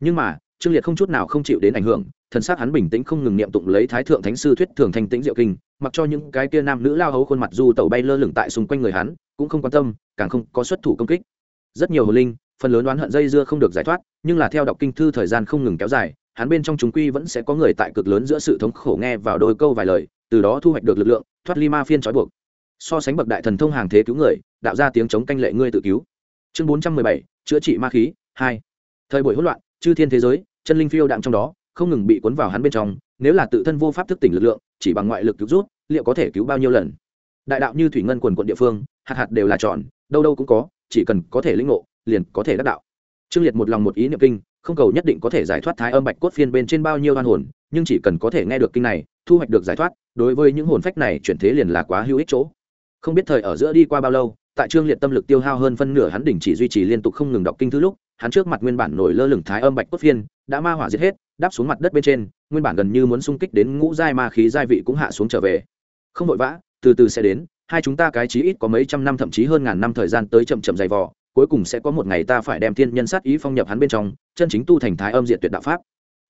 nhưng mà, trương liệt không chút nào không chịu đến ảnh hưởng, thần xác hắn bình tĩnh không ngừng niệm tụng lấy thái thượng thánh sư thuyết thường thanh tĩnh diệu kinh, mặc cho những cái kia nam nữ lao hấu khuôn mặt du tẩu bay lơ lửng tại xung quanh người hắn, cũng không quan tâm, càng không có xuất thủ công kích. Rất nhiều hồ linh, phần lớn đoán hận dây dưa không được giải thoát, nhưng là theo đọc kinh thư thời gian không ngừng kéo dài, hắn bên trong chúng quy vẫn sẽ có người tại cực lớn giữa sự thống khổ nghe vào đôi câu vài lời, từ đó thu hoạch được lực lượng, thoát ly ma phiên trói buộc. So sánh bậc đại thần thông hàng thế cứu người, đạo ra tiếng chống canh lệ ngươi tự cứu. Chương bốn trăm mười bảy, chữa trị ma khí, hai. Thời buổi hỗn loạn chư thiên thế giới, chân linh phiêu đạm trong đó, không ngừng bị cuốn vào hắn bên trong, nếu là tự thân vô pháp thức tỉnh lực lượng, chỉ bằng ngoại lực cứu rút, liệu có thể cứu bao nhiêu lần? Đại đạo như thủy ngân quần quận địa phương, hạt hạt đều là chọn đâu đâu cũng có, chỉ cần có thể lĩnh ngộ, liền có thể đắc đạo. Trương liệt một lòng một ý niệm kinh, không cầu nhất định có thể giải thoát thái âm bạch cốt phiên bên trên bao nhiêu oan hồn, nhưng chỉ cần có thể nghe được kinh này, thu hoạch được giải thoát, đối với những hồn phách này chuyển thế liền là quá hữu ích chỗ. Không biết thời ở giữa đi qua bao lâu, tại trương liệt tâm lực tiêu hao hơn phân nửa hắn đỉnh chỉ duy trì liên tục không ngừng đọc kinh thứ lúc hắn trước mặt nguyên bản nổi lơ lửng thái âm bạch cốt phiên, đã ma hỏa giết hết, đáp xuống mặt đất bên trên, nguyên bản gần như muốn xung kích đến ngũ giai ma khí giai vị cũng hạ xuống trở về. Không vội vã, từ từ sẽ đến, hai chúng ta cái chí ít có mấy trăm năm thậm chí hơn ngàn năm thời gian tới chậm chậm dày vò, cuối cùng sẽ có một ngày ta phải đem thiên nhân sát ý phong nhập hắn bên trong, chân chính tu thành thái âm diện tuyệt đạo pháp.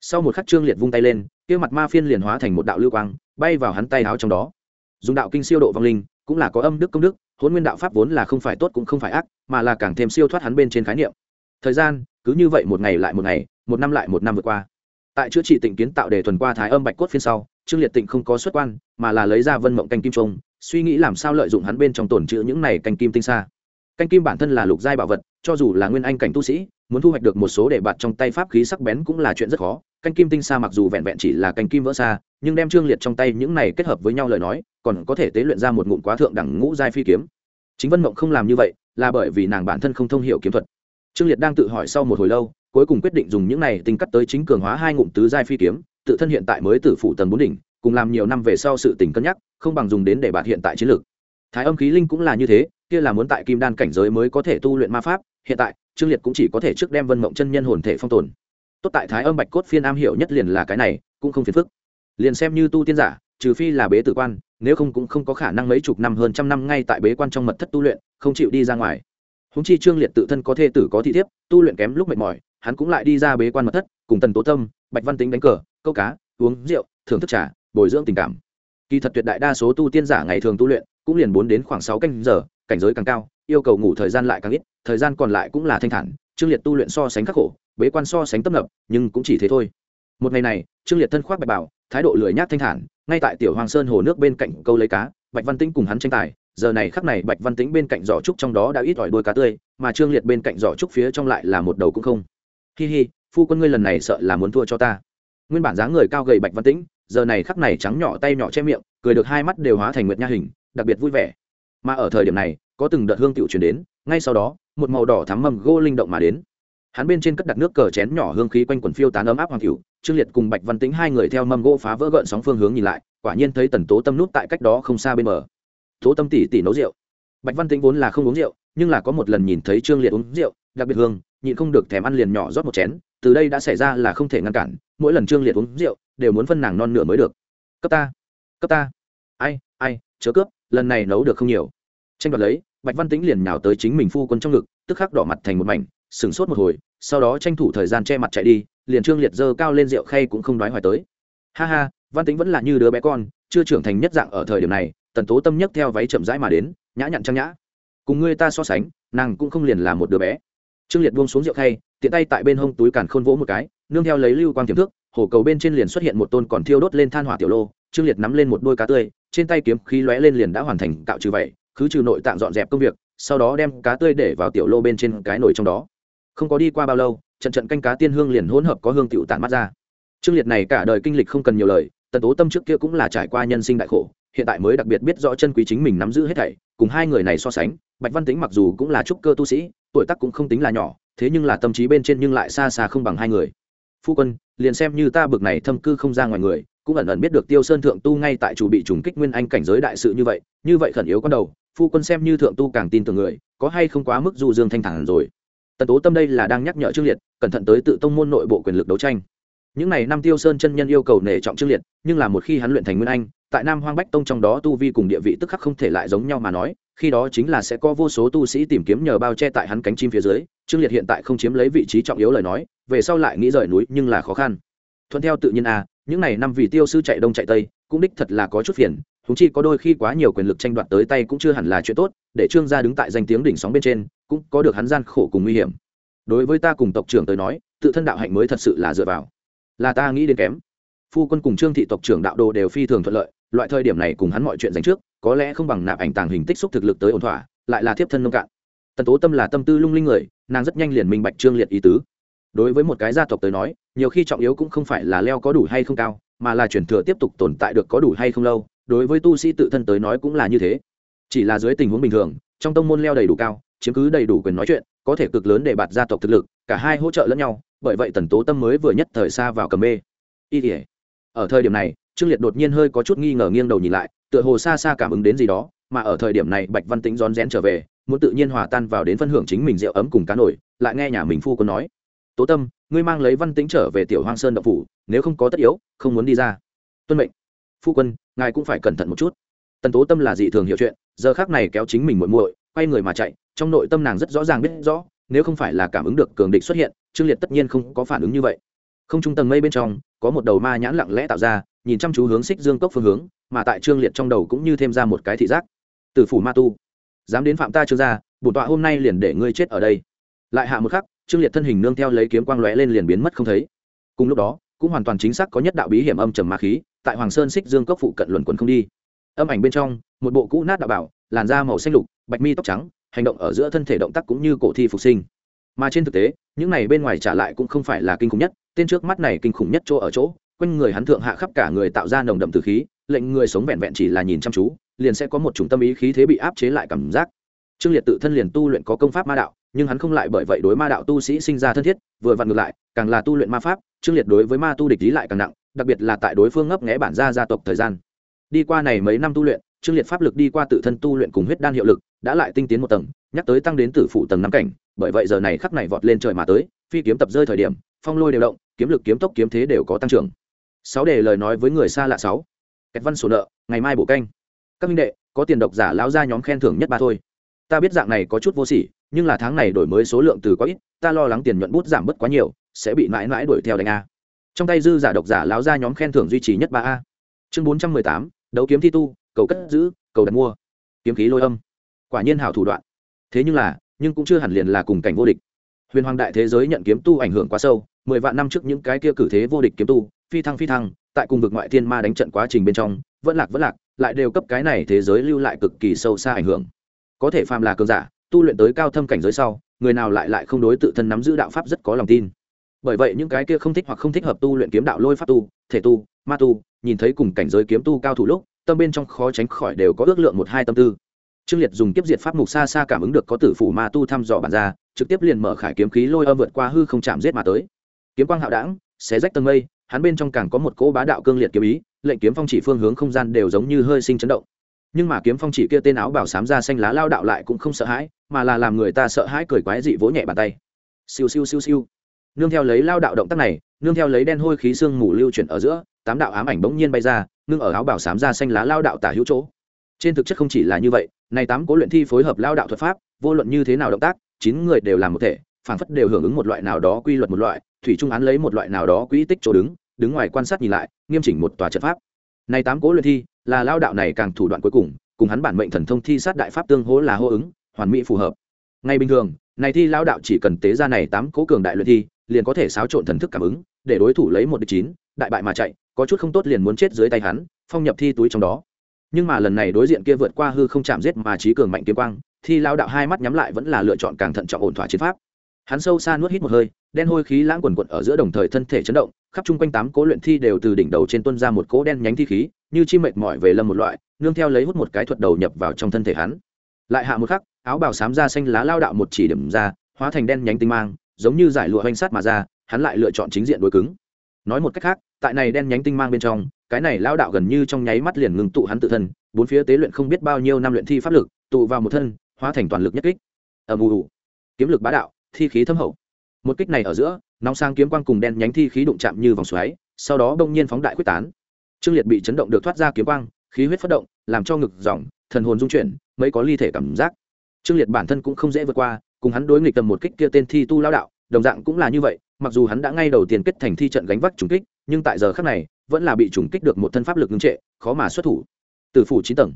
Sau một khắc trương liệt vung tay lên, kia mặt ma phiên liền hóa thành một đạo lưu quang, bay vào hắn tay áo trong đó. Dùng đạo kinh siêu độ vong linh, cũng là có âm đức công đức hôn nguyên đạo pháp vốn là không phải tốt cũng không phải ác, mà là càng thêm siêu thoát hắn bên trên khái niệm thời gian, cứ như vậy một ngày lại một ngày, một năm lại một năm vượt qua. Tại chữa trị tịnh kiến tạo đề thuần qua thái âm bạch cốt phiên sau, trương liệt tịnh không có xuất quan, mà là lấy ra vân mộng canh kim trung suy nghĩ làm sao lợi dụng hắn bên trong tổn trữ những này canh kim tinh xa canh kim bản thân là lục giai bảo vật, cho dù là nguyên anh cảnh tu sĩ, muốn thu hoạch được một số để bạt trong tay pháp khí sắc bén cũng là chuyện rất khó. Canh kim tinh xa mặc dù vẹn vẹn chỉ là canh kim vỡ xa nhưng đem trương liệt trong tay những này kết hợp với nhau lời nói, còn có thể tế luyện ra một ngụm quá thượng đẳng ngũ giai phi kiếm. Chính vân mộng không làm như vậy, là bởi vì nàng bản thân không thông hiểu kiếm thuật trương liệt đang tự hỏi sau một hồi lâu, cuối cùng quyết định dùng những này tinh cắt tới chính cường hóa hai ngụm tứ giai phi kiếm, tự thân hiện tại mới tử phụ tầng bốn đỉnh, cùng làm nhiều năm về sau sự tỉnh cân nhắc, không bằng dùng đến để bạt hiện tại chiến lược. Thái âm khí linh cũng là như thế, kia là muốn tại kim đan cảnh giới mới có thể tu luyện ma pháp, hiện tại, trương liệt cũng chỉ có thể trước đem vân mộng chân nhân hồn thể phong tồn. Tốt tại thái âm bạch cốt phiên am hiểu nhất liền là cái này, cũng không phiền phức. Liền xem như tu tiên giả, trừ phi là bế tử quan, nếu không cũng không có khả năng mấy chục năm hơn trăm năm ngay tại bế quan trong mật thất tu luyện, không chịu đi ra ngoài húng chi trương liệt tự thân có thê tử có thị thiếp, tu luyện kém lúc mệt mỏi, hắn cũng lại đi ra bế quan mật thất, cùng tần tố tâm, bạch văn tính đánh cờ, câu cá, uống rượu, thưởng thức trà, bồi dưỡng tình cảm. Kỳ thật tuyệt đại đa số tu tiên giả ngày thường tu luyện, cũng liền bốn đến khoảng sáu canh giờ, cảnh giới càng cao, yêu cầu ngủ thời gian lại càng ít, thời gian còn lại cũng là thanh thản, trương liệt tu luyện so sánh khắc khổ, bế quan so sánh tấp nập, nhưng cũng chỉ thế thôi. Một ngày này, trương liệt thân khoác bạch bảo thái độ lười nhác thanh thản, ngay tại tiểu hoàng sơn hồ nước bên cạnh câu lấy cá, bạch văn tĩnh cùng hắn tranh tài giờ này khắc này bạch văn tĩnh bên cạnh giỏ trúc trong đó đã ít ỏi đôi cá tươi, mà trương liệt bên cạnh giỏ trúc phía trong lại là một đầu cũng không. Hi hi, phu quân ngươi lần này sợ là muốn thua cho ta. Nguyên bản dáng người cao gầy bạch văn tĩnh, giờ này khắc này trắng nhỏ tay nhỏ che miệng, cười được hai mắt đều hóa thành nguyệt nha hình, đặc biệt vui vẻ. Mà ở thời điểm này, có từng đợt hương tiểu truyền đến, ngay sau đó, một màu đỏ thắm mầm gỗ linh động mà đến. Hắn bên trên cất đặt nước cờ chén nhỏ hương khí quanh quần phiêu tán ấm áp hoàng cửu trương liệt cùng bạch văn tĩnh hai người theo mâm gỗ phá vỡ gợn sóng phương hướng nhìn lại, quả nhiên thấy tần tố tâm nút tại cách đó không xa bên bờ tố tâm tỷ tỷ nấu rượu. Bạch văn Tĩnh vốn là không uống rượu, nhưng là có một lần nhìn thấy trương liệt uống rượu, đặc biệt hương, nhịn không được thèm ăn liền nhỏ rót một chén, từ đây đã xảy ra là không thể ngăn cản, mỗi lần trương liệt uống rượu, đều muốn phân nàng non nửa mới được. Cấp ta cấp ta. Ai ai, chớ cướp, lần này nấu được không nhiều. Tranh đoạt lấy, bạch văn tĩnh liền nhào tới chính mình phu quân trong ngực, tức khắc đỏ mặt thành một mảnh, sửng sốt một hồi, sau đó tranh thủ thời gian che mặt chạy đi, liền trương liệt dơ cao lên rượu khay cũng không đoái hoài tới. Ha ha, văn tĩnh vẫn là như đứa bé con, chưa trưởng thành nhất dạng ở thời điểm này tần tố tâm nhấc theo váy chậm rãi mà đến, nhã nhặn trang nhã. Cùng ngươi ta so sánh, nàng cũng không liền là một đứa bé. Trương liệt buông xuống rượu khay, tiện tay tại bên hông túi càn khôn vỗ một cái, nương theo lấy lưu quang tiềm thước hồ cầu bên trên liền xuất hiện một tôn còn thiêu đốt lên than hỏa tiểu lô. Trương liệt nắm lên một đôi cá tươi, trên tay kiếm khí lóe lên liền đã hoàn thành cạo trừ vậy cứ trừ nội tạng dọn dẹp công việc, sau đó đem cá tươi để vào tiểu lô bên trên cái nồi trong đó. Không có đi qua bao lâu, trận trận canh cá tiên hương liền hỗn hợp có hương tiểu tản mắt ra. Trương liệt này cả đời kinh lịch không cần nhiều lời, tần tố tâm trước kia cũng là trải qua nhân sinh đại khổ hiện tại mới đặc biệt biết rõ chân quý chính mình nắm giữ hết thảy, cùng hai người này so sánh, bạch văn tính mặc dù cũng là trúc cơ tu sĩ, tuổi tác cũng không tính là nhỏ, thế nhưng là tâm trí bên trên nhưng lại xa xa không bằng hai người. Phu quân, liền xem như ta bực này thâm cư không ra ngoài người, cũng ẩn ẩn biết được tiêu sơn thượng tu ngay tại chủ bị trùng kích nguyên anh cảnh giới đại sự như vậy như vậy khẩn yếu con đầu, phu quân xem như thượng tu càng tin tưởng người, có hay không quá mức du dương thanh thản rồi. Tần tố tâm đây là đang nhắc nhở trương liệt, cẩn thận tới tự tông môn nội bộ quyền lực đấu tranh những n à y năm tiêu sơn chân nhân yêu cầu nể trọng trương liệt, nhưng là một khi hắn luyện thành nguyên anh, tại nam hoang bách tông trong đó tu vi cùng địa vị tức khắc không thể lại giống nhau mà nói, khi đó chính là sẽ có vô số tu sĩ tìm kiếm nhờ bao che tại hắn cánh chim phía dưới trương liệt hiện tại không chiếm lấy vị trí trọng yếu lời nói, về sau lại nghĩ rời núi nhưng là khó khăn. Thuận theo tự nhiên à những này năm vì tiêu sư chạy đông chạy tây, cũng đích thật là có chút phiền húng chi có đôi khi quá nhiều quyền lực tranh đoạt tới tay cũng chưa hẳn là chuyện tốt, để trương gia đứng tại danh tiếng đỉnh sóng bên trên, cũng có được hắn gian khổ cùng nguy hiểm. Đối với ta cùng tộc trưởng tới nói, tự thân đạo hạnh mới thật sự là dựa vào là ta nghĩ đến kém. Phu quân cùng trương thị tộc trưởng đạo đồ đều phi thường thuận lợi, loại thời điểm này cùng hắn mọi chuyện dành trước, có lẽ không bằng nạp ảnh tàng hình tích xúc thực lực tới ổn thỏa, lại là thiếp thân nông cạn. Tần tố tâm là tâm tư lung linh người, nàng rất nhanh liền minh bạch trương liệt ý tứ. Đối với một cái gia tộc tới nói, nhiều khi trọng yếu cũng không phải là leo có đủ hay không cao, mà là chuyển thừa tiếp tục tồn tại được có đủ hay không lâu, đối với tu sĩ tự thân tới nói cũng là như thế. Chỉ là dưới tình huống bình thường, trong tông môn leo đầy đủ cao, chiếm cứ đầy đủ quyền nói chuyện, có thể cực lớn để bạt gia tộc thực lực, cả hai hỗ trợ lẫn nhau bởi vậy tần tố tâm mới vừa nhất thời xa vào cầm mê. Y tỉa ở thời điểm này, trương liệt đột nhiên hơi có chút nghi ngờ nghiêng đầu nhìn lại, tựa hồ xa xa cảm ứng đến gì đó, mà ở thời điểm này bạch văn tĩnh rón rén trở về, muốn tự nhiên hòa tan vào đến phân hưởng chính mình rượu ấm cùng cá nổi, lại nghe nhà mình phu có nói, tố tâm, ngươi mang lấy văn tĩnh trở về tiểu hoang sơn đậu phủ, nếu không có tất yếu, không muốn đi ra. Tuân mệnh, phu quân, ngài cũng phải cẩn thận một chút. Tần tố tâm là dị thường hiểu chuyện, giờ khác này kéo chính mình muội muội, quay người mà chạy, trong nội tâm nàng rất rõ ràng biết rõ, nếu không phải là cảm ứng được cường địch xuất hiện trương liệt tất nhiên không có phản ứng như vậy. Không trung tầng mây bên trong, có một đầu ma nhãn lặng lẽ tạo ra, nhìn chăm chú hướng xích dương cốc phương hướng, mà tại trương liệt trong đầu cũng như thêm ra một cái thị giác. Từ phủ ma tu, dám đến phạm ta trương gia bổn tọa hôm nay liền để ngươi chết ở đây. Lại hạ một khắc, trương liệt thân hình nương theo lấy kiếm quang lóe lên liền biến mất không thấy. Cùng lúc đó, cũng hoàn toàn chính xác có nhất đạo bí hiểm âm trầm ma khí, tại hoàng sơn xích dương cốc phụ cận luẩn quẩn không đi. Âm ảnh bên trong, một bộ cũ nát đạo bảo, làn da màu xanh lục, bạch mi tóc trắng, hành động ở giữa thân thể động tác cũng như cổ thi phục sinh mà trên thực tế, những này bên ngoài trả lại cũng không phải là kinh khủng nhất, tên trước mắt này kinh khủng nhất chỗ ở chỗ, quanh người hắn thượng hạ khắp cả người tạo ra nồng đậm từ khí, lệnh người sống vẹn vẹn chỉ là nhìn chăm chú, liền sẽ có một chủng tâm ý khí thế bị áp chế lại cảm giác. Trương liệt tự thân liền tu luyện có công pháp ma đạo, nhưng hắn không lại bởi vậy đối ma đạo tu sĩ sinh ra thân thiết, vừa vặn ngược lại, càng là tu luyện ma pháp, trương liệt đối với ma tu địch lý lại càng nặng, đặc biệt là tại đối phương ngấp nghẽ bản gia gia tộc thời gian. Đi qua này mấy năm tu luyện trương liệt pháp lực đi qua tự thân tu luyện cùng huyết đan hiệu lực, đã lại tinh tiến một tầng, nhắc tới tăng đến tử phụ tầng năm cảnh, bởi vậy giờ này khắc này vọt lên trời mà tới, phi kiếm tập rơi thời điểm, phong lôi đều động, kiếm lực kiếm tốc kiếm thế đều có tăng trưởng. Sáu đề lời nói với người xa lạ sáu. Kẹt văn sổ nợ, ngày mai bổ canh. Các minh đệ, có tiền độc giả lão ra nhóm khen thưởng nhất ba thôi. Ta biết dạng này có chút vô sỉ, nhưng là tháng này đổi mới số lượng từ có ít, ta lo lắng tiền nhuận bút giảm bớt quá nhiều, sẽ bị mãi mãi đuổi theo đánh a. Trong tay dư giả độc giả lão ra nhóm khen thưởng duy trì nhất ba a. Chương bốn trăm mười tám, đấu kiếm thi tu cầu cất giữ, cầu đặt mua. Kiếm khí lôi âm. Quả nhiên hảo thủ đoạn. Thế nhưng là, nhưng cũng chưa hẳn liền là cùng cảnh vô địch. Huyền hoàng đại thế giới nhận kiếm tu ảnh hưởng quá sâu, mười vạn năm trước những cái kia cử thế vô địch kiếm tu, phi thăng phi thăng, tại cùng vực ngoại thiên ma đánh trận quá trình bên trong, vẫn lạc vẫn lạc, lại đều cấp cái này thế giới lưu lại cực kỳ sâu xa ảnh hưởng. Có thể phàm là cường giả, tu luyện tới cao thâm cảnh giới sau, người nào lại lại không đối tự thân nắm giữ đạo pháp rất có lòng tin. Bởi vậy những cái kia không thích hoặc không thích hợp tu luyện kiếm đạo lôi pháp tu, thể tu, ma tu, nhìn thấy cùng cảnh giới kiếm tu cao thủ lúc tâm bên trong khó tránh khỏi đều có ước lượng một hai tâm tư. Trương liệt dùng tiếp diệt pháp mục xa xa cảm ứng được có tử phủ ma tu thăm dò bản ra, trực tiếp liền mở khải kiếm khí lôi âm vượt qua hư không chạm giết mà tới. Kiếm quang hạo đảng xé rách tầng mây, hắn bên trong càng có một cỗ bá đạo cương liệt kiếm ý, lệnh kiếm phong chỉ phương hướng không gian đều giống như hơi sinh chấn động. Nhưng mà kiếm phong chỉ kia tên áo bảo sám ra xanh lá lao đạo lại cũng không sợ hãi, mà là làm người ta sợ hãi cười quái dị vỗ nhẹ bàn tay. Siêu siêu siêu siêu. Nương theo lấy lao đạo động tác này, nương theo lấy đen hôi khí xương mù lưu chuyển ở giữa, tám đạo ám ảnh bỗng nhiên bay ra nương ở áo bảo sám ra xanh lá lao đạo tả hữu chỗ. Trên thực chất không chỉ là như vậy này tám cố luyện thi phối hợp lao đạo thuật pháp, vô luận như thế nào động tác, chín người đều làm một thể phản phất đều hưởng ứng một loại nào đó quy luật một loại, thủy trung án lấy một loại nào đó quỹ tích chỗ đứng đứng ngoài quan sát nhìn lại, nghiêm chỉnh một tòa trận pháp. Này tám cố luyện thi, là lao đạo này càng thủ đoạn cuối cùng cùng hắn bản mệnh thần thông thi sát đại pháp tương hỗ là hô ứng, hoàn mỹ phù hợp. Ngay bình thường, này thi lao đạo chỉ cần tế ra này tám cố cường đại luyện thi, liền có thể xáo trộn thần thức cảm ứng, để đối thủ lấy một địch chín, đại bại mà chạy có chút không tốt liền muốn chết dưới tay hắn, phong nhập thi túi trong đó. Nhưng mà lần này đối diện kia vượt qua hư không chạm giết mà trí cường mạnh kiếm quang thi lao đạo hai mắt nhắm lại vẫn là lựa chọn càng thận trọng ổn thỏa chiến pháp. Hắn sâu xa nuốt hít một hơi, đen hôi khí lãng quần quận ở giữa đồng thời thân thể chấn động, khắp chung quanh tám cố luyện thi đều từ đỉnh đầu trên tuân ra một cố đen nhánh thi khí, như chi mệt mỏi về lâm một loại, nương theo lấy hút một cái thuật đầu nhập vào trong thân thể hắn. Lại hạ một khắc, áo bào xám da xanh lá lao đạo một chỉ điểm ra, hóa thành đen nhánh tinh mang, giống như giải lụa hoành sát mà ra, hắn lại lựa chọn chính diện đối cứng. Nói một cách khác tại này đen nhánh tinh mang bên trong, cái này lao đạo gần như trong nháy mắt liền ngừng tụ hắn tự thân, bốn phía tế luyện không biết bao nhiêu năm luyện thi pháp lực, tụ vào một thân, hóa thành toàn lực nhất kích. Ầm ù kiếm lực bá đạo, thi khí thâm hậu. Một kích này ở giữa, nóng sang kiếm quang cùng đen nhánh thi khí đụng chạm như vòng xoáy, sau đó đông nhiên phóng đại quyết tán. Trương liệt bị chấn động được thoát ra kiếm quang, khí huyết phát động, làm cho ngực dòng thần hồn dung chuyển mới có ly thể cảm giác. Trương liệt bản thân cũng không dễ vượt qua, cùng hắn đối nghịch tầm một kích kia tên thi tu lao đạo, đồng dạng cũng là như vậy mặc dù hắn đã ngay đầu tiên kết thành thi trận gánh vác trùng kích, nhưng tại giờ khác này, vẫn là bị trùng kích được một thân pháp lực ngưng trệ, khó mà xuất thủ. Từ phủ chín tầng,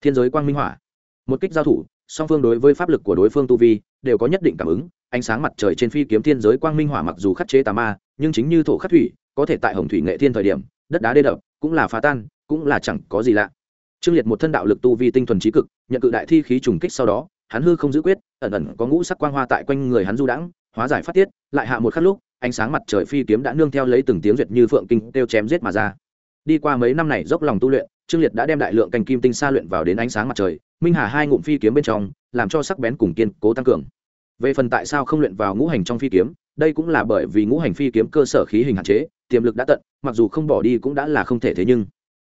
thiên giới quang minh hỏa. Một kích giao thủ, song phương đối với pháp lực của đối phương tu vi đều có nhất định cảm ứng, ánh sáng mặt trời trên phi kiếm thiên giới quang minh hỏa mặc dù khắc chế tà ma, nhưng chính như thổ khắc thủy, có thể tại hồng thủy nghệ thiên thời điểm, đất đá đê đập, cũng là phá tan, cũng là chẳng có gì lạ. Trương liệt một thân đạo lực tu vi tinh thuần trí cực, nhận cự đại thi khí trùng kích sau đó hắn hư không giữ quyết, ẩn ẩn có ngũ sắc quang hoa tại quanh người hắn du đãng, hóa giải phát tiết, lại hạ một khắc lúc, ánh sáng mặt trời phi kiếm đã nương theo lấy từng tiếng duyệt như phượng kinh kêu chém giết mà ra. Đi qua mấy năm này dốc lòng tu luyện, trương liệt đã đem đại lượng canh kim tinh sa luyện vào đến ánh sáng mặt trời, minh hà hai ngụm phi kiếm bên trong, làm cho sắc bén cùng kiên cố tăng cường. Về phần tại sao không luyện vào ngũ hành trong phi kiếm, đây cũng là bởi vì ngũ hành phi kiếm cơ sở khí hình hạn chế, tiềm lực đã tận, mặc dù không bỏ đi cũng đã là không thể thế nhưng,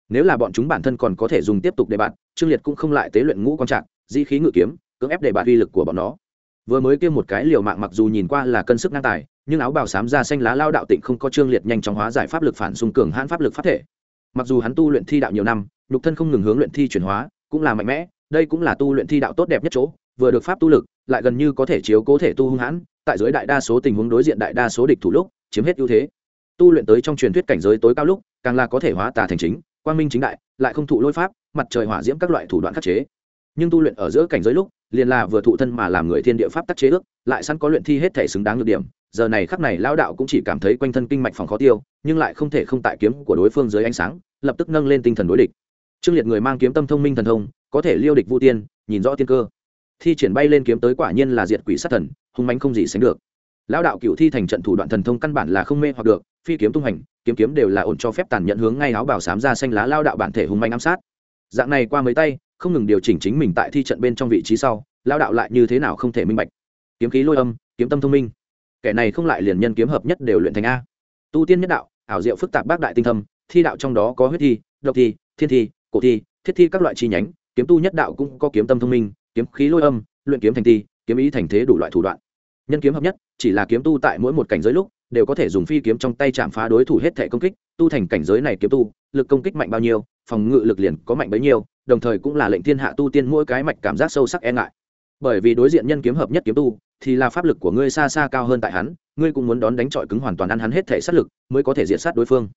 nếu là bọn chúng bản thân còn có thể dùng tiếp tục để bạn, trương liệt cũng không lại tế luyện ngũ quan trạng di khí ngự kiếm cưỡng ép để bạt uy lực của bọn nó. Vừa mới kêu một cái liều mạng mặc dù nhìn qua là cân sức ngang tài, nhưng áo bào xám da xanh lá lao đạo tịnh không có trương liệt nhanh chóng hóa giải pháp lực phản xung cường hãn pháp lực pháp thể. Mặc dù hắn tu luyện thi đạo nhiều năm, nhục thân không ngừng hướng luyện thi chuyển hóa, cũng là mạnh mẽ, đây cũng là tu luyện thi đạo tốt đẹp nhất chỗ, vừa được pháp tu lực, lại gần như có thể chiếu cố thể tu hung hãn, tại dưới đại đa số tình huống đối diện đại đa số địch thủ lúc, chiếm hết ưu thế. Tu luyện tới trong truyền thuyết cảnh giới tối cao lúc, càng là có thể hóa tà thành chính, quang minh chính đại, lại không thụ lôi pháp, mặt trời hỏa diễm các loại thủ đoạn khắc chế. Nhưng tu luyện ở giữa cảnh giới lúc liền là vừa thụ thân mà làm người thiên địa pháp tắc chế ước, lại sẵn có luyện thi hết thể xứng đáng được điểm. Giờ này khắc này lao đạo cũng chỉ cảm thấy quanh thân kinh mạch phòng khó tiêu, nhưng lại không thể không tại kiếm của đối phương dưới ánh sáng, lập tức nâng lên tinh thần đối địch. Trương liệt người mang kiếm tâm thông minh thần thông, có thể liêu địch vô tiên, nhìn rõ tiên cơ. Thi triển bay lên kiếm tới quả nhiên là diệt quỷ sát thần, hung mãnh không gì sánh được. Lão đạo cựu thi thành trận thủ đoạn thần thông căn bản là không mê hoặc được, phi kiếm tung hành, kiếm kiếm đều là ổn cho phép tàn nhận hướng ngay áo bảo sám ra xanh lá lao đạo bản thể hung manh ám sát. Dạng này qua mấy tay không ngừng điều chỉnh chính mình tại thi trận bên trong vị trí sau lao đạo lại như thế nào không thể minh bạch. Kiếm khí lôi âm, kiếm tâm thông minh. Kẻ này không lại liền nhân kiếm hợp nhất đều luyện thành a. Tu tiên nhất đạo, ảo diệu phức tạp bác đại tinh thâm, thi đạo trong đó có huyết thi, độc thi, thiên thi, cổ thi, thiết thi các loại chi nhánh, kiếm tu nhất đạo cũng có kiếm tâm thông minh, kiếm khí lôi âm, luyện kiếm thành thi, kiếm ý thành thế đủ loại thủ đoạn. Nhân kiếm hợp nhất, chỉ là kiếm tu tại mỗi một cảnh giới lúc, đều có thể dùng phi kiếm trong tay chạm phá đối thủ hết thể công kích, tu thành cảnh giới này kiếm tu, lực công kích mạnh bao nhiêu, phòng ngự lực liền có mạnh bấy nhiêu đồng thời cũng là lệnh thiên hạ tu tiên mỗi cái mạch cảm giác sâu sắc e ngại. Bởi vì đối diện nhân kiếm hợp nhất kiếm tu, thì là pháp lực của ngươi xa xa cao hơn tại hắn, ngươi cũng muốn đón đánh trọi cứng hoàn toàn ăn hắn hết thể sát lực, mới có thể diện sát đối phương.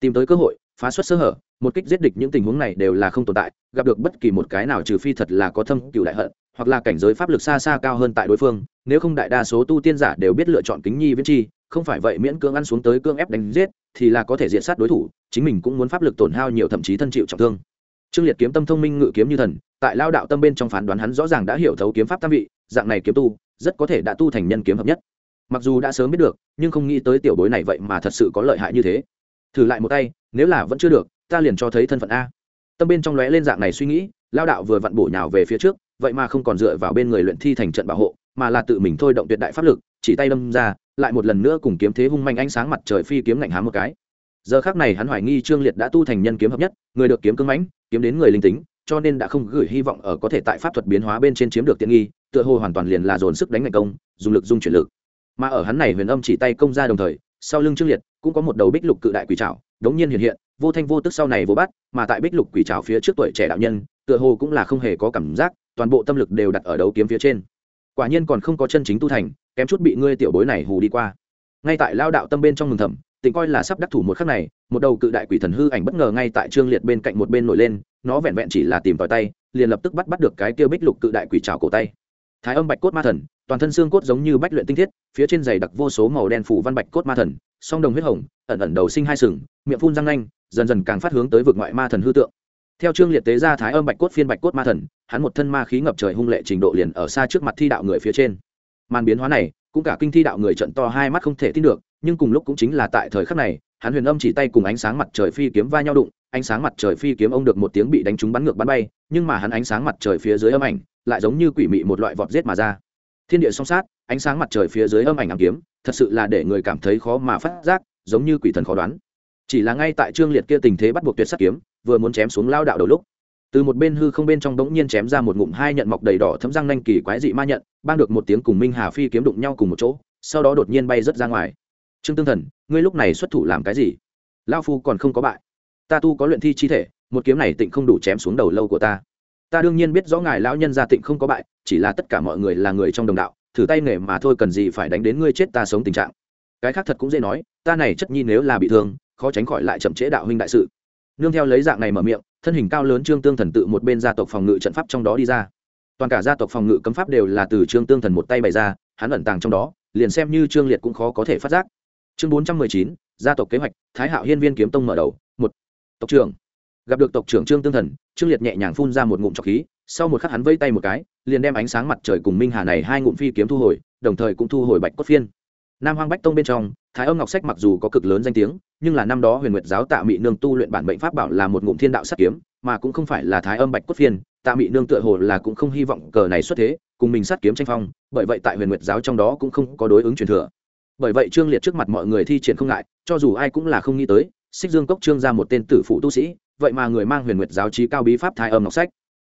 Tìm tới cơ hội, phá xuất sơ hở, một kích giết địch những tình huống này đều là không tồn tại, gặp được bất kỳ một cái nào trừ phi thật là có thâm cựu đại hận, hoặc là cảnh giới pháp lực xa xa cao hơn tại đối phương, nếu không đại đa số tu tiên giả đều biết lựa chọn kính nhi viễn chi, không phải vậy miễn cưỡng ăn xuống tới cưỡng ép đánh giết, thì là có thể diện sát đối thủ, chính mình cũng muốn pháp lực tổn hao nhiều thậm chí thân chịu trọng thương trương liệt kiếm tâm thông minh ngự kiếm như thần, tại lao đạo tâm bên trong phán đoán hắn rõ ràng đã hiểu thấu kiếm pháp tam vị, dạng này kiếm tu, rất có thể đã tu thành nhân kiếm hợp nhất. Mặc dù đã sớm biết được, nhưng không nghĩ tới tiểu bối này vậy mà thật sự có lợi hại như thế. Thử lại một tay, nếu là vẫn chưa được, ta liền cho thấy thân phận a. Tâm bên trong lóe lên dạng này suy nghĩ, lao đạo vừa vặn bổ nhào về phía trước, vậy mà không còn dựa vào bên người luyện thi thành trận bảo hộ, mà là tự mình thôi động tuyệt đại pháp lực, chỉ tay đâm ra, lại một lần nữa cùng kiếm thế hung manh ánh sáng mặt trời phi kiếm ngạnh hám một cái giờ khác này hắn hoài nghi trương liệt đã tu thành nhân kiếm hợp nhất, người được kiếm cưng mãnh, kiếm đến người linh tính, cho nên đã không gửi hy vọng ở có thể tại pháp thuật biến hóa bên trên chiếm được tiện nghi, tựa hồ hoàn toàn liền là dồn sức đánh ngày công, dùng lực dung chuyển lực. Mà ở hắn này huyền âm chỉ tay công ra đồng thời, sau lưng trương liệt cũng có một đầu bích lục cự đại quỷ trảo, đống nhiên hiện hiện, vô thanh vô tức sau này vô bắt mà tại bích lục quỷ trảo phía trước tuổi trẻ đạo nhân, tựa hồ cũng là không hề có cảm giác, toàn bộ tâm lực đều đặt ở đấu kiếm phía trên. Quả nhiên còn không có chân chính tu thành, kém chút bị ngươi tiểu bối này hù đi qua. Ngay tại lao đạo tâm bên trong mừng thầm tình coi là sắp đắc thủ một khắc này, một đầu cự đại quỷ thần hư ảnh bất ngờ ngay tại trương liệt bên cạnh một bên nổi lên, nó vẹn vẹn chỉ là tìm tòi tay, liền lập tức bắt bắt được cái kia bích lục cự đại quỷ trào cổ tay. Thái âm bạch cốt ma thần, toàn thân xương cốt giống như bách luyện tinh thiết, phía trên giày đặc vô số màu đen phủ văn bạch cốt ma thần, song đồng huyết hồng, ẩn ẩn đầu sinh hai sừng, miệng phun răng nanh, dần dần càng phát hướng tới vực ngoại ma thần hư tượng. Theo trương liệt tế ra thái âm bạch cốt phiên bạch cốt ma thần, hắn một thân ma khí ngập trời hung lệ trình độ liền ở xa trước mặt thi đạo người phía trên. Màn biến hóa này, cũng cả kinh thi đạo người trận to hai mắt không thể tin được nhưng cùng lúc cũng chính là tại thời khắc này, hắn huyền âm chỉ tay cùng ánh sáng mặt trời phi kiếm va nhau đụng, ánh sáng mặt trời phi kiếm ông được một tiếng bị đánh trúng bắn ngược bắn bay, nhưng mà hắn ánh sáng mặt trời phía dưới âm ảnh lại giống như quỷ mị một loại vọt giết mà ra. Thiên địa song sát, ánh sáng mặt trời phía dưới âm ảnh ám kiếm, thật sự là để người cảm thấy khó mà phát giác, giống như quỷ thần khó đoán. Chỉ là ngay tại trương liệt kia tình thế bắt buộc tuyệt sắt kiếm, vừa muốn chém xuống lao đạo đầu lúc, từ một bên hư không bên trong đống nhiên chém ra một ngụm hai nhận mọc đầy đỏ thấm răng nanh kỳ quái dị ma nhận ban được một tiếng cùng minh hà phi kiếm đụng nhau cùng một chỗ, sau đó đột nhiên bay rớt ra ngoài trương tương thần, ngươi lúc này xuất thủ làm cái gì? Lao phu còn không có bại. Ta tu có luyện thi chi thể, một kiếm này tịnh không đủ chém xuống đầu lâu của ta. Ta đương nhiên biết rõ ngài lão nhân gia tịnh không có bại, chỉ là tất cả mọi người là người trong đồng đạo, thử tay nghề mà thôi cần gì phải đánh đến ngươi chết ta sống tình trạng. Cái khác thật cũng dễ nói, ta này chất nhi nếu là bị thương, khó tránh khỏi lại chậm trễ đạo huynh đại sự. Nương theo lấy dạng này mở miệng, thân hình cao lớn trương tương thần tự một bên gia tộc phòng ngự trận pháp trong đó đi ra. Toàn cả gia tộc phòng ngự cấm pháp đều là từ trương tương thần một tay bày ra, hắn ẩn tàng trong đó, liền xem như trương liệt cũng khó có thể phát giác chương bốn trăm mười chín, gia tộc kế hoạch, thái hạo hiên viên kiếm tông mở đầu, một. Tộc trưởng. Gặp được tộc trưởng trương tương thần, trương liệt nhẹ nhàng phun ra một ngụm trọc khí, sau một khắc hắn vây tay một cái, liền đem ánh sáng mặt trời cùng minh hà này hai ngụm phi kiếm thu hồi, đồng thời cũng thu hồi bạch cốt phiên. Nam hoang bách tông bên trong, thái âm ngọc sách mặc dù có cực lớn danh tiếng, nhưng là năm đó huyền nguyệt giáo tạ mị nương tu luyện bản bệnh pháp bảo là một ngụm thiên đạo sắt kiếm, mà cũng không phải là thái âm bạch cốt phiên, tạ mị nương tựa hồ là cũng không hy vọng cờ này xuất thế, cùng mình sát kiếm tranh phong, bởi vậy tại huyền nguyệt giáo trong đó cũng không có đối ứng truyền thừa bởi vậy trương liệt trước mặt mọi người thi triển không ngại, cho dù ai cũng là không nghĩ tới, xích dương cốc trương ra một tên tử phụ tu sĩ, vậy mà người mang huyền nguyệt giáo trí cao bí pháp thái âm ngọc sách.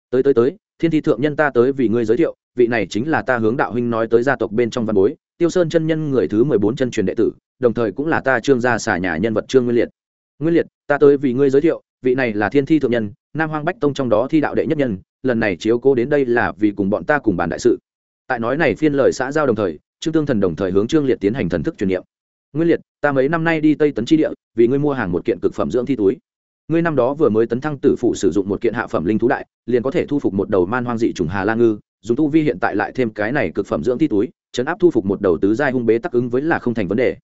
Tới tới tới, thiên thi thượng nhân ta tới vì ngươi giới thiệu, vị này chính là ta hướng đạo huynh nói tới gia tộc bên trong văn bối, tiêu sơn chân nhân người thứ mười bốn chân truyền đệ tử, đồng thời cũng là ta trương gia xả nhà nhân vật trương nguyên liệt. Nguyên liệt, ta tới vì ngươi giới thiệu, vị này là thiên thi thượng nhân, nam hoang bách tông trong đó thi đạo đệ nhất nhân, lần này chiếu cố đến đây là vì cùng bọn ta cùng bàn đại sự. Tại nói này phiên lời xã giao đồng thời trương tương thần đồng thời hướng trương liệt tiến hành thần thức truyền niệm. Nguyên liệt, ta mấy năm nay đi tây tấn chi địa, vì ngươi mua hàng một kiện cực phẩm dưỡng thi túi. Ngươi năm đó vừa mới tấn thăng tử phụ sử dụng một kiện hạ phẩm linh thú đại, liền có thể thu phục một đầu man hoang dị trùng hà la ngư, dùng tu vi hiện tại lại thêm cái này cực phẩm dưỡng thi túi, chấn áp thu phục một đầu tứ giai hung bế tắc ứng với là không thành vấn đề.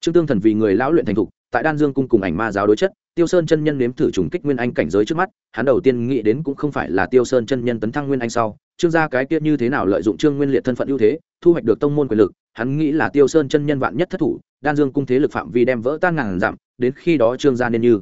Trương tương thần vì người lão luyện thành thục, tại đan dương cung cùng ảnh ma giáo đối chất tiêu sơn chân nhân nếm thử trùng kích nguyên anh cảnh giới trước mắt, hắn đầu tiên nghĩ đến cũng không phải là tiêu sơn chân nhân tấn thăng nguyên anh sau. Trương gia cái kia như thế nào lợi dụng trương nguyên liệt thân phận ưu thế, thu hoạch được tông môn quyền lực, hắn nghĩ là tiêu sơn chân nhân vạn nhất thất thủ, đan dương cung thế lực phạm vi đem vỡ tan ngàn dặm, đến khi đó trương gia nên như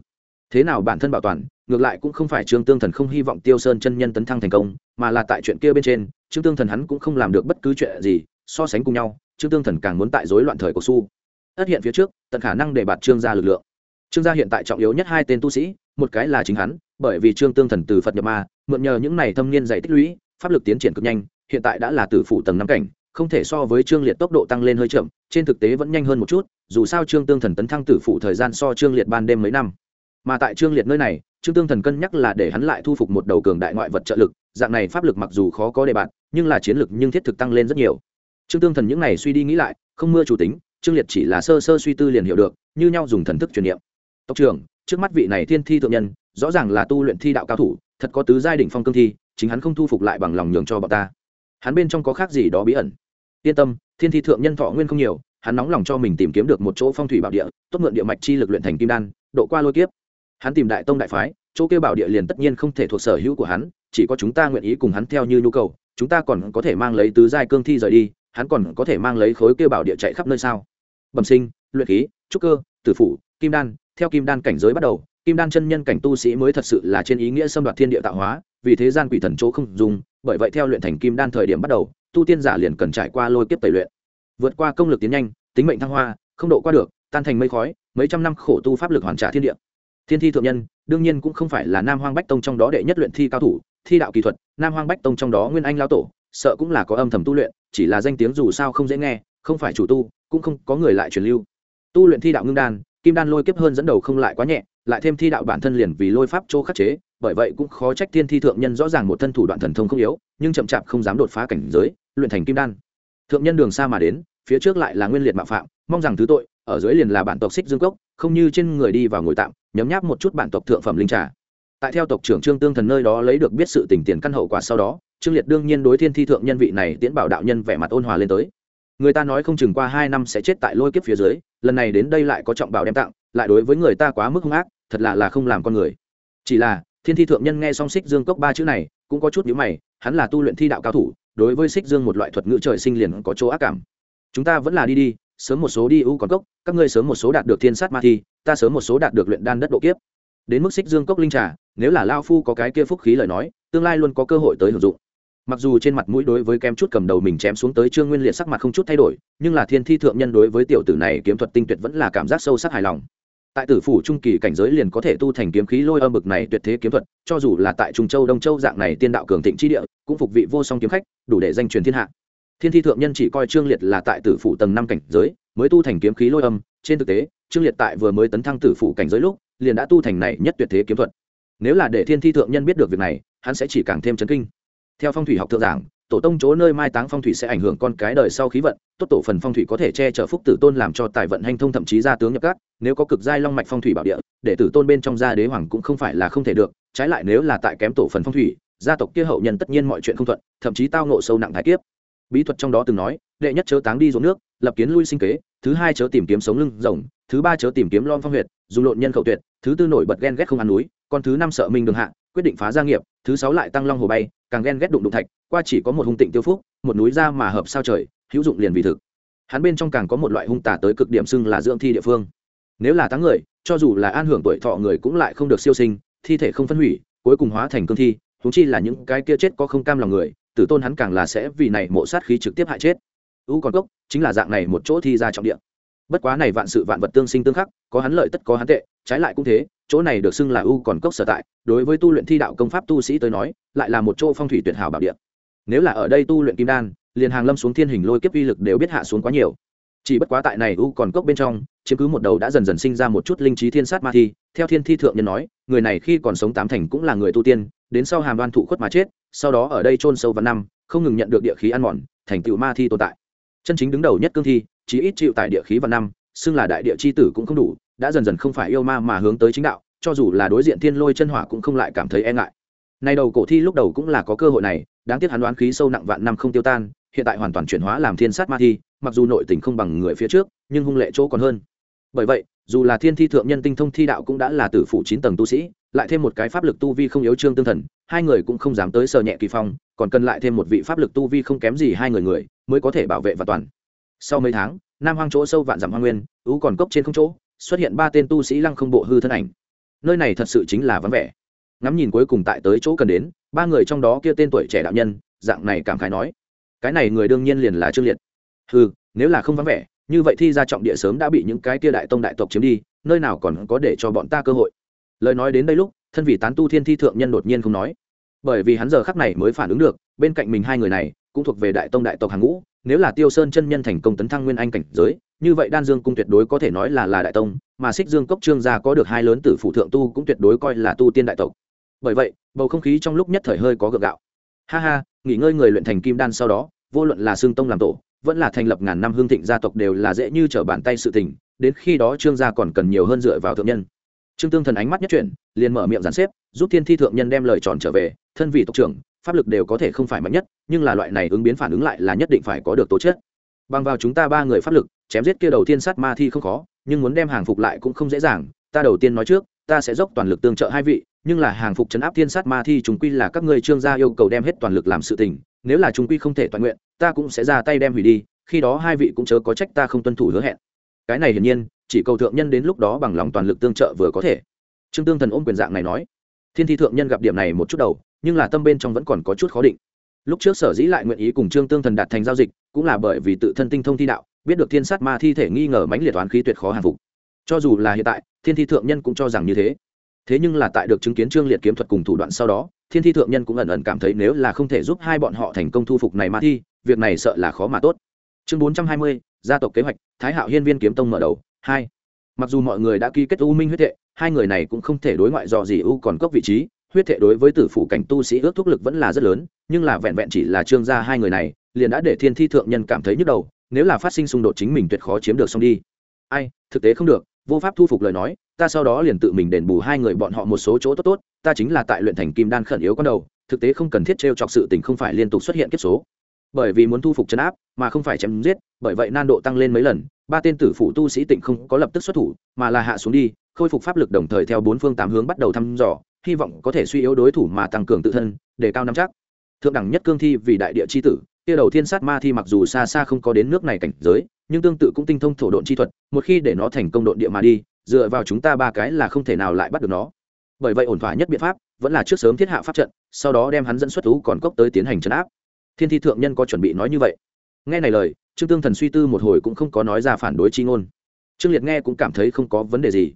thế nào bản thân bảo toàn, ngược lại cũng không phải trương tương thần không hy vọng tiêu sơn chân nhân tấn thăng thành công, mà là tại chuyện kia bên trên, trương tương thần hắn cũng không làm được bất cứ chuyện gì, so sánh cùng nhau, trương tương thần càng muốn tại rối loạn thời của su ất hiện phía trước, tận khả năng để bạt trương gia lực lượng trương gia hiện tại trọng yếu nhất hai tên tu sĩ, một cái là chính hắn, bởi vì trương tương thần từ phật nhập ma, mượn nhờ những này thâm niên dày tích lũy, pháp lực tiến triển cực nhanh, hiện tại đã là tử phủ tầng năm cảnh, không thể so với trương liệt tốc độ tăng lên hơi chậm, trên thực tế vẫn nhanh hơn một chút, dù sao trương tương thần tấn thăng tử phụ thời gian so trương liệt ban đêm mấy năm. Mà tại trương liệt nơi này, trương tương thần cân nhắc là để hắn lại thu phục một đầu cường đại ngoại vật trợ lực, dạng này pháp lực mặc dù khó có đề bạt, nhưng là chiến lực nhưng thiết thực tăng lên rất nhiều. Trương tương thần những này suy đi nghĩ lại, không mưa chủ tính, trương liệt chỉ là sơ sơ suy tư liền hiểu được, như nhau dùng thần thức truyền niệm tộc trưởng, trước mắt vị này thiên thi thượng nhân, rõ ràng là tu luyện thi đạo cao thủ, thật có tứ giai đỉnh phong cương thi, chính hắn không thu phục lại bằng lòng nhường cho bọn ta. Hắn bên trong có khác gì đó bí ẩn? Yên tâm, thiên thi thượng nhân thọ nguyên không nhiều, hắn nóng lòng cho mình tìm kiếm được một chỗ phong thủy bảo địa, tốt mượn địa mạch chi lực luyện thành kim đan, độ qua lôi kiếp. Hắn tìm đại tông đại phái, chỗ kêu bảo địa liền tất nhiên không thể thuộc sở hữu của hắn, chỉ có chúng ta nguyện ý cùng hắn theo như nhu cầu, chúng ta còn có thể mang lấy tứ giai cương thi rời đi, hắn còn có thể mang lấy khối kêu bảo địa chạy khắp nơi sao? Bẩm sinh, luyện khí, trúc cơ, tử phủ, kim đan theo kim đan cảnh giới bắt đầu, kim đan chân nhân cảnh tu sĩ mới thật sự là trên ý nghĩa xâm đoạt thiên địa tạo hóa, vì thế gian quỷ thần chỗ không dùng, bởi vậy theo luyện thành kim đan thời điểm bắt đầu, tu tiên giả liền cần trải qua lôi kiếp tẩy luyện. Vượt qua công lực tiến nhanh, tính mệnh thăng hoa, không độ qua được, tan thành mây khói, mấy trăm năm khổ tu pháp lực hoàn trả thiên địa. Thiên thi thượng nhân, đương nhiên cũng không phải là nam hoang bách tông trong đó đệ nhất luyện thi cao thủ, thi đạo kỹ thuật, nam hoang bách tông trong đó nguyên anh lao tổ, sợ cũng là có âm thầm tu luyện, chỉ là danh tiếng dù sao không dễ nghe, không phải chủ tu, cũng không có người lại truyền lưu. Tu luyện thi đạo ngưng đan kim đan lôi kiếp hơn dẫn đầu không lại quá nhẹ, lại thêm thi đạo bản thân liền vì lôi pháp chỗ khắc chế, bởi vậy cũng khó trách thiên thi thượng nhân rõ ràng một thân thủ đoạn thần thông không yếu, nhưng chậm chạp không dám đột phá cảnh giới, luyện thành kim đan. Thượng nhân đường xa mà đến, phía trước lại là nguyên liệt mạo phạm, mong rằng thứ tội, ở dưới liền là bản tộc xích dương cốc, không như trên người đi vào ngồi tạm, nhấm nháp một chút bản tộc thượng phẩm linh trà. Tại theo tộc trưởng trương tương thần nơi đó lấy được biết sự tình tiền căn hậu quả sau đó, trương liệt đương nhiên đối thiên thi thượng nhân vị này tiễn bảo đạo nhân vẻ mặt ôn hòa lên tới người ta nói không chừng qua hai năm sẽ chết tại lôi kiếp phía dưới, lần này đến đây lại có trọng bảo đem tặng, lại đối với người ta quá mức hung ác, thật là là không làm con người. Chỉ là, thiên thi thượng nhân nghe song xích dương cốc ba chữ này, cũng có chút nhữ mày, hắn là tu luyện thi đạo cao thủ, đối với xích dương một loại thuật ngữ trời sinh liền có chỗ ác cảm. Chúng ta vẫn là đi đi, sớm một số đi ưu còn cốc, các ngươi sớm một số đạt được thiên sát ma thi, ta sớm một số đạt được luyện đan đất độ kiếp. Đến mức xích dương cốc linh trà, nếu là lao phu có cái kia phúc khí lời nói, tương lai luôn có cơ hội tới hưởng dụng mặc dù trên mặt mũi đối với kem chút cầm đầu mình chém xuống tới trương nguyên liệt sắc mặt không chút thay đổi, nhưng là thiên thi thượng nhân đối với tiểu tử này kiếm thuật tinh tuyệt vẫn là cảm giác sâu sắc hài lòng. Tại tử phủ trung kỳ cảnh giới liền có thể tu thành kiếm khí lôi âm bực này tuyệt thế kiếm thuật, cho dù là tại trung châu, đông châu dạng này tiên đạo cường thịnh chi địa, cũng phục vị vô song kiếm khách, đủ để danh truyền thiên hạ. Thiên thi thượng nhân chỉ coi trương liệt là tại tử phủ tầng năm cảnh giới, mới tu thành kiếm khí lôi âm. Trên thực tế, trương liệt tại vừa mới tấn thăng tử phủ cảnh giới lúc, liền đã tu thành này nhất tuyệt thế kiếm thuật. Nếu là để thiên thi thượng nhân biết được việc này, hắn sẽ chỉ càng thêm chấn kinh theo phong thủy học thượng giảng, tổ tông chỗ nơi mai táng phong thủy sẽ ảnh hưởng con cái đời sau khí vận, tốt tổ phần phong thủy có thể che chở phúc tử tôn làm cho tài vận hành thông thậm chí gia tướng nhập cát. nếu có cực giai long mạch phong thủy bảo địa để tử tôn bên trong gia đế hoàng cũng không phải là không thể được, trái lại nếu là tại kém tổ phần phong thủy, gia tộc kia hậu nhân tất nhiên mọi chuyện không thuận, thậm chí tao ngộ sâu nặng thái kiếp bí thuật trong đó từng nói, đệ nhất chớ táng đi ruộng nước, lập kiến lui sinh kế, thứ hai chớ tìm kiếm sống lưng rồng, thứ ba chớ tìm kiếm lon phong huyệt, dùng lộn nhân khẩu tuyệt, thứ tư nổi bật ghen ghét không ăn núi còn thứ năm sợ minh đường hạ quyết định phá gia nghiệp, thứ sáu lại tăng long hồ bay, càng ghen ghét đụng đụng thạch, qua chỉ có một hung tịnh tiêu phúc, một núi ra mà hợp sao trời, hữu dụng liền vì thực. Hắn bên trong càng có một loại hung tả tới cực điểm xưng là dưỡng thi địa phương. Nếu là tháng người, cho dù là an hưởng tuổi thọ người cũng lại không được siêu sinh, thi thể không phân hủy, cuối cùng hóa thành cương thi thúng chi là những cái kia chết có không cam lòng người, tử tôn hắn càng là sẽ vì này mộ sát khí trực tiếp hại chết. U còn cốc, chính là dạng này một chỗ thi ra trọng địa bất quá này vạn sự vạn vật tương sinh tương khắc, có hắn lợi tất có hắn tệ, trái lại cũng thế, chỗ này được xưng là u còn cốc sở tại, đối với tu luyện thi đạo công pháp tu sĩ tới nói, lại là một chỗ phong thủy tuyệt hảo bảo địa. Nếu là ở đây tu luyện kim đan, liền hàng lâm xuống thiên hình lôi kiếp uy lực đều biết hạ xuống quá nhiều. Chỉ bất quá tại này u còn cốc bên trong, chiếm cứ một đầu đã dần dần sinh ra một chút linh trí thiên sát ma thi, theo thiên thi thượng nhân nói, người này khi còn sống tám thành cũng là người tu tiên, đến sau hàm đoan thụ khuất mà chết, sau đó ở đây chôn sâu vào năm, không ngừng nhận được địa khí ăn mòn, thành tựu ma thi tồn tại. Chân chính đứng đầu nhất cương thi chỉ ít chịu tại địa khí và năm, xưng là đại địa chi tử cũng không đủ, đã dần dần không phải yêu ma mà hướng tới chính đạo, cho dù là đối diện thiên lôi chân hỏa cũng không lại cảm thấy e ngại. Nay đầu cổ thi lúc đầu cũng là có cơ hội này, đáng tiếc hắn đoán khí sâu nặng vạn năm không tiêu tan, hiện tại hoàn toàn chuyển hóa làm thiên sát ma thi, mặc dù nội tình không bằng người phía trước, nhưng hung lệ chỗ còn hơn. Bởi vậy, dù là thiên thi thượng nhân tinh thông thi đạo cũng đã là tử phụ chín tầng tu sĩ, lại thêm một cái pháp lực tu vi không yếu trương tương thần, hai người cũng không dám tới sờ nhẹ kỳ phong, còn cần lại thêm một vị pháp lực tu vi không kém gì hai người người, mới có thể bảo vệ và toàn sau mấy tháng, nam hoang chỗ sâu vạn dặm hoa nguyên, ú còn cốc trên không chỗ, xuất hiện ba tên tu sĩ lăng không bộ hư thân ảnh. Nơi này thật sự chính là vắng vẻ. Ngắm nhìn cuối cùng tại tới chỗ cần đến, ba người trong đó kia tên tuổi trẻ đạo nhân, dạng này cảm khái nói, cái này người đương nhiên liền là trương liệt. Hư nếu là không vắng vẻ, như vậy thi ra trọng địa sớm đã bị những cái kia đại tông đại tộc chiếm đi, nơi nào còn có để cho bọn ta cơ hội? Lời nói đến đây lúc, thân vị tán tu thiên thi thượng nhân đột nhiên không nói. Bởi vì hắn giờ khắc này mới phản ứng được, bên cạnh mình hai người này, cũng thuộc về đại tông đại tộc hàng ngũ nếu là tiêu sơn chân nhân thành công tấn thăng nguyên anh cảnh giới, như vậy đan dương cung tuyệt đối có thể nói là là đại tông, mà xích dương cốc trương gia có được hai lớn tử phụ thượng tu cũng tuyệt đối coi là tu tiên đại tộc. Bởi vậy, bầu không khí trong lúc nhất thời hơi có gượng gạo. Ha ha, nghỉ ngơi người luyện thành kim đan sau đó, vô luận là xương tông làm tổ, vẫn là thành lập ngàn năm hương thịnh gia tộc đều là dễ như trở bàn tay sự tình, đến khi đó trương gia còn cần nhiều hơn dựa vào thượng nhân. Trương tương thần ánh mắt nhất chuyển, liền mở miệng giàn xếp, giúp thiên thi thượng nhân đem lời tròn trở về, thân vị tộc trưởng pháp lực đều có thể không phải mạnh nhất, nhưng là loại này ứng biến phản ứng lại là nhất định phải có được tố chất. Bằng vào chúng ta ba người pháp lực, chém giết kia đầu tiên sát ma thi không khó, nhưng muốn đem hàng phục lại cũng không dễ dàng. Ta đầu tiên nói trước, ta sẽ dốc toàn lực tương trợ hai vị, nhưng là hàng phục chấn áp thiên sát ma thi chúng quy là các ngươi trương gia yêu cầu đem hết toàn lực làm sự tình. Nếu là chúng quy không thể toàn nguyện, ta cũng sẽ ra tay đem hủy đi, khi đó hai vị cũng chớ có trách ta không tuân thủ hứa hẹn. Cái này hiển nhiên, chỉ cầu thượng nhân đến lúc đó bằng lòng toàn lực tương trợ vừa có thể. Trương tương thần ôm quyền dạng này nói thiên thi thượng nhân gặp điểm này một chút đầu, nhưng là tâm bên trong vẫn còn có chút khó định. Lúc trước sở dĩ lại nguyện ý cùng trương tương thần đạt thành giao dịch, cũng là bởi vì tự thân tinh thông thi đạo, biết được thiên sát ma thi thể nghi ngờ mãnh liệt toán khí tuyệt khó hàng phục. Cho dù là hiện tại, thiên thi thượng nhân cũng cho rằng như thế. Thế nhưng là tại được chứng kiến trương liệt kiếm thuật cùng thủ đoạn sau đó, thiên thi thượng nhân cũng ẩn ẩn cảm thấy nếu là không thể giúp hai bọn họ thành công thu phục này ma thi, việc này sợ là khó mà tốt. Chương bốn trăm hai mươi, gia tộc kế hoạch, thái hạo hiên viên kiếm tông mở đầu, hai. Mặc dù mọi người đã ký kết u minh huyết thệ hai người này cũng không thể đối ngoại dò gì ưu còn cốc vị trí, huyết thệ đối với tử phủ cảnh tu sĩ ước thúc lực vẫn là rất lớn, nhưng là vẹn vẹn chỉ là trương gia hai người này, liền đã để thiên thi thượng nhân cảm thấy nhức đầu, nếu là phát sinh xung đột chính mình tuyệt khó chiếm được xong đi. Ai, thực tế không được, vô pháp thu phục lời nói, ta sau đó liền tự mình đền bù hai người bọn họ một số chỗ tốt tốt, ta chính là tại luyện thành kim đan khẩn yếu con đầu, thực tế không cần thiết t r e o chọc sự tình không phải liên tục xuất hiện kiếp số. Bởi vì muốn thu phục chấn áp, mà không phải chém giết, bởi vậy nan độ tăng lên mấy lần, ba tên tử phủ tu sĩ tịnh không có lập tức xuất thủ, mà là hạ xuống đi khôi phục pháp lực đồng thời theo bốn phương tám hướng bắt đầu thăm dò, hy vọng có thể suy yếu đối thủ mà tăng cường tự thân, để cao năm chắc. Thượng đẳng nhất cương thi vì đại địa c h i tử, kia đầu thiên sát ma thi mặc dù xa xa không có đến nước này cảnh giới, nhưng tương tự cũng tinh thông thổ độn chi thuật, một khi để nó thành công độn địa mà đi, dựa vào chúng ta ba cái là không thể nào lại bắt được nó. Bởi vậy ổn thỏa nhất biện pháp vẫn là trước sớm thiết hạ pháp trận, sau đó đem hắn dẫn xuất thú còn cốc tới tiến hành trấn áp. Thiên thi thượng nhân có chuẩn bị nói như vậy. Nghe này lời, trương tương thần suy tư một hồi cũng không có nói ra phản đối chi ngôn. Trương liệt nghe cũng cảm thấy không có vấn đề gì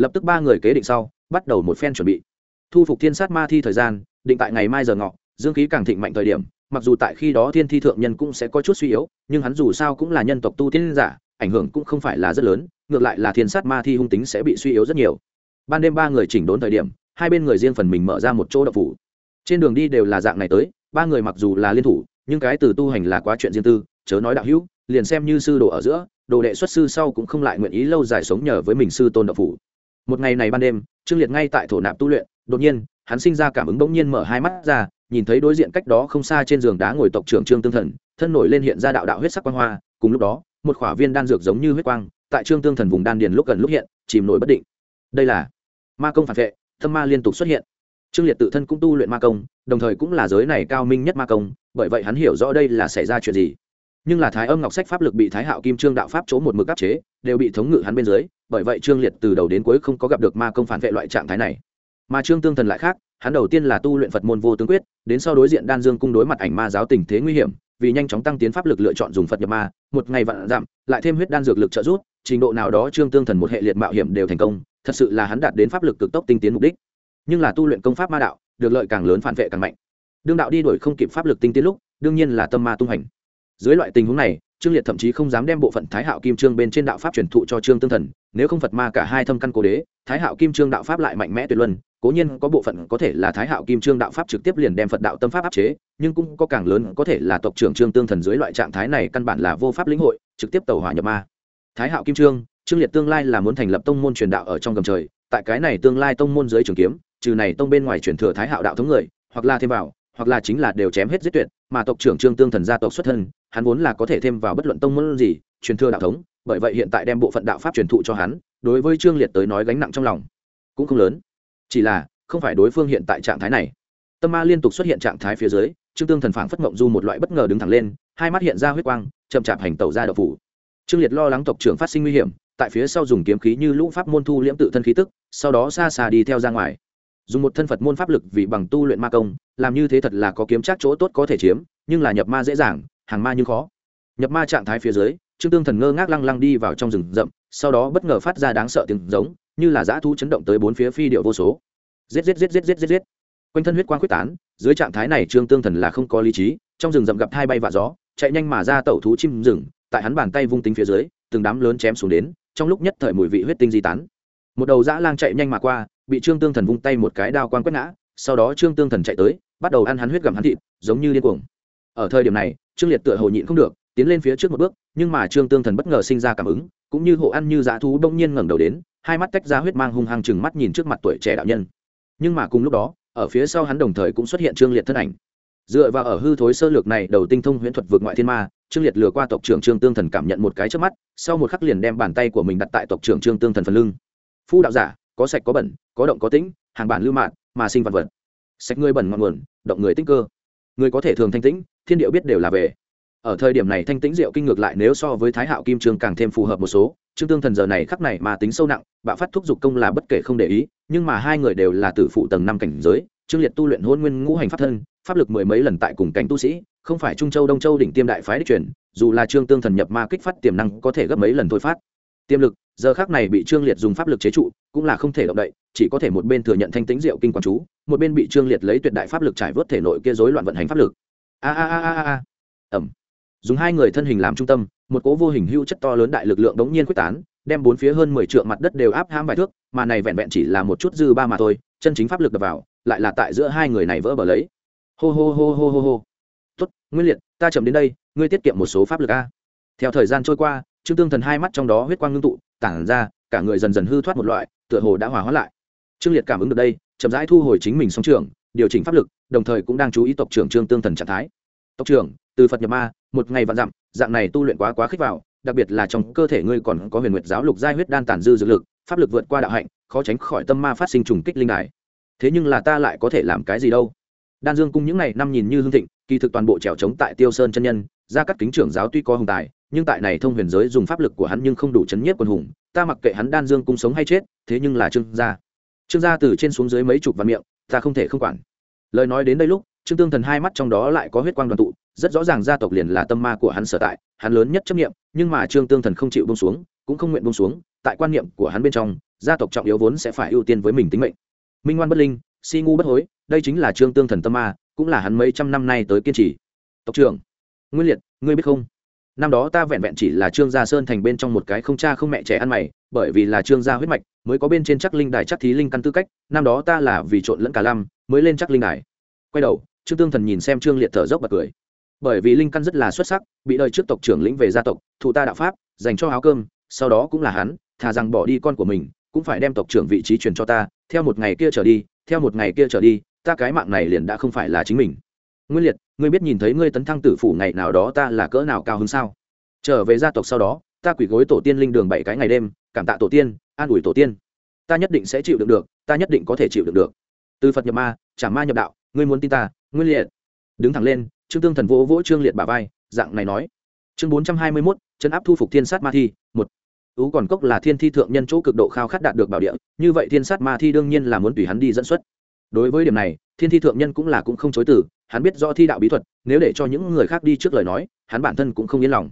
lập tức ba người kế định sau, bắt đầu một phen chuẩn bị. Thu phục thiên sát ma thi thời gian, định tại ngày mai giờ ngọ, dương khí càng thịnh mạnh thời điểm, mặc dù tại khi đó thiên thi thượng nhân cũng sẽ có chút suy yếu, nhưng hắn dù sao cũng là nhân tộc tu tiên giả, ảnh hưởng cũng không phải là rất lớn, ngược lại là thiên sát ma thi hung tính sẽ bị suy yếu rất nhiều. Ban đêm ba người chỉnh đốn thời điểm, hai bên người riêng phần mình mở ra một chỗ đậu phủ. Trên đường đi đều là dạng này tới, ba người mặc dù là liên thủ, nhưng cái từ tu hành là quá chuyện riêng tư, chớ nói đạo hữu, liền xem như sư đồ ở giữa, đồ đệ xuất sư sau cũng không lại nguyện ý lâu dài sống nhờ với mình sư tôn đậu phủ một ngày này ban đêm, trương liệt ngay tại thổ nạp tu luyện, đột nhiên, hắn sinh ra cảm ứng bỗng nhiên mở hai mắt ra, nhìn thấy đối diện cách đó không xa trên giường đá ngồi tộc trưởng trương tương thần, thân nổi lên hiện ra đạo đạo huyết sắc quang hoa, cùng lúc đó, một khỏa viên đan dược giống như huyết quang, tại trương tương thần vùng đan điền lúc gần lúc hiện, chìm nổi bất định. Đây là ma công phản vệ, thâm ma liên tục xuất hiện. Trương liệt tự thân cũng tu luyện ma công, đồng thời cũng là giới này cao minh nhất ma công, bởi vậy hắn hiểu rõ đây là xảy ra chuyện gì nhưng là thái âm ngọc sách pháp lực bị thái hạo kim trương đạo pháp chỗ một mực áp chế, đều bị thống ngự hắn bên dưới, bởi vậy trương liệt từ đầu đến cuối không có gặp được ma công phản vệ loại trạng thái này. Mà trương tương thần lại khác, hắn đầu tiên là tu luyện phật môn vô tướng quyết, đến sau đối diện đan dương cung đối mặt ảnh ma giáo tình thế nguy hiểm, vì nhanh chóng tăng tiến pháp lực lựa chọn dùng phật nhập ma, một ngày vạn giảm, lại thêm huyết đan dược lực trợ giúp, trình độ nào đó trương tương thần một hệ liệt mạo hiểm đều thành công, thật sự là hắn đạt đến pháp lực cực tốc tinh tiến mục đích. Nhưng là tu luyện công pháp ma đạo, được lợi càng lớn phản vệ càng mạnh. Đương đạo đi đổi không kịp pháp lực tinh tiến lúc, đương nhiên là tâm ma tung hành dưới loại tình huống này, trương liệt thậm chí không dám đem bộ phận thái hạo kim trương bên trên đạo pháp truyền thụ cho trương tương thần, nếu không phật ma cả hai thâm căn cố đế, thái hạo kim trương đạo pháp lại mạnh mẽ tuyệt luân, cố nhiên có bộ phận có thể là thái hạo kim trương đạo pháp trực tiếp liền đem phật đạo tâm pháp áp chế, nhưng cũng có càng lớn có thể là tộc trưởng trương tương thần dưới loại trạng thái này căn bản là vô pháp lĩnh hội, trực tiếp tàu hỏa nhập ma. Thái hạo kim trương trương liệt tương lai là muốn thành lập tông môn truyền đạo ở trong gầm trời, tại cái này tương lai tông môn dưới trường kiếm, trừ này tông bên ngoài truyền thừa thái hạo đạo thống người, hoặc là thêm vào, hoặc là chính là đều chém hết giết tuyệt, mà tộc trưởng trương tương thần gia tộc xuất thân hắn vốn là có thể thêm vào bất luận tông môn gì, truyền thừa đạo thống, bởi vậy hiện tại đem bộ phận đạo pháp truyền thụ cho hắn, đối với trương liệt tới nói gánh nặng trong lòng cũng không lớn. Chỉ là, không phải đối phương hiện tại trạng thái này. Tâm ma liên tục xuất hiện trạng thái phía dưới, trương tương thần phảng phất mộng du một loại bất ngờ đứng thẳng lên, hai mắt hiện ra huyết quang, chậm chạp hành tẩu ra đậu phủ. Trương liệt lo lắng tộc trưởng phát sinh nguy hiểm, tại phía sau dùng kiếm khí như lũ pháp môn thu liễm tự thân khí tức, sau đó xa xa đi theo ra ngoài. Dùng một thân phật môn pháp lực vì bằng tu luyện ma công, làm như thế thật là có kiếm chắc chỗ tốt có thể chiếm, nhưng là nhập ma dễ dàng hàng ma nhưng khó. Nhập ma trạng thái phía dưới, trương tương thần ngơ ngác lăng lăng đi vào trong rừng rậm, sau đó bất ngờ phát ra đáng sợ tiếng giống, như là dã thu chấn động tới bốn phía phi điệu vô số. Giết giết giết giết giết giết giết. Quanh thân huyết quang quyết tán, dưới trạng thái này trương tương thần là không có lý trí, trong rừng rậm gặp hai bay vạ gió, chạy nhanh mà ra tẩu thú chim rừng, tại hắn bàn tay vung tính phía dưới, từng đám lớn chém xuống đến, trong lúc nhất thời mùi vị huyết tinh di tán. Một đầu dã lang chạy nhanh mà qua, bị trương tương thần vung tay một cái đao quang quét ngã, sau đó trương tương thần chạy tới, bắt đầu ăn hắn huyết gặm hắn thịt, giống như điên cuồng ở thời điểm này, trương liệt tựa hồ nhịn không được, tiến lên phía trước một bước, nhưng mà trương tương thần bất ngờ sinh ra cảm ứng, cũng như hộ ăn như dã thú đông nhiên ngẩng đầu đến, hai mắt tách ra huyết mang hung hăng chừng mắt nhìn trước mặt tuổi trẻ đạo nhân. Nhưng mà cùng lúc đó, ở phía sau hắn đồng thời cũng xuất hiện trương liệt thân ảnh. Dựa vào ở hư thối sơ lược này đầu tinh thông huyễn thuật vượt ngoại thiên ma, trương liệt lừa qua tộc trưởng trương tương thần cảm nhận một cái trước mắt, sau một khắc liền đem bàn tay của mình đặt tại tộc trưởng trương tương thần phần lưng. Phu đạo giả, có sạch có bẩn, có động có tĩnh, hàng bản lưu mạn, mà sinh vật vật. Sạch người bẩn ngọn nguồn, động người tích cơ. Người có thể thường thanh tĩnh thiên điệu biết đều là về. Ở thời điểm này thanh tĩnh diệu kinh ngược lại nếu so với thái hạo kim trương càng thêm phù hợp một số, trương tương thần giờ này khắc này mà tính sâu nặng, bạo phát thúc giục công là bất kể không để ý, nhưng mà hai người đều là tử phụ tầng năm cảnh giới, trương liệt tu luyện hôn nguyên ngũ hành pháp thân, pháp lực mười mấy lần tại cùng cảnh tu sĩ, không phải trung châu, đông châu đỉnh tiêm đại phái đích truyền, dù là trương tương thần nhập ma kích phát tiềm năng có thể gấp mấy lần thôi phát. Tiềm lực, giờ khác này bị trương liệt dùng pháp lực chế trụ, cũng là không thể động đậy, chỉ có thể một bên thừa nhận thanh tính diệu kinh quán chú, một bên bị trương liệt lấy tuyệt đại pháp lực trải vớt thể nội kia rối loạn vận hành pháp lực a a a a a ẩm. Dùng hai người thân hình làm trung tâm, một cố vô hình hưu chất to lớn đại lực lượng đống nhiên quyết tán, đem bốn phía hơn mười trượng mặt đất đều áp hãm vài thước, mà này vẹn vẹn chỉ là một chút dư ba mà thôi, chân chính pháp lực đập vào, lại là tại giữa hai người này vỡ bờ lấy. Hô hô hô hô hô hô. Tốt, nguyên liệt, ta chậm đến đây, ngươi tiết kiệm một số pháp lực a. Theo thời gian trôi qua, trương tương thần hai mắt trong đó huyết quang ngưng tụ, tản ra, cả người dần dần hư thoát một loại, tựa hồ đã hòa hóa lại. Trương liệt cảm ứng được đây, chậm rãi thu hồi chính mình song trường điều chỉnh pháp lực, đồng thời cũng đang chú ý tộc trưởng trương tương thần trạng thái. Tộc trưởng, từ phật nhập ma, một ngày vạn dặm, dạng này tu luyện quá quá khích vào, đặc biệt là trong cơ thể ngươi còn có huyền nguyệt giáo lục giai huyết đan tàn dư dược lực, pháp lực vượt qua đạo hạnh, khó tránh khỏi tâm ma phát sinh trùng kích linh đài. Thế nhưng là ta lại có thể làm cái gì đâu? Đan dương cung những ngày năm nhìn như hương thịnh, kỳ thực toàn bộ trèo trống tại tiêu sơn chân nhân ra các kính trưởng giáo tuy có hùng tài, nhưng tại này thông huyền giới dùng pháp lực của hắn nhưng không đủ chấn nhiếp quân hùng, ta mặc kệ hắn đan dương cung sống hay chết, thế nhưng là trương gia. Trương gia từ trên xuống dưới mấy chục vạn miệng ta không thể không quản. Lời nói đến đây lúc, trương tương thần hai mắt trong đó lại có huyết quang đoàn tụ, rất rõ ràng gia tộc liền là tâm ma của hắn sở tại, hắn lớn nhất chấp nghiệm nhưng mà trương tương thần không chịu bông xuống, cũng không nguyện bông xuống, tại quan niệm của hắn bên trong, gia tộc trọng yếu vốn sẽ phải ưu tiên với mình tính mệnh. Minh ngoan bất linh, si ngu bất hối, đây chính là trương tương thần tâm ma, cũng là hắn mấy trăm năm nay tới kiên trì. Tộc trưởng, nguyên liệt, ngươi biết không? Năm đó ta vẹn vẹn chỉ là trương gia sơn thành bên trong một cái không cha không mẹ trẻ ăn mày, bởi vì là trương gia huyết mạch mới có bên trên chắc linh đài chắc thí linh căn tư cách, năm đó ta là vì trộn lẫn cả lâm mới lên chắc linh đài. Quay đầu, trương tương thần nhìn xem trương liệt thở dốc bật cười. Bởi vì linh căn rất là xuất sắc, bị đời trước tộc trưởng lĩnh về gia tộc, thụ ta đạo pháp, dành cho áo cơm, sau đó cũng là hắn, thà rằng bỏ đi con của mình, cũng phải đem tộc trưởng vị trí truyền cho ta, theo một ngày kia trở đi, theo một ngày kia trở đi, ta cái mạng này liền đã không phải là chính mình. Nguyên liệt, ngươi biết nhìn thấy ngươi tấn thăng tử phủ ngày nào đó ta là cỡ nào cao hơn sao? Trở về gia tộc sau đó, ta quỷ gối tổ tiên linh đường bảy cái ngày đêm cảm tạ tổ tiên, an ủi tổ tiên. Ta nhất định sẽ chịu đựng được, ta nhất định có thể chịu đựng được. Từ phật nhập ma, trả ma nhập đạo, ngươi muốn tin ta nguyên liệt. Đứng thẳng lên, trương tương thần vỗ vỗ trương liệt bà vai, dạng này nói. Chương bốn trăm hai mươi mốt chân áp thu phục thiên sát ma thi, một. Ú còn cốc là thiên thi thượng nhân chỗ cực độ khao khát đạt được bảo địa, như vậy thiên sát ma thi đương nhiên là muốn tùy hắn đi dẫn xuất. Đối với điểm này, thiên thi thượng nhân cũng là cũng không chối từ, hắn biết do thi đạo bí thuật, nếu để cho những người khác đi trước lời nói, hắn bản thân cũng không yên lòng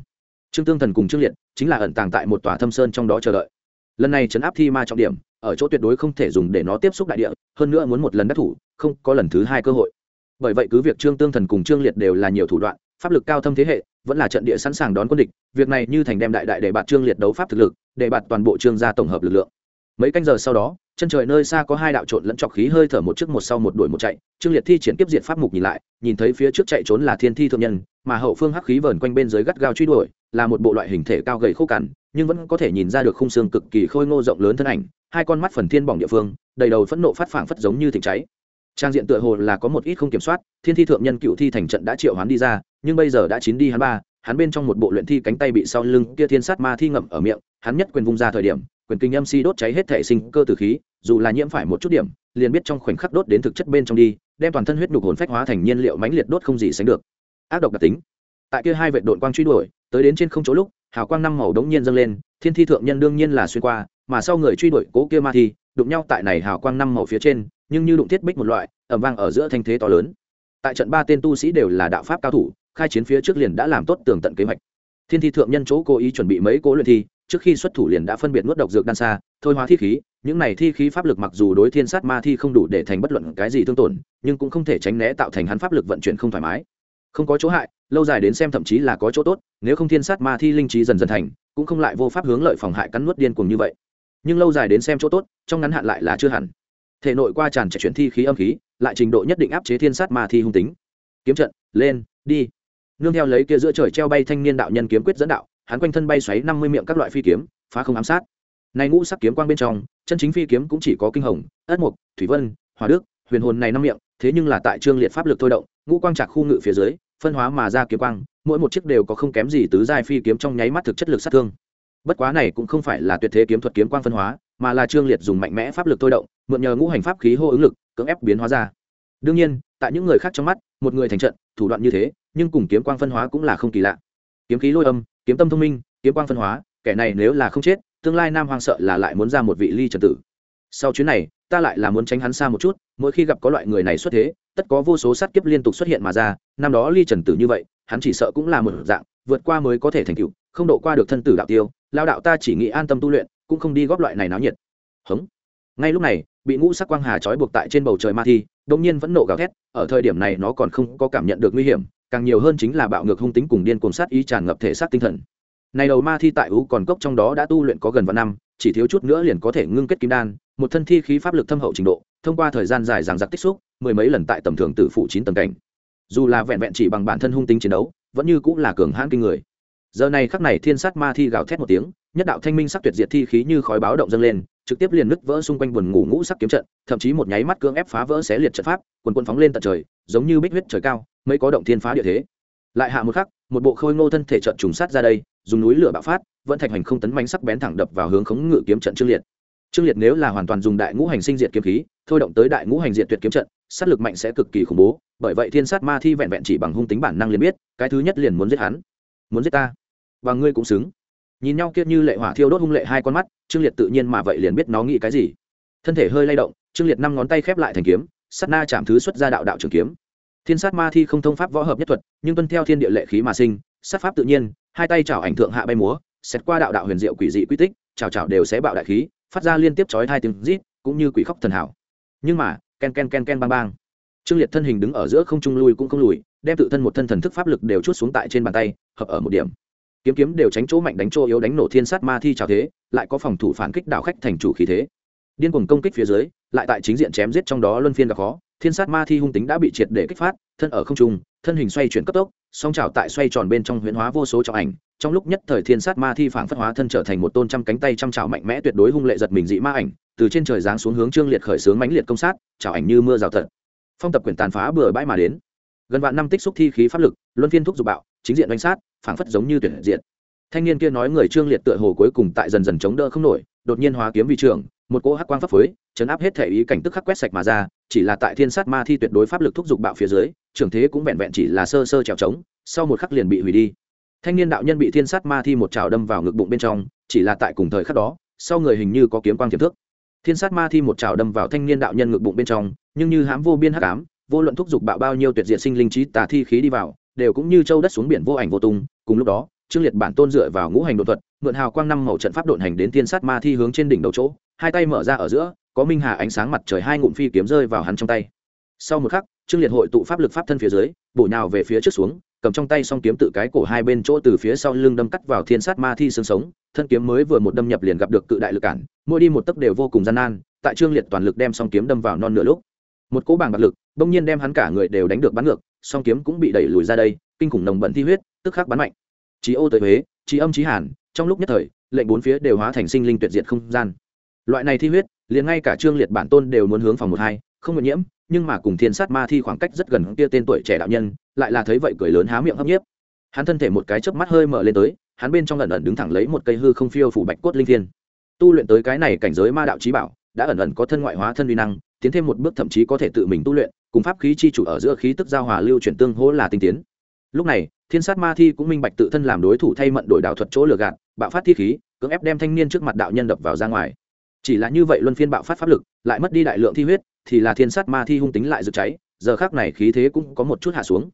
trương tương thần cùng trương liệt chính là ẩn tàng tại một tòa thâm sơn trong đó chờ đợi. Lần này chấn áp thi ma trọng điểm, ở chỗ tuyệt đối không thể dùng để nó tiếp xúc đại địa, hơn nữa muốn một lần đắc thủ, không có lần thứ hai cơ hội. Bởi vậy cứ việc trương tương thần cùng trương liệt đều là nhiều thủ đoạn, pháp lực cao thâm thế hệ, vẫn là trận địa sẵn sàng đón quân địch, việc này như thành đem đại đại để bạt trương liệt đấu pháp thực lực, để bạt toàn bộ trương gia tổng hợp lực lượng. Mấy canh giờ sau đó chân trời nơi xa có hai đạo trộn lẫn trọc khí hơi thở một trước một sau một đuổi một chạy, trương liệt thi triển tiếp diện pháp mục nhìn lại, nhìn thấy phía trước chạy trốn là thiên thi thượng nhân, mà hậu phương hắc khí vờn quanh bên dưới gắt gao truy đuổi, là một bộ loại hình thể cao gầy khô cằn, nhưng vẫn có thể nhìn ra được khung xương cực kỳ khôi ngô rộng lớn thân ảnh, hai con mắt phần thiên bỏng địa phương, đầy đầu phẫn nộ phát phảng phất giống như thịnh cháy. Trang diện tựa hồ là có một ít không kiểm soát, thiên thi thượng nhân cựu thi thành trận đã triệu hoán đi ra, nhưng bây giờ đã chín đi hắn ba, hắn bên trong một bộ luyện thi cánh tay bị sau lưng kia thiên sát ma thi ngậm ở miệng, hắn nhất quyền vung ra thời điểm quyền kinh âm si đốt cháy hết thể sinh cơ tử khí, dù là nhiễm phải một chút điểm, liền biết trong khoảnh khắc đốt đến thực chất bên trong đi, đem toàn thân huyết nhục hồn phách hóa thành nhiên liệu mãnh liệt đốt không gì sánh được. Ác độc đặc tính. Tại kia hai vệ đội quang truy đuổi, tới đến trên không chỗ lúc, hào quang năm màu đống nhiên dâng lên, thiên thi thượng nhân đương nhiên là xuyên qua, mà sau người truy đuổi cố kia ma thi, đụng nhau tại này hào quang năm màu phía trên, nhưng như đụng thiết bích một loại ẩm vang ở giữa thanh thế to lớn. Tại trận ba tên tu sĩ đều là đạo pháp cao thủ, khai chiến phía trước liền đã làm tốt tường tận kế hoạch. Thiên thi thượng nhân chỗ cố ý chuẩn bị mấy cố luyện thi trước khi xuất thủ liền đã phân biệt nuốt độc dược đan xa, thôi hóa thi khí, những này thi khí pháp lực mặc dù đối thiên sát ma thi không đủ để thành bất luận cái gì thương tổn, nhưng cũng không thể tránh né tạo thành hắn pháp lực vận chuyển không thoải mái. Không có chỗ hại, lâu dài đến xem thậm chí là có chỗ tốt, nếu không thiên sát ma thi linh trí dần dần thành, cũng không lại vô pháp hướng lợi phòng hại cắn nuốt điên cuồng như vậy. Nhưng lâu dài đến xem chỗ tốt, trong ngắn hạn lại là chưa hẳn. Thể nội qua tràn chạy chuyển thi khí âm khí, lại trình độ nhất định áp chế thiên sát ma thi hung tính. Kiếm trận, lên, đi. Nương theo lấy kia giữa trời treo bay thanh niên đạo nhân kiếm quyết dẫn đạo hắn quanh thân bay xoáy năm mươi miệng các loại phi kiếm, phá không ám sát. Này ngũ sắc kiếm quang bên trong, chân chính phi kiếm cũng chỉ có kinh hồng, ất mục thủy vân hòa đức, huyền hồn này năm miệng, thế nhưng là tại trương liệt pháp lực thôi động, ngũ quang trạc khu ngự phía dưới, phân hóa mà ra kiếm quang, mỗi một chiếc đều có không kém gì tứ giai phi kiếm trong nháy mắt thực chất lực sát thương. Bất quá này cũng không phải là tuyệt thế kiếm thuật kiếm quang phân hóa, mà là trương liệt dùng mạnh mẽ pháp lực thôi động, mượn nhờ ngũ hành pháp khí hô ứng lực, cưỡng ép biến hóa ra. Đương nhiên, tại những người khác trong mắt, một người thành trận, thủ đoạn như thế, nhưng cùng kiếm quang phân hóa cũng là không kỳ lạ. Kiếm khí lôi âm kiếm tâm thông minh, kiếm quang phân hóa, kẻ này nếu là không chết, tương lai nam hoàng sợ là lại muốn ra một vị ly trần tử. Sau chuyến này, ta lại là muốn tránh hắn xa một chút, mỗi khi gặp có loại người này xuất thế, tất có vô số sát kiếp liên tục xuất hiện mà ra, năm đó ly trần tử như vậy, hắn chỉ sợ cũng là một dạng, vượt qua mới có thể thành tựu, không độ qua được thân tử đạo tiêu, lao đạo ta chỉ nghĩ an tâm tu luyện, cũng không đi góp loại này náo nhiệt. Hống. Ngay lúc này, bị ngũ sắc quang hà trói buộc tại trên bầu trời ma thi đông nhiên vẫn nộ gào thét, ở thời điểm này nó còn không có cảm nhận được nguy hiểm càng nhiều hơn chính là bạo ngược hung tính cùng điên cuồng sát ý tràn ngập thể xác tinh thần. Này đầu ma thi tại u còn cốc trong đó đã tu luyện có gần vạn năm, chỉ thiếu chút nữa liền có thể ngưng kết kim đan, một thân thi khí pháp lực thâm hậu trình độ, thông qua thời gian dài giảng giặc tích xúc, mười mấy lần tại tầm thường tử phụ chín tầng cảnh. Dù là vẹn vẹn chỉ bằng bản thân hung tính chiến đấu, vẫn như cũng là cường hãn kinh người. Giờ này khắc này thiên sát ma thi gào thét một tiếng, nhất đạo thanh minh sắc tuyệt diệt thi khí như khói báo động dâng lên, trực tiếp liền nứt vỡ xung quanh buồn ngủ ngũ sắc kiếm trận, thậm chí một nháy mắt cưỡng ép phá vỡ xé liệt trận pháp, quần quân phóng lên tận trời, giống như bích huyết trời cao mấy có động thiên phá địa thế. Lại hạ một khắc, một bộ khôi ngô thân thể trận trùng sát ra đây, dùng núi lửa bạo phát, vẫn thạch hành không tấn bánh sắc bén thẳng đập vào hướng khống ngự kiếm trận trương liệt. Trương liệt nếu là hoàn toàn dùng đại ngũ hành sinh diệt kiếm khí, thôi động tới đại ngũ hành diệt tuyệt kiếm trận, sát lực mạnh sẽ cực kỳ khủng bố, bởi vậy thiên sát ma thi vẹn vẹn chỉ bằng hung tính bản năng liền biết, cái thứ nhất liền muốn giết hắn. Muốn giết ta. Và ngươi cũng xứng. Nhìn nhau kia như lệ hỏa thiêu đốt hung lệ hai con mắt, trương liệt tự nhiên mà vậy liền biết nó nghĩ cái gì. Thân thể hơi lay động, trương liệt năm ngón tay khép lại thành kiếm sắt na chạm thứ xuất ra đạo đạo trường kiếm thiên sát ma thi không thông pháp võ hợp nhất thuật, nhưng tuân theo thiên địa lệ khí mà sinh, sát pháp tự nhiên, hai tay chảo ảnh thượng hạ bay múa, xét qua đạo đạo huyền diệu quỷ dị quy tích, chảo chảo đều sẽ bạo đại khí, phát ra liên tiếp chói hai tiếng rít, cũng như quỷ khóc thần hảo. Nhưng mà, ken ken ken ken bang bang. Trương liệt thân hình đứng ở giữa không trung lui cũng không lùi, đem tự thân một thân thần thức pháp lực đều chút xuống tại trên bàn tay, hợp ở một điểm. Kiếm kiếm đều tránh chỗ mạnh đánh chỗ yếu đánh nổ thiên sát ma thi trào thế, lại có phòng thủ phản kích đạo khách thành chủ khí thế. Điên cuồng công kích phía dưới, lại tại chính diện chém giết trong đó luân phiên gặp khó thiên sát ma thi hung tính đã bị triệt để kích phát, thân ở không trung, thân hình xoay chuyển cấp tốc, song trào tại xoay tròn bên trong huyễn hóa vô số trọng ảnh. Trong lúc nhất thời thiên sát ma thi phảng phất hóa thân trở thành một tôn trăm cánh tay trăm trào mạnh mẽ tuyệt đối hung lệ giật mình dị ma ảnh, từ trên trời giáng xuống hướng trương liệt khởi sướng mãnh liệt công sát trào ảnh như mưa rào thật phong tập quyển tàn phá bừa bãi mà đến. Gần vạn năm tích xúc thi khí pháp lực, luân phiên thúc dục bạo, chính diện đánh sát, phảng phất giống như tuyển diện thanh niên kia nói người trương liệt tựa hồ cuối cùng tại dần dần chống đỡ không nổi, đột nhiên hóa kiếm vi trường, một cỗ hắc quang pháp phối chấn áp hết thể ý cảnh tức khắc quét sạch mà ra chỉ là tại thiên sát ma thi tuyệt đối pháp lực thúc giục bạo phía dưới trường thế cũng vẹn vẹn chỉ là sơ sơ trèo trống, sau một khắc liền bị hủy đi. Thanh niên đạo nhân bị thiên sát ma thi một trào đâm vào ngực bụng bên trong, chỉ là tại cùng thời khắc đó, sau người hình như có kiếm quang tiềm thức thiên sát ma thi một trào đâm vào thanh niên đạo nhân ngực bụng bên trong, nhưng như hãm vô biên hắc ám, vô luận thúc giục bạo bao nhiêu tuyệt diệt sinh linh trí tà thi khí đi vào, đều cũng như châu đất xuống biển vô ảnh vô tung. Cùng lúc đó, trương liệt bản tôn dựa vào ngũ hành đột thuật, mượn hào quang năm màu trận pháp đột hành đến thiên sát ma thi hướng trên đỉnh đầu chỗ, hai tay mở ra ở giữa có minh hà ánh sáng mặt trời hai ngụm phi kiếm rơi vào hắn trong tay sau một khắc trương liệt hội tụ pháp lực pháp thân phía dưới bổ nhào về phía trước xuống cầm trong tay song kiếm tự cái cổ hai bên chỗ từ phía sau lưng đâm cắt vào thiên sát ma thi xương sống thân kiếm mới vừa một đâm nhập liền gặp được cự đại lực cản mỗi đi một tấc đều vô cùng gian nan tại trương liệt toàn lực đem song kiếm đâm vào non nửa lúc một cỗ bảng bạc lực bỗng nhiên đem hắn cả người đều đánh được bắn ngược song kiếm cũng bị đẩy lùi ra đây kinh khủng nồng bận thi huyết tức khắc bắn mạnh trí ô tới huế trí âm trí hàn trong lúc nhất thời lệnh bốn phía đều hóa thành sinh linh tuyệt diệt không gian loại này thi huyết liền ngay cả trương liệt bản tôn đều muốn hướng phòng một hai, không bị nhiễm, nhưng mà cùng thiên sát ma thi khoảng cách rất gần kia tên tuổi trẻ đạo nhân, lại là thấy vậy cười lớn há miệng hấp nhiếp. Hắn thân thể một cái chớp mắt hơi mở lên tới, hắn bên trong ẩn ẩn đứng thẳng lấy một cây hư không phiêu phủ bạch cốt linh thiên. Tu luyện tới cái này cảnh giới ma đạo trí bảo, đã ẩn ẩn có thân ngoại hóa thân uy năng, tiến thêm một bước thậm chí có thể tự mình tu luyện, cùng pháp khí chi chủ ở giữa khí tức giao hòa lưu chuyển tương hỗ là tinh tiến. Lúc này, thiên sát ma thi cũng minh bạch tự thân làm đối thủ thay mận đổi đạo thuật chỗ lừa gạt, bạo phát thi khí, cưỡng ép đem thanh niên trước mặt đạo nhân đập vào ra ngoài chỉ là như vậy luân phiên bạo phát pháp lực, lại mất đi đại lượng thi huyết, thì là thiên sát ma thi hung tính lại rực cháy, giờ khác này khí thế cũng có một chút hạ xuống.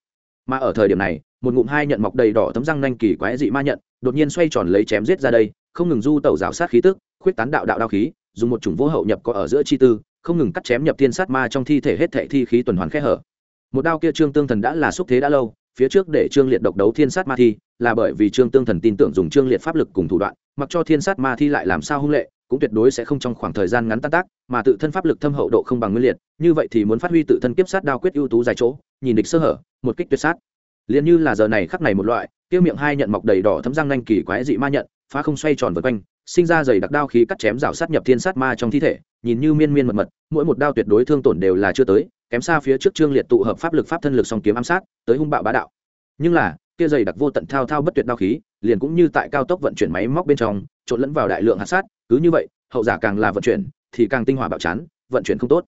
Mà ở thời điểm này, một ngụm hai nhận mọc đầy đỏ tấm răng nanh kỳ quái dị ma nhận, đột nhiên xoay tròn lấy chém giết ra đây, không ngừng du tẩu rào sát khí tức, khuyết tán đạo đạo đao khí, dùng một chủng vô hậu nhập có ở giữa chi tư, không ngừng cắt chém nhập thiên sát ma trong thi thể hết thệ thi khí tuần hoàn khẽ hở. Một đao kia trương tương thần đã là xúc thế đã lâu, phía trước để trương liệt độc đấu thiên sát ma thi, là bởi vì trương tương thần tin tưởng dùng trương liệt pháp lực cùng thủ đoạn, mặc cho thiên sát ma thi lại làm sao hung lệ cũng tuyệt đối sẽ không trong khoảng thời gian ngắn tan tác, mà tự thân pháp lực thâm hậu độ không bằng nguyên liệt, như vậy thì muốn phát huy tự thân kiếp sát đao quyết ưu tú dài chỗ, nhìn địch sơ hở, một kích tuyệt sát. Liền như là giờ này khắc này một loại tiêu miệng hai nhận mọc đầy đỏ thấm răng nanh kỳ quái dị ma nhận, phá không xoay tròn vượt quanh, sinh ra dày đặc đao khí cắt chém rào sát nhập thiên sát ma trong thi thể, nhìn như miên miên mật mật, mỗi một đao tuyệt đối thương tổn đều là chưa tới, kém xa phía trước trương liệt tụ hợp pháp lực pháp thân lực song kiếm ám sát, tới hung bạo bá đạo. Nhưng là, kia dày đặc vô tận thao thao bất tuyệt đao khí, liền cũng như tại cao tốc vận chuyển máy móc bên trong trộn lẫn vào đại lượng hạt sát, cứ như vậy, hậu giả càng là vận chuyển, thì càng tinh hỏa bạo chán, vận chuyển không tốt.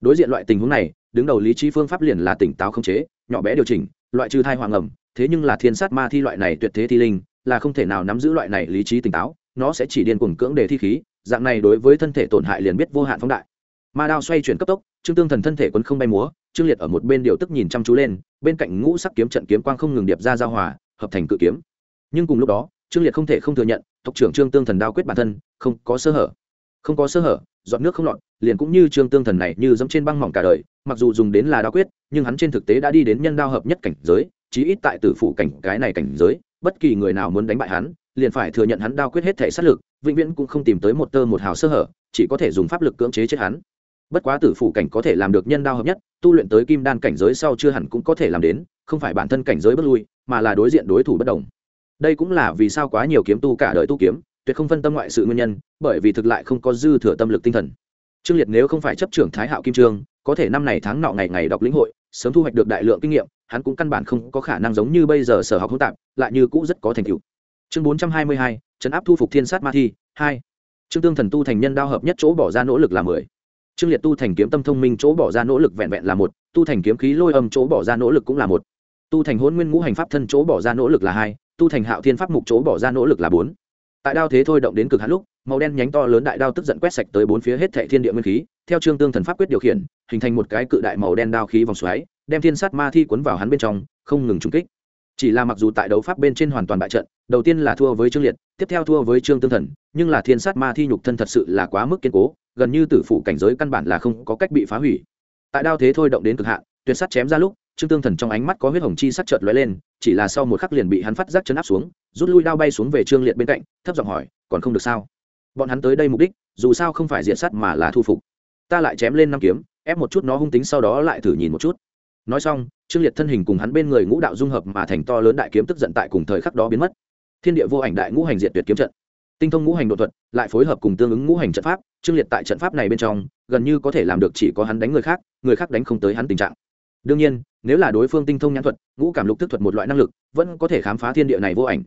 Đối diện loại tình huống này, đứng đầu lý trí phương pháp liền là tỉnh táo không chế, nhỏ bé điều chỉnh, loại trừ thai hoàng ẩm, thế nhưng là thiên sát ma thi loại này tuyệt thế thi linh, là không thể nào nắm giữ loại này lý trí tỉnh táo, nó sẽ chỉ điên cuồng cưỡng để thi khí, dạng này đối với thân thể tổn hại liền biết vô hạn phóng đại. Ma đao xoay chuyển cấp tốc, trương tương thần thân thể quấn không bay múa, trương liệt ở một bên điều tức nhìn chăm chú lên, bên cạnh ngũ sắc kiếm trận kiếm quang không ngừng điệp ra giao hòa, hợp thành cự kiếm. Nhưng cùng lúc đó, trương liệt không thể không thừa nhận tộc trưởng trương tương thần đao quyết bản thân, không có sơ hở. Không có sơ hở dọn nước không lọt, liền cũng như trương tương thần này như dẫm trên băng mỏng cả đời, mặc dù dùng đến là đao quyết, nhưng hắn trên thực tế đã đi đến nhân đao hợp nhất cảnh giới, chí ít tại tử phủ cảnh, cái này cảnh giới, bất kỳ người nào muốn đánh bại hắn, liền phải thừa nhận hắn đao quyết hết thể sát lực, vĩnh viễn cũng không tìm tới một tơ một hào sơ hở, chỉ có thể dùng pháp lực cưỡng chế chết hắn. Bất quá tử phủ cảnh có thể làm được nhân đao hợp nhất, tu luyện tới kim đan cảnh giới sau chưa hẳn cũng có thể làm đến, không phải bản thân cảnh giới bất lui, mà là đối diện đối thủ bất đồng đây cũng là vì sao quá nhiều kiếm tu cả đời tu kiếm, tuyệt không phân tâm ngoại sự nguyên nhân, bởi vì thực lại không có dư thừa tâm lực tinh thần. Trương liệt nếu không phải chấp trưởng thái hạo kim trương, có thể năm này tháng nọ ngày ngày đọc lĩnh hội, sớm thu hoạch được đại lượng kinh nghiệm, hắn cũng căn bản không có khả năng giống như bây giờ sở học hỗn tạp, lại như cũ rất có thành tựu. Chương bốn trăm hai mươi hai chấn áp thu phục thiên sát ma thi, hai. Trương tương thần tu thành nhân đao hợp nhất chỗ bỏ ra nỗ lực là mười. Trương liệt tu thành kiếm tâm thông minh chỗ bỏ ra nỗ lực vẹn vẹn là một, tu thành kiếm khí lôi âm chỗ bỏ ra nỗ lực cũng là một. Tu thành hôn nguyên ngũ hành pháp thân chỗ bỏ ra nỗ lực là hai tu thành hạo thiên pháp mục chỗ bỏ ra nỗ lực là bốn. Tại đao thế thôi động đến cực hạn lúc, màu đen nhánh to lớn đại đao tức giận quét sạch tới bốn phía hết thệ thiên địa nguyên khí, theo trương tương thần pháp quyết điều khiển, hình thành một cái cự đại màu đen đao khí vòng xoáy, đem thiên sát ma thi cuốn vào hắn bên trong, không ngừng trúng kích. Chỉ là mặc dù tại đấu pháp bên trên hoàn toàn bại trận, đầu tiên là thua với trương liệt, tiếp theo thua với trương tương thần, nhưng là thiên sát ma thi nhục thân thật sự là quá mức kiên cố, gần như tử phủ cảnh giới căn bản là không có cách bị phá hủy. Tại đao thế thôi động đến cực hạn, tuyệt sắt chém ra lúc trương tương thần trong ánh mắt có huyết hồng chi sắc chợt lóe lên, chỉ là sau một khắc liền bị hắn phát giác chấn áp xuống, rút lui đao bay xuống về trương liệt bên cạnh, thấp giọng hỏi, còn không được sao? Bọn hắn tới đây mục đích, dù sao không phải diện sắt mà là thu phục. Ta lại chém lên năm kiếm, ép một chút nó hung tính sau đó lại thử nhìn một chút. Nói xong, trương liệt thân hình cùng hắn bên người ngũ đạo dung hợp mà thành to lớn đại kiếm tức giận tại cùng thời khắc đó biến mất. Thiên địa vô ảnh đại ngũ hành diệt tuyệt kiếm trận. Tinh thông ngũ hành độ thuật, lại phối hợp cùng tương ứng ngũ hành trận pháp, trương liệt tại trận pháp này bên trong, gần như có thể làm được chỉ có hắn đánh người khác người khác đánh không tới hắn tình trạng đương nhiên, nếu là đối phương tinh thông nhãn thuật, ngũ cảm lục thức thuật một loại năng lực, vẫn có thể khám phá thiên địa này vô ảnh.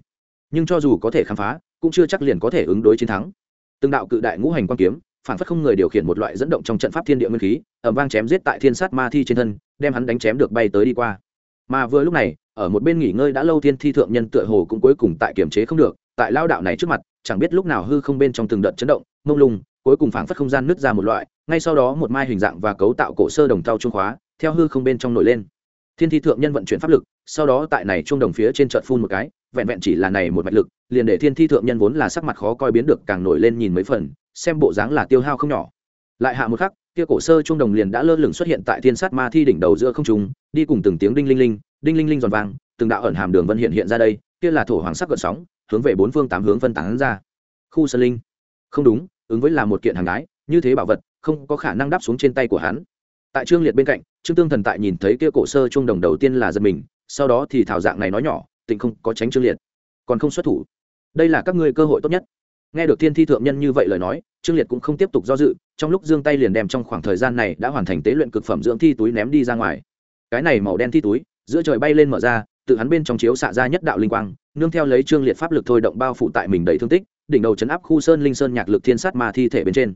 Nhưng cho dù có thể khám phá, cũng chưa chắc liền có thể ứng đối chiến thắng. Từng đạo cự đại ngũ hành quan kiếm, phản phất không người điều khiển một loại dẫn động trong trận pháp thiên địa nguyên khí ẩm vang chém giết tại thiên sát ma thi trên thân, đem hắn đánh chém được bay tới đi qua. Mà vừa lúc này, ở một bên nghỉ ngơi đã lâu thiên thi thượng nhân tựa hồ cũng cuối cùng tại kiềm chế không được, tại lao đạo này trước mặt, chẳng biết lúc nào hư không bên trong từng đợt chấn động, mông lung, cuối cùng phảng phất không gian nứt ra một loại, ngay sau đó một mai hình dạng và cấu tạo cổ sơ đồng tao trung khóa theo hư không bên trong nổi lên. Thiên thi thượng nhân vận chuyển pháp lực, sau đó tại này trung đồng phía trên chợt phun một cái, vẹn vẹn chỉ là này một mạch lực, liền để thiên thi thượng nhân vốn là sắc mặt khó coi biến được càng nổi lên nhìn mấy phần, xem bộ dáng là tiêu hao không nhỏ. Lại hạ một khắc, kia cổ sơ trung đồng liền đã lơ lửng xuất hiện tại thiên sát ma thi đỉnh đầu giữa không trung, đi cùng từng tiếng đinh linh linh, đinh linh linh giòn vang, từng đạo ẩn hàm đường vân hiện hiện ra đây, kia là thổ hoàng sắc gợn sóng, hướng về bốn phương tám hướng phân tán ra. Khu sơn linh. Không đúng, ứng với là một kiện hàng gái như thế bảo vật, không có khả năng đáp xuống trên tay của hắn tại trương liệt bên cạnh, trương tương thần tại nhìn thấy kia cổ sơ trung đồng đầu tiên là giật mình, sau đó thì thảo dạng này nói nhỏ, tịnh không có tránh trương liệt, còn không xuất thủ. Đây là các ngươi cơ hội tốt nhất. Nghe được thiên thi thượng nhân như vậy lời nói, trương liệt cũng không tiếp tục do dự, trong lúc giương tay liền đem trong khoảng thời gian này đã hoàn thành tế luyện cực phẩm dưỡng thi túi ném đi ra ngoài. Cái này màu đen thi túi, giữa trời bay lên mở ra, tự hắn bên trong chiếu xạ ra nhất đạo linh quang, nương theo lấy trương liệt pháp lực thôi động bao phủ tại mình đầy thương tích, đỉnh đầu chấn áp khu sơn linh sơn nhạc lực thiên sát mà thi thể bên trên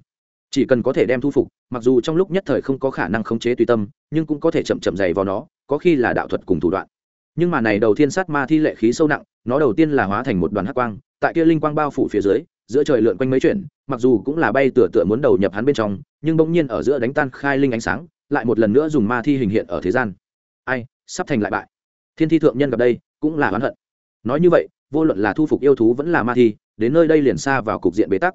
chỉ cần có thể đem thu phục, mặc dù trong lúc nhất thời không có khả năng khống chế tùy tâm, nhưng cũng có thể chậm chậm dày vào nó, có khi là đạo thuật cùng thủ đoạn. Nhưng mà này đầu thiên sát ma thi lệ khí sâu nặng, nó đầu tiên là hóa thành một đoàn hắc quang, tại kia linh quang bao phủ phía dưới, giữa trời lượn quanh mấy chuyển mặc dù cũng là bay tựa tựa muốn đầu nhập hắn bên trong, nhưng bỗng nhiên ở giữa đánh tan khai linh ánh sáng, lại một lần nữa dùng ma thi hình hiện ở thế gian. Ai, sắp thành lại bại. Thiên thi thượng nhân gặp đây, cũng là oán hận. Nói như vậy, vô luận là thu phục yêu thú vẫn là ma thi, đến nơi đây liền xa vào cục diện bế tắc.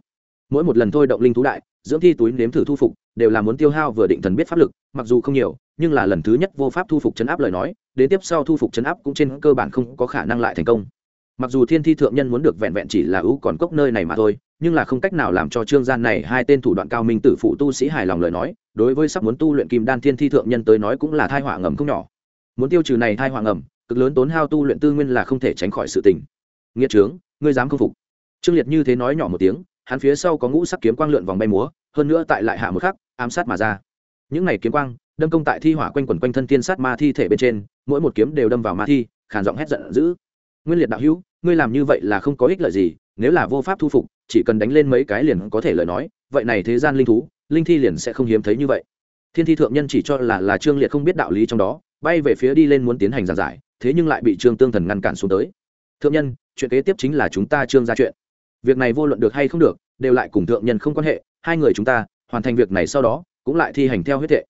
Mỗi một lần thôi động linh thú đại dưỡng thi túi nếm thử thu phục, đều là muốn tiêu hao vừa định thần biết pháp lực, mặc dù không nhiều, nhưng là lần thứ nhất vô pháp thu phục chấn áp lời nói, đến tiếp sau thu phục chấn áp cũng trên cơ bản không có khả năng lại thành công. Mặc dù thiên thi thượng nhân muốn được vẹn vẹn chỉ là ưu còn cốc nơi này mà thôi, nhưng là không cách nào làm cho trương gian này hai tên thủ đoạn cao minh tử phụ tu sĩ hài lòng lời nói, đối với sắp muốn tu luyện kim đan thiên thi thượng nhân tới nói cũng là thai họa ngầm không nhỏ. Muốn tiêu trừ này thai họa ngầm, cực lớn tốn hao tu luyện tư nguyên là không thể tránh khỏi sự tình. Nghĩa trướng, ngươi dám không phục? Trương liệt như thế nói nhỏ một tiếng hắn phía sau có ngũ sắc kiếm quang lượn vòng bay múa, hơn nữa tại lại hạ một khắc, ám sát mà ra. Những này kiếm quang, đâm công tại thi hỏa quanh quẩn quanh thân thiên sát ma thi thể bên trên, mỗi một kiếm đều đâm vào ma thi, khàn giọng hét giận dữ. Nguyên liệt đạo hữu, ngươi làm như vậy là không có ích lợi gì, nếu là vô pháp thu phục, chỉ cần đánh lên mấy cái liền có thể lời nói, vậy này thế gian linh thú, linh thi liền sẽ không hiếm thấy như vậy. Thiên thi thượng nhân chỉ cho là là trương liệt không biết đạo lý trong đó, bay về phía đi lên muốn tiến hành giảng giải, thế nhưng lại bị trương tương thần ngăn cản xuống tới. Thượng nhân, chuyện kế tiếp chính là chúng ta trương ra chuyện việc này vô luận được hay không được, đều lại cùng thượng nhân không quan hệ, hai người chúng ta, hoàn thành việc này sau đó, cũng lại thi hành theo huyết thệ.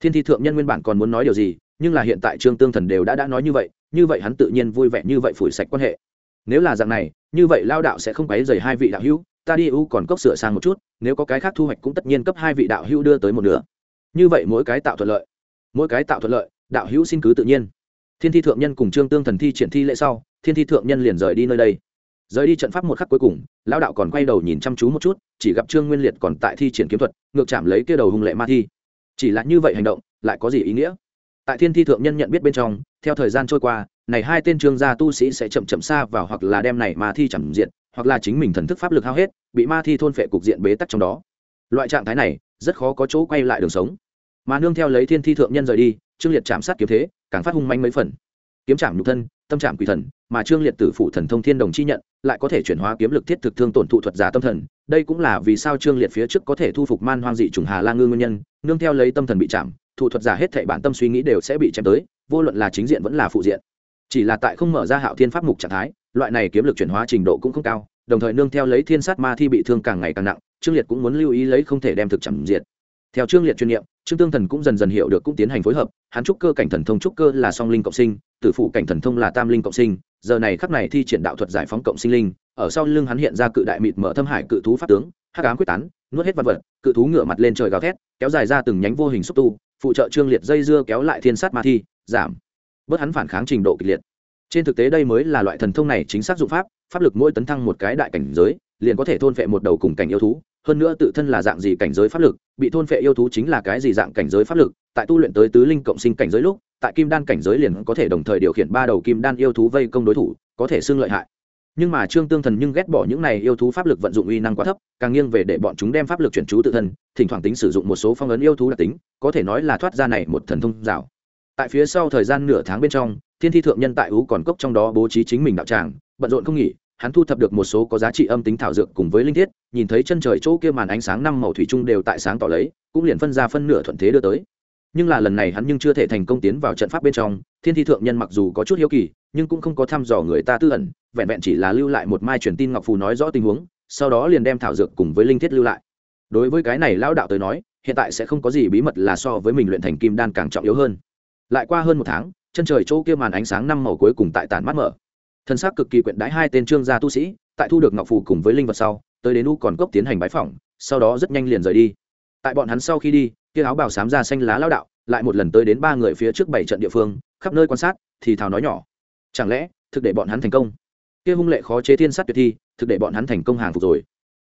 Thiên thi thượng nhân nguyên bản còn muốn nói điều gì, nhưng là hiện tại trương tương thần đều đã đã nói như vậy như vậy hắn tự nhiên vui vẻ như vậy phủi sạch quan hệ. Nếu là dạng này, như vậy lao đạo sẽ không quấy dày hai vị đạo hữu, ta đi ưu còn cốc sửa sang một chút, nếu có cái khác thu hoạch cũng tất nhiên cấp hai vị đạo hữu đưa tới một nửa. Như vậy mỗi cái tạo thuận lợi, mỗi cái tạo thuận lợi, đạo hữu xin cứ tự nhiên. Thiên thi thượng nhân cùng trương tương thần thi triển thi lễ sau, thiên thi thượng nhân liền rời đi nơi đây rời đi trận pháp một khắc cuối cùng, lão đạo còn quay đầu nhìn chăm chú một chút, chỉ gặp trương nguyên liệt còn tại thi triển kiếm thuật, ngược chạm lấy kia đầu hung lệ ma thi. Chỉ là như vậy hành động, lại có gì ý nghĩa? Tại thiên thi thượng nhân nhận biết bên trong, theo thời gian trôi qua, này hai tên trương gia tu sĩ sẽ chậm chậm xa vào hoặc là đem này ma thi chẳng diện hoặc là chính mình thần thức pháp lực hao hết, bị ma thi thôn phệ cục diện bế tắc trong đó. Loại trạng thái này, rất khó có chỗ quay lại đường sống. Mà nương theo lấy thiên thi thượng nhân rời đi, trương liệt chạm sát kiếm thế, càng phát hung manh mấy phần. Kiếm chạm nhục thân tâm trạng quỷ thần, mà trương liệt tử phụ thần thông thiên đồng chi nhận, lại có thể chuyển hóa kiếm lực thiết thực thương tổn thụ thuật giả tâm thần. Đây cũng là vì sao trương liệt phía trước có thể thu phục man hoang dị trùng hà la ngư nguyên nhân, nương theo lấy tâm thần bị chạm, thụ thuật giả hết thảy bản tâm suy nghĩ đều sẽ bị chém tới, vô luận là chính diện vẫn là phụ diện. Chỉ là tại không mở ra hạo thiên pháp mục trạng thái, loại này kiếm lực chuyển hóa trình độ cũng không cao, đồng thời nương theo lấy thiên sát ma thi bị thương càng ngày càng nặng, trương liệt cũng muốn lưu ý lấy không thể đem thực chậm diệt. Theo trương liệt chuyên nghiệm trương tương thần cũng dần dần hiểu được cũng tiến hành phối hợp, hắn trúc cơ cảnh thần thông trúc cơ là song linh cộng sinh tử phụ cảnh thần thông là tam linh cộng sinh, giờ này khắc này thi triển đạo thuật giải phóng cộng sinh linh, ở sau lưng hắn hiện ra cự đại mịt mở thâm hải cự thú pháp tướng, hắc ám quyết tán, nuốt hết vật vật, cự thú ngửa mặt lên trời gào thét, kéo dài ra từng nhánh vô hình xúc tu, phụ trợ trương liệt dây dưa kéo lại thiên sát ma thi, giảm bớt hắn phản kháng trình độ kịch liệt. Trên thực tế đây mới là loại thần thông này chính xác dụng pháp pháp lực mỗi tấn thăng một cái đại cảnh giới, liền có thể thôn phệ một đầu cùng cảnh yêu thú, hơn nữa tự thân là dạng gì cảnh giới pháp lực, bị thôn phệ yêu thú chính là cái gì dạng cảnh giới pháp lực, tại tu luyện tới tứ linh cộng sinh cảnh giới lúc tại kim đan cảnh giới liền có thể đồng thời điều khiển ba đầu kim đan yêu thú vây công đối thủ, có thể xưng lợi hại. Nhưng mà trương tương thần nhưng ghét bỏ những này yêu thú pháp lực vận dụng uy năng quá thấp, càng nghiêng về để bọn chúng đem pháp lực chuyển chú tự thân, thỉnh thoảng tính sử dụng một số phong ấn yêu thú đặc tính, có thể nói là thoát ra này một thần thông rào tại phía sau thời gian nửa tháng bên trong, thiên thi thượng nhân tại ú còn cốc trong đó bố trí chính mình đạo tràng, bận rộn không nghỉ, hắn thu thập được một số có giá trị âm tính thảo dược cùng với linh thiết, nhìn thấy chân trời chỗ kia màn ánh sáng năm màu thủy chung đều tại sáng tỏ lấy, cũng liền phân ra phân nửa thuận thế đưa tới nhưng là lần này hắn nhưng chưa thể thành công tiến vào trận pháp bên trong, thiên thi thượng nhân mặc dù có chút hiếu kỳ, nhưng cũng không có thăm dò người ta tư ẩn, vẹn vẹn chỉ là lưu lại một mai truyền tin ngọc phù nói rõ tình huống, sau đó liền đem thảo dược cùng với linh thiết lưu lại. Đối với cái này lão đạo tới nói, hiện tại sẽ không có gì bí mật là so với mình luyện thành kim đan càng trọng yếu hơn. Lại qua hơn một tháng, chân trời chỗ kia màn ánh sáng năm màu cuối cùng tại tản mắt mở. Thân xác cực kỳ quyện đái hai tên trương gia tu sĩ, tại thu được ngọc phù cùng với linh vật sau, tới đến u còn cốc tiến hành bái phỏng, sau đó rất nhanh liền rời đi. Tại bọn hắn sau khi đi kia áo bào xám ra xanh lá lao đạo, lại một lần tới đến ba người phía trước bảy trận địa phương, khắp nơi quan sát, thì thào nói nhỏ, chẳng lẽ, thực để bọn hắn thành công? Kia hung lệ khó chế thiên sát tuyệt thi, thực để bọn hắn thành công hàng phục rồi.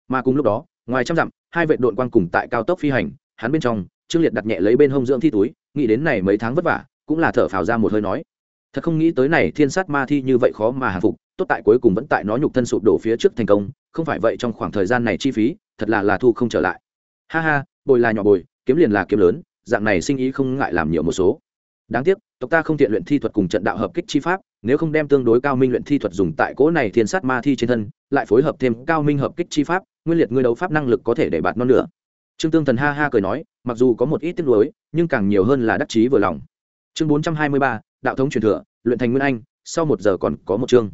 Mà cùng lúc đó, ngoài trăm dặm, hai vệ đội quang cùng tại cao tốc phi hành, hắn bên trong, trương liệt đặt nhẹ lấy bên hông dưỡng thi túi, nghĩ đến này mấy tháng vất vả, cũng là thở phào ra một hơi nói, thật không nghĩ tới này thiên sát ma thi như vậy khó mà hàng phục, tốt tại cuối cùng vẫn tại nó nhục thân sụp đổ phía trước thành công, không phải vậy trong khoảng thời gian này chi phí, thật là là thu không trở lại. Ha ha, bồi là nhỏ bồi kiếm liền là kiếm lớn, dạng này sinh ý không ngại làm nhiều một số. Đáng tiếc, tộc ta không tiện luyện thi thuật cùng trận đạo hợp kích chi pháp, nếu không đem tương đối cao minh luyện thi thuật dùng tại cỗ này thiên sát ma thi trên thân, lại phối hợp thêm cao minh hợp kích chi pháp, nguyên liệt ngươi đấu pháp năng lực có thể để bạt non nữa trương tương thần ha ha cười nói, mặc dù có một ít tiếc nuối, nhưng càng nhiều hơn là đắc chí vừa lòng. Chương bốn trăm hai mươi ba, đạo thống truyền thừa, luyện thành nguyên anh, sau một giờ còn có một chương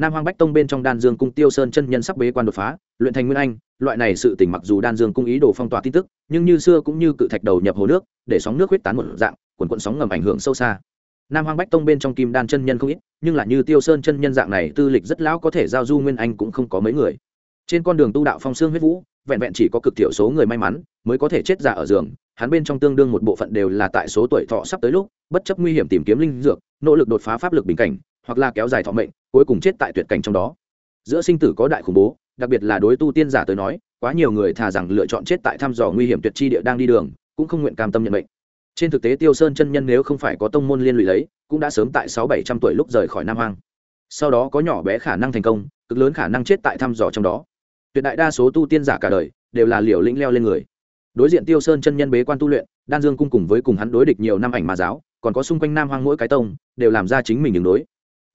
nam Hoang bách tông bên trong đan dương cung tiêu sơn chân nhân sắp bế quan đột phá, luyện thành nguyên anh, loại này sự tỉnh mặc dù đan dương cung ý đồ phong tỏa tin tức, nhưng như xưa cũng như cự thạch đầu nhập hồ nước, để sóng nước huyết tán một dạng, quần quận sóng ngầm ảnh hưởng sâu xa. Nam Hoang bách tông bên trong kim đan chân nhân không ít, nhưng là như tiêu sơn chân nhân dạng này, tư lịch rất lão có thể giao du nguyên anh cũng không có mấy người. Trên con đường tu đạo phong xương huyết vũ, vẹn vẹn chỉ có cực thiểu số người may mắn mới có thể chết giả ở giường, hắn bên trong tương đương một bộ phận đều là tại số tuổi thọ sắp tới lúc, bất chấp nguy hiểm tìm kiếm linh dược, nỗ lực đột phá pháp lực bình cảnh hoặc là kéo dài thọ mệnh, cuối cùng chết tại tuyệt cảnh trong đó. Giữa sinh tử có đại khủng bố, đặc biệt là đối tu tiên giả tới nói, quá nhiều người thà rằng lựa chọn chết tại thăm dò nguy hiểm tuyệt chi địa đang đi đường, cũng không nguyện cam tâm nhận mệnh. Trên thực tế tiêu sơn chân nhân nếu không phải có tông môn liên lụy lấy, cũng đã sớm tại sáu bảy trăm tuổi lúc rời khỏi nam hoang. Sau đó có nhỏ bé khả năng thành công, cực lớn khả năng chết tại thăm dò trong đó. Tuyệt đại đa số tu tiên giả cả đời, đều là liều lĩnh leo lên người. Đối diện tiêu sơn chân nhân bế quan tu luyện, đan dương cung cùng với cùng hắn đối địch nhiều năm ảnh ma giáo, còn có xung quanh nam hoang mỗi cái tông, đều làm ra chính mình đường đối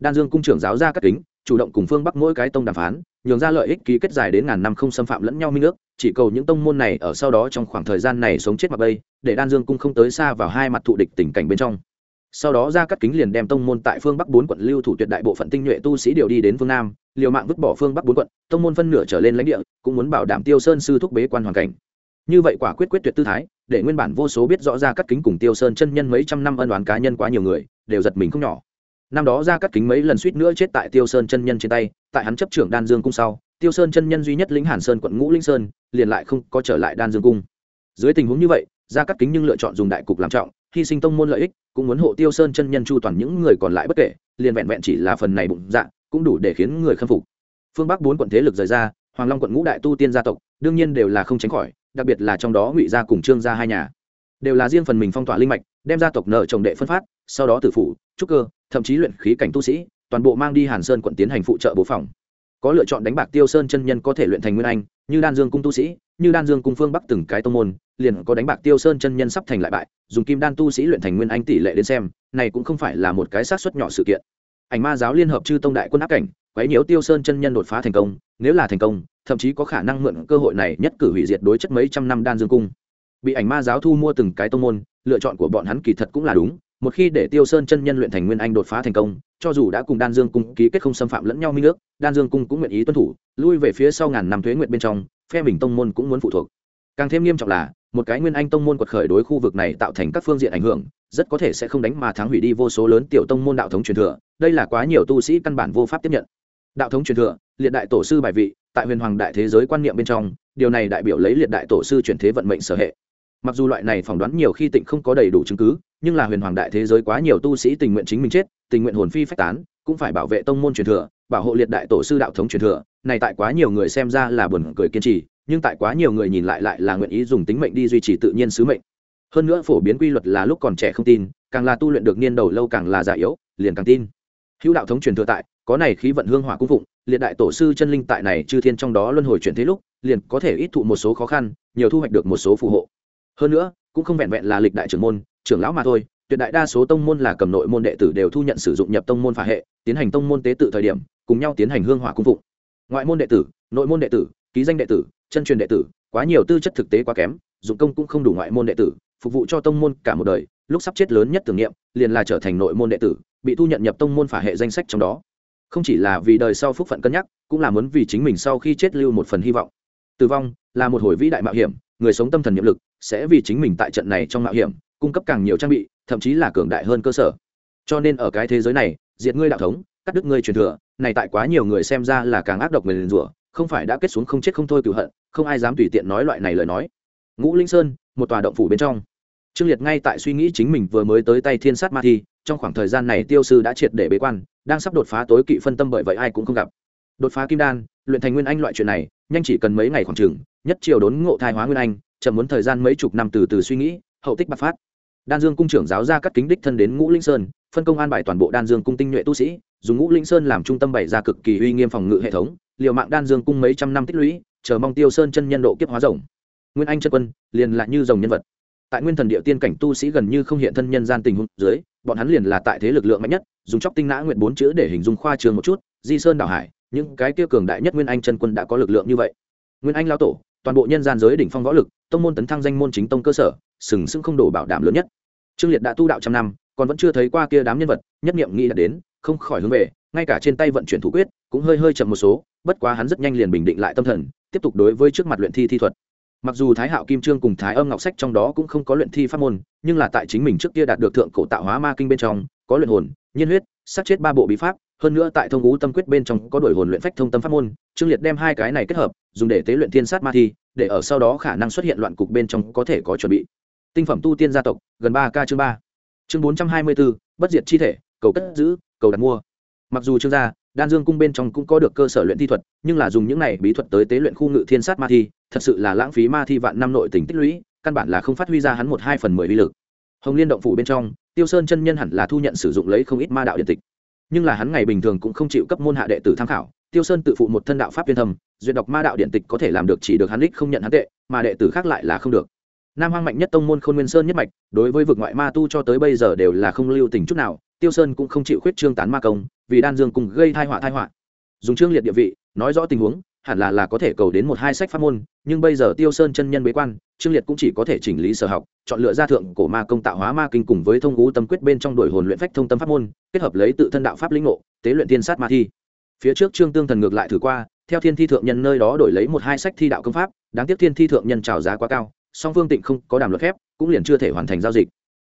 đan dương cung trưởng giáo ra cắt kính, chủ động cùng phương bắc mỗi cái tông đàm phán, nhường ra lợi ích ký kết dài đến ngàn năm không xâm phạm lẫn nhau minh ước, chỉ cầu những tông môn này ở sau đó trong khoảng thời gian này sống chết mặc bây để đan dương cung không tới xa vào hai mặt thụ địch tình cảnh bên trong. Sau đó ra cắt kính liền đem tông môn tại phương bắc bốn quận lưu thủ tuyệt đại bộ phận tinh nhuệ tu sĩ điều đi đến phương nam, liều mạng vứt bỏ phương bắc bốn quận, tông môn phân nửa trở lên lãnh địa, cũng muốn bảo đảm tiêu sơn sư thúc bế quan hoàn cảnh. Như vậy quả quyết quyết tuyệt tư thái, để nguyên bản vô số biết rõ ra cắt kính cùng tiêu sơn chân nhân mấy trăm năm ân đoán cá nhân quá nhiều người, đều giật mình không nhỏ năm đó ra cắt kính mấy lần suýt nữa chết tại tiêu sơn chân nhân trên tay, tại hắn chấp trưởng đan dương cung sau, tiêu sơn chân nhân duy nhất lĩnh hàn sơn quận ngũ linh sơn, liền lại không có trở lại đan dương cung. Dưới tình huống như vậy, ra cắt kính nhưng lựa chọn dùng đại cục làm trọng, hy sinh tông môn lợi ích, cũng muốn hộ tiêu sơn chân nhân chu toàn những người còn lại bất kể, liền vẹn vẹn chỉ là phần này bụng dạ cũng đủ để khiến người khâm phục. Phương bắc bốn quận thế lực rời ra, hoàng long quận ngũ đại tu tiên gia tộc, đương nhiên đều là không tránh khỏi, đặc biệt là trong đó ngụy gia cùng trương gia hai nhà. Đều là riêng phần mình phong tỏa linh mạch, đem gia tộc nợ chồng đệ phân phát, sau đó tử phủ, trúc cơ thậm chí luyện khí cảnh tu sĩ, toàn bộ mang đi hàn sơn quận tiến hành phụ trợ bố phòng. Có lựa chọn đánh bạc tiêu sơn chân nhân có thể luyện thành nguyên anh, như đan dương cung tu sĩ, như đan dương cung phương bắc từng cái tông môn, liền có đánh bạc tiêu sơn chân nhân sắp thành lại bại, dùng kim đan tu sĩ luyện thành nguyên anh tỷ lệ đến xem, này cũng không phải là một cái sát xuất nhỏ sự kiện. Ảnh ma giáo liên hợp chư tông đại quân áp cảnh, quấy nhiễu tiêu sơn chân nhân đột phá thành công, nếu là thành công, thậm chí có khả năng mượn cơ hội này nhất cử hủy diệt đối chất mấy trăm năm đan dương cung. Bị ảnh ma giáo thu mua từng cái tông môn, lựa chọn của bọn hắn kỳ thật cũng là đúng một khi để tiêu sơn chân nhân luyện thành nguyên anh đột phá thành công, cho dù đã cùng đan dương cung ký kết không xâm phạm lẫn nhau minh ước, đan dương cung cũng nguyện ý tuân thủ, lui về phía sau ngàn năm thuế nguyện bên trong, phe mình tông môn cũng muốn phụ thuộc. Càng thêm nghiêm trọng là, một cái nguyên anh tông môn quật khởi đối khu vực này tạo thành các phương diện ảnh hưởng, rất có thể sẽ không đánh mà thắng hủy đi vô số lớn tiểu tông môn đạo thống truyền thừa, đây là quá nhiều tu sĩ căn bản vô pháp tiếp nhận. Đạo thống truyền thừa, liệt đại tổ sư bài vị, tại huyền hoàng đại thế giới quan niệm bên trong, điều này đại biểu lấy liệt đại tổ sư chuyển thế vận mệnh sở hệ. Mặc dù loại này phỏng đoán nhiều khi tịnh không có đầy đủ chứng cứ nhưng là huyền hoàng đại thế giới quá nhiều tu sĩ tình nguyện chính mình chết, tình nguyện hồn phi phách tán, cũng phải bảo vệ tông môn truyền thừa, bảo hộ liệt đại tổ sư đạo thống truyền thừa. Này tại quá nhiều người xem ra là buồn cười kiên trì, nhưng tại quá nhiều người nhìn lại lại là nguyện ý dùng tính mệnh đi duy trì tự nhiên sứ mệnh. Hơn nữa phổ biến quy luật là lúc còn trẻ không tin, càng là tu luyện được niên đầu lâu càng là già yếu, liền càng tin. Hữu đạo thống truyền thừa tại, có này khí vận hương hỏa cung phụng, liệt đại tổ sư chân linh tại này chư thiên trong đó luân hồi chuyển thế lúc, liền có thể ít thụ một số khó khăn, nhiều thu hoạch được một số phù hộ. Hơn nữa, cũng không vẹn vẹn là lịch đại trưởng môn trưởng lão mà thôi, tuyệt đại đa số tông môn là cầm nội môn đệ tử đều thu nhận sử dụng nhập tông môn phả hệ, tiến hành tông môn tế tự thời điểm, cùng nhau tiến hành hương hỏa cung phụng. Ngoại môn đệ tử, nội môn đệ tử, ký danh đệ tử, chân truyền đệ tử, quá nhiều tư chất thực tế quá kém, dụng công cũng không đủ ngoại môn đệ tử, phục vụ cho tông môn cả một đời, lúc sắp chết lớn nhất tưởng niệm, liền là trở thành nội môn đệ tử, bị thu nhận nhập tông môn phả hệ danh sách trong đó. Không chỉ là vì đời sau phúc phận cân nhắc, cũng là muốn vì chính mình sau khi chết lưu một phần hy vọng. Tử vong là một hồi vĩ đại mạo hiểm, người sống tâm thần nhiệm lực sẽ vì chính mình tại trận này trong mạo hiểm cung cấp càng nhiều trang bị, thậm chí là cường đại hơn cơ sở. Cho nên ở cái thế giới này, diệt ngươi đạo thống, cắt đứt ngươi truyền thừa, này tại quá nhiều người xem ra là càng ác độc người liền rủa, không phải đã kết xuống không chết không thôi cựu hận, không ai dám tùy tiện nói loại này lời nói. Ngũ linh sơn, một tòa động phủ bên trong. Trương liệt ngay tại suy nghĩ chính mình vừa mới tới tay thiên sát ma thi, trong khoảng thời gian này tiêu sư đã triệt để bế quan, đang sắp đột phá tối kỵ phân tâm bởi vậy ai cũng không gặp. Đột phá kim đan, luyện thành nguyên anh loại chuyện này, nhanh chỉ cần mấy ngày khoảng chừng, nhất triều đốn ngộ thai hóa nguyên anh, chậm muốn thời gian mấy chục năm từ từ suy nghĩ, hậu tích bạc phát đan dương cung trưởng giáo ra cắt kính đích thân đến ngũ linh sơn, phân công an bài toàn bộ đan dương cung tinh nhuệ tu sĩ, dùng ngũ linh sơn làm trung tâm bày ra cực kỳ uy nghiêm phòng ngự hệ thống, liều mạng đan dương cung mấy trăm năm tích lũy, chờ mong tiêu sơn chân nhân độ kiếp hóa rồng nguyên anh chân quân, liền lại như rồng nhân vật. Tại nguyên thần địa tiên cảnh tu sĩ gần như không hiện thân nhân gian tình huống dưới, bọn hắn liền là tại thế lực lượng mạnh nhất, dùng chóc tinh nã nguyện bốn chữ để hình dung khoa trường một chút, di sơn đảo hải, những cái kia cường đại nhất nguyên anh chân quân đã có lực lượng như vậy. Nguyên anh lao tổ, toàn bộ nhân gian giới đỉnh phong võ lực, tông môn tấn thăng danh môn chính tông cơ sở sừng sững không đổ bảo đảm lớn nhất. Trương liệt đã tu đạo trăm năm, còn vẫn chưa thấy qua kia đám nhân vật, nhất niệm nghĩ đã đến, không khỏi hướng về, ngay cả trên tay vận chuyển thủ quyết, cũng hơi hơi chậm một số, bất quá hắn rất nhanh liền bình định lại tâm thần, tiếp tục đối với trước mặt luyện thi thi thuật. Mặc dù thái hạo kim trương cùng thái âm ngọc sách trong đó cũng không có luyện thi pháp môn, nhưng là tại chính mình trước kia đạt được thượng cổ tạo hóa ma kinh bên trong, có luyện hồn, nhiên huyết, sát chết ba bộ bí pháp, hơn nữa tại thông ngũ tâm quyết bên trong có đổi hồn luyện phách thông tâm pháp môn, trương liệt đem hai cái này kết hợp, dùng để tế luyện thiên sát ma thi, để ở sau đó khả năng xuất hiện loạn cục bên trong có thể có chuẩn bị tinh phẩm tu tiên gia tộc, gần ba k chương ba. Chương bốn trăm hai mươi bốn bất diệt chi thể, cầu cất giữ, cầu đặt mua. Mặc dù trương gia, đan dương cung bên trong cũng có được cơ sở luyện thi thuật, nhưng là dùng những này bí thuật tới tế luyện khu ngự thiên sát ma thi, thật sự là lãng phí ma thi vạn năm nội tình tích lũy, căn bản là không phát huy ra hắn một hai phần mười uy lực. Hồng liên động phủ bên trong, tiêu sơn chân nhân hẳn là thu nhận sử dụng lấy không ít ma đạo điện tịch. Nhưng là hắn ngày bình thường cũng không chịu cấp môn hạ đệ tử tham khảo, tiêu sơn tự phụ một thân đạo pháp viên thầm duyệt đọc ma đạo điện tịch có thể làm được chỉ được hắn đích không nhận hắn tệ, mà đệ tử khác lại là không được nam hoang mạnh nhất tông môn khôn nguyên sơn nhất mạch, đối với vực ngoại ma tu cho tới bây giờ đều là không lưu tình chút nào, tiêu sơn cũng không chịu khuyết trương tán ma công, vì đan dương cùng gây thai họa thai họa. Dùng trương liệt địa vị, nói rõ tình huống, hẳn là là có thể cầu đến một hai sách pháp môn, nhưng bây giờ tiêu sơn chân nhân bế quan, trương liệt cũng chỉ có thể chỉnh lý sở học, chọn lựa ra thượng cổ ma công tạo hóa ma kinh cùng với thông ngũ tâm quyết bên trong đổi hồn luyện phách thông tâm pháp môn, kết hợp lấy tự thân đạo pháp linh ngộ, tế luyện tiên sát ma thi. Phía trước trương tương thần ngược lại thử qua, theo thiên thi thượng nhân nơi đó đổi lấy một hai sách thi đạo công pháp, đáng tiếc thiên thi thượng nhân trào giá quá cao song phương tịnh không có đàm luật phép cũng liền chưa thể hoàn thành giao dịch.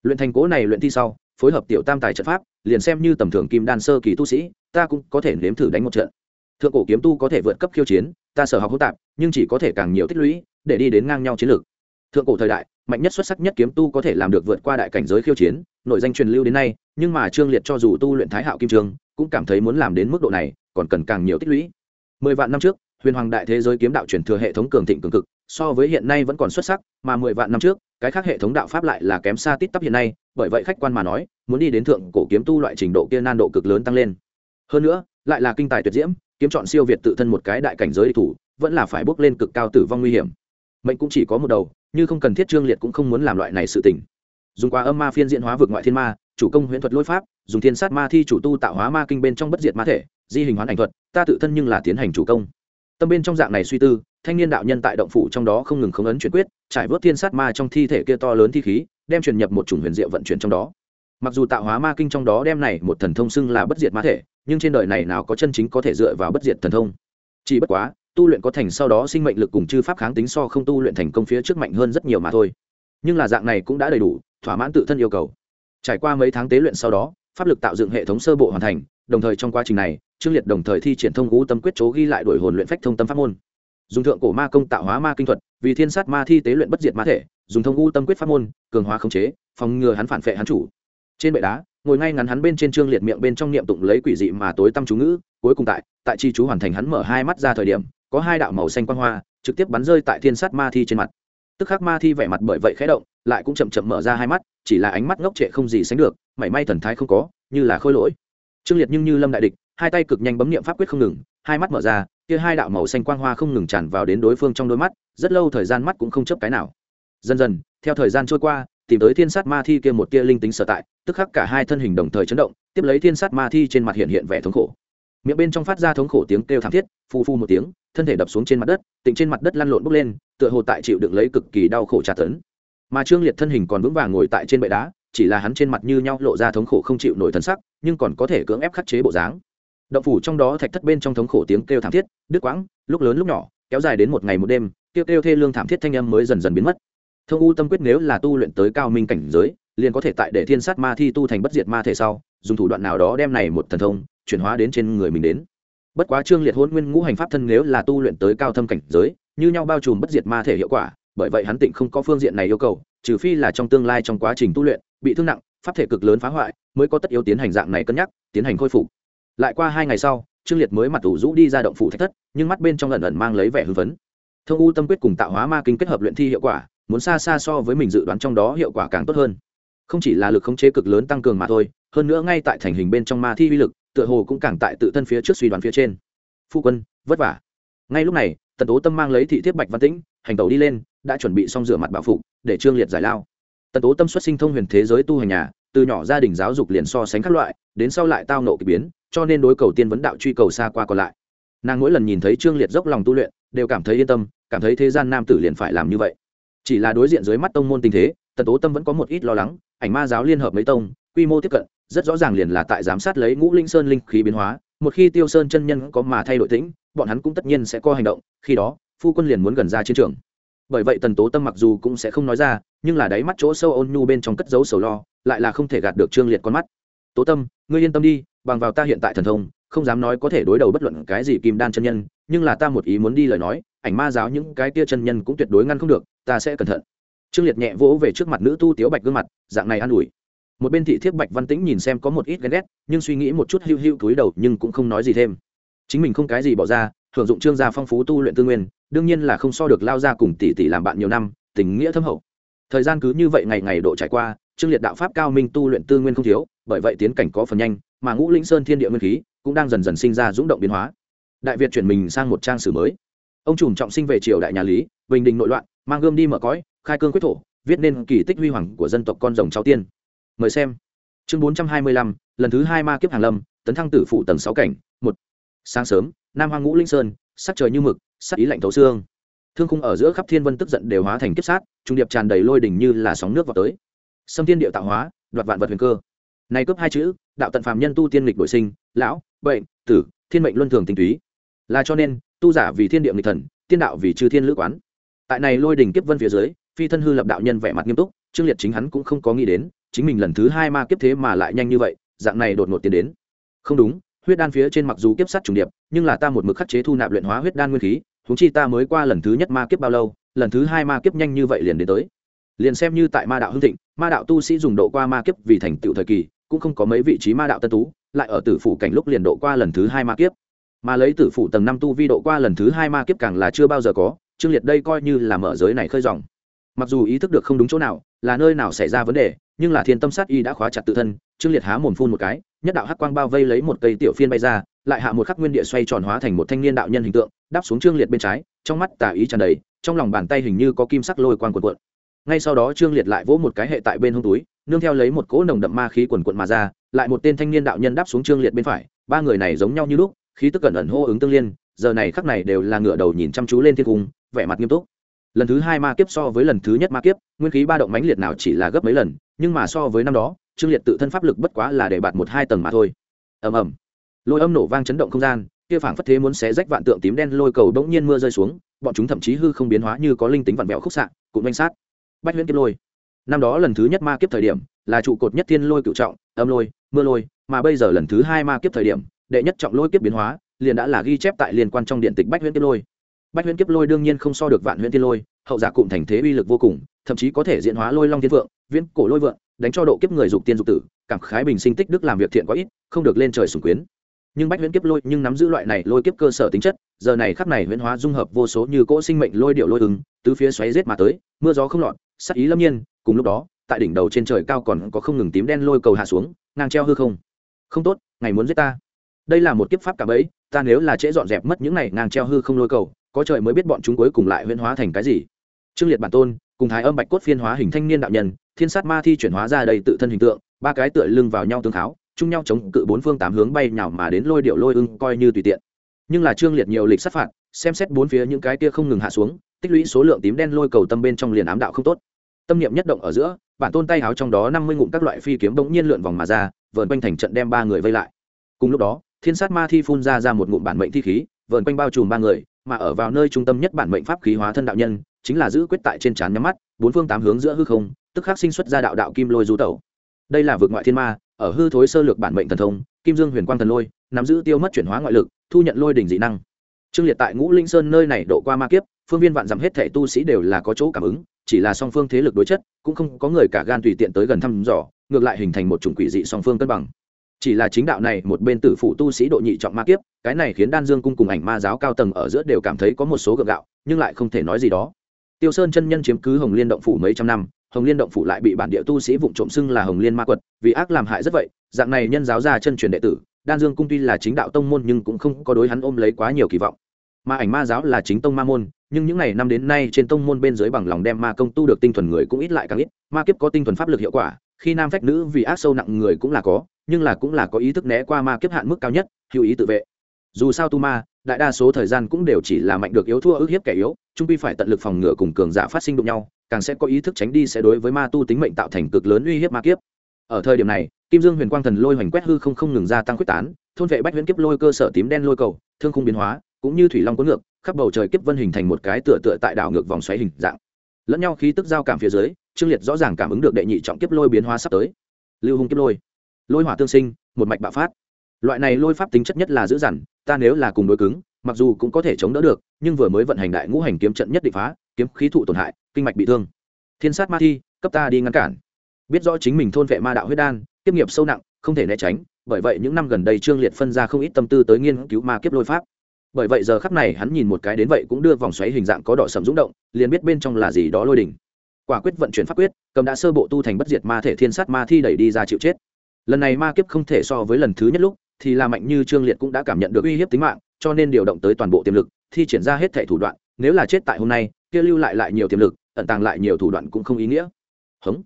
Luyện thành cố này luyện thi sau, phối hợp tiểu tam tài trận pháp, liền xem như tầm thường kim đan sơ kỳ tu sĩ, ta cũng có thể nếm thử đánh một trận. Thượng cổ kiếm tu có thể vượt cấp khiêu chiến, ta sở học hỗn tạp, nhưng chỉ có thể càng nhiều tích lũy, để đi đến ngang nhau chiến lược. Thượng cổ thời đại, mạnh nhất xuất sắc nhất kiếm tu có thể làm được vượt qua đại cảnh giới khiêu chiến, nội danh truyền lưu đến nay, nhưng mà trương liệt cho dù tu luyện thái hạo kim trường, cũng cảm thấy muốn làm đến mức độ này, còn cần càng nhiều tích lũy. Mười vạn năm trước huyền hoàng đại thế giới kiếm đạo truyền thừa hệ thống cường thịnh cường cực, so với hiện nay vẫn còn xuất sắc, mà mười vạn năm trước, cái khác hệ thống đạo pháp lại là kém xa tít tắp hiện nay, bởi vậy khách quan mà nói, muốn đi đến thượng cổ kiếm tu loại trình độ kia nan độ cực lớn tăng lên. Hơn nữa, lại là kinh tài tuyệt diễm, kiếm chọn siêu việt tự thân một cái đại cảnh giới địch thủ, vẫn là phải bước lên cực cao tử vong nguy hiểm. Mệnh cũng chỉ có một đầu, như không cần thiết trương liệt cũng không muốn làm loại này sự tình. Dùng qua âm ma phiên diễn hóa vượt ngoại thiên ma, chủ công huyễn thuật lôi pháp, dùng thiên sát ma thi chủ tu tạo hóa ma kinh bên trong bất diệt ma thể, di hình hoán ảnh thuật, ta tự thân nhưng là tiến hành chủ công tâm bên trong dạng này suy tư, thanh niên đạo nhân tại động phủ trong đó không ngừng không ấn chuyển quyết, trải vớt thiên sát ma trong thi thể kia to lớn thi khí, đem truyền nhập một chủng huyền diệu vận chuyển trong đó. Mặc dù tạo hóa ma kinh trong đó đem này một thần thông xưng là bất diệt ma thể, nhưng trên đời này nào có chân chính có thể dựa vào bất diệt thần thông. Chỉ bất quá, tu luyện có thành sau đó sinh mệnh lực cùng chư pháp kháng tính so không tu luyện thành công phía trước mạnh hơn rất nhiều mà thôi. Nhưng là dạng này cũng đã đầy đủ, thỏa mãn tự thân yêu cầu. Trải qua mấy tháng tế luyện sau đó, pháp lực tạo dựng hệ thống sơ bộ hoàn thành đồng thời trong quá trình này, trương liệt đồng thời thi triển thông ngũ tâm quyết chố ghi lại đổi hồn luyện phách thông tâm pháp môn. Dùng thượng cổ ma công tạo hóa ma kinh thuật, vì thiên sát ma thi tế luyện bất diệt ma thể, dùng thông ngũ tâm quyết pháp môn, cường hóa khống chế, phòng ngừa hắn phản phệ hắn chủ. Trên bệ đá, ngồi ngay ngắn hắn bên trên trương liệt miệng bên trong niệm tụng lấy quỷ dị mà tối tâm chú ngữ, cuối cùng tại tại chi chú hoàn thành hắn mở hai mắt ra thời điểm, có hai đạo màu xanh quang hoa, trực tiếp bắn rơi tại thiên sát ma thi trên mặt. Tức khắc ma thi vẻ mặt bởi vậy khẽ động, lại cũng chậm chậm mở ra hai mắt, chỉ là ánh mắt ngốc trệ không gì sánh được, mảy may thần thái không có, như là khôi lỗi trương liệt nhưng như lâm đại địch, hai tay cực nhanh bấm nghiệm pháp quyết không ngừng, hai mắt mở ra, kia hai đạo màu xanh quang hoa không ngừng tràn vào đến đối phương trong đôi mắt, rất lâu thời gian mắt cũng không chấp cái nào. Dần dần, theo thời gian trôi qua, tìm tới thiên sát ma thi kia một tia linh tính sở tại, tức khắc cả hai thân hình đồng thời chấn động, tiếp lấy thiên sát ma thi trên mặt hiện hiện vẻ thống khổ. Miệng bên trong phát ra thống khổ tiếng kêu thảm thiết phu phu một tiếng, thân thể đập xuống trên mặt đất tỉnh trên mặt đất lăn lộn bốc lên, tựa hồ tại chịu đựng lấy cực kỳ đau khổ tra tấn. Mà trương liệt thân hình còn vững vàng ngồi tại trên bệ đá, chỉ là hắn trên mặt như nhau lộ ra thống khổ không chịu nổi thân sắc nhưng còn có thể cưỡng ép khắc chế bộ dáng. Động phủ trong đó thạch thất bên trong thống khổ tiếng kêu thảm thiết, đứt quãng, lúc lớn lúc nhỏ, kéo dài đến một ngày một đêm, kêu kêu thê lương thảm thiết thanh âm mới dần dần biến mất. Thông u tâm quyết nếu là tu luyện tới cao minh cảnh giới, liền có thể tại để thiên sát ma thi tu thành bất diệt ma thể sau, dùng thủ đoạn nào đó đem này một thần thông chuyển hóa đến trên người mình đến. Bất quá trương liệt hôn nguyên ngũ hành pháp thân nếu là tu luyện tới cao thâm cảnh giới, như nhau bao trùm bất diệt ma thể hiệu quả, bởi vậy hắn tịnh không có phương diện này yêu cầu, trừ phi là trong tương lai trong quá trình tu luyện, bị thương nặng, pháp thể cực lớn phá hoại mới có tất yếu tiến hành dạng này cân nhắc, tiến hành khôi phục. Lại qua hai ngày sau, trương liệt mới mặt tủ rũ đi ra động phủ thách thất, nhưng mắt bên trong lần ẩn mang lấy vẻ hưng phấn. Thông u tâm quyết cùng tạo hóa ma kinh kết hợp luyện thi hiệu quả, muốn xa xa so với mình dự đoán trong đó hiệu quả càng tốt hơn. Không chỉ là lực khống chế cực lớn tăng cường mà thôi, hơn nữa ngay tại thành hình bên trong ma thi uy lực, tựa hồ cũng càng tại tự thân phía trước suy đoán phía trên. Phu quân, vất vả. Ngay lúc này, tần tố tâm mang lấy thị thiết bạch văn tĩnh, hành tàu đi lên, đã chuẩn bị xong rửa mặt bảo phục, để trương liệt giải lao. Tần tố tâm xuất sinh thông huyền thế giới tu hành nhà từ nhỏ gia đình giáo dục liền so sánh các loại, đến sau lại tao nộ k ỳ biến, cho nên đối cầu tiên vấn đạo truy cầu xa qua còn lại. Nàng mỗi lần nhìn thấy trương liệt dốc lòng tu luyện, đều cảm thấy yên tâm, cảm thấy thế gian nam tử liền phải làm như vậy. Chỉ là đối diện dưới mắt tông môn tình thế, tần tố tâm vẫn có một ít lo lắng, ảnh ma giáo liên hợp mấy tông, quy mô tiếp cận, rất rõ ràng liền là tại giám sát lấy ngũ linh sơn linh khí biến hóa, một khi tiêu sơn chân nhân có mà thay đổi tĩnh, bọn hắn cũng tất nhiên sẽ có hành động, khi đó, phu quân liền muốn gần ra chiến trường. Bởi vậy tần tố tâm mặc dù cũng sẽ không nói ra, nhưng là đáy mắt chỗ sâu ôn nhu bên trong cất dấu sầu lo lại là không thể gạt được trương liệt con mắt. Tố tâm, ngươi yên tâm đi, bằng vào ta hiện tại thần thông, không dám nói có thể đối đầu bất luận cái gì kim đan chân nhân, nhưng là ta một ý muốn đi lời nói, ảnh ma giáo những cái tia chân nhân cũng tuyệt đối ngăn không được, ta sẽ cẩn thận. Trương liệt nhẹ vỗ về trước mặt nữ tu tiếu bạch gương mặt, dạng này an ủi. Một bên thị thiếp bạch văn tĩnh nhìn xem có một ít ghen ghét, nhưng suy nghĩ một chút hiu hiu túi đầu nhưng cũng không nói gì thêm. Chính mình không cái gì bỏ ra hưởng dụng trương gia phong phú tu luyện tư nguyên, đương nhiên là không so được lao ra cùng tỷ tỷ làm bạn nhiều năm, tình nghĩa thâm hậu. Thời gian cứ như vậy ngày ngày độ trải qua trương liệt đạo pháp cao minh tu luyện tư nguyên không thiếu, bởi vậy tiến cảnh có phần nhanh, mà ngũ lĩnh sơn thiên địa nguyên khí cũng đang dần dần sinh ra rúng động biến hóa. Đại việt chuyển mình sang một trang sử mới. Ông trùm trọng sinh về triều đại nhà lý, bình định nội loạn, mang gươm đi mở cõi, khai cương quyết thổ, viết nên kỳ tích huy hoàng của dân tộc con rồng cháu tiên. Mời xem. Chương bốn trăm hai mươi lăm, lần thứ hai ma kiếp hàng lâm, tấn thăng tử phụ tầng sáu cảnh, một. Sáng sớm, nam hoang ngũ linh sơn, sắc trời như mực, sắc ý lạnh thấu xương. Thương khung ở giữa khắp thiên vân tức giận đều hóa thành kiếp sát, trung điệp tràn đầy lôi đỉnh như là sóng nước vào tới xâm thiên địa tạo hóa, đoạt vạn vật huyền cơ. Này cướp hai chữ, đạo tận phàm nhân tu tiên lịch đổi sinh, lão, bệnh, tử, thiên mệnh luân thường tinh túy. Là cho nên, tu giả vì thiên địa nghịch thần, tiên đạo vì chư thiên lữ quán. Tại này lôi đỉnh kiếp vân phía dưới, phi thân hư lập đạo nhân vẻ mặt nghiêm túc, trương liệt chính hắn cũng không có nghĩ đến, chính mình lần thứ hai ma kiếp thế mà lại nhanh như vậy, dạng này đột ngột tiến đến. Không đúng, huyết đan phía trên mặc dù kiếp sát trùng điệp, nhưng là ta một mực khắc chế thu nạp luyện hóa huyết đan nguyên khí húng chi ta mới qua lần thứ nhất ma kiếp bao lâu, lần thứ hai ma kiếp nhanh như vậy liền đến tới liền xem như tại ma đạo hưng thịnh, ma đạo tu sĩ dùng độ qua ma kiếp vì thành tựu thời kỳ, cũng không có mấy vị trí ma đạo tân tú, lại ở tử phủ cảnh lúc liền độ qua lần thứ hai ma kiếp. Mà lấy tử phủ tầng năm tu vi độ qua lần thứ hai ma kiếp càng là chưa bao giờ có, trương liệt đây coi như là mở giới này khơi dòng. Mặc dù ý thức được không đúng chỗ nào, là nơi nào xảy ra vấn đề, nhưng là thiên tâm sát y đã khóa chặt tự thân, trương liệt há mồm phun một cái, nhất đạo hắc quang bao vây lấy một cây tiểu phiên bay ra, lại hạ một khắc nguyên địa xoay tròn hóa thành một thanh niên đạo nhân hình tượng, đáp xuống trương liệt bên trái, trong mắt tà ý tràn đầy, trong lòng bàn tay hình như có kim sắc lôi quang cuộn cuộn ngay sau đó trương liệt lại vỗ một cái hệ tại bên hông túi, nương theo lấy một cỗ nồng đậm ma khí quần quận mà ra, lại một tên thanh niên đạo nhân đáp xuống trương liệt bên phải. Ba người này giống nhau như lúc, khí tức cẩn ẩn hô ứng tương liên, giờ này khắc này đều là ngựa đầu nhìn chăm chú lên thiên cung, vẻ mặt nghiêm túc. Lần thứ hai ma kiếp so với lần thứ nhất ma kiếp, nguyên khí ba động mãnh liệt nào chỉ là gấp mấy lần, nhưng mà so với năm đó, trương liệt tự thân pháp lực bất quá là để bạt một hai tầng mà thôi. Ầm ầm. Lôi âm nổ vang chấn động không gian, kia phảng phất thế muốn xé rách vạn tượng tím đen lôi cầu đống nhiên mưa rơi xuống, bọn chúng thậm chí hư không biến hóa như có linh tính vặn vẹo khúc xạ cụm danh sát bách huyễn kiếp lôi. Năm đó lần thứ nhất ma kiếp thời điểm, là trụ cột nhất thiên lôi cựu trọng, âm lôi, mưa lôi, mà bây giờ lần thứ hai ma kiếp thời điểm, đệ nhất trọng lôi kiếp biến hóa, liền đã là ghi chép tại liên quan trong điện tịch bách huyễn kiếp lôi. Bách huyễn kiếp lôi đương nhiên không so được vạn huyễn thiên lôi, hậu giả cụm thành thế uy lực vô cùng, thậm chí có thể diễn hóa lôi long thiên vượng viễn cổ lôi vượng, đánh cho độ kiếp người dục tiên dục tử, cảm khái bình sinh tích đức làm việc thiện quá ít, không được lên trời sùng quyến. Nhưng bách huyễn kiếp lôi nhưng nắm giữ loại này lôi kiếp cơ sở tính chất, giờ này khắp này huyễn hóa dung hợp vô số như cỗ sinh mệnh lôi điệu lôi ứng, tứ phía xoáy rết mà tới, mưa gió không lọt sắc ý lâm nhiên, cùng lúc đó, tại đỉnh đầu trên trời cao còn có không ngừng tím đen lôi cầu hạ xuống, ngang treo hư không. Không tốt ngày muốn giết ta. Đây là một kiếp pháp cả bẫy, ta nếu là trễ dọn dẹp mất những này ngang treo hư không lôi cầu, có trời mới biết bọn chúng cuối cùng lại huyễn hóa thành cái gì. Trương liệt bản tôn, cùng thái âm bạch cốt phiên hóa hình thanh niên đạo nhân, thiên sát ma thi chuyển hóa ra đầy tự thân hình tượng, ba cái tựa lưng vào nhau tương tháo chung nhau chống cự bốn phương tám hướng bay nhào mà đến lôi điệu lôi ưng coi như tùy tiện. Nhưng là trương liệt nhiều lịch sát phạt, xem xét bốn phía những cái kia không ngừng hạ xuống tích lũy số lượng tím đen lôi cầu tâm bên trong liền ám đạo không tốt. Tâm niệm nhất động ở giữa, bản tôn tay háo trong đó năm mươi ngụm các loại phi kiếm bỗng nhiên lượn vòng mà ra, vờn quanh thành trận đem ba người vây lại. Cùng lúc đó, thiên sát ma thi phun ra ra một ngụm bản mệnh thi khí, vờn quanh bao trùm ba người, mà ở vào nơi trung tâm nhất bản mệnh pháp khí hóa thân đạo nhân, chính là giữ quyết tại trên trán nhắm mắt, bốn phương tám hướng giữa hư không, tức khắc sinh xuất ra đạo đạo kim lôi du tẩu. Đây là vượt ngoại thiên ma, ở hư thối sơ lược bản mệnh thần thông, kim dương huyền quang thần lôi, nắm giữ tiêu mất chuyển hóa ngoại lực, thu nhận lôi đỉnh dị năng. Trương liệt tại ngũ linh sơn nơi này độ qua ma kiếp phương viên vạn dặm hết thể tu sĩ đều là có chỗ cảm ứng, chỉ là song phương thế lực đối chất, cũng không có người cả gan tùy tiện tới gần thăm dò, ngược lại hình thành một chủng quỷ dị song phương cân bằng. Chỉ là chính đạo này, một bên tử phụ tu sĩ độ nhị trọng ma kiếp, cái này khiến đan dương cung cùng ảnh ma giáo cao tầng ở giữa đều cảm thấy có một số gượng gạo, nhưng lại không thể nói gì đó. Tiêu sơn chân nhân chiếm cứ hồng liên động phủ mấy trăm năm, hồng liên động phủ lại bị bản địa tu sĩ vụ trộm xưng là hồng liên ma quật, vì ác làm hại rất vậy, dạng này nhân giáo ra chân truyền đệ tử, đan dương cung tuy là chính đạo tông môn nhưng cũng không có đối hắn ôm lấy quá nhiều kỳ vọng mà ảnh ma giáo là chính tông ma môn, nhưng những ngày năm đến nay trên tông môn bên dưới bằng lòng đem ma công tu được tinh thuần người cũng ít lại càng ít, ma kiếp có tinh thuần pháp lực hiệu quả, khi nam phách nữ vì ác sâu nặng người cũng là có, nhưng là cũng là có ý thức né qua ma kiếp hạn mức cao nhất, hữu ý tự vệ. Dù sao tu ma, đại đa số thời gian cũng đều chỉ là mạnh được yếu thua ức hiếp kẻ yếu, trung quy phải tận lực phòng ngừa cùng cường giả phát sinh đụng nhau, càng sẽ có ý thức tránh đi sẽ đối với ma tu tính mệnh tạo thành cực lớn uy hiếp ma kiếp. Ở thời điểm này, kim dương huyền quang thần lôi hoành quét hư không không ngừng gia tăng quyết tán, thôn vệ bách huyễn kiếp lôi cơ sở tím đen lôi cầu, thương khung biến hóa cũng như thủy long cuốn ngược, khắp bầu trời kiếp vân hình thành một cái tựa tựa tại đảo ngược vòng xoáy hình dạng. Lẫn nhau khí tức giao cảm phía dưới, trương liệt rõ ràng cảm ứng được đệ nhị trọng kiếp lôi biến hóa sắp tới. Lưu hung kiếp lôi lôi hỏa tương sinh, một mạch bạo phát. Loại này lôi pháp tính chất nhất là giữ dằn, ta nếu là cùng đối cứng, mặc dù cũng có thể chống đỡ được, nhưng vừa mới vận hành đại ngũ hành kiếm trận nhất định phá, kiếm khí thụ tổn hại, kinh mạch bị thương. Thiên sát ma thi, cấp ta đi ngăn cản. Biết rõ chính mình thôn vệ ma đạo huyết đan tiếp nghiệp sâu nặng, không thể né tránh, bởi vậy những năm gần đây trương liệt phân ra không ít tâm tư tới nghiên cứu ma kiếp lôi pháp bởi vậy giờ khắp này hắn nhìn một cái đến vậy cũng đưa vòng xoáy hình dạng có đỏ sầm rung động, liền biết bên trong là gì đó lôi đỉnh. Quả quyết vận chuyển pháp quyết, cầm đã sơ bộ tu thành bất diệt ma thể thiên sát ma thi đẩy đi ra chịu chết. Lần này ma kiếp không thể so với lần thứ nhất lúc, thì là mạnh như trương liệt cũng đã cảm nhận được uy hiếp tính mạng, cho nên điều động tới toàn bộ tiềm lực, thi triển ra hết thể thủ đoạn, nếu là chết tại hôm nay, kia lưu lại lại nhiều tiềm lực, ẩn tàng lại nhiều thủ đoạn cũng không ý nghĩa. Hống.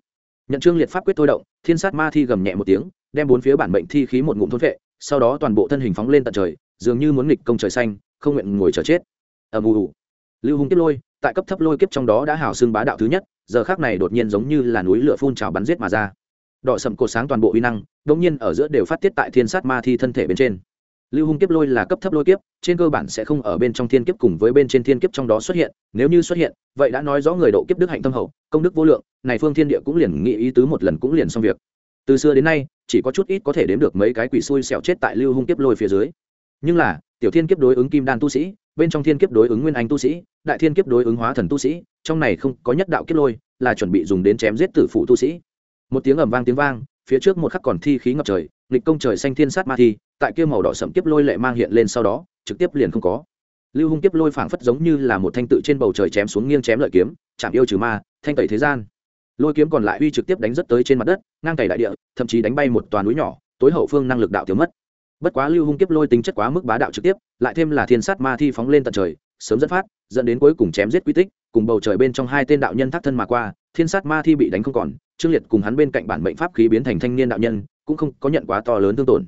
Nhận trương liệt pháp quyết thôi động, thiên sát ma thi gầm nhẹ một tiếng, đem bốn phía bản mệnh thi khí một ngụm thôn vệ sau đó toàn bộ thân hình phóng lên tận trời dường như muốn nghịch công trời xanh, không nguyện ngồi chờ chết. Ầm ù lưu hùng kiếp lôi, tại cấp thấp lôi kiếp trong đó đã hào xương bá đạo thứ nhất, giờ khác này đột nhiên giống như là núi lửa phun trào bắn giết mà ra. Đỏ sầm cột sáng toàn bộ uy năng đống nhiên ở giữa đều phát tiết tại thiên sát ma thi thân thể bên trên. Lưu hung kiếp lôi là cấp thấp lôi kiếp, trên cơ bản sẽ không ở bên trong thiên kiếp cùng với bên trên thiên kiếp trong đó xuất hiện, nếu như xuất hiện, vậy đã nói rõ người độ kiếp đức hạnh tâm hậu, công đức vô lượng, này phương thiên địa cũng liền nghĩ ý tứ một lần cũng liền xong việc. Từ xưa đến nay, chỉ có chút ít có thể đếm được mấy cái quỷ xui xẻo chết tại lưu hung kiếp lôi phía dưới nhưng là, tiểu thiên kiếp đối ứng kim đan tu sĩ, bên trong thiên kiếp đối ứng nguyên anh tu sĩ, đại thiên kiếp đối ứng hóa thần tu sĩ, trong này không có nhất đạo kiếp lôi, là chuẩn bị dùng đến chém giết tử phụ tu sĩ. Một tiếng ầm vang tiếng vang, phía trước một khắc còn thi khí ngập trời, nghịch công trời xanh thiên sát ma thi, tại kia màu đỏ sẫm kiếp lôi lệ mang hiện lên sau đó, trực tiếp liền không có. Lưu hung kiếp lôi phảng phất giống như là một thanh tự trên bầu trời chém xuống nghiêng chém lợi kiếm, chạm yêu trừ ma, thanh tẩy thế gian. Lôi kiếm còn lại uy trực tiếp đánh rất tới trên mặt đất, ngang tẩy đại địa, thậm chí đánh bay một toàn núi nhỏ, tối hậu phương năng lực đạo thiếu mất bất quá lưu hung kiếp lôi tính chất quá mức bá đạo trực tiếp, lại thêm là thiên sát ma thi phóng lên tận trời, sớm dẫn phát, dẫn đến cuối cùng chém giết quy tích, cùng bầu trời bên trong hai tên đạo nhân thác thân mà qua, thiên sát ma thi bị đánh không còn, trương liệt cùng hắn bên cạnh bản mệnh pháp khí biến thành thanh niên đạo nhân, cũng không có nhận quá to lớn thương tổn.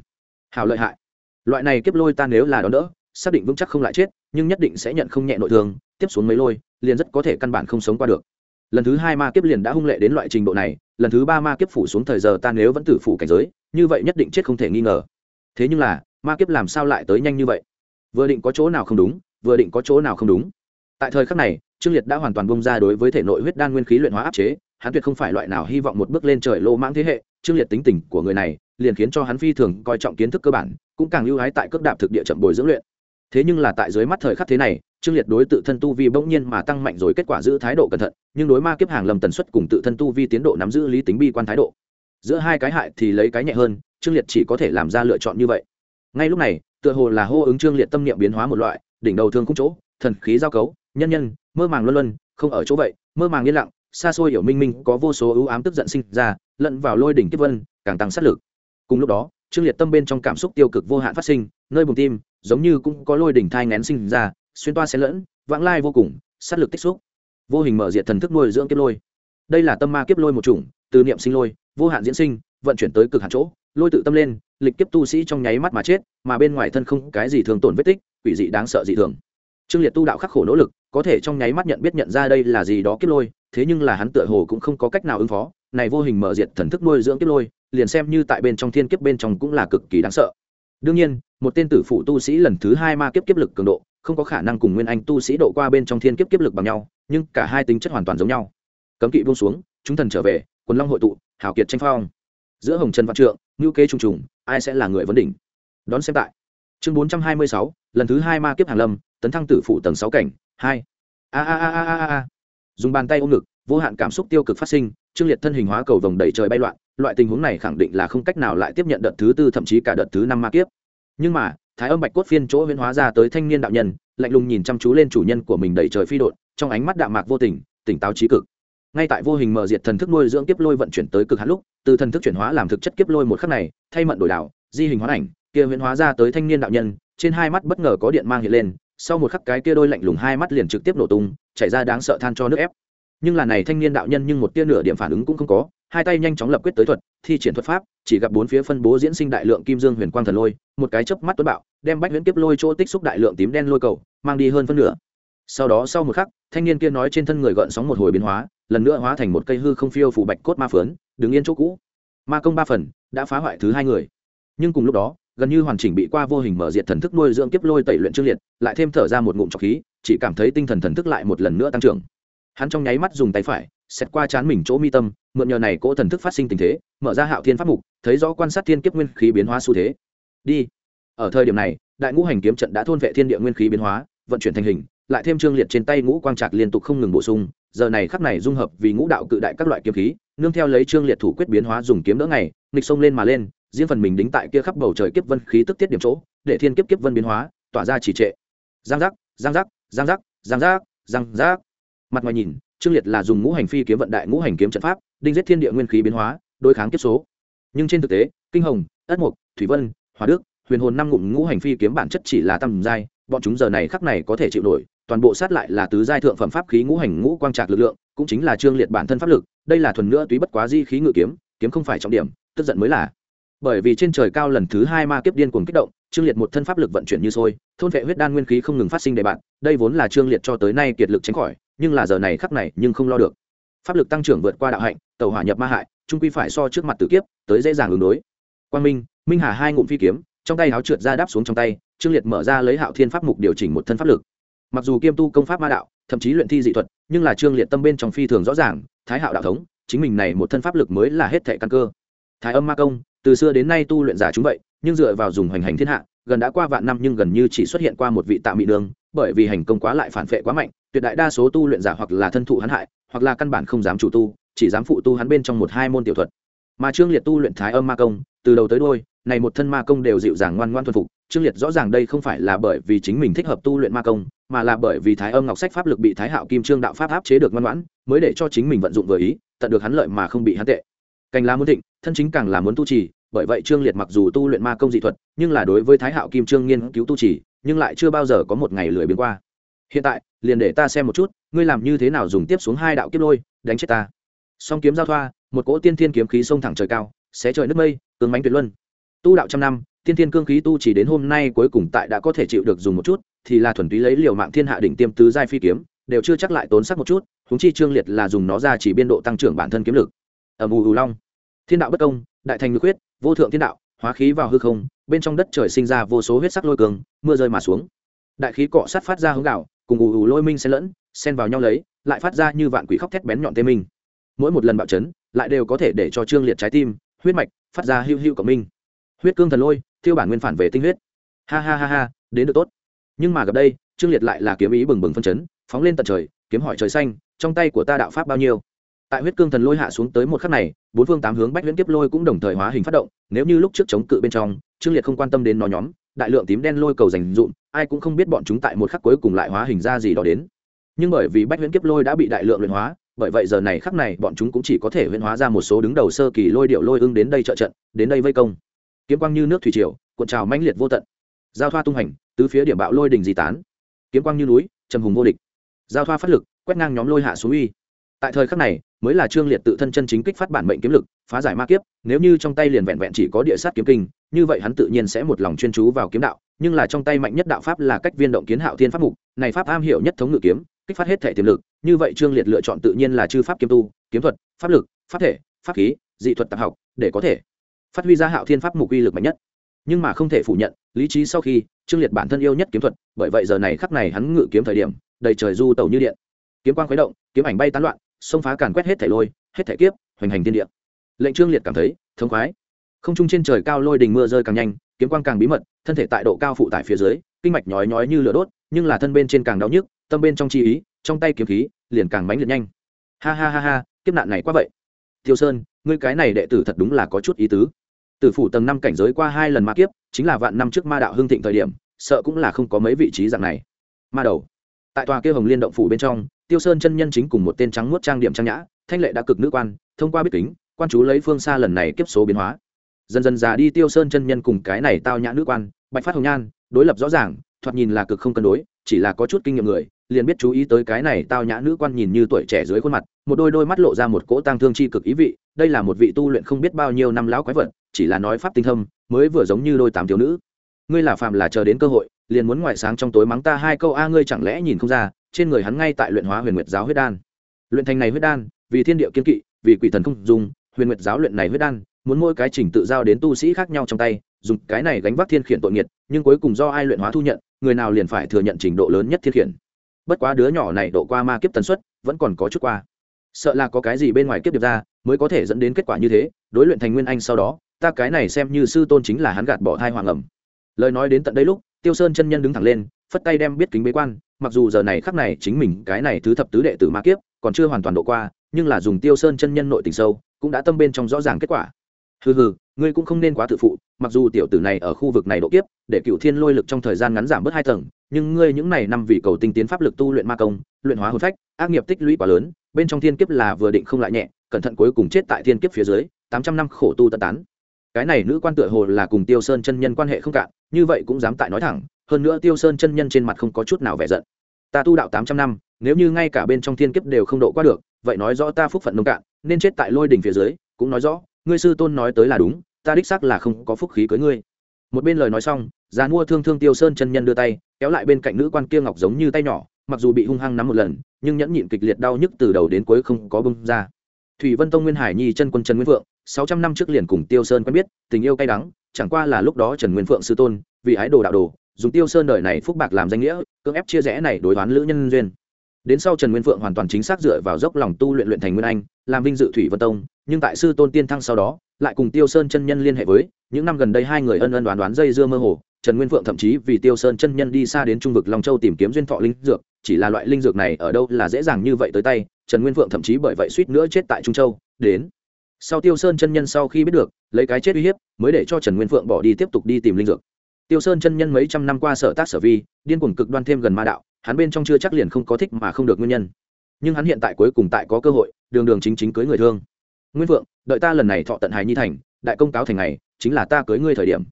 Hào lợi hại. Loại này kiếp lôi ta nếu là đón đỡ, xác định vững chắc không lại chết, nhưng nhất định sẽ nhận không nhẹ nội thương, tiếp xuống mấy lôi, liền rất có thể căn bản không sống qua được. Lần thứ hai ma kiếp liền đã hung lệ đến loại trình độ này, lần thứ ba ma kiếp phủ xuống thời giờ ta nếu vẫn tử phủ cảnh giới, như vậy nhất định chết không thể nghi ngờ thế nhưng là, ma kiếp làm sao lại tới nhanh như vậy? Vừa định có chỗ nào không đúng, vừa định có chỗ nào không đúng. Tại thời khắc này, trương liệt đã hoàn toàn bông ra đối với thể nội huyết đan nguyên khí luyện hóa áp chế, hắn tuyệt không phải loại nào hy vọng một bước lên trời lô mãng thế hệ, trương liệt tính tình của người này, liền khiến cho hắn phi thường coi trọng kiến thức cơ bản, cũng càng ưu ái tại cước đạp thực địa chậm bồi dưỡng luyện. Thế nhưng là tại dưới mắt thời khắc thế này, trương liệt đối tự thân tu vi bỗng nhiên mà tăng mạnh rồi kết quả giữ thái độ cẩn thận, nhưng đối ma kiếp hàng lầm tần suất cùng tự thân tu vi tiến độ nắm giữ lý tính bi quan thái độ. Giữa hai cái hại thì lấy cái nhẹ hơn trương liệt chỉ có thể làm ra lựa chọn như vậy. Ngay lúc này, tựa hồ là hô ứng trương liệt tâm niệm biến hóa một loại, đỉnh đầu thương khung chỗ, thần khí giao cấu, nhân nhân, mơ màng luân luân, không ở chỗ vậy, mơ màng yên lặng, xa xôi hiểu minh minh, có vô số ưu ám tức giận sinh ra, lẫn vào lôi đỉnh tiếp vân, càng tăng sát lực. Cùng lúc đó, trương liệt tâm bên trong cảm xúc tiêu cực vô hạn phát sinh, nơi bùng tim, giống như cũng có lôi đỉnh thai ngén sinh ra, xuyên toa xen lẫn, vãng lai vô cùng, sát lực tích xúc. Vô hình mở diệt thần thức nuôi dưỡng kiếp lôi. Đây là tâm ma kiếp lôi một chủng, từ niệm sinh lôi, vô hạn diễn sinh, vận chuyển tới cực hạn chỗ lôi tự tâm lên, lịch kiếp tu sĩ trong nháy mắt mà chết, mà bên ngoài thân không cái gì thường tổn vết tích, quỷ dị đáng sợ dị thường. Trương liệt tu đạo khắc khổ nỗ lực, có thể trong nháy mắt nhận biết nhận ra đây là gì đó kiếp lôi, thế nhưng là hắn tựa hồ cũng không có cách nào ứng phó, này vô hình mở diệt thần thức nuôi dưỡng kiếp lôi, liền xem như tại bên trong thiên kiếp bên trong cũng là cực kỳ đáng sợ. Đương nhiên, một tên tử phụ tu sĩ lần thứ hai ma kiếp kiếp lực cường độ, không có khả năng cùng nguyên anh tu sĩ độ qua bên trong thiên kiếp kiếp lực bằng nhau, nhưng cả hai tính chất hoàn toàn giống nhau. Cấm kỵ buông xuống, chúng thần trở về, quần long hội tụ, hào kiệt tranh phong. Giữa hồng trần văn trượng ngữ kế trùng trùng, ai sẽ là người vấn đỉnh? Đón xem tại. Chương bốn trăm hai mươi sáu, lần thứ hai ma kiếp hàng lâm, tấn thăng tử phụ tầng sáu cảnh, hai. A a a a a a. Dùng bàn tay ôm ngực, vô hạn cảm xúc tiêu cực phát sinh, trương liệt thân hình hóa cầu vồng đầy trời bay loạn, loại tình huống này khẳng định là không cách nào lại tiếp nhận đợt thứ tư thậm chí cả đợt thứ năm ma kiếp. Nhưng mà, thái âm bạch cốt phiên chỗ huyễn hóa ra tới thanh niên đạo nhân, lạnh lùng nhìn chăm chú lên chủ nhân của mình đầy trời phi đột trong ánh mắt đạm mạc vô tình, tỉnh táo trí cực ngay tại vô hình mở diệt thần thức nuôi dưỡng kiếp lôi vận chuyển tới cực hạn lúc, từ thần thức chuyển hóa làm thực chất kiếp lôi một khắc này, thay mận đổi đảo, di hình hóa ảnh, kia huyễn hóa ra tới thanh niên đạo nhân, trên hai mắt bất ngờ có điện mang hiện lên, sau một khắc cái kia đôi lạnh lùng hai mắt liền trực tiếp nổ tung, chảy ra đáng sợ than cho nước ép. Nhưng là này thanh niên đạo nhân nhưng một tia nửa điểm phản ứng cũng không có, hai tay nhanh chóng lập quyết tới thuật, thi triển thuật pháp, chỉ gặp bốn phía phân bố diễn sinh đại lượng kim dương huyền quang thần lôi, một cái chớp mắt tuấn bạo, đem bách huyễn kiếp lôi chỗ tích xúc đại lượng tím đen lôi cầu, mang đi hơn phân nửa. Sau đó sau một khắc, thanh niên kia nói trên thân người gợn sóng một hồi biến hóa lần nữa hóa thành một cây hư không phiêu phủ bạch cốt ma phướn, đứng yên chỗ cũ. Ma công ba phần đã phá hoại thứ hai người. Nhưng cùng lúc đó, gần như hoàn chỉnh bị qua vô hình mở diệt thần thức nuôi dưỡng kiếp lôi tẩy luyện trương liệt, lại thêm thở ra một ngụm trọc khí, chỉ cảm thấy tinh thần thần thức lại một lần nữa tăng trưởng. Hắn trong nháy mắt dùng tay phải xét qua chán mình chỗ mi tâm, mượn nhờ này cỗ thần thức phát sinh tình thế, mở ra hạo thiên pháp mục, thấy rõ quan sát thiên kiếp nguyên khí biến hóa xu thế. Đi. Ở thời điểm này, đại ngũ hành kiếm trận đã thôn vệ thiên địa nguyên khí biến hóa, vận chuyển thành hình, lại thêm trương liệt trên tay ngũ quang trạc liên tục không ngừng bổ sung giờ này khắc này dung hợp vì ngũ đạo cự đại các loại kiếm khí, nương theo lấy trương liệt thủ quyết biến hóa dùng kiếm đỡ ngày, nghịch sông lên mà lên, riêng phần mình đính tại kia khắp bầu trời kiếp vân khí tức tiết điểm chỗ, để thiên kiếp kiếp vân biến hóa, tỏa ra chỉ trệ. Giang giác giang giác giang giác giang giác giang giác. Mặt ngoài nhìn, trương liệt là dùng ngũ hành phi kiếm vận đại ngũ hành kiếm trận pháp, đinh giết thiên địa nguyên khí biến hóa, đối kháng kiếp số. Nhưng trên thực tế, kinh hồng, ất mục thủy vân hòa đức, huyền hồn năm ngụm ngũ hành phi kiếm bản chất chỉ là tầm giai, bọn chúng giờ này khắc này có thể chịu nổi toàn bộ sát lại là tứ giai thượng phẩm pháp khí ngũ hành ngũ quang trạc lực lượng, cũng chính là trương liệt bản thân pháp lực, đây là thuần nữa túy bất quá di khí ngự kiếm kiếm không phải trọng điểm, tức giận mới là. Bởi vì trên trời cao lần thứ hai ma kiếp điên cuồng kích động, trương liệt một thân pháp lực vận chuyển như sôi, thôn vệ huyết đan nguyên khí không ngừng phát sinh đề bạn, đây vốn là trương liệt cho tới nay kiệt lực tránh khỏi, nhưng là giờ này khắc này nhưng không lo được. Pháp lực tăng trưởng vượt qua đạo hạnh tàu hỏa nhập ma hại, trung quy phải so trước mặt tử kiếp, tới dễ dàng ứng đối. Quang minh minh hà hai ngụm phi kiếm, trong tay áo trượt ra đáp xuống trong tay, trương liệt mở ra lấy hạo thiên pháp mục điều chỉnh một thân pháp lực mặc dù kiêm tu công pháp ma đạo, thậm chí luyện thi dị thuật, nhưng là trương liệt tâm bên trong phi thường rõ ràng, thái hạo đạo thống, chính mình này một thân pháp lực mới là hết thệ căn cơ. Thái âm ma công, từ xưa đến nay tu luyện giả chúng vậy, nhưng dựa vào dùng hoành hành thiên hạ, gần đã qua vạn năm nhưng gần như chỉ xuất hiện qua một vị tạ mỹ đường, bởi vì hành công quá lại phản phệ quá mạnh, tuyệt đại đa số tu luyện giả hoặc là thân thụ hắn hại, hoặc là căn bản không dám chủ tu, chỉ dám phụ tu hắn bên trong một hai môn tiểu thuật. Mà trương liệt tu luyện thái âm ma công, từ đầu tới đôi này một thân ma công đều dịu dàng ngoan ngoan thuần phục, trương liệt rõ ràng đây không phải là bởi vì chính mình thích hợp tu luyện ma công, mà là bởi vì thái âm ngọc sách pháp lực bị thái hạo kim trương đạo pháp áp chế được ngoan ngoãn, mới để cho chính mình vận dụng vừa ý, tận được hắn lợi mà không bị hắn tệ. Cành lá muốn thịnh, thân chính càng là muốn tu trì, bởi vậy trương liệt mặc dù tu luyện ma công dị thuật, nhưng là đối với thái hạo kim trương nghiên cứu tu trì, nhưng lại chưa bao giờ có một ngày lười biến qua. Hiện tại, liền để ta xem một chút, ngươi làm như thế nào dùng tiếp xuống hai đạo kiếp lôi, đánh chết ta. Song kiếm giao thoa, một cỗ tiên thiên kiếm khí sông thẳng trời cao, xé trời nước mây cương mánh tuyệt luân tu đạo trăm năm, tiên thiên cương khí tu chỉ đến hôm nay cuối cùng tại đã có thể chịu được dùng một chút, thì là thuần túy lấy liều mạng thiên hạ đỉnh tiêm tứ giai phi kiếm, đều chưa chắc lại tốn sắc một chút húng chi trương liệt là dùng nó ra chỉ biên độ tăng trưởng bản thân kiếm lực. Ở ù ù long. Thiên đạo bất công, đại thành ngược huyết, vô thượng thiên đạo, hóa khí vào hư không, bên trong đất trời sinh ra vô số huyết sắc lôi cường, mưa rơi mà xuống. Đại khí cọ sát phát ra hướng gạo, cùng ù ù lôi minh xen lẫn, xen vào nhau lấy, lại phát ra như vạn quỷ khóc thét bén nhọn tê minh. Mỗi một lần bạo chấn, lại đều có thể để cho trương liệt trái tim, huyết mạch, phát ra hưu hưu của minh huyết cương thần lôi, thiêu bản nguyên phản về tinh huyết. Ha ha ha ha, đến được tốt. Nhưng mà gặp đây, trương liệt lại là kiếm ý bừng bừng phân chấn, phóng lên tận trời, kiếm hỏi trời xanh, trong tay của ta đạo pháp bao nhiêu? Tại huyết cương thần lôi hạ xuống tới một khắc này, bốn phương tám hướng bách huyễn kiếp lôi cũng đồng thời hóa hình phát động, nếu như lúc trước chống cự bên trong, trương liệt không quan tâm đến nó nhóm, đại lượng tím đen lôi cầu dành dụm, ai cũng không biết bọn chúng tại một khắc cuối cùng lại hóa hình ra gì đó đến. Nhưng bởi vì bách huyễn kiếp lôi đã bị đại lượng luyện hóa, bởi vậy giờ này khắc này bọn chúng cũng chỉ có thể huyễn hóa ra một số đứng đầu sơ kỳ lôi điệu lôi ưng đến đây trợ trận, đến đây vây công kiếm quang như nước thủy triều, cuộn trào mãnh liệt vô tận. Giao thoa tung hành, tứ phía điểm bạo lôi đình di tán. Kiếm quang như núi, trầm hùng vô địch. Giao thoa phát lực, quét ngang nhóm lôi hạ xuống uy. Tại thời khắc này, mới là trương liệt tự thân chân chính kích phát bản mệnh kiếm lực, phá giải ma kiếp, nếu như trong tay liền vẹn vẹn chỉ có địa sát kiếm kinh, như vậy hắn tự nhiên sẽ một lòng chuyên chú vào kiếm đạo, nhưng là trong tay mạnh nhất đạo pháp là cách viên động kiến hạo thiên pháp mục, này pháp am hiểu nhất thống ngự kiếm, kích phát hết thể tiềm lực, như vậy trương liệt lựa chọn tự nhiên là chư pháp kiếm tu, kiếm thuật, pháp lực, pháp thể, pháp khí, dị thuật tạp học, để có thể phát huy ra hạo thiên pháp mục uy lực mạnh nhất. Nhưng mà không thể phủ nhận, lý trí sau khi, trương liệt bản thân yêu nhất kiếm thuật, bởi vậy giờ này khắc này hắn ngự kiếm thời điểm, đầy trời du tàu như điện. Kiếm quang khuấy động, kiếm ảnh bay tán loạn, xông phá càn quét hết thể lôi, hết thể kiếp, hoành hành tiên địa. Lệnh trương liệt cảm thấy thống khoái. Không trung trên trời cao lôi đình mưa rơi càng nhanh, kiếm quang càng bí mật, thân thể tại độ cao phụ tải phía dưới, kinh mạch nhói nhói như lửa đốt, nhưng là thân bên trên càng đau nhức, tâm bên trong chi ý, trong tay kiếm khí liền càng mãnh liệt nhanh. Ha ha ha ha, kiếp nạn này quá vậy. Tiêu sơn, ngươi cái này đệ tử thật đúng là có chút ý tứ tử phủ tầng năm cảnh giới qua hai lần ma kiếp, chính là vạn năm trước ma đạo hưng thịnh thời điểm, sợ cũng là không có mấy vị trí dạng này. Ma đầu. Tại tòa kia hồng liên động phủ bên trong, tiêu sơn chân nhân chính cùng một tên trắng muốt trang điểm trang nhã, thanh lệ đã cực nữ quan, thông qua biết kính, quan chú lấy phương xa lần này kiếp số biến hóa. Dần dần già đi tiêu sơn chân nhân cùng cái này tao nhã nữ quan, bạch phát hồng nhan, đối lập rõ ràng, thoạt nhìn là cực không cân đối, chỉ là có chút kinh nghiệm người liền biết chú ý tới cái này tao nhã nữ quan nhìn như tuổi trẻ dưới khuôn mặt, một đôi đôi mắt lộ ra một cỗ tang thương chi cực ý vị, đây là một vị tu luyện không biết bao nhiêu năm lão quái vật, chỉ là nói pháp tinh thâm, mới vừa giống như đôi tám thiếu nữ. Ngươi là phàm là chờ đến cơ hội, liền muốn ngoại sáng trong tối mắng ta hai câu a, ngươi chẳng lẽ nhìn không ra, trên người hắn ngay tại luyện hóa huyền nguyệt giáo huyết đan. Luyện thành này huyết đan, vì thiên địa kiên kỵ, vì quỷ thần không dùng, huyền nguyệt giáo luyện này huyết đan, muốn mỗi cái trình tự giao đến tu sĩ khác nhau trong tay, dùng cái này gánh vác thiên khiển tội nghiệt, nhưng cuối cùng do ai luyện hóa thu nhận, người nào liền phải thừa nhận trình độ lớn nhất thiên khiển bất quá đứa nhỏ này độ qua ma kiếp tần suất, vẫn còn có chút qua. Sợ là có cái gì bên ngoài kiếp điệp ra, mới có thể dẫn đến kết quả như thế, đối luyện thành nguyên anh sau đó, ta cái này xem như sư tôn chính là hắn gạt bỏ thai hoàng ẩm. Lời nói đến tận đây lúc, tiêu sơn chân nhân đứng thẳng lên, phất tay đem biết kính bế quan, mặc dù giờ này khắc này chính mình cái này thứ thập tứ đệ tử ma kiếp còn chưa hoàn toàn độ qua, nhưng là dùng tiêu sơn chân nhân nội tình sâu, cũng đã tâm bên trong rõ ràng kết quả hừ hừ, ngươi cũng không nên quá tự phụ, mặc dù tiểu tử này ở khu vực này độ kiếp, để cựu thiên lôi lực trong thời gian ngắn giảm bớt hai tầng, nhưng ngươi những này năm vì cầu tinh tiến pháp lực tu luyện ma công, luyện hóa hồn phách, ác nghiệp tích lũy quá lớn, bên trong thiên kiếp là vừa định không lại nhẹ, cẩn thận cuối cùng chết tại thiên kiếp phía dưới, tám trăm năm khổ tu tận tán. Cái này nữ quan tựa hồ là cùng tiêu sơn chân nhân quan hệ không cạn, như vậy cũng dám tại nói thẳng, hơn nữa tiêu sơn chân nhân trên mặt không có chút nào vẻ giận. Ta tu đạo tám trăm năm, nếu như ngay cả bên trong thiên kiếp đều không độ qua được, vậy nói rõ ta phúc phận nông cạn, nên chết tại lôi đỉnh phía dưới, cũng nói rõ ngươi sư tôn nói tới là đúng, ta đích xác là không có phúc khí cưới ngươi. Một bên lời nói xong, già mua thương thương tiêu sơn chân nhân đưa tay, kéo lại bên cạnh nữ quan kia ngọc giống như tay nhỏ, mặc dù bị hung hăng nắm một lần, nhưng nhẫn nhịn kịch liệt đau nhức từ đầu đến cuối không có bưng ra. Thủy vân tông nguyên hải nhi chân quân trần nguyên phượng, sáu trăm năm trước liền cùng tiêu sơn quen biết, tình yêu cay đắng, chẳng qua là lúc đó trần nguyên phượng sư tôn, vì ái đồ đạo đồ, dùng tiêu sơn đời này phúc bạc làm danh nghĩa, cưỡng ép chia rẽ này đối toán lữ nhân duyên đến sau trần nguyên phượng hoàn toàn chính xác dựa vào dốc lòng tu luyện luyện thành nguyên anh, làm vinh dự thủy vân tông, nhưng tại sư tôn tiên thăng sau đó, lại cùng tiêu sơn chân nhân liên hệ với, những năm gần đây hai người ân ân đoán đoán dây dưa mơ hồ, trần nguyên phượng thậm chí vì tiêu sơn chân nhân đi xa đến trung vực long châu tìm kiếm duyên thọ linh dược, chỉ là loại linh dược này ở đâu là dễ dàng như vậy tới tay, trần nguyên phượng thậm chí bởi vậy suýt nữa chết tại trung châu, đến. Sau tiêu sơn chân nhân sau khi biết được, lấy cái chết uy hiếp, mới để cho trần nguyên phượng bỏ đi tiếp tục đi tìm linh dược. Tiêu sơn chân nhân mấy trăm năm qua sở tác sở vi, điên cuồng cực đoan thêm gần ma đạo hắn bên trong chưa chắc liền không có thích mà không được nguyên nhân. Nhưng hắn hiện tại cuối cùng tại có cơ hội, đường đường chính chính cưới người thương. Nguyên phượng, đợi ta lần này thọ tận hài nhi thành, đại công cáo thành này chính là ta cưới ngươi thời điểm.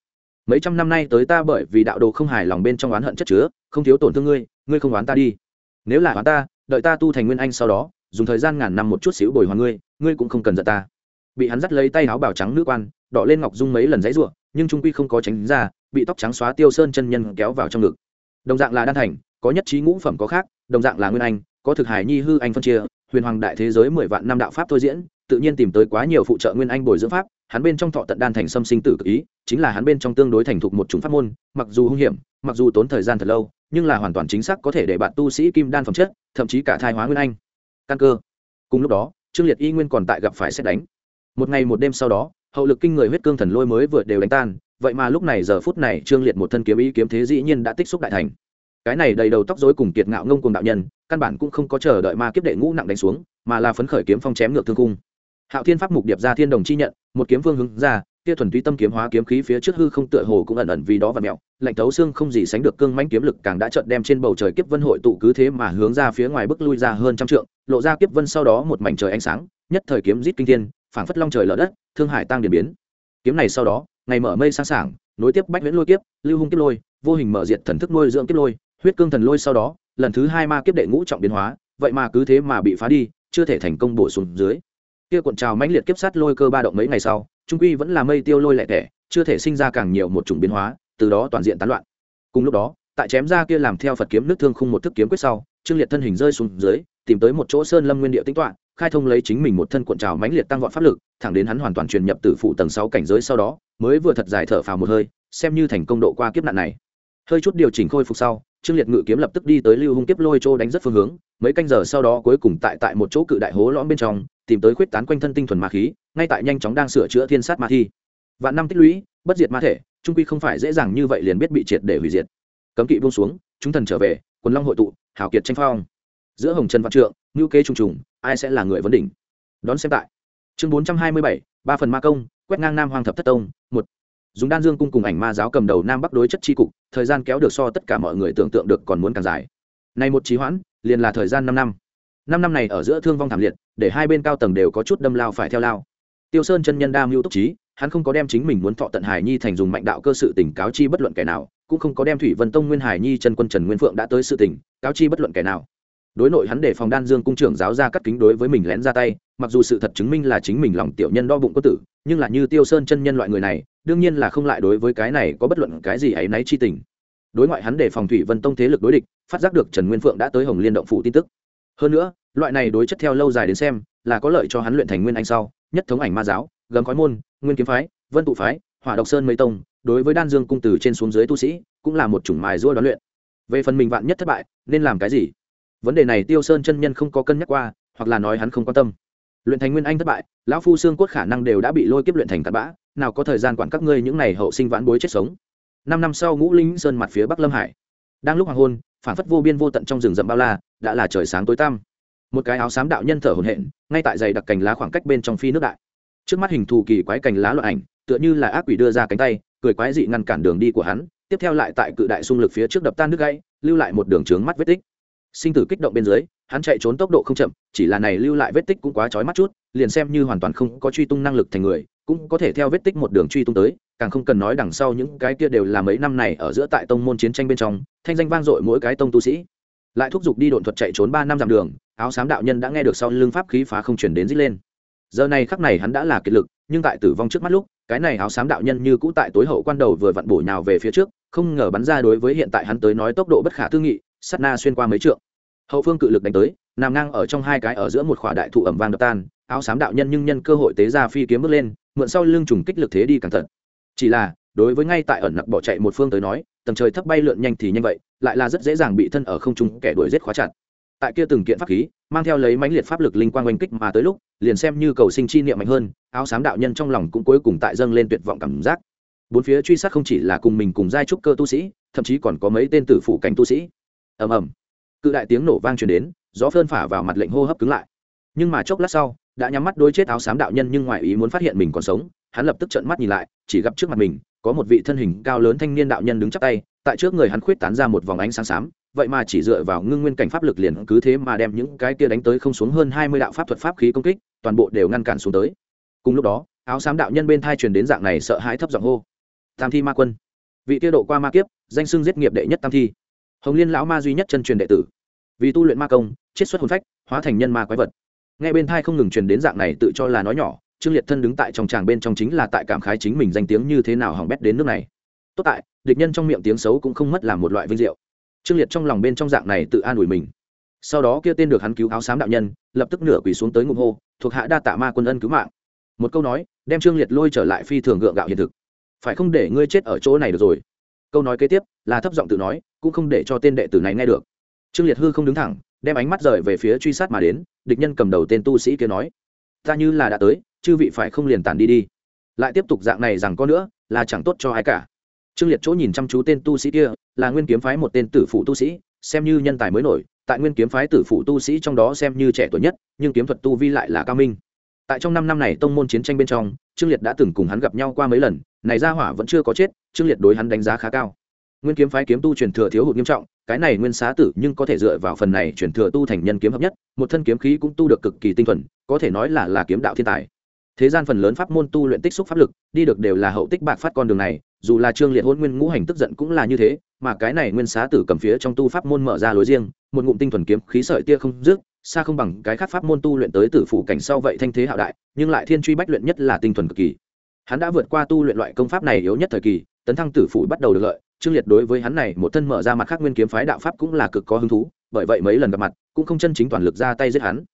Mấy trăm năm nay tới ta bởi vì đạo đồ không hài lòng bên trong oán hận chất chứa, không thiếu tổn thương ngươi ngươi không oán ta đi. Nếu là oán ta, đợi ta tu thành nguyên anh sau đó, dùng thời gian ngàn năm một chút xíu bồi hoàn ngươi ngươi cũng không cần giận ta. Bị hắn dắt lấy tay áo bào trắng nữ quan, đỏ lên ngọc dung mấy lần dãy ruộng nhưng trung quy không có tránh ra, bị tóc trắng xóa tiêu sơn chân nhân kéo vào trong ngực. Đồng dạng là đan thành có nhất trí ngũ phẩm có khác, đồng dạng là nguyên anh, có thực hài nhi hư anh phân chia, huyền hoàng đại thế giới mười vạn năm đạo pháp thôi diễn, tự nhiên tìm tới quá nhiều phụ trợ nguyên anh bồi dưỡng pháp, hắn bên trong thọ tận đan thành xâm sinh tử cực ý, chính là hắn bên trong tương đối thành thục một chủng pháp môn, mặc dù hung hiểm, mặc dù tốn thời gian thật lâu, nhưng là hoàn toàn chính xác có thể để bạn tu sĩ kim đan phẩm chất, thậm chí cả thai hóa nguyên anh. Căn cơ. Cùng lúc đó, trương liệt y nguyên còn tại gặp phải xét đánh. Một ngày một đêm sau đó, hậu lực kinh người huyết cương thần lôi mới vượt đều đánh tan, vậy mà lúc này giờ phút này trương liệt một thân kiếm ý kiếm thế dĩ nhiên đã tích xúc đại thành cái này đầy đầu tóc rối cùng kiệt ngạo ngông cùng đạo nhân, căn bản cũng không có chờ đợi ma kiếp đệ ngũ nặng đánh xuống, mà là phấn khởi kiếm phong chém ngược thương cung hạo thiên pháp mục điệp ra thiên đồng chi nhận, một kiếm vương hướng ra, kia thuần túy tâm kiếm hóa kiếm khí phía trước hư không tựa hồ cũng ẩn ẩn vì đó và mẹo lạnh thấu xương không gì sánh được cương mãnh kiếm lực càng đã trợn đem trên bầu trời kiếp vân hội tụ cứ thế mà hướng ra phía ngoài bức lui ra hơn trăm trượng, lộ ra kiếp vân sau đó một mảnh trời ánh sáng, nhất thời kiếm rít kinh thiên, phảng phất long trời lở đất, thương hải tăng điển biến. Kiếm này sau đó, ngày mở mây sáng sảng, nối tiếp bách viễn lôi kiếp, lưu hung kiếp lôi, vô hình mở diệt thần thức nuôi dưỡng kiếp lôi huyết cương thần lôi sau đó, lần thứ hai ma kiếp đệ ngũ trọng biến hóa, vậy mà cứ thế mà bị phá đi, chưa thể thành công bổ sung dưới. Kia cuộn trào mãnh liệt kiếp sát lôi cơ ba động mấy ngày sau, trung quy vẫn là mây tiêu lôi lẹ tẻ, chưa thể sinh ra càng nhiều một chủng biến hóa, từ đó toàn diện tán loạn. Cùng lúc đó, tại chém ra kia làm theo phật kiếm nước thương khung một thức kiếm quyết sau, trương liệt thân hình rơi xuống dưới, tìm tới một chỗ sơn lâm nguyên địa tính toán khai thông lấy chính mình một thân cuộn trào mãnh liệt tăng vọt pháp lực, thẳng đến hắn hoàn toàn truyền nhập từ phụ tầng sáu cảnh giới sau đó, mới vừa thật dài thở phào một hơi, xem như thành công độ qua kiếp nạn này. Hơi chút điều chỉnh khôi phục sau trương liệt ngự kiếm lập tức đi tới lưu hung kiếp lôi trô đánh rất phương hướng, mấy canh giờ sau đó cuối cùng tại tại một chỗ cự đại hố lõm bên trong, tìm tới khuyết tán quanh thân tinh thuần ma khí, ngay tại nhanh chóng đang sửa chữa thiên sát ma thi. Vạn năm tích lũy, bất diệt ma thể, trung quy không phải dễ dàng như vậy liền biết bị triệt để hủy diệt. Cấm kỵ buông xuống, chúng thần trở về, quần long hội tụ hảo kiệt tranh phong. Giữa hồng trần văn trượng ngữ kế trùng trùng, ai sẽ là người vấn đỉnh? Đón xem tại. Chương bốn trăm hai mươi bảy, ba phần ma công, quét ngang nam hoàng thập thất tông, một dùng đan dương cung cùng ảnh ma giáo cầm đầu nam bắc đối chất tri cục, thời gian kéo được so tất cả mọi người tưởng tượng được còn muốn càng dài. Nay một trí hoãn, liền là thời gian năm năm. Năm năm này ở giữa thương vong thảm liệt, để hai bên cao tầng đều có chút đâm lao phải theo lao. Tiêu sơn chân nhân đa mưu túc trí, hắn không có đem chính mình muốn thọ tận hải nhi thành dùng mạnh đạo cơ sự tỉnh cáo chi bất luận kẻ nào, cũng không có đem thủy vân tông nguyên hải nhi chân quân trần nguyên phượng đã tới sự tỉnh cáo chi bất luận kẻ nào. Đối nội hắn để phòng đan dương cung trưởng giáo ra cắt kính đối với mình lén ra tay mặc dù sự thật chứng minh là chính mình lòng tiểu nhân đo bụng có tử, nhưng là như tiêu sơn chân nhân loại người này, đương nhiên là không lại đối với cái này có bất luận cái gì ấy náy chi tình. Đối ngoại hắn để phòng thủy vân tông thế lực đối địch, phát giác được trần nguyên phượng đã tới hồng liên động phủ tin tức. Hơn nữa, loại này đối chất theo lâu dài đến xem, là có lợi cho hắn luyện thành nguyên anh sau, nhất thống ảnh ma giáo, gấm khói môn, nguyên kiếm phái, vân tụ phái, hỏa độc sơn mây tông, đối với đan dương cung từ trên xuống dưới tu sĩ, cũng là một chủng mài rua đoán luyện. Về phần mình vạn nhất thất bại, nên làm cái gì? Vấn đề này tiêu sơn chân nhân không có cân nhắc qua, hoặc là nói hắn không quan tâm luyện thành nguyên anh thất bại, lão phu xương cốt khả năng đều đã bị lôi kiếp luyện thành tạt bã, nào có thời gian quản các ngươi những n à y hậu sinh vãn bối chết sống. Năm năm sau ngũ linh sơn mặt phía bắc lâm hải. Đang lúc hoàng hôn, phản phất vô biên vô tận trong rừng rậm bao la, đã là trời sáng tối tăm. Một cái áo xám đạo nhân thở hồn hện ngay tại giày đặc cành lá khoảng cách bên trong phi nước đại. Trước mắt hình thù kỳ quái cành lá loạn ảnh, tựa như là ác quỷ đưa ra cánh tay, cười quái dị ngăn cản đường đi của hắn, tiếp theo lại tại cự đại xung lực phía trước đập tan nước gãy, lưu lại một đường trướng mắt vết tích. Sinh tử kích động bên dưới hắn chạy trốn tốc độ không chậm, chỉ là này lưu lại vết tích cũng quá trói mắt chút, liền xem như hoàn toàn không có truy tung năng lực thành người, cũng có thể theo vết tích một đường truy tung tới, càng không cần nói đằng sau những cái kia đều là mấy năm này ở giữa tại tông môn chiến tranh bên trong, thanh danh vang dội mỗi cái tông tu sĩ. Lại thúc giục đi độn thuật chạy trốn ba năm dặm đường, áo xám đạo nhân đã nghe được sau lưng pháp khí phá không chuyển đến dít lên. Giờ này khắc này hắn đã là kiệt lực, nhưng tại tử vong trước mắt lúc, cái này áo xám đạo nhân như cũ tại tối hậu quan đầu vừa vặn bổ nhào về phía trước, không ngờ bắn ra đối với hiện tại hắn tới nói tốc độ bất khả tư nghị sắt na xuyên qua mấy trượng hậu phương cự lực đánh tới, nằm ngang ở trong hai cái ở giữa một khỏa đại thụ ẩm vang đập tan, áo xám đạo nhân nhưng nhân cơ hội tế ra phi kiếm bước lên, mượn sau lưng trùng kích lực thế đi cẩn thận. Chỉ là, đối với ngay tại ẩn nặc bỏ chạy một phương tới nói, tầng trời thấp bay lượn nhanh thì nhanh vậy, lại là rất dễ dàng bị thân ở không trung kẻ đuổi giết khóa chặt. Tại kia từng kiện pháp khí, mang theo lấy mãnh liệt pháp lực linh quang oanh kích mà tới lúc, liền xem như cầu sinh chi niệm mạnh hơn, áo xám đạo nhân trong lòng cũng cuối cùng tại dâng lên tuyệt vọng cảm giác. Bốn phía truy sát không chỉ là cùng mình cùng giai trúc cơ tu sĩ, thậm chí còn có mấy tên tử phụ cảnh tu sĩ. Ầm ầm cự đại tiếng nổ vang truyền đến, gió phơn phả vào mặt lệnh hô hấp cứng lại. Nhưng mà chốc lát sau, đã nhắm mắt đôi chết áo xám đạo nhân nhưng ngoài ý muốn phát hiện mình còn sống, hắn lập tức trợn mắt nhìn lại, chỉ gặp trước mặt mình, có một vị thân hình cao lớn thanh niên đạo nhân đứng chắp tay, tại trước người hắn khuyết tán ra một vòng ánh sáng xám, vậy mà chỉ dựa vào ngưng nguyên cảnh pháp lực liền cứ thế mà đem những cái kia đánh tới không xuống hơn hai mươi đạo pháp thuật pháp khí công kích, toàn bộ đều ngăn cản xuống tới. Cùng lúc đó, áo xám đạo nhân bên thai truyền đến dạng này sợ hãi thấp giọng hô. Tam thi ma quân. Vị kia độ qua ma kiếp, danh xưng giết nghiệp đệ nhất tam thi hồng liên lão ma duy nhất chân truyền đệ tử. Vì tu luyện ma công, chiết xuất hồn phách, hóa thành nhân ma quái vật. Nghe bên thai không ngừng truyền đến dạng này tự cho là nói nhỏ, trương liệt thân đứng tại trong tràng bên trong chính là tại cảm khái chính mình danh tiếng như thế nào hỏng bét đến nước này. Tốt tại, địch nhân trong miệng tiếng xấu cũng không mất làm một loại vinh diệu. Trương liệt trong lòng bên trong dạng này tự an ủi mình. Sau đó kia tên được hắn cứu áo xám đạo nhân, lập tức nửa quỳ xuống tới ngụm hô, thuộc hạ đa tạ ma quân ân cứu mạng. Một câu nói, đem trương liệt lôi trở lại phi thường gượng gạo hiện thực. Phải không để ngươi chết ở chỗ này được rồi? Câu nói kế tiếp là thấp giọng tự nói, cũng không để cho tên đệ tử này nghe được. Trương liệt hư không đứng thẳng, đem ánh mắt rời về phía truy sát mà đến, địch nhân cầm đầu tên tu sĩ kia nói, ta như là đã tới, chư vị phải không liền tản đi đi. Lại tiếp tục dạng này rằng có nữa, là chẳng tốt cho ai cả. Trương liệt chỗ nhìn chăm chú tên tu sĩ kia, là nguyên kiếm phái một tên tử phụ tu sĩ, xem như nhân tài mới nổi, tại nguyên kiếm phái tử phụ tu sĩ trong đó xem như trẻ tuổi nhất, nhưng kiếm thuật tu vi lại là cao minh tại trong năm năm này tông môn chiến tranh bên trong, trương liệt đã từng cùng hắn gặp nhau qua mấy lần, này ra hỏa vẫn chưa có chết, trương liệt đối hắn đánh giá khá cao. Nguyên kiếm phái kiếm tu truyền thừa thiếu hụt nghiêm trọng, cái này nguyên xá tử nhưng có thể dựa vào phần này truyền thừa tu thành nhân kiếm hợp nhất, một thân kiếm khí cũng tu được cực kỳ tinh thuần, có thể nói là là kiếm đạo thiên tài. Thế gian phần lớn pháp môn tu luyện tích xúc pháp lực, đi được đều là hậu tích bạc phát con đường này, dù là trương liệt hôn nguyên ngũ hành tức giận cũng là như thế, mà cái này nguyên xá tử cầm phía trong tu pháp môn mở ra lối riêng, một ngụm tinh thuần kiếm khí sợi tia không dứt xa không bằng cái khác pháp môn tu luyện tới tử phủ cảnh sau vậy thanh thế hạo đại, nhưng lại thiên truy bách luyện nhất là tinh thuần cực kỳ. Hắn đã vượt qua tu luyện loại công pháp này yếu nhất thời kỳ, tấn thăng tử phủ bắt đầu được lợi, trương liệt đối với hắn này một thân mở ra mặt khác nguyên kiếm phái đạo pháp cũng là cực có hứng thú, bởi vậy mấy lần gặp mặt, cũng không chân chính toàn lực ra tay giết hắn.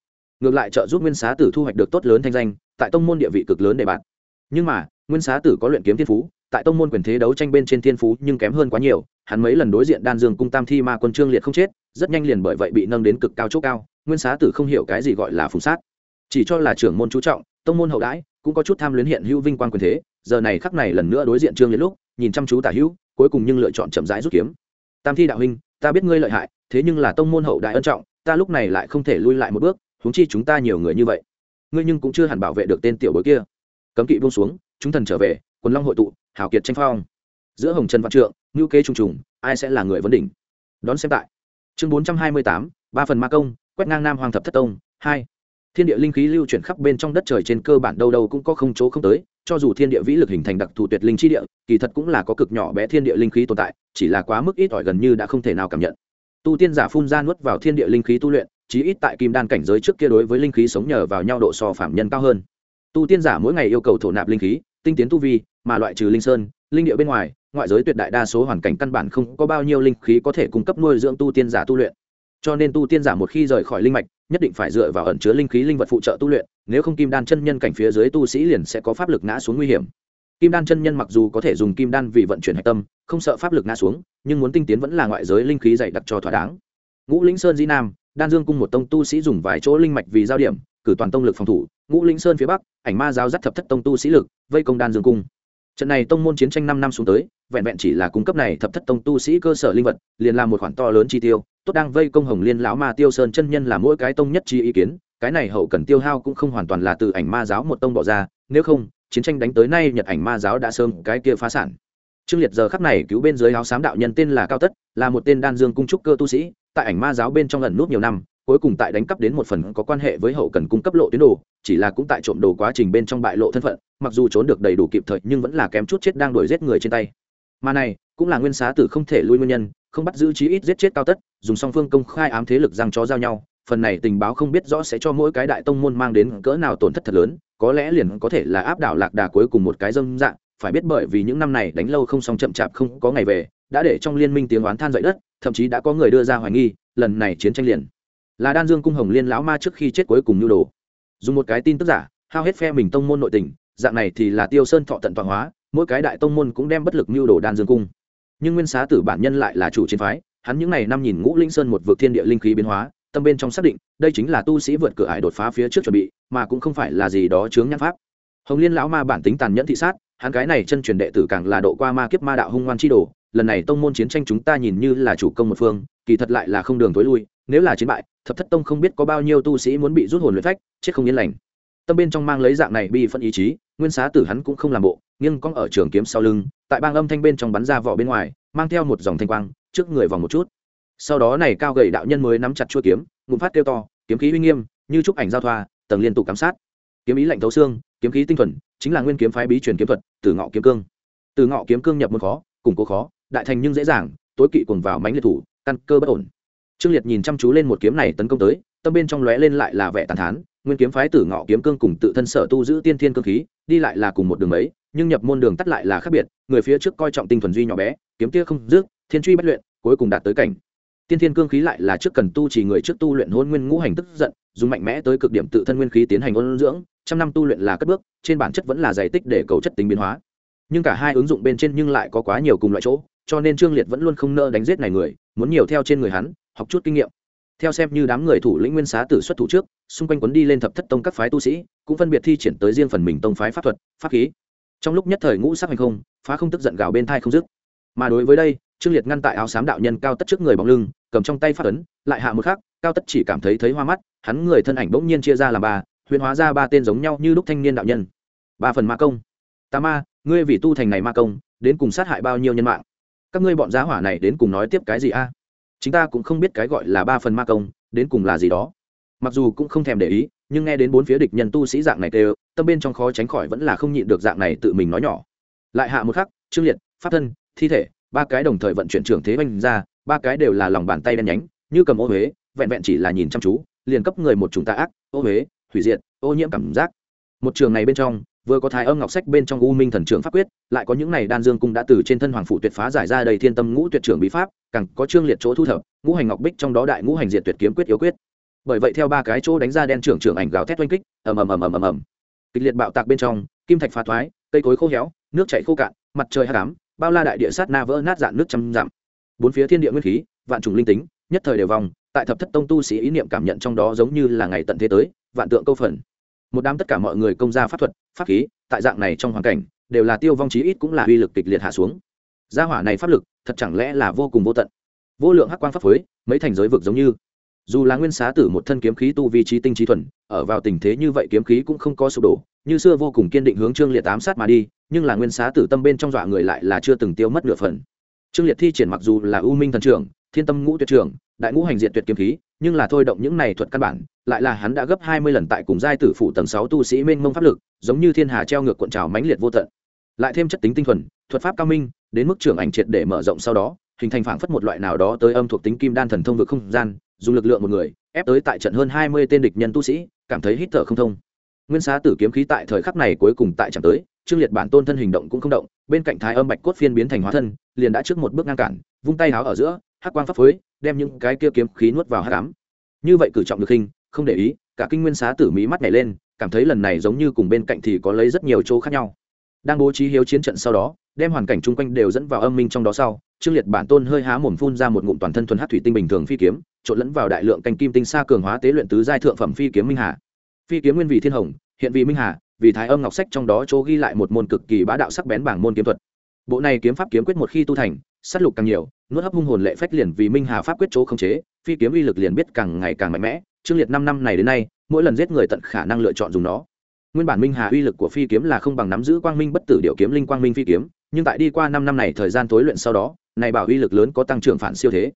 Ngược lại trợ giúp nguyên xá tử thu hoạch được tốt lớn thanh danh, tại tông môn địa vị cực lớn để bạn. Nhưng mà, nguyên xá tử có luyện kiếm thiên phú, tại tông môn quyền thế đấu tranh bên trên thiên phú nhưng kém hơn quá nhiều, hắn mấy lần đối diện đan dương cung tam thi ma quân trương liệt không chết, rất nhanh liền bởi vậy bị nâng đến cực cao chỗ cao nguyên xá tử không hiểu cái gì gọi là phùng sát. Chỉ cho là trưởng môn chú trọng, tông môn hậu đãi, cũng có chút tham luyến hiện hữu vinh quang quyền thế, giờ này khắc này lần nữa đối diện trương liệt lúc, nhìn chăm chú tả hữu, cuối cùng nhưng lựa chọn chậm rãi rút kiếm. Tam thi đạo huynh, ta biết ngươi lợi hại, thế nhưng là tông môn hậu đại ân trọng, ta lúc này lại không thể lui lại một bước, huống chi chúng ta nhiều người như vậy. Ngươi nhưng cũng chưa hẳn bảo vệ được tên tiểu bối kia. Cấm kỵ buông xuống, chúng thần trở về, quần long hội tụ, hào kiệt tranh phong. Giữa hồng trần văn trượng ngữ kế trùng trùng, ai sẽ là người vấn đỉnh? Đón xem tại. Chương bốn trăm hai mươi tám, ba phần ma công quét ngang nam hoàng thập thất tông, hai, thiên địa linh khí lưu chuyển khắp bên trong đất trời trên cơ bản đâu đâu cũng có không chỗ không tới, cho dù thiên địa vĩ lực hình thành đặc thù tuyệt linh chi địa, kỳ thật cũng là có cực nhỏ bé thiên địa linh khí tồn tại, chỉ là quá mức ít ỏi gần như đã không thể nào cảm nhận. Tu tiên giả phun ra nuốt vào thiên địa linh khí tu luyện, chí ít tại kim đan cảnh giới trước kia đối với linh khí sống nhờ vào nhau độ so phạm nhân cao hơn. Tu tiên giả mỗi ngày yêu cầu thổ nạp linh khí, tinh tiến tu vi, mà loại trừ linh sơn, linh địa bên ngoài, ngoại giới tuyệt đại đa số hoàn cảnh căn bản không có bao nhiêu linh khí có thể cung cấp nuôi dưỡng tu tiên giả tu luyện cho nên tu tiên giả một khi rời khỏi linh mạch, nhất định phải dựa vào ẩn chứa linh khí linh vật phụ trợ tu luyện, nếu không kim đan chân nhân cảnh phía dưới tu sĩ liền sẽ có pháp lực ngã xuống nguy hiểm. Kim đan chân nhân mặc dù có thể dùng kim đan vì vận chuyển hạch tâm, không sợ pháp lực ngã xuống, nhưng muốn tinh tiến vẫn là ngoại giới linh khí dày đặc cho thỏa đáng. Ngũ lĩnh sơn di nam, đan dương cung một tông tu sĩ dùng vài chỗ linh mạch vì giao điểm, cử toàn tông lực phòng thủ. Ngũ lĩnh sơn phía bắc, ảnh ma giáo dắt thập thất tông tu sĩ lực, vây công đan dương cung. Trận này tông môn chiến tranh năm năm xuống tới, vẹn vẹn chỉ là cung cấp này thập thất tông tu sĩ cơ sở linh vật, liền là một khoản to lớn chi tiêu tốt đang vây công hồng liên lão ma tiêu sơn chân nhân là mỗi cái tông nhất chi ý kiến, cái này hậu cần tiêu hao cũng không hoàn toàn là từ ảnh ma giáo một tông bỏ ra, nếu không, chiến tranh đánh tới nay nhật ảnh ma giáo đã sớm cái kia phá sản. Trương liệt giờ khắp này cứu bên dưới áo xám đạo nhân tên là cao tất, là một tên đan dương cung trúc cơ tu sĩ, tại ảnh ma giáo bên trong lần nút nhiều năm, cuối cùng tại đánh cắp đến một phần có quan hệ với hậu cần cung cấp lộ tuyến đồ, chỉ là cũng tại trộm đồ quá trình bên trong bại lộ thân phận, mặc dù trốn được đầy đủ kịp thời nhưng vẫn là kém chút chết đang đuổi giết người trên tay. Mà này, cũng là nguyên xá tử không thể lui nguyên nhân không bắt giữ chí ít giết chết cao tất, dùng song phương công khai ám thế lực răng chó giao nhau, phần này tình báo không biết rõ sẽ cho mỗi cái đại tông môn mang đến cỡ nào tổn thất thật lớn, có lẽ liền có thể là áp đảo lạc đà cuối cùng một cái dâm dạng, phải biết bởi vì những năm này đánh lâu không xong chậm chạp không có ngày về, đã để trong liên minh tiếng oán than dậy đất, thậm chí đã có người đưa ra hoài nghi, lần này chiến tranh liền. Là đan dương cung hồng liên lão ma trước khi chết cuối cùng nhu đồ. Dùng một cái tin tức giả, hao hết phe mình tông môn nội tình, dạng này thì là tiêu sơn thọ tận toàn hóa, mỗi cái đại tông môn cũng đem bất lực nhu đồ đan dương cung nhưng nguyên xá tử bản nhân lại là chủ chiến phái, hắn những ngày năm nhìn ngũ linh sơn một vực thiên địa linh khí biến hóa, tâm bên trong xác định, đây chính là tu sĩ vượt cửa ải đột phá phía trước chuẩn bị, mà cũng không phải là gì đó chướng nhãn pháp. Hồng liên lão ma bản tính tàn nhẫn thị sát, hắn cái này chân truyền đệ tử càng là độ qua ma kiếp ma đạo hung ngoan chi đồ, lần này tông môn chiến tranh chúng ta nhìn như là chủ công một phương, kỳ thật lại là không đường tối lui, nếu là chiến bại, thập thất tông không biết có bao nhiêu tu sĩ muốn bị rút hồn luyện phách, chết không yên lành tâm bên trong mang lấy dạng này bi phân ý chí, nguyên xá tử hắn cũng không làm bộ nhưng cong ở trường kiếm sau lưng, tại bang âm thanh bên trong bắn ra vỏ bên ngoài, mang theo một dòng thanh quang, trước người vòng một chút. Sau đó này cao gầy đạo nhân mới nắm chặt chuôi kiếm, ngụm phát kêu to, kiếm khí uy nghiêm, như trúc ảnh giao thoa, tầng liên tục cắm sát. Kiếm ý lạnh thấu xương, kiếm khí tinh thuần, chính là nguyên kiếm phái bí truyền kiếm thuật từ ngọ kiếm cương. Từ ngọ kiếm cương nhập môn khó, củng cố khó, đại thành nhưng dễ dàng, tối kỵ cuồng vào mánh liệt thủ, căn cơ bất ổn. Trương liệt nhìn chăm chú lên một kiếm này tấn công tới, tâm bên trong lóe lên lại là vẻ tàn thán nguyên kiếm phái tử ngọ kiếm cương cùng tự thân sở tu giữ tiên thiên cương khí, đi lại là cùng một đường ấy nhưng nhập môn đường tắt lại là khác biệt, người phía trước coi trọng tinh thuần duy nhỏ bé, kiếm tia không dứt, thiên truy bất luyện, cuối cùng đạt tới cảnh. Tiên thiên cương khí lại là trước cần tu chỉ người trước tu luyện hôn nguyên ngũ hành tức giận, dùng mạnh mẽ tới cực điểm tự thân nguyên khí tiến hành ôn dưỡng, trăm năm tu luyện là cất bước, trên bản chất vẫn là giải tích để cầu chất tính biến hóa. Nhưng cả hai ứng dụng bên trên nhưng lại có quá nhiều cùng loại chỗ, cho nên trương liệt vẫn luôn không nỡ đánh giết này người, muốn nhiều theo trên người hắn, học chút kinh nghiệm theo xem như đám người thủ lĩnh nguyên xá tử xuất thủ trước, xung quanh quấn đi lên thập thất tông các phái tu sĩ, cũng phân biệt thi triển tới riêng phần mình tông phái pháp thuật, pháp khí. Trong lúc nhất thời ngũ sắc hành không, phá không tức giận gào bên thai không dứt. Mà đối với đây, trương liệt ngăn tại áo xám đạo nhân cao tất trước người bóng lưng, cầm trong tay phát ấn, lại hạ một khắc, cao tất chỉ cảm thấy thấy hoa mắt, hắn người thân ảnh bỗng nhiên chia ra làm ba, huyền hóa ra ba tên giống nhau như lúc thanh niên đạo nhân. Ba phần ma công. Ta ma, ngươi vì tu thành này ma công, đến cùng sát hại bao nhiêu nhân mạng? Các ngươi bọn giá hỏa này đến cùng nói tiếp cái gì a? à? Chúng ta cũng không biết cái gọi là ba phần ma công, đến cùng là gì đó. Mặc dù cũng không thèm để ý, nhưng nghe đến bốn phía địch nhân tu sĩ dạng này kêu, tâm bên trong khó tránh khỏi vẫn là không nhịn được dạng này tự mình nói nhỏ. Lại hạ một khắc, trương liệt, pháp thân, thi thể, ba cái đồng thời vận chuyển trưởng thế oanh ra, ba cái đều là lòng bàn tay đen nhánh, như cầm ô huế, vẹn vẹn chỉ là nhìn chăm chú, liền cấp người một chúng ta ác, ô huế, hủy diệt, ô nhiễm cảm giác một trường này bên trong, vừa có thái âm ngọc sách bên trong u minh thần trưởng pháp quyết, lại có những này đan dương cung đã từ trên thân hoàng Phủ tuyệt phá giải ra đầy thiên tâm ngũ tuyệt trưởng bí pháp, càng có trương liệt chỗ thu thập, ngũ hành ngọc bích trong đó đại ngũ hành diệt tuyệt kiếm quyết yếu quyết. Bởi vậy theo ba cái chỗ đánh ra đen trưởng trưởng ảnh gào thét oanh kích, ầm ầm ầm ầm ầm ầm. Kịch liệt bạo tạc bên trong, kim thạch phá thoái, cây cối khô héo, nước chảy khô cạn, mặt trời hạ cám bao la đại địa sát na vỡ nát dạn nước trăm dặm. Bốn phía thiên địa nguyên khí, vạn trùng linh tính, nhất thời đều vòng tại thập thất tông tu sĩ ý niệm cảm nhận trong đó giống như là ngày tận thế tới, vạn tượng câu phần một đám tất cả mọi người công gia pháp thuật, pháp khí, tại dạng này trong hoàn cảnh, đều là tiêu vong chí ít cũng là uy lực kịch liệt hạ xuống. Gia hỏa này pháp lực, thật chẳng lẽ là vô cùng vô tận? Vô lượng hắc quang pháp phối, mấy thành giới vực giống như. Dù là nguyên xá tử một thân kiếm khí tu vi trí tinh trí thuần, ở vào tình thế như vậy kiếm khí cũng không có sụp đổ, như xưa vô cùng kiên định hướng trương liệt ám sát mà đi, nhưng là nguyên xá tử tâm bên trong dọa người lại là chưa từng tiêu mất nửa phần. Trương liệt thi triển mặc dù là ưu minh thần trưởng, thiên tâm ngũ tuyệt trưởng, đại ngũ hành diện tuyệt kiếm khí nhưng là thôi động những này thuật căn bản, lại là hắn đã gấp hai mươi lần tại cùng giai tử phụ tầng sáu tu sĩ mênh mông pháp lực, giống như thiên hà treo ngược cuộn trào mãnh liệt vô tận. Lại thêm chất tính tinh thuần, thuật pháp cao minh, đến mức trưởng ảnh triệt để mở rộng sau đó, hình thành phảng phất một loại nào đó tới âm thuộc tính kim đan thần thông vực không gian, dùng lực lượng một người, ép tới tại trận hơn hai mươi tên địch nhân tu sĩ, cảm thấy hít thở không thông. Nguyên xá tử kiếm khí tại thời khắc này cuối cùng tại chẳng tới, trương liệt bản tôn thân hình động cũng không động, bên cạnh thái âm bạch cốt phiên biến thành hóa thân, liền đã trước một bước ngăn cản, vung tay háo ở giữa hắc quang pháp phối đem những cái kia kiếm khí nuốt vào hắc ám. Như vậy cử trọng được hình, không để ý, cả kinh nguyên xá tử mỹ mắt nhảy lên, cảm thấy lần này giống như cùng bên cạnh thì có lấy rất nhiều chỗ khác nhau. Đang bố trí hiếu chiến trận sau đó, đem hoàn cảnh chung quanh đều dẫn vào âm minh trong đó sau, trương liệt bản tôn hơi há mồm phun ra một ngụm toàn thân thuần hát thủy tinh bình thường phi kiếm, trộn lẫn vào đại lượng canh kim tinh xa cường hóa tế luyện tứ giai thượng phẩm phi kiếm minh hà. Phi kiếm nguyên vị thiên hồng, hiện vị minh hà, vì thái âm ngọc sách trong đó chỗ ghi lại một môn cực kỳ bá đạo sắc bén bảng môn kiếm thuật. Bộ này kiếm pháp kiếm quyết một khi tu thành sát lục càng nhiều, nuốt hấp hung hồn lệ phách liền vì minh hà pháp quyết chỗ không chế, phi kiếm uy lực liền biết càng ngày càng mạnh mẽ. Trương liệt năm năm này đến nay, mỗi lần giết người tận khả năng lựa chọn dùng nó. Nguyên bản minh hà uy lực của phi kiếm là không bằng nắm giữ quang minh bất tử điệu kiếm, linh quang minh phi kiếm, nhưng tại đi qua năm năm này thời gian tối luyện sau đó, này bảo uy lực lớn có tăng trưởng phản siêu thế.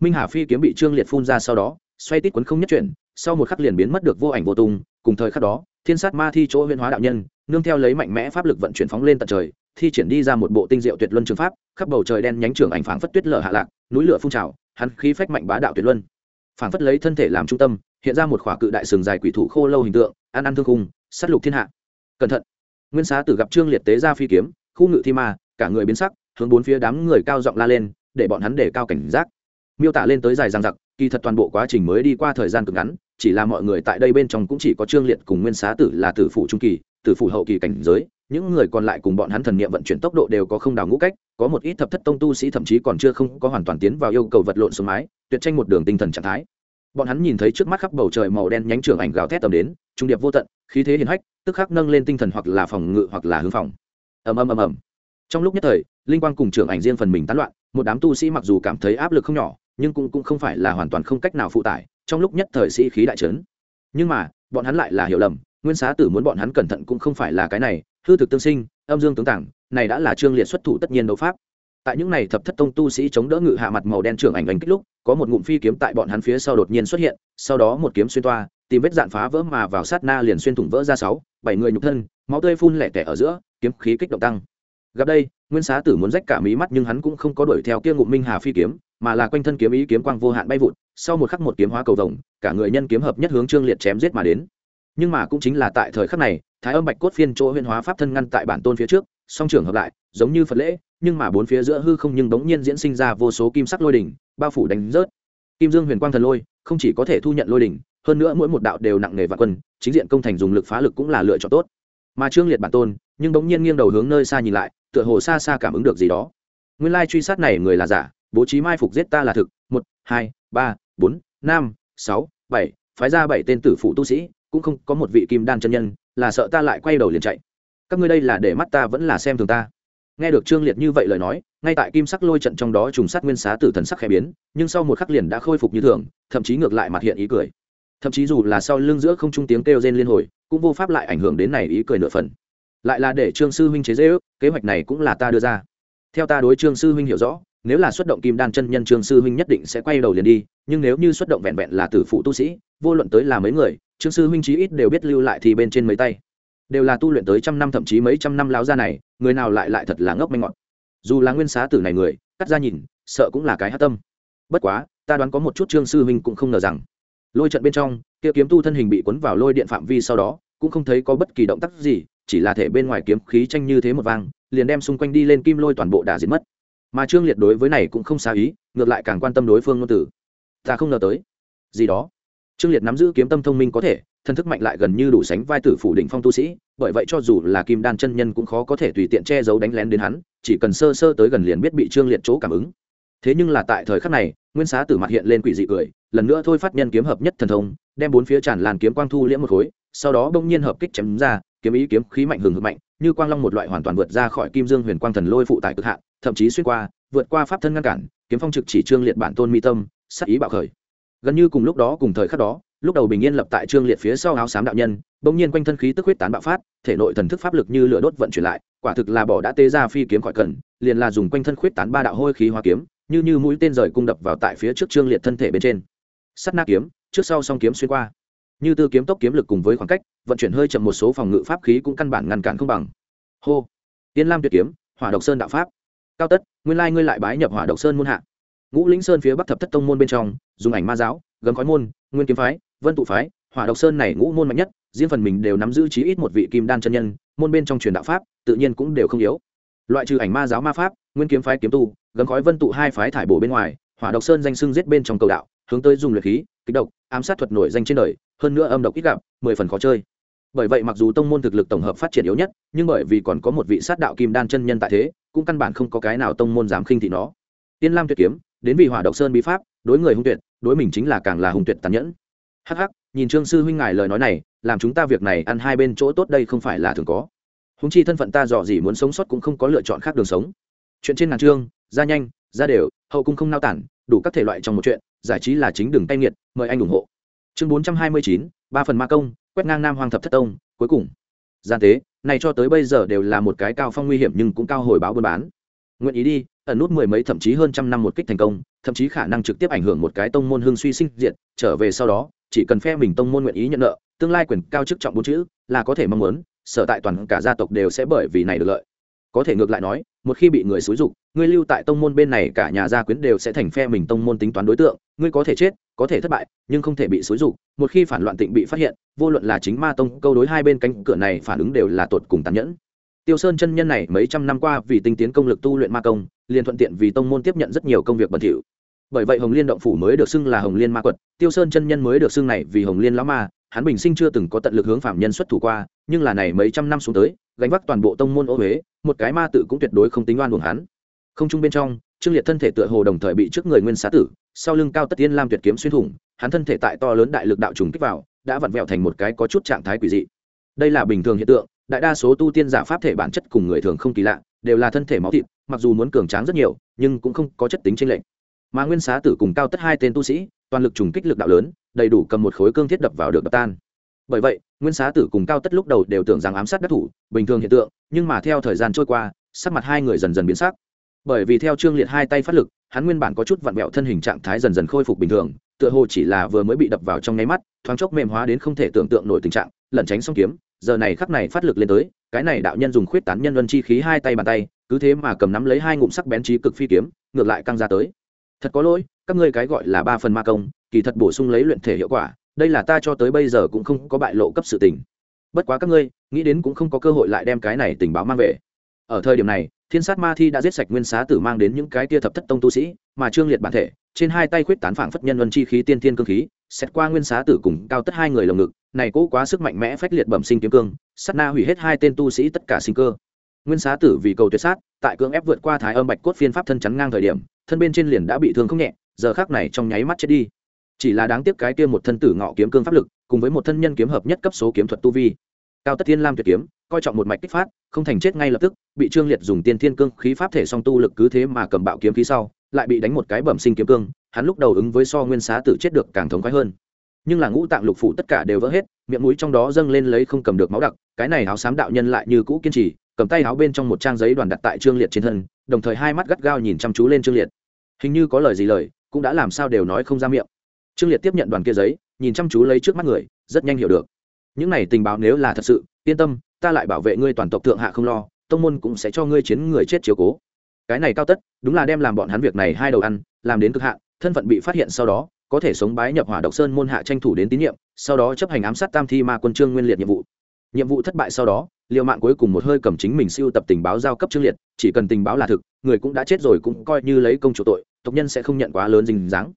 Minh hà phi kiếm bị trương liệt phun ra sau đó, xoay tít quấn không nhất chuyển, sau một khắc liền biến mất được vô ảnh vô tung. Cùng thời khắc đó, thiên sát ma thi chỗ huyễn hóa đạo nhân nương theo lấy mạnh mẽ pháp lực vận chuyển phóng lên tận trời, thi triển đi ra một bộ tinh diệu tuyệt luân trường pháp, khắp bầu trời đen nhánh trường ảnh phảng phất tuyết lở hạ lạc, núi lửa phun trào, hắn khí phách mạnh bá đạo tuyệt luân. Phảng phất lấy thân thể làm trung tâm, hiện ra một khỏa cự đại sừng dài quỷ thủ khô lâu hình tượng an ăn thương khung, sát lục thiên hạ. Cẩn thận. Nguyên xá tử gặp trương liệt tế ra phi kiếm, khu ngự thi ma, cả người biến sắc, hướng bốn phía đám người cao giọng la lên, để bọn hắn để cao cảnh giác. Miêu tả lên tới dài dằng dặc, kỳ thật toàn bộ quá trình mới đi qua thời gian cực ngắn, chỉ là mọi người tại đây bên trong cũng chỉ có trương liệt cùng nguyên xá tử là tử phụ trung kỳ tử phụ hậu kỳ cảnh giới, những người còn lại cùng bọn hắn thần niệm vận chuyển tốc độ đều có không đào ngũ cách, có một ít thập thất tông tu sĩ thậm chí còn chưa không có hoàn toàn tiến vào yêu cầu vật lộn xuống mái, tuyệt tranh một đường tinh thần trạng thái. Bọn hắn nhìn thấy trước mắt khắp bầu trời màu đen nhánh trưởng ảnh gào thét tầm đến, trung điệp vô tận, khí thế hiển hách, tức khắc nâng lên tinh thần hoặc là phòng ngự hoặc là hướng phòng. Ầm ầm ầm ầm. Trong lúc nhất thời, linh quang cùng trưởng ảnh riêng phần mình tán loạn, một đám tu sĩ mặc dù cảm thấy áp lực không nhỏ, nhưng cũng cũng không phải là hoàn toàn không cách nào phụ tải, trong lúc nhất thời sĩ khí đại trấn. Nhưng mà, bọn hắn lại là hiểu lầm nguyên xá tử muốn bọn hắn cẩn thận cũng không phải là cái này, hư thực tương sinh, âm dương tướng tảng, này đã là trương liệt xuất thủ tất nhiên đấu pháp. Tại những này thập thất tông tu sĩ chống đỡ ngự hạ mặt màu đen trưởng ảnh ảnh kích lúc, có một ngụm phi kiếm tại bọn hắn phía sau đột nhiên xuất hiện, sau đó một kiếm xuyên toa, tìm vết dạn phá vỡ mà vào sát na liền xuyên thủng vỡ ra sáu, bảy người nhục thân, máu tươi phun lẻ tẻ ở giữa, kiếm khí kích động tăng. Gặp đây, nguyên xá tử muốn rách cả mí mắt nhưng hắn cũng không có đuổi theo kia ngụm minh hà phi kiếm, mà là quanh thân kiếm ý kiếm quang vô hạn bay vụt, sau một khắc một kiếm hóa cầu vồng, cả người nhân kiếm hợp nhất hướng trương liệt chém giết mà đến nhưng mà cũng chính là tại thời khắc này, thái âm bạch cốt phiên chỗ huyên hóa pháp thân ngăn tại bản tôn phía trước, song trưởng hợp lại, giống như phật lễ, nhưng mà bốn phía giữa hư không nhưng bỗng nhiên diễn sinh ra vô số kim sắc lôi đỉnh, bao phủ đánh rớt. Kim dương huyền quang thần lôi, không chỉ có thể thu nhận lôi đỉnh, hơn nữa mỗi một đạo đều nặng nề và quân, chính diện công thành dùng lực phá lực cũng là lựa chọn tốt. Mà trương liệt bản tôn, nhưng bỗng nhiên nghiêng đầu hướng nơi xa nhìn lại, tựa hồ xa xa cảm ứng được gì đó. Nguyên lai truy sát này người là giả, bố trí mai phục giết ta là thực, một, hai, ba, bốn, năm, sáu, bảy, phái ra bảy tên tử phụ tu sĩ cũng không có một vị kim đan chân nhân, là sợ ta lại quay đầu liền chạy. Các ngươi đây là để mắt ta vẫn là xem thường ta. Nghe được trương liệt như vậy lời nói, ngay tại kim sắc lôi trận trong đó trùng sát nguyên xá tử thần sắc khẽ biến, nhưng sau một khắc liền đã khôi phục như thường, thậm chí ngược lại mặt hiện ý cười. Thậm chí dù là sau lưng giữa không trung tiếng kêu rên liên hồi, cũng vô pháp lại ảnh hưởng đến này ý cười nửa phần. Lại là để trương sư huynh chế dễ ước kế hoạch này cũng là ta đưa ra. Theo ta đối trương sư huynh hiểu rõ, nếu là xuất động kim đan chân nhân trương sư huynh nhất định sẽ quay đầu liền đi, nhưng nếu như xuất động vẹn vẹn là tử phụ tu sĩ, vô luận tới là mấy người trương sư huynh chí ít đều biết lưu lại thì bên trên mấy tay. Đều là tu luyện tới trăm năm thậm chí mấy trăm năm láo ra này, người nào lại lại thật là ngốc manh ngọt. Dù là nguyên xá tử này người, cắt ra nhìn, sợ cũng là cái hát tâm. Bất quá, ta đoán có một chút trương sư huynh cũng không ngờ rằng, lôi trận bên trong, kia kiếm tu thân hình bị cuốn vào lôi điện phạm vi sau đó, cũng không thấy có bất kỳ động tác gì, chỉ là thể bên ngoài kiếm khí tranh như thế một vang, liền đem xung quanh đi lên kim lôi toàn bộ đà diệt mất. Mà trương liệt đối với này cũng không xa ý, ngược lại càng quan tâm đối phương ngôn tử ta không ngờ tới. Gì đó? Trương liệt nắm giữ kiếm tâm thông minh có thể, thân thức mạnh lại gần như đủ sánh vai tử phủ đỉnh phong tu sĩ, bởi vậy cho dù là kim đan chân nhân cũng khó có thể tùy tiện che giấu đánh lén đến hắn, chỉ cần sơ sơ tới gần liền biết bị trương liệt chỗ cảm ứng. Thế nhưng là tại thời khắc này, nguyên xá tử mặt hiện lên quỷ dị cười, lần nữa thôi phát nhân kiếm hợp nhất thần thông, đem bốn phía tràn làn kiếm quang thu liễm một khối, sau đó bỗng nhiên hợp kích chém ra, kiếm ý kiếm khí mạnh hừng hực mạnh, như quang long một loại hoàn toàn vượt ra khỏi kim dương huyền quang thần lôi phụ tại cực hạn, thậm chí xuyên qua, vượt qua pháp thân ngăn cản, kiếm phong trực chỉ trương liệt bản tôn mi tâm, sắc ý bạo khởi gần như cùng lúc đó cùng thời khắc đó, lúc đầu bình yên lập tại trương liệt phía sau áo xám đạo nhân, bỗng nhiên quanh thân khí tức huyết tán bạo phát, thể nội thần thức pháp lực như lửa đốt vận chuyển lại, quả thực là bỏ đã tê ra phi kiếm khỏi cần, liền là dùng quanh thân khuyết tán ba đạo hôi khí hoa kiếm, như như mũi tên rời cung đập vào tại phía trước trương liệt thân thể bên trên. Sắt na kiếm, trước sau song kiếm xuyên qua. Như tư kiếm tốc kiếm lực cùng với khoảng cách, vận chuyển hơi chậm một số phòng ngự pháp khí cũng căn bản ngăn cản không bằng. Hô. Tiên lam tuyệt kiếm, hỏa độc sơn đạo pháp. Cao tất, nguyên lai ngươi lại bái nhập hỏa độc sơn muôn hạ ngũ lĩnh sơn phía bắc thập thất tông môn bên trong, dùng ảnh ma giáo, gấm khói môn, nguyên kiếm phái, vân tụ phái, hỏa độc sơn này ngũ môn mạnh nhất, riêng phần mình đều nắm giữ chí ít một vị kim đan chân nhân, môn bên trong truyền đạo pháp, tự nhiên cũng đều không yếu. Loại trừ ảnh ma giáo ma pháp, nguyên kiếm phái kiếm tu, gấm khói vân tụ hai phái thải bổ bên ngoài, hỏa độc sơn danh sưng giết bên trong cầu đạo, hướng tới dùng luyện khí, kích độc, ám sát thuật nổi danh trên đời, hơn nữa âm độc ít gặp, mười phần khó chơi. Bởi vậy mặc dù tông môn thực lực tổng hợp phát triển yếu nhất, nhưng bởi vì còn có một vị sát đạo kim đan chân nhân tại thế, cũng căn bản không có cái nào tông môn dám khinh thị nó. Tiên lam tuyệt kiếm đến vì hỏa độc sơn bí pháp, đối người hung tuyệt, đối mình chính là càng là hung tuyệt tàn nhẫn. Hắc hắc, nhìn trương sư huynh ngài lời nói này, làm chúng ta việc này ăn hai bên chỗ tốt đây không phải là thường có. Húng chi thân phận ta dò gì muốn sống sót cũng không có lựa chọn khác đường sống. Chuyện trên ngàn trương, ra nhanh, ra đều, hậu cung không nao tản, đủ các thể loại trong một chuyện, giải trí là chính đường tay nghiệt, mời anh ủng hộ. Chương bốn trăm hai mươi chín, ba phần ma công, quét ngang nam hoàng thập thất tông, cuối cùng. Gian tế, này cho tới bây giờ đều là một cái cao phong nguy hiểm nhưng cũng cao hồi báo buôn bán nguyện ý đi, ẩn nút mười mấy, thậm chí hơn trăm năm một kích thành công, thậm chí khả năng trực tiếp ảnh hưởng một cái tông môn hương suy sinh diệt, trở về sau đó, chỉ cần phe mình tông môn nguyện ý nhận nợ, tương lai quyền cao chức trọng bốn chữ, là có thể mong muốn, sở tại toàn cả gia tộc đều sẽ bởi vì này được lợi. Có thể ngược lại nói, một khi bị người xúi dục ngươi lưu tại tông môn bên này cả nhà gia quyến đều sẽ thành phe mình tông môn tính toán đối tượng ngươi có thể chết, có thể thất bại, nhưng không thể bị xúi dục, một khi phản loạn tịnh bị phát hiện, vô luận là chính ma tông, câu đối hai bên cánh cửa này phản ứng đều là tột cùng tàn nhẫn tiêu sơn chân nhân này mấy trăm năm qua vì tinh tiến công lực tu luyện ma công, liền thuận tiện vì tông môn tiếp nhận rất nhiều công việc bẩn thỉu. Bởi vậy hồng liên động phủ mới được xưng là hồng liên ma quật, tiêu sơn chân nhân mới được xưng này vì hồng liên lão ma, hắn bình sinh chưa từng có tận lực hướng phạm nhân xuất thủ qua, nhưng là này mấy trăm năm xuống tới, gánh vác toàn bộ tông môn ô huế một cái ma tự cũng tuyệt đối không tính oan buồng hắn. Không chung bên trong, trương liệt thân thể tựa hồ đồng thời bị trước người nguyên xá tử, sau lưng cao tất tiên lam tuyệt kiếm xuyên thủng, hắn thân thể tại to lớn đại lực đạo trùng kích vào, đã vặn vẹo thành một cái có chút trạng thái quỷ dị. Đây là bình thường hiện tượng đại đa số tu tiên giả pháp thể bản chất cùng người thường không kỳ lạ, đều là thân thể máu thịt, mặc dù muốn cường tráng rất nhiều, nhưng cũng không có chất tính trên lệnh mà nguyên xá tử cùng cao tất hai tên tu sĩ, toàn lực trùng kích lực đạo lớn, đầy đủ cầm một khối cương thiết đập vào được đập tan. Bởi vậy, nguyên xá tử cùng cao tất lúc đầu đều tưởng rằng ám sát đắc thủ, bình thường hiện tượng, nhưng mà theo thời gian trôi qua, sắc mặt hai người dần dần biến sắc. Bởi vì theo trương liệt hai tay phát lực, hắn nguyên bản có chút vặn vẹo thân hình trạng thái dần dần khôi phục bình thường, tựa hồ chỉ là vừa mới bị đập vào trong nháy mắt, thoáng chốc mềm hóa đến không thể tưởng tượng nổi tình trạng, lẩn tránh xong kiếm giờ này khắc này phát lực lên tới, cái này đạo nhân dùng khuyết tán nhân luân chi khí hai tay bàn tay, cứ thế mà cầm nắm lấy hai ngụm sắc bén trí cực phi kiếm, ngược lại căng ra tới. Thật có lỗi, các ngươi cái gọi là ba phần ma công, kỳ thật bổ sung lấy luyện thể hiệu quả, đây là ta cho tới bây giờ cũng không có bại lộ cấp sự tình. Bất quá các ngươi, nghĩ đến cũng không có cơ hội lại đem cái này tình báo mang về. Ở thời điểm này, thiên sát ma thi đã giết sạch nguyên xá tử mang đến những cái tia thập thất tông tu sĩ, mà trương liệt bản thể, trên hai tay khuyết tán phảng phất nhân luân chi khí tiên thiên cương khí, xét qua nguyên xá tử cùng cao tất hai người lồng ngực này cố quá sức mạnh mẽ phách liệt bẩm sinh kiếm cương sắt na hủy hết hai tên tu sĩ tất cả sinh cơ. Nguyên xá tử vì cầu tuyệt sát, tại cưỡng ép vượt qua thái âm bạch cốt phiên pháp thân chắn ngang thời điểm, thân bên trên liền đã bị thương không nhẹ, giờ khác này trong nháy mắt chết đi. Chỉ là đáng tiếc cái kia một thân tử ngọ kiếm cương pháp lực, cùng với một thân nhân kiếm hợp nhất cấp số kiếm thuật tu vi. Cao tất thiên lam tuyệt kiếm, coi trọng một mạch kích phát, không thành chết ngay lập tức, bị trương liệt dùng tiên thiên cương khí pháp thể song tu lực cứ thế mà cầm bạo kiếm khí sau, lại bị đánh một cái bẩm sinh kiếm cương, hắn lúc đầu ứng với so nguyên xá tử chết được càng thống khoái hơn nhưng là ngũ tạng lục phủ tất cả đều vỡ hết, miệng mũi trong đó dâng lên lấy không cầm được máu đặc, cái này áo xám đạo nhân lại như cũ kiên trì, cầm tay áo bên trong một trang giấy đoàn đặt tại trương liệt trên thân, đồng thời hai mắt gắt gao nhìn chăm chú lên trương liệt. Hình như có lời gì lời, cũng đã làm sao đều nói không ra miệng. Trương liệt tiếp nhận đoàn kia giấy, nhìn chăm chú lấy trước mắt người, rất nhanh hiểu được. Những này tình báo nếu là thật sự, yên tâm, ta lại bảo vệ ngươi toàn tộc thượng hạ không lo, tông môn cũng sẽ cho ngươi chiến người chết chiếu cố. Cái này cao tất, đúng là đem làm bọn hắn việc này hai đầu ăn, làm đến cực hạn, thân phận bị phát hiện sau đó có thể sống bái nhập hỏa độc sơn môn hạ tranh thủ đến tín nhiệm, sau đó chấp hành ám sát tam thi ma quân trương nguyên liệt nhiệm vụ. Nhiệm vụ thất bại sau đó liệu mạng cuối cùng một hơi cầm chính mình siêu tập tình báo giao cấp trương liệt, chỉ cần tình báo là thực, người cũng đã chết rồi cũng coi như lấy công chủ tội, tộc nhân sẽ không nhận quá lớn dình dáng.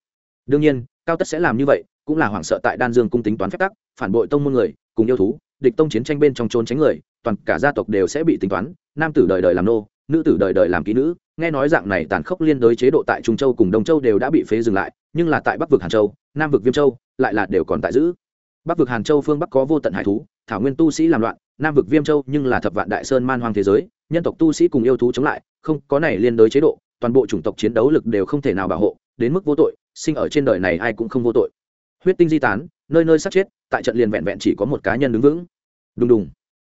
Đương nhiên, cao tất sẽ làm như vậy, cũng là hoảng sợ tại đan dương cung tính toán phép tắc, phản bội tông môn người, cùng yêu thú, địch tông chiến tranh bên trong trốn tránh người, toàn cả gia tộc đều sẽ bị tính toán, nam tử đời đời làm nô nữ tử đời đời làm kỹ nữ, nghe nói dạng này tàn khốc liên đối chế độ tại trung châu cùng đông châu đều đã bị phế dừng lại, nhưng là tại bắc vực hàn châu, nam vực viêm châu, lại là đều còn tại giữ. Bắc vực hàn châu phương bắc có vô tận hải thú, thảo nguyên tu sĩ làm loạn, nam vực viêm châu nhưng là thập vạn đại sơn man hoang thế giới, nhân tộc tu sĩ cùng yêu thú chống lại, không có này liên đối chế độ, toàn bộ chủng tộc chiến đấu lực đều không thể nào bảo hộ, đến mức vô tội, sinh ở trên đời này ai cũng không vô tội. Huyết tinh di tán, nơi nơi sát chết, tại trận liền vẹn vẹn chỉ có một cá nhân đứng vững. Đùng đùng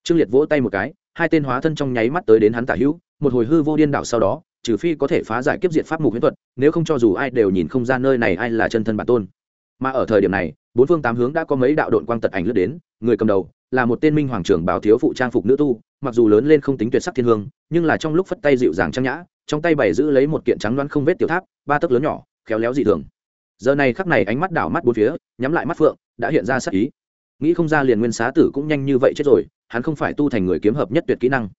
trương liệt vỗ tay một cái, hai tên hóa thân trong nháy mắt tới đến hắn tả hữu, một hồi hư vô điên đảo sau đó, trừ phi có thể phá giải kiếp diệt pháp mục huyễn thuật, nếu không cho dù ai đều nhìn không ra nơi này ai là chân thân bản tôn. Mà ở thời điểm này, bốn phương tám hướng đã có mấy đạo đội quang tật ảnh lướt đến, người cầm đầu là một tên minh hoàng trưởng báo thiếu phụ trang phục nữ tu, mặc dù lớn lên không tính tuyệt sắc thiên hương, nhưng là trong lúc phất tay dịu dàng trang nhã, trong tay bày giữ lấy một kiện trắng đoán không vết tiểu tháp, ba tấc lớn nhỏ, khéo léo dị thường. Giờ này khắc này ánh mắt đảo mắt bốn phía, nhắm lại mắt phượng, đã hiện ra sắc ý nghĩ không ra liền nguyên xá tử cũng nhanh như vậy chết rồi, hắn không phải tu thành người kiếm hợp nhất tuyệt kỹ năng.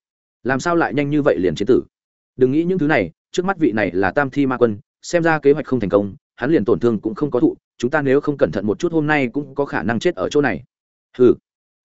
Làm sao lại nhanh như vậy liền chế tử? Đừng nghĩ những thứ này, trước mắt vị này là tam thi ma quân, xem ra kế hoạch không thành công, hắn liền tổn thương cũng không có thụ, chúng ta nếu không cẩn thận một chút hôm nay cũng có khả năng chết ở chỗ này. Hừ.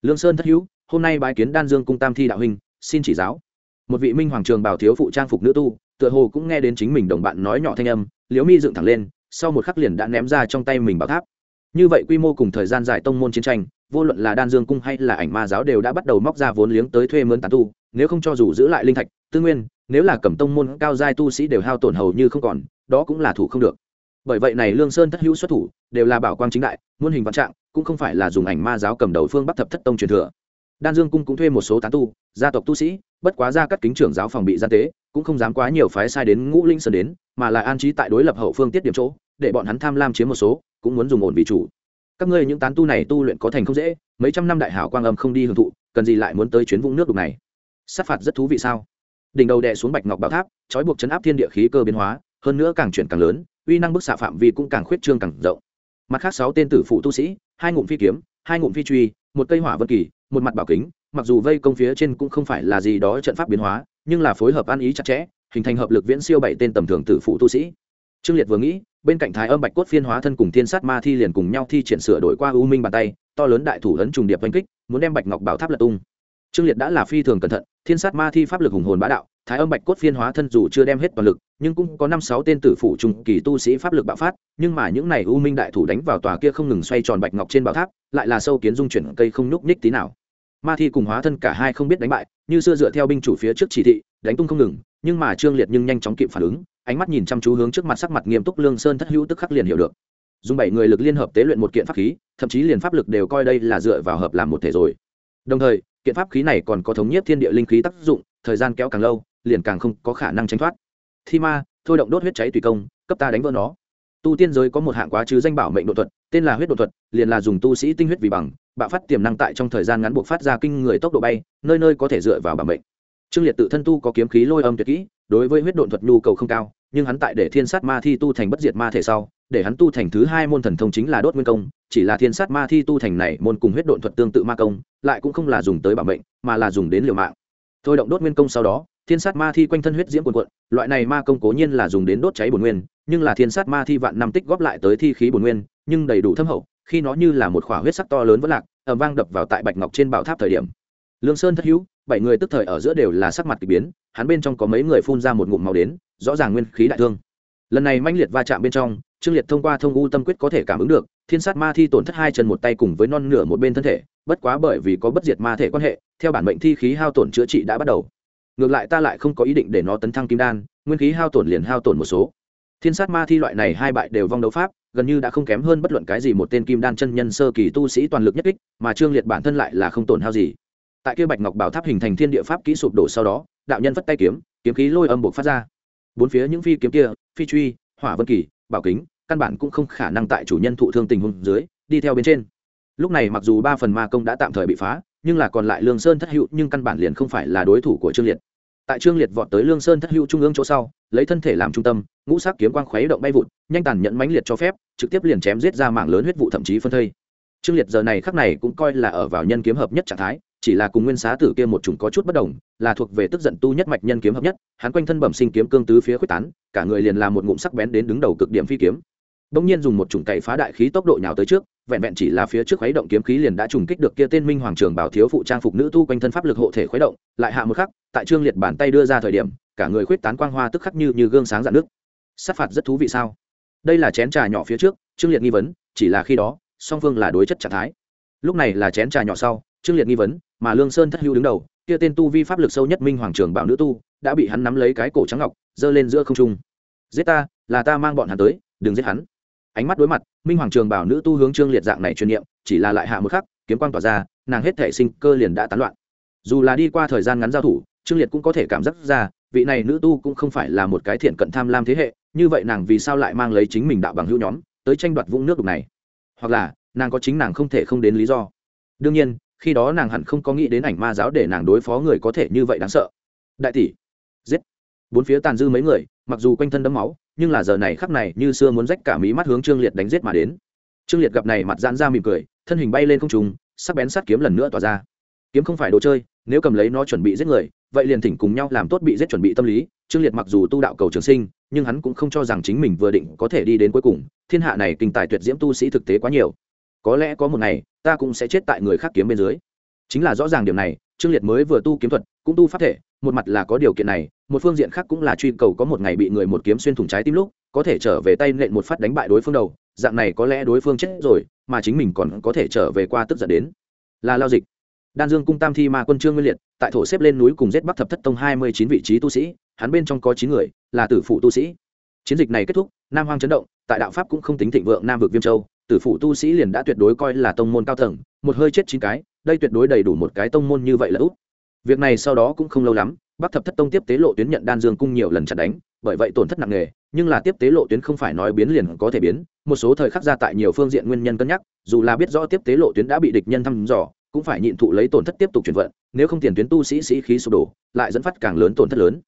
Lương sơn thất hữu, hôm nay bái kiến đan dương cung tam thi đạo huynh, xin chỉ giáo. Một vị minh hoàng trường bảo thiếu phụ trang phục nữ tu, tựa hồ cũng nghe đến chính mình đồng bạn nói nhỏ thanh âm, liễu mi dựng thẳng lên, sau một khắc liền đã ném ra trong tay mình bảo tháp. Như vậy quy mô cùng thời gian dài tông môn chiến tranh vô luận là đan dương cung hay là ảnh ma giáo đều đã bắt đầu móc ra vốn liếng tới thuê mướn tán tu, nếu không cho dù giữ lại linh thạch, tư nguyên, nếu là cầm tông môn cao giai tu sĩ đều hao tổn hầu như không còn, đó cũng là thủ không được. Bởi vậy này lương sơn thất hữu xuất thủ, đều là bảo quang chính đại, muôn hình vạn trạng, cũng không phải là dùng ảnh ma giáo cầm đầu phương bắc thập thất tông truyền thừa. Đan dương cung cũng thuê một số tán tu, gia tộc tu sĩ, bất quá ra các kính trưởng giáo phòng bị gian tế, cũng không dám quá nhiều phái sai đến ngũ linh sơn đến, mà là an trí tại đối lập hậu phương tiết điểm chỗ, để bọn hắn tham lam chiếm một số, cũng muốn dùng ổn vị chủ các ngươi những tán tu này tu luyện có thành không dễ, mấy trăm năm đại hảo quang âm không đi hưởng thụ, cần gì lại muốn tới chuyến vũng nước đục này? Sát phạt rất thú vị sao? Đỉnh đầu đè xuống bạch ngọc bảo tháp, trói buộc chấn áp thiên địa khí cơ biến hóa, hơn nữa càng chuyển càng lớn, uy năng bức xạ phạm vi cũng càng khuyết trương càng rộng. Mặt khác sáu tên tử phụ tu sĩ, hai ngụm phi kiếm, hai ngụm phi truy, một cây hỏa vân kỳ, một mặt bảo kính, mặc dù vây công phía trên cũng không phải là gì đó trận pháp biến hóa, nhưng là phối hợp ăn ý chặt chẽ, hình thành hợp lực viễn siêu bảy tên tầm thường tử phụ tu sĩ. Trương liệt vừa nghĩ bên cạnh thái âm bạch cốt phiên hóa thân cùng thiên sát ma thi liền cùng nhau thi triển sửa đổi qua u minh bàn tay, to lớn đại thủ ấn trùng điệp oanh kích, muốn đem bạch ngọc bảo tháp lật tung. Trương liệt đã là phi thường cẩn thận, thiên sát ma thi pháp lực hùng hồn bá đạo, thái âm bạch cốt phiên hóa thân dù chưa đem hết toàn lực, nhưng cũng có năm sáu tên tử phủ trung kỳ tu sĩ pháp lực bạo phát, nhưng mà những này u minh đại thủ đánh vào tòa kia không ngừng xoay tròn bạch ngọc trên bảo tháp, lại là sâu kiến dung chuyển cây không nhúc nhích tí nào ma thi cùng hóa thân cả hai không biết đánh bại, như xưa dựa theo binh chủ phía trước chỉ thị, đánh tung không ngừng, nhưng mà trương liệt nhưng nhanh chóng kịp phản ứng, ánh mắt nhìn chăm chú hướng trước mặt sắc mặt nghiêm túc lương sơn thất hữu tức khắc liền hiểu được. Dùng bảy người lực liên hợp tế luyện một kiện pháp khí, thậm chí liền pháp lực đều coi đây là dựa vào hợp làm một thể rồi. Đồng thời, kiện pháp khí này còn có thống nhất thiên địa linh khí tác dụng, thời gian kéo càng lâu, liền càng không có khả năng tránh thoát. Thi ma, thôi động đốt huyết cháy tùy công, cấp ta đánh vỡ nó tu tiên giới có một hạng quá chứ danh bảo mệnh độ thuật, tên là huyết độ thuật, liền là dùng tu sĩ tinh huyết vì bằng, bạo phát tiềm năng tại trong thời gian ngắn buộc phát ra kinh người tốc độ bay, nơi nơi có thể dựa vào bảo mệnh. Trương liệt tự thân tu có kiếm khí lôi âm tuyệt kỹ, đối với huyết độn thuật nhu cầu không cao, nhưng hắn tại để thiên sát ma thi tu thành bất diệt ma thể sau, để hắn tu thành thứ hai môn thần thông chính là đốt nguyên công, chỉ là thiên sát ma thi tu thành này môn cùng huyết độn thuật tương tự ma công, lại cũng không là dùng tới bảo mệnh, mà là dùng đến liều mạng. Thôi động đốt nguyên công sau đó thiên sát ma thi quanh thân huyết diễm quần quận loại này ma công cố nhiên là dùng đến đốt cháy bồn nguyên, nhưng là thiên sát ma thi vạn năm tích góp lại tới thi khí bồn nguyên, nhưng đầy đủ thâm hậu, khi nó như là một khỏa huyết sắc to lớn vẫn lạc ẩm vang đập vào tại bạch ngọc trên bảo tháp thời điểm. Lương sơn thất hữu, bảy người tức thời ở giữa đều là sắc mặt k ỳ biến, hắn bên trong có mấy người phun ra một ngụm màu đến, rõ ràng nguyên khí đại thương. Lần này manh liệt va chạm bên trong, trương liệt thông qua thông u tâm quyết có thể cảm ứng được, thiên sát ma thi tổn thất hai chân một tay cùng với non nửa một bên thân thể, bất quá bởi vì có bất diệt ma thể quan hệ, theo bản mệnh thi khí hao tổn chữa trị đã bắt đầu ngược lại ta lại không có ý định để nó tấn thăng kim đan, nguyên khí hao tổn liền hao tổn một số. Thiên sát ma thi loại này hai bại đều vong đấu pháp, gần như đã không kém hơn bất luận cái gì một tên kim đan chân nhân sơ kỳ tu sĩ toàn lực nhất kích, mà trương liệt bản thân lại là không tổn hao gì. Tại kia bạch ngọc bảo tháp hình thành thiên địa pháp kỹ sụp đổ sau đó, đạo nhân vất tay kiếm kiếm khí lôi âm buộc phát ra. Bốn phía những phi kiếm kia, phi truy, hỏa vân kỳ, bảo kính, căn bản cũng không khả năng tại chủ nhân thụ thương tình huống dưới, đi theo bên trên. Lúc này mặc dù ba phần ma công đã tạm thời bị phá nhưng là còn lại lương sơn thất hữu, nhưng căn bản liền không phải là đối thủ của trương liệt. Tại trương liệt vọt tới lương sơn thất hữu trung ương chỗ sau, lấy thân thể làm trung tâm, ngũ sắc kiếm quang khuấy động bay vụt, nhanh tàn nhận mãnh liệt cho phép, trực tiếp liền chém giết ra mạng lớn huyết vụ thậm chí phân thây. Trương liệt giờ này khắc này cũng coi là ở vào nhân kiếm hợp nhất trạng thái, chỉ là cùng nguyên xá tử kia một chủng có chút bất đồng, là thuộc về tức giận tu nhất mạch nhân kiếm hợp nhất, hắn quanh thân bẩm sinh kiếm cương tứ phía khuếch tán, cả người liền làm một ngụm sắc bén đến đứng đầu cực điểm phi kiếm bỗng nhiên dùng một chủng cậy phá đại khí tốc độ nhào tới trước, vẹn vẹn chỉ là phía trước khuấy động kiếm khí liền đã trùng kích được kia tên minh hoàng trường bảo thiếu phụ trang phục nữ tu quanh thân pháp lực hộ thể khuấy động, lại hạ một khắc, tại trương liệt bàn tay đưa ra thời điểm, cả người khuyết tán quang hoa tức khắc như như gương sáng dạn nước sát phạt rất thú vị sao? Đây là chén trà nhỏ phía trước, trương liệt nghi vấn, chỉ là khi đó, song phương là đối chất trạng thái. Lúc này là chén trà nhỏ sau, trương liệt nghi vấn, mà lương sơn thất hưu đứng đầu, kia tên tu vi pháp lực sâu nhất minh hoàng trường bảo nữ tu, đã bị hắn nắm lấy cái cổ trắng ngọc, giơ lên giữa không trung. Giết ta, là ta mang bọn hắn tới, đừng giết hắn ánh mắt đối mặt, minh hoàng trường bảo nữ tu hướng trương liệt dạng này truyền niệm, chỉ là lại hạ một khắc, kiếm quang tỏa ra, nàng hết thể sinh cơ liền đã tán loạn. Dù là đi qua thời gian ngắn giao thủ, trương liệt cũng có thể cảm giác ra, vị này nữ tu cũng không phải là một cái thiện cận tham lam thế hệ, như vậy nàng vì sao lại mang lấy chính mình đạo bằng hữu nhóm, tới tranh đoạt vũng nước đục này? Hoặc là, nàng có chính nàng không thể không đến lý do? Đương nhiên, khi đó nàng hẳn không có nghĩ đến ảnh ma giáo để nàng đối phó người có thể như vậy đáng sợ. Đại tỷ, giết. Bốn phía tàn dư mấy người, mặc dù quanh thân đấm máu nhưng là giờ này khắc này như xưa muốn rách cả mí mắt hướng trương liệt đánh giết mà đến. Trương liệt gặp này mặt giãn ra mỉm cười, thân hình bay lên không trùng sắc bén sát kiếm lần nữa tỏa ra. Kiếm không phải đồ chơi, nếu cầm lấy nó chuẩn bị giết người, vậy liền thỉnh cùng nhau làm tốt bị giết chuẩn bị tâm lý. Trương liệt mặc dù tu đạo cầu trường sinh, nhưng hắn cũng không cho rằng chính mình vừa định có thể đi đến cuối cùng. Thiên hạ này kinh tài tuyệt diễm tu sĩ thực tế quá nhiều. Có lẽ có một ngày, ta cũng sẽ chết tại người khác kiếm bên dưới. Chính là rõ ràng điểm này, trương liệt mới vừa tu kiếm thuật, cũng tu pháp thể, một mặt là có điều kiện này một phương diện khác cũng là truy cầu có một ngày bị người một kiếm xuyên thủng trái tim lúc, có thể trở về tay nện một phát đánh bại đối phương đầu, dạng này có lẽ đối phương chết rồi, mà chính mình còn có thể trở về qua tức giận đến. Là lao dịch. Đan dương cung tam thi ma quân trương nguyên liệt, tại thổ xếp lên núi cùng giết bắc thập thất tông hai mươi chín vị trí tu sĩ, hắn bên trong có chín người, là tử phụ tu sĩ. Chiến dịch này kết thúc, nam hoang chấn động, tại đạo pháp cũng không tính thịnh vượng nam vực viêm châu, tử phụ tu sĩ liền đã tuyệt đối coi là tông môn cao tầng, một hơi chết chín cái, đây tuyệt đối đầy đủ một cái tông môn như vậy là út. Việc này sau đó cũng không lâu lắm bắc thập thất tông tiếp tế lộ tuyến nhận đan dương cung nhiều lần chặt đánh, bởi vậy tổn thất nặng nề, nhưng là tiếp tế lộ tuyến không phải nói biến liền có thể biến, một số thời khắc ra tại nhiều phương diện nguyên nhân cân nhắc, dù là biết rõ tiếp tế lộ tuyến đã bị địch nhân thăm dò, cũng phải nhịn thụ lấy tổn thất tiếp tục chuyển vận, nếu không tiền tuyến tu sĩ sĩ khí sụp đổ, lại dẫn phát càng lớn tổn thất lớn.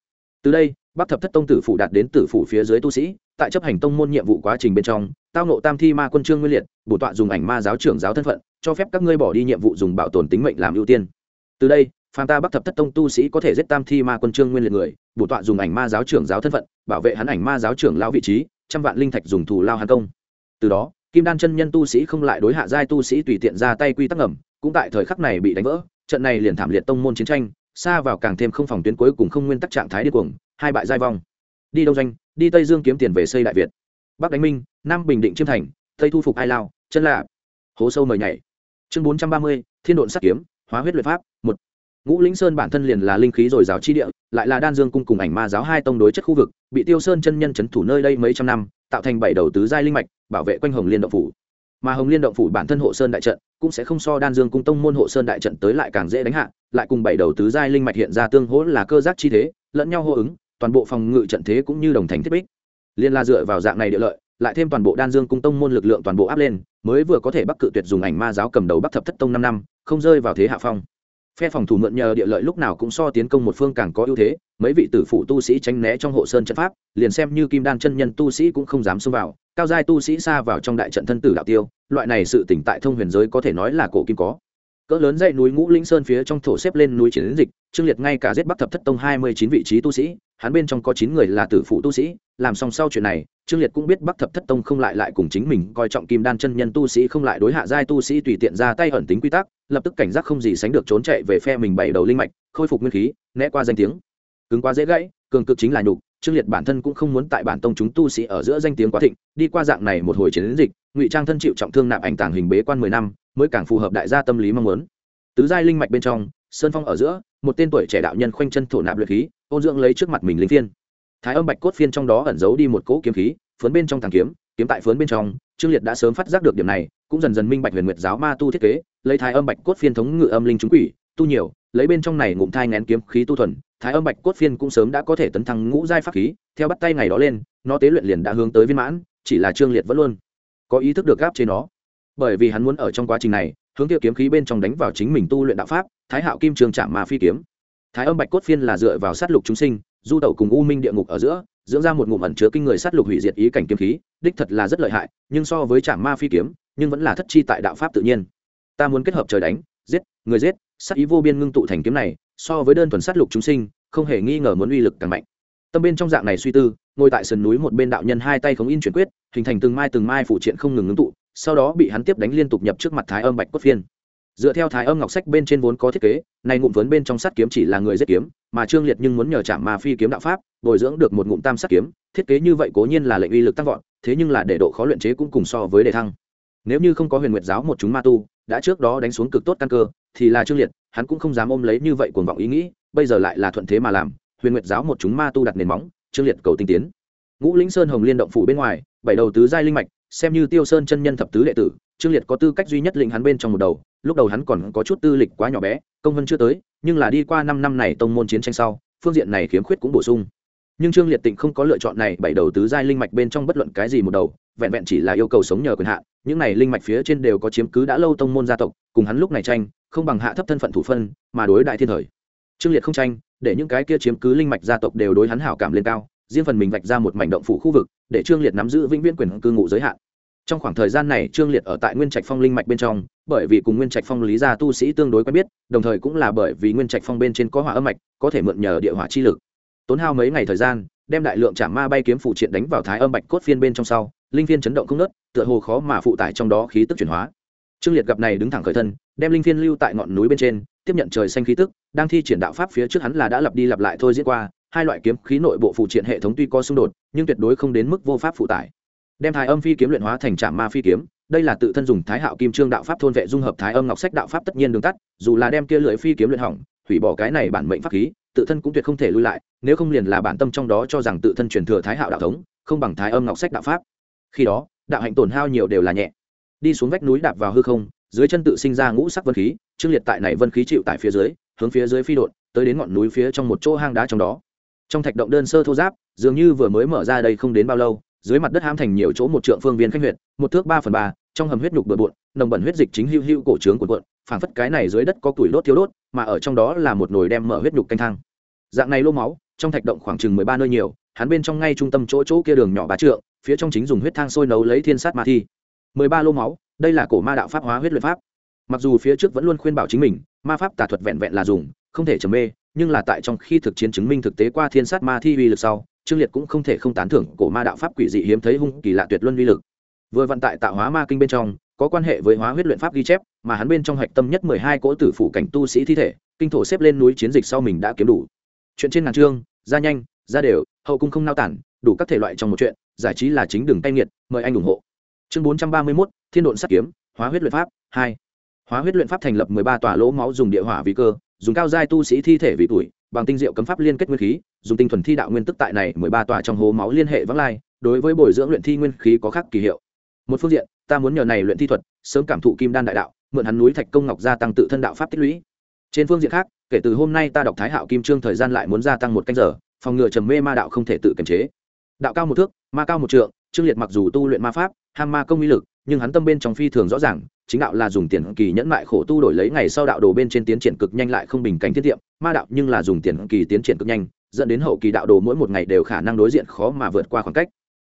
Từ đây, bắc thập thất tông tử phủ đạt đến tử phủ phía dưới tu sĩ, tại chấp hành tông môn nhiệm vụ quá trình bên trong, tao nộ tam thi ma quân trương nguyên liệt, bổ tọa dùng ảnh ma giáo trưởng giáo thân phận, cho phép các ngươi bỏ đi nhiệm vụ dùng bảo tồn tính mệnh làm ưu tiên. Từ đây phàm ta bắc thập thất tông tu sĩ có thể giết tam thi ma quân trương nguyên liệt người, bổ tọa dùng ảnh ma giáo trưởng giáo thân phận, bảo vệ hắn ảnh ma giáo trưởng lao vị trí, trăm vạn linh thạch dùng thù lao hàn công. Từ đó, kim đan chân nhân tu sĩ không lại đối hạ giai tu sĩ tùy tiện ra tay quy tắc ngầm, cũng tại thời khắc này bị đánh vỡ, trận này liền thảm liệt tông môn chiến tranh, xa vào càng thêm không phòng tuyến cuối cùng không nguyên tắc trạng thái điên cuồng, hai bại giai vong. Đi đông doanh, đi tây dương kiếm tiền về xây đại việt. Bắc đánh minh, nam bình định chiêm thành, tây thu phục ai lao, chân lạ hố sâu mời nhảy. Chương bốn trăm ba mươi, thiên độn sắt kiếm, hóa huyết luyện pháp, một ngũ lĩnh sơn bản thân liền là linh khí dồi dào chi địa, lại là đan dương cung cùng ảnh ma giáo hai tông đối chất khu vực, bị tiêu sơn chân nhân c h ấ n thủ nơi đây mấy trăm năm, tạo thành bảy đầu tứ giai linh mạch, bảo vệ quanh hồng liên động phủ. Mà hồng liên động phủ bản thân hộ sơn đại trận, cũng sẽ không so đan dương cung tông môn hộ sơn đại trận tới lại càng dễ đánh hạ, lại cùng bảy đầu tứ giai linh mạch hiện ra tương hỗ là cơ giác chi thế, lẫn nhau hô ứng, toàn bộ phòng ngự trận thế cũng như đồng thành thiết bích. Liên la dựa vào dạng này địa lợi, lại thêm toàn bộ đan dương cung tông môn lực lượng toàn bộ áp lên, mới vừa có thể bắc cự tuyệt dùng ảnh ma giáo cầm đầu bắc thập thất tông năm năm, không rơi vào thế hạ phong phe phòng thủ mượn nhờ địa lợi lúc nào cũng so tiến công một phương càng có ưu thế, mấy vị tử phụ tu sĩ tránh né trong hộ sơn trận pháp, liền xem như kim đan chân nhân tu sĩ cũng không dám xông vào, cao giai tu sĩ xa vào trong đại trận thân tử đạo tiêu, loại này sự tỉnh tại thông huyền giới có thể nói là cổ kim có cỡ lớn dãy núi ngũ linh sơn phía trong thổ xếp lên núi chiến dịch, trương liệt ngay cả giết bắc thập thất tông hai mươi chín vị trí tu sĩ, hắn bên trong có chín người là tử phụ tu sĩ, làm xong sau chuyện này, trương liệt cũng biết bắc thập thất tông không lại lại cùng chính mình coi trọng kim đan chân nhân tu sĩ không lại đối hạ giai tu sĩ tùy tiện ra tay ẩn tính quy tắc, lập tức cảnh giác không gì sánh được trốn chạy về phe mình bảy đầu linh mạch, khôi phục nguyên khí, né qua danh tiếng. Cứng quá dễ gãy, cường cực chính là nhục, trương liệt bản thân cũng không muốn tại bản tông chúng tu sĩ ở giữa danh tiếng quá thịnh, đi qua dạng này một hồi chiến dịch, ngụy trang thân chịu trọng thương nạp ảnh tàng hình bế quan mười năm mới càng phù hợp đại gia tâm lý mong muốn. Tứ giai linh mạch bên trong, sơn phong ở giữa, một tên tuổi trẻ đạo nhân khoanh chân thổ nạp luyện khí, ôn dưỡng lấy trước mặt mình linh phiên. Thái âm bạch cốt phiên trong đó ẩn giấu đi một cỗ kiếm khí, phấn bên trong thằng kiếm kiếm tại phấn bên trong, trương liệt đã sớm phát giác được điểm này, cũng dần dần minh bạch huyền nguyệt giáo ma tu thiết kế, lấy thái âm bạch cốt phiên thống ngự âm linh chúng quỷ, tu nhiều, lấy bên trong này ngụm thai ngén kiếm khí tu thuần, thái âm bạch cốt phiên cũng sớm đã có thể tấn thăng ngũ giai pháp khí, theo bắt tay ngày đó lên, nó tế luyện liền đã hướng tới viên mãn, chỉ là trương liệt vẫn luôn có ý thức được gáp chế nó bởi vì hắn muốn ở trong quá trình này, hướng tiêu kiếm khí bên trong đánh vào chính mình tu luyện đạo pháp, thái hạo kim trường chạm mà phi kiếm. Thái âm bạch cốt phiên là dựa vào sát lục chúng sinh, du tẩu cùng u minh địa ngục ở giữa, dưỡng ra một ngụm ẩn chứa kinh người sát lục hủy diệt ý cảnh kiếm khí, đích thật là rất lợi hại, nhưng so với trạm ma phi kiếm, nhưng vẫn là thất chi tại đạo pháp tự nhiên. Ta muốn kết hợp trời đánh, giết, người giết, sát ý vô biên ngưng tụ thành kiếm này, so với đơn thuần sát lục chúng sinh, không hề nghi ngờ muốn uy lực càng mạnh. Tâm bên trong dạng này suy tư, ngồi tại sườn núi một bên đạo nhân hai tay khống in chuyển quyết, hình thành từng mai từng mai phụ triện không ngừng ngưng tụ sau đó bị hắn tiếp đánh liên tục nhập trước mặt thái âm bạch cốt phiên. Dựa theo thái âm ngọc sách bên trên vốn có thiết kế, này ngụm vốn bên trong sắt kiếm chỉ là người giết kiếm, mà trương liệt nhưng muốn nhờ chạm ma phi kiếm đạo pháp, bồi dưỡng được một ngụm tam sát kiếm, thiết kế như vậy cố nhiên là lệnh uy lực tăng vọt, thế nhưng là để độ khó luyện chế cũng cùng so với đề thăng. Nếu như không có huyền nguyệt giáo một chúng ma tu, đã trước đó đánh xuống cực tốt căn cơ, thì là trương liệt, hắn cũng không dám ôm lấy như vậy cuồng vọng ý nghĩ, bây giờ lại là thuận thế mà làm, huyền nguyệt giáo một chúng ma tu đặt nền móng, trương liệt cầu tinh tiến. Ngũ lĩnh sơn hồng liên động phủ bên ngoài, bảy đầu tứ giai linh mạch xem như tiêu sơn chân nhân thập tứ đệ tử, trương liệt có tư cách duy nhất lĩnh hắn bên trong một đầu, lúc đầu hắn còn có chút tư lịch quá nhỏ bé, công vân chưa tới, nhưng là đi qua năm năm này tông môn chiến tranh sau, phương diện này khiếm khuyết cũng bổ sung. Nhưng trương liệt tịnh không có lựa chọn này, bảy đầu tứ giai linh mạch bên trong bất luận cái gì một đầu, vẹn vẹn chỉ là yêu cầu sống nhờ quyền hạn, những này linh mạch phía trên đều có chiếm cứ đã lâu tông môn gia tộc, cùng hắn lúc này tranh, không bằng hạ thấp thân phận thủ phân, mà đối đại thiên thời. Trương liệt không tranh, để những cái kia chiếm cứ linh mạch gia tộc đều đối hắn hảo cảm lên cao riêng phần mình vạch ra một mảnh động phủ khu vực, để trương liệt nắm giữ vĩnh viễn quyền cư ngụ giới hạn. Trong khoảng thời gian này, trương liệt ở tại nguyên trạch phong linh mạch bên trong, bởi vì cùng nguyên trạch phong lý gia tu sĩ tương đối quen biết, đồng thời cũng là bởi vì nguyên trạch phong bên trên có hỏa âm mạch, có thể mượn nhờ địa hỏa chi lực. Tốn hao mấy ngày thời gian, đem đại lượng trả ma bay kiếm phụ triện đánh vào thái âm bạch cốt phiên bên trong sau, linh phiên chấn động không nớt tựa hồ khó mà phụ tải trong đó khí tức chuyển hóa. Trương liệt gặp này đứng thẳng khởi thân, đem linh phiên lưu tại ngọn núi bên trên, tiếp nhận trời xanh khí tức, đang thi triển đạo pháp phía trước hắn là đã lặp đi lặp lại thôi diễn qua hai loại kiếm khí nội bộ phụ triện hệ thống tuy có xung đột, nhưng tuyệt đối không đến mức vô pháp phụ tải. Đem thái âm phi kiếm luyện hóa thành trạm ma phi kiếm, đây là tự thân dùng thái hạo kim trương đạo pháp thôn vệ dung hợp thái âm ngọc sách đạo pháp tất nhiên đường tắt, dù là đem kia lưỡi phi kiếm luyện hỏng, hủy bỏ cái này bản mệnh pháp khí, tự thân cũng tuyệt không thể lui lại, nếu không liền là bản tâm trong đó cho rằng tự thân truyền thừa thái hạo đạo thống, không bằng thái âm ngọc sách đạo pháp. Khi đó, đạo hạnh tổn hao nhiều đều là nhẹ. Đi xuống vách núi đạp vào hư không, dưới chân tự sinh ra ngũ sắc vân khí, trương liệt tại này vân khí chịu tại phía dưới, hướng phía dưới phi đột tới đến ngọn núi phía trong một chỗ hang đá trong đó trong thạch động đơn sơ thô giáp, dường như vừa mới mở ra đây không đến bao lâu, dưới mặt đất hãm thành nhiều chỗ một trượng phương viên khách huyệt, một thước ba phần ba, trong hầm huyết nhục bừa bộn, nồng bẩn huyết dịch chính hữu hữu cổ trướng của cuộn, phảng phất cái này dưới đất có củi đốt thiếu đốt, mà ở trong đó là một nồi đem mở huyết nhục canh thang. Dạng này lô máu, trong thạch động khoảng chừng mười ba nơi nhiều, hắn bên trong ngay trung tâm chỗ chỗ kia đường nhỏ bá trượng, phía trong chính dùng huyết thang sôi nấu lấy thiên sát ma thi. Mười ba lô máu, đây là cổ ma đạo pháp hóa huyết luyện pháp. Mặc dù phía trước vẫn luôn khuyên bảo chính mình, ma pháp tà thuật vẹn vẹn là dùng, không thể trầm mê nhưng là tại trong khi thực chiến chứng minh thực tế qua thiên sát ma thi uy lực sau, trương liệt cũng không thể không tán thưởng cổ ma đạo pháp quỷ dị hiếm thấy hung kỳ lạ tuyệt luân uy lực. Vừa vận tại tạo hóa ma kinh bên trong, có quan hệ với hóa huyết luyện pháp ghi chép, mà hắn bên trong hạch tâm nhất mười hai cỗ tử phủ cảnh tu sĩ thi thể, kinh thổ xếp lên núi chiến dịch sau mình đã kiếm đủ. Chuyện trên ngàn trương ra nhanh, ra đều, hậu cung không nao tản, đủ các thể loại trong một chuyện, giải trí là chính đường tay nghiệt, mời anh ủng hộ. Chương bốn trăm ba mươi mốt, thiên độn sắt kiếm, hóa huyết luyện pháp hai. Hóa huyết luyện pháp thành lập mười ba tòa lỗ máu dùng địa hỏa vì cơ dùng cao giai tu sĩ thi thể vì tuổi, bằng tinh diệu cấm pháp liên kết nguyên khí, dùng tinh thuần thi đạo nguyên tức tại này mười ba tòa trong hố máu liên hệ vắng lai, đối với bồi dưỡng luyện thi nguyên khí có khác kỳ hiệu. Một phương diện, ta muốn nhờ này luyện thi thuật, sớm cảm thụ kim đan đại đạo, mượn hắn núi thạch công ngọc gia tăng tự thân đạo pháp tích lũy. Trên phương diện khác, kể từ hôm nay ta đọc thái hạo kim trương thời gian lại muốn gia tăng một canh giờ, phòng ngừa trầm mê ma đạo không thể tự kiềm chế. Đạo cao một thước, ma cao một trượng trương liệt mặc dù tu luyện ma pháp, ham ma công uy lực nhưng hắn tâm bên trong phi thường rõ ràng, chính đạo là dùng tiền kỳ nhẫn mại khổ tu đổi lấy ngày sau đạo đồ bên trên tiến triển cực nhanh lại không bình cảnh thiết tiệm, ma đạo nhưng là dùng tiền kỳ tiến triển cực nhanh, dẫn đến hậu kỳ đạo đồ mỗi một ngày đều khả năng đối diện khó mà vượt qua khoảng cách.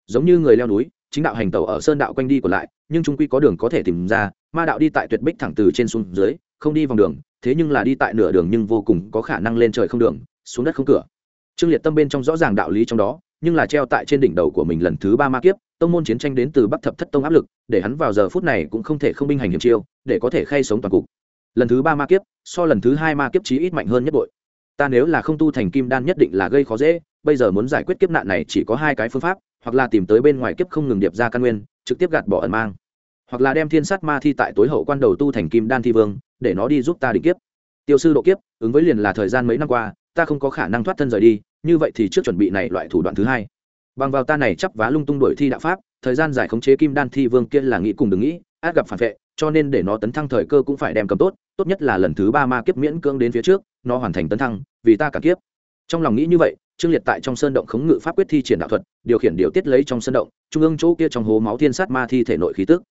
Giống như người leo núi, chính đạo hành tàu ở sơn đạo quanh đi còn lại, nhưng trung quy có đường có thể tìm ra, ma đạo đi tại tuyệt bích thẳng từ trên xuống dưới, không đi vòng đường, thế nhưng là đi tại nửa đường nhưng vô cùng có khả năng lên trời không đường, xuống đất không cửa. Trương liệt tâm bên trong rõ ràng đạo lý trong đó nhưng là treo tại trên đỉnh đầu của mình lần thứ ba ma kiếp, tông môn chiến tranh đến từ bắc thập thất tông áp lực, để hắn vào giờ phút này cũng không thể không binh hành hiểm chiêu, để có thể khay sống toàn cục. Lần thứ ba ma kiếp, so lần thứ hai ma kiếp chí ít mạnh hơn nhất bội. Ta nếu là không tu thành kim đan nhất định là gây khó dễ, bây giờ muốn giải quyết kiếp nạn này chỉ có hai cái phương pháp, hoặc là tìm tới bên ngoài kiếp không ngừng điệp ra căn nguyên, trực tiếp gạt bỏ ẩn mang, hoặc là đem thiên sát ma thi tại tối hậu quan đầu tu thành kim đan thi vương, để nó đi giúp ta định kiếp. Tiêu sư độ kiếp, ứng với liền là thời gian mấy năm qua, ta không có khả năng thoát thân rời đi như vậy thì trước chuẩn bị này loại thủ đoạn thứ hai. Bằng vào ta này chấp vá lung tung đổi thi đạo pháp, thời gian giải khống chế kim đan thi vương kia là nghĩ cùng đừng nghĩ, át gặp phản vệ, cho nên để nó tấn thăng thời cơ cũng phải đem cầm tốt tốt nhất là lần thứ ba ma kiếp miễn cưỡng đến phía trước, nó hoàn thành tấn thăng, vì ta cả kiếp. Trong lòng nghĩ như vậy, trương liệt tại trong sơn động khống ngự pháp quyết thi triển đạo thuật, điều khiển điều tiết lấy trong sơn động, trung ương chỗ kia trong hố máu thiên sát ma thi thể nội khí tức.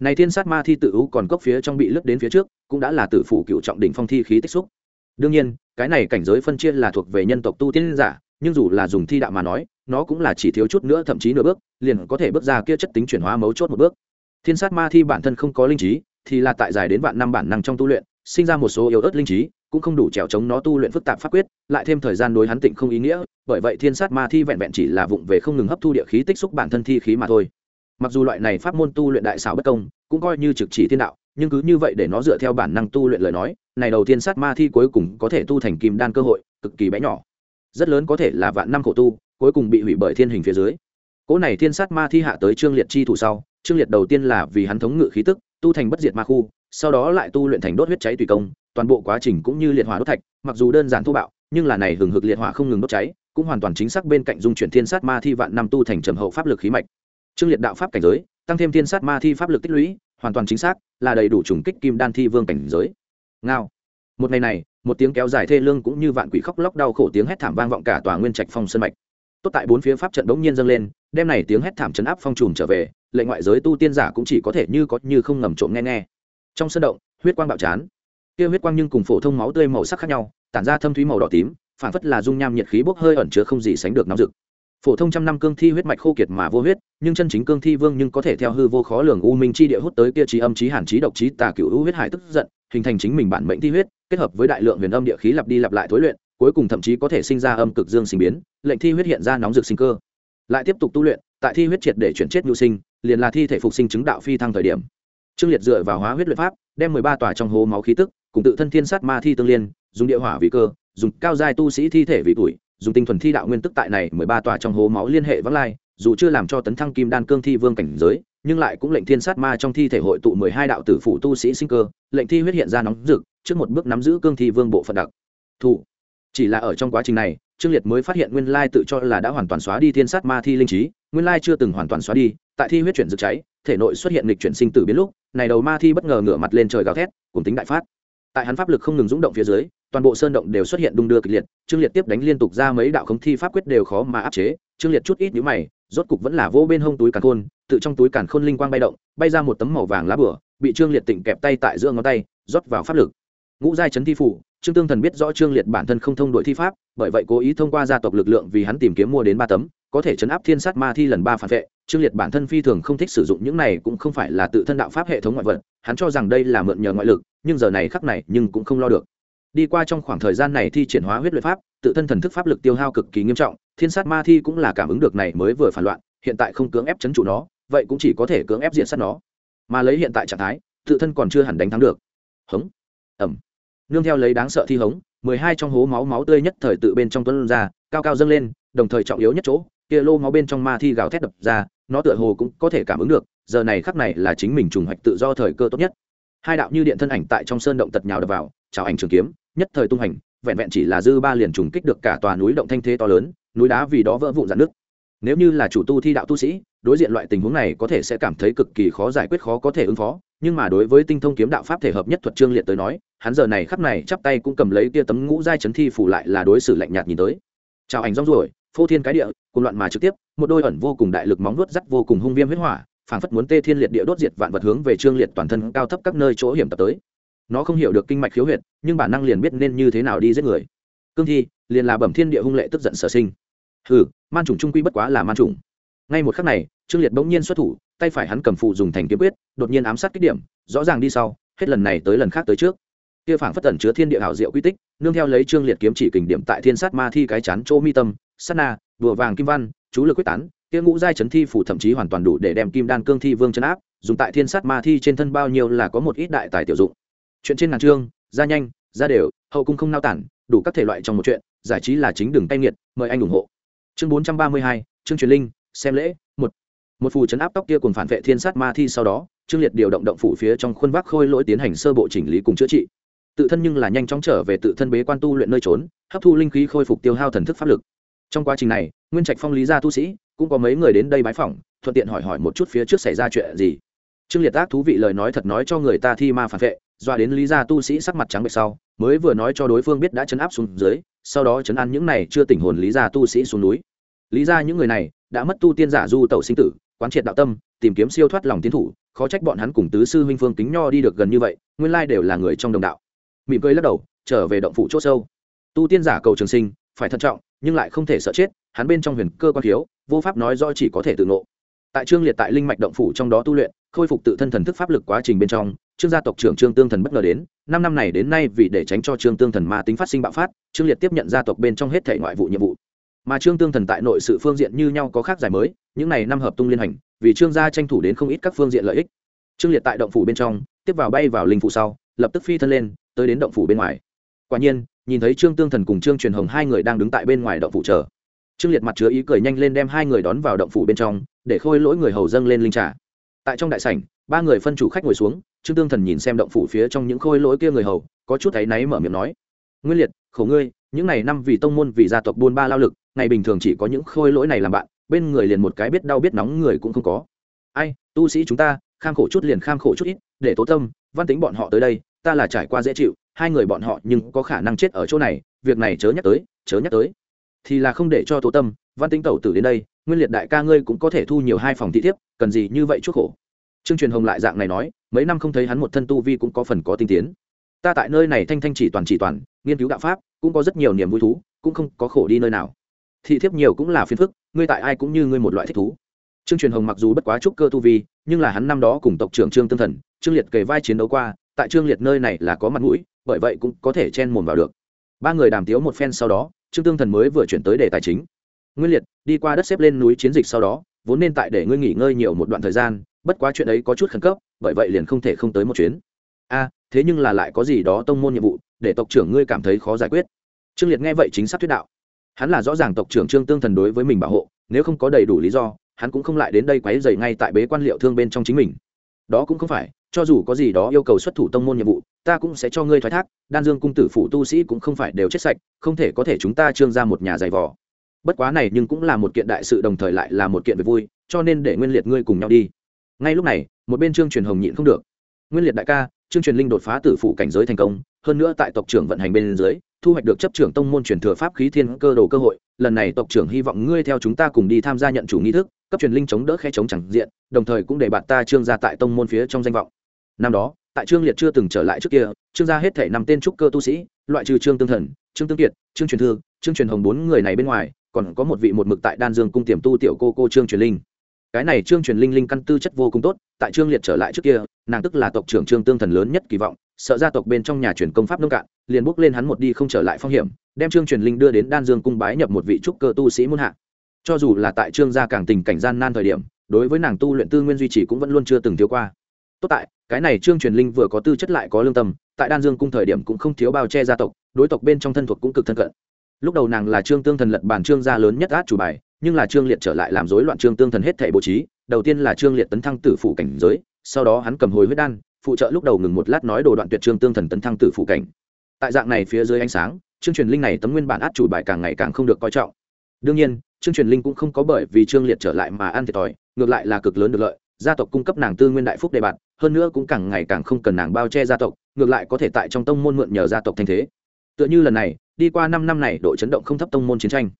Này thiên sát ma thi tự ưu còn cốc phía trong bị lướt đến phía trước, cũng đã là tử phủ cựu trọng đỉnh phong thi khí tích xúc. Đương nhiên, cái này cảnh giới phân chia là thuộc về nhân tộc tu tiên giả nhưng dù là dùng thi đạo mà nói, nó cũng là chỉ thiếu chút nữa, thậm chí nửa bước, liền có thể bước ra kia chất tính chuyển hóa mấu chốt một bước. Thiên sát ma thi bản thân không có linh trí, thì là tại dài đến vạn năm bản năng trong tu luyện, sinh ra một số yếu ớt linh trí, cũng không đủ trèo chống nó tu luyện phức tạp pháp quyết, lại thêm thời gian đối hắn tịnh không ý nghĩa, bởi vậy thiên sát ma thi vẹn vẹn chỉ là vụng về không ngừng hấp thu địa khí tích xúc bản thân thi khí mà thôi. Mặc dù loại này pháp môn tu luyện đại xảo bất công, cũng coi như trực chỉ thiên đạo, nhưng cứ như vậy để nó dựa theo bản năng tu luyện lời nói, này đầu tiên sát ma thi cuối cùng có thể tu thành kim đan cơ hội, cực kỳ bé nhỏ rất lớn có thể là vạn năm khổ tu, cuối cùng bị hủy bởi thiên hình phía dưới. Cỗ này thiên sát ma thi hạ tới trương liệt chi thủ sau, trương liệt đầu tiên là vì hắn thống ngự khí tức, tu thành bất diệt ma khu, sau đó lại tu luyện thành đốt huyết cháy tùy công, toàn bộ quá trình cũng như liệt hỏa đốt thạch, mặc dù đơn giản thô bạo, nhưng là này hừng hực liệt hỏa không ngừng đốt cháy, cũng hoàn toàn chính xác bên cạnh dung chuyển thiên sát ma thi vạn năm tu thành trầm hậu pháp lực khí mạch. Trương liệt đạo pháp cảnh giới, tăng thêm thiên sát ma thi pháp lực tích lũy, hoàn toàn chính xác là đầy đủ trùng kích kim đan thi vương cảnh giới. Ngao một ngày này, một tiếng kéo dài thê lương cũng như vạn quỷ khóc lóc đau khổ tiếng hét thảm vang vọng cả tòa nguyên trạch phong sơn mạch. Tốt tại bốn phía pháp trận bỗng nhiên dâng lên đem này tiếng hét thảm chấn áp phong trùm trở về lệ ngoại giới tu tiên giả cũng chỉ có thể như có như không ngầm trộm nghe nghe. Trong sân động, huyết quang bạo chán. Kia huyết quang nhưng cùng phổ thông máu tươi màu sắc khác nhau, tản ra thâm thúy màu đỏ tím phản phất là dung nham nhiệt khí bốc hơi ẩn chứa không gì sánh được nóng rực phổ thông trăm năm cương thi huyết mạch khô kiệt mà vô huyết, nhưng chân chính cương thi vương nhưng có thể theo hư vô khó lường u minh chi địa hút tới kia trí âm trí hàn trí độc trí tà cựu u huyết hải tức giận, hình thành chính mình bản mệnh thi huyết, kết hợp với đại lượng huyền âm địa khí lặp đi lặp lại thối luyện, cuối cùng thậm chí có thể sinh ra âm cực dương sinh biến, lệnh thi huyết hiện ra nóng rực sinh cơ. Lại tiếp tục tu luyện, tại thi huyết triệt để chuyển chết nhu sinh, liền là thi thể phục sinh chứng đạo phi thăng thời điểm. Trương liệt dựa vào hóa huyết luyện pháp, đem mười ba tòa trong hố máu khí tức, cùng tự thân thiên sát ma thi tương liên, dùng địa hỏa vì cơ, dùng cao giai tu sĩ thi thể vì tuổi dùng tinh thuần thi đạo nguyên tức tại này mười ba tòa trong hố máu liên hệ vắng lai, dù chưa làm cho tấn thăng kim đan cương thi vương cảnh giới, nhưng lại cũng lệnh thiên sát ma trong thi thể hội tụ mười hai đạo tử phụ tu sĩ sinh cơ, lệnh thi huyết hiện ra nóng rực, trước một bước nắm giữ cương thi vương bộ phận đặc thủ. chỉ là ở trong quá trình này, trương liệt mới phát hiện nguyên lai tự cho là đã hoàn toàn xóa đi thiên sát ma thi linh trí, nguyên lai chưa từng hoàn toàn xóa đi, tại thi huyết chuyển rực cháy, thể nội xuất hiện lịch chuyển sinh tử biến lúc, này đầu ma thi bất ngờ ngửa mặt lên trời gào thét, cùng tính đại phát tại hắn pháp lực không ngừng dũng động phía dưới toàn bộ sơn động đều xuất hiện đung đưa kịch liệt, trương liệt tiếp đánh liên tục ra mấy đạo khống thi pháp quyết đều khó mà áp chế, trương liệt chút ít nhữ mày, rốt cục vẫn là vô bên hông túi càn khôn, tự trong túi càn khôn linh quang bay động, bay ra một tấm màu vàng lá bửa, bị trương liệt tịnh kẹp tay tại giữa ngón tay, rót vào pháp lực. Ngũ giai chấn thi phủ, trương tương thần biết rõ trương liệt bản thân không thông đội thi pháp, bởi vậy cố ý thông qua gia tộc lực lượng vì hắn tìm kiếm mua đến ba tấm, có thể chấn áp thiên sát ma thi lần ba phản vệ, trương liệt bản thân phi thường không thích sử dụng những này cũng không phải là tự thân đạo pháp hệ thống ngoại vật, hắn cho rằng đây là mượn nhờ ngoại lực, nhưng giờ này khắc này nhưng cũng không lo được đi qua trong khoảng thời gian này thi triển hóa huyết luyện pháp, tự thân thần thức pháp lực tiêu hao cực kỳ nghiêm trọng, thiên sát ma thi cũng là cảm ứng được này mới vừa phản loạn, hiện tại không cưỡng ép chấn trụ nó, vậy cũng chỉ có thể cưỡng ép diện sát nó. Mà lấy hiện tại trạng thái, tự thân còn chưa hẳn đánh thắng được. Hống. Ẩm nương theo lấy đáng sợ thi hống, mười hai trong hố máu máu tươi nhất thời tự bên trong tuấn ra, cao cao dâng lên, đồng thời trọng yếu nhất chỗ, kia lô máu bên trong ma thi gào thét đập ra, nó tựa hồ cũng có thể cảm ứng được, giờ này khắc này là chính mình trùng hoạch tự do thời cơ tốt nhất. Hai đạo như điện thân ảnh tại trong sơn động tật nhào đập vào chào ảnh trường kiếm nhất thời tung hành, vẹn vẹn chỉ là dư ba liền trùng kích được cả tòa núi động thanh thế to lớn, núi đá vì đó vỡ vụn dạn nước nếu như là chủ tu thi đạo tu sĩ, đối diện loại tình huống này có thể sẽ cảm thấy cực kỳ khó giải quyết, khó có thể ứng phó, nhưng mà đối với tinh thông kiếm đạo pháp thể hợp nhất thuật trương liệt tới nói, hắn giờ này khắp này chắp tay cũng cầm lấy tia tấm ngũ giai chấn thi phủ lại là đối xử lạnh nhạt nhìn tới. Chào ảnh rong ruổi, phô thiên cái địa cùng loạn mà trực tiếp, một đôi ẩn vô cùng đại lực móng vuốt dắt vô cùng hung viêm huyết hỏa, phảng phất muốn tê thiên liệt địa đốt diệt vạn vật hướng về trương liệt toàn thân cao thấp các nơi chỗ hiểm tập tới. Nó không hiểu được kinh mạch khiếu huyệt nhưng bản năng liền biết nên như thế nào đi giết người. Cương thi liền là bẩm thiên địa hung lệ tức giận sở sinh. Hừ, man trùng trung quy bất quá là man trùng ngay một khắc này, trương liệt bỗng nhiên xuất thủ, tay phải hắn cầm phụ dùng thành kiếm quyết, đột nhiên ám sát kích điểm, rõ ràng đi sau, hết lần này tới lần khác tới trước. Kia phảng phất tẩn chứa thiên địa hảo diệu quy tích, nương theo lấy trương liệt kiếm chỉ kình điểm tại thiên sát ma thi cái chán chỗ mi tâm, sát na, đùa vàng kim văn, chú lực quyết tán, kia ngũ giai chấn thi phủ thậm chí hoàn toàn đủ để đem kim đan cương thi vương chấn áp, dùng tại thiên sát ma thi trên thân bao nhiêu là có một ít đại tài tiểu dụng. Chuyện trên ngàn chương ra nhanh, ra đều, hậu cung không nao tản, đủ các thể loại trong một chuyện, giải trí là chính đường tay nghiệt, mời anh ủng hộ. Chương bốn trăm ba mươi hai chương truyền linh, xem lễ, một. Một phù chấn áp tóc kia cùng phản vệ thiên sát ma thi sau đó, trương liệt điều động động phủ phía trong khuôn vác khôi lỗi tiến hành sơ bộ chỉnh lý cùng chữa trị. Tự thân nhưng là nhanh chóng trở về tự thân bế quan tu luyện nơi trốn, hấp thu linh khí khôi phục tiêu hao thần thức pháp lực. Trong quá trình này, nguyên trạch phong lý gia tu sĩ, cũng có mấy người đến đây bái phỏng, thuận tiện hỏi hỏi một chút phía trước xảy ra chuyện gì trương liệt ác thú vị lời nói thật nói cho người ta thi ma phản vệ, doa đến lý gia tu sĩ sắc mặt trắng bệch sau, mới vừa nói cho đối phương biết đã chấn áp xuống dưới, sau đó chấn an những này chưa tỉnh hồn lý gia tu sĩ xuống núi. Lý gia những người này đã mất tu tiên giả du tẩu sinh tử, quán triệt đạo tâm, tìm kiếm siêu thoát lòng tiến thủ, khó trách bọn hắn cùng tứ sư huynh phương kính nho đi được gần như vậy, nguyên lai đều là người trong đồng đạo. Mỉm cười lắc đầu, trở về động phủ c h ỗ sâu. Tu tiên giả cầu trường sinh, phải thận trọng, nhưng lại không thể sợ chết, hắn bên trong huyền cơ quan thiếu, vô pháp nói do chỉ có thể tự ngộ. Tại trương liệt tại linh mạch động phủ trong đó tu luyện khôi phục tự thân thần thức pháp lực quá trình bên trong, trương gia tộc trưởng trương tương thần bất ngờ đến, năm năm này đến nay vì để tránh cho trương tương thần ma tính phát sinh bạo phát, trương liệt tiếp nhận gia tộc bên trong hết thể ngoại vụ nhiệm vụ. Mà trương tương thần tại nội sự phương diện như nhau có khác giải mới, những này năm hợp tung liên hành, vì trương gia tranh thủ đến không ít các phương diện lợi ích. Trương liệt tại động phủ bên trong, tiếp vào bay vào linh phủ sau, lập tức phi thân lên, tới đến động phủ bên ngoài. Quả nhiên, nhìn thấy trương tương thần cùng trương truyền hồng hai người đang đứng tại bên ngoài động phủ chờ. Trương liệt mặt chứa ý cười nhanh lên đem hai người đón vào động phủ bên trong, để khôi lỗi người hầu dâng lên linh trà tại trong đại sảnh, ba người phân chủ khách ngồi xuống, trương tương thần nhìn xem động phủ phía trong những khôi lỗi kia người hầu, có chút thấy náy mở miệng nói, nguyên liệt, khổ ngươi, những n à y năm vì tông môn vì gia tộc buôn ba lao lực, ngày bình thường chỉ có những khôi lỗi này làm bạn, bên người liền một cái biết đau biết nóng người cũng không có. Ai, tu sĩ chúng ta, kham khổ chút liền kham khổ chút ít, để tố tâm, văn tính bọn họ tới đây, ta là trải qua dễ chịu, hai người bọn họ nhưng có khả năng chết ở chỗ này, việc này chớ nhắc tới, chớ nhắc tới. Thì là không để cho tố tâm văn tính tẩu tử đến đây, nguyên liệt đại ca ngươi cũng có thể thu nhiều hai phòng thị thiếp, cần gì như vậy chuốc khổ? Trương truyền hồng lại dạng này nói, mấy năm không thấy hắn một thân tu vi cũng có phần có tinh tiến. Ta tại nơi này thanh thanh chỉ toàn chỉ toàn, nghiên cứu đạo pháp, cũng có rất nhiều niềm vui thú, cũng không có khổ đi nơi nào. Thị thiếp nhiều cũng là phiền phức, ngươi tại ai cũng như ngươi một loại thích thú. Trương truyền hồng mặc dù bất quá trúc cơ tu vi, nhưng là hắn năm đó cùng tộc trưởng trương tương thần, trương liệt kề vai chiến đấu qua, tại trương liệt nơi này là có mặt mũi, bởi vậy cũng có thể chen mồm vào được. Ba người đàm tiếu một phen sau đó, trương tương thần mới vừa chuyển tới đề tài chính nguyên liệt, đi qua đất xếp lên núi chiến dịch sau đó, vốn nên tại để ngươi nghỉ ngơi nhiều một đoạn thời gian, bất quá chuyện ấy có chút khẩn cấp, bởi vậy liền không thể không tới một chuyến. A, thế nhưng là lại có gì đó tông môn nhiệm vụ, để tộc trưởng ngươi cảm thấy khó giải quyết. Trương liệt nghe vậy chính xác thuyết đạo. Hắn là rõ ràng tộc trưởng trương tương thần đối với mình bảo hộ, nếu không có đầy đủ lý do, hắn cũng không lại đến đây quấy dày ngay tại bế quan liệu thương bên trong chính mình. Đó cũng không phải, cho dù có gì đó yêu cầu xuất thủ tông môn nhiệm vụ, ta cũng sẽ cho ngươi thoái thác, đan dương cung tử phủ tu sĩ cũng không phải đều chết sạch, không thể có thể chúng ta trương ra một nhà giày vò bất quá này nhưng cũng là một kiện đại sự đồng thời lại là một kiện việc vui, cho nên để nguyên liệt ngươi cùng nhau đi. Ngay lúc này, một bên trương truyền hồng nhịn không được. Nguyên liệt đại ca, trương truyền linh đột phá tử phủ cảnh giới thành công, hơn nữa tại tộc trưởng vận hành bên dưới, thu hoạch được chấp trưởng tông môn truyền thừa pháp khí thiên cơ đồ cơ hội. Lần này tộc trưởng hy vọng ngươi theo chúng ta cùng đi tham gia nhận chủ nghi thức, cấp truyền linh chống đỡ khe chống chẳng diện, đồng thời cũng để bạn ta trương gia tại tông môn phía trong danh vọng. Năm đó, tại trương liệt chưa từng trở lại trước kia, trương gia hết thể năm tên trúc cơ tu sĩ, loại trừ trương tương thần, trương tương kiệt, trương truyền thư, trương truyền hồng bốn người này bên ngoài còn có một vị một mực tại đan dương cung tiềm tu tiểu cô cô trương truyền linh. Cái này trương truyền linh linh căn tư chất vô cùng tốt, tại trương liệt trở lại trước kia, nàng tức là tộc trưởng trương tương thần lớn nhất kỳ vọng, sợ gia tộc bên trong nhà truyền công pháp nông cạn, liền bước lên hắn một đi không trở lại phong hiểm, đem trương truyền linh đưa đến đan dương cung bái nhập một vị trúc cơ tu sĩ muôn hạ. Cho dù là tại trương gia càng tình cảnh gian nan thời điểm, đối với nàng tu luyện tư nguyên duy trì cũng vẫn luôn chưa từng thiếu qua. Tốt tại, cái này trương truyền linh vừa có tư chất lại có lương tâm, tại đan dương cung thời điểm cũng không thiếu bao che gia tộc, đối tộc bên trong thân thuộc cũng cực thân cận lúc đầu nàng là trương tương thần lật bàn trương gia lớn nhất át chủ bài, nhưng là trương liệt trở lại làm rối loạn trương tương thần hết thể bố trí, đầu tiên là trương liệt tấn thăng tử phủ cảnh giới, sau đó hắn cầm hồi huyết đan, phụ trợ lúc đầu ngừng một lát nói đồ đoạn tuyệt trương tương thần tấn thăng tử phủ cảnh. Tại dạng này phía dưới ánh sáng, trương truyền linh này tấm nguyên bản át chủ bài càng ngày càng không được coi trọng. Đương nhiên, trương truyền linh cũng không có bởi vì trương liệt trở lại mà ăn thiệt thòi, ngược lại là cực lớn được lợi, gia tộc cung cấp nàng tư nguyên đại phúc đề bạt, hơn nữa cũng càng ngày càng không cần nàng bao che gia tộc, ngược lại có thể tại trong tông môn mượn nhờ gia tộc thanh thế tựa như lần này, đi qua năm năm này độ chấn động không thấp tông môn chiến tranh.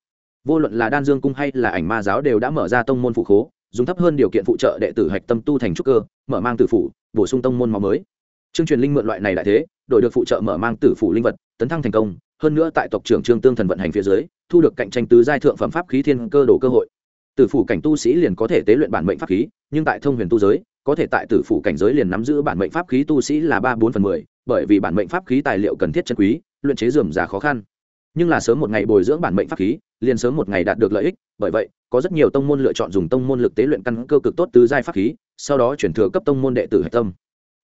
Vô luận là đan dương cung hay là ảnh ma giáo đều đã mở ra tông môn phụ khố, dùng thấp hơn điều kiện phụ trợ đệ tử hạch tâm tu thành trúc cơ, mở mang tử phủ, bổ sung tông môn máu mới. Chương truyền linh mượn loại này đại thế, đổi được phụ trợ mở mang tử phủ linh vật, tấn thăng thành công, hơn nữa tại tộc trưởng trương tương thần vận hành phía dưới, thu được cạnh tranh tứ giai thượng phẩm pháp khí thiên cơ đồ cơ hội. Tử phủ cảnh tu sĩ liền có thể tế luyện bản mệnh pháp khí, nhưng tại thông huyền tu giới, có thể tại tử phủ cảnh giới liền nắm giữ bản mệnh pháp khí tu sĩ là ba bốn phần mười, bởi vì bản mệnh pháp khí tài liệu cần thiết chân quý luyện chế dườm già khó khăn. Nhưng là sớm một ngày bồi dưỡng bản mệnh pháp khí, liền sớm một ngày đạt được lợi ích, bởi vậy, có rất nhiều tông môn lựa chọn dùng tông môn lực tế luyện căn cơ cực tốt tứ giai pháp khí, sau đó chuyển thừa cấp tông môn đệ tử hạch tâm.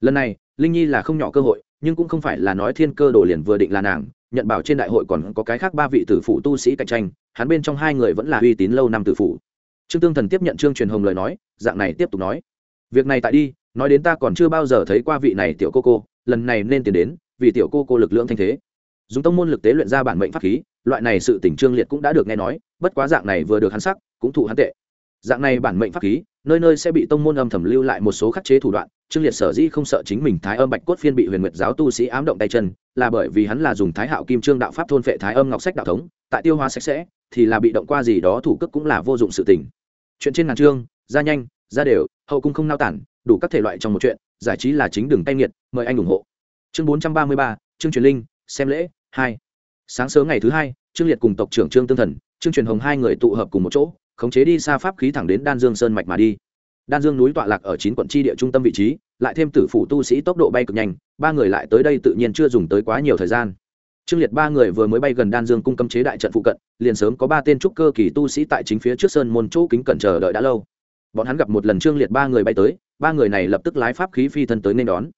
Lần này, linh nhi là không nhỏ cơ hội, nhưng cũng không phải là nói thiên cơ đồ liền vừa định là nàng, nhận bảo trên đại hội còn có cái khác ba vị tử phụ tu sĩ cạnh tranh, hắn bên trong hai người vẫn là uy tín lâu năm tử phụ. Trương tương thần tiếp nhận trương truyền hồng lời nói, dạng này tiếp tục nói. Việc này tại đi, nói đến ta còn chưa bao giờ thấy qua vị này tiểu cô cô, lần này nên tiền đến, vì tiểu cô cô lực lượng thanh thế dùng tông môn lực tế luyện ra bản mệnh pháp khí, loại này sự tỉnh trương liệt cũng đã được nghe nói, bất quá dạng này vừa được hắn sắc, cũng thụ hắn tệ. Dạng này bản mệnh pháp khí, nơi nơi sẽ bị tông môn âm thầm lưu lại một số khắc chế thủ đoạn, trương liệt sở dĩ không sợ chính mình thái âm bạch cốt phiên bị huyền nguyệt giáo tu sĩ ám động tay chân, là bởi vì hắn là dùng thái hạo kim trương đạo pháp thôn phệ thái âm ngọc sách đạo thống, tại tiêu hóa sạch sẽ, thì là bị động qua gì đó thủ cước cũng là vô dụng sự tình. Chuyện trên ngàn trương, ra nhanh, ra đều, hậu cung không nao tản, đủ các thể loại trong một chuyện, giải trí là chính đường tay nghiệt, mời anh ủng hộ. Chương bốn trăm ba mươi ba chương truyền linh, xem lễ hai. Sáng sớm ngày thứ hai, trương liệt cùng tộc trưởng trương tương thần, trương truyền hồng hai người tụ hợp cùng một chỗ, khống chế đi xa pháp khí thẳng đến đan dương sơn mạch mà đi. Đan dương núi tọa lạc ở chín quận tri địa trung tâm vị trí, lại thêm tử phủ tu sĩ tốc độ bay cực nhanh, ba người lại tới đây tự nhiên chưa dùng tới quá nhiều thời gian. Trương liệt ba người vừa mới bay gần đan dương cung cấm chế đại trận phụ cận, liền sớm có ba tên trúc cơ kỳ tu sĩ tại chính phía trước sơn môn chỗ kính cẩn chờ đợi đã lâu. Bọn hắn gặp một lần trương liệt ba người bay tới, ba người này lập tức lái pháp khí phi thân tới nên đón.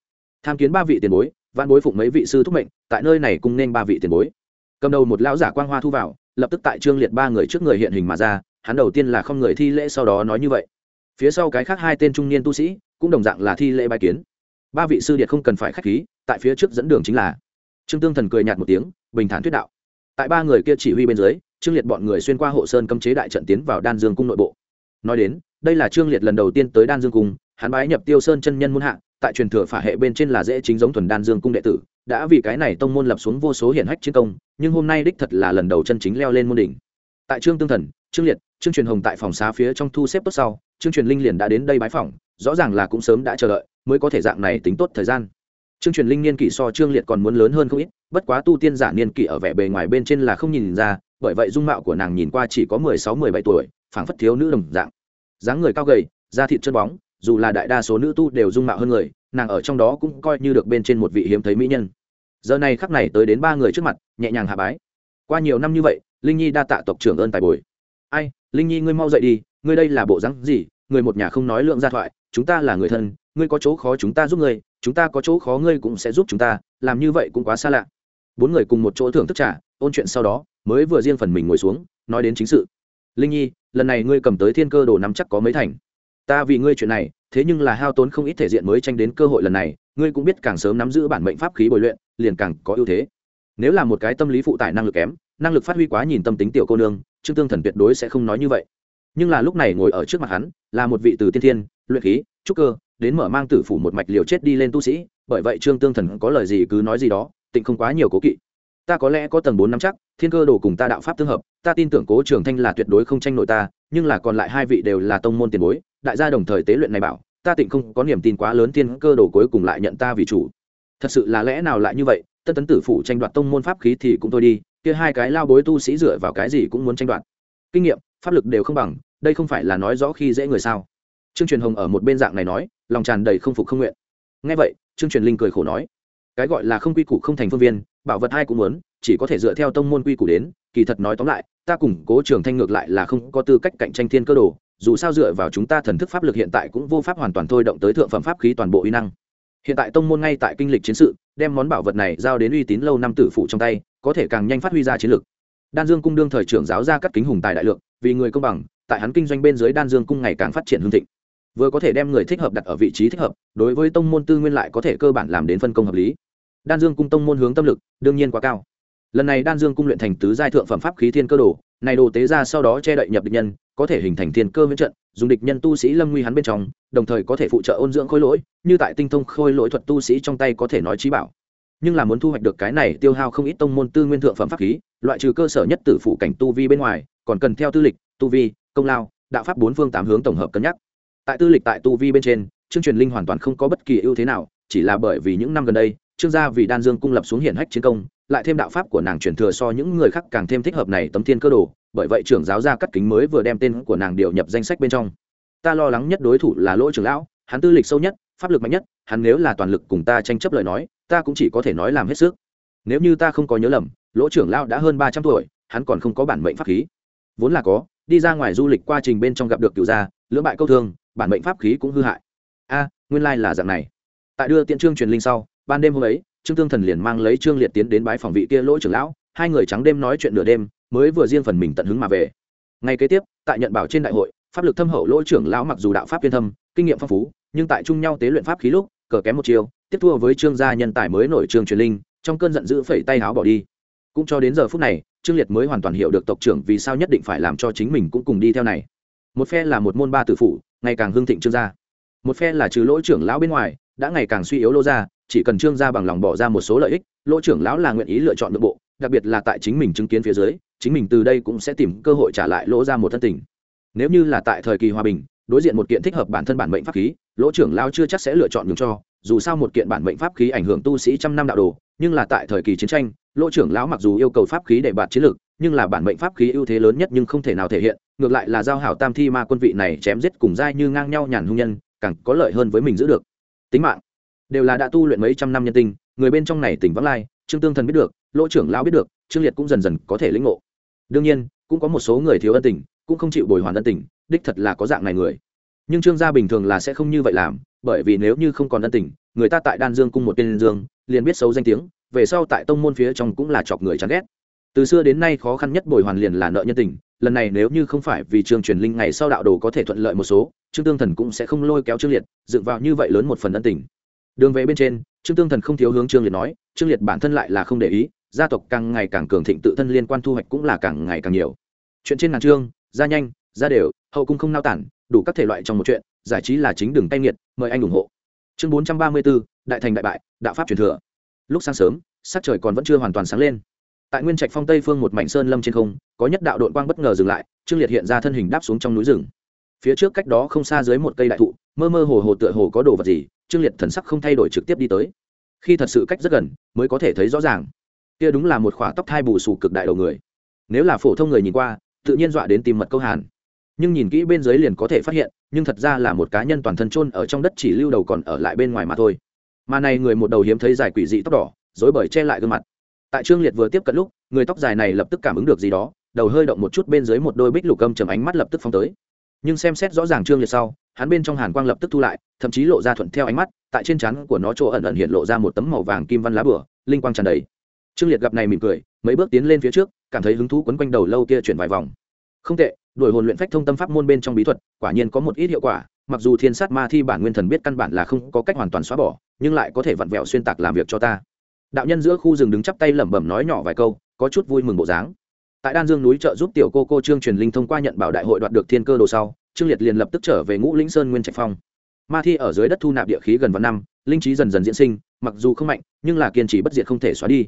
Tham kiến ba vị tiền bối văn bối phụng mấy vị sư thúc mệnh, tại nơi này cùng nên ba vị tiền bối. Cầm đầu một lão giả quang hoa thu vào, lập tức tại trương liệt ba người trước người hiện hình mà ra, hắn đầu tiên là không người thi lễ sau đó nói như vậy. Phía sau cái khác hai tên trung niên tu sĩ, cũng đồng dạng là thi lễ bài kiến. Ba vị sư điệt không cần phải k h á c h khí, tại phía trước dẫn đường chính là trương tương thần cười nhạt một tiếng, bình thản thuyết đạo. Tại ba người kia chỉ huy bên dưới, trương liệt bọn người xuyên qua hộ sơn cấm chế đại trận tiến vào đan dương cung nội bộ. Nói đến, đây là trương liệt lần đầu tiên tới đan dương cung, hắn bái nhập tiêu sơn chân nhân muôn hạ tại truyền thừa phả hệ bên trên là dễ chính giống thuần đan dương cung đệ tử, đã vì cái này tông môn lập xuống vô số hiển hách chiến công, nhưng hôm nay đích thật là lần đầu chân chính leo lên môn đỉnh. Tại trương tương thần, trương liệt, trương truyền hồng tại phòng xá phía trong thu xếp tốt sau, trương truyền linh liền đã đến đây bái phòng rõ ràng là cũng sớm đã chờ đợi, mới có thể dạng này tính tốt thời gian. Trương truyền linh niên kỷ so trương liệt còn muốn lớn hơn không ít, bất quá tu tiên giả niên kỷ ở vẻ bề ngoài bên trên là không nhìn ra, bởi vậy dung mạo của nàng nhìn qua chỉ có mười sáu, mười bảy tuổi, phảng phất thiếu nữ đồng dạng. Dáng người cao gầy, da thịt chân bóng dù là đại đa số nữ tu đều dung mạo hơn người, nàng ở trong đó cũng coi như được bên trên một vị hiếm thấy mỹ nhân. Giờ này khắc này tới đến ba người trước mặt, nhẹ nhàng hạ bái. Qua nhiều năm như vậy, linh nhi đa tạ tộc trưởng ơn tài bồi. Ai, linh nhi ngươi mau dậy đi, ngươi đây là bộ rắn gì? Người một nhà không nói lượng gia thoại, chúng ta là người thân, ngươi có chỗ khó chúng ta giúp ngươi, chúng ta có chỗ khó ngươi cũng sẽ giúp chúng ta, làm như vậy cũng quá xa lạ. Bốn người cùng một chỗ thưởng thức trả ôn chuyện sau đó, mới vừa riêng phần mình ngồi xuống, nói đến chính sự. Linh nhi, lần này ngươi cầm tới thiên cơ đồ nắm chắc có mấy thành? Ta vì ngươi chuyện này, thế nhưng là hao tốn không ít thể diện mới tranh đến cơ hội lần này, ngươi cũng biết càng sớm nắm giữ bản mệnh pháp khí bồi luyện, liền càng có ưu thế. Nếu là một cái tâm lý phụ tải năng lực kém, năng lực phát huy quá nhìn tâm tính tiểu cô nương, trương tương thần tuyệt đối sẽ không nói như vậy. Nhưng là lúc này ngồi ở trước mặt hắn, là một vị từ tiên thiên, luyện khí, trúc cơ, đến mở mang tử phủ một mạch liều chết đi lên tu sĩ, bởi vậy trương tương thần có lời gì cứ nói gì đó, tịnh không quá nhiều cố kỵ. Ta có lẽ có tầng bốn năm chắc, thiên cơ đồ cùng ta đạo pháp tương hợp, ta tin tưởng cố trường thanh là tuyệt đối không tranh nội ta, nhưng là còn lại hai vị đều là tông môn tiền bối đại gia đồng thời tế luyện này bảo, ta tịnh không có niềm tin quá lớn tiên cơ đồ cuối cùng lại nhận ta vì chủ. Thật sự là lẽ nào lại như vậy, tân tấn tử phủ tranh đoạt tông môn pháp khí thì cũng thôi đi, kia hai cái lao bối tu sĩ dựa vào cái gì cũng muốn tranh đoạt. Kinh nghiệm, pháp lực đều không bằng, đây không phải là nói rõ khi dễ người sao? Trương truyền hồng ở một bên dạng này nói, lòng tràn đầy không phục không nguyện. Ngay vậy, trương truyền linh cười khổ nói, cái gọi là không quy củ không thành phương viên, bảo vật hai cũng muốn, chỉ có thể dựa theo tông môn quy củ đến, kỳ thật nói tóm lại, ta cùng cố trường thanh ngược lại là không có tư cách cạnh tranh thiên cơ đồ dù sao dựa vào chúng ta thần thức pháp lực hiện tại cũng vô pháp hoàn toàn thôi động tới thượng phẩm pháp khí toàn bộ uy năng. Hiện tại tông môn ngay tại kinh lịch chiến sự, đem món bảo vật này giao đến uy tín lâu năm tử phụ trong tay, có thể càng nhanh phát huy ra chiến lực. Đan dương cung đương thời trưởng giáo ra cắt kính hùng tài đại lượng, vì người công bằng, tại hắn kinh doanh bên dưới đan dương cung ngày càng phát triển hương thịnh. Vừa có thể đem người thích hợp đặt ở vị trí thích hợp, đối với tông môn tư nguyên lại có thể cơ bản làm đến phân công hợp lý. Đan dương cung tông môn hướng tâm lực, đương nhiên quá cao. Lần này đan dương cung luyện thành tứ giai thượng phẩm pháp khí thiên cơ đồ, này đồ tế ra sau đó che đậy nhập địch nhân có thể hình thành thiên cơ miễn trận, dùng địch nhân tu sĩ lâm nguy hắn bên trong, đồng thời có thể phụ trợ ôn dưỡng khôi lỗi, như tại tinh thông khôi lỗi thuật tu sĩ trong tay có thể nói trí bảo. Nhưng là muốn thu hoạch được cái này tiêu hao không ít tông môn tư nguyên thượng phẩm pháp khí, loại trừ cơ sở nhất tử phụ cảnh tu vi bên ngoài, còn cần theo tư lịch, tu vi, công lao, đạo pháp bốn phương tám hướng tổng hợp cân nhắc. Tại tư lịch tại tu vi bên trên, chương truyền linh hoàn toàn không có bất kỳ ưu thế nào, chỉ là bởi vì những năm gần đây, trương gia vì đan dương cung lập xuống hiển hách chiến công, lại thêm đạo pháp của nàng truyền thừa so những người khác càng thêm thích hợp này tấm thiên cơ đồ bởi vậy trưởng giáo gia cắt kính mới vừa đem tên của nàng điều nhập danh sách bên trong. Ta lo lắng nhất đối thủ là lỗ trưởng lão, hắn tư lịch sâu nhất, pháp lực mạnh nhất, hắn nếu là toàn lực cùng ta tranh chấp lời nói, ta cũng chỉ có thể nói làm hết sức. Nếu như ta không có nhớ lầm, lỗ trưởng lão đã hơn ba trăm tuổi, hắn còn không có bản mệnh pháp khí. Vốn là có, đi ra ngoài du lịch quá trình bên trong gặp được cựu gia, lưỡng bại câu thương, bản mệnh pháp khí cũng hư hại. A, nguyên lai là dạng này. Tại đưa tiện trương truyền linh sau, ban đêm hôm ấy, trương thương thần liền mang lấy trương liệt tiến đến bái phòng vị kia lỗ trưởng lão, hai người trắng đêm nói chuyện nửa đêm mới vừa riêng phần mình tận hứng mà về. Ngay kế tiếp, tại nhận bảo trên đại hội, pháp lực thâm hậu lỗ trưởng lão mặc dù đạo pháp viên thâm, kinh nghiệm phong phú, nhưng tại chung nhau tế luyện pháp khí lúc, cờ kém một chiều tiếp thua với trương gia nhân tài mới nổi trương truyền linh, trong cơn giận dữ phẩy tay áo bỏ đi. Cũng cho đến giờ phút này, trương liệt mới hoàn toàn hiểu được tộc trưởng vì sao nhất định phải làm cho chính mình cũng cùng đi theo này. Một phe là một môn ba tử phụ ngày càng hưng thịnh trương gia. Một phe là trừ lỗ trưởng lão bên ngoài, đã ngày càng suy yếu lô gia, chỉ cần trương gia bằng lòng bỏ ra một số lợi ích, lỗ trưởng lão là nguyện ý lựa chọn nội bộ, đặc biệt là tại chính mình chứng kiến phía dưới chính mình từ đây cũng sẽ tìm cơ hội trả lại lỗ ra một thân tình. Nếu như là tại thời kỳ hòa bình, đối diện một kiện thích hợp bản thân bản mệnh pháp khí, lỗ trưởng lao chưa chắc sẽ lựa chọn nhường cho, dù sao một kiện bản mệnh pháp khí ảnh hưởng tu sĩ trăm năm đạo đồ, nhưng là tại thời kỳ chiến tranh, lỗ trưởng lão mặc dù yêu cầu pháp khí để bạt chiến lược nhưng là bản mệnh pháp khí ưu thế lớn nhất nhưng không thể nào thể hiện, ngược lại là giao hảo tam thi ma quân vị này chém giết cùng dai như ngang nhau nhàn hung nhân, càng có lợi hơn với mình giữ được. Tính mạng. Đều là đã tu luyện mấy trăm năm nhân tinh người bên trong này tỉnh vắng lai, trương tương thần biết được, lỗ trưởng lão biết được, trương liệt cũng dần dần có thể lĩnh ngộ đương nhiên, cũng có một số người thiếu ân tình, cũng không chịu bồi hoàn ân tình, đích thật là có dạng này người. Nhưng trương gia bình thường là sẽ không như vậy làm, bởi vì nếu như không còn ân tình, người ta tại đan dương cung một tên dương, liền biết xấu danh tiếng, về sau tại tông môn phía trong cũng là chọc người chán ghét. Từ xưa đến nay khó khăn nhất bồi hoàn liền là nợ nhân tình, lần này nếu như không phải vì trương truyền linh ngày sau đạo đồ có thể thuận lợi một số, trương tương thần cũng sẽ không lôi kéo trương liệt, dựng vào như vậy lớn một phần ân tình. Đường về bên trên, trương tương thần không thiếu hướng trương liệt nói, trương liệt bản thân lại là không để ý gia tộc càng ngày càng cường thịnh tự thân liên quan thu hoạch cũng là càng ngày càng nhiều. Chuyện trên ngàn trương ra nhanh ra đều, hậu cung không nao tản, đủ các thể loại trong một chuyện, giải trí là chính đường tay nghiệt, mời anh ủng hộ. Chương bốn trăm ba mươi bốn đại thành đại bại, đạo pháp truyền thừa. Lúc sáng sớm, sắc trời còn vẫn chưa hoàn toàn sáng lên. Tại nguyên trạch phong tây phương một mảnh sơn lâm trên không, có nhất đạo đội quang bất ngờ dừng lại, trương liệt hiện ra thân hình đáp xuống trong núi rừng. Phía trước cách đó không xa dưới một cây đại thụ, mơ mơ hồ hồ tựa hồ có đồ vật gì, trương liệt thần sắc không thay đổi trực tiếp đi tới. Khi thật sự cách rất gần, mới có thể thấy rõ ràng kia đúng là một khỏa tóc thai bù sù cực đại đầu người. Nếu là phổ thông người nhìn qua, tự nhiên dọa đến tìm mật câu hàn. Nhưng nhìn kỹ bên dưới liền có thể phát hiện, nhưng thật ra là một cá nhân toàn thân chôn ở trong đất chỉ lưu đầu còn ở lại bên ngoài mà thôi. Mà này người một đầu hiếm thấy dài quỷ dị tóc đỏ dối bởi che lại gương mặt. Tại trương liệt vừa tiếp cận lúc, người tóc dài này lập tức cảm ứng được gì đó, đầu hơi động một chút bên dưới một đôi bích lục âm chầm ánh mắt lập tức phóng tới. Nhưng xem xét rõ ràng trương liệt sau, hắn bên trong hàn quang lập tức thu lại, thậm chí lộ ra thuận theo ánh mắt, tại trên trán của nó chỗ ẩn ẩn hiện lộ ra một tấm màu vàng kim văn lá bửa linh quang tràn đầy trương liệt gặp này mỉm cười, mấy bước tiến lên phía trước, cảm thấy hứng thú quấn quanh đầu lâu kia chuyển vài vòng. Không tệ, đuổi hồn luyện phách thông tâm pháp môn bên trong bí thuật, quả nhiên có một ít hiệu quả, mặc dù thiên sát ma thi bản nguyên thần biết căn bản là không có cách hoàn toàn xóa bỏ, nhưng lại có thể vặn vẹo xuyên tạc làm việc cho ta. Đạo nhân giữa khu rừng đứng chắp tay lẩm bẩm nói nhỏ vài câu, có chút vui mừng bộ dáng. Tại đan dương núi trợ giúp tiểu cô cô trương truyền linh thông qua nhận bảo đại hội đoạt được thiên cơ đồ sau, trương liệt liền lập tức trở về ngũ lĩnh sơn nguyên trạch phong. Ma thi ở dưới đất thu nạp địa khí gần vạn năm, linh trí dần dần diễn sinh, mặc dù không mạnh, nhưng là kiên trì bất diệt không thể xóa đi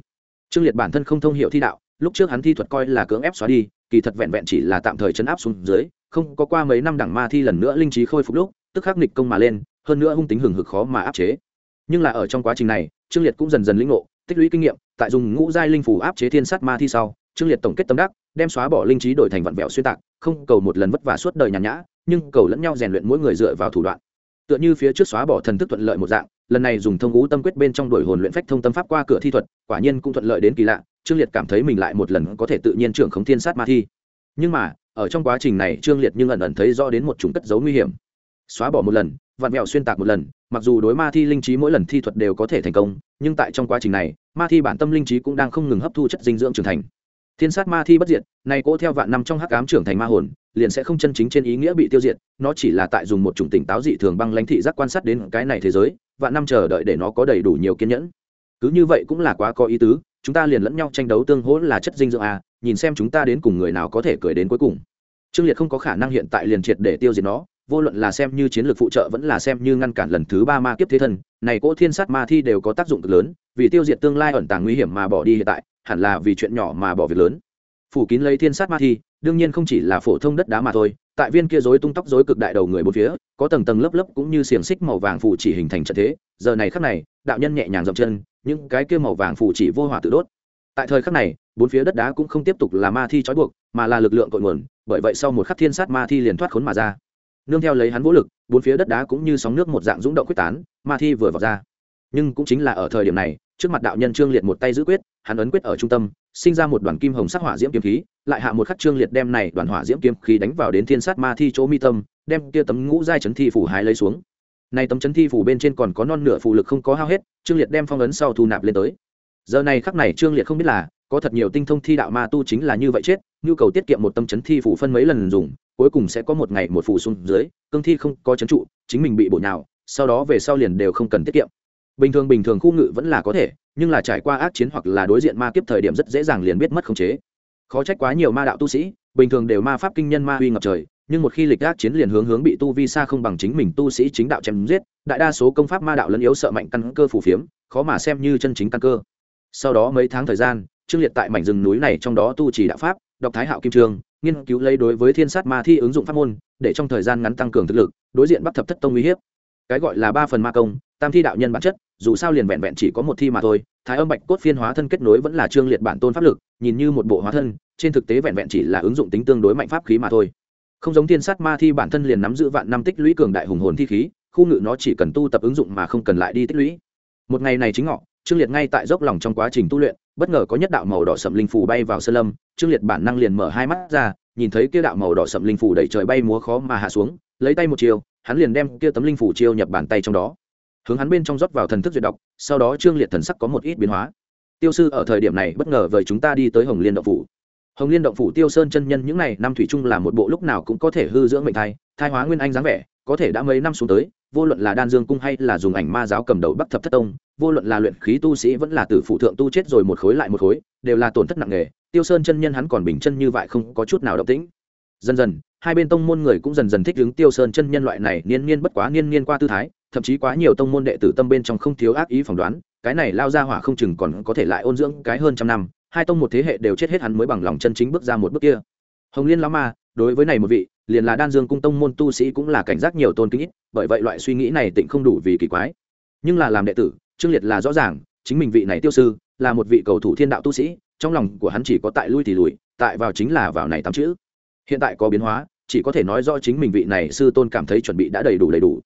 trương liệt bản thân không thông h i ể u thi đạo, lúc trước hắn thi thuật coi là cưỡng ép xóa đi, kỳ thật vẹn vẹn chỉ là tạm thời chấn áp xuống dưới, không có qua mấy năm đẳng ma thi lần nữa linh trí khôi phục lúc, tức khắc nịch công mà lên, hơn nữa hung tính hừng hực khó mà áp chế. Nhưng là ở trong quá trình này, trương liệt cũng dần dần lĩnh ngộ, tích lũy kinh nghiệm, tại dùng ngũ giai linh phủ áp chế thiên sát ma thi sau, trương liệt tổng kết tâm đắc, đem xóa bỏ linh trí đổi thành vặn vẹo xuyên tạc, không cầu một lần vất vả suốt đời nhàn nhã, nhưng cầu lẫn nhau rèn luyện mỗi người dựa vào thủ đoạn. Tựa như phía trước xóa bỏ thần thức thuận lợi một dạng lần này dùng thông ngũ tâm quyết bên trong đổi hồn luyện phách thông tâm pháp qua cửa thi thuật, quả nhiên cũng thuận lợi đến kỳ lạ, trương liệt cảm thấy mình lại một lần có thể tự nhiên trưởng khống thiên sát ma thi. Nhưng mà, ở trong quá trình này trương liệt nhưng ẩn ẩn thấy rõ đến một chủng cất dấu nguy hiểm. Xóa bỏ một lần vặn mẹo xuyên tạc một lần, mặc dù đối ma thi linh trí mỗi lần thi thuật đều có thể thành công, nhưng tại trong quá trình này, ma thi bản tâm linh trí cũng đang không ngừng hấp thu chất dinh dưỡng trưởng thành. Thiên sát ma thi bất diệt này cỗ theo vạn năm trong hắc ám trưởng thành ma hồn, liền sẽ không chân chính trên ý nghĩa bị tiêu diệt, nó chỉ là tại dùng một chủng tỉnh táo dị thường băng lãnh thị giác quan sát đến cái này thế giới vạn năm chờ đợi để nó có đầy đủ nhiều kiên nhẫn. Cứ như vậy cũng là quá có ý tứ, chúng ta liền lẫn nhau tranh đấu tương hỗ là chất dinh dưỡng à nhìn xem chúng ta đến cùng người nào có thể cười đến cuối cùng. Trương liệt không có khả năng hiện tại liền triệt để tiêu diệt nó, vô luận là xem như chiến lược phụ trợ vẫn là xem như ngăn cản lần thứ ba ma kiếp thế thân, này cỗ thiên sát ma thi đều có tác dụng cực lớn, vì tiêu diệt tương lai ẩn tàng nguy hiểm mà bỏ đi hiện tại, hẳn là vì chuyện nhỏ mà bỏ việc lớn. Phủ kín lấy thiên sát ma thi, đương nhiên không chỉ là phổ thông đất đá mà thôi tại viên kia rối tung tóc rối cực đại đầu người bốn phía, có tầng tầng lớp lớp cũng như xiềng xích màu vàng phủ chỉ hình thành trận thế. Giờ này khắc này, đạo nhân nhẹ nhàng dậm chân, những cái kia màu vàng phủ chỉ vô hỏa tự đốt. Tại thời khắc này, bốn phía đất đá cũng không tiếp tục là ma thi trói buộc, mà là lực lượng cội nguồn, bởi vậy sau một khắc thiên sát ma thi liền thoát khốn mà ra. Nương theo lấy hắn vũ lực, bốn phía đất đá cũng như sóng nước một dạng dũng động quyết tán, ma thi vừa vào ra. Nhưng cũng chính là ở thời điểm này, trước mặt đạo nhân trương liệt một tay giữ quyết, hắn ấn quyết ở trung tâm sinh ra một đoàn kim hồng sắc hỏa diễm kiếm khí, lại hạ một khắc trương liệt đem này đoàn hỏa diễm kiếm khí đánh vào đến thiên sát ma thi chỗ mi tâm, đem kia tấm ngũ giai chấn thi phủ hái lấy xuống. Này tấm chấn thi phủ bên trên còn có non nửa phù lực không có hao hết, trương liệt đem phong ấn sau thu nạp lên tới. Giờ này khắc này trương liệt không biết là, có thật nhiều tinh thông thi đạo ma tu chính là như vậy chết, nhu cầu tiết kiệm một tâm chấn thi phủ phân mấy lần dùng, cuối cùng sẽ có một ngày một phủ xuống dưới, cương thi không có chấn trụ, chính mình bị bổ nhào, sau đó về sau liền đều không cần tiết kiệm bình thường bình thường khu ngự vẫn là có thể, nhưng là trải qua ác chiến hoặc là đối diện ma kiếp thời điểm rất dễ dàng liền biết mất khống chế. Khó trách quá nhiều ma đạo tu sĩ, bình thường đều ma pháp kinh nhân ma uy ngập trời, nhưng một khi lịch ác chiến liền hướng hướng bị tu vi xa không bằng chính mình tu sĩ chính đạo chém giết, đại đa số công pháp ma đạo lẫn yếu sợ mạnh căn cơ phù phiếm, khó mà xem như chân chính căn cơ. Sau đó mấy tháng thời gian, trương liệt tại mảnh rừng núi này trong đó tu trì đạo pháp, đọc thái hạo kim trường, nghiên cứu lấy đối với thiên sát ma thi ứng dụng pháp môn, để trong thời gian ngắn tăng cường thực lực, đối diện bắc thập thất tông uy hiếp. Cái gọi là ba phần ma công tam thi đạo nhân bản chất, dù sao liền vẹn vẹn chỉ có một thi mà thôi, thái âm bạch cốt phiên hóa thân kết nối vẫn là trương liệt bản tôn pháp lực, nhìn như một bộ hóa thân, trên thực tế vẹn vẹn chỉ là ứng dụng tính tương đối mạnh pháp khí mà thôi. Không giống thiên sát ma thi bản thân liền nắm giữ vạn năm tích lũy cường đại hùng hồn thi khí, khu ngự nó chỉ cần tu tập ứng dụng mà không cần lại đi tích lũy. Một ngày này chính ngọ, trương liệt ngay tại dốc lòng trong quá trình tu luyện, bất ngờ có nhất đạo màu đỏ sậm linh phù bay vào sơn lâm, trương liệt bản năng liền mở hai mắt ra, nhìn thấy kia đạo màu đỏ sậm linh phù đẩy trời bay múa khó mà hạ xuống, lấy tay một chiều, hắn liền đem kia tấm linh phù chiêu nhập bàn tay trong đó hướng hắn bên trong rót vào thần thức duyệt đọc, sau đó trương liệt thần sắc có một ít biến hóa. Tiêu sư, ở thời điểm này, bất ngờ với chúng ta đi tới hồng liên động phủ. Hồng liên động phủ tiêu sơn chân nhân những n à y năm thủy chung là một bộ lúc nào cũng có thể hư dưỡng mệnh thai thai hóa nguyên anh dáng vẻ, có thể đã mấy năm xuống tới, vô luận là đan dương cung hay là dùng ảnh ma giáo cầm đầu bắc thập thất tông, vô luận là luyện khí tu sĩ vẫn là từ phụ thượng tu chết rồi một khối lại một khối, đều là tổn thất nặng nề. Tiêu sơn chân nhân hắn còn bình chân như vậy không có chút nào động tĩnh. Dần dần, hai bên tông môn người cũng dần dần thích ứng tiêu sơn chân nhân loại này, niên niên bất quá niên niên qua tư thái thậm chí quá nhiều tông môn đệ tử tâm bên trong không thiếu ác ý phỏng đoán, cái này lao ra hỏa không chừng còn có thể lại ôn dưỡng cái hơn trăm năm, hai tông một thế hệ đều chết hết hắn mới bằng lòng chân chính bước ra một bước kia. Hồng liên lão ma, đối với này một vị, liền là đan dương cung tông môn tu sĩ cũng là cảnh giác nhiều tôn kính ít, bởi vậy loại suy nghĩ này tịnh không đủ vì kỳ quái. Nhưng là làm đệ tử, trương liệt là rõ ràng, chính mình vị này tiêu sư, là một vị cầu thủ thiên đạo tu sĩ, trong lòng của hắn chỉ có tại lui thì lùi, tại vào chính là vào này tám chữ. Hiện tại có biến hóa, chỉ có thể nói rõ chính mình vị này sư tôn cảm thấy chuẩn bị đã đầy đủ đầy đủ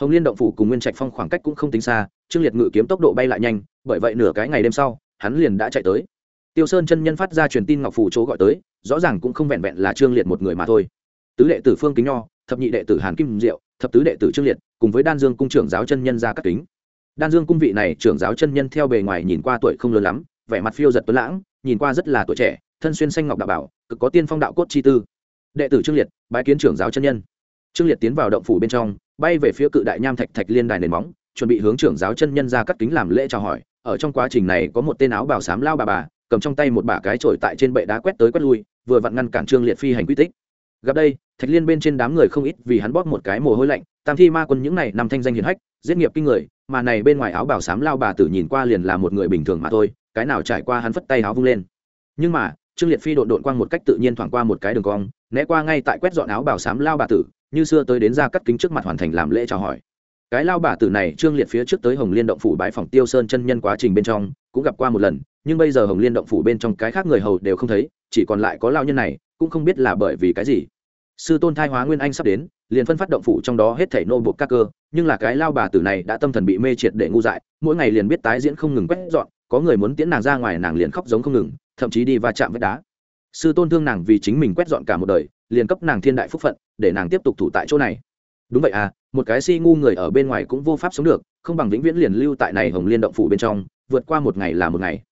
hồng liên động phủ cùng nguyên trạch phong khoảng cách cũng không tính xa, trương liệt ngự kiếm tốc độ bay lại nhanh, bởi vậy nửa cái ngày đêm sau, hắn liền đã chạy tới. Tiêu sơn chân nhân phát ra truyền tin ngọc phủ chỗ gọi tới, rõ ràng cũng không vẹn vẹn là trương liệt một người mà thôi. Tứ đệ tử phương kính nho, thập nhị đệ tử hàn kim diệu, thập tứ đệ tử trương liệt, cùng với đan dương cung trưởng giáo chân nhân ra các kính. Đan dương cung vị này trưởng giáo chân nhân theo bề ngoài nhìn qua tuổi không lớn lắm, vẻ mặt phiêu giật tuấn lãng, nhìn qua rất là tuổi trẻ, thân xuyên xanh ngọc đạo bảo, cực có tiên phong đạo cốt chi tư. Đệ tử trương liệt, bái kiến trưởng giáo chân nhân. Trương liệt tiến vào động phủ bên trong bay về phía cự đại nham thạch thạch liên đài nền móng, chuẩn bị hướng trưởng giáo chân nhân ra cắt kính làm lễ chào hỏi. Ở trong quá trình này có một tên áo bào xám lao bà bà, cầm trong tay một bả cái trổi tại trên bệ đá quét tới quét lui, vừa vặn ngăn cản trương liệt phi hành quy tích. Gặp đây, thạch liên bên trên đám người không ít vì hắn bóp một cái mồ hôi lạnh, tam thi ma quân những này nằm thanh danh hiền hách, giết nghiệp kinh người, mà này bên ngoài áo bào xám lao bà tử nhìn qua liền là một người bình thường mà thôi, cái nào trải qua hắn phất tay áo vung lên. Nhưng mà, trương liệt phi độn độn quang một cách tự nhiên thoảng qua một cái đường cong, né qua ngay tại quét dọn áo bào xám lao bà tử như xưa tới đến ra cắt kính trước mặt hoàn thành làm lễ chào hỏi. Cái lao bà tử này trương liệt phía trước tới hồng liên động phủ bãi phòng tiêu sơn chân nhân quá trình bên trong, cũng gặp qua một lần, nhưng bây giờ hồng liên động phủ bên trong cái khác người hầu đều không thấy, chỉ còn lại có lao nhân này, cũng không biết là bởi vì cái gì. Sư tôn thai hóa nguyên anh sắp đến, liền phân phát động phủ trong đó hết thảy nô buộc các cơ, nhưng là cái lao bà tử này đã tâm thần bị mê triệt để ngu dại, mỗi ngày liền biết tái diễn không ngừng quét dọn, có người muốn tiễn nàng ra ngoài nàng liền khóc giống không ngừng, thậm chí đi va chạm với đá. Sư tôn thương nàng vì chính mình quét dọn cả một đời, liền cấp nàng thiên đại phúc phận để nàng tiếp tục thủ tại chỗ này. Đúng vậy à một cái si ngu người ở bên ngoài cũng vô pháp sống được, không bằng vĩnh viễn liền lưu tại này hồng liên động phủ bên trong, vượt qua một ngày là một ngày.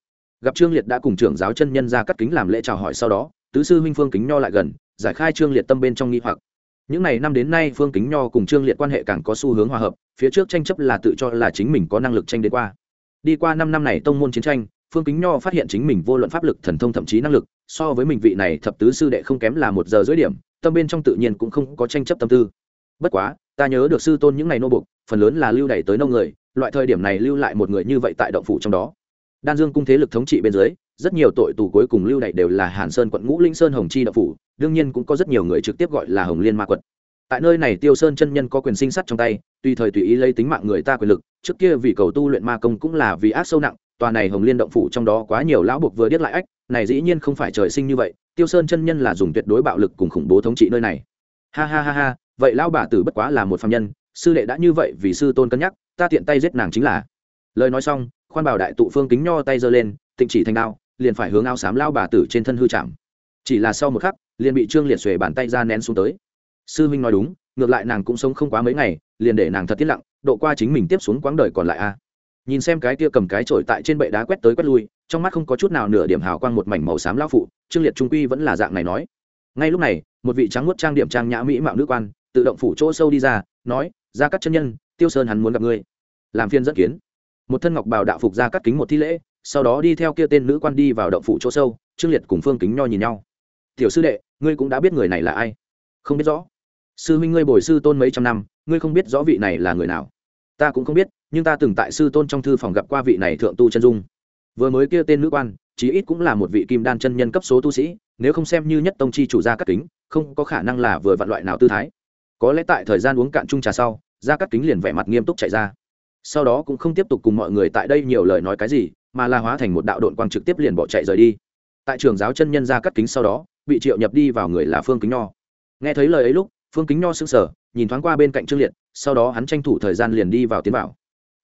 Gặp trương liệt đã cùng trưởng giáo chân nhân ra cắt kính làm lễ chào hỏi sau đó, tứ sư huynh phương kính nho lại gần, giải khai trương liệt tâm bên trong nghi hoặc. Những n à y năm đến nay phương kính nho cùng trương liệt quan hệ càng có xu hướng hòa hợp, phía trước tranh chấp là tự cho là chính mình có năng lực tranh đến qua. Đi qua năm năm này tông môn chiến tranh, phương kính nho phát hiện chính mình vô luận pháp lực, thần thông thậm chí năng lực, so với mình vị này thập tứ sư đệ không kém là một giờ dưới điểm tâm bên trong tự nhiên cũng không có tranh chấp tâm tư. Bất quá, ta nhớ được sư tôn những ngày nô bục phần lớn là lưu đẩy tới nông người, loại thời điểm này lưu lại một người như vậy tại động phủ trong đó. Đan dương cung thế lực thống trị bên dưới, rất nhiều tội tù cuối cùng lưu đẩy đều là hàn sơn quận ngũ linh sơn hồng chi động phủ, đương nhiên cũng có rất nhiều người trực tiếp gọi là hồng liên ma quật tại nơi này tiêu sơn chân nhân có quyền sinh sắt trong tay, tùy thời tùy ý lấy tính mạng người ta quyền lực, trước kia vì cầu tu luyện ma công cũng là vì ác sâu nặng tòa này hồng liên động phủ trong đó quá nhiều lão buộc vừa điếc lại ách, này dĩ nhiên không phải trời sinh như vậy, tiêu sơn chân nhân là dùng tuyệt đối bạo lực cùng khủng bố thống trị nơi này. Ha ha ha ha, vậy lão bà tử bất quá là một phạm nhân, sư đệ đã như vậy vì sư tôn cân nhắc, ta tiện tay giết nàng chính là. Lời nói xong, khoan bảo đại tụ phương kính nho tay giơ lên, tịnh chỉ thành đao, liền phải hướng áo xám lao bà tử trên thân hư chạm. Chỉ là sau một khắc, liền bị trương liệt xuề bàn tay ra nén xuống tới. Sư minh nói đúng, ngược lại nàng cũng sống không quá mấy ngày, liền để nàng thật tiết lặng, độ qua chính mình tiếp xuống quãng đời còn lại a nhìn xem cái kia cầm cái trội tại trên bệ đá quét tới quét lui, trong mắt không có chút nào nửa điểm hào quang một mảnh màu xám lao phụ, trương liệt trung quy vẫn là dạng này nói. Ngay lúc này, một vị trắng nuốt trang điểm trang nhã mỹ mạo nữ quan, tự động phủ chỗ sâu đi ra, nói ra các chân nhân, tiêu sơn hắn muốn gặp ngươi. Làm phiên dẫn kiến. Một thân ngọc bào đạo phục ra cắt kính một thi lễ, sau đó đi theo kia tên nữ quan đi vào động phủ chỗ sâu, trương liệt cùng phương kính nho nhìn nhau. Tiểu sư đệ, ngươi cũng đã biết người này là ai? Không biết rõ. Sư huynh ngươi bồi sư tôn mấy trăm năm, ngươi không biết rõ vị này là người nào. Ta cũng không biết nhưng ta từng tại sư tôn trong thư phòng gặp qua vị này thượng tu chân dung. Vừa mới kia tên nữ quan, chí ít cũng là một vị kim đan chân nhân cấp số tu sĩ, nếu không xem như nhất tông chi chủ gia cắt kính, không có khả năng là vừa vặn loại nào tư thái. Có lẽ tại thời gian uống cạn chung trà sau, gia cắt kính liền vẻ mặt nghiêm túc chạy ra. Sau đó cũng không tiếp tục cùng mọi người tại đây nhiều lời nói cái gì, mà là hóa thành một đạo đội quang trực tiếp liền bỏ chạy rời đi. Tại trường giáo chân nhân gia cắt kính sau đó, bị triệu nhập đi vào người là phương kính nho. Nghe thấy lời ấy lúc, phương kính nho sững sờ, nhìn thoáng qua bên cạnh trương liệt, sau đó hắn tranh thủ thời gian liền đi vào tiến vào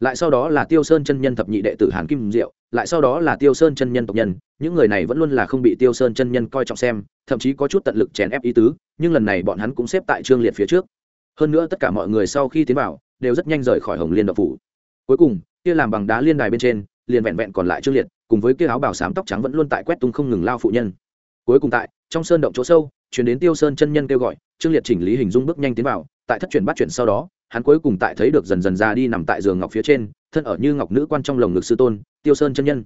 lại sau đó là tiêu sơn chân nhân thập nhị đệ tử hàn kim diệu, lại sau đó là tiêu sơn chân nhân tộc nhân. Những người này vẫn luôn là không bị tiêu sơn chân nhân coi trọng xem, thậm chí có chút tận lực chèn ép ý tứ, nhưng lần này bọn hắn cũng xếp tại trương liệt phía trước. Hơn nữa tất cả mọi người sau khi tiến vào, đều rất nhanh rời khỏi hồng liên độc phủ. Cuối cùng, kia làm bằng đá liên đài bên trên, liền vẹn vẹn còn lại trương liệt, cùng với kia áo bào sám tóc trắng vẫn luôn tại quét tung không ngừng lao phụ nhân. Cuối cùng tại, trong sơn động chỗ sâu chuyển đến tiêu sơn chân nhân kêu gọi, trương liệt chỉnh lý hình dung bước nhanh tiến vào, tại thất chuyển bắt chuyển sau đó hắn cuối cùng tại thấy được dần dần ra đi nằm tại giường ngọc phía trên, thân ở như ngọc nữ quan trong lồng ngực sư tôn, tiêu sơn chân nhân.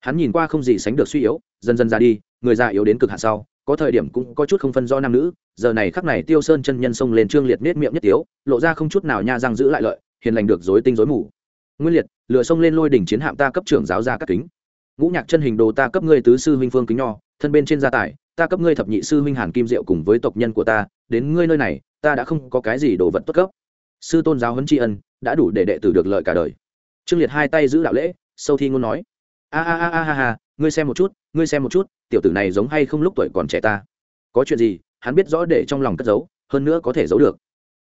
Hắn nhìn qua không gì sánh được suy yếu, dần dần ra đi, người già yếu đến cực hạn sau, có thời điểm cũng có chút không phân do nam nữ, giờ này khắc này tiêu sơn chân nhân xông lên trương liệt nết miệng nhất tiếu, lộ ra không chút nào nha răng giữ lại lợi, hiền lành được dối tinh dối mù. Nguyên liệt lửa xông lên lôi đỉnh chiến hạm ta cấp trưởng giáo ra các kính. Ngũ nhạc chân hình đồ ta cấp ngươi tứ sư huynh phương kính nho, thân bên trên gia tài, ta cấp ngươi thập nhị sư huynh hàn kim diệu cùng với tộc nhân của ta, đến ngươi nơi này, ta đã không có cái gì đồ vật tốt cấp sư tôn giáo huấn tri ân, đã đủ để đệ tử được lợi cả đời. Trương liệt hai tay giữ đạo lễ, sâu thi ngôn nói, a a a a a ngươi xem một chút, ngươi xem một chút, tiểu tử này giống hay không lúc tuổi còn trẻ ta. Có chuyện gì, hắn biết rõ để trong lòng cất giấu, hơn nữa có thể giấu được.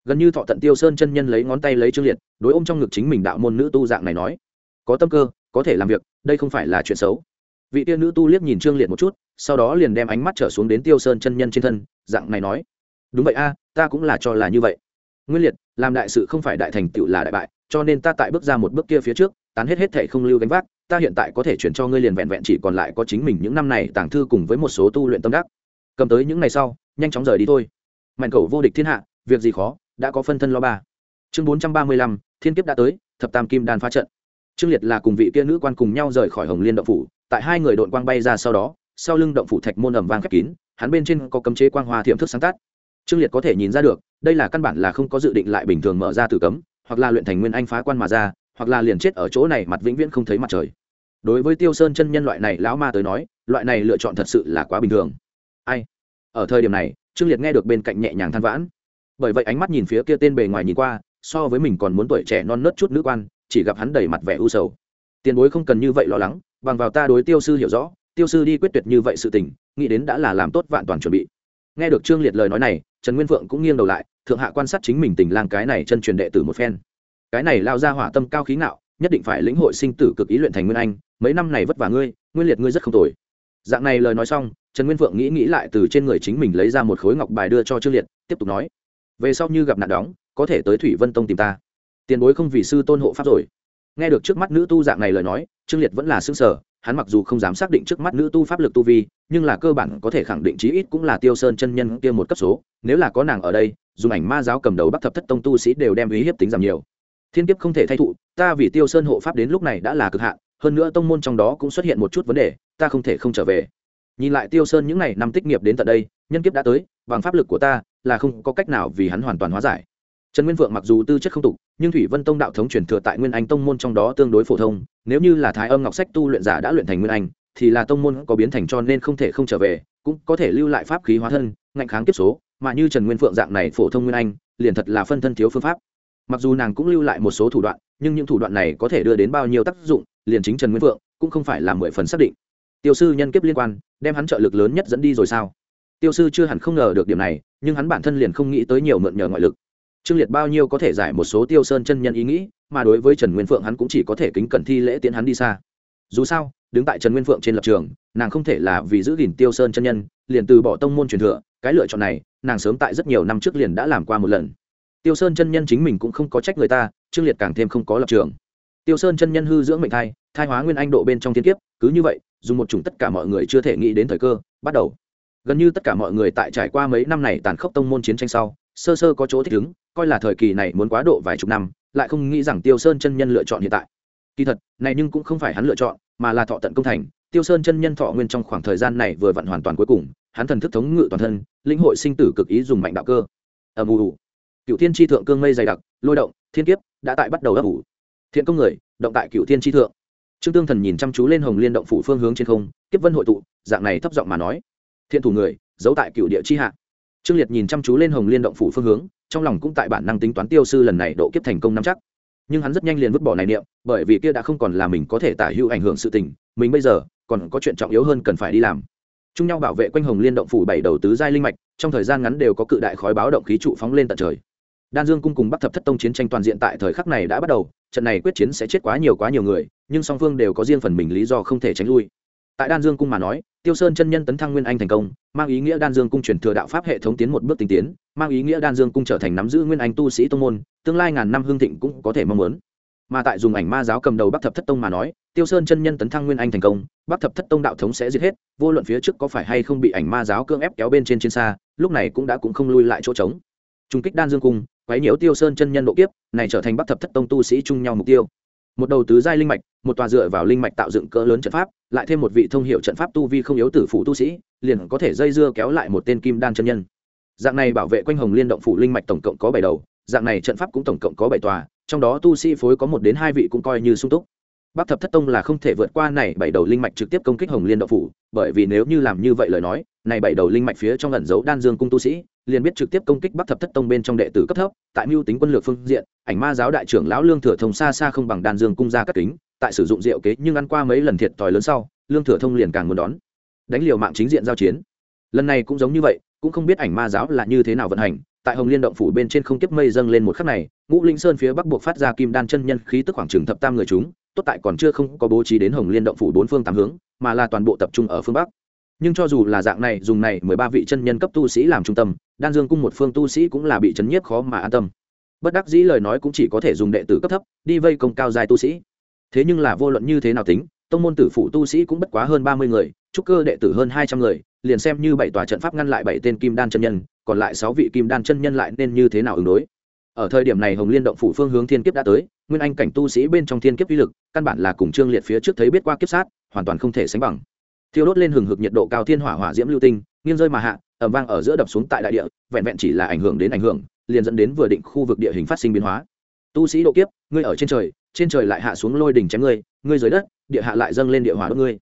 Gần như thọ tận tiêu sơn chân nhân lấy ngón tay lấy trương liệt, đối ôm trong ngực chính mình đạo môn nữ tu dạng này nói, có tâm cơ, có thể làm việc, đây không phải là chuyện xấu. Vị tiên nữ tu liếc nhìn trương liệt một chút, sau đó liền đem ánh mắt trở xuống đến tiêu sơn chân nhân trên thân, dạng này nói, đúng vậy a, ta cũng là cho là như vậy nguyên liệt, làm đại sự không phải đại thành tựu là đại bại, cho nên ta tại bước ra một bước kia phía trước, tán hết hết thể không lưu gánh vác, ta hiện tại có thể chuyển cho ngươi liền vẹn vẹn chỉ còn lại có chính mình những năm này tàng thư cùng với một số tu luyện tâm đắc. Cầm tới những ngày sau, nhanh chóng rời đi thôi. Mạnh cầu vô địch thiên hạ, việc gì khó, đã có phân thân lo ba. Chương bốn trăm ba mươi lăm, thiên kiếp đã tới, thập tam kim đan phá trận. Trương liệt là cùng vị kia nữ quan cùng nhau rời khỏi hồng liên động phủ, tại hai người đội quang bay ra sau đó, sau lưng động phủ thạch môn ẩm vang khép kín, hắn bên trên có cấm chế quang hoa thiểm thức sáng tác trương liệt có thể nhìn ra được, đây là căn bản là không có dự định lại bình thường mở ra tử cấm, hoặc là luyện thành nguyên anh phá quan mà ra, hoặc là liền chết ở chỗ này mặt vĩnh viễn không thấy mặt trời. Đối với tiêu sơn chân nhân loại này lão ma tới nói, loại này lựa chọn thật sự là quá bình thường. Ai? Ở thời điểm này, trương liệt nghe được bên cạnh nhẹ nhàng than vãn. Bởi vậy ánh mắt nhìn phía kia tên bề ngoài nhìn qua, so với mình còn muốn tuổi trẻ non nớt chút nữ quan, chỉ gặp hắn đầy mặt vẻ u sầu. Tiền bối không cần như vậy lo lắng, bằng vào ta đối tiêu sư hiểu rõ, tiêu sư đi quyết tuyệt như vậy sự tình, nghĩ đến đã là làm tốt vạn toàn chuẩn bị. Nghe được trương liệt lời nói này trần nguyên phượng cũng nghiêng đầu lại, thượng hạ quan sát chính mình tình lang cái này chân truyền đệ tử một phen. Cái này lao ra hỏa tâm cao khí ngạo, nhất định phải lĩnh hội sinh tử cực ý luyện thành nguyên anh, mấy năm này vất vả ngươi, nguyên liệt ngươi rất không tồi. Dạng này lời nói xong, trần nguyên phượng nghĩ nghĩ lại từ trên người chính mình lấy ra một khối ngọc bài đưa cho trương liệt, tiếp tục nói, về sau như gặp nạn đóng, có thể tới thủy vân tông tìm ta. Tiền bối không vì sư tôn hộ pháp rồi. Nghe được trước mắt nữ tu dạng này lời nói, trương liệt vẫn là xương sở hắn mặc dù không dám xác định trước mắt nữ tu pháp lực tu vi, nhưng là cơ bản có thể khẳng định chí ít cũng là tiêu sơn chân nhân kia một cấp số. Nếu là có nàng ở đây, dùng ảnh ma giáo cầm đầu bắc thập thất tông tu sĩ đều đem ý hiếp tính giảm nhiều. Thiên kiếp không thể thay thụ, ta vì tiêu sơn hộ pháp đến lúc này đã là cực hạn, hơn nữa tông môn trong đó cũng xuất hiện một chút vấn đề, ta không thể không trở về. Nhìn lại tiêu sơn những ngày năm tích nghiệp đến tận đây, nhân kiếp đã tới, bằng pháp lực của ta là không có cách nào vì hắn hoàn toàn hóa giải trần nguyên vượng mặc dù tư chất không tục, nhưng thủy vân tông đạo thống truyền thừa tại nguyên anh tông môn trong đó tương đối phổ thông, nếu như là thái âm ngọc sách tu luyện giả đã luyện thành nguyên anh, thì là tông môn có biến thành cho nên không thể không trở về, cũng có thể lưu lại pháp khí hóa thân, ngạnh kháng kiếp số, mà như trần nguyên phượng dạng này phổ thông nguyên anh, liền thật là phân thân thiếu phương pháp. Mặc dù nàng cũng lưu lại một số thủ đoạn, nhưng những thủ đoạn này có thể đưa đến bao nhiêu tác dụng, liền chính trần nguyên phượng cũng không phải là mười phần xác định. Tiêu sư nhân kiếp liên quan, đem hắn trợ lực lớn nhất dẫn đi rồi sao? Tiêu sư chưa hẳn không ngờ được điểm này, nhưng hắn bản thân liền không nghĩ tới nhiều mượn nhờ ngoại lực trương liệt bao nhiêu có thể giải một số tiêu sơn chân nhân ý nghĩ, mà đối với trần nguyên phượng hắn cũng chỉ có thể kính cẩn thi lễ tiến hắn đi xa. Dù sao, đứng tại trần nguyên phượng trên lập trường, nàng không thể là vì giữ gìn tiêu sơn chân nhân, liền từ bỏ tông môn truyền thừa, cái lựa chọn này, nàng sớm tại rất nhiều năm trước liền đã làm qua một lần. Tiêu sơn chân nhân chính mình cũng không có trách người ta, trương liệt càng thêm không có lập trường. Tiêu sơn chân nhân hư dưỡng mệnh thai thai hóa nguyên anh độ bên trong thiên kiếp, cứ như vậy, dùng một chủng tất cả mọi người chưa thể nghĩ đến thời cơ, bắt đầu. Gần như tất cả mọi người tại trải qua mấy năm này tàn khốc tông môn chiến tranh sau, sơ sơ có chỗ thích ứng coi là thời kỳ này muốn quá độ vài chục năm, lại không nghĩ rằng tiêu sơn chân nhân lựa chọn hiện tại. Kỳ thật, này nhưng cũng không phải hắn lựa chọn, mà là thọ tận công thành. Tiêu sơn chân nhân thọ nguyên trong khoảng thời gian này vừa vặn hoàn toàn cuối cùng, hắn thần thức thống ngự toàn thân linh hội sinh tử cực ý dùng mạnh đạo cơ. Ầm ù cựu thiên tri thượng cương mây dày đặc, lôi động, thiên kiếp đã tại bắt đầu ấp ủ. Thiện công người, động tại cựu thiên tri thượng. Trương tương thần nhìn chăm chú lên hồng liên động phủ phương hướng trên không, kiếp vân hội tụ, dạng này thấp giọng mà nói. Thiện thủ người, giấu tại cựu địa chi hạ trương liệt nhìn chăm chú lên hồng liên động phủ phương hướng, trong lòng cũng tại bản năng tính toán tiêu sư lần này độ kiếp thành công nắm chắc. Nhưng hắn rất nhanh liền vứt bỏ này niệm, bởi vì kia đã không còn là mình có thể tả hữu ảnh hưởng sự tình, mình bây giờ còn có chuyện trọng yếu hơn cần phải đi làm. Chung nhau bảo vệ quanh hồng liên động phủ bảy đầu tứ giai linh mạch, trong thời gian ngắn đều có cự đại khói báo động khí trụ phóng lên tận trời. Đan dương cung cùng bắc thập thất tông chiến tranh toàn diện tại thời khắc này đã bắt đầu, trận này quyết chiến sẽ chết quá nhiều quá nhiều người, nhưng song phương đều có riêng phần mình lý do không thể tránh lui. Tại đan dương cung mà nói tiêu sơn chân nhân tấn thăng nguyên anh thành công, mang ý nghĩa đan dương cung truyền thừa đạo pháp hệ thống tiến một bước tinh tiến, mang ý nghĩa đan dương cung trở thành nắm giữ nguyên anh tu sĩ tông môn, tương lai ngàn năm hương thịnh cũng có thể mong muốn. Mà tại dùng ảnh ma giáo cầm đầu bắc thập thất tông mà nói, tiêu sơn chân nhân tấn thăng nguyên anh thành công, bắc thập thất tông đạo thống sẽ giết hết, vô luận phía trước có phải hay không bị ảnh ma giáo cưỡng ép kéo bên trên trên xa, lúc này cũng đã cũng không lui lại chỗ trống. Trung kích đan dương cung, quấy nhiễu tiêu sơn chân nhân độ kiếp, này trở thành bắc thập thất tông tu sĩ chung nhau mục tiêu một đầu tứ giai linh mạch, một tòa dựa vào linh mạch tạo dựng cỡ lớn trận pháp, lại thêm một vị thông hiệu trận pháp tu vi không yếu tử phụ tu sĩ, liền có thể dây dưa kéo lại một tên kim đan chân nhân. Dạng này bảo vệ quanh hồng liên động phủ linh mạch tổng cộng có bảy đầu, dạng này trận pháp cũng tổng cộng có bảy tòa, trong đó tu sĩ phối có một đến hai vị cũng coi như sung túc bắc thập thất tông là không thể vượt qua này bảy đầu linh mạch trực tiếp công kích hồng liên động phủ, bởi vì nếu như làm như vậy lời nói, này bảy đầu linh mạch phía trong ẩn dấu đan dương cung tu sĩ, liền biết trực tiếp công kích bắc thập thất tông bên trong đệ tử cấp thấp, tại mưu tính quân lược phương diện, ảnh ma giáo đại trưởng lão lương thừa thông xa xa không bằng đan dương cung ra cất kính, tại sử dụng rượu kế nhưng ăn qua mấy lần thiệt thòi lớn sau, lương thừa thông liền càng muốn đón. Đánh liều mạng chính diện giao chiến. Lần này cũng giống như vậy, cũng không biết ảnh ma giáo là như thế nào vận hành, tại hồng liên động phủ bên trên không tiếp mây dâng lên một khắc này, ngũ linh sơn phía bắc buộc phát ra kim đan chân nhân khí tức khoảng trường thập tam người chúng tốt tại còn chưa không có bố trí đến hồng liên động phủ bốn phương tám hướng, mà là toàn bộ tập trung ở phương bắc. Nhưng cho dù là dạng này, dùng này mười ba vị chân nhân cấp tu sĩ làm trung tâm, đan dương cung một phương tu sĩ cũng là bị chấn nhiếp khó mà an tâm. Bất đắc dĩ lời nói cũng chỉ có thể dùng đệ tử cấp thấp, đi vây công cao dài tu sĩ. Thế nhưng là vô luận như thế nào tính, tông môn tử phụ tu sĩ cũng bất quá hơn ba mươi người, trúc cơ đệ tử hơn hai trăm người, liền xem như bảy tòa trận pháp ngăn lại bảy tên kim đan chân nhân, còn lại sáu vị kim đan chân nhân lại nên như thế nào ứng đối? Ở thời điểm này hồng liên động phủ phương hướng thiên kiếp đã tới, nguyên anh cảnh tu sĩ bên trong thiên kiếp uy lực, căn bản là cùng trương liệt phía trước thấy biết qua kiếp sát, hoàn toàn không thể sánh bằng. Thiêu đốt lên hừng hực nhiệt độ cao thiên hỏa hỏa diễm lưu tinh, nghiêng rơi mà hạ ẩm vang ở giữa đập xuống tại đại địa, vẹn vẹn chỉ là ảnh hưởng đến ảnh hưởng, liền dẫn đến vừa định khu vực địa hình phát sinh biến hóa. Tu sĩ độ kiếp, ngươi ở trên trời trên trời lại hạ xuống lôi đỉnh chém ngươi ngươi dưới đất, địa hạ lại dâng lên địa hỏa đốt ngươi.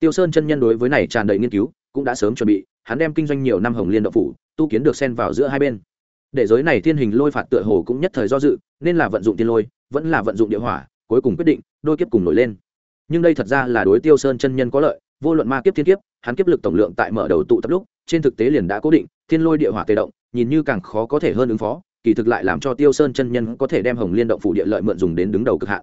Tiêu sơn chân nhân đối với này tràn đầy nghiên cứu, cũng đã sớm chuẩn bị, hắn đem kinh doanh nhiều năm hồng liên động phủ, tu kiến được xen vào giữa hai bên để giới này thiên hình lôi phạt tựa hồ cũng nhất thời do dự, nên là vận dụng tiên lôi, vẫn là vận dụng địa hỏa, cuối cùng quyết định, đôi kiếp cùng nổi lên. Nhưng đây thật ra là đối tiêu sơn chân nhân có lợi, vô luận ma kiếp thiên kiếp, hắn kiếp lực tổng lượng tại mở đầu tụ tập lúc, trên thực tế liền đã cố định, thiên lôi địa hỏa tề động, nhìn như càng khó có thể hơn ứng phó, kỳ thực lại làm cho tiêu sơn chân nhân có thể đem hồng liên động phủ địa lợi mượn dùng đến đứng đầu cực hạn.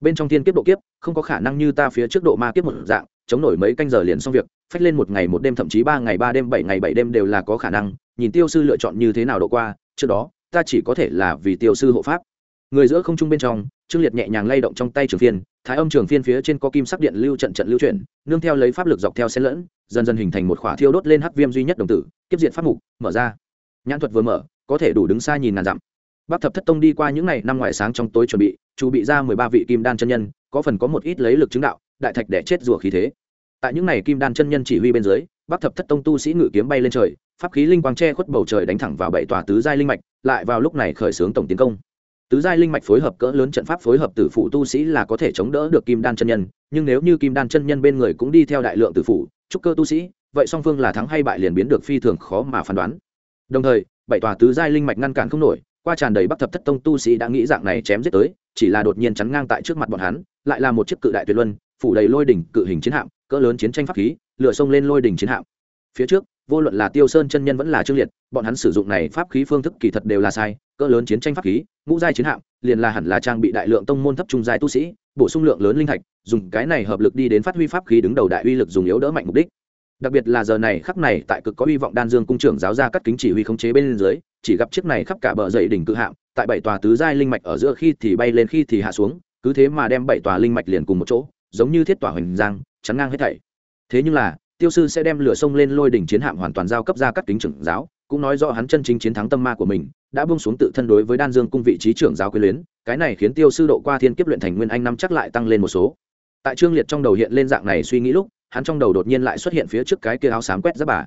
Bên trong thiên kiếp độ kiếp, không có khả năng như ta phía trước độ ma kiếp một dạng, chống nổi mấy canh giờ liền xong việc, phách lên một ngày một đêm, thậm chí ba ngày ba đêm, bảy ngày bảy đêm đều là có khả năng, nhìn tiêu sư lựa chọn như thế nào độ qua trước đó, ta chỉ có thể là vì tiêu sư hộ pháp. Người giữa không trung bên trong, trương liệt nhẹ nhàng lay động trong tay trường phiên, thái âm trường phiên phía trên có kim sắc điện lưu trận trận lưu chuyển, nương theo lấy pháp lực dọc theo xen lẫn, dần dần hình thành một khỏa thiêu đốt lên hắc viêm duy nhất đồng tử tiếp diện pháp mục, mở ra. Nhãn thuật vừa mở, có thể đủ đứng xa nhìn ngàn dặm. Bắc thập thất tông đi qua những ngày năm ngoài sáng trong tối chuẩn bị, chu bị ra mười ba vị kim đan chân nhân, có phần có một ít lấy lực chứng đạo, đại thạch để chết rùa khí thế. Tại những ngày kim đan chân nhân chỉ huy bên dưới bắc thập thất tông tu sĩ ngự kiếm bay lên trời pháp khí linh quang che khuất bầu trời đánh thẳng vào bảy tòa tứ giai linh mạch, lại vào lúc này khởi xướng tổng tiến công. Tứ giai linh mạch phối hợp cỡ lớn trận pháp phối hợp tử phụ tu sĩ là có thể chống đỡ được kim đan chân nhân, nhưng nếu như kim đan chân nhân bên người cũng đi theo đại lượng tử phụ, trúc cơ tu sĩ, vậy song phương là thắng hay bại liền biến được phi thường khó mà phán đoán. Đồng thời, bảy tòa tứ giai linh mạch ngăn cản không nổi, qua tràn đầy bắc thập thất tông tu sĩ đã nghĩ dạng này chém giết tới, chỉ là đột nhiên chắn ngang tại trước mặt bọn hắn, lại là một chiếc cự đại tuyệt luân, phủ đầy lôi đỉnh cự hình chiến hạm, cỡ lớn chiến tranh pháp khí, lửa sông lên lôi đỉnh chiến hạm. Phía trước vô luận là tiêu sơn chân nhân vẫn là trương liệt, bọn hắn sử dụng này pháp khí phương thức kỳ thật đều là sai, cỡ lớn chiến tranh pháp khí, ngũ giai chiến hạm, liền là hẳn là trang bị đại lượng tông môn thấp trung giai tu sĩ, bổ sung lượng lớn linh thạch, dùng cái này hợp lực đi đến phát huy pháp khí đứng đầu đại uy lực dùng yếu đỡ mạnh mục đích. Đặc biệt là giờ này khắc này tại cực có hy vọng đan dương cung trưởng giáo ra cắt kính chỉ huy khống chế bên dưới, chỉ gặp chiếc này khắp cả bờ dậy đỉnh cự hạm, tại bảy tòa tứ giai linh mạch ở giữa khi thì bay lên khi thì hạ xuống, cứ thế mà đem bảy tòa linh mạch liền cùng một chỗ, giống như thiết tỏa hoành giang, chắn ngang hết thảy. Thế nhưng là tiêu sư sẽ đem lửa sông lên lôi đỉnh chiến hạm hoàn toàn giao cấp ra các kính trưởng giáo, cũng nói rõ hắn chân chính chiến thắng tâm ma của mình, đã buông xuống tự thân đối với đan dương cung vị trí trưởng giáo quyền luyến, cái này khiến tiêu sư độ qua thiên kiếp luyện thành nguyên anh năm chắc lại tăng lên một số. Tại trương liệt trong đầu hiện lên dạng này suy nghĩ lúc, hắn trong đầu đột nhiên lại xuất hiện phía trước cái kia áo xám quét giáp bà.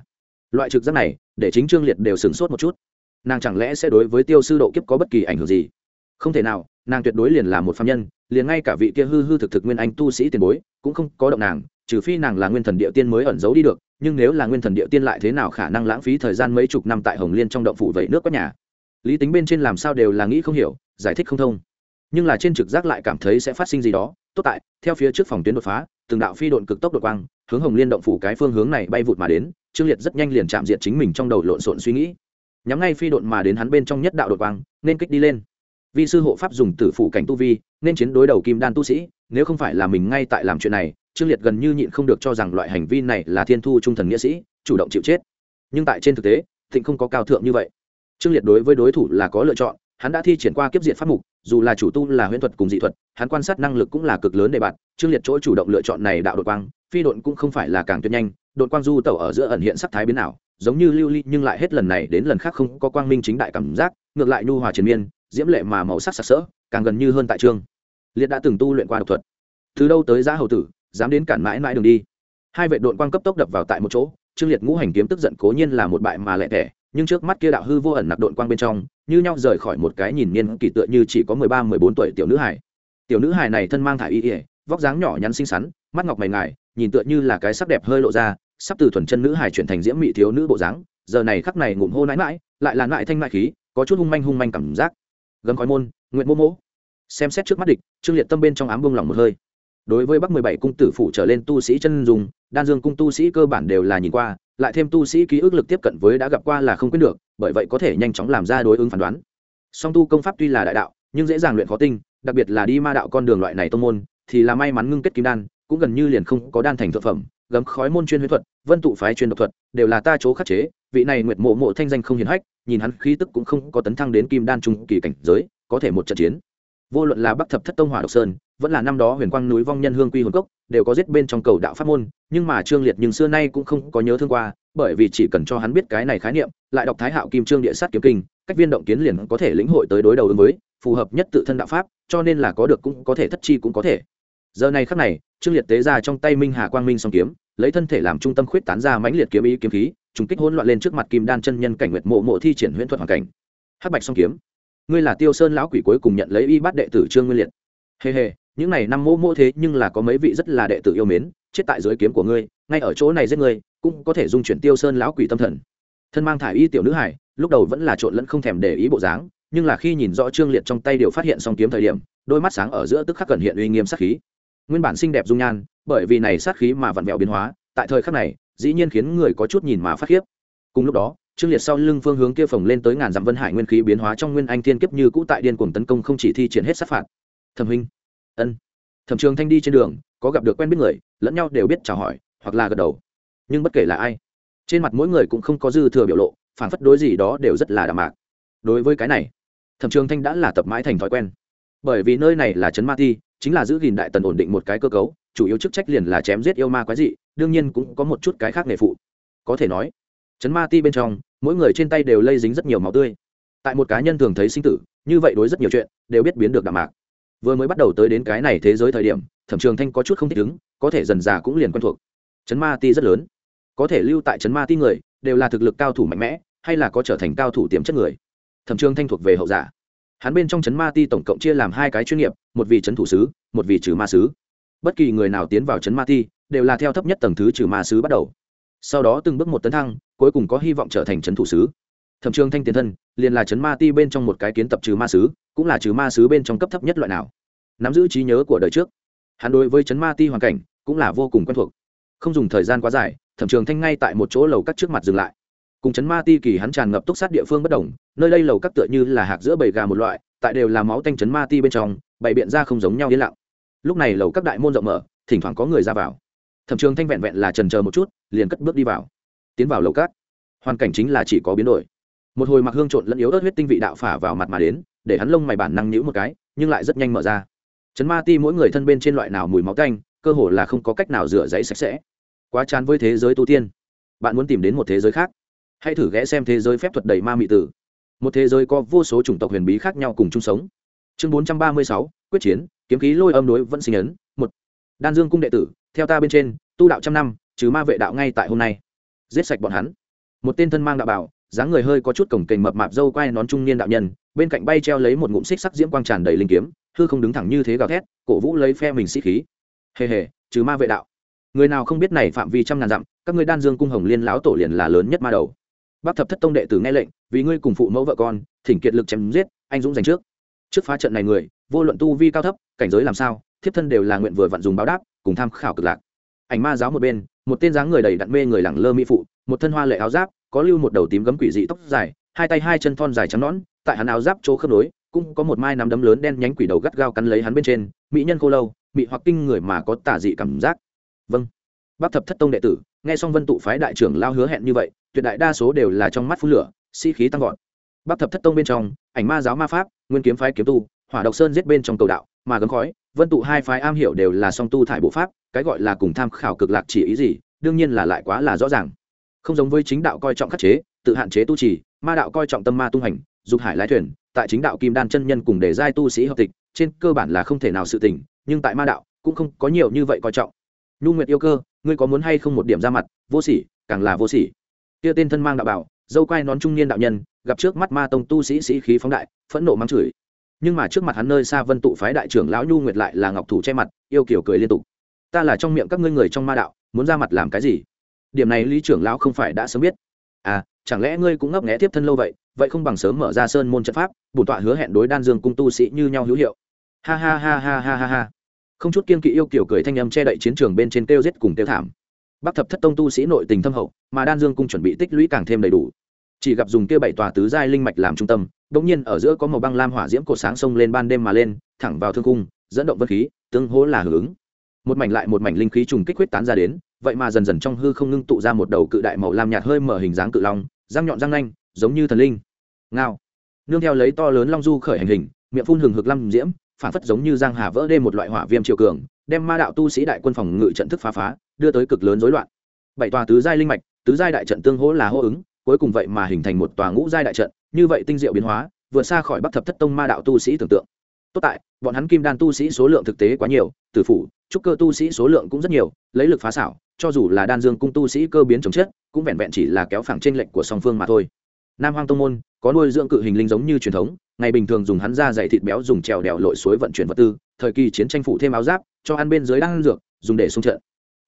Loại trực giác này, để chính trương liệt đều sửng sốt một chút. Nàng chẳng lẽ sẽ đối với tiêu sư độ kiếp có bất kỳ ảnh hưởng gì? Không thể nào, nàng tuyệt đối liền là một phạm nhân, liền ngay cả vị kia hư hư thực thực nguyên anh tu sĩ tiền bối, cũng không có động nàng trừ phi nàng là nguyên thần địa tiên mới ẩn giấu đi được, nhưng nếu là nguyên thần địa tiên lại thế nào khả năng lãng phí thời gian mấy chục năm tại hồng liên trong động phủ vậy nước các nhà? Lý tính bên trên làm sao đều là nghĩ không hiểu, giải thích không thông. Nhưng là trên trực giác lại cảm thấy sẽ phát sinh gì đó. Tốt tại, theo phía trước phòng tuyến đột phá, từng đạo phi độn cực tốc đột quang, hướng hồng liên động phủ cái phương hướng này bay vụt mà đến, trương liệt rất nhanh liền chạm diện chính mình trong đầu lộn xộn suy nghĩ. Nhắm ngay phi độn mà đến hắn bên trong nhất đạo đột quang, nên kích đi lên. Vi sư hộ pháp dùng tử phủ cảnh tu vi, nên chiến đối đầu kim đan tu sĩ, nếu không phải là mình ngay tại làm chuyện này trương liệt gần như nhịn không được cho rằng loại hành vi này là thiên thu trung thần nghĩa sĩ, chủ động chịu chết. Nhưng tại trên thực tế, thịnh không có cao thượng như vậy. Trương liệt đối với đối thủ là có lựa chọn, hắn đã thi triển qua kiếp diện pháp mục, dù là chủ tu là huyễn thuật cùng dị thuật, hắn quan sát năng lực cũng là cực lớn để bạn. Trương liệt chỗ chủ động lựa chọn này đạo đội quang, phi đội cũng không phải là càng tuyệt nhanh Đội quang du tẩu ở giữa ẩn hiện sắc thái biến ảo, giống như lưu ly nhưng lại hết lần này đến lần khác không có quang minh chính đại cảm giác, ngược lại nhu hòa triền miên, diễm lệ mà màu sắc sặc sỡ, càng gần như hơn tại trương. Liệt đã từng tu luyện qua độc thuật. Từ đâu tới giá hầu tử dám đến cản mãi mãi đường đi. Hai vệ đội quang cấp tốc đập vào tại một chỗ, trương liệt ngũ hành kiếm tức giận cố nhiên là một bại mà lẹ tẻ, nhưng trước mắt kia đạo hư vô ẩn nặc đội quang bên trong, như nhau rời khỏi một cái nhìn niên kỳ tựa như chỉ có mười ba, mười bốn tuổi tiểu nữ hải tiểu nữ hải này thân mang thả y ỉa vóc dáng nhỏ nhắn xinh xắn, mắt ngọc mày ngài, nhìn tựa như là cái sắc đẹp hơi lộ ra, sắp từ thuần chân nữ hải chuyển thành diễm mị thiếu nữ bộ dáng, giờ này khắc này ngụm hô nãi mãi lại là nãi thanh mại khí, có chút hung manh hung manh cảm giác. Gấm khói môn nguyện mô mỗ xem xét trước mắt địch, trương liệt tâm bên trong ám bông lòng một hơi đối với bắc mười bảy cung tử phủ trở lên tu sĩ chân dùng đan dương cung tu sĩ cơ bản đều là nhìn qua, lại thêm tu sĩ ký ức lực tiếp cận với đã gặp qua là không quyết được, bởi vậy có thể nhanh chóng làm ra đối ứng phán đoán. Song tu công pháp tuy là đại đạo, nhưng dễ dàng luyện khó tinh, đặc biệt là đi ma đạo con đường loại này tông môn, thì là may mắn ngưng kết kim đan, cũng gần như liền không có đan thành thực phẩm, gấm khói môn chuyên huyết thuật, vân tụ phái chuyên độc thuật, đều là ta chỗ khắc chế, vị này nguyệt mộ mộ thanh danh không hiển hách, nhìn hắn khí tức cũng không có tấn thăng đến kim đan trung kỳ cảnh giới, có thể một trận chiến. Vô luận là bắc thập thất tông hỏa độc sơn vẫn là năm đó huyền quang núi vong nhân hương quy hồn cốc, đều có giết bên trong cầu đạo pháp môn, nhưng mà trương liệt nhưng xưa nay cũng không có nhớ thương qua, bởi vì chỉ cần cho hắn biết cái này khái niệm, lại đọc thái hạo kim trương địa sát kiếm kinh, cách viên động kiến liền có thể lĩnh hội tới đối đầu ứng với, phù hợp nhất tự thân đạo pháp, cho nên là có được cũng có thể thất chi cũng có thể. Giờ này khắc này, trương liệt tế ra trong tay minh hà quang minh song kiếm, lấy thân thể làm trung tâm khuyết tán ra mãnh liệt kiếm ý kiếm khí, trùng kích hỗn loạn lên trước mặt kim đan chân nhân cảnh nguyệt mộ mộ thi triển huyễn thuật hoàn cảnh. Hắc bạch song kiếm. Ngươi là tiêu sơn lão quỷ cuối cùng nhận lấy y bát đệ tử trương nguyên liệt. Hề hề những này năm mô mô thế nhưng là có mấy vị rất là đệ tử yêu mến, chết tại dưới kiếm của ngươi, ngay ở chỗ này giết ngươi, cũng có thể dung chuyển tiêu sơn lão quỷ tâm thần. Thân mang thải y tiểu nữ hải, lúc đầu vẫn là trộn lẫn không thèm để ý bộ dáng, nhưng là khi nhìn rõ trương liệt trong tay đều phát hiện song kiếm thời điểm, đôi mắt sáng ở giữa tức khắc cẩn hiện uy nghiêm sát khí. Nguyên bản xinh đẹp dung nhan, bởi vì này sát khí mà vặn vẹo biến hóa, tại thời khắc này, dĩ nhiên khiến người có chút nhìn mà phát khiếp. Cùng lúc đó, trương liệt sau lưng phương hướng kia phồng lên tới ngàn dặm vân hải nguyên khí biến hóa trong nguyên anh thiên kiếp như cũ tại điên cuồng tấn công không chỉ thi triển hết sát phạt. Thẩm huynh ân. Thẩm trường thanh đi trên đường, có gặp được quen biết người, lẫn nhau đều biết chào hỏi, hoặc là gật đầu. Nhưng bất kể là ai, trên mặt mỗi người cũng không có dư thừa biểu lộ phản phất đối gì đó đều rất là đạm mạc. Đối với cái này, thẩm trường thanh đã là tập mãi thành thói quen. Bởi vì nơi này là trấn ma ti, chính là giữ gìn đại tần ổn định một cái cơ cấu, chủ yếu chức trách liền là chém giết yêu ma quái dị, đương nhiên cũng có một chút cái khác nghề phụ. Có thể nói, trấn ma ti bên trong, mỗi người trên tay đều lây dính rất nhiều máu tươi. Tại một cá nhân thường thấy sinh tử, như vậy đối rất nhiều chuyện, đều biết biến được đạm mạc vừa mới bắt đầu tới đến cái này thế giới thời điểm, thẩm trường thanh có chút không thích ứng, có thể dần già cũng liền quen thuộc. Chấn ma ti rất lớn. Có thể lưu tại chấn ma ti người, đều là thực lực cao thủ mạnh mẽ, hay là có trở thành cao thủ tiềm chất người. Thẩm trường thanh thuộc về hậu giả. Hắn bên trong chấn ma ti tổng cộng chia làm hai cái chuyên nghiệp, một vị chấn thủ sứ, một vị trừ ma sứ. Bất kỳ người nào tiến vào chấn ma ti, đều là theo thấp nhất tầng thứ trừ ma sứ bắt đầu. Sau đó từng bước một tấn thăng, cuối cùng có hy vọng trở thành chấn thủ sứ thẩm trường thanh tiền thân, liền là chấn ma ti bên trong một cái kiến tập trừ ma sứ, cũng là trừ ma sứ bên trong cấp thấp nhất loại nào. Nắm giữ trí nhớ của đời trước. Hắn đối với chấn ma ti hoàn cảnh, cũng là vô cùng quen thuộc. Không dùng thời gian quá dài, thẩm trường thanh ngay tại một chỗ lầu cắt trước mặt dừng lại. Cùng chấn ma ti kỳ hắn tràn ngập túc sát địa phương bất đồng, nơi đây lầu cắt tựa như là hạc giữa bầy gà một loại, tại đều là máu tanh chấn ma ti bên trong, bày biện ra không giống nhau yên lặng. Lúc này lầu các đại môn rộng mở, thỉnh thoảng có người ra vào. Thẩm trường thanh vẹn vẹn là trần chờ một chút, liền cất bước đi vào. Tiến vào lầu cát hoàn cảnh chính là chỉ có biến đổi một hồi mặc hương trộn lẫn yếu ớt huyết tinh vị đạo phả vào mặt mà đến, để hắn lông mày bản năng nhữ một cái, nhưng lại rất nhanh mở ra. Chấn ma ti mỗi người thân bên trên loại nào mùi máu canh, cơ hồ là không có cách nào rửa giấy sạch sẽ. Quá chán với thế giới tu tiên. Bạn muốn tìm đến một thế giới khác? Hãy thử ghé xem thế giới phép thuật đầy ma mị tử. Một thế giới có vô số chủng tộc huyền bí khác nhau cùng chung sống. Chương bốn trăm ba mươi sáu, quyết chiến, kiếm khí lôi âm đối vẫn sinh ấn, một. Đan dương cung đệ tử, theo ta bên trên, tu đạo trăm năm, trừ ma vệ đạo ngay tại hôm nay. Giết sạch bọn hắn. Một tên thân mang đạo bảo dáng người hơi có chút cổng kềnh mập mạp dâu quai nón trung niên đạo nhân, bên cạnh bay treo lấy một ngụm xích sắc diễm quang tràn đầy linh kiếm, hư không đứng thẳng như thế gào thét, cổ vũ lấy phe mình sĩ khí. Hề hề, trừ ma vệ đạo. Người nào không biết này phạm vi trăm ngàn dặm, các ngươi đan dương cung hồng liên lão tổ liền là lớn nhất ma đầu. Bác thập thất tông đệ tử nghe lệnh, vì ngươi cùng phụ mẫu vợ con, thỉnh kiệt lực chém giết, anh dũng giành trước. Trước phá trận này người, vô luận tu vi cao thấp, cảnh giới làm sao, thiếp thân đều là nguyện vừa vặn dùng báo đáp, cùng tham khảo cực lạc. Ảnh ma giáo một bên, một tên dáng người đầy đặn mê người lẳng lơ mỹ phụ, một thân hoa lệ áo giáp có lưu một đầu tím gấm quỷ dị tóc dài, hai tay hai chân thon dài trắng nõn, tại hắn áo giáp chỗ khớp nối, cũng có một mai nắm đấm lớn đen nhánh quỷ đầu gắt gao cắn lấy hắn bên trên, mỹ nhân khô lâu mỹ hoặc kinh người mà có tả dị cảm giác. Vâng. Bác thập thất tông đệ tử, nghe xong vân tụ phái đại trưởng lao hứa hẹn như vậy, tuyệt đại đa số đều là trong mắt phun lửa, sĩ、si、khí tăng vọt. Bác thập thất tông bên trong, ảnh ma giáo ma pháp, nguyên kiếm phái kiếm tu, hỏa độc sơn giết bên trong cầu đạo, mà gấm khói, vân tụ hai phái am hiểu đều là song tu thải bộ pháp, cái gọi là cùng tham khảo cực lạc chỉ ý gì, đương nhiên là lại quá là rõ ràng không giống với chính đạo coi trọng khắc chế, tự hạn chế tu trì, ma đạo coi trọng tâm ma tung hành, dục hải lái thuyền, tại chính đạo kim đan chân nhân cùng để giai tu sĩ hợp tịch, trên cơ bản là không thể nào sự tình, nhưng tại ma đạo, cũng không có nhiều như vậy coi trọng. Nhu nguyệt yêu cơ, ngươi có muốn hay không một điểm ra mặt, vô sỉ, càng là vô sỉ. Kia tên thân mang đạo bảo, dâu quai nón trung niên đạo nhân, gặp trước mắt ma tông tu sĩ sĩ khí phóng đại, phẫn nộ mắng chửi. Nhưng mà trước mặt hắn nơi xa vân tụ phái đại trưởng lão nhu nguyệt lại là ngọc thủ che mặt, yêu kiểu cười liên tục. Ta là trong miệng các ngươi người trong ma đạo, muốn ra mặt làm cái gì? Điểm này lý trưởng lão không phải đã sớm biết. À chẳng lẽ ngươi cũng ngấp nghé tiếp thân lâu vậy? Vậy không bằng sớm mở ra sơn môn trận pháp, bổn tọa hứa hẹn đối đan dương cung tu sĩ như nhau hữu hiệu. Ha ha ha ha ha ha ha. Không chút kiên kỵ yêu kiểu cười thanh âm che đậy chiến trường bên trên kêu giết cùng tiêu thảm. Bắc thập thất tông tu sĩ nội tình thâm hậu, mà đan dương cung chuẩn bị tích lũy càng thêm đầy đủ. Chỉ gặp dùng kia bảy tòa tứ giai linh mạch làm trung tâm đống nhiên ở giữa có màu băng lam hỏa diễm cổ sáng sông lên ban đêm mà lên, thẳng vào thương cung, dẫn động vân khí, tương hỗ là hưởng ứng. Một mảnh lại một mảnh linh khí trùng kích huyết tán ra đến vậy mà dần dần trong hư không ngưng tụ ra một đầu cự đại màu lam nhạt hơi mở hình dáng cự long, răng nhọn răng nanh, giống như thần linh. Ngao. Nương theo lấy to lớn long du khởi hành hình, miệng phun hừng hực lâm diễm, phản phất giống như giang hà vỡ đê một loại hỏa viêm triều cường, đem ma đạo tu sĩ đại quân phòng ngự trận thức phá phá, đưa tới cực lớn rối loạn. Bảy tòa tứ giai linh mạch, tứ giai đại trận tương hỗ là hô ứng, cuối cùng vậy mà hình thành một tòa ngũ giai đại trận, như vậy tinh diệu biến hóa, vượt xa khỏi bắc thập thất tông ma đạo tu sĩ tưởng tượng. Tốt tại, bọn hắn kim đan tu sĩ số lượng thực tế quá nhiều, tử phủ trúc cơ tu sĩ số lượng cũng rất nhiều, lấy lực phá xảo, cho dù là đan dương cung tu sĩ cơ biến chống chết, cũng vẹn vẹn chỉ là kéo phẳng trên lệnh của song phương mà thôi. Nam hoang tông môn, có nuôi dưỡng cự hình linh giống như truyền thống, ngày bình thường dùng hắn ra dày thịt béo dùng trèo đèo lội suối vận chuyển vật tư, thời kỳ chiến tranh phủ thêm áo giáp, cho ăn bên dưới đan dược, dùng để xung trận.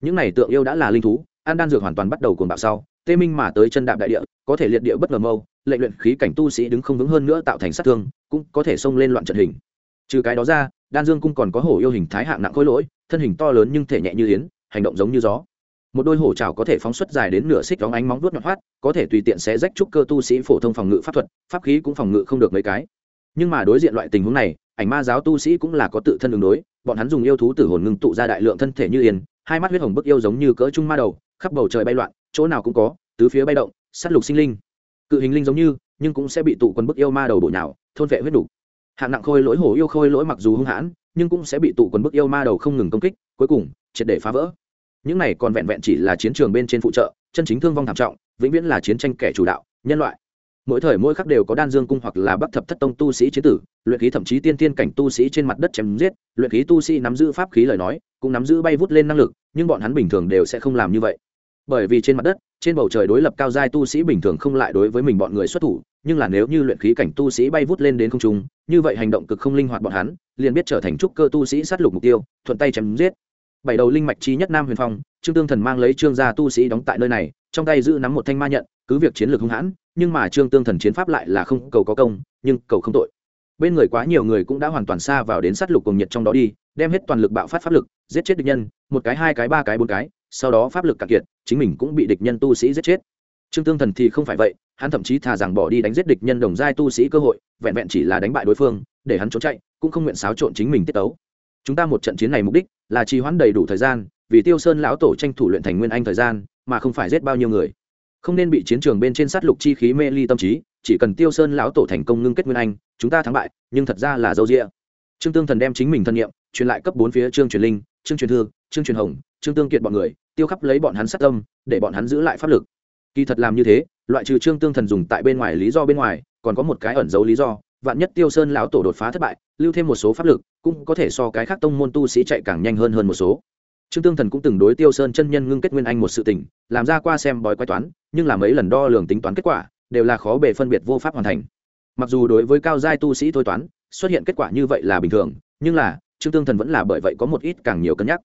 Những này tượng yêu đã là linh thú, ăn đan dược hoàn toàn bắt đầu cuồng bạo sau, tê minh mà tới chân đạp đại địa, có thể liệt địa bất ngờ mâu, lệnh luyện khí cảnh tu sĩ đứng không vững hơn nữa tạo thành sát thương, cũng có thể xông lên loạn trận hình. Trừ cái đó ra đan dương cung còn có hổ yêu hình thái hạng nặng khối lỗi, thân hình to lớn nhưng thể nhẹ như yến, hành động giống như gió. Một đôi hổ trào có thể phóng xuất dài đến nửa xích đóng ánh móng vuốt nhọn hoắt, có thể tùy tiện sẽ rách trúc cơ tu sĩ phổ thông phòng ngự pháp thuật, pháp khí cũng phòng ngự không được mấy cái. Nhưng mà đối diện loại tình huống này, ảnh ma giáo tu sĩ cũng là có tự thân đường đối, bọn hắn dùng yêu thú tử hồn ngưng tụ ra đại lượng thân thể như yên hai mắt huyết hồng bức yêu giống như cỡ trung ma đầu, khắp bầu trời bay loạn, chỗ nào cũng có, tứ phía bay động s á t lục sinh linh. Cự hình linh giống như, nhưng cũng sẽ bị tụ quân bức yêu ma đầu bổ nhào, thôn vệ huyết đủ hạng nặng khôi lỗi hổ yêu khôi lỗi mặc dù hung hãn, nhưng cũng sẽ bị tụ quần bức yêu ma đầu không ngừng công kích, cuối cùng, triệt để phá vỡ. Những này còn vẹn vẹn chỉ là chiến trường bên trên phụ trợ, chân chính thương vong thảm trọng, vĩnh viễn là chiến tranh kẻ chủ đạo, nhân loại. Mỗi thời mỗi khắc đều có đan dương cung hoặc là bắc thập thất tông tu sĩ chế tử, luyện khí thậm chí tiên tiên cảnh tu sĩ trên mặt đất chém giết, luyện khí tu sĩ nắm giữ pháp khí lời nói, cũng nắm giữ bay vút lên năng lực, nhưng bọn hắn bình thường đều sẽ không làm như vậy. Bởi vì trên mặt đất, trên bầu trời đối lập cao giai tu sĩ bình thường không lại đối với mình bọn người xuất thủ nhưng là nếu như luyện khí cảnh tu sĩ bay vút lên đến không trung, như vậy hành động cực không linh hoạt bọn hắn, liền biết trở thành trúc cơ tu sĩ sát lục mục tiêu, thuận tay chém giết. Bảy đầu linh mạch chi nhất nam huyền phong, trương tương thần mang lấy trương gia tu sĩ đóng tại nơi này, trong tay giữ nắm một thanh ma nhận, cứ việc chiến lược hung hãn, nhưng mà trương tương thần chiến pháp lại là không cầu có công, nhưng cầu không tội. Bên người quá nhiều người cũng đã hoàn toàn xa vào đến sát lục cùng nhiệt trong đó đi, đem hết toàn lực bạo phát pháp lực, giết chết địch nhân, một cái, hai cái, ba cái, bốn cái, sau đó pháp lực cạn kiệt, chính mình cũng bị địch nhân tu sĩ giết chết. Trương tương thần thì không phải vậy hắn thậm chí thà rằng bỏ đi đánh giết địch nhân đồng giai tu sĩ cơ hội vẹn vẹn chỉ là đánh bại đối phương để hắn trốn chạy cũng không nguyện xáo trộn chính mình tiết tấu. Chúng ta một trận chiến này mục đích là trì hoãn đầy đủ thời gian vì tiêu sơn lão tổ tranh thủ luyện thành nguyên anh thời gian mà không phải giết bao nhiêu người. Không nên bị chiến trường bên trên sát lục chi khí mê ly tâm trí chỉ cần tiêu sơn lão tổ thành công ngưng kết nguyên anh chúng ta thắng bại nhưng thật ra là dâu rịa trương tương thần đem chính mình thân nhiệm truyền lại cấp bốn phía trương truyền linh trương truyền thương, trương truyền hồng trương tương kiệt bọn người tiêu khắp lấy bọn hắn sát tâm để bọn hắn giữ lại pháp lực kỳ thật làm như thế, loại trừ trương tương thần dùng tại bên ngoài lý do bên ngoài, còn có một cái ẩn giấu lý do, vạn nhất tiêu sơn lão tổ đột phá thất bại, lưu thêm một số pháp lực, cũng có thể so cái khác tông môn tu sĩ chạy càng nhanh hơn hơn một số. Trương tương thần cũng từng đối tiêu sơn chân nhân ngưng kết nguyên anh một sự tình, làm ra qua xem bói quái toán, nhưng làm mấy lần đo lường tính toán kết quả, đều là khó bề phân biệt vô pháp hoàn thành. Mặc dù đối với cao giai tu sĩ thôi toán, xuất hiện kết quả như vậy là bình thường, nhưng là, trương tương thần vẫn là bởi vậy có một ít càng nhiều cân nhắc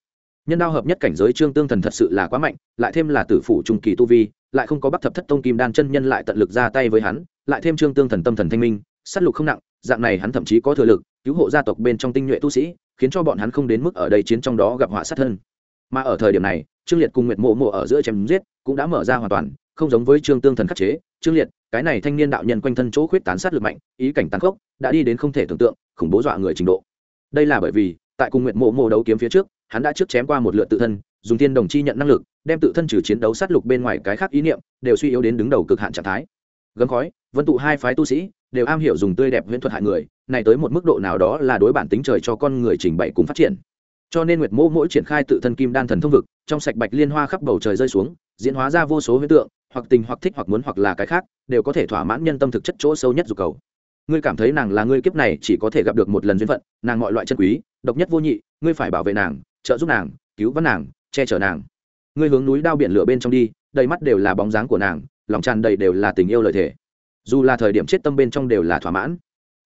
nhân đao hợp nhất cảnh giới trương tương thần thật sự là quá mạnh, lại thêm là tử phủ trung kỳ tu vi, lại không có bắc thập thất tông kim đan chân nhân lại tận lực ra tay với hắn, lại thêm trương tương thần tâm thần thanh minh s á t lục không nặng, dạng này hắn thậm chí có thừa lực, cứu hộ gia tộc bên trong tinh nhuệ tu sĩ, khiến cho bọn hắn không đến mức ở đây chiến trong đó gặp họa sát thân. Mà ở thời điểm này, trương liệt cùng nguyệt mộ mộ ở giữa chém giết cũng đã mở ra hoàn toàn, không giống với trương tương thần khắc chế. Trương liệt, cái này thanh niên đạo nhân quanh thân chỗ khuyết tán sát lực mạnh, ý cảnh tàn khốc, đã đi đến không thể tưởng tượng, khủng bố dọa người trình độ. Đây là bởi vì tại cùng nguyệt mộ mộ đấu kiếm phía trước, hắn đã trước chém qua một lượt tự thân, dùng tiên đồng chi nhận năng lực, đem tự thân trừ chiến đấu sát lục bên ngoài cái khác ý niệm, đều suy yếu đến đứng đầu cực hạn trạng thái. Gấm khói, vân tụ hai phái tu sĩ, đều am hiểu dùng tươi đẹp huyễn thuật hại người, này tới một mức độ nào đó là đối bản tính trời cho con người trình bày cùng phát triển. Cho nên nguyệt mô mỗi triển khai tự thân kim đan thần thông vực, trong sạch bạch liên hoa khắp bầu trời rơi xuống, diễn hóa ra vô số huyễn tượng, hoặc tình hoặc thích hoặc muốn hoặc là cái khác, đều có thể thỏa mãn nhân tâm thực chất chỗ sâu nhất dục cầu ngươi cảm thấy nàng là ngươi kiếp này chỉ có thể gặp được một lần duyên phận, nàng mọi loại chân quý, độc nhất vô nhị, ngươi phải bảo vệ nàng, trợ giúp nàng, cứu vãn nàng, che chở nàng. Ngươi hướng núi đao biển lửa bên trong đi, đầy mắt đều là bóng dáng của nàng, lòng tràn đầy đều là tình yêu lợi thể dù là thời điểm chết tâm bên trong đều là thỏa mãn.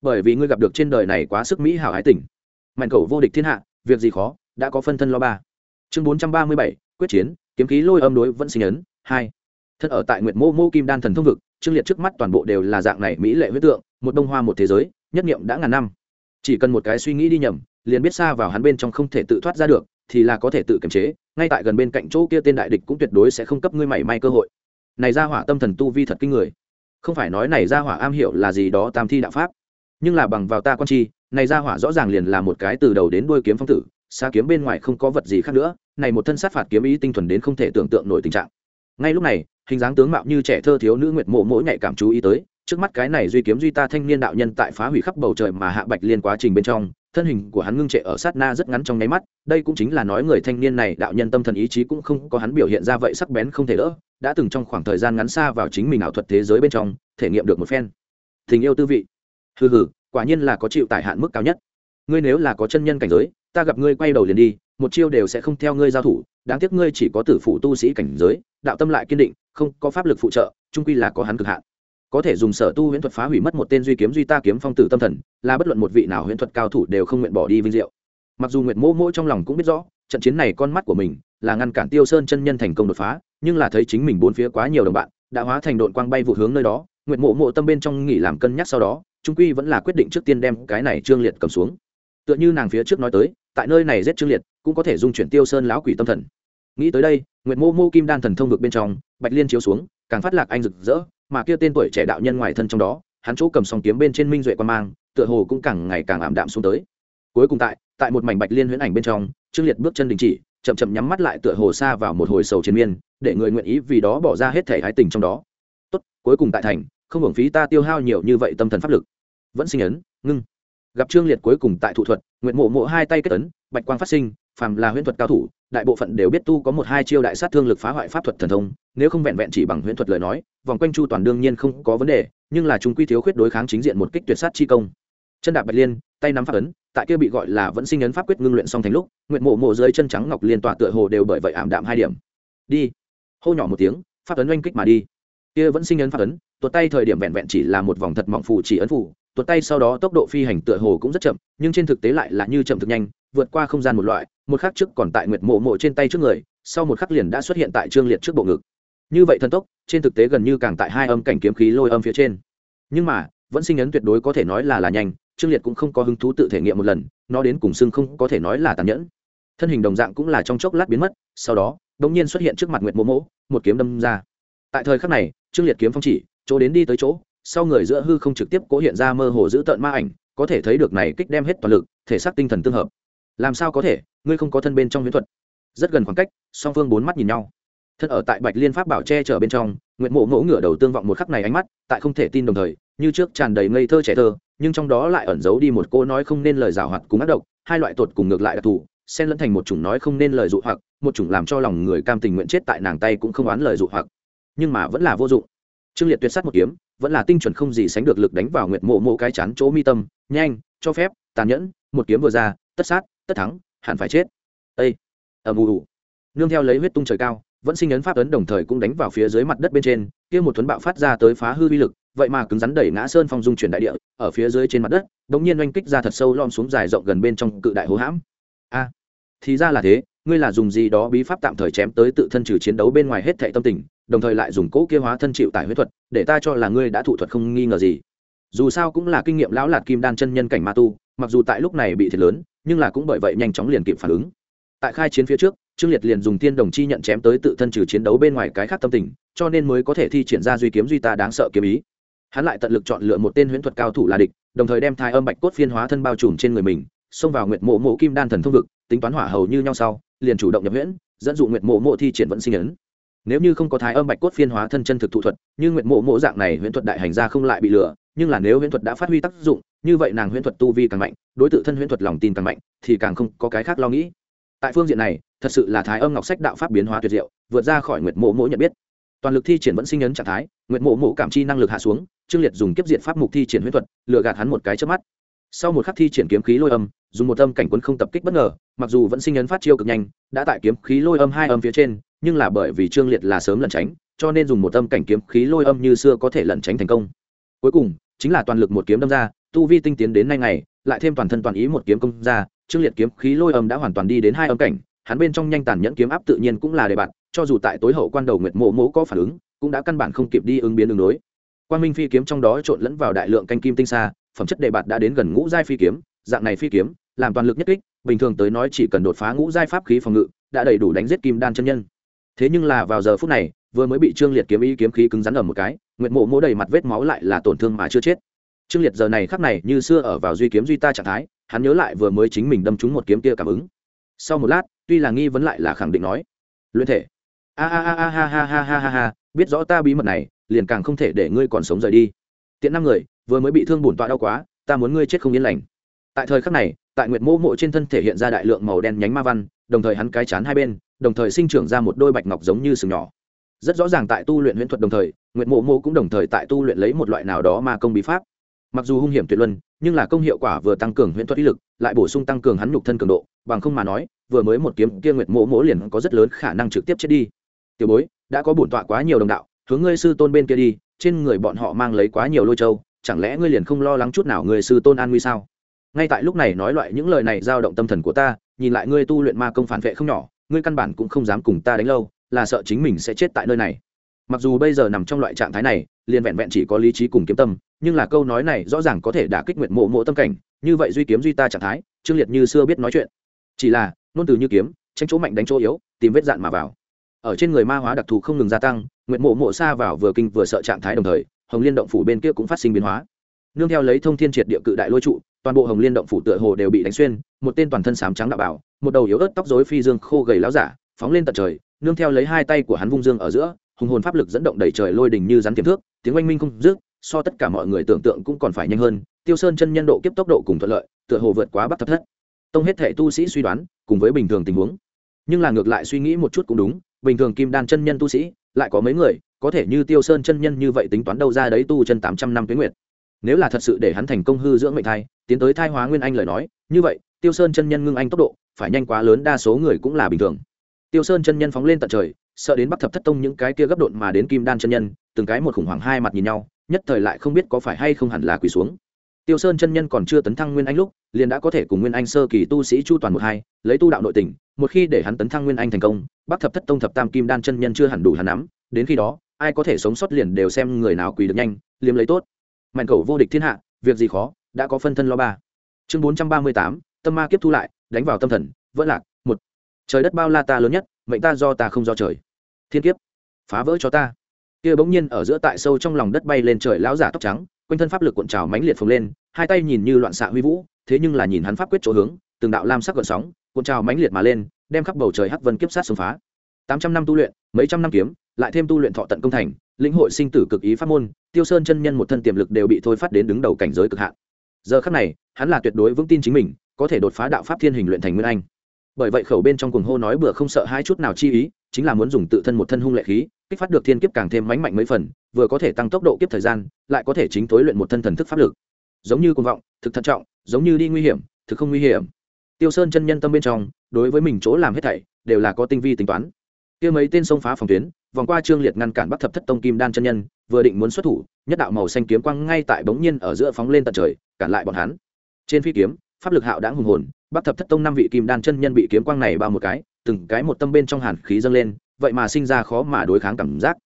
Bởi vì ngươi gặp được trên đời này quá sức mỹ hảo ái tình. Mạnh cầu vô địch thiên hạ, việc gì khó, đã có phân thân lo ba. Chương bốn trăm ba mươi bảy, quyết chiến, kiếm khí lôi âm đối vẫn sinh ấn, hai. Thân ở tại nguyệt mô mô kim đan thần thông vực trương liệt trước mắt toàn bộ đều là dạng này mỹ lệ huyết tượng một bông hoa một thế giới, nhất nghiệm đã ngàn năm. Chỉ cần một cái suy nghĩ đi nhầm, liền biết xa vào hắn bên trong không thể tự thoát ra được, thì là có thể tự kiềm chế, ngay tại gần bên cạnh chỗ kia tên đại địch cũng tuyệt đối sẽ không cấp ngươi mảy may cơ hội. Này ra hỏa tâm thần tu vi thật kinh người. Không phải nói này ra hỏa am hiểu là gì đó tam thi đạo pháp, nhưng là bằng vào ta quan chi, này ra hỏa rõ ràng liền là một cái từ đầu đến đuôi kiếm phong tử, xa kiếm bên ngoài không có vật gì khác nữa, này một thân sát phạt kiếm ý tinh thuần đến không thể tưởng tượng nổi tình trạng. Ngay lúc này, hình dáng tướng mạo như trẻ thơ thiếu nữ nguyệt mộ mỗi nhạy cảm chú ý tới trước mắt cái này duy kiếm duy ta thanh niên đạo nhân tại phá hủy khắp bầu trời mà hạ bạch liên quá trình bên trong, thân hình của hắn ngưng trệ ở sát na rất ngắn trong nháy mắt, đây cũng chính là nói người thanh niên này đạo nhân tâm thần ý chí cũng không có hắn biểu hiện ra vậy sắc bén không thể đỡ, đã từng trong khoảng thời gian ngắn xa vào chính mình ảo thuật thế giới bên trong, thể nghiệm được một phen. Tình yêu tư vị. Hừ hừ, quả nhiên là có chịu tải hạn mức cao nhất. Ngươi nếu là có chân nhân cảnh giới, ta gặp ngươi quay đầu liền đi, một chiêu đều sẽ không theo ngươi giao thủ, đáng tiếc ngươi chỉ có tử phụ tu sĩ cảnh giới, đạo tâm lại kiên định, không có pháp lực phụ trợ trung quy là có hắn cực hạn có thể dùng sở tu huyễn thuật phá hủy mất một tên duy kiếm duy ta kiếm phong tử tâm thần, là bất luận một vị nào huyễn thuật cao thủ đều không nguyện bỏ đi vinh diệu. Mặc dù nguyệt mỗ mỗi trong lòng cũng biết rõ, trận chiến này con mắt của mình là ngăn cản tiêu sơn chân nhân thành công đột phá, nhưng là thấy chính mình bốn phía quá nhiều đồng bạn, đã hóa thành đội quang bay vụ hướng nơi đó, nguyệt mộ mộ tâm bên trong nghỉ làm cân nhắc sau đó, trung quy vẫn là quyết định trước tiên đem cái này trương liệt cầm xuống. Tựa như nàng phía trước nói tới, tại nơi này giết trương liệt, cũng có thể dung chuyển tiêu sơn lão quỷ tâm thần. Nghĩ tới đây, nguyệt mô mô kim đan thần thông vực bên trong, bạch liên chiếu xuống, càng phát lạc anh rực rỡ mà kia tên tuổi trẻ đạo nhân ngoài thân trong đó, hắn chỗ cầm song kiếm bên trên minh duệ quan mang, tựa hồ cũng càng ngày càng ảm đạm xuống tới. Cuối cùng tại tại một mảnh bạch liên huyễn ảnh bên trong, trương liệt bước chân đình chỉ, chậm chậm nhắm mắt lại tựa hồ xa vào một hồi sầu chiến miên, để người nguyện ý vì đó bỏ ra hết thể hái tình trong đó. Tốt, cuối cùng tại thành, không hưởng phí ta tiêu hao nhiều như vậy tâm thần pháp lực. Vẫn sinh ấn, ngưng. Gặp trương liệt cuối cùng tại thủ thuật nguyện mộ mộ hai tay kết ấn, bạch quang phát sinh, phàm là huyễn thuật cao thủ, đại bộ phận đều biết tu có một hai chiêu đại sát thương lực phá hoại pháp thuật thần thông nếu không vẹn vẹn chỉ bằng huyễn thuật lời nói, vòng quanh chu toàn đương nhiên không có vấn đề, nhưng là chúng quy thiếu khuyết đối kháng chính diện một kích tuyệt sát chi công. Chân đạp bạch liên, tay nắm pháp ấn, tại kia bị gọi là vẫn sinh ấn pháp quyết ngưng luyện xong thành lúc nguyện mộ mộ dưới chân trắng ngọc liên tỏa tựa hồ đều bởi vậy ảm đạm hai điểm. Đi. Hô nhỏ một tiếng, pháp ấn oanh kích mà đi. Kia vẫn sinh ấn pháp ấn, tuột tay thời điểm vẹn vẹn chỉ là một vòng thật mỏng phù chỉ ấn phù, tuột tay sau đó tốc độ phi hành tựa hồ cũng rất chậm, nhưng trên thực tế lại là như chậm thực nhanh, vượt qua không gian một loại, một khắc trước còn tại nguyệt mộ mộ trên tay trước người, sau một khắc liền đã xuất hiện tại trương liệt trước bộ ngực như vậy thần tốc, trên thực tế gần như càng tại hai âm cảnh kiếm khí lôi âm phía trên. Nhưng mà, vẫn sinh ấn tuyệt đối có thể nói là là nhanh, trương liệt cũng không có hứng thú tự thể nghiệm một lần, nó đến cùng xưng không có thể nói là tàn nhẫn. Thân hình đồng dạng cũng là trong chốc lát biến mất, sau đó đ ỗ n g nhiên xuất hiện trước mặt nguyệt mộ mộ, một kiếm đâm ra. Tại thời khắc này, trương liệt kiếm phong chỉ, chỗ đến đi tới chỗ, sau người giữa hư không trực tiếp cố hiện ra mơ hồ giữ tợn ma ảnh, có thể thấy được này kích đem hết toàn lực, thể xác tinh thần tương hợp. Làm sao có thể, ngươi không có thân bên trong huyễn thuật. Rất gần khoảng cách, song phương bốn mắt nhìn nhau thân ở tại bạch liên pháp bảo che chở bên trong nguyện mộ ngỗ ngửa đầu tương vọng một khắc này ánh mắt, tại không thể tin đồng thời, như trước tràn đầy ngây thơ trẻ thơ, nhưng trong đó lại ẩn giấu đi một cô nói không nên lời rào hoạt cùng ác độc, hai loại tột cùng ngược lại đặc thù, xen lẫn thành một chủng nói không nên lời dụ hoặc, một chủng làm cho lòng người cam tình nguyện chết tại nàng tay cũng không oán lời dụ hoặc. Nhưng mà vẫn là vô dụng. Trương liệt tuyệt sát một kiếm, vẫn là tinh chuẩn không gì sánh được lực đánh vào nguyệt mộ mộ cái chắn chỗ mi tâm, nhanh, cho phép, tàn nhẫn, một kiếm vừa ra, tất sát, tất thắng, hẳn phải chết. Ây ầm ù. Nương theo lấy huyết tung trời cao vẫn sinh ấn pháp ấn đồng thời cũng đánh vào phía dưới mặt đất bên trên, kia một thuấn bạo phát ra tới phá hư vi lực, vậy mà cứng rắn đẩy ngã sơn phong dung chuyển đại địa, ở phía dưới trên mặt đất đ ỗ n g nhiên oanh kích ra thật sâu lom xuống dài rộng gần bên trong cự đại hố hãm. A, thì ra là thế, ngươi là dùng gì đó bí pháp tạm thời chém tới tự thân trừ chiến đấu bên ngoài hết thệ tâm tình, đồng thời lại dùng cỗ kia hóa thân chịu tại huyết thuật, để ta cho là ngươi đã thủ thuật không nghi ngờ gì. Dù sao cũng là kinh nghiệm lão lạt kim đan chân nhân cảnh ma tu, mặc dù tại lúc này bị thiệt lớn, nhưng là cũng bởi vậy nhanh chóng liền kịp phản ứng. Tại khai chiến phía trước trương liệt liền dùng tiên đồng chi nhận chém tới tự thân trừ chiến đấu bên ngoài cái khác tâm tình, cho nên mới có thể thi triển ra duy kiếm duy ta đáng sợ kiếm ý. Hắn lại tận lực chọn lựa một tên huyễn thuật cao thủ là địch, đồng thời đem thai âm bạch cốt phiên hóa thân bao trùm trên người mình, xông vào nguyệt mộ mộ kim đan thần thông vực, tính toán hỏa hầu như nhau sau, liền chủ động nhập huyễn, dẫn dụ nguyệt mộ mộ thi triển vẫn sinh ấn. Nếu như không có thái âm bạch cốt phiên hóa thân chân thực thụ thuật, như nguyệt mộ mộ dạng này huyễn thuật đại hành ra không lại bị lừa, nhưng là nếu huyễn thuật đã phát huy tác dụng, như vậy nàng huyễn thuật tu vi càng mạnh, đối tượng thân huyễn thuật lòng tin càng mạnh, thì càng không có cái khác lo nghĩ tại phương diện này, thật sự là thái âm ngọc sách đạo pháp biến hóa tuyệt diệu, vượt ra khỏi nguyệt mộ mỗ nhận biết. Toàn lực thi triển vẫn sinh ấn trạng thái, nguyệt mộ mộ cảm chi năng lực hạ xuống, trương liệt dùng kiếp diện pháp mục thi triển huyễn thuật, lừa gạt hắn một cái trước mắt. Sau một khắc thi triển kiếm khí lôi âm, dùng một âm cảnh quân không tập kích bất ngờ, mặc dù vẫn sinh ấn phát chiêu cực nhanh, đã tại kiếm khí lôi âm hai âm phía trên, nhưng là bởi vì trương liệt là sớm lẩn tránh, cho nên dùng một âm cảnh kiếm khí lôi âm như xưa có thể lẩn tránh thành công. Cuối cùng, chính là toàn lực một kiếm đâm ra, tu vi tinh tiến đến nay ngày, lại thêm toàn thân toàn ý một kiếm công ra trương liệt kiếm khí lôi âm đã hoàn toàn đi đến hai âm cảnh, hắn bên trong nhanh tàn nhẫn kiếm áp tự nhiên cũng là đề bạt cho dù tại tối hậu quan đầu nguyệt mộ mộ có phản ứng, cũng đã căn bản không kịp đi ứng biến đường đối quan minh phi kiếm trong đó trộn lẫn vào đại lượng canh kim tinh xa phẩm chất đề bạt đã đến gần ngũ giai phi kiếm, dạng này phi kiếm, làm toàn lực nhất kích, bình thường tới nói chỉ cần đột phá ngũ giai pháp khí phòng ngự, đã đầy đủ đánh giết kim đan chân nhân. Thế nhưng là vào giờ phút này, vừa mới bị trương liệt kiếm ý kiếm khí cứng rắn ở một cái, nguyệt mộ mỗ đầy mặt vết máu lại là tổn thương mà chưa chết. Trương liệt giờ này khắc này như xưa ở vào duy kiếm duy ta trạng thái hắn nhớ lại vừa mới chính mình đâm trúng một kiếm kia cảm ứng. Sau một lát, tuy là nghi vấn lại là khẳng định nói, luyện thể. A a a a, ha ha ha ha ha ha, biết rõ ta bí mật này, liền càng không thể để ngươi còn sống rời đi. Tiện năm người, vừa mới bị thương bổn tọa đau quá, ta muốn ngươi chết không yên lành. Tại thời khắc này, tại nguyệt mô mộ trên thân thể hiện ra đại lượng màu đen nhánh ma văn, đồng thời hắn cái chán hai bên, đồng thời sinh trưởng ra một đôi bạch ngọc giống như sừng nhỏ. Rất rõ ràng tại tu luyện huyễn thuật đồng thời, nguyệt mộ mộ cũng đồng thời tại tu luyện lấy một loại nào đó ma công bí pháp mặc dù hung hiểm tuyệt luân, nhưng là công hiệu quả vừa tăng cường huyễn thuật ý lực, lại bổ sung tăng cường hắn nhục thân cường độ, bằng không mà nói, vừa mới một kiếm kia nguyệt mỗ mỗ liền có rất lớn khả năng trực tiếp chết đi. Tiểu bối, đã có bổn tọa quá nhiều đồng đạo, hướng ngươi sư tôn bên kia đi, trên người bọn họ mang lấy quá nhiều lôi châu, chẳng lẽ ngươi liền không lo lắng chút nào người sư tôn an nguy sao? Ngay tại lúc này nói loại những lời này dao động tâm thần của ta, nhìn lại ngươi tu luyện ma công phản vệ không nhỏ, ngươi căn bản cũng không dám cùng ta đánh lâu, là sợ chính mình sẽ chết tại nơi này mặc dù bây giờ nằm trong loại trạng thái này, liền vẹn vẹn chỉ có lý trí cùng kiếm tâm, nhưng là câu nói này rõ ràng có thể đả kích nguyện mộ mộ tâm cảnh, như vậy duy kiếm duy ta trạng thái, trương liệt như xưa biết nói chuyện. Chỉ là, nôn từ như kiếm, tranh chỗ mạnh đánh chỗ yếu, tìm vết dạn mà vào. Ở trên người ma hóa đặc thù không ngừng gia tăng nguyện mộ mộ xa vào vừa kinh vừa sợ trạng thái đồng thời, hồng liên động phủ bên kia cũng phát sinh biến hóa. Nương theo lấy thông thiên triệt địa cự đại lôi trụ, toàn bộ hồng liên động phủ tựa hồ đều bị đánh xuyên, một tên toàn thân sám trắng đạo bảo, một đầu yếu ớt tóc rối phi dương khô gầy láo giả, phóng lên tận trời, nương theo lấy hai tay của hắn vung dương ở giữa hùng hồn pháp lực dẫn động đầy trời lôi đình như rắn tiềm thước, tiếng oanh minh không dứt, so tất cả mọi người tưởng tượng cũng còn phải nhanh hơn, tiêu sơn chân nhân độ kiếp tốc độ cùng thuận lợi, tựa hồ vượt quá bắc thập thất. Tông hết thể tu sĩ suy đoán, cùng với bình thường tình huống. Nhưng là ngược lại suy nghĩ một chút cũng đúng, bình thường kim đan chân nhân tu sĩ, lại có mấy người, có thể như tiêu sơn chân nhân như vậy tính toán đâu ra đấy tu chân tám trăm năm tuyến nguyệt. Nếu là thật sự để hắn thành công hư dưỡng mệnh thai, tiến tới thai hóa nguyên anh lời nói, như vậy, tiêu sơn chân nhân ngưng anh tốc độ, phải nhanh quá lớn, đa số người cũng là bình thường. Tiêu sơn chân nhân phóng lên tận trời sợ đến bắc thập thất tông những cái kia gấp độn mà đến kim đan chân nhân, từng cái một khủng hoảng hai mặt nhìn nhau, nhất thời lại không biết có phải hay không hẳn là quỳ xuống. Tiêu sơn chân nhân còn chưa tấn thăng nguyên anh lúc, liền đã có thể cùng nguyên anh sơ kỳ tu sĩ chu toàn một hai, lấy tu đạo nội tình, một khi để hắn tấn thăng nguyên anh thành công bắc thập thất tông thập tam kim đan chân nhân chưa hẳn đủ hắn nắm, đến khi đó, ai có thể sống sót liền đều xem người nào quỳ được nhanh, liếm lấy tốt. Mạnh cầu vô địch thiên hạ, việc gì khó, đã có phân thân lo ba. Chương bốn trăm ba mươi tám, tâm ma kiếp thu lại, đánh vào tâm thần, vỡ lạc, một. Trời đất bao la ta lớn nhất mệnh ta do ta không do trời. Thiên kiếp, phá vỡ cho ta. Kia bỗng nhiên ở giữa tại sâu trong lòng đất bay lên trời lão giả tóc trắng, quanh thân pháp lực cuộn trào mãnh liệt phồng lên, hai tay nhìn như loạn xạ huy vũ, thế nhưng là nhìn hắn pháp quyết chỗ hướng, từng đạo lam sắc gợn sóng, cuộn trào mãnh liệt mà lên, đem khắp bầu trời hắc vân kiếp sát xông phá. Tám trăm năm tu luyện, mấy trăm năm kiếm, lại thêm tu luyện thọ tận công thành, lĩnh hội sinh tử cực ý pháp môn, tiêu sơn chân nhân một thân tiềm lực đều bị thôi phát đến đứng đầu cảnh giới cực hạn. Giờ khắc này, hắn là tuyệt đối vững tin chính mình, có thể đột phá đạo pháp thiên hình luyện thành nguyên anh bởi vậy khẩu bên trong cuồng hô nói bừa không sợ hai chút nào chi ý, chính là muốn dùng tự thân một thân hung lệ khí, kích phát được thiên kiếp càng thêm mãnh mạnh mấy phần, vừa có thể tăng tốc độ kiếp thời gian, lại có thể chính tối luyện một thân thần thức pháp lực. Giống như cuồng vọng, thực thận trọng, giống như đi nguy hiểm, thực không nguy hiểm. Tiêu sơn chân nhân tâm bên trong, đối với mình chỗ làm hết thảy, đều là có tinh vi tính toán. Kia mấy tên sông phá phòng tuyến, vòng qua trương liệt ngăn cản bắc thập thất tông kim đan chân nhân, vừa định muốn xuất thủ, nhất đạo màu xanh kiếm quang ngay tại bỗng nhiên ở giữa phóng lên tận trời, cản lại bọn hắn. Trên phi kiếm pháp lực hạo đã hùng hồn, bắc thập thất tông năm vị kim đan chân nhân bị kiếm quang này bao một cái, từng cái một tâm bên trong hàn khí dâng lên, vậy mà sinh ra khó mà đối kháng cảm giác.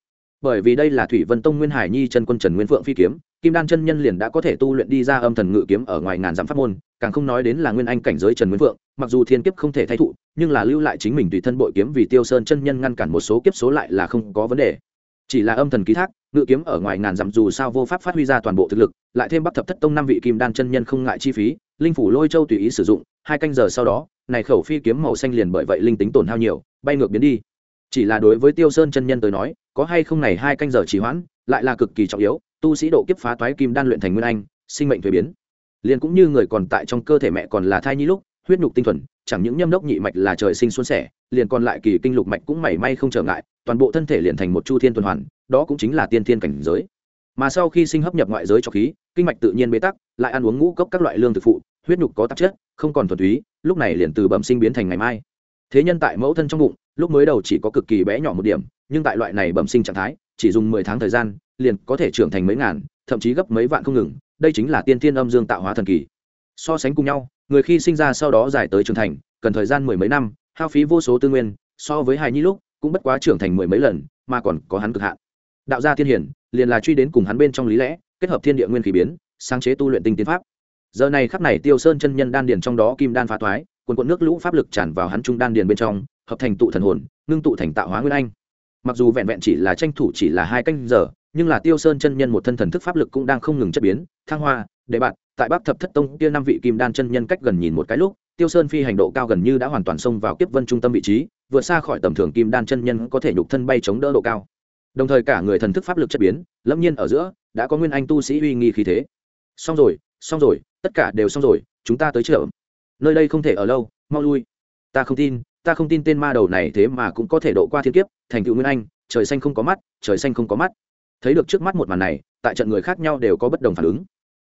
Bởi vì đây là thủy vân tông nguyên hải nhi chân quân trần nguyên phượng phi kiếm, kim đan chân nhân liền đã có thể tu luyện đi ra âm thần ngự kiếm ở ngoài ngàn dặm pháp môn, càng không nói đến là nguyên anh cảnh giới trần nguyên phượng, mặc dù thiên kiếp không thể thay thụ, nhưng là lưu lại chính mình tùy thân bội kiếm vì tiêu sơn chân nhân ngăn cản một số kiếp số lại là không có vấn đề. Chỉ là âm thần ký thác, ngự kiếm ở ngoài ngàn dặm dù sao vô pháp phát huy ra toàn bộ thực lực, lại thêm bắc thập thất tông năm vị kim đan chân nhân không ngại chi phí linh phủ lôi châu tùy ý sử dụng, hai canh giờ sau đó, này khẩu phi kiếm màu xanh liền bởi vậy linh tính tổn hao nhiều, bay ngược biến đi. Chỉ là đối với tiêu sơn chân nhân tới nói, có hay không này hai canh giờ trì hoãn, lại là cực kỳ trọng yếu, tu sĩ độ kiếp phá toái kim đan luyện thành nguyên anh, sinh mệnh thuế biến. Liền cũng như người còn tại trong cơ thể mẹ còn là thai nhi lúc, huyết nhục tinh thuần, chẳng những nhâm đốc nhị mạch là trời sinh xuân sẻ, liền còn lại kỳ kinh lục mạch cũng mảy may không trở ngại, toàn bộ thân thể liền thành một chu thiên tuần hoàn, đó cũng chính là tiên thiên cảnh giới mà sau khi sinh hấp nhập ngoại giới cho khí, kinh mạch tự nhiên bế tắc, lại ăn uống ngũ cốc các loại lương thực phụ, huyết nhục có tạp chất, không còn thuần túy, lúc này liền từ bẩm sinh biến thành ngày mai. Thế nhân tại mẫu thân trong bụng, lúc mới đầu chỉ có cực kỳ bé nhỏ một điểm, nhưng tại loại này bẩm sinh trạng thái, chỉ dùng mười tháng thời gian, liền có thể trưởng thành mấy ngàn, thậm chí gấp mấy vạn không ngừng, đây chính là tiên tiên âm dương tạo hóa thần kỳ. So sánh cùng nhau, người khi sinh ra sau đó dài tới trưởng thành, cần thời gian mười mấy năm, hao phí vô số tư nguyên, so với hài nhi lúc, cũng bất quá trưởng thành mười mấy lần, mà còn có hắn cực hạn đạo gia thiên hiển, liền là truy đến cùng hắn bên trong lý lẽ, kết hợp thiên địa nguyên khí biến, sáng chế tu luyện tinh tiến pháp. Giờ này khắc này tiêu sơn chân nhân đan điền trong đó kim đan phá thoái quần quận nước lũ pháp lực tràn vào hắn trung đan điền bên trong, hợp thành tụ thần hồn, ngưng tụ thành tạo hóa nguyên anh. Mặc dù vẹn vẹn chỉ là tranh thủ chỉ là hai canh giờ, nhưng là tiêu sơn chân nhân một thân thần thức pháp lực cũng đang không ngừng chất biến, thăng hoa để bạn tại bắc thập thất tông kia năm vị kim đan chân nhân cách gần nhìn một cái lúc, tiêu sơn phi hành độ cao gần như đã hoàn toàn xông vào kiếp vân trung tâm vị trí, vượt xa khỏi tầm thường kim đan chân nhân có thể nhục thân bay chống đỡ độ cao đồng thời cả người thần thức pháp lực chất biến, lâm nhiên ở giữa đã có nguyên anh tu sĩ uy nghi khí thế. Xong rồi xong rồi, tất cả đều xong rồi, chúng ta tới chợ. Nơi đây không thể ở lâu, mau lui. Ta không tin, ta không tin tên ma đầu này thế mà cũng có thể độ qua thiên kiếp, thành tựu nguyên anh, trời xanh không có mắt, trời xanh không có mắt. Thấy được trước mắt một màn này, tại trận người khác nhau đều có bất đồng phản ứng.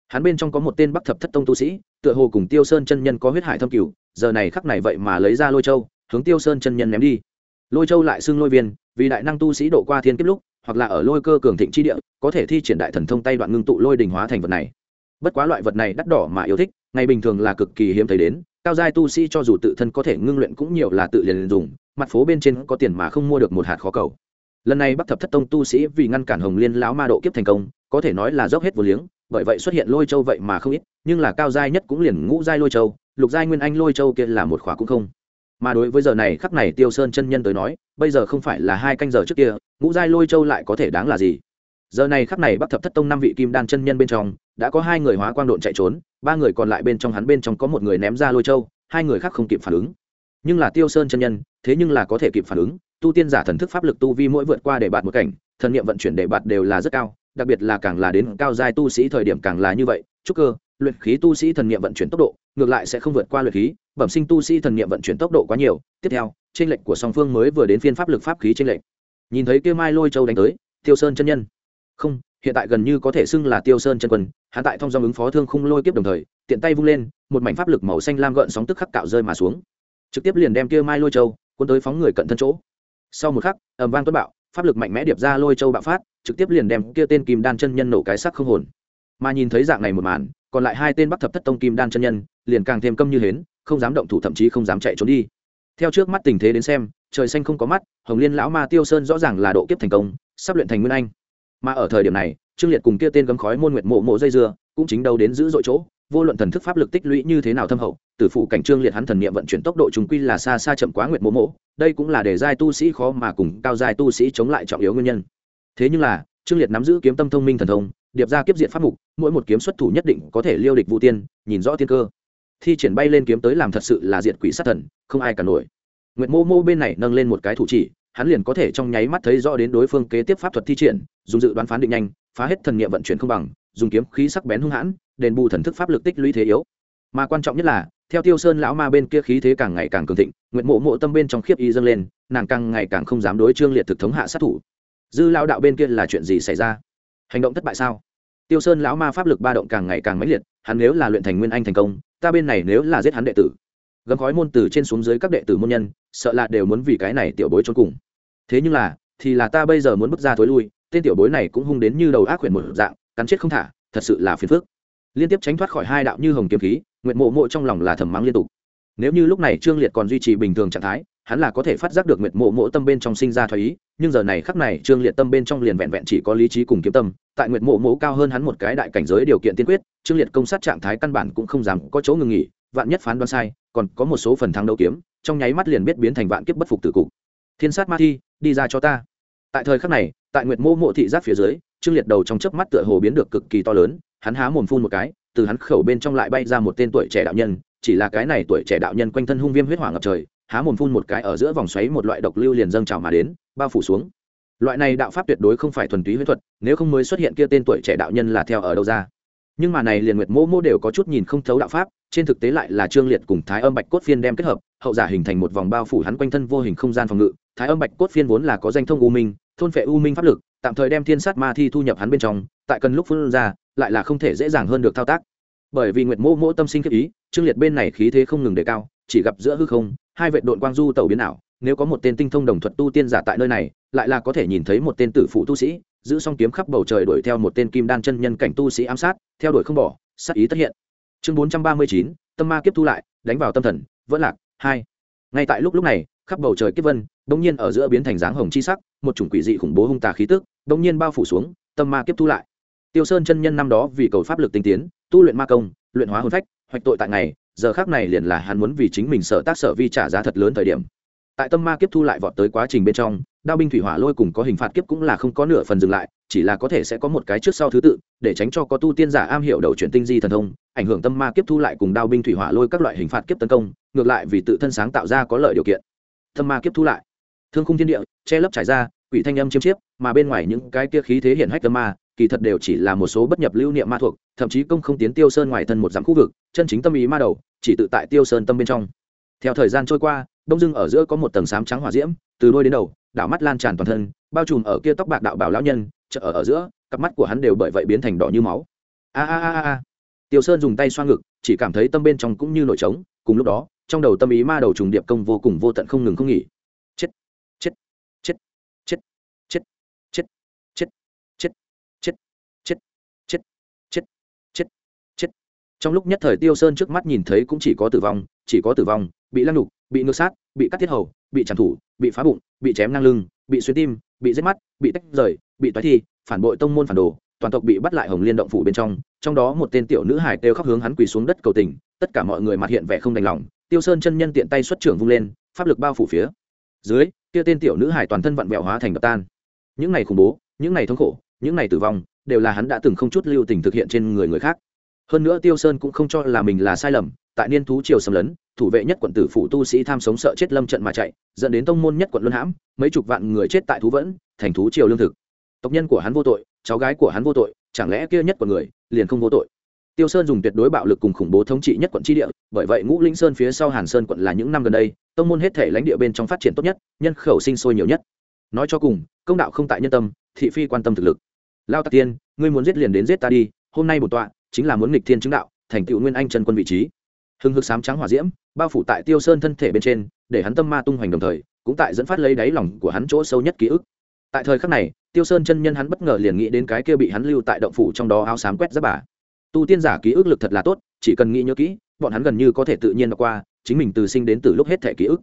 Hắn bên trong có một tên bắc thập thất tông tu sĩ, tựa hồ cùng tiêu sơn chân nhân có huyết hải thâm cửu, giờ này khắc này vậy mà lấy ra lôi châu, hướng tiêu sơn chân nhân ném đi lôi châu lại xưng lôi viên, vì đại năng tu sĩ độ qua thiên kiếp lúc, hoặc là ở lôi cơ cường thịnh chi địa, có thể thi triển đại thần thông tay đoạn ngưng tụ lôi đình hóa thành vật này. Bất quá loại vật này đắt đỏ mà yêu thích, ngày bình thường là cực kỳ hiếm thấy đến, cao giai tu sĩ cho dù tự thân có thể ngưng luyện cũng nhiều là tự liền dùng, mặt phố bên trên có tiền mà không mua được một hạt khó cầu. Lần này bắc thập thất tông tu sĩ vì ngăn cản hồng liên lão ma độ kiếp thành công, có thể nói là dốc hết vô liếng, bởi vậy xuất hiện lôi châu vậy mà không ít, nhưng là cao giai nhất cũng liền ngũ giai lôi châu, lục giai nguyên anh lôi châu kia là một khóa cũng không mà đối với giờ này khắc này tiêu sơn chân nhân tới nói, bây giờ không phải là hai canh giờ trước kia, ngũ giai lôi châu lại có thể đáng là gì? Giờ này khắc này bắc thập thất tông năm vị kim đan chân nhân bên trong, đã có hai người hóa quang độn chạy trốn, ba người còn lại bên trong hắn bên trong có một người ném ra lôi châu, hai người khác không kịp phản ứng. Nhưng là tiêu sơn chân nhân, thế nhưng là có thể kịp phản ứng, tu tiên giả thần thức pháp lực tu vi mỗi vượt qua để bạt một cảnh, thần niệm vận chuyển để bạt đều là rất cao, đặc biệt là càng là đến cao giai tu sĩ thời điểm càng là như vậy chúc cơ, luyện khí tu sĩ thần niệm vận chuyển tốc độ ngược lại sẽ không vượt qua luyện khí, bẩm sinh tu sĩ thần niệm vận chuyển tốc độ quá nhiều. Tiếp theo, trên lệnh của song phương mới vừa đến phiên pháp lực pháp khí trên lệnh. Nhìn thấy kia mai lôi châu đánh tới, tiêu sơn chân nhân. Không, hiện tại gần như có thể xưng là tiêu sơn chân quân, hắn tại thông do ứng phó thương khung lôi kiếp đồng thời, tiện tay vung lên, một mảnh pháp lực màu xanh lam gợn sóng tức khắc cạo rơi mà xuống. Trực tiếp liền đem kia mai lôi châu cuốn tới phóng người cận thân chỗ. Sau một khắc, ầm vang tuấn bạo, pháp lực mạnh mẽ điệp ra lôi châu bạo phát, trực tiếp liền đem kia tên kim đan chân nhân nổ cái sắc không hồn. Mà nhìn thấy dạng này một màn, còn lại hai tên bắc thập thất tông kim đan chân nhân liền càng thêm câm như hến, không dám động thủ thậm chí không dám chạy trốn đi. Theo trước mắt tình thế đến xem, trời xanh không có mắt, hồng liên lão ma tiêu sơn rõ ràng là độ kiếp thành công, sắp luyện thành nguyên anh. Mà ở thời điểm này, trương liệt cùng kia tên gấm khói môn nguyệt mộ mộ dây dưa, cũng chính đâu đến giữ dội chỗ, vô luận thần thức pháp lực tích lũy như thế nào thâm hậu, tử phụ cảnh trương liệt hắn thần niệm vận chuyển tốc độ chúng quy là xa xa chậm quá nguyệt mộ mộ, đây cũng là để giai tu sĩ khó mà cùng cao giai tu sĩ chống lại trọng yếu nguyên nhân. Thế nhưng là, trương liệt nắm giữ kiếm tâm thông minh thần thông, điệp ra kiếp diện pháp mục, mỗi một kiếm xuất thủ nhất định có thể liêu địch vũ tiên, nhìn rõ thiên cơ thi triển bay lên kiếm tới làm thật sự là diệt quỷ sát thần, không ai cả nổi. Nguyệt mô mô bên này nâng lên một cái thủ chỉ, hắn liền có thể trong nháy mắt thấy rõ đến đối phương kế tiếp pháp thuật thi triển, dùng dự đoán phán định nhanh, phá hết thần niệm vận chuyển không bằng, dùng kiếm khí sắc bén hung hãn, đền bù thần thức pháp lực tích lũy thế yếu. Mà quan trọng nhất là, theo tiêu sơn lão ma bên kia khí thế càng ngày càng cường thịnh nguyện mộ mộ tâm bên trong khiếp y dâng lên, nàng càng ngày càng không dám đối trương liệt thực thống hạ sát thủ. Dư lão đạo bên kia là chuyện gì xảy ra? Hành động thất bại sao? Tiêu sơn lão ma pháp lực ba động càng ngày càng mãnh liệt, hắn nếu là luyện thành nguyên anh thành công, ta bên này nếu là giết hắn đệ tử, gấm khói môn từ trên xuống dưới các đệ tử môn nhân, sợ là đều muốn vì cái này tiểu bối trốn cùng. Thế nhưng là, thì là ta bây giờ muốn bước ra thối lui, tên tiểu bối này cũng hung đến như đầu ác quyển một dạng, cắn chết không thả, thật sự là phiền phức. Liên tiếp tránh thoát khỏi hai đạo như hồng kiếm khí nguyện mộ mộ trong lòng là thầm mắng liên tục. Nếu như lúc này trương liệt còn duy trì bình thường trạng thái hắn là có thể phát giác được nguyệt mộ mộ tâm bên trong sinh ra thoái ý, nhưng giờ này khắc này, trương liệt tâm bên trong liền vẹn vẹn chỉ có lý trí cùng kiếm tâm, tại nguyệt mộ mộ cao hơn hắn một cái đại cảnh giới điều kiện tiên quyết, trương liệt công sát trạng thái căn bản cũng không dám có chỗ ngừng nghỉ, vạn nhất phán đoán sai, còn có một số phần thắng đấu kiếm, trong nháy mắt liền biết biến thành vạn kiếp bất phục tử cục. Thiên sát ma thi, đi ra cho ta. Tại thời khắc này, tại nguyệt mộ mộ thị giác phía dưới, trương liệt đầu trong chớp mắt tựa hồ biến được cực kỳ to lớn, hắn há mồm phun một cái, từ hắn khẩu bên trong lại bay ra một tên tuổi trẻ đạo nhân, chỉ là cái này tuổi trẻ đạo nhân quanh thân hung viêm huyết hỏa ngập trời há mồm phun một cái ở giữa vòng xoáy một loại độc lưu liền dâng trào mà đến, bao phủ xuống. Loại này đạo pháp tuyệt đối không phải thuần túy huyết thuật, nếu không mới xuất hiện kia tên tuổi trẻ đạo nhân là theo ở đâu ra. Nhưng mà này liền nguyệt mô mô đều có chút nhìn không thấu đạo pháp, trên thực tế lại là trương liệt cùng thái âm bạch cốt phiên đem kết hợp, hậu giả hình thành một vòng bao phủ hắn quanh thân vô hình không gian phòng ngự. Thái âm bạch cốt phiên vốn là có danh thông u minh, thôn phệ u minh pháp lực, tạm thời đem thiên sát ma thi thu nhập hắn bên trong, tại cần lúc phân ra, lại là không thể dễ dàng hơn được thao tác. Bởi vì nguyệt mô mô tâm sinh khiếp ý, trương liệt bên này khí thế không ngừng đề cao, chỉ gặp giữa hư không hai vệ đội quang du tàu biến ảo, nếu có một tên tinh thông đồng thuật tu tiên giả tại nơi này, lại là có thể nhìn thấy một tên tử phụ tu sĩ, giữ song kiếm khắp bầu trời đuổi theo một tên kim đan chân nhân cảnh tu sĩ ám sát, theo đuổi không bỏ, sát ý tất hiện. Chương bốn trăm ba mươi chín, tâm ma kiếp thu lại, đánh vào tâm thần, vẫn lạc, hai. Ngay tại lúc lúc này, khắp bầu trời kiếp vân bỗng nhiên ở giữa biến thành dáng hồng chi sắc, một chủng quỷ dị khủng bố hung tà khí tức bỗng nhiên bao phủ xuống, tâm ma kiếp thu lại. Tiêu sơn chân nhân năm đó vì cầu pháp lực tinh tiến, tu luyện ma công, luyện hóa hồn phách, hoạch tội tại ngày giờ khác này liền là hắn muốn vì chính mình sợ tác sở vi trả giá thật lớn thời điểm. Tại tâm ma kiếp thu lại vọt tới quá trình bên trong, đao binh thủy hỏa lôi cùng có hình phạt kiếp cũng là không có nửa phần dừng lại, chỉ là có thể sẽ có một cái trước sau thứ tự, để tránh cho có tu tiên giả am hiểu đầu chuyển tinh di thần thông, ảnh hưởng tâm ma kiếp thu lại cùng đao binh thủy hỏa lôi các loại hình phạt kiếp tấn công, ngược lại vì tự thân sáng tạo ra có lợi điều kiện. Tâm ma kiếp thu lại. Thương khung thiên địa, che lấp trải ra, quỷ thanh âm chiếm chiếp, mà bên ngoài những cái kia khí thế hiển hách tâm ma kỳ thật đều chỉ là một số bất nhập lưu niệm ma thuộc, thậm chí công không tiến tiêu sơn ngoài thân một dặm khu vực, chân chính tâm ý ma đầu, chỉ tự tại tiêu sơn tâm bên trong. Theo thời gian trôi qua, đông dưng ở giữa có một tầng sám trắng hỏa diễm, từ đôi đến đầu, đảo mắt lan tràn toàn thân, bao trùm ở kia tóc bạc đạo bảo lão nhân, chợ ở ở giữa, cặp mắt của hắn đều bởi vậy biến thành đỏ như máu. A a a a tiêu sơn dùng tay xoa ngực, chỉ cảm thấy tâm bên trong cũng như nổi trống, cùng lúc đó, trong đầu tâm ý ma đầu trùng điệp công vô cùng vô tận không ngừng không nghỉ. Trong lúc nhất thời tiêu sơn trước mắt nhìn thấy cũng chỉ có tử vong, chỉ có tử vong, bị lăng đục bị ngược sát, bị cắt thiết hầu, bị tràn thủ, bị phá bụng, bị chém ngang lưng, bị xuyên tim, bị giết mắt, bị tách rời, bị toái thi, phản bội tông môn phản đồ, toàn tộc bị bắt lại hồng liên động phủ bên trong trong đó một tên tiểu nữ hải kêu khóc hướng hắn quỳ xuống đất cầu tình, tất cả mọi người mặt hiện vẻ không đành lòng, tiêu sơn chân nhân tiện tay xuất trưởng vung lên, pháp lực bao phủ phía dưới, kia tên tiểu nữ hải toàn thân vặn vẹo hóa thành đập tan. Những ngày khủng bố, những ngày thống khổ, những ngày tử vong, đều là hắn đã từng không chút lưu tình thực hiện trên người người khác hơn nữa tiêu sơn cũng không cho là mình là sai lầm, tại niên thú triều xâm lấn, thủ vệ nhất quận tử phụ tu sĩ tham sống sợ chết lâm trận mà chạy, dẫn đến tông môn nhất quận luân hãm, mấy chục vạn người chết tại thú vẫn, thành thú triều lương thực. Tộc nhân của hắn vô tội, cháu gái của hắn vô tội, chẳng lẽ kia nhất quận người liền không vô tội? Tiêu sơn dùng tuyệt đối bạo lực cùng khủng bố thống trị nhất quận tri địa, bởi vậy ngũ linh sơn phía sau hàn sơn quận là những năm gần đây, tông môn hết thể lãnh địa bên trong phát triển tốt nhất, nhân khẩu sinh sôi nhiều nhất. Nói cho cùng, công đạo không tại nhân tâm, thị phi quan tâm thực lực. Lao tạc tiên, ngươi muốn giết liền đến giết ta đi, hôm nay bổn tọa chính là muốn nghịch thiên chứng đạo, thành tựu nguyên anh chân quân vị trí. Hưng hực sám trắng hỏa diễm, bao phủ tại tiêu sơn thân thể bên trên, để hắn tâm ma tung hoành đồng thời, cũng tại dẫn phát lấy đáy lòng của hắn chỗ sâu nhất ký ức. Tại thời khắc này, tiêu sơn chân nhân hắn bất ngờ liền nghĩ đến cái kia bị hắn lưu tại động phủ trong đó áo xám quét giáp bà. Tu tiên giả ký ức lực thật là tốt, chỉ cần nghĩ nhớ kỹ, bọn hắn gần như có thể tự nhiên qua, chính mình từ sinh đến từ lúc hết thể ký ức.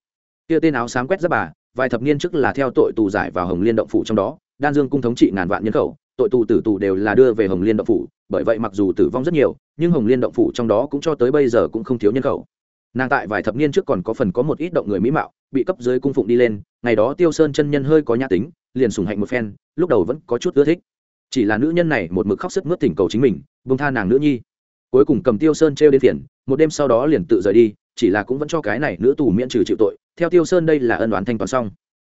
Kia tên áo xám quét giáp bà, vài thập niên trước là theo tội tù giải vào hồng liên động phủ trong đó, đan dương cung thống trị ngàn vạn nhân khẩu tội tù tử tù đều là đưa về hồng liên động phủ, bởi vậy mặc dù tử vong rất nhiều, nhưng hồng liên động phủ trong đó cũng cho tới bây giờ cũng không thiếu nhân khẩu. Nàng tại vài thập niên trước còn có phần có một ít động người mỹ mạo, bị cấp dưới cung phụng đi lên, ngày đó tiêu sơn chân nhân hơi có nhã tính, liền sùng hạnh một phen, lúc đầu vẫn có chút ưa thích. Chỉ là nữ nhân này một mực khóc sức mướt thỉnh cầu chính mình bông tha nàng nữ nhi. Cuối cùng cầm tiêu sơn trêu đến phiền, một đêm sau đó liền tự rời đi, chỉ là cũng vẫn cho cái này nữ tù miễn trừ chịu tội, theo tiêu sơn đây là ân đoán thanh toán xong.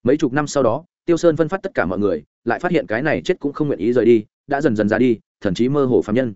Mấy chục năm sau đó tiêu sơn phân phát tất cả mọi người, lại phát hiện cái này chết cũng không nguyện ý rời đi, đã dần dần ra đi, thậm chí mơ hồ phạm nhân.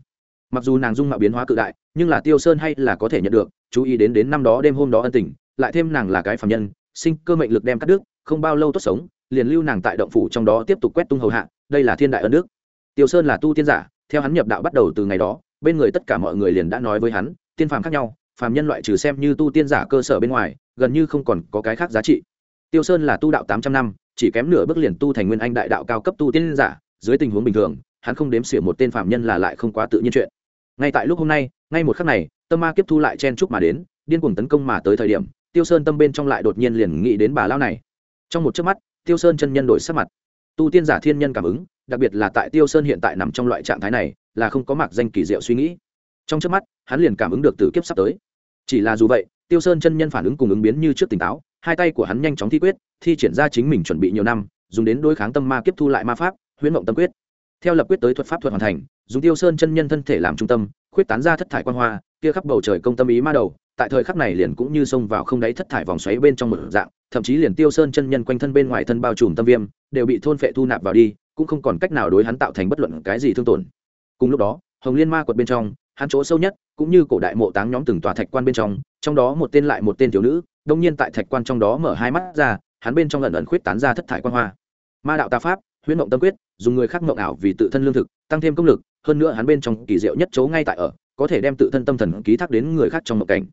Mặc dù nàng dung mạo biến hóa cự đại, nhưng là tiêu sơn hay là có thể nhận được, chú ý đến đến năm đó đêm hôm đó ân tình, lại thêm nàng là cái phạm nhân, sinh cơ mệnh lực đem cắt đứt, không bao lâu tốt sống, liền lưu nàng tại động phủ trong đó tiếp tục quét tung hầu hạ, đây là thiên đại ân đức. Tiêu sơn là tu tiên giả, theo hắn nhập đạo bắt đầu từ ngày đó, bên người tất cả mọi người liền đã nói với hắn, tiên phàm khác nhau, phàm nhân loại trừ xem như tu tiên giả cơ sở bên ngoài, gần như không còn có cái khác giá trị. Tiêu sơn là tu đạo tám trăm năm chỉ kém nửa bước liền tu thành nguyên anh đại đạo cao cấp tu tiên giả, dưới tình huống bình thường, hắn không đếm xỉa một tên phạm nhân là lại không quá tự nhiên chuyện. Ngay tại lúc hôm nay, ngay một khắc này, tâm ma kiếp thu lại chen chúc mà đến, điên cuồng tấn công mà tới thời điểm, tiêu sơn tâm bên trong lại đột nhiên liền nghĩ đến bà lao này. Trong một chớp mắt, tiêu sơn chân nhân đổi sắc mặt. Tu tiên giả thiên nhân cảm ứng, đặc biệt là tại tiêu sơn hiện tại nằm trong loại trạng thái này, là không có mặc danh kỳ diệu suy nghĩ. Trong chớp mắt, hắn liền cảm ứng được từ kiếp sắp tới. Chỉ là dù vậy, tiêu sơn chân nhân phản ứng cùng ứng biến như trước tỉnh táo hai tay của hắn nhanh chóng thi quyết, thi triển ra chính mình chuẩn bị nhiều năm, dùng đến đối kháng tâm ma kiếp thu lại ma pháp, huyễn mộng tâm quyết. Theo lập quyết tới thuật pháp thuật hoàn thành, dùng tiêu sơn chân nhân thân thể làm trung tâm, khuyết tán ra thất thải quan hoa, kia khắp bầu trời công tâm ý ma đầu, tại thời khắc này liền cũng như xông vào không đáy thất thải vòng xoáy bên trong một dạng, thậm chí liền tiêu sơn chân nhân quanh thân bên ngoài thân bao trùm tâm viêm, đều bị thôn phệ thu nạp vào đi, cũng không còn cách nào đối hắn tạo thành bất luận cái gì thương tổn. Cùng lúc đó, hồng liên ma quật bên trong, hắn chỗ sâu nhất, cũng như cổ đại mộ táng nhóm từng tòa thạch quan bên trong trong đó một tên lại một tên thiếu nữ đông nhiên tại thạch quan trong đó mở hai mắt ra, hắn bên trong lần ẩn khuyết tán ra thất thải quan hoa. Ma đạo tà pháp, huyễn mộng tâm quyết, dùng người khác mộng ảo vì tự thân lương thực, tăng thêm công lực, hơn nữa hắn bên trong kỳ diệu nhất chỗ ngay tại ở, có thể đem tự thân tâm thần ký thác đến người khác trong mộng cảnh.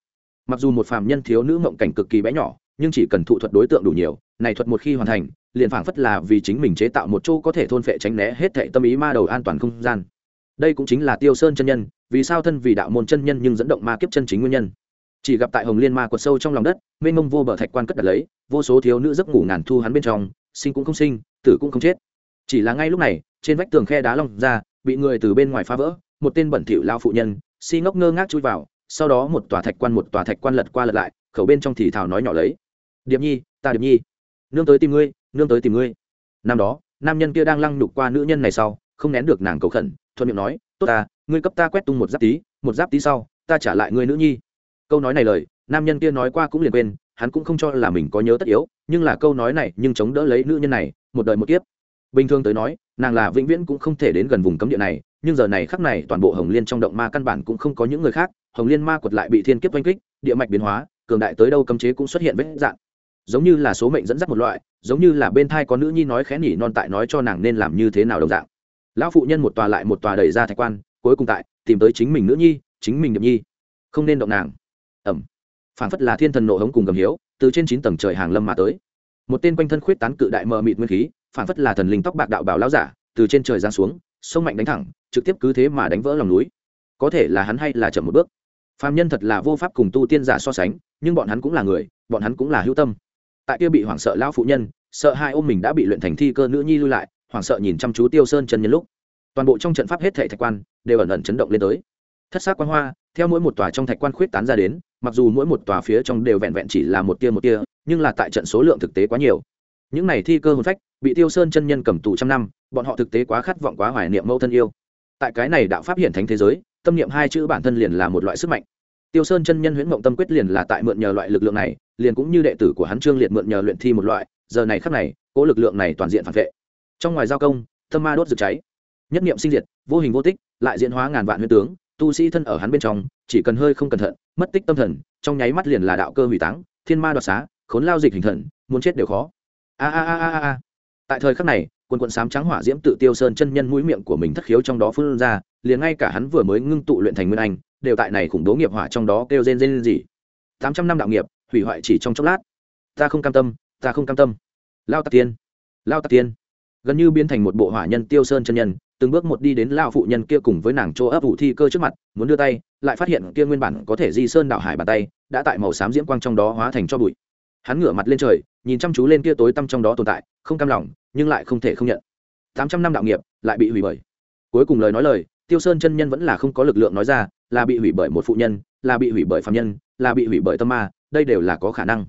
Mặc dù một phàm nhân thiếu nữ mộng cảnh cực kỳ bé nhỏ, nhưng chỉ cần thụ thuật đối tượng đủ nhiều, này thuật một khi hoàn thành, liền phảng phất là vì chính mình chế tạo một chỗ có thể thôn phệ tránh né hết thệ tâm ý ma đầu an toàn không gian. Đây cũng chính là tiêu sơn chân nhân, vì sao thân vì đạo môn chân nhân nhưng dẫn động ma kiếp chân chính nguyên nhân chỉ gặp tại hồng liên ma quật sâu trong lòng đất, mênh mông vô bờ thạch quan cất đặt lấy, vô số thiếu nữ giấc ngủ ngàn thu hắn bên trong, sinh cũng không sinh, tử cũng không chết. Chỉ là ngay lúc này, trên vách tường khe đá long ra, bị người từ bên ngoài phá vỡ, một tên bẩn thỉu lao phụ nhân, si ngốc ngơ ngác chui vào, sau đó một tòa thạch quan một tòa thạch quan lật qua lật lại, khẩu bên trong thì thào nói nhỏ lấy. Điệp nhi, ta điệp nhi. Nương tới tìm ngươi, nương tới tìm ngươi. Năm đó, nam nhân kia đang lăng nhục qua nữ nhân này sau, không nén được nàng cầu khẩn, thuận miệng nói, tốt ta, ngươi cấp ta quét tung một giáp tí, một giáp tí sau, ta trả lại ngươi nữ nhi câu nói này lời, nam nhân kia nói qua cũng liền quên, hắn cũng không cho là mình có nhớ tất yếu, nhưng là câu nói này nhưng chống đỡ lấy nữ nhân này, một đời một kiếp. Bình thường tới nói, nàng là vĩnh viễn cũng không thể đến gần vùng cấm địa này, nhưng giờ này khắc này toàn bộ hồng liên trong động ma căn bản cũng không có những người khác, hồng liên ma quật lại bị thiên kiếp oanh kích, địa mạch biến hóa, cường đại tới đâu cấm chế cũng xuất hiện vết dạng giống như là số mệnh dẫn dắt một loại, giống như là bên thai có nữ nhi nói khẽ nỉ non tại nói cho nàng nên làm như thế nào đồng dạng. Lão phụ nhân một tòa lại một tòa đẩy ra thạch quan, cuối cùng tại tìm tới chính mình nữ nhi, chính mình điệp nhi. Không nên động nàng phản phất là thiên thần nộ hống cùng gầm hiếu, từ trên chín tầng trời hàng lâm mà tới. Một tên quanh thân khuyết tán cự đại mờ mịt nguyên khí phản phất là thần linh tóc bạc đạo bảo lão giả, từ trên trời giáng xuống, sông mạnh đánh thẳng, trực tiếp cứ thế mà đánh vỡ lòng núi. Có thể là hắn hay là chậm một bước. Phàm nhân thật là vô pháp cùng tu tiên giả so sánh, nhưng bọn hắn cũng là người, bọn hắn cũng là hữu tâm. Tại kia bị hoảng sợ lão phụ nhân, sợ hai ôm mình đã bị luyện thành thi cơ nữ nhi lưu lại, hoảng sợ nhìn chăm chú tiêu sơn chân nhân lúc. Toàn bộ trong trận pháp hết thảy thạch quan đều ẩn ẩn chấn động lên tới. Thất sắc quan hoa, theo mỗi một tòa trong thạch quan khuyết tán ra đến mặc dù mỗi một tòa phía trong đều vẹn vẹn chỉ là một tia một tia, nhưng là tại trận số lượng thực tế quá nhiều. Những này thi cơ hồn phách, bị tiêu sơn chân nhân cầm tù trăm năm, bọn họ thực tế quá khát vọng quá hoài niệm mẫu thân yêu. Tại cái này đạo pháp hiện thánh thế giới, tâm niệm hai chữ bản thân liền là một loại sức mạnh. Tiêu sơn chân nhân huyễn mộng tâm quyết liền là tại mượn nhờ loại lực lượng này, liền cũng như đệ tử của hắn trương liệt mượn nhờ luyện thi một loại, giờ này khắc này, cố lực lượng này toàn diện phản vệ. Trong ngoài giao công, tâm ma đốt rực cháy. Nhất niệm sinh diệt, vô hình vô tích, lại diễn hóa ngàn vạn huyễn tướng tu sĩ thân ở hắn bên trong, chỉ cần hơi không cẩn thận, mất tích tâm thần, trong nháy mắt liền là đạo cơ hủy táng, thiên ma đoạt xá, khốn lao dịch hình thần, muốn chết đều khó. A a a a a tại thời khắc này, quần quận sám trắng hỏa diễm tự tiêu sơn chân nhân mũi miệng của mình thất khiếu trong đó phun ra, liền ngay cả hắn vừa mới ngưng tụ luyện thành nguyên anh, đều tại này khủng bố nghiệp hỏa trong đó kêu rên rên gì tám trăm năm đạo nghiệp, hủy hoại chỉ trong chốc lát. Ta không cam tâm, ta không cam tâm. Lao tạc tiên, lao tạc tiên. Gần như biến thành một bộ hỏa nhân tiêu sơn chân nhân từng bước một đi đến lao phụ nhân kia cùng với nàng chỗ ấp ủ thi cơ trước mặt, muốn đưa tay, lại phát hiện kia nguyên bản có thể di sơn đạo hải bàn tay, đã tại màu xám diễm quang trong đó hóa thành cho bụi. Hắn ngửa mặt lên trời, nhìn chăm chú lên kia tối tăm trong đó tồn tại, không cam lòng, nhưng lại không thể không nhận. Tám trăm năm đạo nghiệp, lại bị hủy bởi. Cuối cùng lời nói lời, tiêu sơn chân nhân vẫn là không có lực lượng nói ra, là bị hủy bởi một phụ nhân, là bị hủy bởi phạm nhân, là bị hủy bởi tâm ma, đây đều là có khả năng.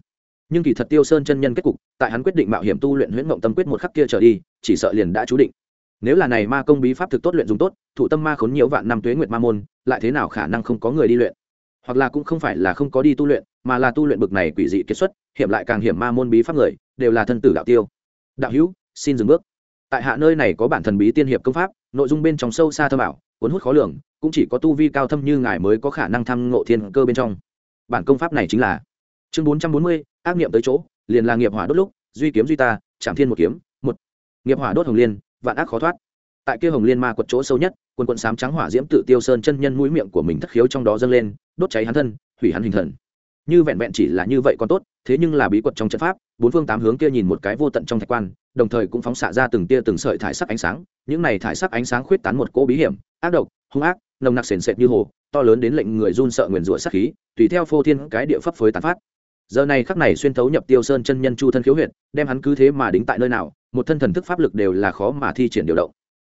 Nhưng kỳ thật tiêu sơn chân nhân kết cục, tại hắn quyết định mạo hiểm tu luyện huyễn mộng tâm quyết một khắc kia trở đi, chỉ sợ liền đã chú định nếu là này ma công bí pháp thực tốt luyện dùng tốt, thụ tâm ma khốn nhiều vạn năm tuế nguyệt ma môn, lại thế nào khả năng không có người đi luyện? Hoặc là cũng không phải là không có đi tu luyện, mà là tu luyện bực này quỷ dị kết xuất, hiểm lại càng hiểm ma môn bí pháp người, đều là thân tử đạo tiêu. Đạo hữu, xin dừng bước. Tại hạ nơi này có bản thần bí tiên hiệp công pháp, nội dung bên trong sâu xa thơ bảo cuốn hút khó lường, cũng chỉ có tu vi cao thâm như ngài mới có khả năng thăm ngộ thiên cơ bên trong. Bản công pháp này chính là chương bốn trăm bốn mươi, ác niệm tới chỗ, liền là nghiệp hỏa đốt lúc, duy kiếm duy ta, chạm thiên một kiếm, một. Nghiệp hỏa đốt hồng liên vạn ác khó thoát. Tại kia hồng liên ma quật chỗ sâu nhất quân quận sám trắng hỏa diễm tự tiêu sơn chân nhân mũi miệng của mình thất khiếu trong đó dâng lên, đốt cháy hắn thân, hủy hắn hình thần. Như vẹn vẹn chỉ là như vậy còn tốt, thế nhưng là bí quật trong trận pháp, bốn phương tám hướng kia nhìn một cái vô tận trong thạch quan, đồng thời cũng phóng xạ ra từng tia từng sợi thải sắc ánh sáng, những này thải sắc ánh sáng khuyết tán một cỗ bí hiểm, ác độc, hung ác, nồng nặc sền sệt như hồ, to lớn đến lệnh người run sợ nguyền rủa sát khí, tùy theo phô thiên cái địa pháp phối tán phát. Giờ này khắc này xuyên thấu nhập tiêu sơn chân nhân chu thân khiếu huyệt, đem hắn cứ thế mà đính tại nơi nào một thân thần thức pháp lực đều là khó mà thi triển điều động.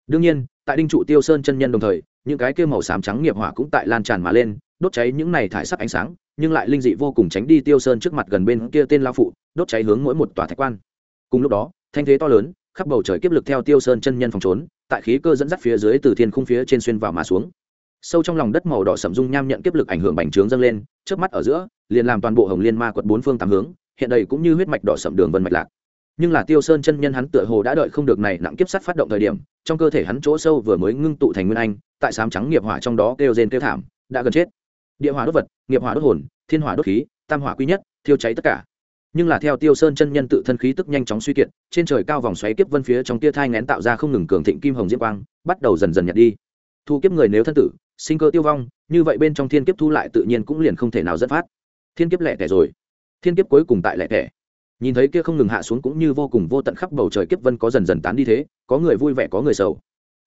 Đương nhiên, tại đinh trụ tiêu sơn chân nhân đồng thời, những cái kia màu xám trắng nghiệp hỏa cũng tại lan tràn mà lên, đốt cháy những này thải sắc ánh sáng, nhưng lại linh dị vô cùng tránh đi tiêu sơn trước mặt gần bên kia tên lao phụ, đốt cháy hướng mỗi một tòa thạch quan. Cùng lúc đó, thanh thế to lớn, khắp bầu trời kiếp lực theo tiêu sơn chân nhân phòng trốn, tại khí cơ dẫn dắt phía dưới từ thiên khung phía trên xuyên vào mà xuống. Sâu trong lòng đất màu đỏ sẩm dung nham nhận kiếp lực ảnh hưởng bành trướng dâng lên trước mắt ở giữa, liền làm toàn bộ hồng liên ma quật bốn phương tám hướng, hiện đầy cũng như huyết mạch đỏ sẩm đường vân mạch lạc nhưng là tiêu sơn chân nhân hắn tựa hồ đã đợi không được này nặng kiếp sắt phát động thời điểm, trong cơ thể hắn chỗ sâu vừa mới ngưng tụ thành nguyên anh, tại sám trắng nghiệp hỏa trong đó kêu rên kêu thảm, đã gần chết. Địa hỏa đốt vật, nghiệp hỏa đốt hồn, thiên hỏa đốt khí, tam hỏa quý nhất, thiêu cháy tất cả. Nhưng là theo tiêu sơn chân nhân tự thân khí tức nhanh chóng suy kiệt, trên trời cao vòng xoáy kiếp vân phía trong tia thai ngén tạo ra không ngừng cường thịnh kim hồng diễm quang, bắt đầu dần dần nhạt đi. Thu kiếp người nếu thân tử, sinh cơ tiêu vong, như vậy bên trong thiên kiếp thu lại tự nhiên cũng liền không thể nào dẫn phát. Thiên kiếp lẻ tẻ rồi. Thiên kiếp cuối cùng tại lẻ tẻ nhìn thấy kia không ngừng hạ xuống cũng như vô cùng vô tận khắp bầu trời kiếp vân có dần dần tán đi thế, có người vui vẻ, có người sầu.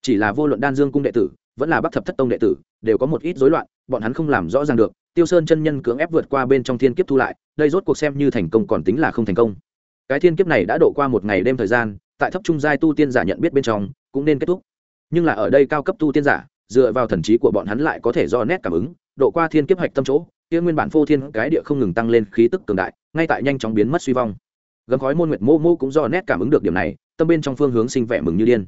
Chỉ là vô luận đan dương cung đệ tử, vẫn là bắc thập thất tông đệ tử, đều có một ít rối loạn, bọn hắn không làm rõ ràng được, tiêu sơn chân nhân cưỡng ép vượt qua bên trong thiên kiếp thu lại, đây rốt cuộc xem như thành công còn tính là không thành công. Cái thiên kiếp này đã độ qua một ngày đêm thời gian, tại thấp trung giai tu tiên giả nhận biết bên trong, cũng nên kết thúc. Nhưng là ở đây cao cấp tu tiên giả, dựa vào thần trí của bọn hắn lại có thể do nét cảm ứng, độ qua thiên kiếp hạch tâm chỗ kia nguyên bản phô thiên cái địa không ngừng tăng lên khí tức cường đại, ngay tại nhanh chóng biến mất suy vong. Gấm khói môn nguyệt mô mô cũng do nét cảm ứng được điểm này, tâm bên trong phương hướng sinh vẻ mừng như điên.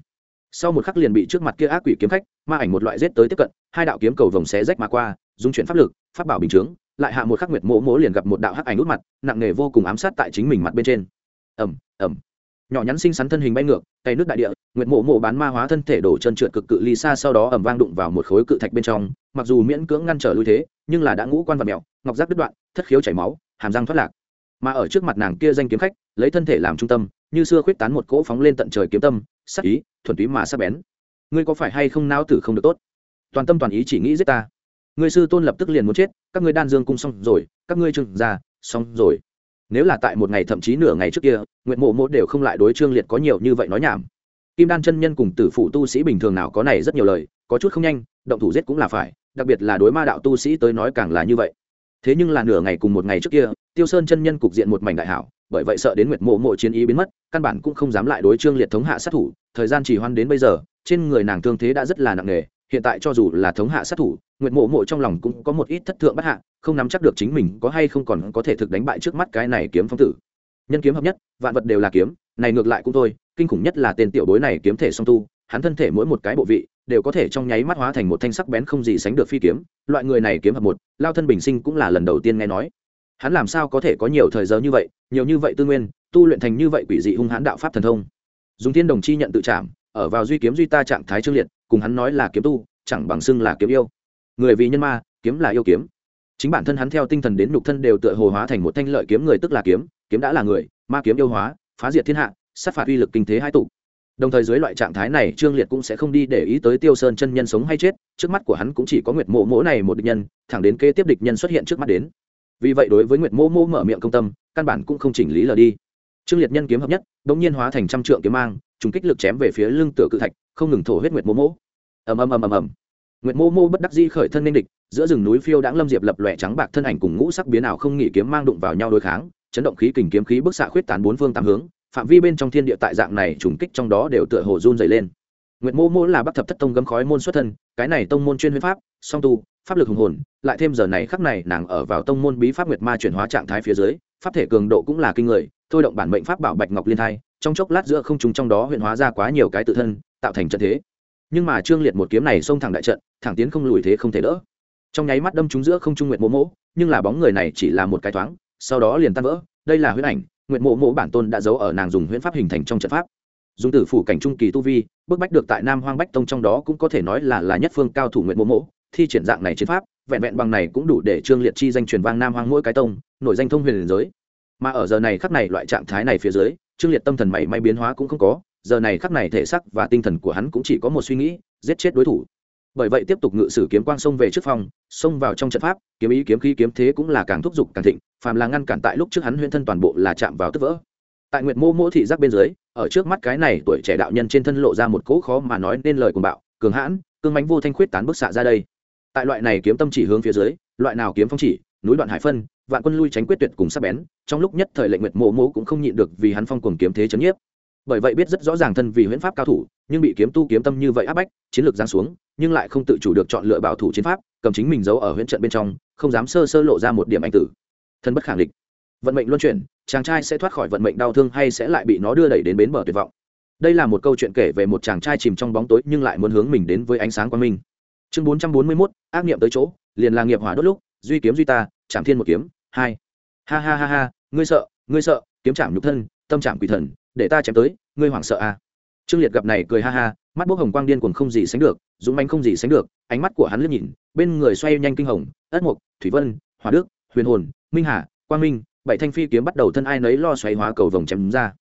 Sau một khắc liền bị trước mặt kia ác quỷ kiếm khách, ma ảnh một loại rết tới tiếp cận, hai đạo kiếm cầu vồng xé rách mà qua, dung chuyển pháp lực, pháp bảo bình chướng, lại hạ một khắc nguyệt mô mô liền gặp một đạo hắc ảnh út mặt, nặng nề vô cùng ám sát tại chính mình mặt bên trên. Ẩm ẩm nhỏ nhắn xinh xắn thân hình bay ngược, tay nước đại địa, nguyệt mộ mộ bán ma hóa thân thể đổ chân trượt cực cự ly xa sau đó ẩm vang đụng vào một khối cự thạch bên trong mặc dù miễn cưỡng ngăn trở lui thế nhưng là đã ngũ quan vật mèo, ngọc giác đứt đoạn thất khiếu chảy máu hàm răng thoát lạc. Mà ở trước mặt nàng kia danh kiếm khách lấy thân thể làm trung tâm như xưa khuyết tán một cỗ phóng lên tận trời kiếm tâm sắc ý thuần túy mà sắc bén. Ngươi có phải hay không nao tử không được tốt? Toàn tâm toàn ý chỉ nghĩ giết ta. Ngươi sư tôn lập tức liền muốn chết các ngươi đan dương cung xong rồi các ngươi trừng ra xong rồi. Nếu là tại một ngày thậm chí nửa ngày trước kia nguyện mộ mộ đều không lại đối trương liệt có nhiều như vậy nói nhảm. Kim đan chân nhân cùng tử phụ tu sĩ bình thường nào có này rất nhiều lời có chút không nhanh động thủ giết cũng là phải đặc biệt là đối ma đạo tu sĩ tới nói càng là như vậy. Thế nhưng là nửa ngày cùng một ngày trước kia, tiêu sơn chân nhân cục diện một mảnh đại hảo, bởi vậy sợ đến nguyệt mộ mộ chiến ý biến mất, căn bản cũng không dám lại đối trương liệt thống hạ sát thủ, thời gian chỉ hoan đến bây giờ, trên người nàng thương thế đã rất là nặng nề, hiện tại cho dù là thống hạ sát thủ, nguyệt mộ mộ trong lòng cũng có một ít thất thượng bất hạ, không nắm chắc được chính mình có hay không còn có thể thực đánh bại trước mắt cái này kiếm phong tử. Nhân kiếm hợp nhất, vạn vật đều là kiếm, này ngược lại cũng thôi, kinh khủng nhất là tên tiểu bối này kiếm thể song tu hắn thân thể mỗi một cái bộ vị đều có thể trong nháy mắt hóa thành một thanh sắc bén không gì sánh được phi kiếm, loại người này kiếm hợp một, lao thân bình sinh cũng là lần đầu tiên nghe nói. Hắn làm sao có thể có nhiều thời giờ như vậy, nhiều như vậy tư nguyên, tu luyện thành như vậy quỷ dị hung hãn đạo pháp thần thông. Dùng thiên đồng chi nhận tự chạm, ở vào duy kiếm duy ta trạng thái trương liệt, cùng hắn nói là kiếm tu, chẳng bằng xưng là kiếm yêu. Người vì nhân ma, kiếm là yêu kiếm. Chính bản thân hắn theo tinh thần đến nhục thân đều tựa hồ hóa thành một thanh lợi kiếm người tức là kiếm kiếm đã là người, ma kiếm yêu hóa, phá diệt thiên hạ, sát phạt uy lực kinh thế hai tụ đồng thời dưới loại trạng thái này, trương liệt cũng sẽ không đi để ý tới tiêu sơn chân nhân sống hay chết, trước mắt của hắn cũng chỉ có nguyệt mộ mỗ này một địch nhân, thẳng đến kế tiếp địch nhân xuất hiện trước mắt đến. Vì vậy đối với nguyệt mộ mỗ mở miệng công tâm, căn bản cũng không chỉnh lý lờ đi. Trương liệt nhân kiếm hợp nhất đ ỗ n g nhiên hóa thành trăm trượng kiếm mang, trùng kích lực chém về phía lưng tựa cự thạch, không ngừng thổ huyết nguyệt mộ mỗ ầm ầm ầm ầm ầm. Nguyệt mộ mỗ bất đắc di khởi thân nên địch, giữa rừng núi phiêu đãng lâm diệp lập lòe trắng bạc thân ảnh cùng ngũ sắc biến ảo không nghỉ kiếm mang đụng vào nhau đối kháng, chấn động khí kình kiếm khí bức xạ khuyết tán bốn phương tám hướng phạm vi bên trong thiên địa tại dạng này trùng kích trong đó đều tựa hồ run dày lên. Nguyệt mô mô là bắc thập thất tông gấm khói môn xuất thân, cái này tông môn chuyên huyết pháp, song tu, pháp lực hùng hồn, lại thêm giờ này khắc này nàng ở vào tông môn bí pháp nguyệt ma chuyển hóa trạng thái phía dưới, pháp thể cường độ cũng là kinh người, thôi động bản mệnh pháp bảo bạch ngọc liên thai, trong chốc lát giữa không chúng trong đó huyện hóa ra quá nhiều cái tự thân, tạo thành trận thế. Nhưng mà trương liệt một kiếm này xông thẳng đại trận, thẳng tiến không lùi thế không thể đỡ. Trong nháy mắt đâm trúng giữa không trung nguyệt mô mỗ nhưng là bóng người này chỉ là một cái thoáng, sau đó liền tan vỡ, đây là huyễn ảnh nguyệt mộ mộ bản tôn đã giấu ở nàng dùng huyễn pháp hình thành trong trận pháp. Dùng tử phủ cảnh trung kỳ tu vi, bức bách được tại nam hoang bách tông trong đó cũng có thể nói là là nhất phương cao thủ nguyệt mộ mộ, thi triển dạng này chiến pháp, vẹn vẹn bằng này cũng đủ để trương liệt chi danh truyền vang nam hoang mỗi cái tông, nổi danh thông huyền giới. Mà ở giờ này khắc này loại trạng thái này phía dưới, trương liệt tâm thần mảy may biến hóa cũng không có, giờ này khắc này thể sắc và tinh thần của hắn cũng chỉ có một suy nghĩ, giết chết đối thủ bởi vậy tiếp tục ngự sử kiếm quang xông về trước phòng xông vào trong trận pháp, kiếm ý kiếm khí kiếm thế cũng là càng thúc giục càng thịnh, phàm là ngăn cản tại lúc trước hắn huyễn thân toàn bộ là chạm vào tức vỡ. Tại nguyệt mô mỗ thị giác bên dưới, ở trước mắt cái này tuổi trẻ đạo nhân trên thân lộ ra một cỗ khó mà nói nên lời cùng bạo, cường hãn, cương mánh vô thanh khuyết tán bức xạ ra đây. Tại loại này kiếm tâm chỉ hướng phía dưới, loại nào kiếm phong chỉ, núi đoạn hải phân, vạn quân lui tránh quyết tuyệt cùng sắp bén, trong lúc nhất thời lệnh nguyệt mộ mỗ cũng không nhịn được vì hắn phong cuồng kiếm thế chấn nhiếp bởi vậy biết rất rõ ràng thân vì huyễn pháp cao thủ, nhưng bị kiếm tu kiếm tâm như vậy áp bách, chiến lược giáng xuống, nhưng lại không tự chủ được chọn lựa bảo thủ chiến pháp, cầm chính mình giấu ở huyễn trận bên trong, không dám sơ sơ lộ ra một điểm anh tử. Thân bất khẳng định vận mệnh luân chuyển, chàng trai sẽ thoát khỏi vận mệnh đau thương hay sẽ lại bị nó đưa đẩy đến bến bờ tuyệt vọng. Đây là một câu chuyện kể về một chàng trai chìm trong bóng tối nhưng lại muốn hướng mình đến với ánh sáng quang minh. Chương bốn trăm bốn mươi mốt, ác niệm tới chỗ, liền là nghiệp hỏa đốt lúc, duy kiếm duy ta, chạm thiên một kiếm, hai. Ha ha ha ha, ngươi sợ ngươi sợ, kiếm chạm nhục thân, tâm chạm quỷ thần để ta chém tới, ngươi hoảng sợ à. trương liệt gặp này cười ha ha, mắt bốc hồng quang điên cuồng không gì sánh được, dũng manh không gì sánh được, ánh mắt của hắn liếc nhìn, bên người xoay nhanh kinh hồng, ất mục, thủy vân hòa đức, huyền hồn, minh hà, quang minh, bảy thanh phi kiếm bắt đầu thân ai nấy lo xoáy hóa cầu vồng chém ra.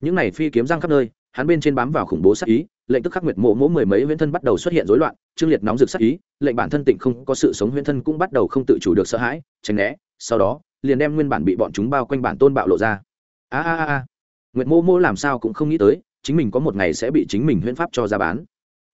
Những này phi kiếm giang khắp nơi, hắn bên trên bám vào khủng bố sát ý, lệnh tức khắc nguyệt mộ mỗ mười mấy huyễn thân bắt đầu xuất hiện rối loạn, trương liệt nóng rực sát ý, lệnh bản thân tịnh không có sự sống huyễn thân cũng bắt đầu không tự chủ được sợ hãi, tránh né, sau đó, liền đem nguyên bản bị bọn chúng bao quanh bản tôn bạo lộ ra. A a a nguyệt mô mô làm sao cũng không nghĩ tới, chính mình có một ngày sẽ bị chính mình huyễn pháp cho ra bán.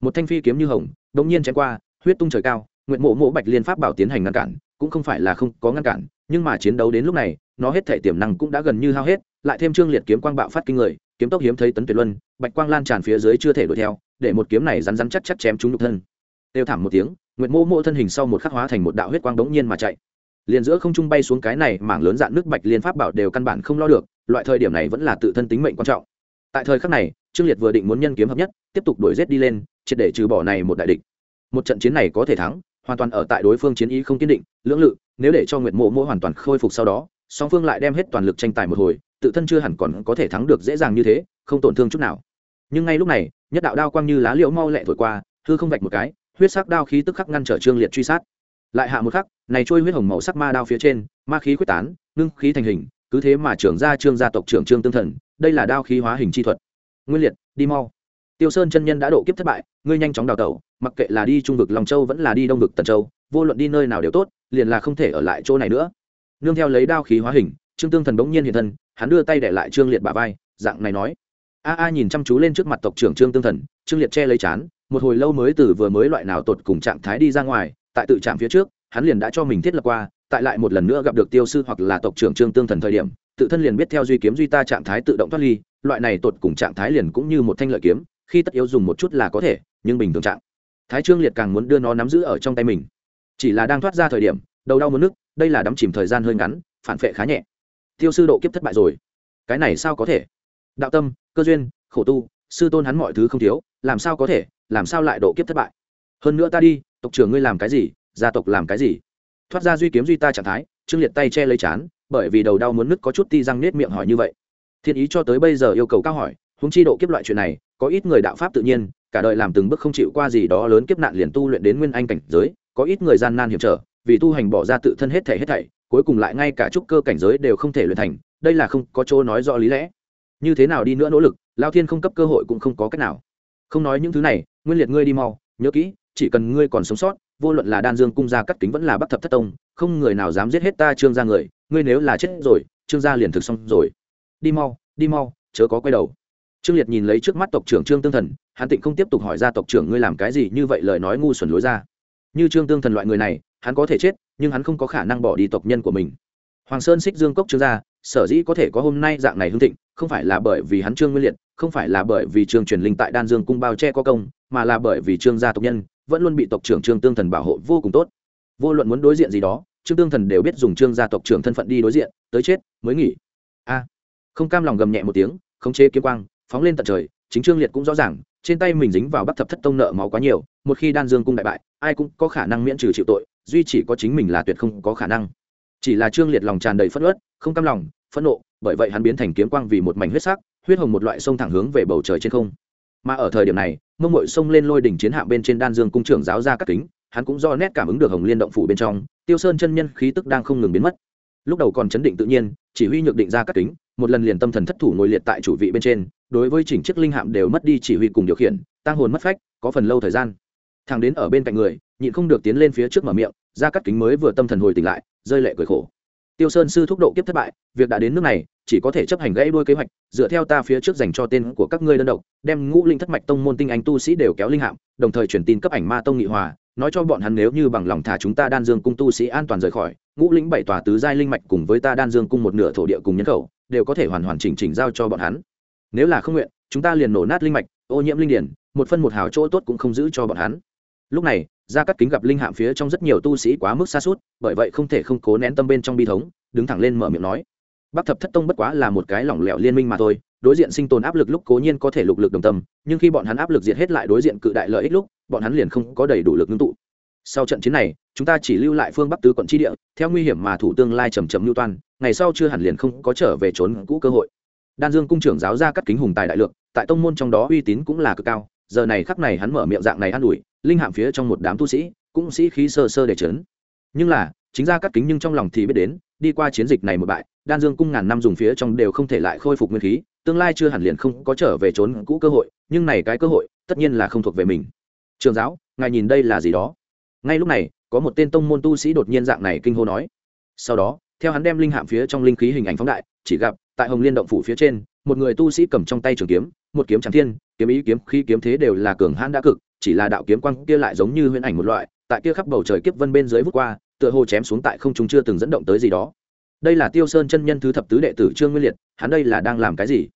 Một thanh phi kiếm như hồng đống nhiên chém qua, huyết tung trời cao, nguyệt mộ mộ bạch liên pháp bảo tiến hành ngăn cản, cũng không phải là không có ngăn cản, nhưng mà chiến đấu đến lúc này, nó hết thể tiềm năng cũng đã gần như hao hết, lại thêm trương liệt kiếm quang bạo phát kinh người, kiếm tốc hiếm thấy tấn tuyệt luân, bạch quang lan tràn phía dưới chưa thể đuổi theo, để một kiếm này rắn rắn chắc chắc chém trúng nhục thân. Đều thảm một tiếng, nguyệt mô mô thân hình sau một khắc hóa thành một đạo huyết quang đống nhiên mà chạy. Liền giữa không trung bay xuống cái này mảng lớn dạn nước bạch liên pháp bảo đều căn bản không lo được loại thời điểm này vẫn là tự thân tính mệnh quan trọng. Tại thời khắc này, trương liệt vừa định muốn nhân kiếm hợp nhất, tiếp tục đuổi rét đi lên, triệt để trừ bỏ này một đại địch. Một trận chiến này có thể thắng, hoàn toàn ở tại đối phương chiến ý không kiên định, lưỡng lự, nếu để cho nguyệt mộ mỗ hoàn toàn khôi phục sau đó, song phương lại đem hết toàn lực tranh tài một hồi, tự thân chưa hẳn còn có thể thắng được dễ dàng như thế, không tổn thương chút nào. Nhưng ngay lúc này, nhất đạo đao quang như lá liễu mau lẹ thổi qua, hư không vạch một cái, huyết sắc đao khí tức khắc ngăn trở trương liệt truy sát. Lại hạ một khắc, này trôi huyết hồng màu sắc ma đao phía trên, ma khí quyết tán, ngưng khí thành hình cứ thế mà trưởng gia trương gia tộc trưởng trương tương thần, đây là đao khí hóa hình chi thuật. Nguyên liệt, đi mau. Tiêu sơn chân nhân đã độ kiếp thất bại, ngươi nhanh chóng đào tẩu, mặc kệ là đi trung vực long châu vẫn là đi đông vực tần châu, vô luận đi nơi nào đều tốt, liền là không thể ở lại chỗ này nữa. Nương theo lấy đao khí hóa hình, trương tương thần bỗng nhiên hiện thân, hắn đưa tay để lại trương liệt bà vai, dạng này nói. A a nhìn chăm chú lên trước mặt tộc trưởng trương tương thần, trương liệt che lấy chán, một hồi lâu mới từ vừa mới loại nào tột cùng trạng thái đi ra ngoài, tại tự trạm phía trước, hắn liền đã cho mình thiết lập qua tại lại một lần nữa gặp được tiêu sư hoặc là tộc trưởng trương tương thần thời điểm, tự thân liền biết theo duy kiếm duy ta trạng thái tự động thoát ly, loại này tột cùng trạng thái liền cũng như một thanh lợi kiếm, khi tất yếu dùng một chút là có thể, nhưng bình thường trạng thái trương liệt càng muốn đưa nó nắm giữ ở trong tay mình. Chỉ là đang thoát ra thời điểm, đầu đau muốn nước, đây là đắm chìm thời gian hơi ngắn, phản phệ khá nhẹ. Tiêu sư độ kiếp thất bại rồi. Cái này sao có thể? Đạo tâm, cơ duyên, khổ tu, sư tôn hắn mọi thứ không thiếu, làm sao có thể, làm sao lại độ kiếp thất bại? Hơn nữa ta đi, tộc trưởng ngươi làm cái gì, gia tộc làm cái gì? Thoát ra duy kiếm duy ta trạng thái, trương liệt tay che lấy chán, bởi vì đầu đau muốn nứt có chút ti răng nết miệng hỏi như vậy. Thiên ý cho tới bây giờ yêu cầu cao hỏi húng chi độ kiếp loại chuyện này, có ít người đạo pháp tự nhiên, cả đời làm từng bước không chịu qua gì đó lớn kiếp nạn liền tu luyện đến nguyên anh cảnh giới, có ít người gian nan hiểm trở, vì tu hành bỏ ra tự thân hết thể hết thảy, cuối cùng lại ngay cả trúc cơ cảnh giới đều không thể luyện thành, đây là không có chỗ nói rõ lý lẽ. Như thế nào đi nữa nỗ lực, lao thiên không cấp cơ hội cũng không có cách nào. Không nói những thứ này, nguyên liệt ngươi đi mau, nhớ kỹ, chỉ cần ngươi còn sống sót vô luận là đan dương cung gia cắt kính vẫn là bắc thập thất tông, không người nào dám giết hết ta trương gia người, ngươi nếu là chết rồi, trương gia liền thực xong rồi. Đi mau đi mau, chớ có quay đầu. Trương liệt nhìn lấy trước mắt tộc trưởng trương tương thần, hắn tịnh không tiếp tục hỏi ra tộc trưởng ngươi làm cái gì như vậy lời nói ngu xuẩn lối ra. Như trương tương thần loại người này, hắn có thể chết, nhưng hắn không có khả năng bỏ đi tộc nhân của mình. Hoàng sơn xích dương cốc trương gia, sở dĩ có thể có hôm nay dạng này hưng thịnh, không phải là bởi vì hắn trương nguyên liệt, không phải là bởi vì trương truyền linh tại đan dương cung bao che có công, mà là bởi vì trương gia tộc nhân vẫn luôn bị tộc trưởng trương tương thần bảo hộ vô cùng tốt. Vô luận muốn đối diện gì đó, trương tương thần đều biết dùng trương gia tộc trưởng thân phận đi đối diện, tới chết, mới nghỉ. A! Không cam lòng gầm nhẹ một tiếng, khống chế kiếm quang, phóng lên tận trời, chính trương liệt cũng rõ ràng, trên tay mình dính vào bắt thập thất tông nợ máu quá nhiều, một khi đan dương cung đại bại, ai cũng có khả năng miễn trừ chịu tội, duy chỉ có chính mình là tuyệt không có khả năng. Chỉ là trương liệt lòng tràn đầy phất ớt không cam lòng, phẫn nộ, bởi vậy hắn biến thành kiếm quang vì một mảnh huyết sắc, huyết hồng một loại sông thẳng hướng về bầu trời trên không. Mà ở thời điểm này mông mội sông lên lôi đỉnh chiến hạm bên trên đan dương cung trưởng giáo ra các kính, hắn cũng do nét cảm ứng được hồng liên động phủ bên trong, tiêu sơn chân nhân khí tức đang không ngừng biến mất. Lúc đầu còn chấn định tự nhiên, chỉ huy nhược định ra các kính, một lần liền tâm thần thất thủ ngồi liệt tại chủ vị bên trên, đối với chỉnh chiếc linh hạm đều mất đi chỉ huy cùng điều khiển tăng hồn mất phách, có phần lâu thời gian. Thằng đến ở bên cạnh người, nhịn không được tiến lên phía trước mở miệng, ra cắt kính mới vừa tâm thần hồi tỉnh lại, rơi lệ cười khổ tiêu sơn sư thúc độ kiếp thất bại, việc đã đến nước này, chỉ có thể chấp hành gãy đuôi kế hoạch, dựa theo ta phía trước dành cho tên của các ngươi đơn độc, đem ngũ linh thất mạch tông môn tinh anh tu sĩ đều kéo linh hạm, đồng thời truyền tin cấp ảnh ma tông nghị hòa, nói cho bọn hắn nếu như bằng lòng thả chúng ta đan dương cung tu sĩ an toàn rời khỏi, ngũ lĩnh bảy tòa tứ giai linh mạch cùng với ta đan dương cung một nửa thổ địa cùng nhân khẩu, đều có thể hoàn hoàn chỉnh chỉnh giao cho bọn hắn. Nếu là không nguyện, chúng ta liền nổ nát linh mạch, ô nhiễm linh điển, một phân một hào chỗ tốt cũng không giữ cho bọn hắn. Lúc này ra cắt kính gặp linh hạm phía trong rất nhiều tu sĩ quá mức xa suốt, bởi vậy không thể không cố nén tâm bên trong bi thống, đứng thẳng lên mở miệng nói. Bắc thập thất tông bất quá là một cái lỏng lẻo liên minh mà thôi, đối diện sinh tồn áp lực lúc cố nhiên có thể lục lực đồng tâm, nhưng khi bọn hắn áp lực diệt hết lại đối diện cự đại lợi ích lúc, bọn hắn liền không có đầy đủ lực ngưng tụ. Sau trận chiến này, chúng ta chỉ lưu lại phương bắc tứ quận tri địa, theo nguy hiểm mà thủ tương lai trầm trầm lưu toan, ngày sau chưa hẳn liền không có trở về trốn cũ cơ hội. Đan dương cung trưởng giáo ra cắt kính hùng tài đại lượng, tại tông môn trong đó uy tín cũng là cực cao giờ này khắc này hắn mở miệng dạng này an ủi, linh hạm phía trong một đám tu sĩ, cũng sĩ khí sơ sơ để chấn nhưng là, chính ra cắt kính nhưng trong lòng thì biết đến, đi qua chiến dịch này một bại, đan dương cung ngàn năm dùng phía trong đều không thể lại khôi phục nguyên khí, tương lai chưa hẳn liền không có trở về trốn cũ cơ hội, nhưng này cái cơ hội, tất nhiên là không thuộc về mình. Trường giáo, ngài nhìn đây là gì đó? Ngay lúc này, có một tên tông môn tu sĩ đột nhiên dạng này kinh hô nói. Sau đó, theo hắn đem linh hạm phía trong linh khí hình ảnh phóng đại, chỉ gặp, tại hồng liên động phủ phía trên, một người tu sĩ cầm trong tay trường kiếm, một kiếm tràng thiên kiếm ý kiếm khi kiếm thế đều là cường hãn đã cực, chỉ là đạo kiếm quang kia lại giống như huyễn ảnh một loại, tại kia khắp bầu trời kiếp vân bên dưới vút qua, tựa hồ chém xuống tại không trung chưa từng dẫn động tới gì đó. Đây là tiêu sơn chân nhân thứ thập tứ đệ tử trương nguyên liệt, hắn đây là đang làm cái gì?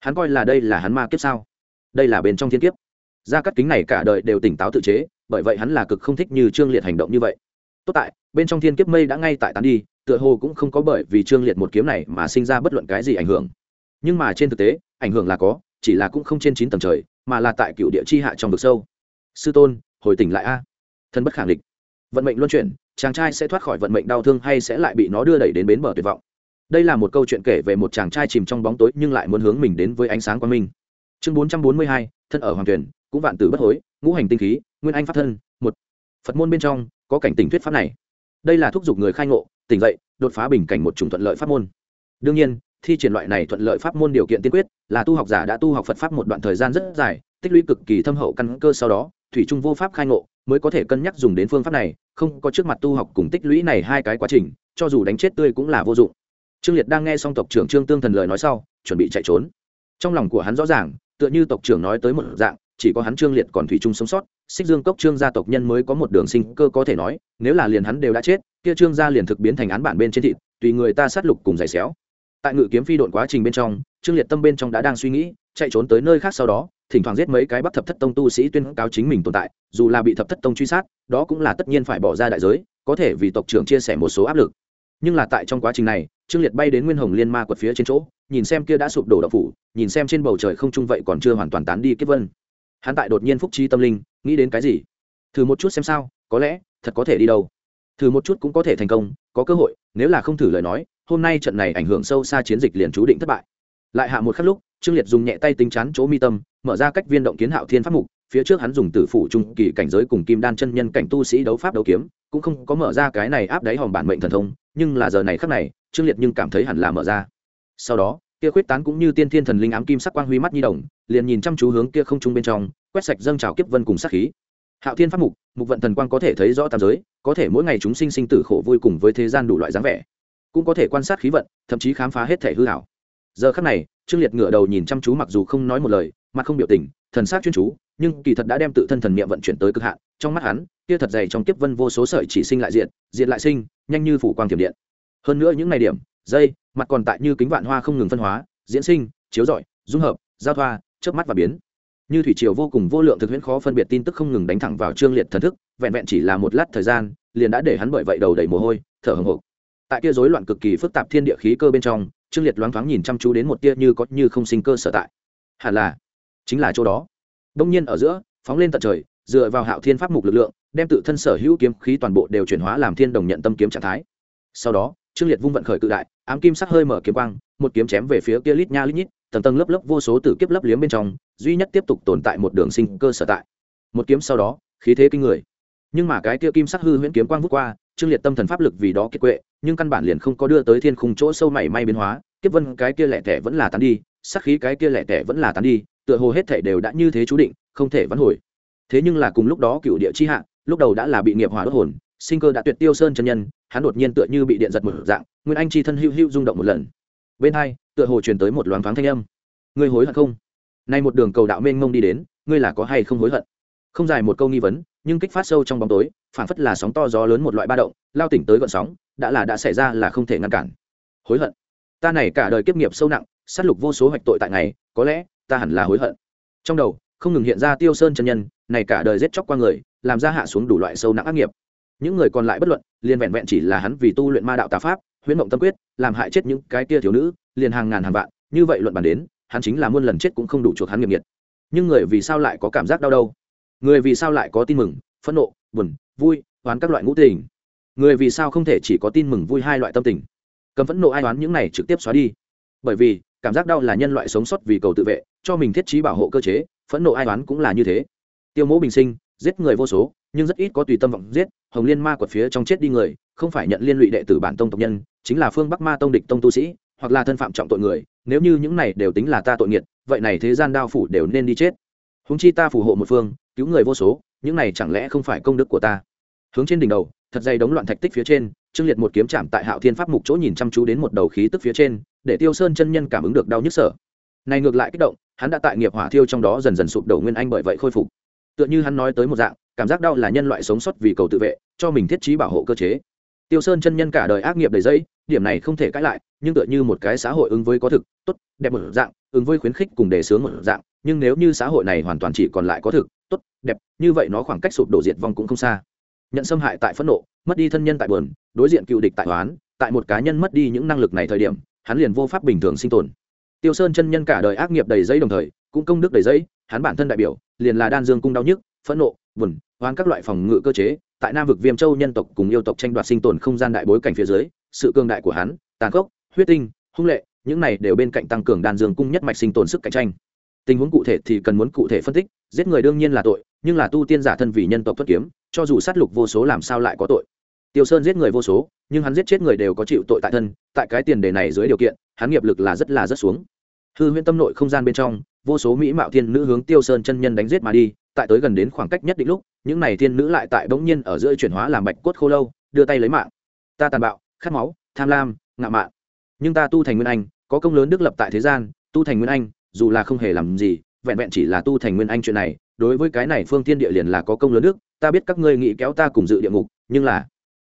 Hắn coi là đây là hắn ma kiếp sao? Đây là bên trong thiên kiếp. Gia cắt kính này cả đời đều tỉnh táo tự chế, bởi vậy hắn là cực không thích như trương liệt hành động như vậy. Tốt tại, bên trong thiên kiếp mây đã ngay tại tán đi, tựa hồ cũng không có bởi vì trương liệt một kiếm này mà sinh ra bất luận cái gì ảnh hưởng. Nhưng mà trên thực tế, ảnh hưởng là có chỉ là cũng không trên chín tầng trời, mà là tại cựu địa chi hạ trong vực sâu. Sư tôn, hồi tỉnh lại a. Thân bất khẳng định vận mệnh luân chuyển, chàng trai sẽ thoát khỏi vận mệnh đau thương hay sẽ lại bị nó đưa đẩy đến bến bờ tuyệt vọng. Đây là một câu chuyện kể về một chàng trai chìm trong bóng tối nhưng lại muốn hướng mình đến với ánh sáng quang minh. Chương bốn trăm bốn mươi hai, thân ở hoàng tuyển, cũng vạn tử bất hối, ngũ hành tinh khí, nguyên anh pháp thân, một. Phật môn bên trong, có cảnh tình thuyết pháp này. Đây là thúc giục người khai ngộ, tỉnh dậy, đột phá bình cảnh một chủng thuận lợi pháp môn. Đương nhiên thi triển loại này thuận lợi pháp môn điều kiện tiên quyết, là tu học giả đã tu học phật pháp một đoạn thời gian rất dài, tích lũy cực kỳ thâm hậu căn cơ sau đó, thủy trung vô pháp khai ngộ, mới có thể cân nhắc dùng đến phương pháp này, không có trước mặt tu học cùng tích lũy này hai cái quá trình, cho dù đánh chết tươi cũng là vô dụng. Trương liệt đang nghe xong tộc trưởng trương tương thần lời nói sau, chuẩn bị chạy trốn. Trong lòng của hắn rõ ràng, tựa như tộc trưởng nói tới một dạng, chỉ có hắn trương liệt còn thủy chung sống sót, xích dương cốc trương gia tộc nhân mới có một đường sinh cơ có thể nói, nếu là liền hắn đều đã chết, kia trương gia liền thực biến thành án bản bên trên thịt, tùy người ta sát lục cùng giày xéo tại ngự kiếm phi độn quá trình bên trong, trương liệt tâm bên trong đã đang suy nghĩ, chạy trốn tới nơi khác sau đó, thỉnh thoảng giết mấy cái bắc thập thất tông tu sĩ tuyên cáo chính mình tồn tại, dù là bị thập thất tông truy sát, đó cũng là tất nhiên phải bỏ ra đại giới, có thể vì tộc trưởng chia sẻ một số áp lực. Nhưng là tại trong quá trình này, trương liệt bay đến nguyên hồng liên ma quật phía trên chỗ, nhìn xem kia đã sụp đổ đậu phủ, nhìn xem trên bầu trời không trung vậy còn chưa hoàn toàn tán đi kiếp vân. Hắn tại đột nhiên phúc chi tâm linh, nghĩ đến cái gì? Thử một chút xem sao, có lẽ thật có thể đi đâu. Thử một chút cũng có thể thành công, có cơ hội nếu là không thử lời nói, hôm nay trận này ảnh hưởng sâu xa chiến dịch liền chú định thất bại. Lại hạ một khắc lúc, trương liệt dùng nhẹ tay tính chắn chỗ mi tâm, mở ra cách viên động kiến hạo thiên pháp mục, phía trước hắn dùng tử phủ trung kỳ cảnh giới cùng kim đan chân nhân cảnh tu sĩ đấu pháp đấu kiếm, cũng không có mở ra cái này áp đáy hòm bản mệnh thần thông, nhưng là giờ này khắc này, trương liệt nhưng cảm thấy hẳn là mở ra. Sau đó, kia khuyết tán cũng như tiên thiên thần linh ám kim sắc quang huy mắt nhi đồng, liền nhìn chăm chú hướng kia không trung bên trong, quét sạch dâng trào kiếp vân cùng sắc khí hạo thiên pháp mục mục vận thần quang có thể thấy rõ tam giới, có thể mỗi ngày chúng sinh sinh tử khổ vui cùng với thế gian đủ loại dáng vẻ, cũng có thể quan sát khí vận, thậm chí khám phá hết thể hư hảo giờ khắc này, trương liệt ngửa đầu nhìn chăm chú mặc dù không nói một lời, mặt không biểu tình, thần sắc chuyên chú, nhưng kỳ thật đã đem tự thân thần niệm vận chuyển tới cực hạn, trong mắt hắn, kia thật dày trong kiếp vân vô số sợi chỉ sinh lại diện diện lại sinh, nhanh như phủ quang thiểm điện. Hơn nữa những ngày điểm, dây, mặt còn tại như kính vạn hoa không ngừng phân hóa, diễn sinh, chiếu rọi, dung hợp, giao thoa, chớp mắt và biến như thủy triều vô cùng vô lượng thực huyễn khó phân biệt tin tức không ngừng đánh thẳng vào trương liệt thần thức, vẹn vẹn chỉ là một lát thời gian, liền đã để hắn bởi vậy đầu đầy mồ hôi, thở hồng hộc. Tại kia rối loạn cực kỳ phức tạp thiên địa khí cơ bên trong, trương liệt loáng thoáng nhìn chăm chú đến một tia như có như không sinh cơ sở tại. Hẳn là, chính là chỗ đó. Đông nhiên ở giữa, phóng lên tận trời, dựa vào hạo thiên pháp mục lực lượng, đem tự thân sở hữu kiếm khí toàn bộ đều chuyển hóa làm thiên đồng nhận tâm kiếm trạng thái. Sau đó, trương liệt vung vận khởi cự đại, ám kim sắc hơi mở kiếm quang, một kiếm chém về phía kia lít nha lít nhít, tầng tầng lớp lớp vô số tử kiếp lấp liếm bên trong duy nhất tiếp tục tồn tại một đường sinh cơ sở tại. Một kiếm sau đó, khí thế kinh người. Nhưng mà cái kia kim sắc hư huyễn kiếm quang vút qua, trương liệt tâm thần pháp lực vì đó kiệt quệ, nhưng căn bản liền không có đưa tới thiên khung chỗ sâu mảy may biến hóa. Kiếp vân cái kia lẻ tẻ vẫn là tán đi, sắc khí cái kia lẻ tẻ vẫn là tán đi, tựa hồ hết thể đều đã như thế chú định, không thể vãn hồi. Thế nhưng là cùng lúc đó cựu địa chi hạ, lúc đầu đã là bị nghiệp hỏa đốt hồn, sinh cơ đã tuyệt tiêu sơn chân nhân, hắn đột nhiên tựa như bị điện giật một dạng, nguyên anh chi thân hữu hữu rung động một lần. Bên hai, tựa hồ truyền tới một loáng thoáng thanh âm. Ngươi hối hận không? Nay một đường cầu đạo mênh mông đi đến, ngươi là có hay không hối hận? Không dài một câu nghi vấn, nhưng kích phát sâu trong bóng tối phản phất là sóng to gió lớn một loại ba động, lao tỉnh tới gọn sóng, đã là đã xảy ra là không thể ngăn cản. Hối hận? Ta này cả đời kiếp nghiệp sâu nặng, sát lục vô số hoạch tội tại ngày, có lẽ, ta hẳn là hối hận. Trong đầu, không ngừng hiện ra tiêu sơn chân nhân, này cả đời giết chóc qua người, làm ra hạ xuống đủ loại sâu nặng ác nghiệp. Những người còn lại bất luận, liền vẹn vẹn chỉ là hắn vì tu luyện ma đạo tà pháp, huyễn mộng tâm quyết, làm hại chết những cái tia thiếu nữ, liền hàng ngàn hàng vạn, như vậy luận bàn đến hắn chính là muôn lần chết cũng không đủ chuộc hắn nghiệp nhiệt. Nhưng người vì sao lại có cảm giác đau đâu? Người vì sao lại có tin mừng, phẫn nộ, buồn, vui, oán các loại ngũ tình? Người vì sao không thể chỉ có tin mừng vui hai loại tâm tình? Cầm phẫn nộ ai oán những này trực tiếp xóa đi. Bởi vì, cảm giác đau là nhân loại sống sót vì cầu tự vệ, cho mình thiết trí bảo hộ cơ chế, phẫn nộ ai oán cũng là như thế. Tiêu mỗ bình sinh, giết người vô số, nhưng rất ít có tùy tâm vọng giết, hồng liên ma quật phía trong chết đi người, không phải nhận liên lụy đệ tử bản tông tộc nhân, chính là phương bắc ma tông địch tông tu sĩ, hoặc là thân phạm trọng tội người nếu như những này đều tính là ta tội nghiệt, vậy này thế gian đao phủ đều nên đi chết. Húng chi ta phù hộ một phương, cứu người vô số, những này chẳng lẽ không phải công đức của ta? Hướng trên đỉnh đầu, thật dày đống loạn thạch tích phía trên, trương liệt một kiếm chạm tại hạo thiên pháp mục chỗ nhìn chăm chú đến một đầu khí tức phía trên, để tiêu sơn chân nhân cảm ứng được đau nhức sở này ngược lại kích động, hắn đã tại nghiệp hỏa thiêu trong đó dần dần sụp đổ nguyên anh bởi vậy khôi phục. Tựa như hắn nói tới một dạng, cảm giác đau là nhân loại sống sót vì cầu tự vệ, cho mình thiết trí bảo hộ cơ chế. Tiêu sơn chân nhân cả đời ác nghiệp đầy dây điểm này không thể cãi lại, nhưng tựa như một cái xã hội ứng với có thực, tốt, đẹp một dạng, ứng với khuyến khích cùng đề sướng một dạng, nhưng nếu như xã hội này hoàn toàn chỉ còn lại có thực, tốt, đẹp, như vậy nó khoảng cách sụp đổ diệt vong cũng không xa. Nhận xâm hại tại phẫn nộ, mất đi thân nhân tại buồn, đối diện cựu địch tại toán tại một cá nhân mất đi những năng lực này thời điểm, hắn liền vô pháp bình thường sinh tồn. Tiêu sơn chân nhân cả đời ác nghiệp đầy giấy đồng thời, cũng công đức đầy giấy hắn bản thân đại biểu, liền là đan dương cung đau nhức, phẫn nộ, buồn hoán các loại phòng ngự cơ chế, tại nam vực viêm châu nhân tộc cùng yêu tộc tranh đoạt sinh tồn không gian đại bối cảnh phía dưới sự cường đại của hắn, tàn khốc, huyết tinh, hung lệ, những này đều bên cạnh tăng cường đan dương cung nhất mạch sinh tồn sức cạnh tranh. Tình huống cụ thể thì cần muốn cụ thể phân tích, giết người đương nhiên là tội, nhưng là tu tiên giả thân vì nhân tộc thất kiếm, cho dù sát lục vô số làm sao lại có tội. Tiêu sơn giết người vô số, nhưng hắn giết chết người đều có chịu tội tại thân, tại cái tiền đề này dưới điều kiện, hắn nghiệp lực là rất là rất xuống. Hư huyễn tâm nội không gian bên trong, vô số mỹ mạo thiên nữ hướng tiêu sơn chân nhân đánh giết mà đi, tại tới gần đến khoảng cách nhất định lúc, những này thiên nữ lại tại bỗng nhiên ở giữa chuyển hóa làm bạch cốt khô lâu, đưa tay lấy mạng. Ta tàn bạo khát máu, tham lam, ngạo mạn. Nhưng ta tu thành nguyên anh, có công lớn đức lập tại thế gian, tu thành nguyên anh, dù là không hề làm gì, vẹn vẹn chỉ là tu thành nguyên anh chuyện này, đối với cái này phương thiên địa liền là có công lớn đức, ta biết các ngươi nghĩ kéo ta cùng dự địa ngục, nhưng là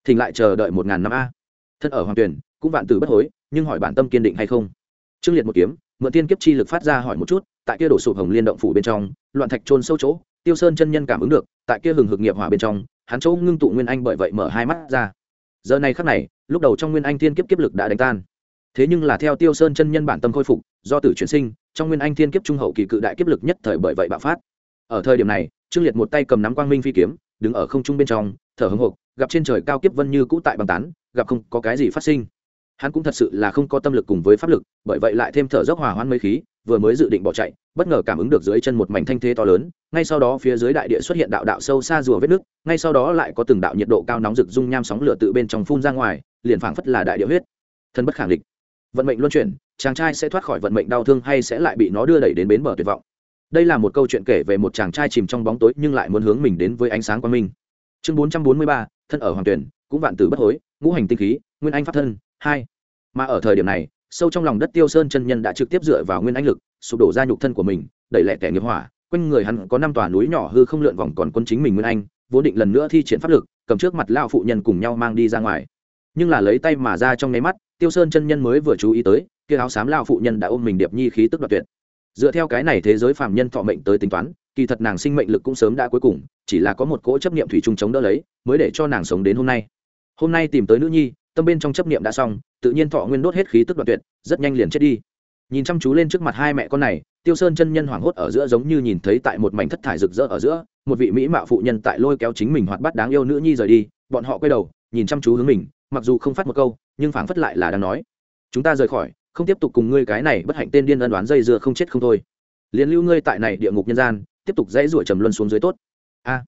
thỉnh lại chờ đợi một ngàn năm a. Thân ở hoàng tuyển, cũng vạn từ bất hối, nhưng hỏi bản tâm kiên định hay không? Trương liệt một kiếm, mượn tiên kiếp chi lực phát ra hỏi một chút, tại kia đổ sụp hồng liên động phủ bên trong, loạn thạch trôn sâu chỗ, tiêu sơn chân nhân cảm ứng được, tại kia hừng hực nghiệp hỏa bên trong, hắn chỗ ngưng tụ nguyên anh bởi vậy mở hai mắt ra giờ này khắc này, lúc đầu trong nguyên anh thiên kiếp kiếp lực đã đánh tan. Thế nhưng là theo tiêu sơn chân nhân bản tâm khôi phục, do tử chuyển sinh, trong nguyên anh thiên kiếp trung hậu kỳ cự đại kiếp lực nhất thời bởi vậy bạo phát. Ở thời điểm này, trương liệt một tay cầm nắm quang minh phi kiếm, đứng ở không trung bên trong, thở hưng hộp gặp trên trời cao kiếp vân như cũ tại băng tán, gặp không có cái gì phát sinh. Hắn cũng thật sự là không có tâm lực cùng với pháp lực, bởi vậy lại thêm thở dốc hòa hoãn mấy khí, vừa mới dự định bỏ chạy bất ngờ cảm ứng được dưới chân một mảnh thanh thế to lớn, ngay sau đó phía dưới đại địa xuất hiện đạo đạo sâu xa rùa vết nước, ngay sau đó lại có từng đạo nhiệt độ cao nóng rực dung nham sóng lửa tự bên trong phun ra ngoài, liền phảng phất là đại địa huyết. Thân bất khẳng định vận mệnh luân chuyển, chàng trai sẽ thoát khỏi vận mệnh đau thương hay sẽ lại bị nó đưa đẩy đến bến bờ tuyệt vọng. Đây là một câu chuyện kể về một chàng trai chìm trong bóng tối nhưng lại muốn hướng mình đến với ánh sáng quang minh. Chương bốn trăm bốn mươi ba, thân ở hoàng tuyển, cũng vạn tử bất hối, ngũ hành tinh khí, nguyên anh pháp thân, hai. Mà ở thời điểm này sâu trong lòng đất tiêu sơn chân nhân đã trực tiếp dựa vào nguyên anh lực, sụp đổ ra nhục thân của mình, đẩy lẹ kẻ nghiệp hỏa. Quanh người hắn có năm tòa núi nhỏ hư không lượn vòng còn quân chính mình nguyên anh, vốn định lần nữa thi triển pháp lực, cầm trước mặt lao phụ nhân cùng nhau mang đi ra ngoài. Nhưng là lấy tay mà ra trong nháy mắt, tiêu sơn chân nhân mới vừa chú ý tới, kia áo xám lao phụ nhân đã ôm mình điệp nhi khí tức đoạt tuyệt. Dựa theo cái này thế giới phàm nhân thọ mệnh tới tính toán, kỳ thật nàng sinh mệnh lực cũng sớm đã cuối cùng, chỉ là có một cỗ chấp niệm thủy chung chống đỡ lấy, mới để cho nàng sống đến hôm nay. Hôm nay tìm tới nữ nhi tâm bên trong chấp niệm đã xong, tự nhiên thọ nguyên đốt hết khí tức đoạn tuyệt, rất nhanh liền chết đi. Nhìn chăm chú lên trước mặt hai mẹ con này, tiêu sơn chân nhân hoảng hốt ở giữa giống như nhìn thấy tại một mảnh thất thải rực rỡ ở giữa, một vị mỹ mạo phụ nhân tại lôi kéo chính mình hoạt bát đáng yêu nữ nhi rời đi, bọn họ quay đầu, nhìn chăm chú hướng mình, mặc dù không phát một câu, nhưng phảng phất lại là đang nói. Chúng ta rời khỏi, không tiếp tục cùng ngươi cái này bất hạnh tên điên ân đoán dây dưa không chết không thôi. Liền lưu ngươi tại này địa ngục nhân gian, tiếp tục dãy ruổi trầm luân xuống dưới tốt. A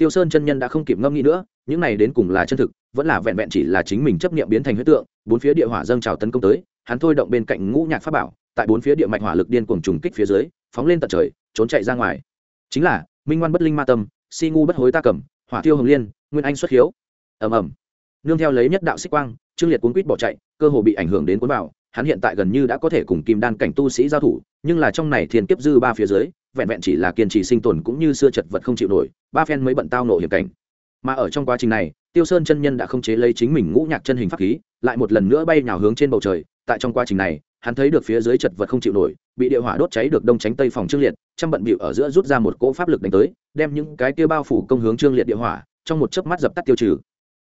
tiêu sơn chân nhân đã không kịp ngâm nghĩ nữa, những này đến cùng là chân thực, vẫn là vẹn vẹn chỉ là chính mình chấp niệm biến thành huyết tượng, bốn phía địa hỏa dâng trào tấn công tới, hắn thôi động bên cạnh ngũ nhạc pháp bảo, tại bốn phía địa mạch hỏa lực điên cuồng trùng kích phía dưới, phóng lên tận trời, trốn chạy ra ngoài. Chính là, minh ngoan bất linh ma tâm, si ngu bất hối ta cầm, hỏa tiêu hồng liên, nguyên anh xuất hiếu. Ầm ầm. Nương theo lấy nhất đạo xích quang, trương liệt cuốn quýt bỏ chạy, cơ hồ bị ảnh hưởng đến cuốn vào, hắn hiện tại gần như đã có thể cùng kim đan cảnh tu sĩ giao thủ, nhưng là trong này thiên kiếp dư ba phía dưới vẹn vẹn chỉ là kiên trì sinh tồn cũng như xưa chật vật không chịu nổi, ba phen mới bận tao nộ hiểm cảnh. Mà ở trong quá trình này, tiêu sơn chân nhân đã không chế lấy chính mình ngũ nhạc chân hình pháp khí, lại một lần nữa bay nhào hướng trên bầu trời. Tại trong quá trình này, hắn thấy được phía dưới chật vật không chịu nổi, bị địa hỏa đốt cháy được đông tránh tây phòng trương liệt, trăm bận bịu ở giữa rút ra một cỗ pháp lực đánh tới, đem những cái kia bao phủ công hướng trương liệt địa hỏa, trong một chớp mắt dập tắt tiêu trừ.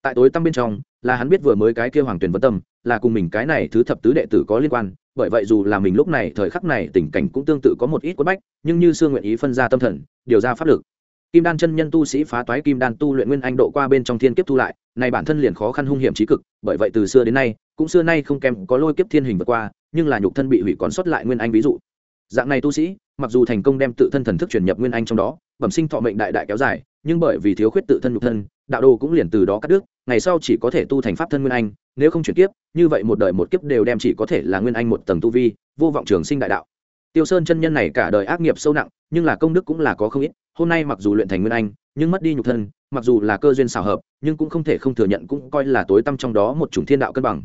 Tại tối tăm bên trong, là hắn biết vừa mới cái kia hoàng tuyển vấn tâm, là cùng mình cái này thứ thập tứ đệ tử có liên quan bởi vậy dù là mình lúc này, thời khắc này tình cảnh cũng tương tự có một ít quất bách, nhưng như xưa nguyện ý phân ra tâm thần, điều ra pháp lực. Kim đan chân nhân tu sĩ phá toái kim đan tu luyện nguyên anh độ qua bên trong thiên kiếp thu lại, này bản thân liền khó khăn hung hiểm trí cực, bởi vậy từ xưa đến nay, cũng xưa nay không kèm có lôi kiếp thiên hình vượt qua, nhưng là nhục thân bị hủy còn sót lại nguyên anh ví dụ. Dạng này tu sĩ, mặc dù thành công đem tự thân thần thức truyền nhập nguyên anh trong đó, bẩm sinh thọ mệnh đại đại kéo dài, nhưng bởi vì thiếu khuyết tự thân nhục thân đạo đồ cũng liền từ đó cắt đứt, ngày sau chỉ có thể tu thành pháp thân nguyên anh, nếu không chuyển kiếp, như vậy một đời một kiếp đều đem chỉ có thể là nguyên anh một tầng tu vi, vô vọng trường sinh đại đạo. Tiêu sơn chân nhân này cả đời ác nghiệp sâu nặng, nhưng là công đức cũng là có không ít, hôm nay mặc dù luyện thành nguyên anh, nhưng mất đi nhục thân, mặc dù là cơ duyên xảo hợp, nhưng cũng không thể không thừa nhận cũng coi là tối tăm trong đó một chủng thiên đạo cân bằng.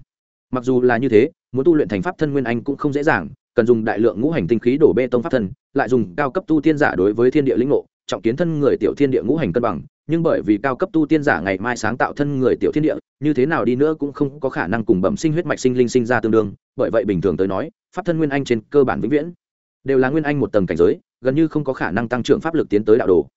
Mặc dù là như thế, muốn tu luyện thành pháp thân nguyên anh cũng không dễ dàng, cần dùng đại lượng ngũ hành tinh khí đổ bê tông pháp thân, lại dùng cao cấp tu tiên giả đối với thiên địa lĩnh ngộ trọng kiến thân người tiểu thiên địa ngũ hành cân bằng, nhưng bởi vì cao cấp tu tiên giả ngày mai sáng tạo thân người tiểu thiên địa, như thế nào đi nữa cũng không có khả năng cùng bẩm sinh huyết mạch sinh linh sinh ra tương đương, bởi vậy bình thường tới nói, pháp thân nguyên anh trên cơ bản vĩnh viễn đều là nguyên anh một tầng cảnh giới, gần như không có khả năng tăng trưởng pháp lực tiến tới đạo đồ.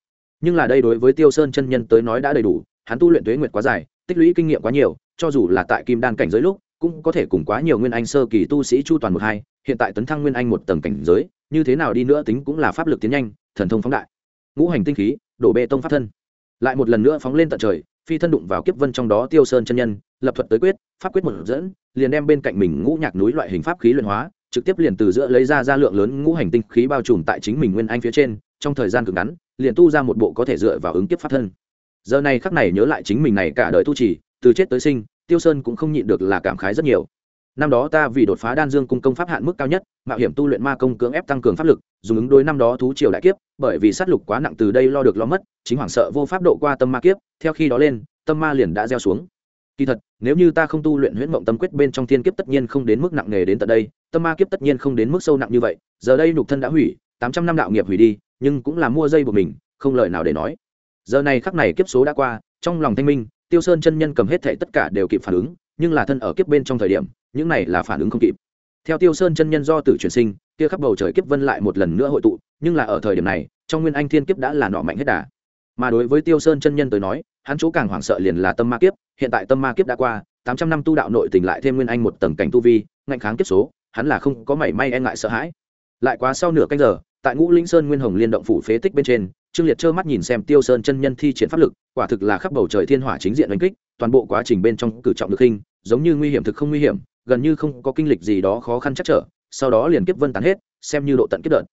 Nhưng là đây đối với tiêu sơn chân nhân tới nói đã đầy đủ, hắn tu luyện tuế nguyệt quá dài, tích lũy kinh nghiệm quá nhiều, cho dù là tại kim đan cảnh giới lúc, cũng có thể cùng quá nhiều nguyên anh sơ kỳ tu sĩ chu toàn một hai, hiện tại tấn thăng nguyên anh một tầng cảnh giới, như thế nào đi nữa tính cũng là pháp lực tiến nhanh, thần thông phóng đại ngũ hành tinh khí, đổ bê tông pháp thân. Lại một lần nữa phóng lên tận trời, phi thân đụng vào kiếp vân trong đó tiêu sơn chân nhân, lập thuật tới quyết, pháp quyết một dẫn, liền đem bên cạnh mình ngũ nhạc núi loại hình pháp khí luyện hóa, trực tiếp liền từ giữa lấy ra ra lượng lớn ngũ hành tinh khí bao trùm tại chính mình nguyên anh phía trên, trong thời gian cực ngắn, liền tu ra một bộ có thể dựa vào ứng kiếp pháp thân. Giờ này khắc này nhớ lại chính mình này cả đời tu trì, từ chết tới sinh, tiêu sơn cũng không nhịn được là cảm khái rất nhiều năm đó ta vì đột phá đan dương cung công pháp hạn mức cao nhất, mạo hiểm tu luyện ma công cưỡng ép tăng cường pháp lực, dùng ứng đối năm đó thú triều đại kiếp, bởi vì sát lục quá nặng từ đây lo được lo mất, chính hoảng sợ vô pháp độ qua tâm ma kiếp, theo khi đó lên, tâm ma liền đã gieo xuống. Kỳ thật, nếu như ta không tu luyện huyễn mộng tâm quyết bên trong thiên kiếp tất nhiên không đến mức nặng nề đến tận đây, tâm ma kiếp tất nhiên không đến mức sâu nặng như vậy, giờ đây nhục thân đã hủy, tám trăm năm đạo nghiệp hủy đi, nhưng cũng là mua dây của mình, không lời nào để nói. Giờ này khắc này kiếp số đã qua, trong lòng thanh minh, tiêu sơn chân nhân cầm hết thệ tất cả đều kịp phản ứng, nhưng là thân ở kiếp bên trong thời điểm những này là phản ứng không kịp. Theo tiêu sơn chân nhân do tử chuyển sinh, kia khắp bầu trời kiếp vân lại một lần nữa hội tụ, nhưng là ở thời điểm này, trong nguyên anh thiên kiếp đã là nọ mạnh hết đà. Mà đối với tiêu sơn chân nhân tới nói, hắn chỗ càng hoảng sợ liền là tâm ma kiếp, hiện tại tâm ma kiếp đã qua, tám trăm năm tu đạo nội tình lại thêm nguyên anh một tầng cảnh tu vi, ngạnh kháng kiếp số, hắn là không có mảy may e ngại sợ hãi. Lại quá sau nửa canh giờ, tại ngũ linh sơn nguyên hồng liên động phủ phế tích bên trên, trương liệt trơ mắt nhìn xem tiêu sơn chân nhân thi triển pháp lực, quả thực là khắp bầu trời thiên hỏa chính diện đánh kích, toàn bộ quá trình bên trong cử trọng được hình, giống như nguy hiểm thực không nguy hiểm gần như không có kinh lịch gì đó khó khăn chắc trở, sau đó liền kiếp vân tán hết, xem như độ tận kiếp đợt.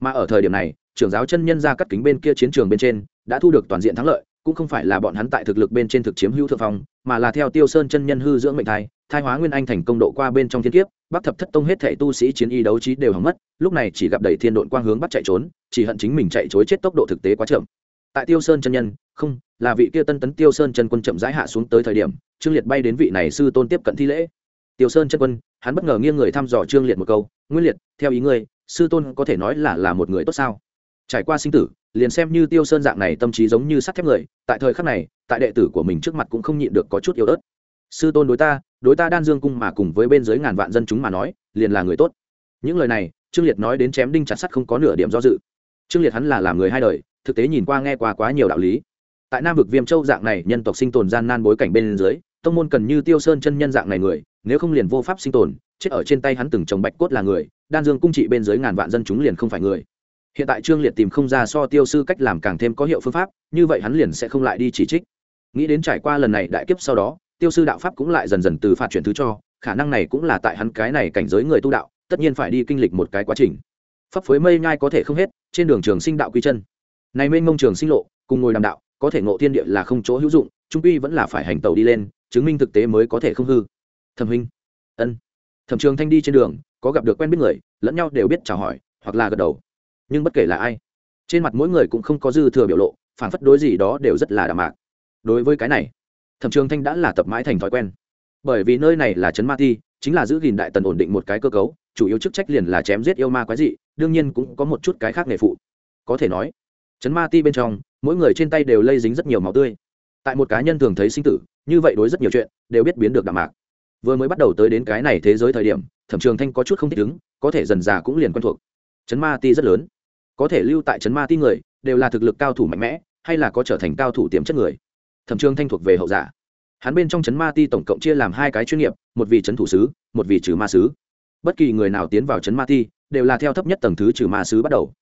Mà ở thời điểm này, trưởng giáo chân nhân ra cắt kính bên kia chiến trường bên trên, đã thu được toàn diện thắng lợi, cũng không phải là bọn hắn tại thực lực bên trên thực chiếm hữu thượng phong, mà là theo tiêu sơn chân nhân hư dưỡng mệnh thai thai hóa nguyên anh thành công độ qua bên trong thiên kiếp bắc thập thất tông hết thể tu sĩ chiến y đấu trí đều hỏng mất, lúc này chỉ gặp đầy thiên đội quang hướng bắt chạy trốn, chỉ hận chính mình chạy chối chết tốc độ thực tế quá chậm. Tại tiêu sơn chân nhân, không, là vị kia tân tấn tiêu sơn chân quân chậm rãi hạ xuống tới thời điểm, trương liệt bay đến vị này sư tôn tiếp cận thi lễ tiêu sơn chân quân, hắn bất ngờ nghiêng người thăm dò trương liệt một câu, nguyên liệt, theo ý ngươi, sư tôn có thể nói là là một người tốt sao? Trải qua sinh tử, liền xem như tiêu sơn dạng này tâm trí giống như sắt thép người, tại thời khắc này, tại đệ tử của mình trước mặt cũng không nhịn được có chút yếu ớt. Sư tôn đối ta đối ta đan dương cung mà cùng với bên dưới ngàn vạn dân chúng mà nói, liền là người tốt. Những lời này, trương liệt nói đến chém đinh chặt sắt không có nửa điểm do dự. Trương liệt hắn là làm người hai đời, thực tế nhìn qua nghe qua quá nhiều đạo lý. Tại nam vực viêm châu dạng này nhân tộc sinh tồn gian nan bối cảnh bên dưới tông môn cần như tiêu sơn chân nhân dạng này người, nếu không liền vô pháp sinh tồn, chết ở trên tay hắn từng chồng bạch cốt là người, đan dương cung trị bên dưới ngàn vạn dân chúng liền không phải người. Hiện tại trương liệt tìm không ra so tiêu sư cách làm càng thêm có hiệu phương pháp, như vậy hắn liền sẽ không lại đi chỉ trích. Nghĩ đến trải qua lần này đại kiếp sau đó, tiêu sư đạo pháp cũng lại dần dần từ phạt chuyển thứ cho, khả năng này cũng là tại hắn cái này cảnh giới người tu đạo, tất nhiên phải đi kinh lịch một cái quá trình. Pháp phối mây nhai có thể không hết, trên đường trường sinh đạo quy chân. Này mênh mông trường sinh lộ, cùng ngồi đàm đạo, có thể ngộ thiên địa là không chỗ hữu dụng, trung quy vẫn là phải hành tàu đi lên chứng minh thực tế mới có thể không hư. Thẩm huynh. Ân. Thẩm trường thanh đi trên đường, có gặp được quen biết người, lẫn nhau đều biết chào hỏi, hoặc là gật đầu. Nhưng bất kể là ai, trên mặt mỗi người cũng không có dư thừa biểu lộ, phản phất đối gì đó đều rất là đạm mạc. Đối với cái này, thẩm trường thanh đã là tập mãi thành thói quen. Bởi vì nơi này là trấn ma ti, chính là giữ gìn đại tần ổn định một cái cơ cấu, chủ yếu chức trách liền là chém giết yêu ma quái dị, đương nhiên cũng có một chút cái khác nghề phụ. Có thể nói, Trấn ma ti bên trong, mỗi người trên tay đều lây dính rất nhiều máu tươi. Tại một cá nhân thường thấy sinh tử như vậy đối rất nhiều chuyện, đều biết biến được đạm mạc. Vừa mới bắt đầu tới đến cái này thế giới thời điểm, thẩm trường thanh có chút không thích ứng, có thể dần già cũng liền quen thuộc. Chấn ma ti rất lớn. Có thể lưu tại chấn ma ti người, đều là thực lực cao thủ mạnh mẽ, hay là có trở thành cao thủ tiềm chất người. Thẩm trường thanh thuộc về hậu giả. Hắn bên trong chấn ma ti tổng cộng chia làm hai cái chuyên nghiệp, một vị chấn thủ sứ, một vị trừ ma sứ. Bất kỳ người nào tiến vào chấn ma ti, đều là theo thấp nhất tầng thứ trừ ma sứ bắt đầu.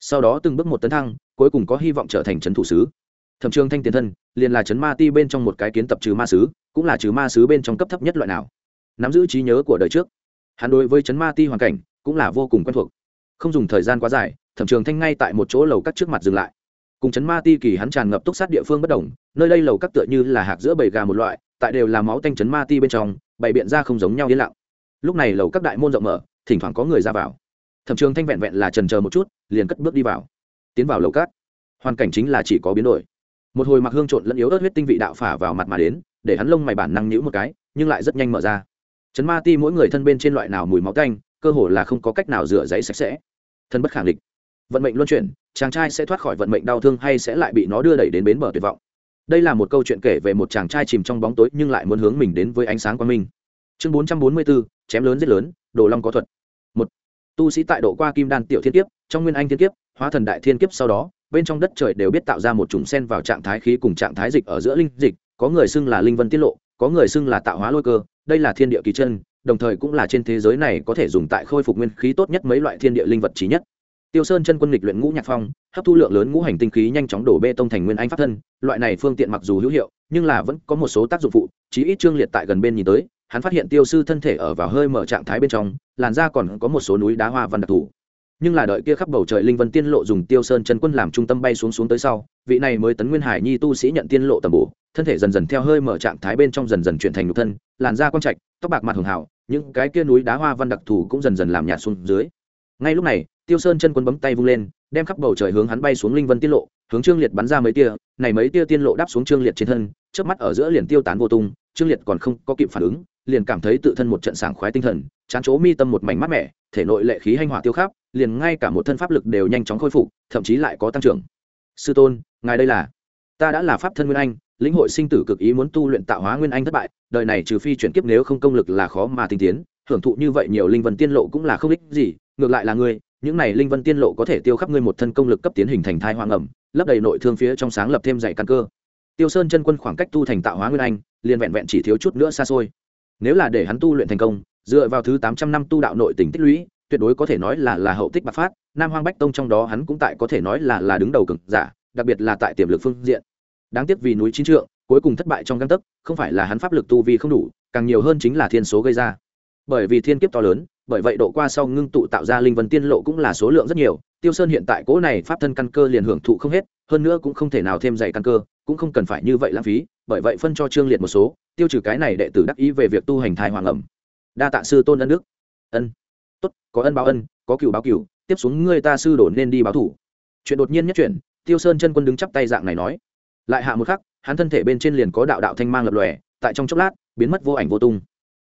Sau đó từng bước một tấn thăng, cuối cùng có hy vọng trở thành chấn thủ sứ thẩm trường thanh tiền thân, liền là chấn ma ti bên trong một cái kiến tập trừ ma sứ, cũng là trừ ma sứ bên trong cấp thấp nhất loại nào. Nắm giữ trí nhớ của đời trước, hắn đối với chấn ma ti hoàn cảnh cũng là vô cùng quen thuộc. Không dùng thời gian quá dài, thẩm trường thanh ngay tại một chỗ lầu cắt trước mặt dừng lại. Cùng chấn ma ti kỳ hắn tràn ngập túc sát địa phương bất đồng, nơi đây lầu cắt tựa như là hạt giữa bầy gà một loại, tại đều là máu tanh chấn ma ti bên trong, bày biện ra không giống nhau yên lặng. Lúc này lầu các đại môn rộng mở, thỉnh thoảng có người ra vào. Thẩm trường thanh vẹn vẹn là trần chờ một chút, liền cất bước đi vào. Tiến vào lầu cát hoàn cảnh chính là chỉ có biến đổi một hồi mặc hương trộn lẫn yếu ớt huyết tinh vị đạo phả vào mặt mà đến, để hắn lông mày bản năng nhữ một cái, nhưng lại rất nhanh mở ra. Chấn ma ti mỗi người thân bên trên loại nào mùi máu tanh, cơ hồ là không có cách nào rửa giấy sạch sẽ. Thân bất khẳng định vận mệnh luân chuyển, chàng trai sẽ thoát khỏi vận mệnh đau thương hay sẽ lại bị nó đưa đẩy đến bến bờ tuyệt vọng. Đây là một câu chuyện kể về một chàng trai chìm trong bóng tối nhưng lại muốn hướng mình đến với ánh sáng quang minh. Chương bốn trăm bốn mươi bốn chém lớn giết lớn, đồ long có thuật. Một, tu sĩ tại độ qua kim đan tiểu thiên kiếp, trong nguyên anh thiên kiếp, hóa thần đại thiên kiếp sau đó bên trong đất trời đều biết tạo ra một chủng sen vào trạng thái khí cùng trạng thái dịch ở giữa linh dịch, có người xưng là linh vân tiết lộ, có người xưng là tạo hóa lôi cơ, đây là thiên địa kỳ chân, đồng thời cũng là trên thế giới này có thể dùng tại khôi phục nguyên khí tốt nhất mấy loại thiên địa linh vật trí nhất. Tiêu sơn chân quân lịch luyện ngũ nhạc phong, hấp thu lượng lớn ngũ hành tinh khí nhanh chóng đổ bê tông thành nguyên anh pháp thân, loại này phương tiện mặc dù hữu hiệu, nhưng là vẫn có một số tác dụng phụ, chí ít trương liệt tại gần bên nhìn tới, hắn phát hiện tiêu sư thân thể ở vào hơi mở trạng thái bên trong, làn da còn có một số núi đá hoa văn đặc thù nhưng là đợi kia khắp bầu trời linh vân tiên lộ dùng tiêu sơn chân quân làm trung tâm bay xuống xuống tới sau, vị này mới tấn nguyên hải nhi tu sĩ nhận tiên lộ tầm bổ, thân thể dần dần theo hơi mở trạng thái bên trong dần dần chuyển thành nhục thân, làn da quang trạch, tóc bạc mặt hường hảo những cái kia núi đá hoa văn đặc thù cũng dần dần làm nhạt xuống dưới. Ngay lúc này, tiêu sơn chân quân bấm tay vung lên, đem khắp bầu trời hướng hắn bay xuống linh vân tiên lộ, hướng trương liệt bắn ra mấy tia, này mấy tia tiên lộ đáp xuống trương liệt trên thân trước mắt ở giữa liền tiêu tán vô tung, trương liệt còn không có kịp phản ứng, liền cảm thấy tự thân một trận sảng khoái tinh thần, chán chỗ mi tâm một mảnh mát mẻ, thể nội lệ khí hanh hỏa tiêu khắp liền ngay cả một thân pháp lực đều nhanh chóng khôi phục, thậm chí lại có tăng trưởng. Sư tôn, ngài đây là? Ta đã là pháp thân nguyên anh, lĩnh hội sinh tử cực ý muốn tu luyện tạo hóa nguyên anh thất bại, đời này trừ phi chuyển kiếp nếu không công lực là khó mà tinh tiến, hưởng thụ như vậy nhiều linh vân tiên lộ cũng là không ích gì, ngược lại là ngươi, những này linh vân tiên lộ có thể tiêu khắp ngươi một thân công lực cấp tiến hình thành thai hoang ẩm, lấp đầy nội thương phía trong sáng lập thêm dạy căn cơ. Tiêu sơn chân quân khoảng cách tu thành tạo hóa nguyên anh, liền vẹn vẹn chỉ thiếu chút nữa xa xôi. Nếu là để hắn tu luyện thành công, dựa vào thứ tám trăm năm tu đạo nội tỉnh tích lũy tuyệt đối có thể nói là là hậu tích bạc phát, nam hoang bách tông trong đó hắn cũng tại có thể nói là là đứng đầu cực giả, đặc biệt là tại tiềm lực phương diện. Đáng tiếc vì núi chín trượng, cuối cùng thất bại trong găng tấc, không phải là hắn pháp lực tu vi không đủ, càng nhiều hơn chính là thiên số gây ra. Bởi vì thiên kiếp to lớn, bởi vậy độ qua sau ngưng tụ tạo ra linh vân tiên lộ cũng là số lượng rất nhiều, tiêu sơn hiện tại cỗ này pháp thân căn cơ liền hưởng thụ không hết, hơn nữa cũng không thể nào thêm dày căn cơ, cũng không cần phải như vậy lãng phí, bởi vậy phân cho trương liệt một số, tiêu trừ cái này đệ tử đắc ý về việc tu hành thai hoàng ẩm. Đa tạ sư tôn ân đức. Ân tốt, có ân báo ân, có cựu báo cựu, tiếp xuống ngươi ta sư đổ nên đi báo thủ. Chuyện đột nhiên nhất chuyển, tiêu sơn chân quân đứng chắp tay dạng này nói. Lại hạ một khắc, hắn thân thể bên trên liền có đạo đạo thanh mang lập lòe, tại trong chốc lát, biến mất vô ảnh vô tung.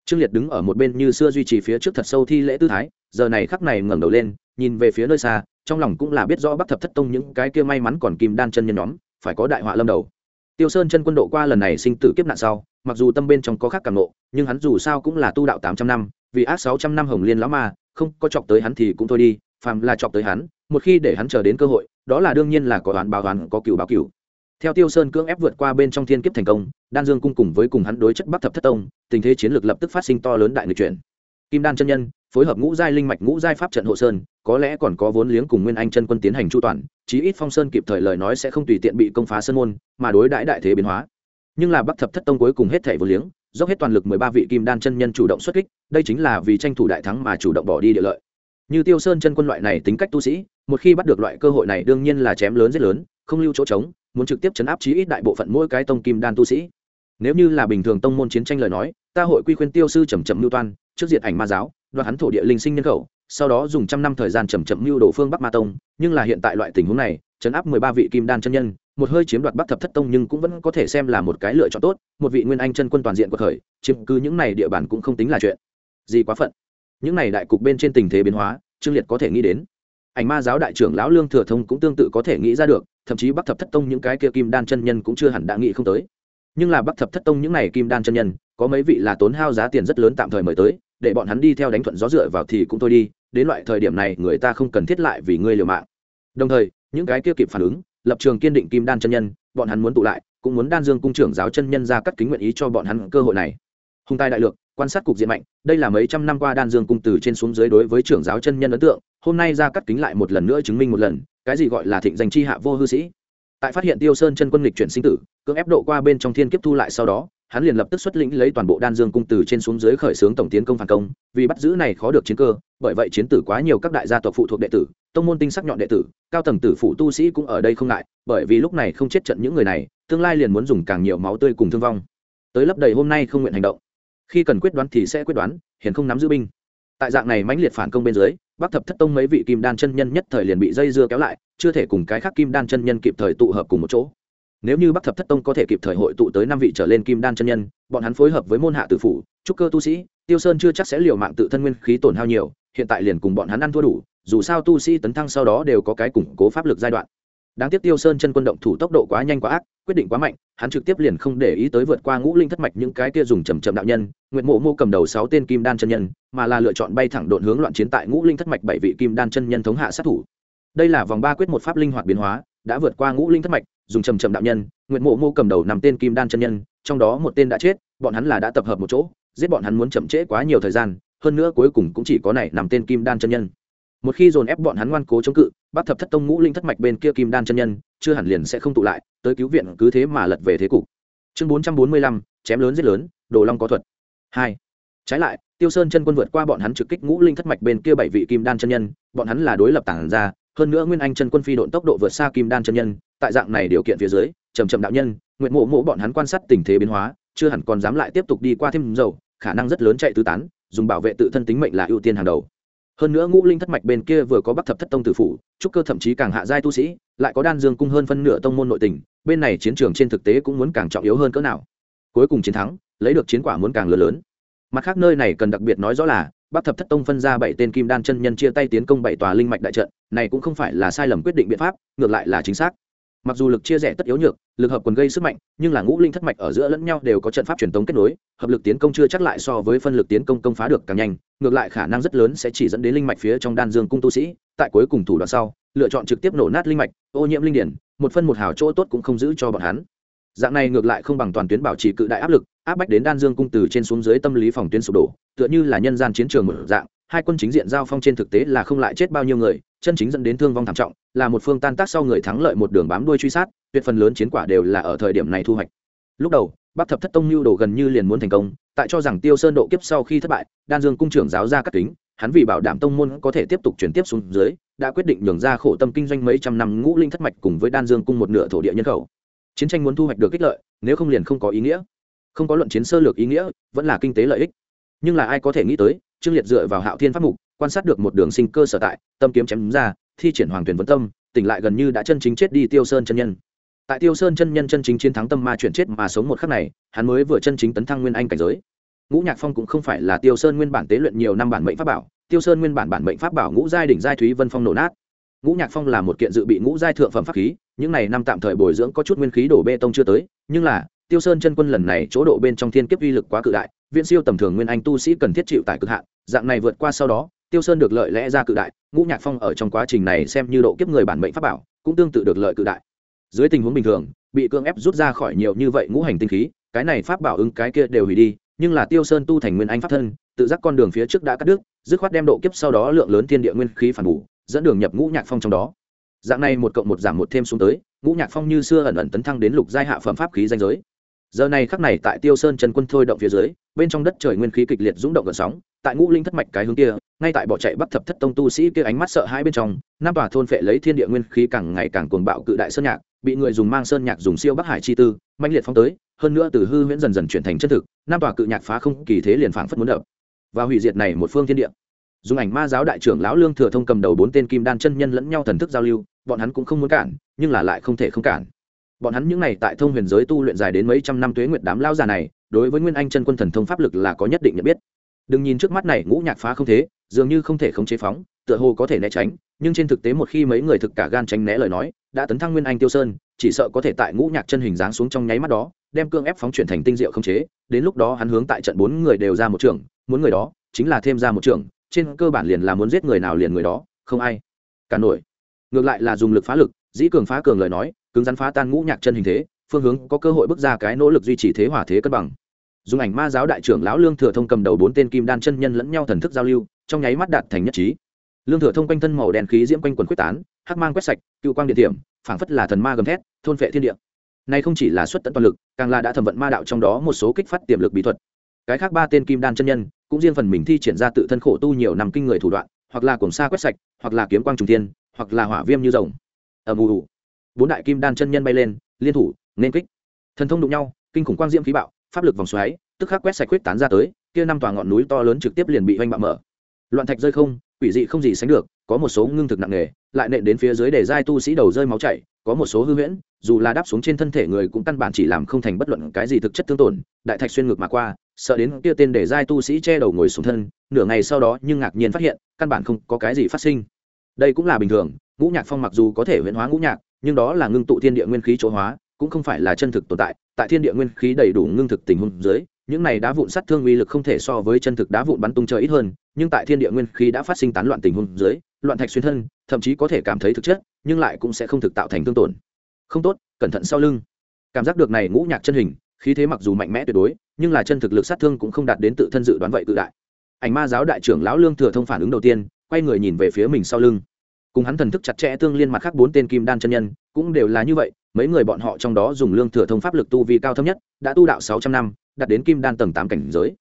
Trương liệt đứng ở một bên như xưa duy trì phía trước thật sâu thi lễ tư thái, giờ này khắc này ngẩng đầu lên, nhìn về phía nơi xa, trong lòng cũng là biết rõ bắc thập thất tông những cái kia may mắn còn kim đan chân nhân nhóm, phải có đại họa lâm đầu. Tiêu sơn chân quân độ qua lần này sinh tử kiếp nạn sau, mặc dù tâm bên trong có khác cảm nộ nhưng hắn dù sao cũng là tu đạo tám trăm năm, vì ác sáu trăm năm hồng liên lão ma không có chọc tới hắn thì cũng thôi đi, phàm là chọc tới hắn, một khi để hắn chờ đến cơ hội, đó là đương nhiên là có đoán báo đoán có cựu báo cựu. Theo tiêu sơn cưỡng ép vượt qua bên trong thiên kiếp thành công, đan dương cung cùng với cùng hắn đối chất bắc thập thất tông, tình thế chiến lược lập tức phát sinh to lớn đại người chuyển. Kim đan chân nhân, phối hợp ngũ giai linh mạch, ngũ giai pháp trận hộ sơn, có lẽ còn có vốn liếng cùng nguyên anh chân quân tiến hành chu toàn, chí ít phong sơn kịp thời lời nói sẽ không tùy tiện bị công phá sơn môn, mà đối đãi đại thế biến hóa. Nhưng là bắc thập thất tông cuối cùng hết thể vốn liếng dốc hết toàn lực mười ba vị kim đan chân nhân chủ động xuất kích, đây chính là vì tranh thủ đại thắng mà chủ động bỏ đi địa lợi. Như tiêu sơn chân quân loại này tính cách tu sĩ, một khi bắt được loại cơ hội này đương nhiên là chém lớn giết lớn, không lưu chỗ trống, muốn trực tiếp chấn áp chí ít đại bộ phận mỗi cái tông kim đan tu sĩ. Nếu như là bình thường tông môn chiến tranh lời nói, ta hội quy khuyên tiêu sư chầm chậm mưu toan, trước diệt ảnh ma giáo, đoạt hắn thổ địa linh sinh nhân khẩu, sau đó dùng trăm năm thời gian chầm chậm mưu đổ phương bắc ma tông, nhưng là hiện tại loại tình huống này, chấn áp mười ba vị kim đan chân nhân một hơi chiếm đoạt bắc thập thất tông nhưng cũng vẫn có thể xem là một cái lựa chọn tốt, một vị nguyên anh chân quân toàn diện của thời, chiếm cứ những này địa bàn cũng không tính là chuyện gì quá phận. Những này đại cục bên trên tình thế biến hóa, trương liệt có thể nghĩ đến. Ảnh ma giáo đại trưởng lão lương thừa thông cũng tương tự có thể nghĩ ra được, thậm chí bắc thập thất tông những cái kia kim đan chân nhân cũng chưa hẳn đã nghĩ không tới. Nhưng là bắc thập thất tông những này kim đan chân nhân, có mấy vị là tốn hao giá tiền rất lớn tạm thời mời tới, để bọn hắn đi theo đánh thuận gió dựa vào thì cũng thôi đi, đến loại thời điểm này người ta không cần thiết lại vì ngươi liều mạng. Đồng thời, những cái kia kịp phản ứng lập trường kiên định kim đan chân nhân, bọn hắn muốn tụ lại, cũng muốn đan dương cung trưởng giáo chân nhân ra cắt kính nguyện ý cho bọn hắn cơ hội này. Hùng tài đại lược, quan sát cục diện mạnh, đây là mấy trăm năm qua đan dương cung từ trên xuống dưới đối với trưởng giáo chân nhân ấn tượng, hôm nay ra cắt kính lại một lần nữa chứng minh một lần, cái gì gọi là thịnh danh chi hạ vô hư sĩ? Tại phát hiện tiêu sơn chân quân lịch chuyển sinh tử, cưỡng ép độ qua bên trong thiên kiếp thu lại sau đó, hắn liền lập tức xuất lĩnh lấy toàn bộ đan dương cung từ trên xuống dưới khởi xướng tổng tiến công phản công, vì bắt giữ này khó được chiến cơ, bởi vậy chiến tử quá nhiều các đại gia tộc phụ thuộc đệ tử, tông môn tinh sắc nhọn đệ tử, cao tầng tử phụ tu sĩ cũng ở đây không ngại, bởi vì lúc này không chết trận những người này, tương lai liền muốn dùng càng nhiều máu tươi cùng thương vong. Tới lấp đầy hôm nay không nguyện hành động. Khi cần quyết đoán thì sẽ quyết đoán hiền không nắm giữ binh. Tại dạng này mãnh liệt phản công bên dưới bắc thập thất tông mấy vị kim đan chân nhân nhất thời liền bị dây dưa kéo lại, chưa thể cùng cái khác kim đan chân nhân kịp thời tụ hợp cùng một chỗ. Nếu như bắc thập thất tông có thể kịp thời hội tụ tới năm vị trở lên kim đan chân nhân, bọn hắn phối hợp với môn hạ tử phủ, trúc cơ tu sĩ, tiêu sơn chưa chắc sẽ liều mạng tự thân nguyên khí tổn hao nhiều, hiện tại liền cùng bọn hắn ăn thua đủ, dù sao tu sĩ tấn thăng sau đó đều có cái củng cố pháp lực giai đoạn. Đáng tiếc tiêu sơn chân quân động thủ tốc độ quá nhanh quá ác quyết định quá mạnh, hắn trực tiếp liền không để ý tới vượt qua ngũ linh thất mạch những cái kia dùng chầm chậm đạo nhân nguyện mộ mô cầm đầu sáu tên kim đan chân nhân, mà là lựa chọn bay thẳng độn hướng loạn chiến tại ngũ linh thất mạch bảy vị kim đan chân nhân thống hạ sát thủ. Đây là vòng ba quyết một pháp linh hoạt biến hóa, đã vượt qua ngũ linh thất mạch, dùng chậm chậm đạo nhân nguyện mộ mô cầm đầu năm tên kim đan chân nhân, trong đó một tên đã chết, bọn hắn là đã tập hợp một chỗ, giết bọn hắn muốn chậm trễ quá nhiều thời gian, hơn nữa cuối cùng cũng chỉ có này nằm tên kim đan chân nhân một khi dồn ép bọn hắn ngoan cố chống cự bắt thập thất tông ngũ linh thất mạch bên kia kim đan chân nhân, chưa hẳn liền sẽ không tụ lại, tới cứu viện cứ thế mà lật về thế cục. Chương bốn trăm bốn mươi lăm, chém lớn giết lớn, đồ long có thuật. Hai. Trái lại, tiêu sơn chân quân vượt qua bọn hắn trực kích ngũ linh thất mạch bên kia bảy vị kim đan chân nhân, bọn hắn là đối lập tản ra, hơn nữa nguyên anh chân quân phi độn tốc độ vượt xa kim đan chân nhân, tại dạng này điều kiện phía dưới trầm trầm đạo nhân nguyện mộ mộ bọn hắn quan sát tình thế biến hóa, chưa hẳn còn dám lại tiếp tục đi qua thêm dầu, khả năng rất lớn chạy tứ tán, dùng bảo vệ tự thân tính mệnh là ưu tiên hàng đầu hơn nữa ngũ linh thất mạch bên kia vừa có bắc thập thất tông tử phủ, trúc cơ thậm chí càng hạ giai tu sĩ, lại có đan dương cung hơn phân nửa tông môn nội tình, bên này chiến trường trên thực tế cũng muốn càng trọng yếu hơn cỡ nào. Cuối cùng chiến thắng, lấy được chiến quả muốn càng lớn lớn. Mặt khác nơi này cần đặc biệt nói rõ là, bắc thập thất tông phân ra bảy tên kim đan chân nhân chia tay tiến công bảy tòa linh mạch đại trận, này cũng không phải là sai lầm quyết định biện pháp, ngược lại là chính xác mặc dù lực chia rẽ tất yếu nhược, lực hợp quần gây sức mạnh, nhưng là ngũ linh thất mạch ở giữa lẫn nhau đều có trận pháp truyền tống kết nối, hợp lực tiến công chưa chắc lại so với phân lực tiến công công phá được càng nhanh, ngược lại khả năng rất lớn sẽ chỉ dẫn đến linh mạch phía trong đan dương cung tu sĩ, tại cuối cùng thủ đoạn sau, lựa chọn trực tiếp nổ nát linh mạch, ô nhiễm linh điển, một phân một hào chỗ tốt cũng không giữ cho bọn hắn. Dạng này ngược lại không bằng toàn tuyến bảo trì cự đại áp lực, áp bách đến đan dương cung từ trên xuống dưới tâm lý phòng tuyến sụp đổ, tựa như là nhân gian chiến trường một dạng hai quân chính diện giao phong trên thực tế là không lại chết bao nhiêu người, chân chính dẫn đến thương vong thảm trọng, là một phương tan tác sau người thắng lợi một đường bám đuôi truy sát, tuyệt phần lớn chiến quả đều là ở thời điểm này thu hoạch. Lúc đầu, bắc thập thất tông lưu đồ gần như liền muốn thành công, tại cho rằng tiêu sơn độ kiếp sau khi thất bại, đan dương cung trưởng giáo ra cắt kính, hắn vì bảo đảm tông môn có thể tiếp tục chuyển tiếp xuống dưới, đã quyết định nhường ra khổ tâm kinh doanh mấy trăm năm ngũ linh thất mạch cùng với đan dương cung một nửa thổ địa nhân khẩu. Chiến tranh muốn thu hoạch được ích lợi, nếu không liền không có ý nghĩa. Không có luận chiến sơ lược ý nghĩa, vẫn là kinh tế lợi ích. Nhưng là ai có thể nghĩ tới trương liệt dựa vào hạo thiên pháp mục, quan sát được một đường sinh cơ sở tại, tâm kiếm chém ra, thi triển hoàng tuyển vấn tâm, tỉnh lại gần như đã chân chính chết đi tiêu sơn chân nhân. Tại tiêu sơn chân nhân chân chính chiến thắng tâm ma chuyển chết mà sống một khắc này, hắn mới vừa chân chính tấn thăng nguyên anh cảnh giới. Ngũ nhạc phong cũng không phải là tiêu sơn nguyên bản tế luyện nhiều năm bản mệnh pháp bảo, tiêu sơn nguyên bản bản mệnh pháp bảo ngũ giai đỉnh giai thúy vân phong nổ nát. Ngũ nhạc phong là một kiện dự bị ngũ giai thượng phẩm pháp khí, những này năm tạm thời bồi dưỡng có chút nguyên khí đổ bê tông chưa tới, nhưng là, tiêu sơn chân quân lần này chỗ độ bên trong thiên kiếp uy lực quá cự đại viễn siêu tầm thường nguyên anh tu sĩ cần thiết chịu tại cực hạn, dạng này vượt qua sau đó, tiêu sơn được lợi lẽ ra cự đại, ngũ nhạc phong ở trong quá trình này xem như độ kiếp người bản mệnh pháp bảo, cũng tương tự được lợi cự đại. Dưới tình huống bình thường, bị cưỡng ép rút ra khỏi nhiều như vậy ngũ hành tinh khí, cái này pháp bảo ứng cái kia đều hủy đi, nhưng là tiêu sơn tu thành nguyên anh pháp thân, tự giác con đường phía trước đã cắt đứt, dứt khoát đem độ kiếp sau đó lượng lớn thiên địa nguyên khí phản bù, dẫn đường nhập ngũ nhạc phong trong đó. Dạng này một cộng một giảm một thêm xuống tới, ngũ nhạc phong như xưa ẩn ẩn tấn thăng đến lục giai hạ phẩm pháp khí danh giới giờ này khắc này tại tiêu sơn trần quân thôi động phía dưới, bên trong đất trời nguyên khí kịch liệt rúng động gần sóng, tại ngũ linh thất mạch cái hướng kia, ngay tại bỏ chạy bắt thập thất tông tu sĩ kia ánh mắt sợ hai bên trong nam tòa thôn phệ lấy thiên địa nguyên khí càng ngày càng cuồng bạo cự đại sơn nhạc, bị người dùng mang sơn nhạc dùng siêu bắc hải chi tư mạnh liệt phóng tới, hơn nữa từ hư huyễn dần dần chuyển thành chân thực nam tòa cự nhạc phá không kỳ thế liền phảng phất muốn đập và hủy diệt này một phương thiên địa. Dùng ảnh ma giáo đại trưởng lão lương thừa thông cầm đầu bốn tên kim đan chân nhân lẫn nhau thần thức giao lưu, bọn hắn cũng không muốn cản, nhưng là lại không thể không cản bọn hắn những này tại thông huyền giới tu luyện dài đến mấy trăm năm tuế nguyệt đám lao già này, đối với nguyên anh chân quân thần thông pháp lực là có nhất định nhận biết. Đừng nhìn trước mắt này, ngũ nhạc phá không thế, dường như không thể khống chế phóng, tựa hồ có thể né tránh, nhưng trên thực tế một khi mấy người thực cả gan tránh né lời nói, đã tấn thăng nguyên anh tiêu sơn, chỉ sợ có thể tại ngũ nhạc chân hình dáng xuống trong nháy mắt đó, đem cương ép phóng chuyển thành tinh diệu không chế, đến lúc đó hắn hướng tại trận bốn người đều ra một trường muốn người đó chính là thêm ra một trường trên cơ bản liền là muốn giết người nào liền người đó, không ai cả nổi. Ngược lại là dùng lực phá lực, dĩ cường phá cường lời nói cứng rắn phá tan ngũ nhạc chân hình thế phương hướng có cơ hội bước ra cái nỗ lực duy trì thế hỏa thế cân bằng. Dùng ảnh ma giáo đại trưởng lão lương thừa thông cầm đầu bốn tên kim đan chân nhân lẫn nhau thần thức giao lưu trong nháy mắt đạt thành nhất trí. Lương thừa thông quanh thân màu đen khí diễm quanh quần quyết tán hắc mang quét sạch cựu quang điện điểm phảng phất là thần ma gầm thét thôn vệ thiên địa. Này không chỉ là xuất tận toàn lực càng là đã thẩm vận ma đạo trong đó một số kích phát tiềm lực bí thuật. Cái khác ba tên kim đan chân nhân cũng riêng phần mình thi triển ra tự thân khổ tu nhiều năm kinh người thủ đoạn hoặc là cuồng sa quét sạch hoặc là kiếm quang trùng thiên, hoặc là hỏa viêm như rồng. Ầm ù bốn đại kim đan chân nhân bay lên, liên thủ, nên kích. Thần thông đụng nhau, kinh khủng quang diễm khí bạo, pháp lực vòng xoáy, tức khắc quét sạch quyết tán ra tới, kia năm tòa ngọn núi to lớn trực tiếp liền bị oanh bạo mở. Loạn thạch rơi không, quỷ dị không gì sánh được, có một số ngưng thực nặng nề, lại nện đến phía dưới để giai tu sĩ đầu rơi máu chảy, có một số hư huyễn, dù là đáp xuống trên thân thể người cũng căn bản chỉ làm không thành bất luận cái gì thực chất thương tổn, đại thạch xuyên ngược mà qua, sợ đến kia tên để giai tu sĩ che đầu ngồi xuống thân, nửa ngày sau đó nhưng ngạc nhiên phát hiện, căn bản không có cái gì phát sinh. Đây cũng là bình thường, ngũ nhạc phong mặc dù có thể huyễn hóa ngũ nhạc nhưng đó là ngưng tụ thiên địa nguyên khí chỗ hóa, cũng không phải là chân thực tồn tại. Tại thiên địa nguyên khí đầy đủ ngưng thực tình huống dưới, những này đá vụn sát thương uy lực không thể so với chân thực đá vụn bắn tung trời ít hơn, nhưng tại thiên địa nguyên khí đã phát sinh tán loạn tình huống dưới, loạn thạch xuyên thân, thậm chí có thể cảm thấy thực chất, nhưng lại cũng sẽ không thực tạo thành thương tổn. Không tốt, cẩn thận sau lưng. Cảm giác được này ngũ nhạc chân hình, khí thế mặc dù mạnh mẽ tuyệt đối, nhưng là chân thực lực sát thương cũng không đạt đến tự thân dự đoán vậy tự đại. Ảnh ma giáo đại trưởng lão lương thừa thông phản ứng đầu tiên, quay người nhìn về phía mình sau lưng cùng hắn thần thức chặt chẽ tương liên mặt khác bốn tên kim đan chân nhân, cũng đều là như vậy, mấy người bọn họ trong đó dùng lương thừa thông pháp lực tu vi cao thấp nhất, đã tu đạo sáu trăm năm, đạt đến kim đan tầng tám cảnh giới.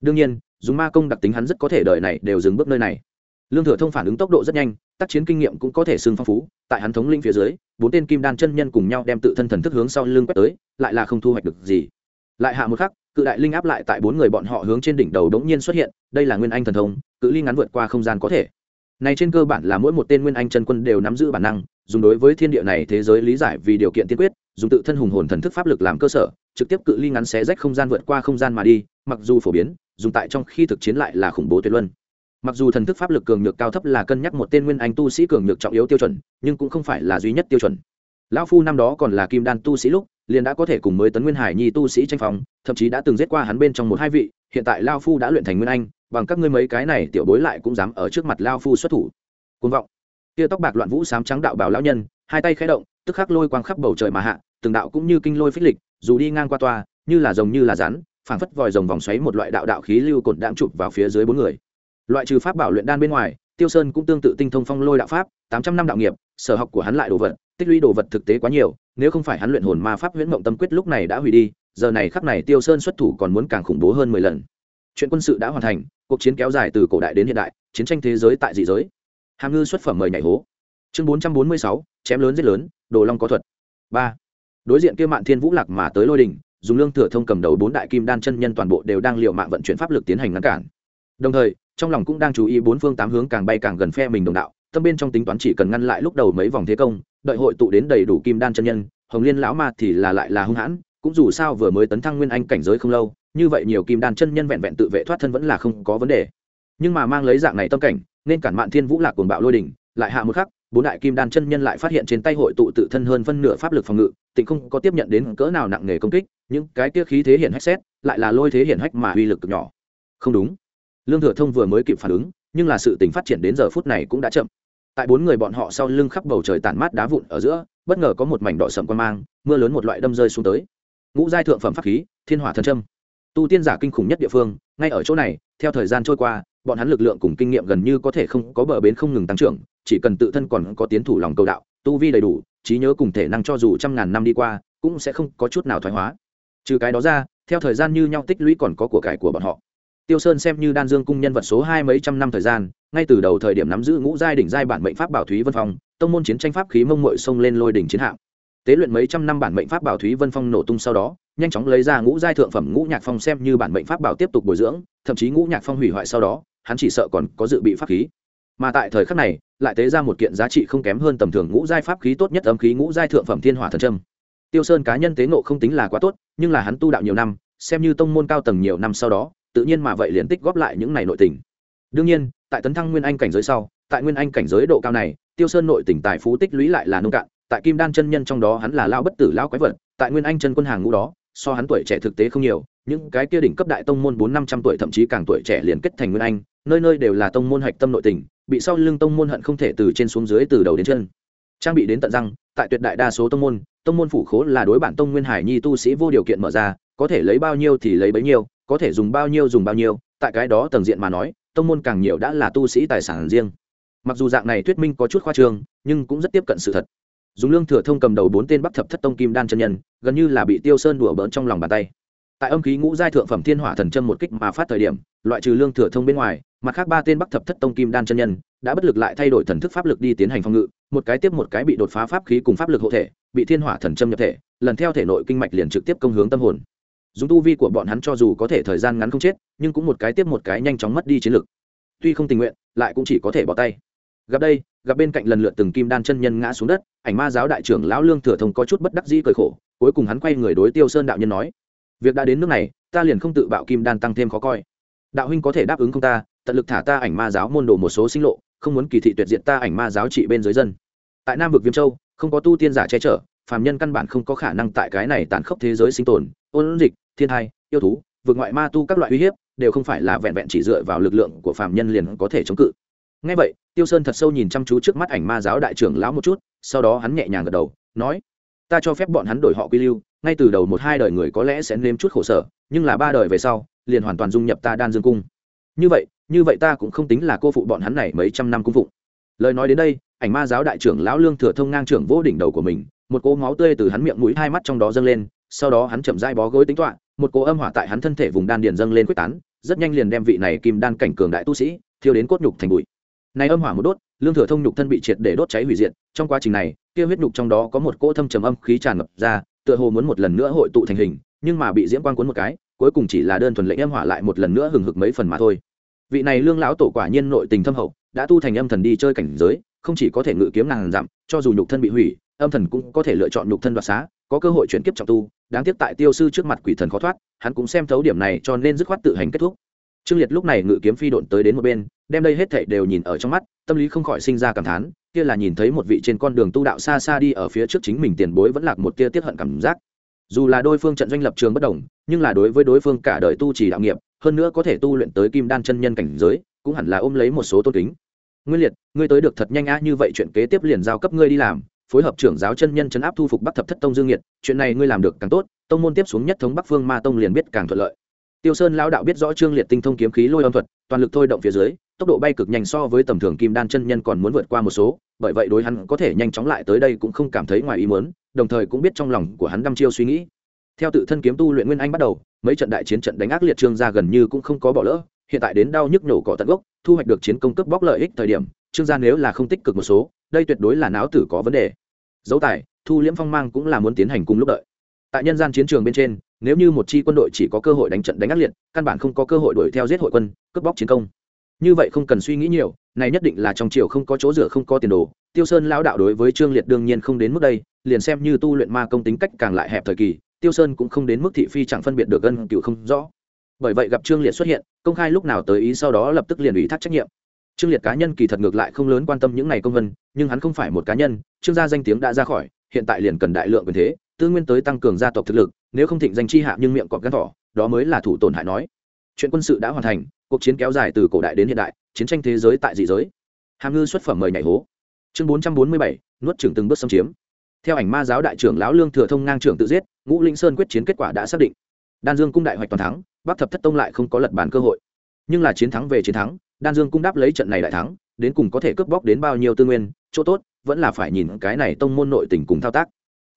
Đương nhiên, dùng ma công đặc tính hắn rất có thể đợi này đều dừng bước nơi này. Lương thừa thông phản ứng tốc độ rất nhanh, tác chiến kinh nghiệm cũng có thể xưng phong phú, tại hắn thống linh phía dưới, bốn tên kim đan chân nhân cùng nhau đem tự thân thần thức hướng sau lưng quét tới, lại là không thu hoạch được gì. Lại hạ một khắc, cự đại linh áp lại tại bốn người bọn họ hướng trên đỉnh đầu đống nhiên xuất hiện, đây là nguyên anh thần thông, cự ly ngắn vượt qua không gian có thể này trên cơ bản là mỗi một tên nguyên anh chân quân đều nắm giữ bản năng, dùng đối với thiên địa này thế giới lý giải vì điều kiện tiên quyết, dùng tự thân hùng hồn thần thức pháp lực làm cơ sở, trực tiếp cự ly ngắn xé rách không gian vượt qua không gian mà đi, mặc dù phổ biến, dùng tại trong khi thực chiến lại là khủng bố tuyệt luân. Mặc dù thần thức pháp lực cường nhược cao thấp là cân nhắc một tên nguyên anh tu sĩ cường nhược trọng yếu tiêu chuẩn, nhưng cũng không phải là duy nhất tiêu chuẩn. Lão phu năm đó còn là kim đan tu sĩ lúc, liền đã có thể cùng mới tấn nguyên hải nhi tu sĩ tranh phòng thậm chí đã từng giết qua hắn bên trong một hai vị, hiện tại lao phu đã luyện thành nguyên anh bằng các ngươi mấy cái này tiểu bối lại cũng dám ở trước mặt lao phu xuất thủ. Côn vọng. Kia tóc bạc loạn vũ sám trắng đạo bảo lão nhân, hai tay khẽ động, tức khắc lôi quang khắp bầu trời mà hạ, từng đạo cũng như kinh lôi phích lịch, dù đi ngang qua toa, như là rồng như là rắn, phảng phất vòi rồng vòng xoáy một loại đạo đạo khí lưu cột đạm chụp vào phía dưới bốn người. Loại trừ pháp bảo luyện đan bên ngoài, tiêu sơn cũng tương tự tinh thông phong lôi đạo pháp, tám trăm năm đạo nghiệp, sở học của hắn lại đồ vật, tích lũy đồ vật thực tế quá nhiều, nếu không phải hắn luyện hồn ma pháp huyễn mộng tâm quyết lúc này đã hủy đi, giờ này khắc này tiêu sơn xuất thủ còn muốn càng khủng bố hơn mười lần. Chuyện quân sự đã hoàn thành cuộc chiến kéo dài từ cổ đại đến hiện đại, chiến tranh thế giới tại dị giới. Hàm ngư xuất phẩm mời nhảy hố. Chương bốn trăm bốn mươi sáu, chém lớn giết lớn, đồ long có thuật. Ba. Đối diện kia mạn thiên vũ lạc mà tới lôi đình dùng lương thừa thông cầm đầu bốn đại kim đan chân nhân toàn bộ đều đang l mạng vận chuyển pháp lực tiến hành ngăn cản. Đồng thời, trong lòng cũng đang chú ý bốn phương tám hướng càng bay càng gần phe mình đồng đạo, tâm bên trong tính toán chỉ cần ngăn lại lúc đầu mấy vòng thế công, đợi hội tụ đến đầy đủ kim đan chân nhân, hồng liên lão ma thì là lại là hung hãn, cũng dù sao vừa mới tấn thăng nguyên anh cảnh giới không lâu như vậy nhiều kim đan chân nhân vẹn vẹn tự vệ thoát thân vẫn là không có vấn đề. Nhưng mà mang lấy dạng này tâm cảnh, nên cản mạn thiên vũ lạc cuồng bạo lôi đỉnh lại hạ một khắc, bốn đại kim đan chân nhân lại phát hiện trên tay hội tụ tự thân hơn phân nửa pháp lực phòng ngự, tịnh không có tiếp nhận đến cỡ nào nặng nề công kích, những cái kia khí thế hiển hách xét, lại là lôi thế hiển hách mà uy lực cực nhỏ. Không đúng. Lương thừa thông vừa mới kịp phản ứng, nhưng là sự tình phát triển đến giờ phút này cũng đã chậm. Tại bốn người bọn họ sau lưng khắp bầu trời tản mát đá vụn ở giữa, bất ngờ có một mảnh đỏ sậm quan mang, mưa lớn một loại đâm rơi xuống tới. Ngũ giai thượng phẩm pháp khí, thiên hỏa thần trâm tu tiên giả kinh khủng nhất địa phương, ngay ở chỗ này, theo thời gian trôi qua, bọn hắn lực lượng cùng kinh nghiệm gần như có thể không có bờ bến không ngừng tăng trưởng, chỉ cần tự thân còn có tiến thủ lòng cầu đạo, tu vi đầy đủ, trí nhớ cùng thể năng cho dù trăm ngàn năm đi qua, cũng sẽ không có chút nào thoái hóa. Trừ cái đó ra, theo thời gian như nhau tích lũy còn có của cải của bọn họ. Tiêu sơn xem như đan dương cung nhân vật số hai mấy trăm năm thời gian, ngay từ đầu thời điểm nắm giữ ngũ giai đỉnh giai bản mệnh pháp bảo thúy vân phong, tông môn chiến tranh pháp khí mông mội xông lên lôi đỉnh chiến hạm. Tế luyện mấy trăm năm bản mệnh pháp bảo thúy vân phong nổ tung sau đó nhanh chóng lấy ra ngũ giai thượng phẩm ngũ nhạc phong xem như bản mệnh pháp bảo tiếp tục bồi dưỡng, thậm chí ngũ nhạc phong hủy hoại sau đó, hắn chỉ sợ còn có dự bị pháp khí. Mà tại thời khắc này, lại tế ra một kiện giá trị không kém hơn tầm thường ngũ giai pháp khí tốt nhất âm khí ngũ giai thượng phẩm thiên hỏa thần trâm tiêu sơn cá nhân tế ngộ không tính là quá tốt, nhưng là hắn tu đạo nhiều năm, xem như tông môn cao tầng nhiều năm sau đó, tự nhiên mà vậy liền tích góp lại những này nội tình. Đương nhiên, tại tấn thăng nguyên anh cảnh giới sau, tại nguyên anh cảnh giới độ cao này, tiêu sơn nội tỉnh tài phú tích lũy lại là nông cạn, tại kim đan chân nhân trong đó hắn là lao bất tử, lao quái vật, tại nguyên anh chân quân hàng ngũ đó so hắn tuổi trẻ thực tế không nhiều, những cái kia đỉnh cấp đại tông môn bốn năm trăm tuổi thậm chí càng tuổi trẻ liền kết thành nguyên anh, nơi nơi đều là tông môn hạch tâm nội tình, bị sau lưng tông môn hận không thể từ trên xuống dưới từ đầu đến chân. Trang bị đến tận răng, tại tuyệt đại đa số tông môn tông môn phủ khố là đối bản tông nguyên hải nhi tu sĩ vô điều kiện mở ra, có thể lấy bao nhiêu thì lấy bấy nhiêu, có thể dùng bao nhiêu dùng bao nhiêu, tại cái đó tầng diện mà nói, tông môn càng nhiều đã là tu sĩ tài sản riêng. Mặc dù dạng này thuyết minh có chút khoa trương, nhưng cũng rất tiếp cận sự thật dùng lương thừa thông cầm đầu bốn tên bắc thập thất tông kim đan chân nhân, gần như là bị tiêu sơn đùa bỡn trong lòng bàn tay. Tại âm khí ngũ giai thượng phẩm thiên hỏa thần châm một kích mà phát thời điểm, loại trừ lương thừa thông bên ngoài, mặt khác ba tên bắc thập thất tông kim đan chân nhân đã bất lực lại thay đổi thần thức pháp lực đi tiến hành phòng ngự, một cái tiếp một cái bị đột phá pháp khí cùng pháp lực hộ thể, bị thiên hỏa thần châm nhập thể, lần theo thể nội kinh mạch liền trực tiếp công hướng tâm hồn. Dùng tu vi của bọn hắn cho dù có thể thời gian ngắn không chết, nhưng cũng một cái tiếp một cái nhanh chóng mất đi chiến lực. Tuy không tình nguyện, lại cũng chỉ có thể bỏ tay gặp đây, gặp bên cạnh lần lượt từng kim đan chân nhân ngã xuống đất, ảnh ma giáo đại trưởng lão lương thừa thông có chút bất đắc dĩ cười khổ, cuối cùng hắn quay người đối tiêu sơn đạo nhân nói, việc đã đến nước này, ta liền không tự bạo kim đan tăng thêm khó coi. Đạo huynh có thể đáp ứng không ta, tận lực thả ta ảnh ma giáo môn đồ một số sinh lộ, không muốn kỳ thị tuyệt diện ta ảnh ma giáo trị bên dưới dân. Tại nam vực viêm châu, không có tu tiên giả che chở, phàm nhân căn bản không có khả năng tại cái này tàn khốc thế giới sinh tồn. Ôn dịch, thiên thai, yêu thú vượt ngoại ma tu các loại uy hiếp, đều không phải là vẹn vẹn chỉ dựa vào lực lượng của phàm nhân liền có thể chống cự. Ngay vậy tiêu sơn thật sâu nhìn chăm chú trước mắt ảnh ma giáo đại trưởng lão một chút, sau đó hắn nhẹ nhàng gật đầu, nói, ta cho phép bọn hắn đổi họ quy lưu, ngay từ đầu một hai đời người có lẽ sẽ nếm chút khổ sở, nhưng là ba đời về sau, liền hoàn toàn dung nhập ta đan dương cung. Như vậy như vậy ta cũng không tính là cô phụ bọn hắn này mấy trăm năm cung phụng. Lời nói đến đây, ảnh ma giáo đại trưởng lão lương thừa thông ngang trưởng vô đỉnh đầu của mình, một cỗ máu tươi từ hắn miệng mũi hai mắt trong đó dâng lên, sau đó hắn chậm dai bó gối tính toạ một cỗ âm hỏa tại hắn thân thể vùng đan điền dâng lên quyết tán, rất nhanh liền đem vị này kim đan cảnh cường đại tu sĩ, thiêu đến cốt nhục thành bụi này âm hỏa một đốt, lương thừa thông nhục thân bị triệt để đốt cháy hủy diệt, trong quá trình này, kia huyết nhục trong đó có một cỗ thâm trầm âm khí tràn ngập ra, tựa hồ muốn một lần nữa hội tụ thành hình, nhưng mà bị diễm quang cuốn một cái, cuối cùng chỉ là đơn thuần lệnh âm hỏa lại một lần nữa hừng hực mấy phần mà thôi. Vị này lương lão tổ quả nhiên nội tình thâm hậu, đã tu thành âm thần đi chơi cảnh giới, không chỉ có thể ngự kiếm ngàn dặm, cho dù nhục thân bị hủy, âm thần cũng có thể lựa chọn nhục thân đoạt xá, có cơ hội chuyển kiếp trọng tu, đáng tiếc tại tiêu sư trước mặt quỷ thần khó thoát, hắn cũng xem thấu điểm này cho nên dứt khoát tự hành kết thúc. Trương liệt lúc này ngự kiếm phi độn tới đến một bên đem đây hết thảy đều nhìn ở trong mắt, tâm lý không khỏi sinh ra cảm thán, kia là nhìn thấy một vị trên con đường tu đạo xa xa đi ở phía trước chính mình tiền bối vẫn lạc một tia tiết hận cảm giác. Dù là đôi phương trận doanh lập trường bất đồng, nhưng là đối với đối phương cả đời tu trì đạo nghiệp, hơn nữa có thể tu luyện tới kim đan chân nhân cảnh giới, cũng hẳn là ôm lấy một số tôn kính. Nguyên liệt, ngươi tới được thật nhanh á, như vậy chuyện kế tiếp liền giao cấp ngươi đi làm, phối hợp trưởng giáo chân nhân chấn áp thu phục bắc thập thất tông dương nhiệt chuyện này ngươi làm được càng tốt, tông môn tiếp xuống nhất thống bắc phương ma tông liền biết càng thuận lợi. Tiêu sơn lão đạo biết rõ trương liệt tinh thông kiếm khí lôi âm thuật, toàn lực thôi động phía dưới tốc độ bay cực nhanh so với tầm thường kim đan chân nhân còn muốn vượt qua một số, bởi vậy đối hắn có thể nhanh chóng lại tới đây cũng không cảm thấy ngoài ý muốn, đồng thời cũng biết trong lòng của hắn đăm chiêu suy nghĩ. Theo tự thân kiếm tu luyện nguyên anh bắt đầu, mấy trận đại chiến trận đánh ác liệt trương gia gần như cũng không có bỏ lỡ, hiện tại đến đau nhức nổ cỏ tận gốc, thu hoạch được chiến công cướp bóc lợi ích thời điểm, trương gia nếu là không tích cực một số, đây tuyệt đối là não tử có vấn đề. Dấu tài, thu liễm phong mang cũng là muốn tiến hành cùng lúc đợi. Tại nhân gian chiến trường bên trên, nếu như một chi quân đội chỉ có cơ hội đánh trận đánh ác liệt, căn bản không có cơ hội đuổi theo giết hội quân, cướp bóc chiến công như vậy không cần suy nghĩ nhiều này nhất định là trong triều không có chỗ rửa, không có tiền đồ. Tiêu sơn lão đạo đối với trương liệt đương nhiên không đến mức đây liền xem như tu luyện ma công tính cách càng lại hẹp thời kỳ tiêu sơn cũng không đến mức thị phi chẳng phân biệt được gân cựu không rõ. Bởi vậy gặp trương liệt xuất hiện công khai lúc nào tới ý sau đó lập tức liền ủy thác trách nhiệm. Trương liệt cá nhân kỳ thật ngược lại không lớn quan tâm những này công vân nhưng hắn không phải một cá nhân trương gia danh tiếng đã ra khỏi hiện tại liền cần đại lượng quyền thế tư nguyên tới tăng cường gia tộc thực lực nếu không thịnh danh chi hạ nhưng miệng cọp gắn thỏ đó mới là thủ tổn hại nói chuyện quân sự đã hoàn thành, cuộc chiến kéo dài từ cổ đại đến hiện đại, chiến tranh thế giới tại dị giới. Hàm ngư xuất phẩm mời nhảy hố. Chương bốn trăm bốn mươi bảy, nuốt trưởng từng bước xâm chiếm. Theo ảnh ma giáo đại trưởng lão lương thừa thông ngang trưởng tự giết, ngũ linh sơn quyết chiến kết quả đã xác định. Đan dương cung đại hoạch toàn thắng, bắc thập thất tông lại không có lật bàn cơ hội. Nhưng là chiến thắng về chiến thắng, đan dương cung đáp lấy trận này đại thắng, đến cùng có thể cướp bóc đến bao nhiêu tư nguyên, chỗ tốt, vẫn là phải nhìn cái này tông môn nội tình cùng thao tác.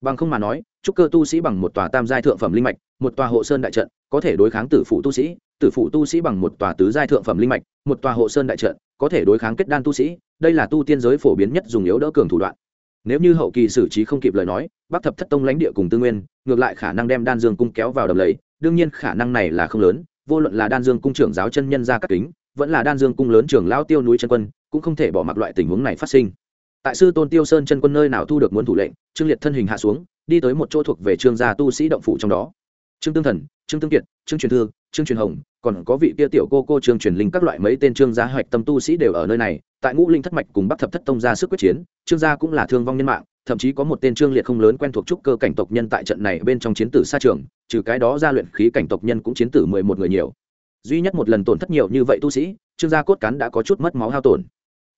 Bằng không mà nói, trúc cơ tu sĩ bằng một tòa tam giai thượng phẩm linh mạch, một tòa hộ sơn đại trận, có thể đối kháng tử phụ tu sĩ tử phụ tu sĩ bằng một tòa tứ giai thượng phẩm linh mạch, một tòa hộ sơn đại trận, có thể đối kháng kết đan tu sĩ, đây là tu tiên giới phổ biến nhất dùng yếu đỡ cường thủ đoạn. Nếu như hậu kỳ xử trí không kịp lời nói, bắc thập thất tông lãnh địa cùng tư nguyên, ngược lại khả năng đem đan dương cung kéo vào đầm lầy, đương nhiên khả năng này là không lớn, vô luận là đan dương cung trưởng giáo chân nhân ra các kính, vẫn là đan dương cung lớn trưởng lao tiêu núi chân quân, cũng không thể bỏ mặc loại tình huống này phát sinh. Tại sư tôn tiêu sơn chân quân nơi nào thu được muốn thủ lệnh, trương liệt thân hình hạ xuống, đi tới một chỗ thuộc về trương gia tu sĩ động phủ trong đó. Trương tương thần trương tương kiệt, trương truyền thư, trương truyền hồng, còn có vị kia tiểu cô cô trương truyền linh các loại mấy tên trương gia hoạch tâm tu sĩ đều ở nơi này, tại ngũ linh thất mạch cùng bắc thập thất tông ra sức quyết chiến, trương gia cũng là thương vong nhân mạng, thậm chí có một tên trương liệt không lớn quen thuộc trúc cơ cảnh tộc nhân tại trận này bên trong chiến tử xa trường, trừ cái đó ra luyện khí cảnh tộc nhân cũng chiến tử mười một người nhiều. Duy nhất một lần tổn thất nhiều như vậy tu sĩ, trương gia cốt cán đã có chút mất máu hao tổn.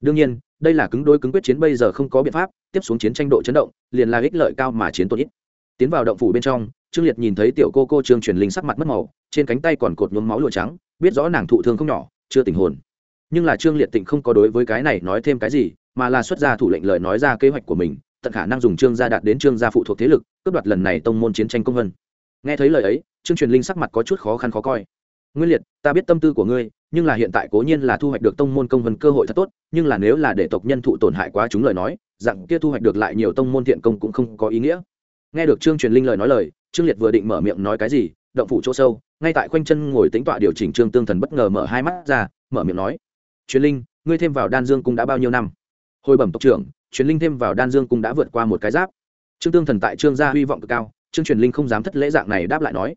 Đương nhiên, đây là cứng đôi cứng quyết chiến, bây giờ không có biện pháp, tiếp xuống chiến tranh độ chấn động, liền là ích lợi cao mà chiến tổn ít tiến vào động phủ bên trong, trương liệt nhìn thấy tiểu cô cô trương truyền linh sắc mặt mất màu, trên cánh tay còn cột nhuốm máu lụa trắng, biết rõ nàng thụ thương không nhỏ, chưa tình hồn. Nhưng là trương liệt tịnh không có đối với cái này nói thêm cái gì, mà là xuất ra thủ lệnh lời nói ra kế hoạch của mình, tận khả năng dùng trương gia đạt đến trương gia phụ thuộc thế lực, cướp đoạt lần này tông môn chiến tranh công vân. Nghe thấy lời ấy, trương truyền linh sắc mặt có chút khó khăn khó coi. Nguyên liệt, ta biết tâm tư của ngươi, nhưng là hiện tại cố nhiên là thu hoạch được tông môn công vân cơ hội thật tốt, nhưng là nếu là để tộc nhân thụ tổn hại quá chúng lời nói rằng kia thu hoạch được lại nhiều tông môn thiện công cũng không có ý nghĩa nghe được trương truyền linh lời nói lời, trương liệt vừa định mở miệng nói cái gì, động phủ chỗ sâu, ngay tại khoanh chân ngồi tính tọa điều chỉnh trương tương thần bất ngờ mở hai mắt ra, mở miệng nói, truyền linh, ngươi thêm vào đan dương cung đã bao nhiêu năm? Hồi bẩm tộc trưởng, truyền linh thêm vào đan dương cung đã vượt qua một cái giáp. Trương tương thần tại trương gia hy vọng cực cao, trương truyền linh không dám thất lễ dạng này đáp lại nói,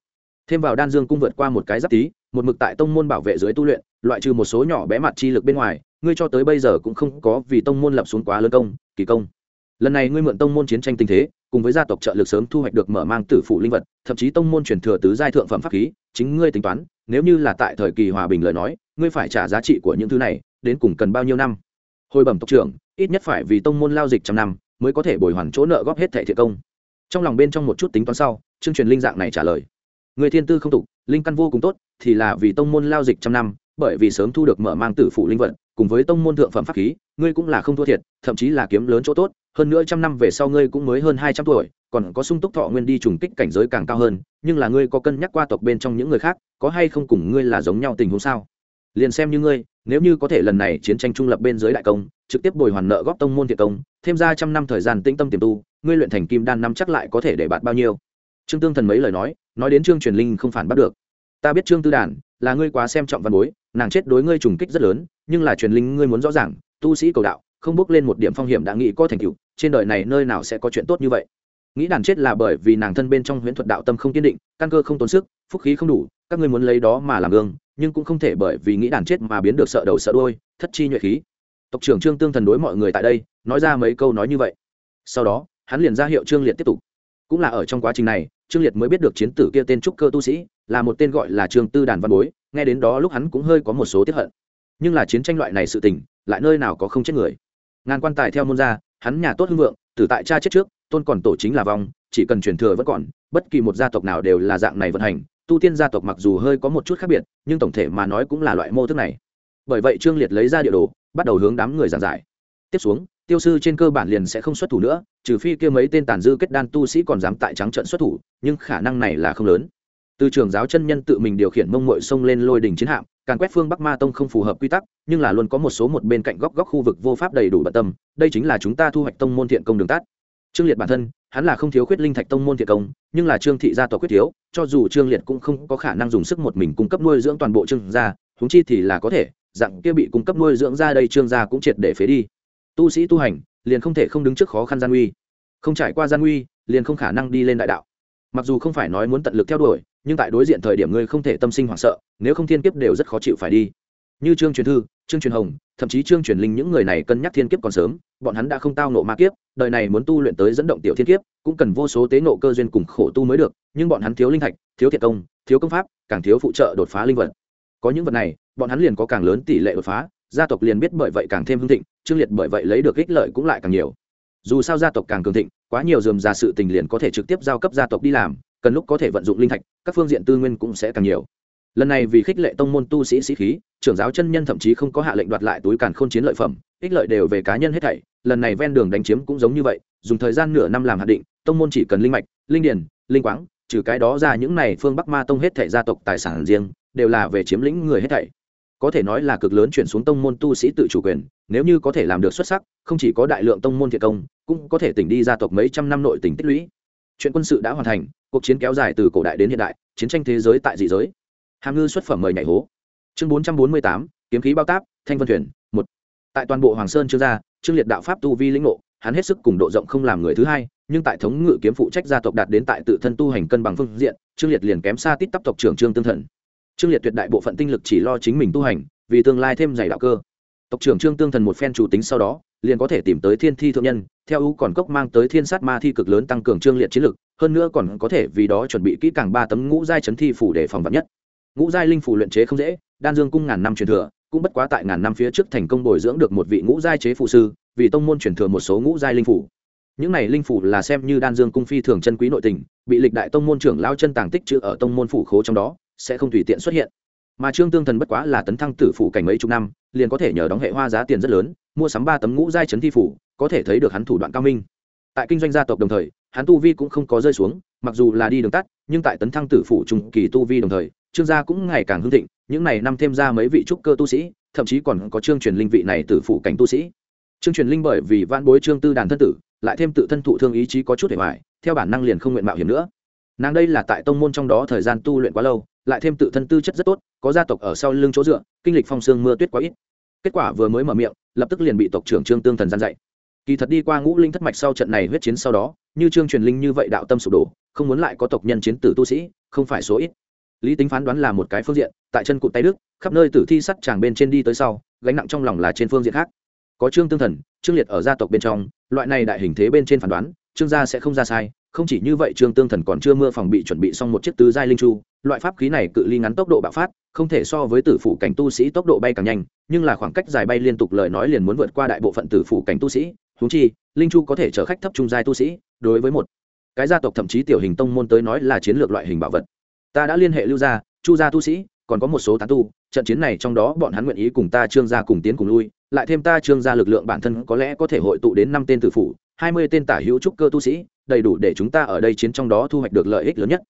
thêm vào đan dương cung vượt qua một cái giáp tí, một mực tại tông môn bảo vệ dưới tu luyện, loại trừ một số nhỏ bé mặt chi lực bên ngoài, ngươi cho tới bây giờ cũng không có vì tông môn lập xuống quá lớn công, kỳ công lần này ngươi mượn tông môn chiến tranh tình thế, cùng với gia tộc trợ lực sớm thu hoạch được mở mang tử phụ linh vật, thậm chí tông môn truyền thừa tứ giai thượng phẩm pháp khí, chính ngươi tính toán, nếu như là tại thời kỳ hòa bình lời nói, ngươi phải trả giá trị của những thứ này, đến cùng cần bao nhiêu năm? Hồi bẩm tộc trưởng, ít nhất phải vì tông môn lao dịch trăm năm, mới có thể bồi hoàn chỗ nợ góp hết thẻ thiện công. Trong lòng bên trong một chút tính toán sau chương truyền linh dạng này trả lời. Người thiên tư không tục, linh căn vô cùng tốt, thì là vì tông môn lao dịch trăm năm, bởi vì sớm thu được mở mang tử phụ linh vật, cùng với tông môn thượng phẩm pháp khí, ngươi cũng là không thua thiệt, thậm chí là kiếm lớn chỗ tốt hơn nữa trăm năm về sau ngươi cũng mới hơn hai trăm tuổi, còn có sung túc thọ nguyên đi trùng kích cảnh giới càng cao hơn, nhưng là ngươi có cân nhắc qua tộc bên trong những người khác, có hay không cùng ngươi là giống nhau tình huống sao? Liền xem như ngươi, nếu như có thể lần này chiến tranh trung lập bên dưới đại công, trực tiếp bồi hoàn nợ góp tông môn thiệt công, thêm ra trăm năm thời gian tĩnh tâm tiềm tu, ngươi luyện thành kim đan năm chắc lại có thể để bạn bao nhiêu? Trương tương thần mấy lời nói nói đến trương truyền linh không phản bắt được. Ta biết trương tư đàn là ngươi quá xem trọng văn bối, nàng chết đối ngươi trùng kích rất lớn, nhưng là truyền linh ngươi muốn rõ ràng, tu sĩ cầu đạo không bước lên một điểm phong hiểm đã nghĩ có thành tựu, trên đời này nơi nào sẽ có chuyện tốt như vậy? Nghĩ đàn chết là bởi vì nàng thân bên trong huyễn thuật đạo tâm không kiên định, căn cơ không tốn sức, phúc khí không đủ, các ngươi muốn lấy đó mà làm gương, nhưng cũng không thể bởi vì nghĩ đàn chết mà biến được sợ đầu sợ đôi thất chi nhuệ khí. Tộc trưởng trương tương thần đối mọi người tại đây, nói ra mấy câu nói như vậy. Sau đó, hắn liền ra hiệu trương liệt tiếp tục. Cũng là ở trong quá trình này, trương liệt mới biết được chiến tử kia tên trúc cơ tu sĩ, là một tên gọi là trương tư đàn văn bối, nghe đến đó lúc hắn cũng hơi có một số tiếp hận. Nhưng là chiến tranh loại này sự tình, lại nơi nào có không chết người? Ngàn quan tài theo môn ra, hắn nhà tốt hưng vượng tử tại cha chết trước tôn còn tổ chính là vong chỉ cần truyền thừa vẫn còn bất kỳ một gia tộc nào đều là dạng này vận hành. Tu tiên gia tộc mặc dù hơi có một chút khác biệt nhưng tổng thể mà nói cũng là loại mô thức này. Bởi vậy trương liệt lấy ra địa đồ bắt đầu hướng đám người giảng giải. Tiếp xuống tiêu sư trên cơ bản liền sẽ không xuất thủ nữa trừ phi kia mấy tên tàn dư kết đan tu sĩ còn dám tại trắng trận xuất thủ nhưng khả năng này là không lớn từ trường giáo chân nhân tự mình điều khiển mông mội sông lên lôi đỉnh chiến hạm, càn quét phương bắc ma tông không phù hợp quy tắc, nhưng là luôn có một số một bên cạnh góc góc khu vực vô pháp đầy đủ bận tâm, đây chính là chúng ta thu hoạch tông môn thiện công đường tát. trương liệt bản thân, hắn là không thiếu khuyết linh thạch tông môn thiện công, nhưng là trương thị gia tộc quyết thiếu, cho dù trương liệt cũng không có khả năng dùng sức một mình cung cấp nuôi dưỡng toàn bộ trương gia húng chi thì là có thể, dạng kia bị cung cấp nuôi dưỡng ra đây trương gia cũng triệt để phế đi. Tu sĩ tu hành, liền không thể không đứng trước khó khăn gian nguy. Không trải qua gian nguy, liền không khả năng đi lên đại đạo. Mặc dù không phải nói muốn tận lực theo đuổi nhưng tại đối diện thời điểm ngươi không thể tâm sinh hoảng sợ, nếu không thiên kiếp đều rất khó chịu phải đi. Như trương truyền thư, trương truyền hồng, thậm chí trương truyền linh những người này cân nhắc thiên kiếp còn sớm, bọn hắn đã không tao nộ ma kiếp, đời này muốn tu luyện tới dẫn động tiểu thiên kiếp, cũng cần vô số tế nộ cơ duyên cùng khổ tu mới được, nhưng bọn hắn thiếu linh thạch, thiếu thiệt công, thiếu công pháp, càng thiếu phụ trợ đột phá linh vật. Có những vật này, bọn hắn liền có càng lớn tỷ lệ đột phá, gia tộc liền biết bởi vậy càng thêm hưng thịnh, trương liệt bởi vậy lấy được ích lợi cũng lại càng nhiều. Dù sao gia tộc càng cường thịnh, quá nhiều dườm ra sự tình liền có thể trực tiếp giao cấp gia tộc đi làm cần lúc có thể vận dụng linh thạch, các phương diện tư nguyên cũng sẽ càng nhiều. Lần này vì khích lệ tông môn tu sĩ sĩ khí, trưởng giáo chân nhân thậm chí không có hạ lệnh đoạt lại túi càn khôn chiến lợi phẩm, ích lợi đều về cá nhân hết thảy. Lần này ven đường đánh chiếm cũng giống như vậy, dùng thời gian nửa năm làm hạt định, tông môn chỉ cần linh mạch, linh điển, linh quáng, trừ cái đó ra những này phương bắc ma tông hết thảy gia tộc tài sản riêng, đều là về chiếm lĩnh người hết thảy. Có thể nói là cực lớn chuyển xuống tông môn tu sĩ tự chủ quyền, nếu như có thể làm được xuất sắc, không chỉ có đại lượng tông môn thiệt công, cũng có thể tỉnh đi gia tộc mấy trăm năm nội tỉnh tích lũy chuyện quân sự đã hoàn thành, cuộc chiến kéo dài từ cổ đại đến hiện đại, chiến tranh thế giới tại dị giới. Hàm ngư xuất phẩm mời nhảy hố. Chương bốn trăm bốn mươi tám, kiếm khí bao táp, thanh vân thuyền, một. Tại toàn bộ hoàng sơn trương gia trương liệt đạo pháp tu vi lĩnh ngộ, hắn hết sức cùng độ rộng không làm người thứ hai, nhưng tại thống ngự kiếm phụ trách gia tộc đạt đến tại tự thân tu hành cân bằng phương diện, trương liệt liền kém xa tít tắp tộc trưởng trương tương thần. Trương liệt tuyệt đại bộ phận tinh lực chỉ lo chính mình tu hành, vì tương lai thêm dày đạo cơ. Tộc trưởng trương tương thần một phen chủ tính sau đó liền có thể tìm tới thiên thi thượng nhân, theo ưu còn cốc mang tới thiên sát ma thi cực lớn tăng cường trương liệt chiến lực, hơn nữa còn có thể vì đó chuẩn bị kỹ càng ba tấm ngũ giai chấn thi phủ để phòng vật nhất. Ngũ giai linh phủ luyện chế không dễ, đan dương cung ngàn năm truyền thừa, cũng bất quá tại ngàn năm phía trước thành công bồi dưỡng được một vị ngũ giai chế phụ sư, vì tông môn truyền thừa một số ngũ giai linh phủ. Những này linh phủ là xem như đan dương cung phi thường chân quý nội tình, bị lịch đại tông môn trưởng lao chân tàng tích chữ ở tông môn phủ khố trong đó, sẽ không tùy tiện xuất hiện. Mà trương tương thần bất quá là tấn thăng tử phủ cảnh mấy chục năm, liền có thể nhờ đóng hệ hoa giá tiền rất lớn mua sắm ba tấm ngũ giai chấn thi phủ, có thể thấy được hắn thủ đoạn cao minh. Tại kinh doanh gia tộc đồng thời, hắn tu vi cũng không có rơi xuống, mặc dù là đi đường tắt, nhưng tại tấn thăng tử phủ trung kỳ tu vi đồng thời, trương gia cũng ngày càng hưng thịnh, những này năm thêm ra mấy vị trúc cơ tu sĩ, thậm chí còn có trương truyền linh vị này tử phủ cảnh tu sĩ. Trương truyền linh bởi vì van bối trương tư đàn thân tử, lại thêm tự thân thụ thương ý chí có chút để hoài, theo bản năng liền không nguyện mạo hiểm nữa. Nàng đây là tại tông môn trong đó thời gian tu luyện quá lâu, lại thêm tự thân tư chất rất tốt, có gia tộc ở sau lưng chỗ dựa, kinh lịch phong sương mưa tuyết quá ít kết quả vừa mới mở miệng, lập tức liền bị tộc trưởng trương tương thần gian dạy. Kỳ thật đi qua ngũ linh thất mạch sau trận này huyết chiến sau đó, như trương truyền linh như vậy đạo tâm sụp đổ, không muốn lại có tộc nhân chiến tử tu sĩ, không phải số ít. Lý tính phán đoán là một cái phương diện, tại chân cụt tay đức, khắp nơi tử thi sắt chàng bên trên đi tới sau, gánh nặng trong lòng là trên phương diện khác. Có trương tương thần, trương liệt ở gia tộc bên trong, loại này đại hình thế bên trên phán đoán, trương gia sẽ không ra sai không chỉ như vậy, trương tương thần còn chưa mưa phòng bị chuẩn bị xong một chiếc tứ giai linh chu. Loại pháp khí này cự ly ngắn tốc độ bạo phát, không thể so với tử phủ cảnh tu sĩ tốc độ bay càng nhanh, nhưng là khoảng cách dài bay liên tục lời nói liền muốn vượt qua đại bộ phận tử phủ cảnh tu sĩ. Thú chi, linh chu có thể chở khách thấp trung giai tu sĩ, đối với một cái gia tộc thậm chí tiểu hình tông môn tới nói là chiến lược loại hình bảo vật. Ta đã liên hệ lưu gia, chu gia tu sĩ, còn có một số tán tu, trận chiến này trong đó bọn hắn nguyện ý cùng ta, trương gia cùng tiến cùng lui, lại thêm ta, trương gia lực lượng bản thân có lẽ có thể hội tụ đến năm tên tử phủ, hai mươi tên tả hữu trúc cơ tu sĩ đầy đủ để chúng ta ở đây chiến trong đó thu hoạch được lợi ích lớn nhất.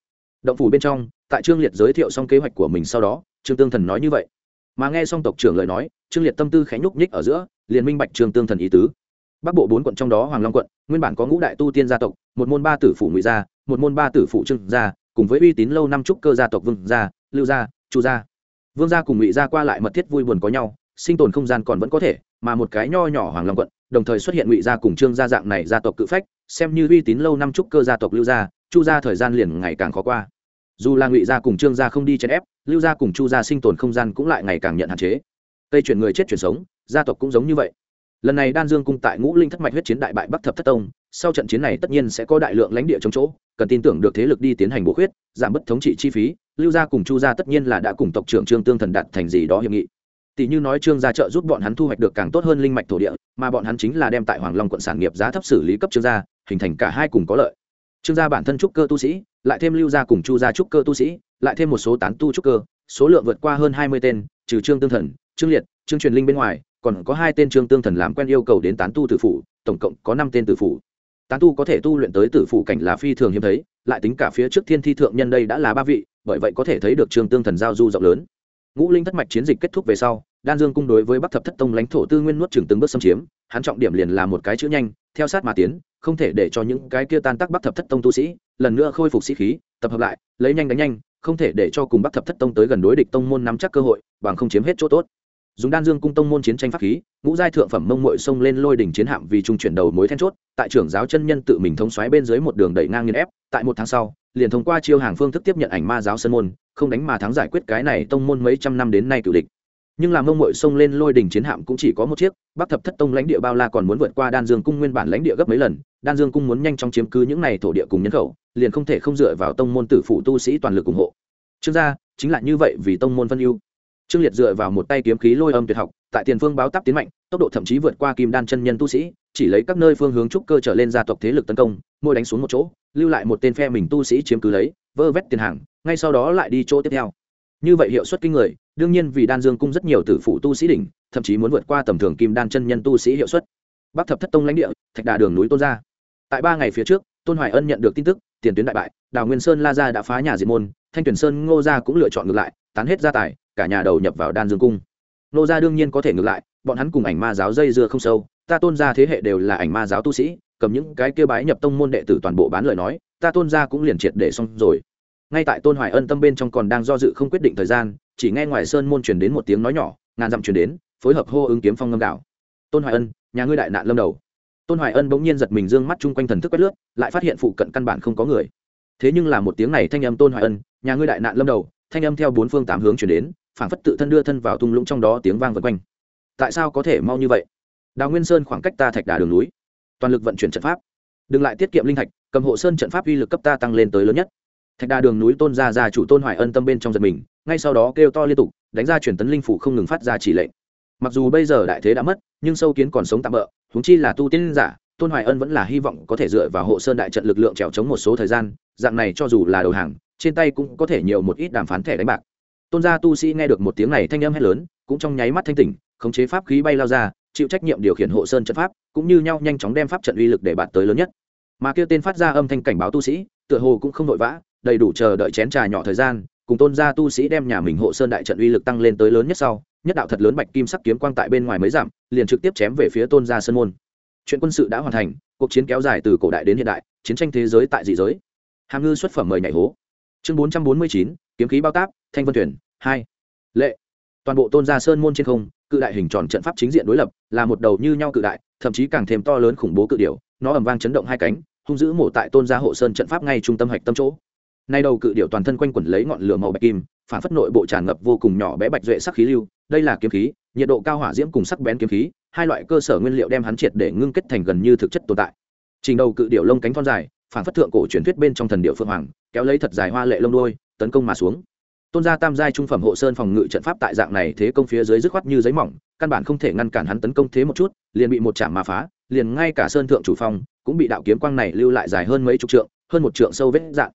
Động phủ bên trong, tại trương liệt giới thiệu xong kế hoạch của mình sau đó, trương tương thần nói như vậy. Mà nghe xong tộc trưởng lời nói, trương liệt tâm tư khẽ nhúc nhích ở giữa, liền minh bạch trương tương thần ý tứ. Bắc bộ bốn quận trong đó hoàng long quận, nguyên bản có ngũ đại tu tiên gia tộc, một môn ba tử phủ ngụy gia, một môn ba tử phủ trương gia, cùng với uy tín lâu năm trúc cơ gia tộc vương gia, lưu gia, chu gia. Vương gia cùng ngụy gia qua lại mật thiết vui buồn có nhau, sinh tồn không gian còn vẫn có thể, mà một cái nho nhỏ hoàng long quận, đồng thời xuất hiện ngụy gia cùng trương gia dạng này gia tộc cự phách xem như uy tín lâu năm trúc cơ gia tộc lưu gia, chu gia thời gian liền ngày càng khó qua. Dù là ngụy gia cùng trương gia không đi chèn ép, lưu gia cùng chu gia sinh tồn không gian cũng lại ngày càng nhận hạn chế. Tây chuyển người chết chuyển sống, gia tộc cũng giống như vậy. Lần này đan dương cung tại ngũ linh thất mạch huyết chiến đại bại bắc thập thất tông, sau trận chiến này tất nhiên sẽ có đại lượng lãnh địa chống chỗ, cần tin tưởng được thế lực đi tiến hành bổ khuyết, giảm bất thống trị chi phí, lưu gia cùng chu gia tất nhiên là đã cùng tộc trưởng trương tương thần đạt thành gì đó hiệp nghị. Tỷ như nói trương gia trợ giúp bọn hắn thu hoạch được càng tốt hơn linh mạch thổ địa, mà bọn hắn chính là đem tại hoàng long quận sản nghiệp giá thấp xử lý cấp trương gia hình thành cả hai cùng có lợi. Trương gia bản thân trúc cơ tu sĩ, lại thêm lưu gia cùng chu gia trúc cơ tu sĩ, lại thêm một số tán tu trúc cơ, số lượng vượt qua hơn hai mươi tên, trừ trương tương thần, trương liệt, trương truyền linh bên ngoài, còn có hai tên trương tương thần làm quen yêu cầu đến tán tu tử phủ, tổng cộng có năm tên tử phủ. Tán tu có thể tu luyện tới tử phủ cảnh là phi thường hiếm thấy, lại tính cả phía trước thiên thi thượng nhân đây đã là ba vị, bởi vậy có thể thấy được trương tương thần giao du rộng lớn. Ngũ linh thất mạch chiến dịch kết thúc về sau, đan dương cung đối với bắc thập thất tông lãnh thổ tư nguyên nuốt trừng từng bước xâm chiếm, hắn trọng điểm liền là một cái chữ nhanh theo sát mà tiến, không thể để cho những cái kia tan tác bắc thập thất tông tu sĩ lần nữa khôi phục sĩ khí, tập hợp lại, lấy nhanh đánh nhanh, không thể để cho cùng bắc thập thất tông tới gần đối địch tông môn nắm chắc cơ hội, bằng không chiếm hết chỗ tốt. Dùng đan dương cung tông môn chiến tranh pháp khí, ngũ giai thượng phẩm mông mội xông lên lôi đỉnh chiến hạm vì trung chuyển đầu mối then chốt, tại trưởng giáo chân nhân tự mình thống xoáy bên dưới một đường đẩy ngang nghiên ép, tại một tháng sau, liền thông qua chiêu hàng phương thức tiếp nhận ảnh ma giáo sân môn, không đánh mà thắng giải quyết cái này tông môn mấy trăm năm đến nay cựu địch nhưng làm ông mội xông lên lôi đỉnh chiến hạm cũng chỉ có một chiếc, bắc thập thất tông lãnh địa bao la còn muốn vượt qua đan dương cung nguyên bản lãnh địa gấp mấy lần, đan dương cung muốn nhanh chóng chiếm cứ những này thổ địa cùng nhân khẩu, liền không thể không dựa vào tông môn tử phụ tu sĩ toàn lực ủng hộ. Trương gia, chính là như vậy vì tông môn phân ưu. Trương liệt dựa vào một tay kiếm khí lôi âm tuyệt học, tại tiền phương báo tắp tiến mạnh, tốc độ thậm chí vượt qua kim đan chân nhân tu sĩ, chỉ lấy các nơi phương hướng trúc cơ trở lên gia tộc thế lực tấn công, môi đánh xuống một chỗ, lưu lại một tên phe mình tu sĩ chiếm cứ lấy, vơ vét tiền hàng, ngay sau đó lại đi chỗ tiếp theo như vậy hiệu suất kinh người, đương nhiên vì đan dương cung rất nhiều tử phụ tu sĩ đỉnh, thậm chí muốn vượt qua tầm thường kim đan chân nhân tu sĩ hiệu suất. Bắc thập thất tông lãnh địa, thạch đà đường núi tôn gia. Tại ba ngày phía trước, tôn hoài ân nhận được tin tức, tiền tuyến đại bại, đào nguyên sơn la gia đã phá nhà diệt môn, thanh tuyển sơn ngô gia cũng lựa chọn ngược lại, tán hết gia tài, cả nhà đầu nhập vào đan dương cung. Ngô gia đương nhiên có thể ngược lại, bọn hắn cùng ảnh ma giáo dây dưa không sâu, ta tôn gia thế hệ đều là ảnh ma giáo tu sĩ, cầm những cái kia bái nhập tông môn đệ tử toàn bộ bán lời nói, ta tôn gia cũng liền triệt để xong rồi ngay tại tôn hoài ân tâm bên trong còn đang do dự không quyết định thời gian, chỉ nghe ngoài sơn môn truyền đến một tiếng nói nhỏ, ngàn dặm truyền đến, phối hợp hô ứng kiếm phong ngâm đạo. Tôn hoài ân, nhà ngươi đại nạn lâm đầu. Tôn hoài ân bỗng nhiên giật mình dương mắt chung quanh thần thức quét lướt, lại phát hiện phụ cận căn bản không có người. Thế nhưng là một tiếng này thanh âm tôn hoài ân, nhà ngươi đại nạn lâm đầu. Thanh âm theo bốn phương tám hướng chuyển đến, phảng phất tự thân đưa thân vào thung lũng trong đó tiếng vang vân quanh. Tại sao có thể mau như vậy? Đào nguyên sơn khoảng cách ta thạch đà đường núi. Toàn lực vận chuyển trận pháp. Đừng lại tiết kiệm linh thạch, cầm hộ sơn trận pháp uy lực cấp ta tăng lên tới lớn nhất thạch đà đường núi tôn gia gia chủ tôn hoài ân tâm bên trong giật mình, ngay sau đó kêu to liên tục, đánh ra truyền tấn linh phủ không ngừng phát ra chỉ lệnh. Mặc dù bây giờ đại thế đã mất, nhưng sâu kiến còn sống tạm bỡ húng chi là tu tiên giả, tôn hoài ân vẫn là hy vọng có thể dựa vào hộ sơn đại trận lực lượng trèo chống một số thời gian, dạng này cho dù là đầu hàng, trên tay cũng có thể nhiều một ít đàm phán thẻ đánh bạc. Tôn gia tu sĩ nghe được một tiếng này thanh âm hét lớn, cũng trong nháy mắt thanh tỉnh, khống chế pháp khí bay lao ra, chịu trách nhiệm điều khiển hộ sơn trận pháp, cũng như nhau nhanh chóng đem pháp trận uy lực để bạt tới lớn nhất. Mà kia tên phát ra âm thanh cảnh báo tu sĩ, tựa hồ cũng không vội vã đầy đủ chờ đợi chén trà nhỏ thời gian, cùng tôn gia tu sĩ đem nhà mình hộ sơn đại trận uy lực tăng lên tới lớn nhất sau, nhất đạo thật lớn bạch kim sắc kiếm quang tại bên ngoài mấy dặm, liền trực tiếp chém về phía tôn gia sơn môn. Chuyện quân sự đã hoàn thành, cuộc chiến kéo dài từ cổ đại đến hiện đại, chiến tranh thế giới tại dị giới. Hàm ngư xuất phẩm mời nhảy hố. Chương bốn trăm bốn mươi chín, kiếm khí bao táp, thanh vân thuyền, hai. Lệ. Toàn bộ tôn gia sơn môn trên không, cự đại hình tròn trận pháp chính diện đối lập, là một đầu như nhau cự đại, thậm chí càng thêm to lớn khủng bố cự điều nó ầm vang chấn động hai cánh, hung dữ mổ tại tôn gia hộ sơn trận pháp ngay trung tâm hạch tâm chỗ nay đầu cự điểu toàn thân quanh quẩn lấy ngọn lửa màu bạch kim, phản phất nội bộ tràn ngập vô cùng nhỏ bé bạch duệ sắc khí lưu. Đây là kiếm khí, nhiệt độ cao hỏa diễm cùng sắc bén kiếm khí, hai loại cơ sở nguyên liệu đem hắn triệt để ngưng kết thành gần như thực chất tồn tại. Trình đầu cự điểu lông cánh thon dài, phản phất thượng cổ truyền thuyết bên trong thần điệu phượng hoàng, kéo lấy thật dài hoa lệ lông đôi tấn công mà xuống. Tôn gia tam giai trung phẩm hộ sơn phòng ngự trận pháp tại dạng này thế công phía dưới dứt khoát như giấy mỏng, căn bản không thể ngăn cản hắn tấn công thế một chút, liền bị một chạm mà phá, liền ngay cả sơn thượng chủ phong cũng bị đạo kiếm quang này lưu lại dài hơn mấy chục trượng, hơn một trượng sâu vết dạng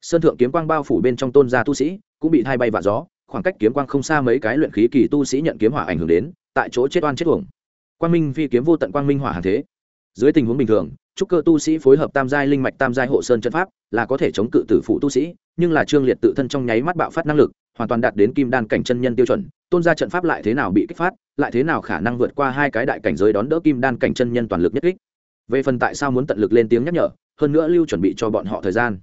sơn thượng kiếm quang bao phủ bên trong tôn gia tu sĩ, cũng bị thay bay vạ gió, khoảng cách kiếm quang không xa mấy cái luyện khí kỳ tu sĩ nhận kiếm hỏa ảnh hưởng đến, tại chỗ chết oan chết uổng. Quang minh phi kiếm vô tận quang minh hỏa hàng thế. Dưới tình huống bình thường trúc cơ tu sĩ phối hợp tam giai linh mạch tam giai hộ sơn chân pháp, là có thể chống cự tử phụ tu sĩ, nhưng là trương liệt tự thân trong nháy mắt bạo phát năng lực, hoàn toàn đạt đến kim đan cảnh chân nhân tiêu chuẩn, tôn gia trận pháp lại thế nào bị kích phát, lại thế nào khả năng vượt qua hai cái đại cảnh giới đón đỡ kim đan cảnh chân nhân toàn lực nhất kích. Về phần tại sao muốn tận lực lên tiếng nhắc nhở, hơn nữa lưu chuẩn bị cho bọn họ thời gian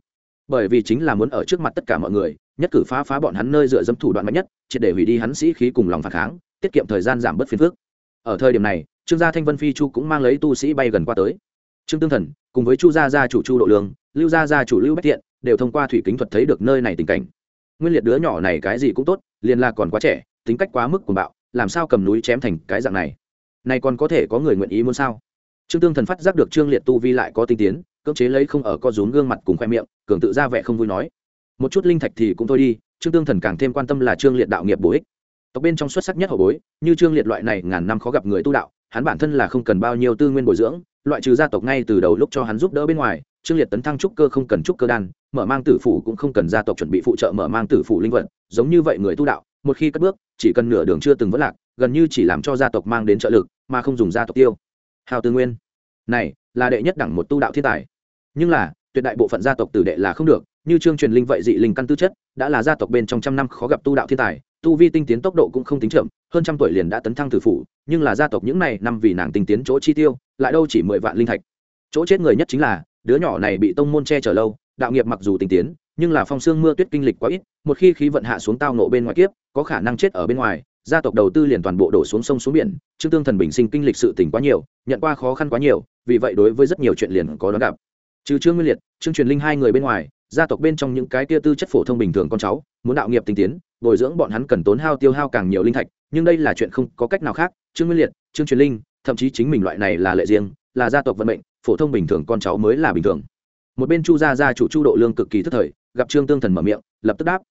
bởi vì chính là muốn ở trước mặt tất cả mọi người, nhất cử phá phá bọn hắn nơi dựa dẫm thủ đoạn mạnh nhất, triệt để hủy đi hắn sĩ khí cùng lòng phản kháng, tiết kiệm thời gian giảm bớt phiền phức. Ở thời điểm này, trương gia thanh vân phi chu cũng mang lấy tu sĩ bay gần qua tới. Trương tương thần, cùng với chu gia gia chủ chu độ lương, lưu gia gia chủ lưu bách thiện, đều thông qua thủy kính thuật thấy được nơi này tình cảnh. Nguyên liệt đứa nhỏ này cái gì cũng tốt, liền là còn quá trẻ, tính cách quá mức cuồng bạo, làm sao cầm núi chém thành cái dạng này? Này còn có thể có người nguyện ý muốn sao? Trương tương thần phát giác được trương liệt tu vi lại có tinh tiến cưỡng chế lấy không ở co rúm gương mặt cùng khoe miệng, cường tự ra vẻ không vui nói. Một chút linh thạch thì cũng thôi đi, trương tương thần càng thêm quan tâm là trương liệt đạo nghiệp bổ ích. Tộc bên trong xuất sắc nhất hậu bối, như trương liệt loại này ngàn năm khó gặp người tu đạo, hắn bản thân là không cần bao nhiêu tư nguyên bồi dưỡng, loại trừ gia tộc ngay từ đầu lúc cho hắn giúp đỡ bên ngoài, trương liệt tấn thăng trúc cơ không cần trúc cơ đan, mở mang tử phủ cũng không cần gia tộc chuẩn bị phụ trợ mở mang tử phủ linh vật, giống như vậy người tu đạo, một khi cất bước, chỉ cần nửa đường chưa từng vất lạc, gần như chỉ làm cho gia tộc mang đến trợ lực, mà không dùng gia tộc tiêu. Hào tư nguyên. Này, là đệ nhất đẳng một tu đạo thiên tài nhưng là, tuyệt đại bộ phận gia tộc tử đệ là không được, như trương truyền linh vậy dị linh căn tư chất, đã là gia tộc bên trong trăm năm khó gặp tu đạo thiên tài, tu vi tinh tiến tốc độ cũng không tính chậm, hơn trăm tuổi liền đã tấn thăng tử phủ, nhưng là gia tộc những này năm vì nàng tinh tiến chỗ chi tiêu, lại đâu chỉ mười vạn linh thạch. Chỗ chết người nhất chính là, đứa nhỏ này bị tông môn che chở lâu, đạo nghiệp mặc dù tinh tiến, nhưng là phong sương mưa tuyết kinh lịch quá ít, một khi khí vận hạ xuống tao nộ bên ngoài kiếp, có khả năng chết ở bên ngoài, gia tộc đầu tư liền toàn bộ đổ xuống sông xuống biển, trương tương thần bình sinh kinh lịch sự tỉnh quá nhiều, nhận qua khó khăn quá nhiều, vì vậy đối với rất nhiều chuyện liền có đón gặp trừ trương nguyên liệt, trương truyền linh hai người bên ngoài, gia tộc bên trong những cái kia tư chất phổ thông bình thường con cháu, muốn đạo nghiệp tinh tiến, bồi dưỡng bọn hắn cần tốn hao tiêu hao càng nhiều linh thạch, nhưng đây là chuyện không có cách nào khác, trương nguyên liệt, trương truyền linh, thậm chí chính mình loại này là lệ riêng, là gia tộc vận mệnh, phổ thông bình thường con cháu mới là bình thường. Một bên chu gia gia chủ chu độ lương cực kỳ thất thời, gặp trương tương thần mở miệng, lập tức đáp,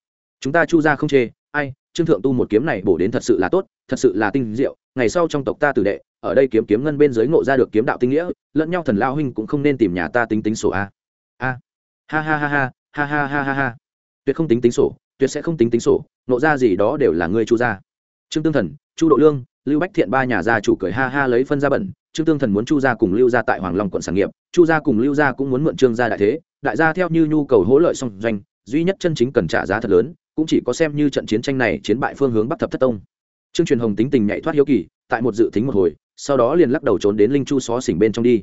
chúng ta chu gia không chê ai, trương thượng tu một kiếm này bổ đến thật sự là tốt, thật sự là tinh diệu. Ngày sau trong tộc ta tử đệ, ở đây kiếm kiếm ngân bên dưới ngộ ra được kiếm đạo tinh nghĩa, lẫn nhau thần lao huynh cũng không nên tìm nhà ta tính tính sổ a. A. Ha ha ha ha ha ha ha ha ha. Tuyệt không tính tính sổ, tuyệt sẽ không tính tính sổ nộ ra gì đó đều là ngươi chu gia. Trương tương thần, chu độ lương, lưu bách thiện ba nhà gia chủ cười ha ha lấy phân ra bẩn. Trương tương thần muốn chu gia cùng lưu gia tại hoàng long quận sản nghiệp, chu gia cùng lưu gia cũng muốn mượn trương gia đại thế. Đại gia theo như nhu cầu hỗ lợi song doanh, duy nhất chân chính cần trả giá thật lớn cũng chỉ có xem như trận chiến tranh này chiến bại phương hướng bắc thập thất tông. Trương truyền hồng tính tình nhảy thoát hiếu kỳ, tại một dự tính một hồi, sau đó liền lắc đầu trốn đến linh chu xó xỉnh bên trong đi.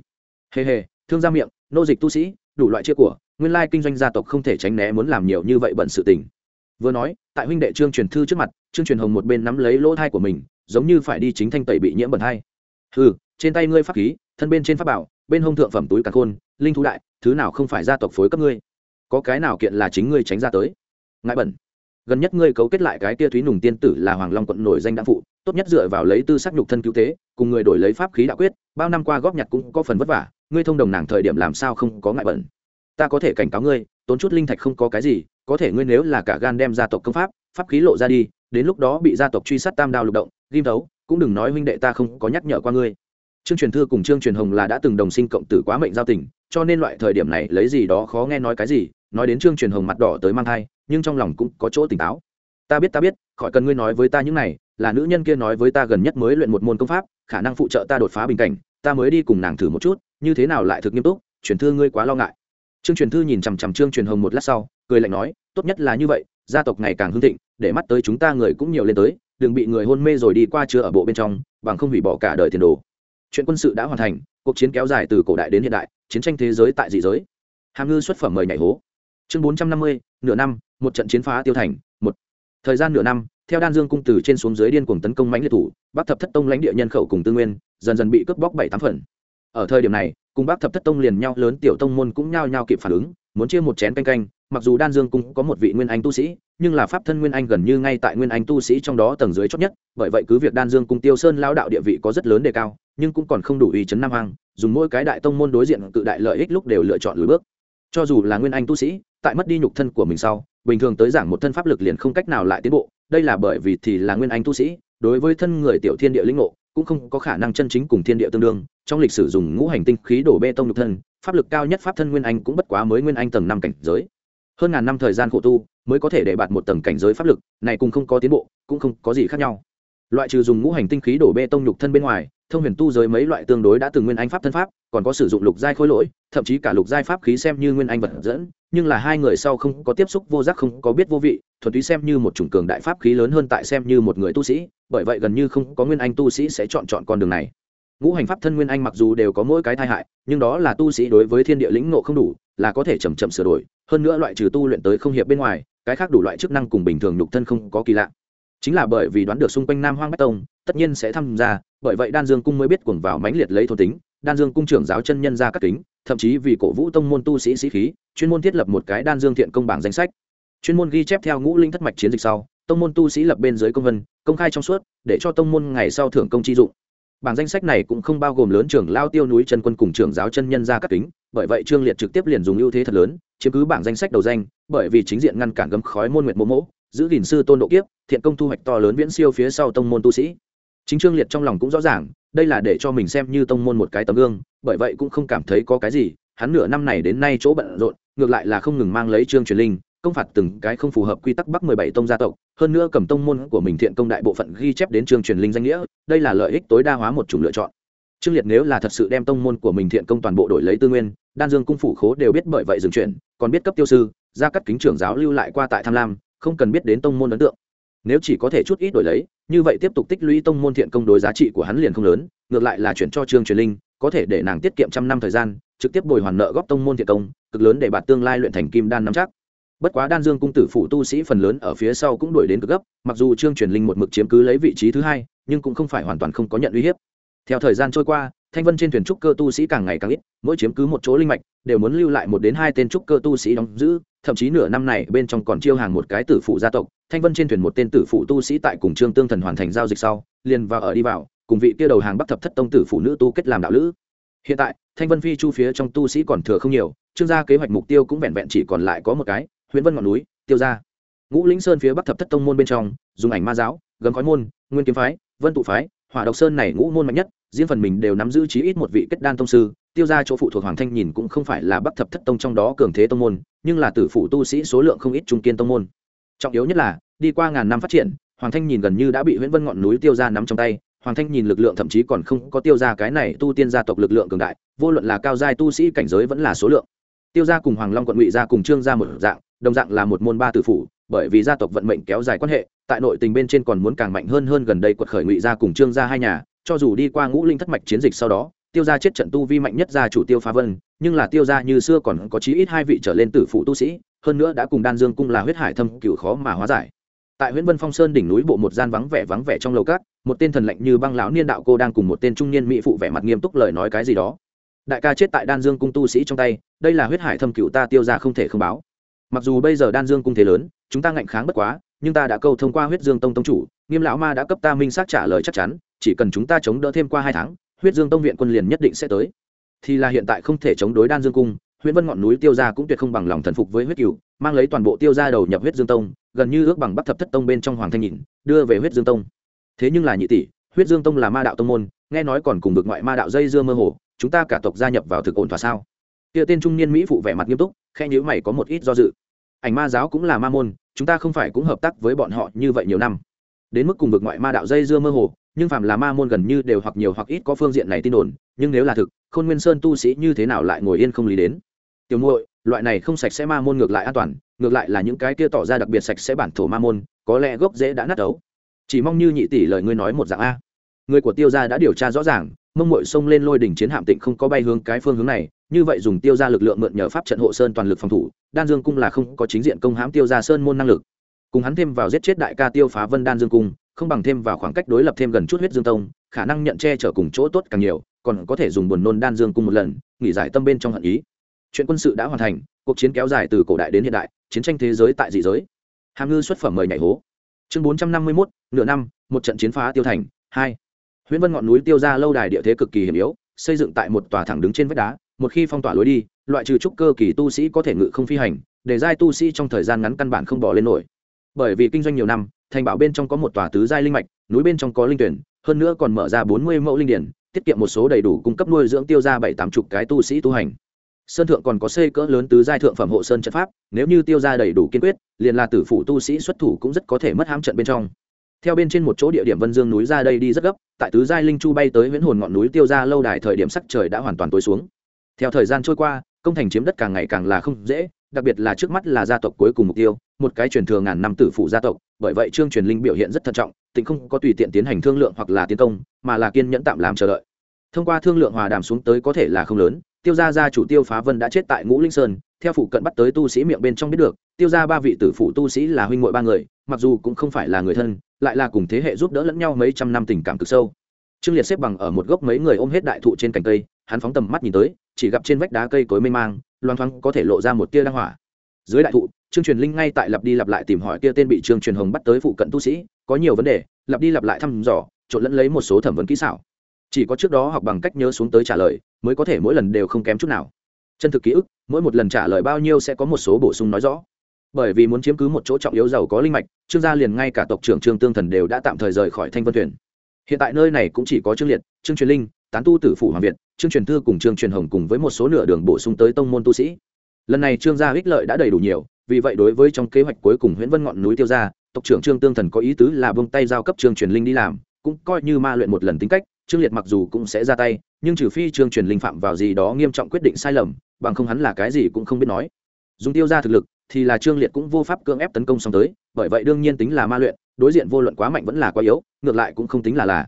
Hề hề, thương gia miệng, nô dịch tu sĩ, đủ loại chia của, nguyên lai kinh doanh gia tộc không thể tránh né muốn làm nhiều như vậy bận sự tình. Vừa nói, tại huynh đệ trương truyền thư trước mặt, trương truyền hồng một bên nắm lấy lỗ thai của mình, giống như phải đi chính thanh tẩy bị nhiễm bẩn thai ừ trên tay ngươi pháp khí, thân bên trên pháp bảo, bên hông thượng phẩm túi cà khôn, linh thú đại, thứ nào không phải gia tộc phối cấp ngươi? Có cái nào kiện là chính ngươi tránh ra tới? Ngại bẩn gần nhất ngươi cấu kết lại cái tia thúy nùng tiên tử là hoàng long quận nổi danh đa phụ, tốt nhất dựa vào lấy tư sắc nhục thân cứu tế cùng người đổi lấy pháp khí đạo quyết, bao năm qua góp nhặt cũng có phần vất vả, ngươi thông đồng nàng thời điểm làm sao không có ngại bẩn. Ta có thể cảnh cáo ngươi, tốn chút linh thạch không có cái gì, có thể ngươi nếu là cả gan đem gia tộc công pháp pháp khí lộ ra đi, đến lúc đó bị gia tộc truy sát tam đao lục động, ghim thấu, cũng đừng nói huynh đệ ta không có nhắc nhở qua ngươi. Trương truyền thư cùng trương truyền hồng là đã từng đồng sinh cộng tử quá mệnh giao tình, cho nên loại thời điểm này lấy gì đó khó nghe nói cái gì, nói đến trương truyền hồng mặt đỏ tới mang thai nhưng trong lòng cũng có chỗ tỉnh táo. Ta biết ta biết, khỏi cần ngươi nói với ta những này, là nữ nhân kia nói với ta gần nhất mới luyện một môn công pháp, khả năng phụ trợ ta đột phá bình cảnh, ta mới đi cùng nàng thử một chút, như thế nào lại thực nghiêm túc, truyền thư ngươi quá lo ngại. Trương truyền thư nhìn chằm chằm trương truyền hồng một lát sau, cười lạnh nói, tốt nhất là như vậy, gia tộc ngày càng hưng thịnh, để mắt tới chúng ta người cũng nhiều lên tới, đừng bị người hôn mê rồi đi qua chưa ở bộ bên trong, bằng không hủy bỏ cả đời tiền đồ. Chuyện quân sự đã hoàn thành, cuộc chiến kéo dài từ cổ đại đến hiện đại, chiến tranh thế giới tại dị giới. Hàm ngư xuất phẩm mời nhảy hố. Chương bốn trăm năm mươi, nửa năm một trận chiến phá tiêu thành, một thời gian nửa năm, theo đan dương cung từ trên xuống dưới điên cuồng tấn công mãnh liệt thủ, bắc thập thất tông lãnh địa nhân khẩu cùng tư nguyên, dần dần bị cướp bóc bảy tám phần. Ở thời điểm này, cùng bắc thập thất tông liền nhau lớn tiểu tông môn cũng nhao nhao kịp phản ứng, muốn chia một chén canh canh, mặc dù đan dương cung có một vị nguyên anh tu sĩ, nhưng là pháp thân nguyên anh gần như ngay tại nguyên anh tu sĩ trong đó tầng dưới chót nhất, bởi vậy cứ việc đan dương cung tiêu sơn lao đạo địa vị có rất lớn đề cao, nhưng cũng còn không đủ ý chấn nam hoàng dùng mỗi cái đại tông môn đối diện tự đại lợi ích lúc đều lựa chọn lùi bước. Cho dù là nguyên anh tu sĩ tại mất đi nhục thân của mình sau, bình thường tới giảng một thân pháp lực liền không cách nào lại tiến bộ, đây là bởi vì thì là nguyên anh tu sĩ, đối với thân người tiểu thiên địa linh ngộ, cũng không có khả năng chân chính cùng thiên địa tương đương, trong lịch sử dùng ngũ hành tinh khí đổ bê tông nhục thân, pháp lực cao nhất pháp thân nguyên anh cũng bất quá mới nguyên anh tầng năm cảnh giới. Hơn ngàn năm thời gian khổ tu mới có thể để bạt một tầng cảnh giới pháp lực, này cùng không có tiến bộ, cũng không có gì khác nhau. Loại trừ dùng ngũ hành tinh khí đổ bê tông nhục thân bên ngoài thông huyền tu giới mấy loại tương đối đã từng nguyên anh pháp thân pháp, còn có sử dụng lục giai khối lỗi, thậm chí cả lục giai pháp khí xem như nguyên anh vật dẫn, nhưng là hai người sau không có tiếp xúc vô giác, không có biết vô vị, thuần túy xem như một chủng cường đại pháp khí lớn hơn tại xem như một người tu sĩ, bởi vậy gần như không có nguyên anh tu sĩ sẽ chọn chọn con đường này. Ngũ hành pháp thân nguyên anh mặc dù đều có mỗi cái tai hại, nhưng đó là tu sĩ đối với thiên địa lĩnh ngộ không đủ, là có thể chầm chậm sửa đổi, hơn nữa loại trừ tu luyện tới không hiệp bên ngoài, cái khác đủ loại chức năng cùng bình thường nhục thân không có kỳ lạ chính là bởi vì đoán được xung quanh nam hoang bách tông, tất nhiên sẽ tham gia, bởi vậy đan dương cung mới biết cuồng vào mãnh liệt lấy thôn tính, đan dương cung trưởng giáo chân nhân ra các kính, thậm chí vì cổ vũ tông môn tu sĩ sĩ khí, chuyên môn thiết lập một cái đan dương thiện công bảng danh sách. Chuyên môn ghi chép theo ngũ linh thất mạch chiến dịch sau, tông môn tu sĩ lập bên dưới công vân, công khai trong suốt, để cho tông môn ngày sau thưởng công chi dụng. Bảng danh sách này cũng không bao gồm lớn trưởng lao tiêu núi chân quân cùng trưởng giáo chân nhân ra các kính, bởi vậy trương liệt trực tiếp liền dùng ưu thế thật lớn, chiếm cứ bảng danh sách đầu danh, bởi vì chính diện ngăn cản gấm khói môn nguyệt mộ mỗ giữ gìn sư tôn độ kiếp, thiện công thu hoạch to lớn viễn siêu phía sau tông môn tu sĩ. Chính trương liệt trong lòng cũng rõ ràng, đây là để cho mình xem như tông môn một cái tấm gương, bởi vậy cũng không cảm thấy có cái gì, hắn nửa năm này đến nay chỗ bận rộn, ngược lại là không ngừng mang lấy trương truyền linh, công phạt từng cái không phù hợp quy tắc bắc mười bảy tông gia tộc, hơn nữa cầm tông môn của mình thiện công đại bộ phận ghi chép đến trương truyền linh danh nghĩa, đây là lợi ích tối đa hóa một chủng lựa chọn. Trương liệt nếu là thật sự đem tông môn của mình thiện công toàn bộ đổi lấy tư nguyên, đan dương cung phủ khố đều biết bởi vậy dừng chuyển, còn biết cấp tiêu sư ra cắt kính trưởng giáo lưu lại qua tại tham lam không cần biết đến tông môn ấn tượng. Nếu chỉ có thể chút ít đổi lấy, như vậy tiếp tục tích lũy tông môn thiện công đối giá trị của hắn liền không lớn, ngược lại là chuyển cho trương truyền linh, có thể để nàng tiết kiệm trăm năm thời gian, trực tiếp bồi hoàn nợ góp tông môn thiện công, cực lớn để bạt tương lai luyện thành kim đan nắm chắc. Bất quá đan dương cung tử phủ tu sĩ phần lớn ở phía sau cũng đuổi đến cực gấp, mặc dù trương truyền linh một mực chiếm cứ lấy vị trí thứ hai, nhưng cũng không phải hoàn toàn không có nhận uy hiếp. Theo thời gian trôi qua, thanh vân trên thuyền trúc cơ tu sĩ càng ngày càng ít, mỗi chiếm cứ một chỗ linh mạch, đều muốn lưu lại một đến hai tên trúc cơ tu sĩ đóng giữ thậm chí nửa năm này bên trong còn chiêu hàng một cái tử phụ gia tộc, thanh vân trên thuyền một tên tử phụ tu sĩ tại cùng trương tương thần hoàn thành giao dịch sau, liền vào ở đi vào, cùng vị kia đầu hàng bắc thập thất tông tử phụ nữ tu kết làm đạo lữ. Hiện tại, thanh vân phi chu phía trong tu sĩ còn thừa không nhiều, trương gia kế hoạch mục tiêu cũng vẹn vẹn chỉ còn lại có một cái huyện vân ngọn núi, tiêu gia. Ngũ lĩnh sơn phía bắc thập thất tông môn bên trong, dùng ảnh ma giáo, gấm khói môn, nguyên kiếm phái, vân tụ phái, hỏa độc sơn này ngũ môn mạnh nhất, riêng phần mình đều nắm giữ chí ít một vị kết đan tông sư, tiêu ra chỗ phụ thuộc hoàng thanh nhìn cũng không phải là bắc thập thất tông trong đó cường thế tông môn nhưng là tử phụ tu sĩ số lượng không ít trung kiên tông môn. Trọng yếu nhất là, đi qua ngàn năm phát triển, hoàng thanh nhìn gần như đã bị nguyễn vân ngọn núi tiêu ra nắm trong tay, hoàng thanh nhìn lực lượng thậm chí còn không có tiêu ra cái này tu tiên gia tộc lực lượng cường đại, vô luận là cao giai tu sĩ cảnh giới vẫn là số lượng. Tiêu ra cùng hoàng long quận ngụy ra cùng trương ra một dạng, đồng dạng là một môn ba tử phủ, bởi vì gia tộc vận mệnh kéo dài quan hệ, tại nội tình bên trên còn muốn càng mạnh hơn hơn gần đây quật khởi ngụy ra cùng trương ra hai nhà, cho dù đi qua ngũ linh thất mạch chiến dịch sau đó, tiêu ra chết trận tu vi mạnh nhất gia chủ tiêu phá vân nhưng là tiêu ra như xưa còn có chí ít hai vị trở lên tử phụ tu sĩ, hơn nữa đã cùng đan dương cung là huyết hải thâm cựu khó mà hóa giải. Tại huyện vân phong sơn đỉnh núi bộ một gian vắng vẻ vắng vẻ trong lầu cát một tên thần lạnh như băng lão niên đạo cô đang cùng một tên trung niên mỹ phụ vẻ mặt nghiêm túc lời nói cái gì đó. Đại ca chết tại đan dương cung tu sĩ trong tay, đây là huyết hải thâm cựu ta tiêu ra không thể không báo. Mặc dù bây giờ đan dương cung thế lớn, chúng ta ngạnh kháng bất quá, nhưng ta đã câu thông qua huyết dương tông tông chủ, nghiêm lão ma đã cấp ta minh xác trả lời chắc chắn, chỉ cần chúng ta chống đỡ thêm qua hai tháng, huyết dương tông viện quân liền nhất định sẽ tới thì là hiện tại không thể chống đối đan dương cung, huyện vân ngọn núi tiêu gia cũng tuyệt không bằng lòng thần phục với huyết cửu, mang lấy toàn bộ tiêu gia đầu nhập huyết dương tông, gần như ước bằng bắc thập thất tông bên trong hoàng thanh nhìn đưa về huyết dương tông. Thế nhưng là nhị tỷ, huyết dương tông là ma đạo tông môn, nghe nói còn cùng vực ngoại ma đạo dây dưa mơ hồ, chúng ta cả tộc gia nhập vào thực ổn thỏa sao? Kia tên trung niên mỹ phụ vẻ mặt nghiêm túc khe nhữ mày có một ít do dự. Ảnh ma giáo cũng là ma môn, chúng ta không phải cũng hợp tác với bọn họ như vậy nhiều năm. Đến mức cùng vực ngoại ma đạo dây dưa mơ hồ nhưng phàm là ma môn gần như đều hoặc nhiều hoặc ít có phương diện này tin đồn, nhưng nếu là thực, khôn nguyên sơn tu sĩ như thế nào lại ngồi yên không lý đến? Tiểu muội, loại này không sạch sẽ ma môn ngược lại an toàn, ngược lại là những cái kia tỏ ra đặc biệt sạch sẽ bản thổ ma môn, có lẽ gốc dễ đã nát ấu. Chỉ mong như nhị tỷ lời ngươi nói một dạng a. Người của tiêu gia đã điều tra rõ ràng, mông mội xông lên lôi đỉnh chiến hạm tịnh không có bay hướng cái phương hướng này, như vậy dùng tiêu gia lực lượng mượn nhờ pháp trận hộ sơn toàn lực phòng thủ, đan dương cung là không có chính diện công hãm tiêu gia sơn môn năng lực. Cùng hắn thêm vào giết chết đại ca tiêu phá vân đan dương cung không bằng thêm vào khoảng cách đối lập thêm gần chút huyết dương tông, khả năng nhận che chở cùng chỗ tốt càng nhiều, còn có thể dùng buồn nôn đan dương cung một lần, nghỉ giải tâm bên trong hận ý. Chuyện quân sự đã hoàn thành, cuộc chiến kéo dài từ cổ đại đến hiện đại, chiến tranh thế giới tại dị giới. Hàm ngư xuất phẩm mời nhảy hố. Chương bốn trăm năm mươi mốt, nửa năm, một trận chiến phá tiêu thành, hai. Huyễn vân ngọn núi tiêu ra lâu đài địa thế cực kỳ hiểm yếu, xây dựng tại một tòa thẳng đứng trên vách đá, một khi phong tỏa lối đi, loại trừ trúc cơ kỳ tu sĩ có thể ngự không phi hành, để giai tu sĩ trong thời gian ngắn căn bản không bỏ lên nổi. Bởi vì kinh doanh nhiều năm thành bảo bên trong có một tòa tứ giai linh mạch, núi bên trong có linh tuyển, hơn nữa còn mở ra bốn mươi mẫu linh điển, tiết kiệm một số đầy đủ cung cấp nuôi dưỡng tiêu ra bảy tám chục cái tu sĩ tu hành. Sơn thượng còn có xây cỡ lớn tứ giai thượng phẩm hộ sơn trận pháp, nếu như tiêu ra đầy đủ kiên quyết, liền là tử phụ tu sĩ xuất thủ cũng rất có thể mất hãm trận bên trong. Theo bên trên một chỗ địa điểm vân dương núi ra đây đi rất gấp, tại tứ giai linh chu bay tới viễn hồn ngọn núi tiêu ra lâu đài thời điểm sắc trời đã hoàn toàn tối xuống. Theo thời gian trôi qua, công thành chiếm đất càng ngày càng là không dễ, đặc biệt là trước mắt là gia tộc cuối cùng mục tiêu một cái truyền thừa ngàn năm tử phụ gia tộc, bởi vậy trương truyền linh biểu hiện rất thận trọng tỉnh không có tùy tiện tiến hành thương lượng hoặc là tiến công, mà là kiên nhẫn tạm làm chờ đợi. Thông qua thương lượng hòa đàm xuống tới có thể là không lớn, tiêu gia gia chủ tiêu phá vân đã chết tại ngũ linh sơn, theo phụ cận bắt tới tu sĩ miệng bên trong biết được, tiêu gia ba vị tử phụ tu sĩ là huynh muội ba người, mặc dù cũng không phải là người thân, lại là cùng thế hệ giúp đỡ lẫn nhau mấy trăm năm tình cảm cực sâu. Trương liệt xếp bằng ở một gốc mấy người ôm hết đại thụ trên cành cây, hắn phóng tầm mắt nhìn tới, chỉ gặp trên vách đá cây cối mênh mang, loang thoáng có thể lộ ra một tia đăng hỏa. Dưới đại thụ trương truyền linh ngay tại lặp đi lặp lại tìm hỏi kia tên bị trương truyền hồng bắt tới phụ cận tu sĩ, có nhiều vấn đề, lặp đi lặp lại thăm dò, trộn lẫn lấy một số thẩm vấn kỹ xảo. Chỉ có trước đó học bằng cách nhớ xuống tới trả lời, mới có thể mỗi lần đều không kém chút nào. Chân thực ký ức, mỗi một lần trả lời bao nhiêu sẽ có một số bổ sung nói rõ. Bởi vì muốn chiếm cứ một chỗ trọng yếu giàu có linh mạch, trương gia liền ngay cả tộc trưởng trương tương thần đều đã tạm thời rời khỏi thanh vân thuyền. Hiện tại nơi này cũng chỉ có trương liệt, trương truyền linh, tán tu tử phủ hoàng việt, trương truyền thư cùng trương truyền hồng cùng với một số nửa đường bổ sung tới tông môn tu sĩ. Lần này trương gia ích lợi đã đầy đủ nhiều vì vậy đối với trong kế hoạch cuối cùng Huyễn vân ngọn núi tiêu ra, tộc trưởng trương tương thần có ý tứ là buông tay giao cấp trương truyền linh đi làm, cũng coi như ma luyện một lần tính cách, trương liệt mặc dù cũng sẽ ra tay, nhưng trừ phi trương truyền linh phạm vào gì đó nghiêm trọng quyết định sai lầm, bằng không hắn là cái gì cũng không biết nói. Dùng tiêu ra thực lực, thì là trương liệt cũng vô pháp cưỡng ép tấn công xong tới, bởi vậy đương nhiên tính là ma luyện, đối diện vô luận quá mạnh vẫn là quá yếu, ngược lại cũng không tính là là.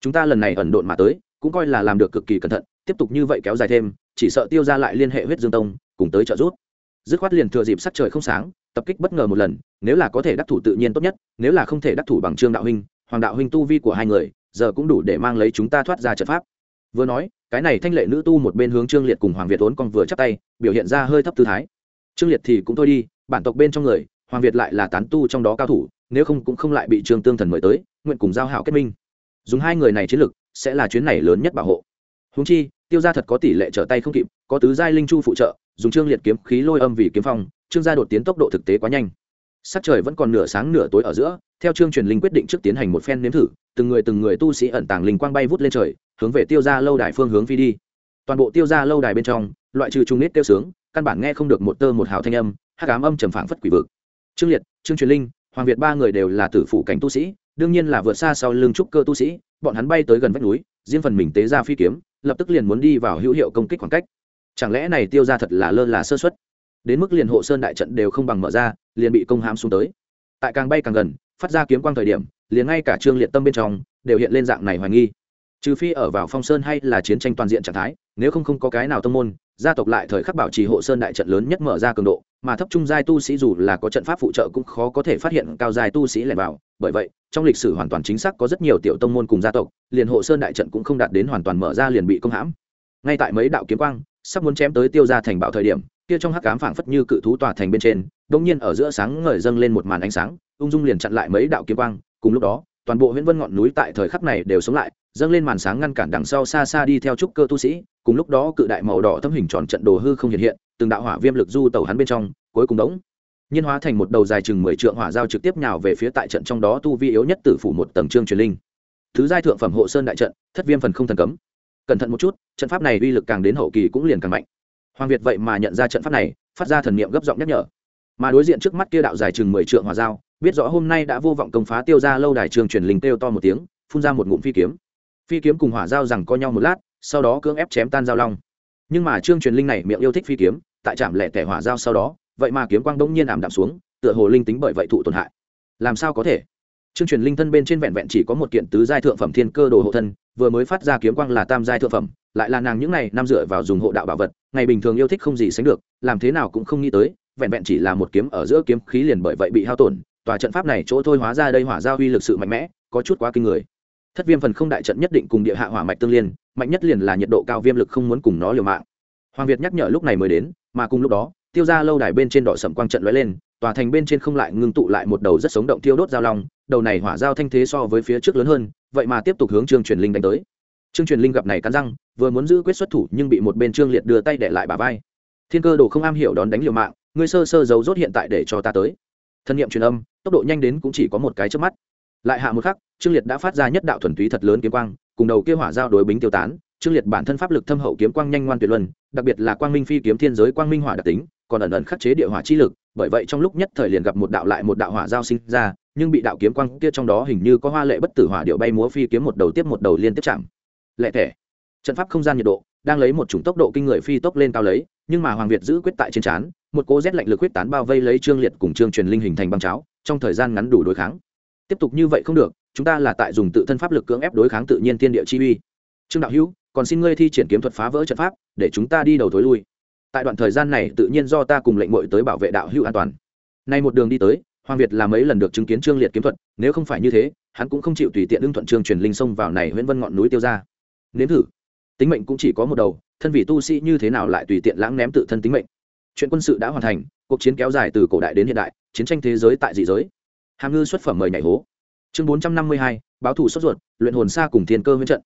Chúng ta lần này ẩn độn mà tới, cũng coi là làm được cực kỳ cẩn thận, tiếp tục như vậy kéo dài thêm, chỉ sợ tiêu ra lại liên hệ huyết dương tông, cùng tới trợ giúp dứt khoát liền thừa dịp sắc trời không sáng, tập kích bất ngờ một lần, nếu là có thể đắc thủ tự nhiên tốt nhất, nếu là không thể đắc thủ bằng trương đạo huynh, hoàng đạo huynh tu vi của hai người, giờ cũng đủ để mang lấy chúng ta thoát ra trận pháp. Vừa nói, cái này thanh lệ nữ tu một bên hướng trương liệt cùng hoàng việt ốn còn vừa chắp tay, biểu hiện ra hơi thấp tư thái. Trương liệt thì cũng thôi đi, bản tộc bên trong người, hoàng việt lại là tán tu trong đó cao thủ, nếu không cũng không lại bị trương tương thần mời tới, nguyện cùng giao hảo kết minh. Dùng hai người này chiến lực, sẽ là chuyến này lớn nhất bảo hộ. Húng chi, tiêu ra thật có tỷ lệ trở tay không kịp, có tứ giai linh chu phụ trợ dùng trương liệt kiếm khí lôi âm vì kiếm phong, trương gia đột tiến tốc độ thực tế quá nhanh. Sắc trời vẫn còn nửa sáng nửa tối ở giữa, theo trương truyền linh quyết định trước tiến hành một phen nếm thử, từng người từng người tu sĩ ẩn tàng linh quang bay vút lên trời, hướng về tiêu ra lâu đài phương hướng phi đi. Toàn bộ tiêu ra lâu đài bên trong, loại trừ trung nết tiêu sướng, căn bản nghe không được một tơ một hào thanh âm, hắc ám âm trầm phảng phất quỷ vực. Trương liệt, trương truyền linh, hoàng việt ba người đều là tử phụ cảnh tu sĩ, đương nhiên là vượt xa sau lưng trúc cơ tu sĩ, bọn hắn bay tới gần vách núi, riêng phần mình tế ra phi kiếm, lập tức liền muốn đi vào hữu hiệu công kích khoảng cách chẳng lẽ này tiêu ra thật là lơ là sơ xuất đến mức liền hộ sơn đại trận đều không bằng mở ra, liền bị công hãm xuống tới. Tại càng bay càng gần, phát ra kiếm quang thời điểm, liền ngay cả trương liệt tâm bên trong đều hiện lên dạng này hoài nghi. Trừ phi ở vào phong sơn hay là chiến tranh toàn diện trạng thái, nếu không không có cái nào tâm môn, gia tộc lại thời khắc bảo trì hộ sơn đại trận lớn nhất mở ra cường độ, mà thấp trung giai tu sĩ dù là có trận pháp phụ trợ cũng khó có thể phát hiện cao giai tu sĩ lẻn vào. Bởi vậy, trong lịch sử hoàn toàn chính xác có rất nhiều tiểu tông môn cùng gia tộc, liền hộ sơn đại trận cũng không đạt đến hoàn toàn mở ra liền bị công hãm. Ngay tại mấy đạo kiếm quang sắp muốn chém tới tiêu ra thành bạo thời điểm, kia trong hắc ám phảng phất như cự thú tòa thành bên trên đông nhiên ở giữa sáng ngời dâng lên một màn ánh sáng, ung dung liền chặn lại mấy đạo kiếm quang. Cùng lúc đó, toàn bộ huyện vân ngọn núi tại thời khắc này đều sống lại, dâng lên màn sáng ngăn cản đằng sau xa xa đi theo trúc cơ tu sĩ. Cùng lúc đó, cự đại màu đỏ thâm hình tròn trận đồ hư không hiện hiện, từng đạo hỏa viêm lực du tàu hắn bên trong, cuối cùng đống. Nhiên hóa thành một đầu dài chừng mười trượng hỏa giao trực tiếp nhào về phía tại trận trong đó tu vi yếu nhất tử phủ một tầng trương truyền linh. Thứ giai thượng phẩm hộ sơn đại trận, thất viêm phần không thần cấm cẩn thận một chút, trận pháp này uy lực càng đến hậu kỳ cũng liền càng mạnh. Hoàng việt vậy mà nhận ra trận pháp này, phát ra thần niệm gấp giọng nhắc nhở. Mà đối diện trước mắt kia đạo dài chừng mười trượng hỏa giao biết rõ hôm nay đã vô vọng công phá tiêu ra lâu đài trường truyền linh kêu to một tiếng, phun ra một ngụm phi kiếm. Phi kiếm cùng hỏa giao rằng co nhau một lát, sau đó cưỡng ép chém tan giao long. Nhưng mà trương truyền linh này miệng yêu thích phi kiếm, tại trạm lẻ tẻ hỏa giao sau đó, vậy mà kiếm quang đông nhiên ảm đạm xuống, tựa hồ linh tính bởi vậy thụ tổn hại. Làm sao có thể? Trương truyền linh thân bên trên vẹn vẹn chỉ có một kiện tứ giai thượng phẩm thiên cơ đồ hộ thân, vừa mới phát ra kiếm quang là tam giai thượng phẩm, lại là nàng những này năm dựa vào dùng hộ đạo bảo vật, ngày bình thường yêu thích không gì sánh được, làm thế nào cũng không nghĩ tới, vẹn vẹn chỉ là một kiếm ở giữa kiếm khí liền bởi vậy bị hao tổn, tòa trận pháp này chỗ thôi hóa ra đây hỏa giao uy lực sự mạnh mẽ, có chút quá kinh người. Thất viêm phần không đại trận nhất định cùng địa hạ hỏa mạch tương liên, mạnh nhất liền là nhiệt độ cao viêm lực không muốn cùng nó liều mạng. Hoàng việt nhắc nhở lúc này mới đến, mà cùng lúc đó, tiêu ra lâu đài bên trên đỏ sầm quang trận lóe lên tòa thành bên trên không lại ngưng tụ lại một đầu rất sống động tiêu đốt giao long, đầu này hỏa giao thanh thế so với phía trước lớn hơn, vậy mà tiếp tục hướng trương truyền linh đánh tới. Trương truyền linh gặp này cắn răng, vừa muốn giữ quyết xuất thủ nhưng bị một bên trương liệt đưa tay để lại bà vai. Thiên cơ đồ không am hiểu đón đánh liều mạng, ngươi sơ sơ giấu rốt hiện tại để cho ta tới. Thân nhiệm truyền âm, tốc độ nhanh đến cũng chỉ có một cái trước mắt. Lại hạ một khắc, trương liệt đã phát ra nhất đạo thuần túy thật lớn kiếm quang, cùng đầu kia hỏa giao đối bính tiêu tán. Trương liệt bản thân pháp lực thâm hậu kiếm quang nhanh ngoan tuyệt luân, đặc biệt là quang minh phi kiếm thiên giới quang minh hỏa đặc tính còn ẩn ẩn khắc chế địa hỏa chi lực, bởi vậy trong lúc nhất thời liền gặp một đạo lại một đạo hỏa giao sinh ra, nhưng bị đạo kiếm quang kia trong đó hình như có hoa lệ bất tử hỏa điệu bay múa phi kiếm một đầu tiếp một đầu liên tiếp chạm. Lệ thể trận pháp không gian nhiệt độ, đang lấy một chủng tốc độ kinh người phi tốc lên cao lấy, nhưng mà hoàng việt giữ quyết tại trên trán, một cô rét lạnh lực quyết tán bao vây lấy trương liệt cùng trương truyền linh hình thành băng cháo, trong thời gian ngắn đủ đối kháng. Tiếp tục như vậy không được, chúng ta là tại dùng tự thân pháp lực cưỡng ép đối kháng tự nhiên tiên địa chi uy. Trương đạo hữu, còn xin ngươi thi triển kiếm thuật phá vỡ trận pháp, để chúng ta đi đầu thối lui tại đoạn thời gian này tự nhiên do ta cùng lệnh mội tới bảo vệ đạo hữu an toàn. Nay một đường đi tới, hoàng việt là mấy lần được chứng kiến trương liệt kiếm thuật, nếu không phải như thế, hắn cũng không chịu tùy tiện ưng thuận trương truyền linh sông vào này huyện vân ngọn núi tiêu ra. Nếm thử. Tính mệnh cũng chỉ có một đầu, thân vị tu sĩ như thế nào lại tùy tiện lãng ném tự thân tính mệnh. Chuyện quân sự đã hoàn thành, cuộc chiến kéo dài từ cổ đại đến hiện đại, chiến tranh thế giới tại dị giới. Hàm ngư xuất phẩm mời nhảy hố. Chương bốn trăm năm mươi hai, báo thủ sốt ruột, luyện hồn xa cùng thiên cơ huyết trận.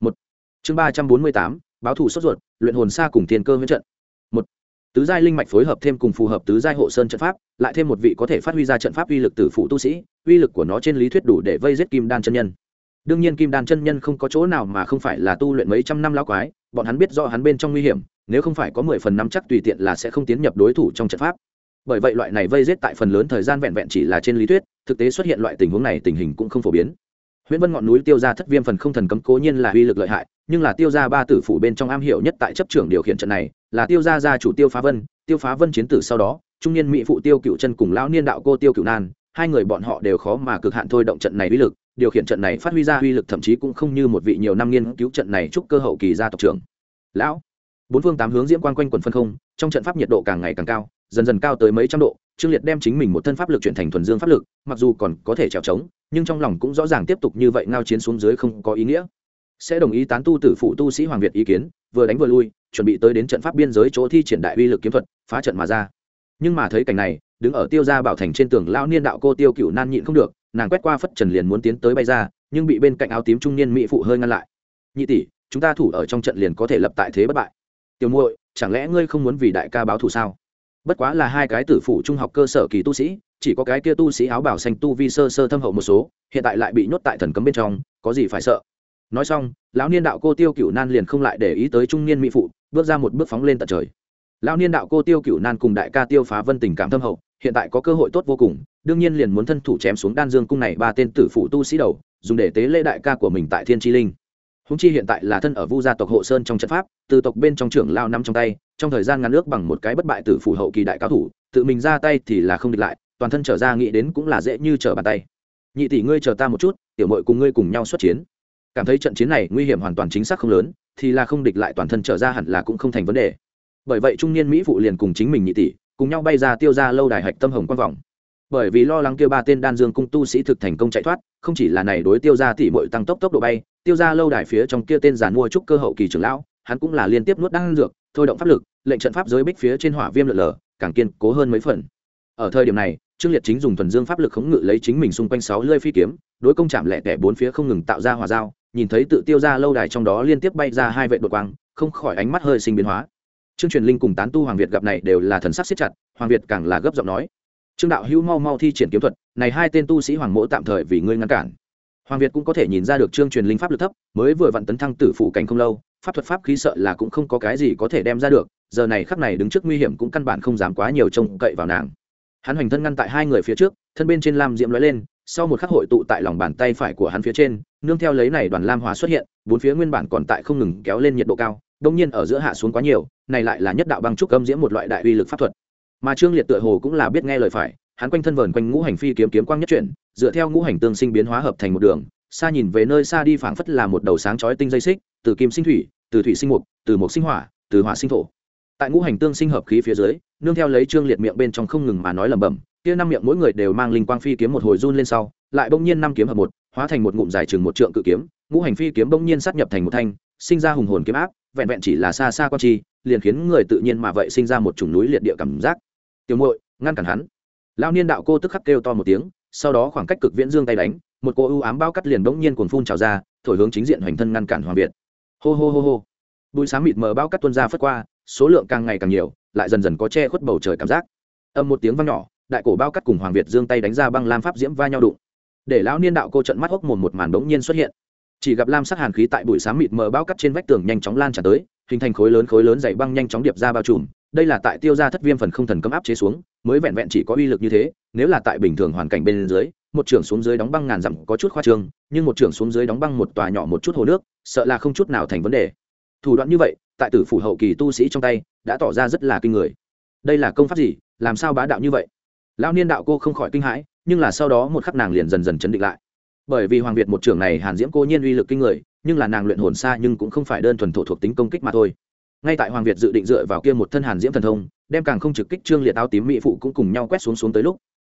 Một. Chương ba trăm bốn mươi tám, báo thủ sốt ruột, luyện hồn xa cùng thiên cơ huyết trận một, tứ giai linh mạch phối hợp thêm cùng phù hợp tứ giai hộ sơn trận pháp, lại thêm một vị có thể phát huy ra trận pháp uy lực từ phụ tu sĩ, uy lực của nó trên lý thuyết đủ để vây giết kim đan chân nhân. Đương nhiên kim đan chân nhân không có chỗ nào mà không phải là tu luyện mấy trăm năm lao quái, bọn hắn biết rõ hắn bên trong nguy hiểm, nếu không phải có mười phần năm chắc tùy tiện là sẽ không tiến nhập đối thủ trong trận pháp. Bởi vậy loại này vây giết tại phần lớn thời gian vẹn vẹn chỉ là trên lý thuyết, thực tế xuất hiện loại tình huống này tình hình cũng không phổ biến. Huyễn Vân ngọn núi tiêu ra thất viêm phần không thần cấm cố nhiên là uy lực lợi hại, nhưng là tiêu ra ba tử phủ bên trong am hiểu nhất tại chấp trưởng điều khiển trận này, là tiêu gia gia chủ Tiêu Phá Vân, Tiêu Phá Vân chiến tử sau đó, trung niên mỹ phụ Tiêu Cựu Chân cùng lão niên đạo cô Tiêu Cựu Nan, hai người bọn họ đều khó mà cực hạn thôi động trận này uy lực, điều khiển trận này phát huy ra uy lực thậm chí cũng không như một vị nhiều năm nghiên cứu trận này chúc cơ hậu kỳ gia tộc trưởng. Lão, bốn phương tám hướng diễm quang quanh quần phân không, trong trận pháp nhiệt độ càng ngày càng cao, dần dần cao tới mấy trăm độ, Trương Liệt đem chính mình một thân pháp lực chuyển thành thuần dương pháp lực, mặc dù còn có thể trèo trống, nhưng trong lòng cũng rõ ràng tiếp tục như vậy ngao chiến xuống dưới không có ý nghĩa. Sẽ đồng ý tán tu tử phụ tu sĩ hoàng việt ý kiến vừa đánh vừa lui chuẩn bị tới đến trận pháp biên giới chỗ thi triển đại uy lực kiếm thuật phá trận mà ra. Nhưng mà thấy cảnh này đứng ở tiêu gia bảo thành trên tường lao niên đạo cô tiêu cựu nan nhịn không được nàng quét qua phất trần liền muốn tiến tới bay ra nhưng bị bên cạnh áo tím trung niên mỹ phụ hơi ngăn lại. Nhị tỷ chúng ta thủ ở trong trận liền có thể lập tại thế bất bại. Tiểu muội chẳng lẽ ngươi không muốn vì đại ca báo thù sao? Bất quá là hai cái tử phụ trung học cơ sở kỳ tu sĩ, chỉ có cái kia tu sĩ áo bảo xanh tu vi sơ sơ thâm hậu một số, hiện tại lại bị nhốt tại thần cấm bên trong, có gì phải sợ? Nói xong, lão niên đạo cô tiêu cựu nan liền không lại để ý tới trung niên mỹ phụ, bước ra một bước phóng lên tận trời. Lão niên đạo cô tiêu cựu nan cùng đại ca tiêu phá vân tình cảm thâm hậu, hiện tại có cơ hội tốt vô cùng, đương nhiên liền muốn thân thủ chém xuống đan dương cung này ba tên tử phụ tu sĩ đầu, dùng để tế lễ đại ca của mình tại thiên tri linh. Húng chi hiện tại là thân ở vu gia tộc hộ sơn trong trận pháp, từ tộc bên trong trưởng lao năm trong tay trong thời gian ngắn nước bằng một cái bất bại tử phủ hậu kỳ đại cao thủ, tự mình ra tay thì là không địch lại, toàn thân trở ra nghĩ đến cũng là dễ như trở bàn tay. Nhị tỷ ngươi chờ ta một chút, tiểu mội cùng ngươi cùng nhau xuất chiến. Cảm thấy trận chiến này nguy hiểm hoàn toàn chính xác không lớn, thì là không địch lại toàn thân trở ra hẳn là cũng không thành vấn đề. Bởi vậy trung niên mỹ phụ liền cùng chính mình nhị tỷ, cùng nhau bay ra tiêu ra lâu đài hạch tâm hồng quang vọng bởi vì lo lắng kêu ba tên đan dương cung tu sĩ thực thành công chạy thoát, không chỉ là này đối tiêu ra tỷ mội tăng tốc tốc độ bay, tiêu ra lâu đài phía trong kia tên giàn mua trúc cơ hậu kỳ trưởng lão, hắn cũng là liên tiếp nuốt đan dược thôi động pháp lực, lệnh trận pháp giới bích phía trên hỏa viêm lợn lở, càng kiên cố hơn mấy phần. Ở thời điểm này, trương liệt chính dùng thuần dương pháp lực khống ngự lấy chính mình xung quanh sáu lơi phi kiếm, đối công chạm lẻ tẻ bốn phía không ngừng tạo ra hòa dao nhìn thấy tự tiêu ra lâu đài trong đó liên tiếp bay ra hai vệ đột quang, không khỏi ánh mắt hơi sinh biến hóa. Trương truyền linh cùng tán tu hoàng việt gặp này đều là thần sắc siết chặt, hoàng việt càng là gấp giọng nói, trương đạo hữu mau mau thi triển kiếm thuật, này hai tên tu sĩ hoàng mỗ tạm thời vì ngươi ngăn cản. Hoàng việt cũng có thể nhìn ra được trương truyền linh pháp lực thấp, mới vừa vặn tấn thăng tử phụ cảnh không lâu pháp thuật pháp khí sợ là cũng không có cái gì có thể đem ra được, giờ này khắc này đứng trước nguy hiểm cũng căn bản không dám quá nhiều trông cậy vào nàng. Hắn hoành thân ngăn tại hai người phía trước, thân bên trên lam diễm lóe lên, sau một khắc hội tụ tại lòng bàn tay phải của hắn phía trên, nương theo lấy này đoàn lam hóa xuất hiện, bốn phía nguyên bản còn tại không ngừng kéo lên nhiệt độ cao đông nhiên ở giữa hạ xuống quá nhiều, này lại là nhất đạo băng trúc âm diễm một loại đại uy lực pháp thuật. Mà trương liệt tựa hồ cũng là biết nghe lời phải, hắn quanh thân vờn quanh ngũ hành phi kiếm kiếm quang nhất chuyển, dựa theo ngũ hành tương sinh biến hóa hợp thành một đường, xa nhìn về nơi xa đi phảng phất là một đầu sáng chói tinh dây xích, từ kim sinh thủy từ thủy sinh mục, từ mục sinh hỏa, từ hỏa sinh thổ. Tại ngũ hành tương sinh hợp khí phía dưới, nương theo lấy trương liệt miệng bên trong không ngừng mà nói lẩm bẩm, kia năm miệng mỗi người đều mang linh quang phi kiếm một hồi run lên sau, lại bỗng nhiên năm kiếm hợp một, hóa thành một ngụm dài chừng một trượng cự kiếm, ngũ hành phi kiếm bỗng nhiên sát nhập thành một thanh, sinh ra hùng hồn kiếm áp, vẹn vẹn chỉ là xa xa quan chi, liền khiến người tự nhiên mà vậy sinh ra một chủng núi liệt địa cảm giác. Tiểu muội, ngăn cản hắn. Lao niên đạo cô tức khắc kêu to một tiếng, sau đó khoảng cách cực viễn dương tay đánh, một cô ưu ám bao cắt liền bỗng nhiên cuồng phun trào ra, thổi hướng chính diện hoành thân ngăn cản hoàng việt hô hô hô hô. Bụi sáng mịt mờ bao cắt tuôn ra phất qua, số lượng càng ngày càng nhiều, lại dần dần có che khuất bầu trời cảm giác. Âm một tiếng vang nhỏ, đại cổ bao cắt cùng hoàng việt giương tay đánh ra băng lam pháp diễm va nhau đụng. Để lão niên đạo cô trận mắt hốc mồm một màn bỗng nhiên xuất hiện. Chỉ gặp lam sắc hàn khí tại bụi sáng mịt mờ bao cắt trên vách tường nhanh chóng lan tràn tới, hình thành khối lớn khối lớn dày băng nhanh chóng điệp ra bao trùm. Đây là tại tiêu ra thất viêm phần không thần cấm áp chế xuống, mới vẹn vẹn chỉ có uy lực như thế, nếu là tại bình thường hoàn cảnh bên dưới một trưởng xuống dưới đóng băng ngàn dặm có chút khoa trương, nhưng một trưởng xuống dưới đóng băng một tòa nhỏ một chút hồ nước, sợ là không chút nào thành vấn đề. Thủ đoạn như vậy, tại tử phủ hậu kỳ tu sĩ trong tay, đã tỏ ra rất là kinh người. Đây là công pháp gì? Làm sao bá đạo như vậy? Lão niên đạo cô không khỏi kinh hãi, nhưng là sau đó một khắc nàng liền dần dần chấn định lại. Bởi vì hoàng việt một trưởng này hàn diễm cô nhiên uy lực kinh người, nhưng là nàng luyện hồn xa nhưng cũng không phải đơn thuần thổ thuộc tính công kích mà thôi. Ngay tại hoàng việt dự định dựa vào kia một thân hàn diễm thần thông, đem càng không trực kích trương liệt áo tím mỹ phụ cũng cùng nhau quét xuống xuống tới lúc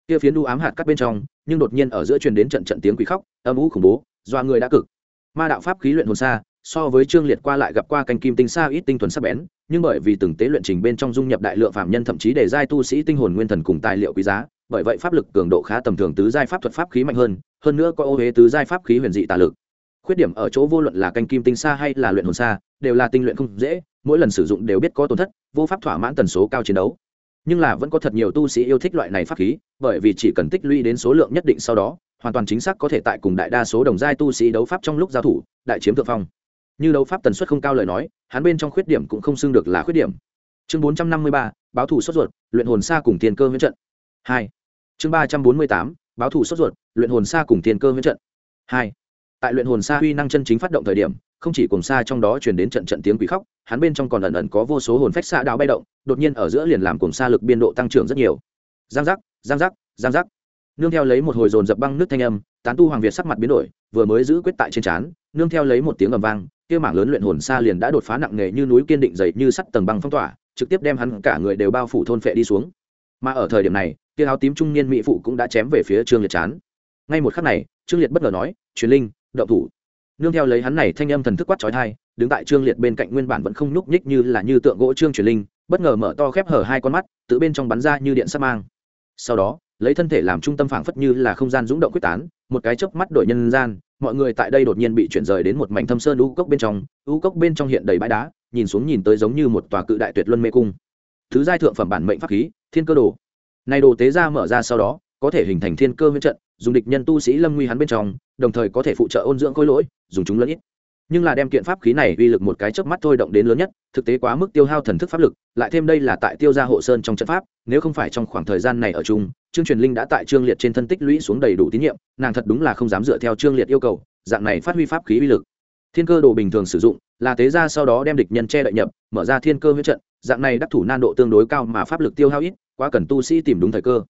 kia phiến đu ám hạt cắt bên trong, nhưng đột nhiên ở giữa truyền đến trận trận tiếng quỷ khóc, âm ú khủng bố do người đã cực. Ma đạo pháp khí luyện hồn xa, so với trương liệt qua lại gặp qua canh kim tinh xa ít tinh thuần sắc bén, nhưng bởi vì từng tế luyện trình bên trong dung nhập đại lượng phạm nhân thậm chí để giai tu sĩ tinh hồn nguyên thần cùng tài liệu quý giá, bởi vậy pháp lực cường độ khá tầm thường tứ giai pháp thuật pháp khí mạnh hơn hơn nữa có ô huế tứ giai pháp khí huyền dị tà lực. Khuyết điểm ở chỗ vô luận là canh kim tinh xa hay là luyện hồn xa, đều là tinh luyện không dễ, mỗi lần sử dụng đều biết có tổn thất, vô pháp thỏa mãn tần số cao chiến đấu nhưng là vẫn có thật nhiều tu sĩ yêu thích loại này pháp khí, bởi vì chỉ cần tích lũy đến số lượng nhất định sau đó, hoàn toàn chính xác có thể tại cùng đại đa số đồng giai tu sĩ đấu pháp trong lúc giao thủ, đại chiếm thượng phong. Như đấu pháp tần suất không cao lời nói, hắn bên trong khuyết điểm cũng không xưng được là khuyết điểm. Chương bốn trăm năm mươi ba, báo thủ sốt ruột, luyện hồn xa cùng tiền cơ huyết trận. Hai. Chương ba trăm bốn mươi tám, báo thủ sốt ruột, luyện hồn xa cùng tiền cơ huyết trận. Hai. Tại luyện hồn xa huy năng chân chính phát động thời điểm không chỉ cùng xa trong đó truyền đến trận trận tiếng quỷ khóc, hắn bên trong còn ẩn ẩn có vô số hồn phách xa đạo bay động, đột nhiên ở giữa liền làm cùng xa lực biên độ tăng trưởng rất nhiều. Giang giác giang giác giang giác. Nương theo lấy một hồi dồn dập băng nước thanh âm, tán tu hoàng việt sắc mặt biến đổi, vừa mới giữ quyết tại trên trán, nương theo lấy một tiếng ầm vang, kia mảng lớn luyện hồn xa liền đã đột phá nặng nề như núi kiên định dày như sắt tầng băng phong tỏa, trực tiếp đem hắn cả người đều bao phủ thôn phệ đi xuống. Mà ở thời điểm này, kia áo tím trung niên mỹ phụ cũng đã chém về phía trương liệt chán. Ngay một khắc này, trương liệt bất ngờ nói, truyền linh, động thủ nương theo lấy hắn này thanh âm thần thức quát trói thai đứng tại trương liệt bên cạnh nguyên bản vẫn không nhúc nhích như là như tượng gỗ trương truyền linh, bất ngờ mở to khép hở hai con mắt, tự bên trong bắn ra như điện sắt mang. Sau đó, lấy thân thể làm trung tâm phảng phất như là không gian rúng động quyết tán, một cái chớp mắt đổi nhân gian, mọi người tại đây đột nhiên bị chuyển rời đến một mảnh thâm sơn u cốc bên trong, u cốc bên trong hiện đầy bãi đá, nhìn xuống nhìn tới giống như một tòa cự đại tuyệt luân mê cung. Thứ giai thượng phẩm bản mệnh pháp khí, thiên cơ đồ. Này đồ tế ra mở ra sau đó, có thể hình thành thiên cơ huyễn trận dùng địch nhân tu sĩ lâm nguy hắn bên trong, đồng thời có thể phụ trợ ôn dưỡng khối lỗi, dùng chúng lẫn ít. Nhưng là đem kiện pháp khí này uy lực một cái chớp mắt thôi động đến lớn nhất, thực tế quá mức tiêu hao thần thức pháp lực, lại thêm đây là tại tiêu gia hộ sơn trong trận pháp, nếu không phải trong khoảng thời gian này ở chung, trương truyền linh đã tại trương liệt trên thân tích lũy xuống đầy đủ tín nhiệm, nàng thật đúng là không dám dựa theo trương liệt yêu cầu, dạng này phát huy pháp khí uy lực. Thiên cơ đồ bình thường sử dụng, là tế ra sau đó đem địch nhân che đậy nhập, mở ra thiên cơ huyết trận, dạng này đắc thủ nan độ tương đối cao mà pháp lực tiêu hao ít, quá cần tu sĩ tìm đúng thời cơ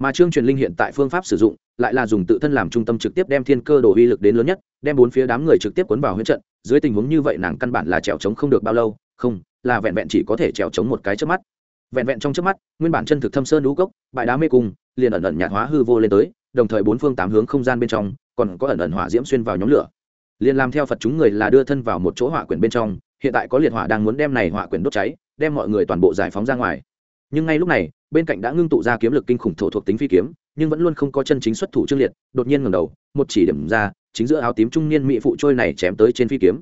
mà trương truyền linh hiện tại phương pháp sử dụng lại là dùng tự thân làm trung tâm trực tiếp đem thiên cơ đồ uy lực đến lớn nhất, đem bốn phía đám người trực tiếp cuốn vào huyết trận, dưới tình huống như vậy nàng căn bản là trèo trống không được bao lâu, không, là vẹn vẹn chỉ có thể trèo trống một cái trước mắt. Vẹn vẹn trong trước mắt, nguyên bản chân thực thâm sơn đũ cốc, bãi đá mê cung, liền ẩn ẩn nhạt hóa hư vô lên tới, đồng thời bốn phương tám hướng không gian bên trong còn có ẩn ẩn hỏa diễm xuyên vào nhóm lửa. Liền làm theo phật chúng người là đưa thân vào một chỗ hỏa quyển bên trong, hiện tại có liệt hỏa đang muốn đem này hỏa quyển đốt cháy, đem mọi người toàn bộ giải phóng ra ngoài. Nhưng ngay lúc này bên cạnh đã ngưng tụ ra kiếm lực kinh khủng thổ thuộc tính phi kiếm, nhưng vẫn luôn không có chân chính xuất thủ trương liệt, đột nhiên ngầm đầu, một chỉ điểm ra, chính giữa áo tím trung niên mỹ phụ trôi này chém tới trên phi kiếm.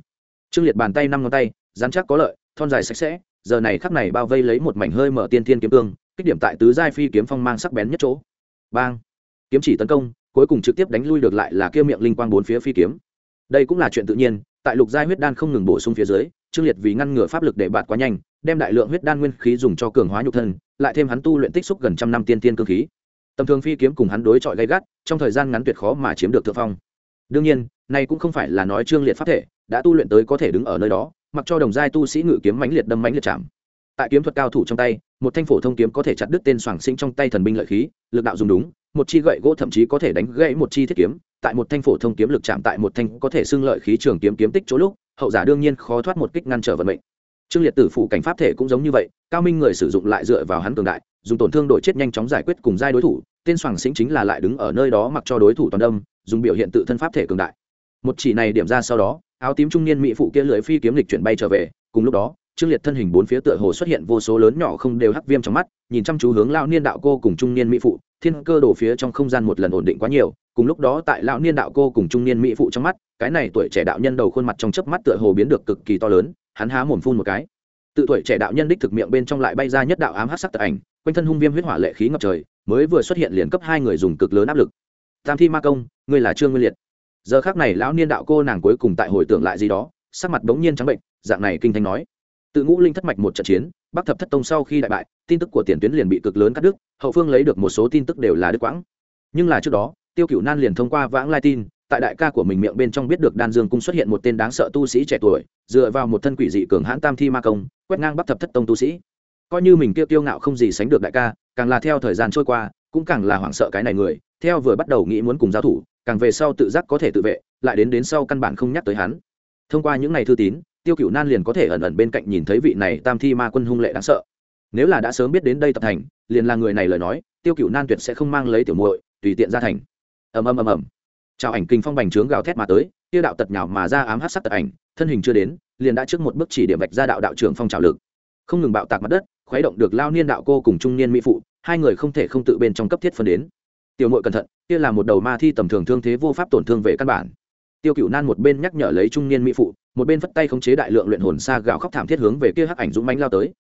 Trương liệt bàn tay năm ngón tay, dán chắc có lợi, thon dài sạch sẽ, giờ này khắc này bao vây lấy một mảnh hơi mở tiên thiên kiếm cương, kích điểm tại tứ giai phi kiếm phong mang sắc bén nhất chỗ. Bang! Kiếm chỉ tấn công, cuối cùng trực tiếp đánh lui được lại là kia miệng linh quang bốn phía phi kiếm. Đây cũng là chuyện tự nhiên, tại lục giai huyết đan không ngừng bổ sung phía dưới trương liệt vì ngăn ngừa pháp lực để bạt quá nhanh, đem đại lượng huyết đan nguyên khí dùng cho cường hóa nhục thân, lại thêm hắn tu luyện tích xúc gần trăm năm tiên tiên cơ khí. Tầm thường phi kiếm cùng hắn đối chọi gay gắt, trong thời gian ngắn tuyệt khó mà chiếm được thượng phong. Đương nhiên, này cũng không phải là nói trương liệt pháp thể, đã tu luyện tới có thể đứng ở nơi đó, mặc cho đồng giai tu sĩ ngự kiếm mãnh liệt đâm mãnh liệt chạm. Tại kiếm thuật cao thủ trong tay, một thanh phổ thông kiếm có thể chặt đứt tên soảng sinh trong tay thần binh lợi khí, lực đạo dùng đúng, một chi gậy gỗ thậm chí có thể đánh gãy một chi thiết kiếm, tại một thanh phổ thông kiếm lực chạm tại một thanh có thể xưng lợi khí trường kiếm kiếm tích chỗ lúc hậu giả đương nhiên khó thoát một kích ngăn trở vận mệnh. Trương liệt tử phủ cảnh pháp thể cũng giống như vậy, cao minh người sử dụng lại dựa vào hắn cường đại, dùng tổn thương đổi chết nhanh chóng giải quyết cùng giai đối thủ, tên soảng sinh chính là lại đứng ở nơi đó mặc cho đối thủ toàn đâm, dùng biểu hiện tự thân pháp thể cường đại. Một chỉ này điểm ra sau đó, áo tím trung niên mỹ phụ kia lưỡi phi kiếm lịch chuyển bay trở về, cùng lúc đó, trương liệt thân hình bốn phía tựa hồ xuất hiện vô số lớn nhỏ không đều hắc viêm trong mắt, nhìn chăm chú hướng lão niên đạo cô cùng trung niên mỹ phụ, thiên cơ đổ phía trong không gian một lần ổn định quá nhiều cùng lúc đó tại lão niên đạo cô cùng trung niên mỹ phụ trong mắt, cái này tuổi trẻ đạo nhân đầu khuôn mặt trong chớp mắt tựa hồ biến được cực kỳ to lớn, hắn há mồm phun một cái. Tự tuổi trẻ đạo nhân đích thực miệng bên trong lại bay ra nhất đạo ám hắc sắc tật ảnh, quanh thân hung viêm huyết hỏa lệ khí ngập trời, mới vừa xuất hiện liền cấp hai người dùng cực lớn áp lực. Tam thi ma công, ngươi là trương nguyên liệt. Giờ khác này lão niên đạo cô nàng cuối cùng tại hồi tưởng lại gì đó, sắc mặt bỗng nhiên trắng bệnh, dạng này kinh thanh nói. Tự ngũ linh thất mạch một trận chiến, bắc thập thất tông sau khi đại bại, tin tức của tiền tuyến liền bị cực lớn cắt đứt, hậu phương lấy được một số tin tức đều là đứt quãng. Nhưng là trước đó tiêu cửu nan liền thông qua vãng lai tin, tại đại ca của mình miệng bên trong biết được đan dương cung xuất hiện một tên đáng sợ tu sĩ trẻ tuổi, dựa vào một thân quỷ dị cường hãn tam thi ma công, quét ngang bắc thập thất tông tu sĩ. Coi như mình kia tiêu ngạo không gì sánh được đại ca, càng là theo thời gian trôi qua, cũng càng là hoảng sợ cái này người, theo vừa bắt đầu nghĩ muốn cùng giao thủ, càng về sau tự giác có thể tự vệ, lại đến đến sau căn bản không nhắc tới hắn. Thông qua những ngày thư tín, tiêu cựu nan liền có thể ẩn ẩn bên cạnh nhìn thấy vị này tam thi ma quân hung lệ đáng sợ. Nếu là đã sớm biết đến đây tập thành, liền là người này lời nói, tiêu cựu nan tuyệt sẽ không mang lấy tiểu muội, tùy tiện ra thành ầm ầm ầm ầm. Chào ảnh kinh phong bành trướng gào thét mà tới tiêu đạo tật nhào mà ra ám hát sắc tật ảnh, thân hình chưa đến, liền đã trước một bước chỉ điểm vạch ra đạo đạo trưởng phong trào lực. Không ngừng bạo tạc mặt đất, khuấy động được lao niên đạo cô cùng trung niên mỹ phụ, hai người không thể không tự bên trong cấp thiết phân đến. Tiểu mội cẩn thận, kia là một đầu ma thi tầm thường thương thế vô pháp tổn thương về căn bản. Tiêu cựu nan một bên nhắc nhở lấy trung niên mỹ phụ, một bên phất tay khống chế đại lượng luyện hồn xa gạo khóc thảm thiết hướng về kia hắc ảnh dũng mánh lao tới.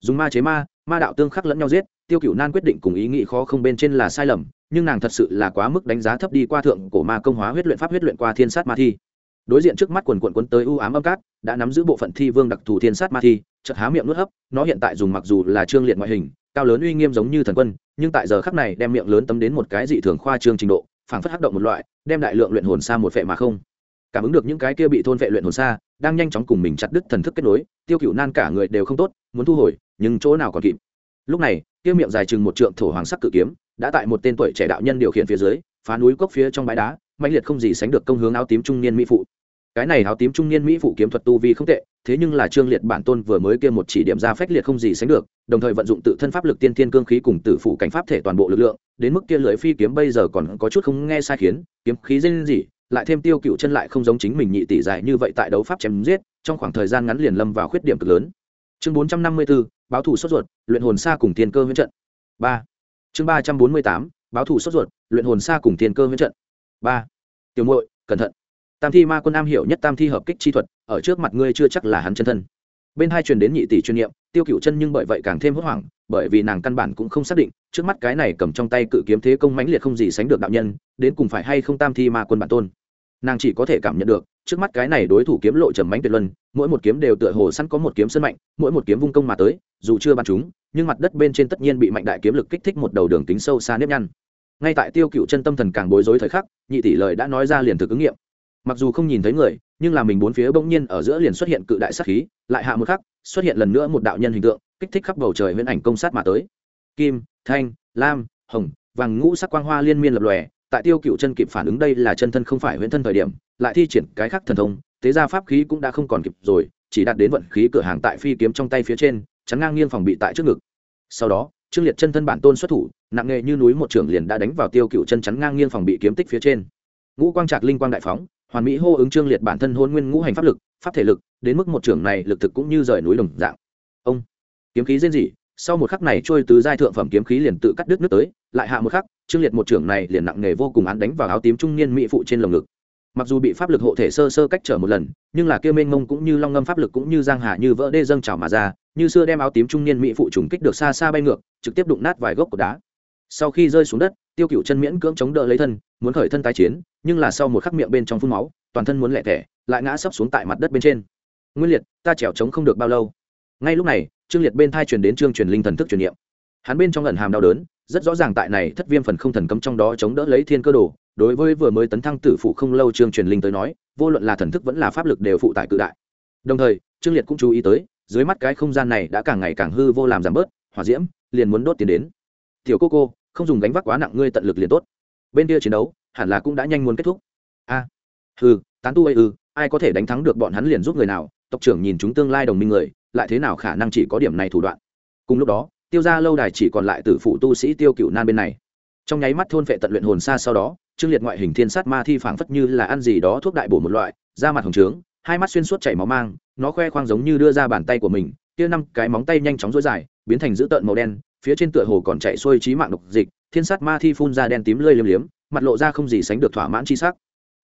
Dùng ma chế ma ma đạo tương khắc lẫn nhau giết, tiêu cựu nan quyết định cùng ý nghĩ khó không bên trên là sai lầm nhưng nàng thật sự là quá mức đánh giá thấp đi qua thượng cổ ma công hóa huyết luyện pháp huyết luyện qua thiên sát ma thi. Đối diện trước mắt quần quần quấn tới u ám âm cát, đã nắm giữ bộ phận thi vương đặc thù thiên sát ma thi, chợt há miệng nuốt hấp, nó hiện tại dùng mặc dù là trương liệt ngoại hình, cao lớn uy nghiêm giống như thần quân, nhưng tại giờ khắc này đem miệng lớn tấm đến một cái dị thường khoa trương trình độ, phảng phất hắc động một loại, đem đại lượng luyện hồn xa một phệ mà không. Cảm ứng được những cái kia bị thôn vệ luyện hồn xa, đang nhanh chóng cùng mình chặt đứt thần thức kết nối, tiêu cựu nan cả người đều không tốt, muốn thu hồi, nhưng chỗ nào còn kịp. Lúc này, kia miệng dài chừng một trượng thổ hoàng sắc cự kiếm đã tại một tên tuổi trẻ đạo nhân điều khiển phía dưới, phá núi cốc phía trong bãi đá mạnh liệt không gì sánh được công hướng áo tím trung niên mỹ phụ. Cái này áo tím trung niên mỹ phụ kiếm thuật tu vi không tệ, thế nhưng là trương liệt bản tôn vừa mới kia một chỉ điểm ra phách liệt không gì sánh được, đồng thời vận dụng tự thân pháp lực tiên thiên cương khí cùng tử phụ cảnh pháp thể toàn bộ lực lượng, đến mức kia lưỡi phi kiếm bây giờ còn có chút không nghe sai khiến, kiếm khí dên gì lại thêm tiêu cựu chân lại không giống chính mình nhị tỷ dài như vậy tại đấu pháp chém giết, trong khoảng thời gian ngắn liền lâm vào khuyết điểm cực lớn. Chương bốn trăm năm mươi bốn, báo thủ sốt ruột, luyện hồn xa cùng tiên cơ huyễn trận. Ba chương ba trăm bốn mươi tám, báo thủ sốt ruột, luyện hồn xa cùng tiền cơ huyễn trận. Ba. Tiểu muội, cẩn thận. Tam thi ma quân am hiểu nhất tam thi hợp kích chi thuật, ở trước mặt ngươi chưa chắc là hắn chân thân. Bên hai truyền đến nhị tỷ chuyên nghiệm tiêu cựu chân nhưng bởi vậy càng thêm hốt hoảng, bởi vì nàng căn bản cũng không xác định, trước mắt cái này cầm trong tay cự kiếm thế công mãnh liệt không gì sánh được đạo nhân, đến cùng phải hay không tam thi ma quân bản tôn. Nàng chỉ có thể cảm nhận được trước mắt cái này đối thủ kiếm lộ trầm mánh tuyệt luân, mỗi một kiếm đều tựa hồ sẵn có một kiếm sân mạnh, mỗi một kiếm vung công mà tới, dù chưa bắn chúng nhưng mặt đất bên trên tất nhiên bị mạnh đại kiếm lực kích thích một đầu đường kính sâu xa nếp nhăn. Ngay tại tiêu cựu chân tâm thần càng bối rối thời khắc, nhị tỷ lời đã nói ra liền thực ứng nghiệm. Mặc dù không nhìn thấy người, nhưng là mình bốn phía bỗng nhiên ở giữa liền xuất hiện cự đại sát khí, lại hạ một khắc, xuất hiện lần nữa một đạo nhân hình tượng, kích thích khắp bầu trời huyễn ảnh công sát mà tới. Kim, thanh, lam, hồng, vàng ngũ sắc quang hoa liên miên lập lòe tại tiêu cựu chân kịp phản ứng đây là chân thân không phải huyễn thân thời điểm, lại thi triển cái khác thần thông, thế ra pháp khí cũng đã không còn kịp rồi, chỉ đạt đến vận khí cửa hàng tại phi kiếm trong tay phía trên, chắn ngang nghiêng phòng bị tại trước ngực. Sau đó, trương liệt chân thân bản tôn xuất thủ, nặng nghề như núi một trưởng liền đã đánh vào tiêu cựu chân chắn ngang nghiêng phòng bị kiếm tích phía trên. Ngũ quang trạc linh quang đại phóng, hoàn mỹ hô ứng trương liệt bản thân hôn nguyên ngũ hành pháp lực, pháp thể lực, đến mức một trưởng này lực thực cũng như rời núi đồng dạng. Ông, kiếm khí rên rỉ sau một khắc này trôi tứ giai thượng phẩm kiếm khí liền tự cắt đứt nước tới, lại hạ một khắc, trương liệt một trưởng này liền nặng nề vô cùng án đánh vào áo tím trung niên mỹ phụ trên lồng ngực. Mặc dù bị pháp lực hộ thể sơ sơ cách trở một lần, nhưng là kia mênh mông cũng như long ngâm pháp lực cũng như giang hà như vỡ đê dâng trào mà ra, như xưa đem áo tím trung niên mỹ phụ trùng kích được xa xa bay ngược, trực tiếp đụng nát vài gốc cột đá. Sau khi rơi xuống đất, tiêu cựu chân miễn cưỡng chống đỡ lấy thân, muốn khởi thân tái chiến, nhưng là sau một khắc miệng bên trong phun máu, toàn thân muốn lẹ thẻ lại ngã sấp xuống tại mặt đất bên trên. Nguyên liệt, ta trèo trống không được bao lâu. Ngay lúc này trương liệt bên thai truyền đến trương truyền linh thần thức truyền niệm. Hắn bên trong lần hàm đau đớn rất rõ ràng tại này thất viêm phần không thần cấm trong đó chống đỡ lấy thiên cơ đồ. Đối với vừa mới tấn thăng tử phụ không lâu trương truyền linh tới nói vô luận là thần thức vẫn là pháp lực đều phụ tại cự đại. Đồng thời trương liệt cũng chú ý tới dưới mắt cái không gian này đã càng ngày càng hư vô làm giảm bớt hỏa diễm liền muốn đốt tiền đến. Tiểu cô cô không dùng gánh vác quá nặng ngươi tận lực liền tốt. Bên kia chiến đấu hẳn là cũng đã nhanh muốn kết thúc. A à, hừ tán tu ấy ư ai có thể đánh thắng được bọn hắn liền giúp người nào. Tộc trưởng nhìn chúng tương lai đồng minh người lại thế nào khả năng chỉ có điểm này thủ đoạn? Cùng lúc đó, tiêu ra lâu đài chỉ còn lại tử phụ tu sĩ tiêu cựu nan bên này. Trong nháy mắt thôn vệ tận luyện hồn xa sau đó, trương liệt ngoại hình thiên sát ma thi phảng phất như là ăn gì đó thuốc đại bổ một loại, da mặt hồng trướng, hai mắt xuyên suốt chảy máu mang, nó khoe khoang giống như đưa ra bàn tay của mình, kia năm cái móng tay nhanh chóng duỗi dài, biến thành dữ tợn màu đen, phía trên tựa hồ còn chạy xuôi trí mạng độc dịch, thiên sát ma thi phun ra đen tím lơi liếm liếm, mặt lộ ra không gì sánh được thỏa mãn chi sắc.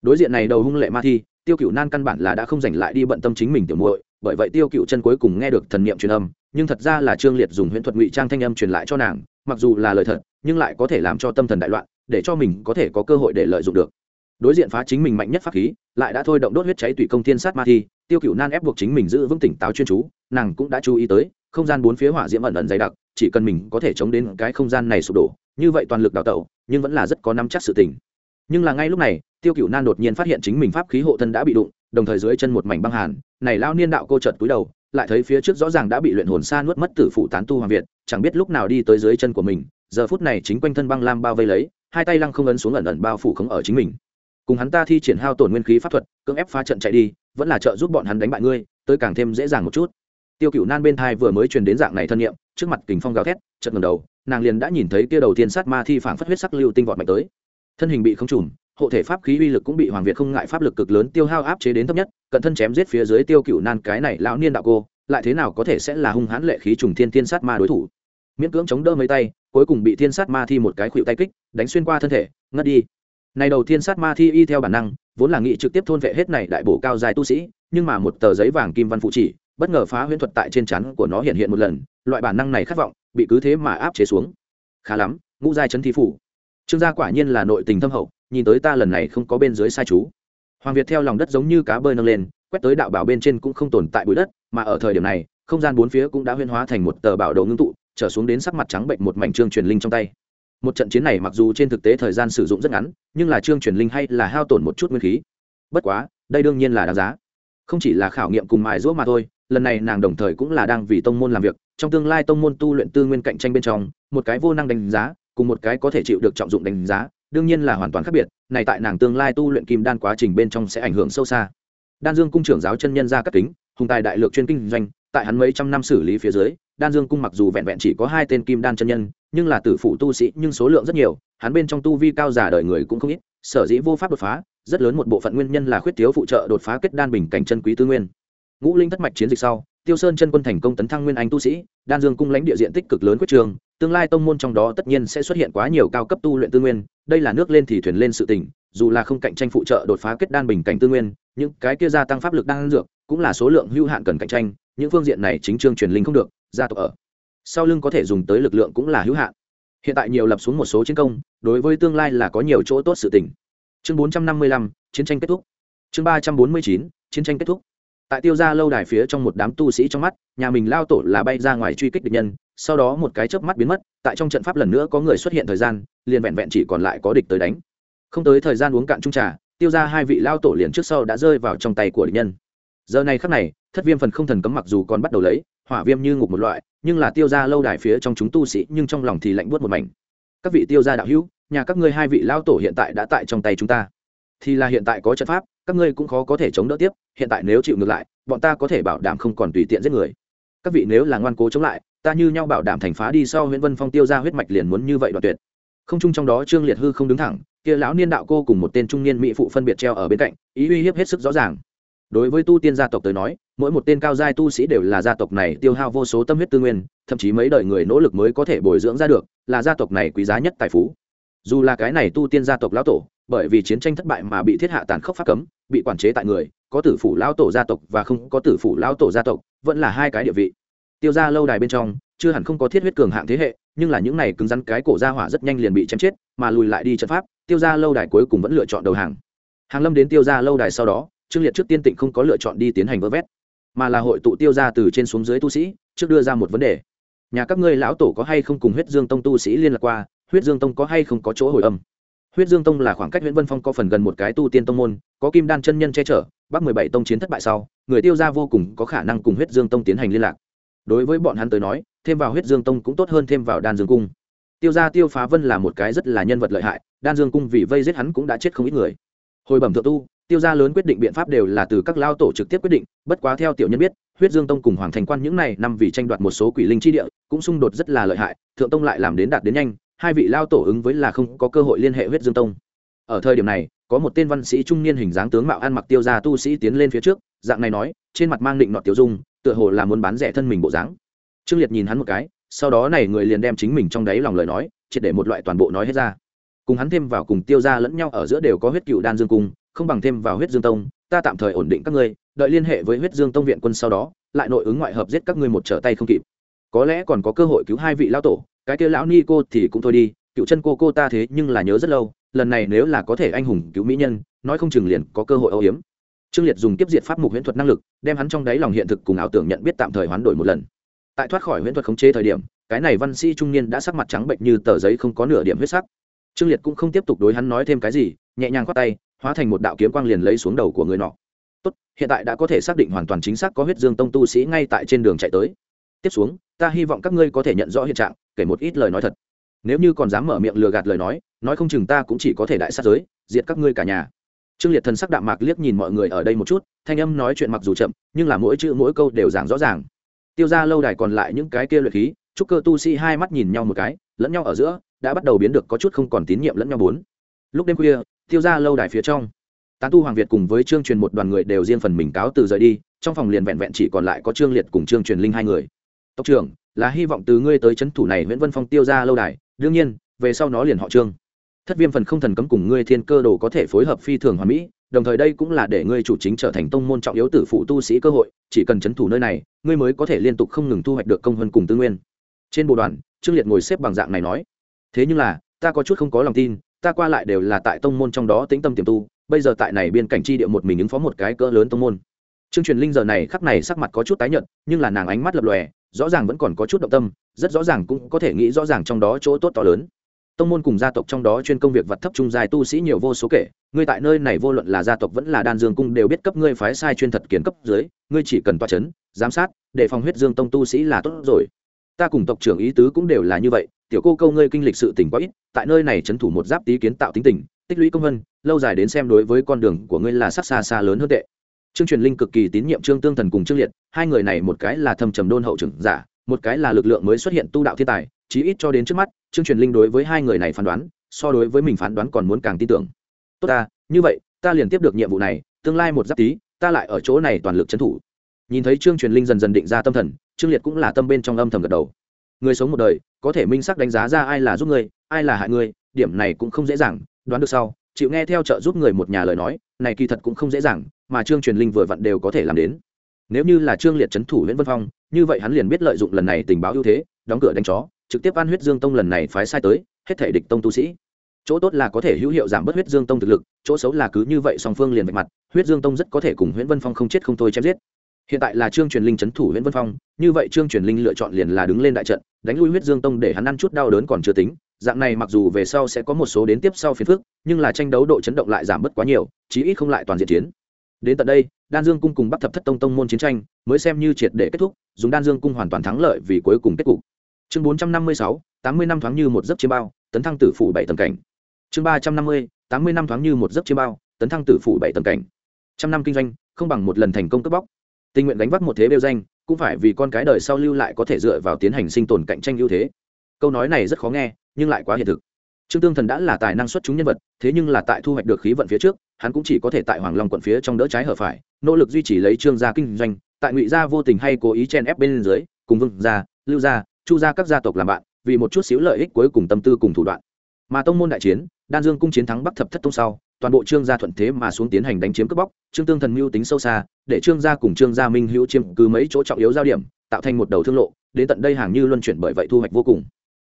Đối diện này đầu hung lệ ma thi, tiêu cựu nan căn bản là đã không giành lại đi bận tâm chính mình tiểu muội bởi vậy tiêu cựu chân cuối cùng nghe được thần niệm truyền âm, nhưng thật ra là trương liệt dùng huyễn thuật ngụy trang thanh âm truyền lại cho nàng, mặc dù là lời thật, nhưng lại có thể làm cho tâm thần đại loạn, để cho mình có thể có cơ hội để lợi dụng được. Đối diện phá chính mình mạnh nhất pháp khí, lại đã thôi động đốt huyết cháy tùy công thiên sát ma thi, tiêu cựu nan ép buộc chính mình giữ vững tỉnh táo chuyên chú, nàng cũng đã chú ý tới, không gian bốn phía hỏa diễm ẩn ẩn dày đặc, chỉ cần mình có thể chống đến cái không gian này sụp đổ, như vậy toàn lực đào tẩu, nhưng vẫn là rất có nắm chắc sự tình. Nhưng là ngay lúc này, tiêu cựu nan đột nhiên phát hiện chính mình pháp khí hộ thân đã bị đụng đồng thời dưới chân một mảnh băng hàn, này lao niên đạo cô chợt túi đầu, lại thấy phía trước rõ ràng đã bị luyện hồn xa nuốt mất tử phụ tán tu hoàng việt, chẳng biết lúc nào đi tới dưới chân của mình, giờ phút này chính quanh thân băng lam bao vây lấy, hai tay lăng không ấn xuống ẩn ẩn bao phủ khống ở chính mình. Cùng hắn ta thi triển hao tổn nguyên khí pháp thuật, cưỡng ép phá trận chạy đi, vẫn là trợ giúp bọn hắn đánh bại ngươi, tới càng thêm dễ dàng một chút. Tiêu cựu nan bên thai vừa mới truyền đến dạng này thân nhiệm trước mặt kình phong gào thét, chợt ngầm đầu, nàng liền đã nhìn thấy kia đầu tiên sát ma thi phản phất huyết sắc lưu tinh vọt mạnh tới. Thân hình bị không trùm hộ thể pháp khí uy lực cũng bị hoàng việt không ngại pháp lực cực lớn tiêu hao áp chế đến thấp nhất cận thân chém giết phía dưới tiêu cựu nan cái này lão niên đạo cô, lại thế nào có thể sẽ là hung hãn lệ khí trùng thiên thiên sát ma đối thủ? Miễn cưỡng chống đỡ mấy tay, cuối cùng bị thiên sát ma thi một cái khuỵu tay kích, đánh xuyên qua thân thể, ngất đi. Này đầu thiên sát ma thi y theo bản năng, vốn là nghị trực tiếp thôn vệ hết này đại bổ cao dài tu sĩ, nhưng mà một tờ giấy vàng kim văn phụ chỉ, bất ngờ phá huyễn thuật tại trên chắn của nó hiện hiện một lần, loại bản năng này khát vọng, bị cứ thế mà áp chế xuống. Khá lắm, ngũ giai chấn thi phủ. Trương gia quả nhiên là nội tình thâm hậu nhìn tới ta lần này không có bên dưới sai chú. Hoàng việt theo lòng đất giống như cá bơi nâng lên, quét tới đạo bảo bên trên cũng không tồn tại bụi đất, mà ở thời điểm này, không gian bốn phía cũng đã huyên hóa thành một tờ bảo đồ ngưng tụ, trở xuống đến sắc mặt trắng bệnh một mảnh trương truyền linh trong tay. Một trận chiến này mặc dù trên thực tế thời gian sử dụng rất ngắn, nhưng là trương truyền linh hay là hao tổn một chút nguyên khí. Bất quá, đây đương nhiên là đáng giá. Không chỉ là khảo nghiệm cùng mài giũa mà thôi, lần này nàng đồng thời cũng là đang vì tông môn làm việc, trong tương lai tông môn tu luyện tư nguyên cạnh tranh bên trong, một cái vô năng đánh giá, cùng một cái có thể chịu được trọng dụng đánh giá đương nhiên là hoàn toàn khác biệt, này tại nàng tương lai tu luyện kim đan quá trình bên trong sẽ ảnh hưởng sâu xa. Đan dương cung trưởng giáo chân nhân ra cất kính, hùng tài đại lược chuyên kinh doanh, tại hắn mấy trăm năm xử lý phía dưới, đan dương cung mặc dù vẹn vẹn chỉ có hai tên kim đan chân nhân, nhưng là tử phụ tu sĩ, nhưng số lượng rất nhiều, hắn bên trong tu vi cao giả đời người cũng không ít, sở dĩ vô pháp đột phá, rất lớn một bộ phận nguyên nhân là khuyết thiếu phụ trợ đột phá kết đan bình cảnh chân quý tư nguyên. Ngũ linh thất mạch chiến dịch sau, tiêu sơn chân quân thành công tấn thăng nguyên anh tu sĩ, đan dương cung lãnh địa diện tích cực lớn quyết trường tương lai tông môn trong đó tất nhiên sẽ xuất hiện quá nhiều cao cấp tu luyện tư nguyên, đây là nước lên thì thuyền lên sự tỉnh dù là không cạnh tranh phụ trợ đột phá kết đan bình cảnh tư nguyên, những cái kia gia tăng pháp lực đang dược cũng là số lượng hữu hạn cần cạnh tranh, những phương diện này chính trương truyền linh không được, gia tộc ở sau lưng có thể dùng tới lực lượng cũng là hữu hạn. Hiện tại nhiều lập xuống một số chiến công, đối với tương lai là có nhiều chỗ tốt sự tỉnh chương bốn trăm năm mươi lăm, chiến tranh kết thúc. Chương ba trăm bốn mươi chín, chiến tranh kết thúc tại tiêu ra lâu đài phía trong một đám tu sĩ trong mắt, nhà mình lao tổ là bay ra ngoài truy kích địch nhân, sau đó một cái chớp mắt biến mất, tại trong trận pháp lần nữa có người xuất hiện thời gian, liền vẹn vẹn chỉ còn lại có địch tới đánh. Không tới thời gian uống cạn trung trà, tiêu ra hai vị lao tổ liền trước sau đã rơi vào trong tay của địch nhân. Giờ này khắc này, thất viêm phần không thần cấm mặc dù còn bắt đầu lấy, hỏa viêm như ngục một loại, nhưng là tiêu ra lâu đài phía trong chúng tu sĩ nhưng trong lòng thì lạnh buốt một mảnh. Các vị tiêu gia đạo hữu, nhà các ngươi hai vị lao tổ hiện tại đã tại trong tay chúng ta thì là hiện tại có trận pháp, các ngươi cũng khó có thể chống đỡ tiếp, hiện tại nếu chịu ngược lại, bọn ta có thể bảo đảm không còn tùy tiện giết người. Các vị nếu là ngoan cố chống lại, ta như nhau bảo đảm thành phá đi sau nguyễn vân phong tiêu ra huyết mạch liền muốn như vậy đoạt tuyệt. Không chung trong đó trương liệt hư không đứng thẳng, kia lão niên đạo cô cùng một tên trung niên mỹ phụ phân biệt treo ở bên cạnh, ý uy hiếp hết sức rõ ràng. Đối với tu tiên gia tộc tới nói, mỗi một tên cao giai tu sĩ đều là gia tộc này tiêu hao vô số tâm huyết tư nguyên, thậm chí mấy đời người nỗ lực mới có thể bồi dưỡng ra được, là gia tộc này quý giá nhất tài phú dù là cái này tu tiên gia tộc lão tổ, bởi vì chiến tranh thất bại mà bị thiết hạ tàn khốc pháp cấm, bị quản chế tại người, có tử phủ lão tổ gia tộc và không có tử phủ lão tổ gia tộc, vẫn là hai cái địa vị. Tiêu ra lâu đài bên trong, chưa hẳn không có thiết huyết cường hạng thế hệ, nhưng là những này cứng rắn cái cổ ra hỏa rất nhanh liền bị chém chết, mà lùi lại đi trận pháp, tiêu ra lâu đài cuối cùng vẫn lựa chọn đầu hàng. Hàng lâm đến tiêu ra lâu đài sau đó, trương liệt trước tiên tịnh không có lựa chọn đi tiến hành vơ vét, mà là hội tụ tiêu ra từ trên xuống dưới tu sĩ, trước đưa ra một vấn đề. Nhà các ngươi lão tổ có hay không cùng huyết dương tông tu sĩ liên lạc qua huyết dương tông có hay không có chỗ hồi âm? Huyết dương tông là khoảng cách nguyễn vân phong có phần gần một cái tu tiên tông môn, có kim đan chân nhân che chở, bắc mười bảy tông chiến thất bại sau, người tiêu gia vô cùng có khả năng cùng huyết dương tông tiến hành liên lạc. Đối với bọn hắn tới nói, thêm vào huyết dương tông cũng tốt hơn thêm vào đan dương cung. Tiêu gia tiêu phá vân là một cái rất là nhân vật lợi hại, đan dương cung vì vây giết hắn cũng đã chết không ít người. Hồi bẩm thượng tu, tiêu gia lớn quyết định biện pháp đều là từ các lao tổ trực tiếp quyết định, bất quá theo tiểu nhân biết, huyết dương tông cùng hoàng thành quan những này năm vì tranh đoạt một số quỷ linh chi địa, cũng xung đột rất là lợi hại, thượng tông lại làm đến đạt đến nhanh hai vị lao tổ ứng với là không có cơ hội liên hệ huyết dương tông. Ở thời điểm này, có một tên văn sĩ trung niên hình dáng tướng mạo ăn mặc tiêu gia tu sĩ tiến lên phía trước, dạng này nói, trên mặt mang định nọt tiêu dung, tựa hồ là muốn bán rẻ thân mình bộ dáng. Trương liệt nhìn hắn một cái, sau đó này người liền đem chính mình trong đáy lòng lời nói, triệt để một loại toàn bộ nói hết ra. Cùng hắn thêm vào cùng tiêu ra lẫn nhau ở giữa đều có huyết cựu đan dương cung, không bằng thêm vào huyết dương tông, ta tạm thời ổn định các ngươi, đợi liên hệ với huyết dương tông viện quân sau đó, lại nội ứng ngoại hợp giết các ngươi một trở tay không kịp. Có lẽ còn có cơ hội cứu hai vị lao tổ cái kia lão ni cô thì cũng thôi đi, cựu chân cô cô ta thế nhưng là nhớ rất lâu, lần này nếu là có thể anh hùng cứu mỹ nhân, nói không chừng liền có cơ hội âu hiếm trương liệt dùng kiếp diệt pháp mục huyễn thuật năng lực, đem hắn trong đáy lòng hiện thực cùng ảo tưởng nhận biết tạm thời hoán đổi một lần. Tại thoát khỏi huyễn thuật khống chế thời điểm, cái này văn sĩ trung niên đã sắc mặt trắng bệnh như tờ giấy không có nửa điểm huyết sắc. Trương liệt cũng không tiếp tục đối hắn nói thêm cái gì, nhẹ nhàng khoát tay, hóa thành một đạo kiếm quang liền lấy xuống đầu của người nọ. Tốt, hiện tại đã có thể xác định hoàn toàn chính xác có huyết dương tông tu sĩ ngay tại trên đường chạy tới. Tiếp xuống, ta hy vọng các ngươi có thể nhận rõ hiện trạng kể một ít lời nói thật. Nếu như còn dám mở miệng lừa gạt lời nói nói không chừng ta cũng chỉ có thể đại sát giới, diệt các ngươi cả nhà. Trương liệt thần sắc đạm mạc liếc nhìn mọi người ở đây một chút, thanh âm nói chuyện mặc dù chậm, nhưng là mỗi chữ mỗi câu đều giảng rõ ràng. Tiêu ra lâu đài còn lại những cái kia luyện khí, chúc cơ tu sĩ hai mắt nhìn nhau một cái, lẫn nhau ở giữa, đã bắt đầu biến được có chút không còn tín nhiệm lẫn nhau bốn. Lúc đêm khuya, tiêu ra lâu đài phía trong, tán tu hoàng việt cùng với trương truyền một đoàn người đều riêng phần mình cáo từ rời đi, trong phòng liền vẹn vẹn chỉ còn lại có trương liệt cùng trương truyền linh hai người. Tộc trưởng là hy vọng từ ngươi tới c h ấ n thủ này nguyễn vân phong tiêu ra lâu đài, đương nhiên, về sau nó liền họ trương. Thất viêm phần không thần cấm cùng ngươi thiên cơ đồ có thể phối hợp phi thường hoàn mỹ, đồng thời đây cũng là để ngươi chủ chính trở thành tông môn trọng yếu tử phụ tu sĩ cơ hội, chỉ cần c h ấ n thủ nơi này, ngươi mới có thể liên tục không ngừng thu hoạch được công hơn cùng tư nguyên. Trên bộ đoàn, trương liệt ngồi xếp bằng dạng này nói, thế nhưng là, ta có chút không có lòng tin, ta qua lại đều là tại tông môn trong đó tĩnh tâm tiềm tu, bây giờ tại này biên cảnh tri địa một mình ứng phó một cái cỡ lớn tông môn. Trương truyền linh giờ này khắc này sắc mặt có chút tái nhợt, nhưng là nàng ánh mắt lập lòe rõ ràng vẫn còn có chút động tâm, rất rõ ràng cũng có thể nghĩ rõ ràng trong đó chỗ tốt to lớn. Tông môn cùng gia tộc trong đó chuyên công việc vật thấp trung dài tu sĩ nhiều vô số kể, ngươi tại nơi này vô luận là gia tộc vẫn là đan dương cung đều biết cấp ngươi phái sai chuyên thật kiến cấp dưới, ngươi chỉ cần toa chấn, giám sát, để phòng huyết dương tông tu sĩ là tốt rồi. Ta cùng tộc trưởng ý tứ cũng đều là như vậy, tiểu cô câu ngươi kinh lịch sự tình quá ít, tại nơi này trấn thủ một giáp tí kiến tạo tính tình, tích lũy công vân, lâu dài đến xem đối với con đường của ngươi là sắc xa xa lớn hơn tệ trương truyền linh cực kỳ tín nhiệm trương tương thần cùng trương liệt, hai người này một cái là thâm trầm đôn hậu trưởng giả, một cái là lực lượng mới xuất hiện tu đạo thiên tài, chí ít cho đến trước mắt, trương truyền linh đối với hai người này phán đoán, so đối với mình phán đoán còn muốn càng tin tưởng. Tốt ta, như vậy, ta liền tiếp được nhiệm vụ này, tương lai một giáp tí, ta lại ở chỗ này toàn lực trấn thủ. Nhìn thấy trương truyền linh dần dần định ra tâm thần, trương liệt cũng là tâm bên trong âm thầm gật đầu. Người sống một đời, có thể minh sắc đánh giá ra ai là giúp người ai là hại người điểm này cũng không dễ dàng, đoán được sau, chịu nghe theo trợ giúp người một nhà lời nói, này kỳ thật cũng không dễ dàng mà trương truyền linh vừa vặn đều có thể làm đến. Nếu như là trương liệt trấn thủ nguyễn vân phong, như vậy hắn liền biết lợi dụng lần này tình báo ưu thế, đóng cửa đánh chó, trực tiếp ăn huyết dương tông lần này phái sai tới, hết thể địch tông tu sĩ. Chỗ tốt là có thể hữu hiệu giảm bớt huyết dương tông thực lực, chỗ xấu là cứ như vậy song phương liền vạch mặt, huyết dương tông rất có thể cùng nguyễn vân phong không chết không thôi chém giết. Hiện tại là trương truyền linh trấn thủ nguyễn vân phong, như vậy trương truyền linh lựa chọn liền là đứng lên đại trận, đánh lui huyết dương tông để hắn ăn chút đau đớn còn chưa tính. Dạng này mặc dù về sau sẽ có một số đến tiếp sau phiền phức, nhưng là tranh đấu độ chấn động lại giảm bớt quá nhiều, chí ít không lại toàn diện chiến đến tận đây, đan dương cung cùng bắc thập thất tông tông môn chiến tranh mới xem như triệt để kết thúc, dùng đan dương cung hoàn toàn thắng lợi vì cuối cùng kết cục. Chương bốn trăm năm mươi sáu, tám mươi năm thoáng như một giấc chiêm bao, tấn thăng tử phủ bảy tầng cảnh. Chương ba trăm năm mươi, tám mươi năm thoáng như một giấc chiêm bao, tấn thăng tử phủ bảy tầng cảnh. Trăm năm kinh doanh, không bằng một lần thành công cướp bóc. Tình nguyện đánh vác một thế bêu danh, cũng phải vì con cái đời sau lưu lại có thể dựa vào tiến hành sinh tồn cạnh tranh ưu thế. Câu nói này rất khó nghe, nhưng lại quá hiện thực trương tương thần đã là tài năng xuất chúng nhân vật, thế nhưng là tại thu hoạch được khí vận phía trước, hắn cũng chỉ có thể tại hoàng long quận phía trong đỡ trái hở phải, nỗ lực duy trì lấy trương gia kinh doanh, tại ngụy gia vô tình hay cố ý chen ép bên dưới, cùng vương gia, lưu gia, chu gia các gia tộc làm bạn, vì một chút xíu lợi ích cuối cùng tâm tư cùng thủ đoạn. Mà tông môn đại chiến, đan dương cung chiến thắng bắc thập thất tông sau, toàn bộ trương gia thuận thế mà xuống tiến hành đánh chiếm cướp bóc, trương tương thần mưu tính sâu xa, để trương gia cùng trương gia minh hữu chiếm cứ mấy chỗ trọng yếu giao điểm, tạo thành một đầu thương lộ, đến tận đây hàng như luân chuyển bởi vậy thu hoạch vô cùng.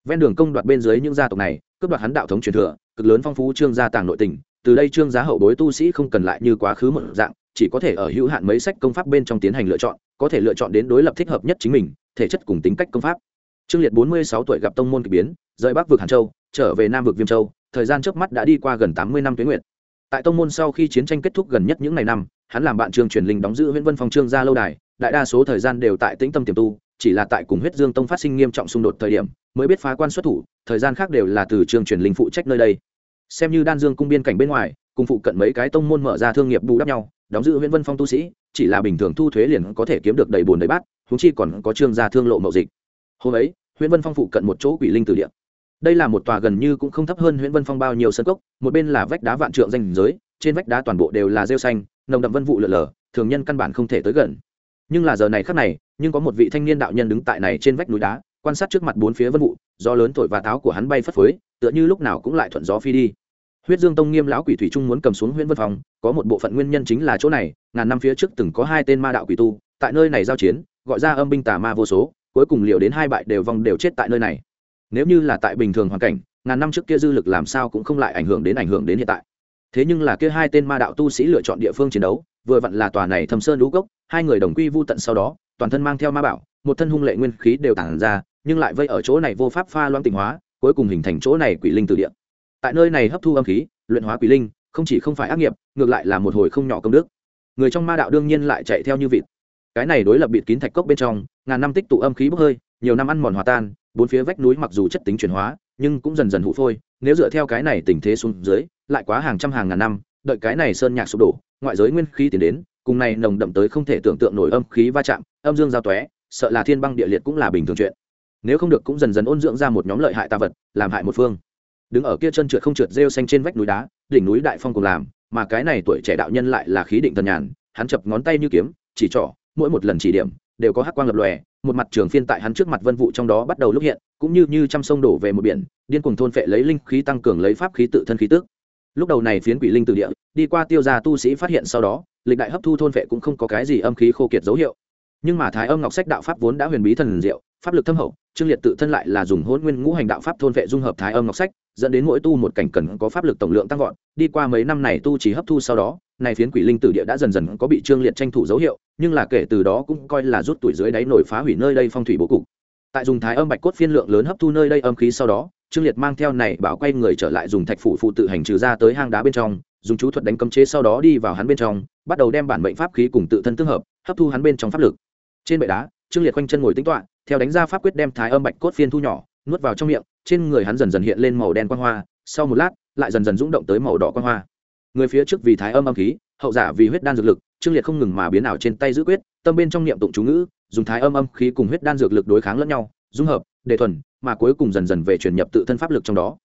Ven đường công đoạt bên dưới những gia tộc này cướp đoạt hắn đạo thống truyền thừa, cực lớn phong phú trương gia tàng nội tình, từ đây trương gia hậu bối tu sĩ không cần lại như quá khứ một dạng, chỉ có thể ở hữu hạn mấy sách công pháp bên trong tiến hành lựa chọn, có thể lựa chọn đến đối lập thích hợp nhất chính mình, thể chất cùng tính cách công pháp. Trương liệt bốn mươi sáu tuổi gặp tông môn kỳ biến, rời bắc vực hàn châu, trở về nam vực viêm châu, thời gian trước mắt đã đi qua gần tám mươi năm tuyến nguyện tại tông môn sau khi chiến tranh kết thúc gần nhất những ngày năm, hắn làm bạn trương truyền linh đóng giữ nguyễn vân phong trương gia lâu đài, đại đa số thời gian đều tại tĩnh tâm tiềm tu chỉ là tại cùng huyết dương tông phát sinh nghiêm trọng xung đột thời điểm, mới biết phá quan xuất thủ, thời gian khác đều là từ trường truyền linh phụ trách nơi đây. Xem như đan dương cung biên cảnh bên ngoài, cùng phụ cận mấy cái tông môn mở ra thương nghiệp bù đắp nhau, đóng giữ huyện vân phong tu sĩ, chỉ là bình thường thu thuế liền có thể kiếm được đầy bùn đầy bát húng chi còn có trương gia thương lộ mậu dịch. Hôm ấy huyện vân phong phụ cận một chỗ quỷ linh từ địa. Đây là một tòa gần như cũng không thấp hơn huyện vân phong bao nhiêu sân cốc, một bên là vách đá vạn trượng danh giới, trên vách đá toàn bộ đều là rêu xanh, nồng đậm vân vụ lở lở, thường nhân căn bản không thể tới gần. Nhưng là giờ này khắc này nhưng có một vị thanh niên đạo nhân đứng tại này trên vách núi đá quan sát trước mặt bốn phía vân vụ do lớn thổi và táo của hắn bay phất phới tựa như lúc nào cũng lại thuận gió phi đi. Huyết dương tông nghiêm lão quỷ thủy trung muốn cầm xuống huyện vân Phòng, có một bộ phận nguyên nhân chính là chỗ này ngàn năm phía trước từng có hai tên ma đạo quỷ tu tại nơi này giao chiến gọi ra âm binh tà ma vô số cuối cùng liều đến hai bại đều vong đều chết tại nơi này. Nếu như là tại bình thường hoàn cảnh ngàn năm trước kia dư lực làm sao cũng không lại ảnh hưởng đến ảnh hưởng đến hiện tại. Thế nhưng là kia hai tên ma đạo tu sĩ lựa chọn địa phương chiến đấu vừa vặn là tòa này thâm sơn lũ gốc hai người đồng quy vu tận sau đó toàn thân mang theo ma bảo, một thân hung lệ nguyên khí đều tản ra, nhưng lại vây ở chỗ này vô pháp pha loãng tịnh hóa, cuối cùng hình thành chỗ này quỷ linh từ địa. Tại nơi này hấp thu âm khí, luyện hóa quỷ linh, không chỉ không phải ác nghiệp, ngược lại là một hồi không nhỏ công đức. Người trong ma đạo đương nhiên lại chạy theo như vịt. Cái này đối lập bịt kín thạch cốc bên trong, ngàn năm tích tụ âm khí bốc hơi, nhiều năm ăn mòn hòa tan, bốn phía vách núi mặc dù chất tính chuyển hóa, nhưng cũng dần dần hụ phôi, nếu dựa theo cái này tình thế xuống dưới, lại quá hàng trăm hàng ngàn năm, đợi cái này sơn nhạc sụp đổ, ngoại giới nguyên khí tiến đến, cùng này nồng đậm tới không thể tưởng tượng nổi âm khí va chạm âm dương giao tóe, sợ là thiên băng địa liệt cũng là bình thường chuyện. Nếu không được cũng dần dần ôn dưỡng ra một nhóm lợi hại tạ vật, làm hại một phương. Đứng ở kia chân trượt không trượt rêu xanh trên vách núi đá, đỉnh núi đại phong cùng làm, mà cái này tuổi trẻ đạo nhân lại là khí định thần nhàn, hắn chập ngón tay như kiếm, chỉ trỏ, mỗi một lần chỉ điểm, đều có hắc quang lập lòe, một mặt trường phiên tại hắn trước mặt vân vụ trong đó bắt đầu lúc hiện, cũng như như trăm sông đổ về một biển, điên cuồng thôn phệ lấy linh khí tăng cường lấy pháp khí tự thân khí tức. Lúc đầu này phiến quỷ linh từ địa, đi qua tiêu gia tu sĩ phát hiện sau đó, lịch đại hấp thu thôn phệ cũng không có cái gì âm khí khô kiệt dấu hiệu nhưng mà thái âm ngọc sách đạo pháp vốn đã huyền bí thần diệu, pháp lực thâm hậu, trương liệt tự thân lại là dùng hôn nguyên ngũ hành đạo pháp thôn vệ dung hợp thái âm ngọc sách, dẫn đến mỗi tu một cảnh cần có pháp lực tổng lượng tăng vọt, đi qua mấy năm này tu chỉ hấp thu sau đó, này phiến quỷ linh tử địa đã dần dần có bị trương liệt tranh thủ dấu hiệu, nhưng là kể từ đó cũng coi là rút tuổi dưới đáy nổi phá hủy nơi đây phong thủy bố cục. Tại dùng thái âm bạch cốt phiên lượng lớn hấp thu nơi đây âm khí sau đó, trương liệt mang theo này bảo quay người trở lại dùng thạch phủ phụ tự hành trừ ra tới hang đá bên trong, dùng chú thuật đánh cấm chế sau đó đi vào hắn bên trong, bắt đầu đem bản mệnh pháp khí cùng tự thân tương hợp, hấp thu hắn bên trong pháp lực trên bệ đá, trương liệt quanh chân ngồi tính toạ theo đánh ra pháp quyết đem thái âm bạch cốt phiên thu nhỏ, nuốt vào trong miệng, trên người hắn dần dần hiện lên màu đen quang hoa, sau một lát, lại dần dần rung động tới màu đỏ quang hoa. Người phía trước vì thái âm âm khí, hậu giả vì huyết đan dược lực, trương liệt không ngừng mà biến ảo trên tay giữ quyết, tâm bên trong niệm tụng chú ngữ, dùng thái âm âm khí cùng huyết đan dược lực đối kháng lẫn nhau, dung hợp đề thuần, mà cuối cùng dần dần về chuyển nhập tự thân pháp lực trong đó.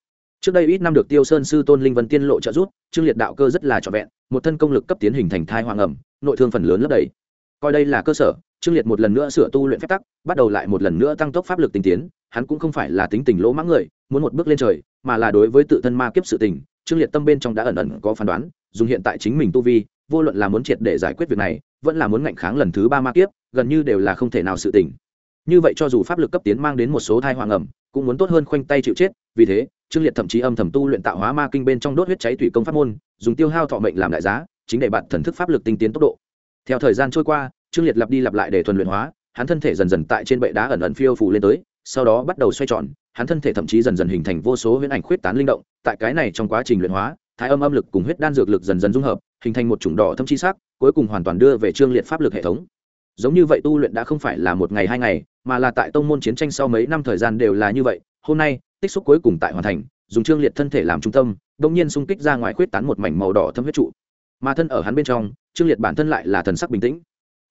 Trước đây ít năm được tiêu sơn sư tôn linh vân tiên lộ trợ giúp, trương liệt đạo cơ rất là trọn vẹn, một thân công lực cấp tiến hình thành thai hoàng ẩm, nội thương phần lớn lấp đầy coi đây là cơ sở, trương liệt một lần nữa sửa tu luyện phép tắc, bắt đầu lại một lần nữa tăng tốc pháp lực tinh tiến, hắn cũng không phải là tính tình lỗ mãng người, muốn một bước lên trời, mà là đối với tự thân ma kiếp sự tình, trương liệt tâm bên trong đã ẩn ẩn có phán đoán, dùng hiện tại chính mình tu vi, vô luận là muốn triệt để giải quyết việc này, vẫn là muốn ngạnh kháng lần thứ ba ma kiếp, gần như đều là không thể nào sự tình. Như vậy cho dù pháp lực cấp tiến mang đến một số thai hoàng ẩm cũng muốn tốt hơn khoanh tay chịu chết, vì thế, trương liệt thậm chí âm thầm tu luyện tạo hóa ma kinh bên trong đốt huyết cháy thủy công pháp môn, dùng tiêu hao thọ mệnh làm đại giá, chính để bạn thần thức pháp lực tinh tiến tốc độ theo thời gian trôi qua, trương liệt lặp đi lặp lại để thuần luyện hóa, hắn thân thể dần dần tại trên bệ đá ẩn ẩn phiêu phủ lên tới, sau đó bắt đầu xoay tròn, hắn thân thể thậm chí dần dần hình thành vô số huyễn ảnh khuyết tán linh động, tại cái này trong quá trình luyện hóa, thái âm âm lực cùng huyết đan dược lực dần dần dung hợp, hình thành một chủng đỏ thâm chi sắc, cuối cùng hoàn toàn đưa về trương liệt pháp lực hệ thống. Giống như vậy tu luyện đã không phải là một ngày hai ngày, mà là tại tông môn chiến tranh sau mấy năm thời gian đều là như vậy, hôm nay, tích xúc cuối cùng tại hoàn thành, dùng trương liệt thân thể làm trung tâm đông nhiên xung kích ra ngoài khuyết tán một mảnh màu đỏ thâm huyết trụ mà thân ở hắn bên trong, trương liệt bản thân lại là thần sắc bình tĩnh.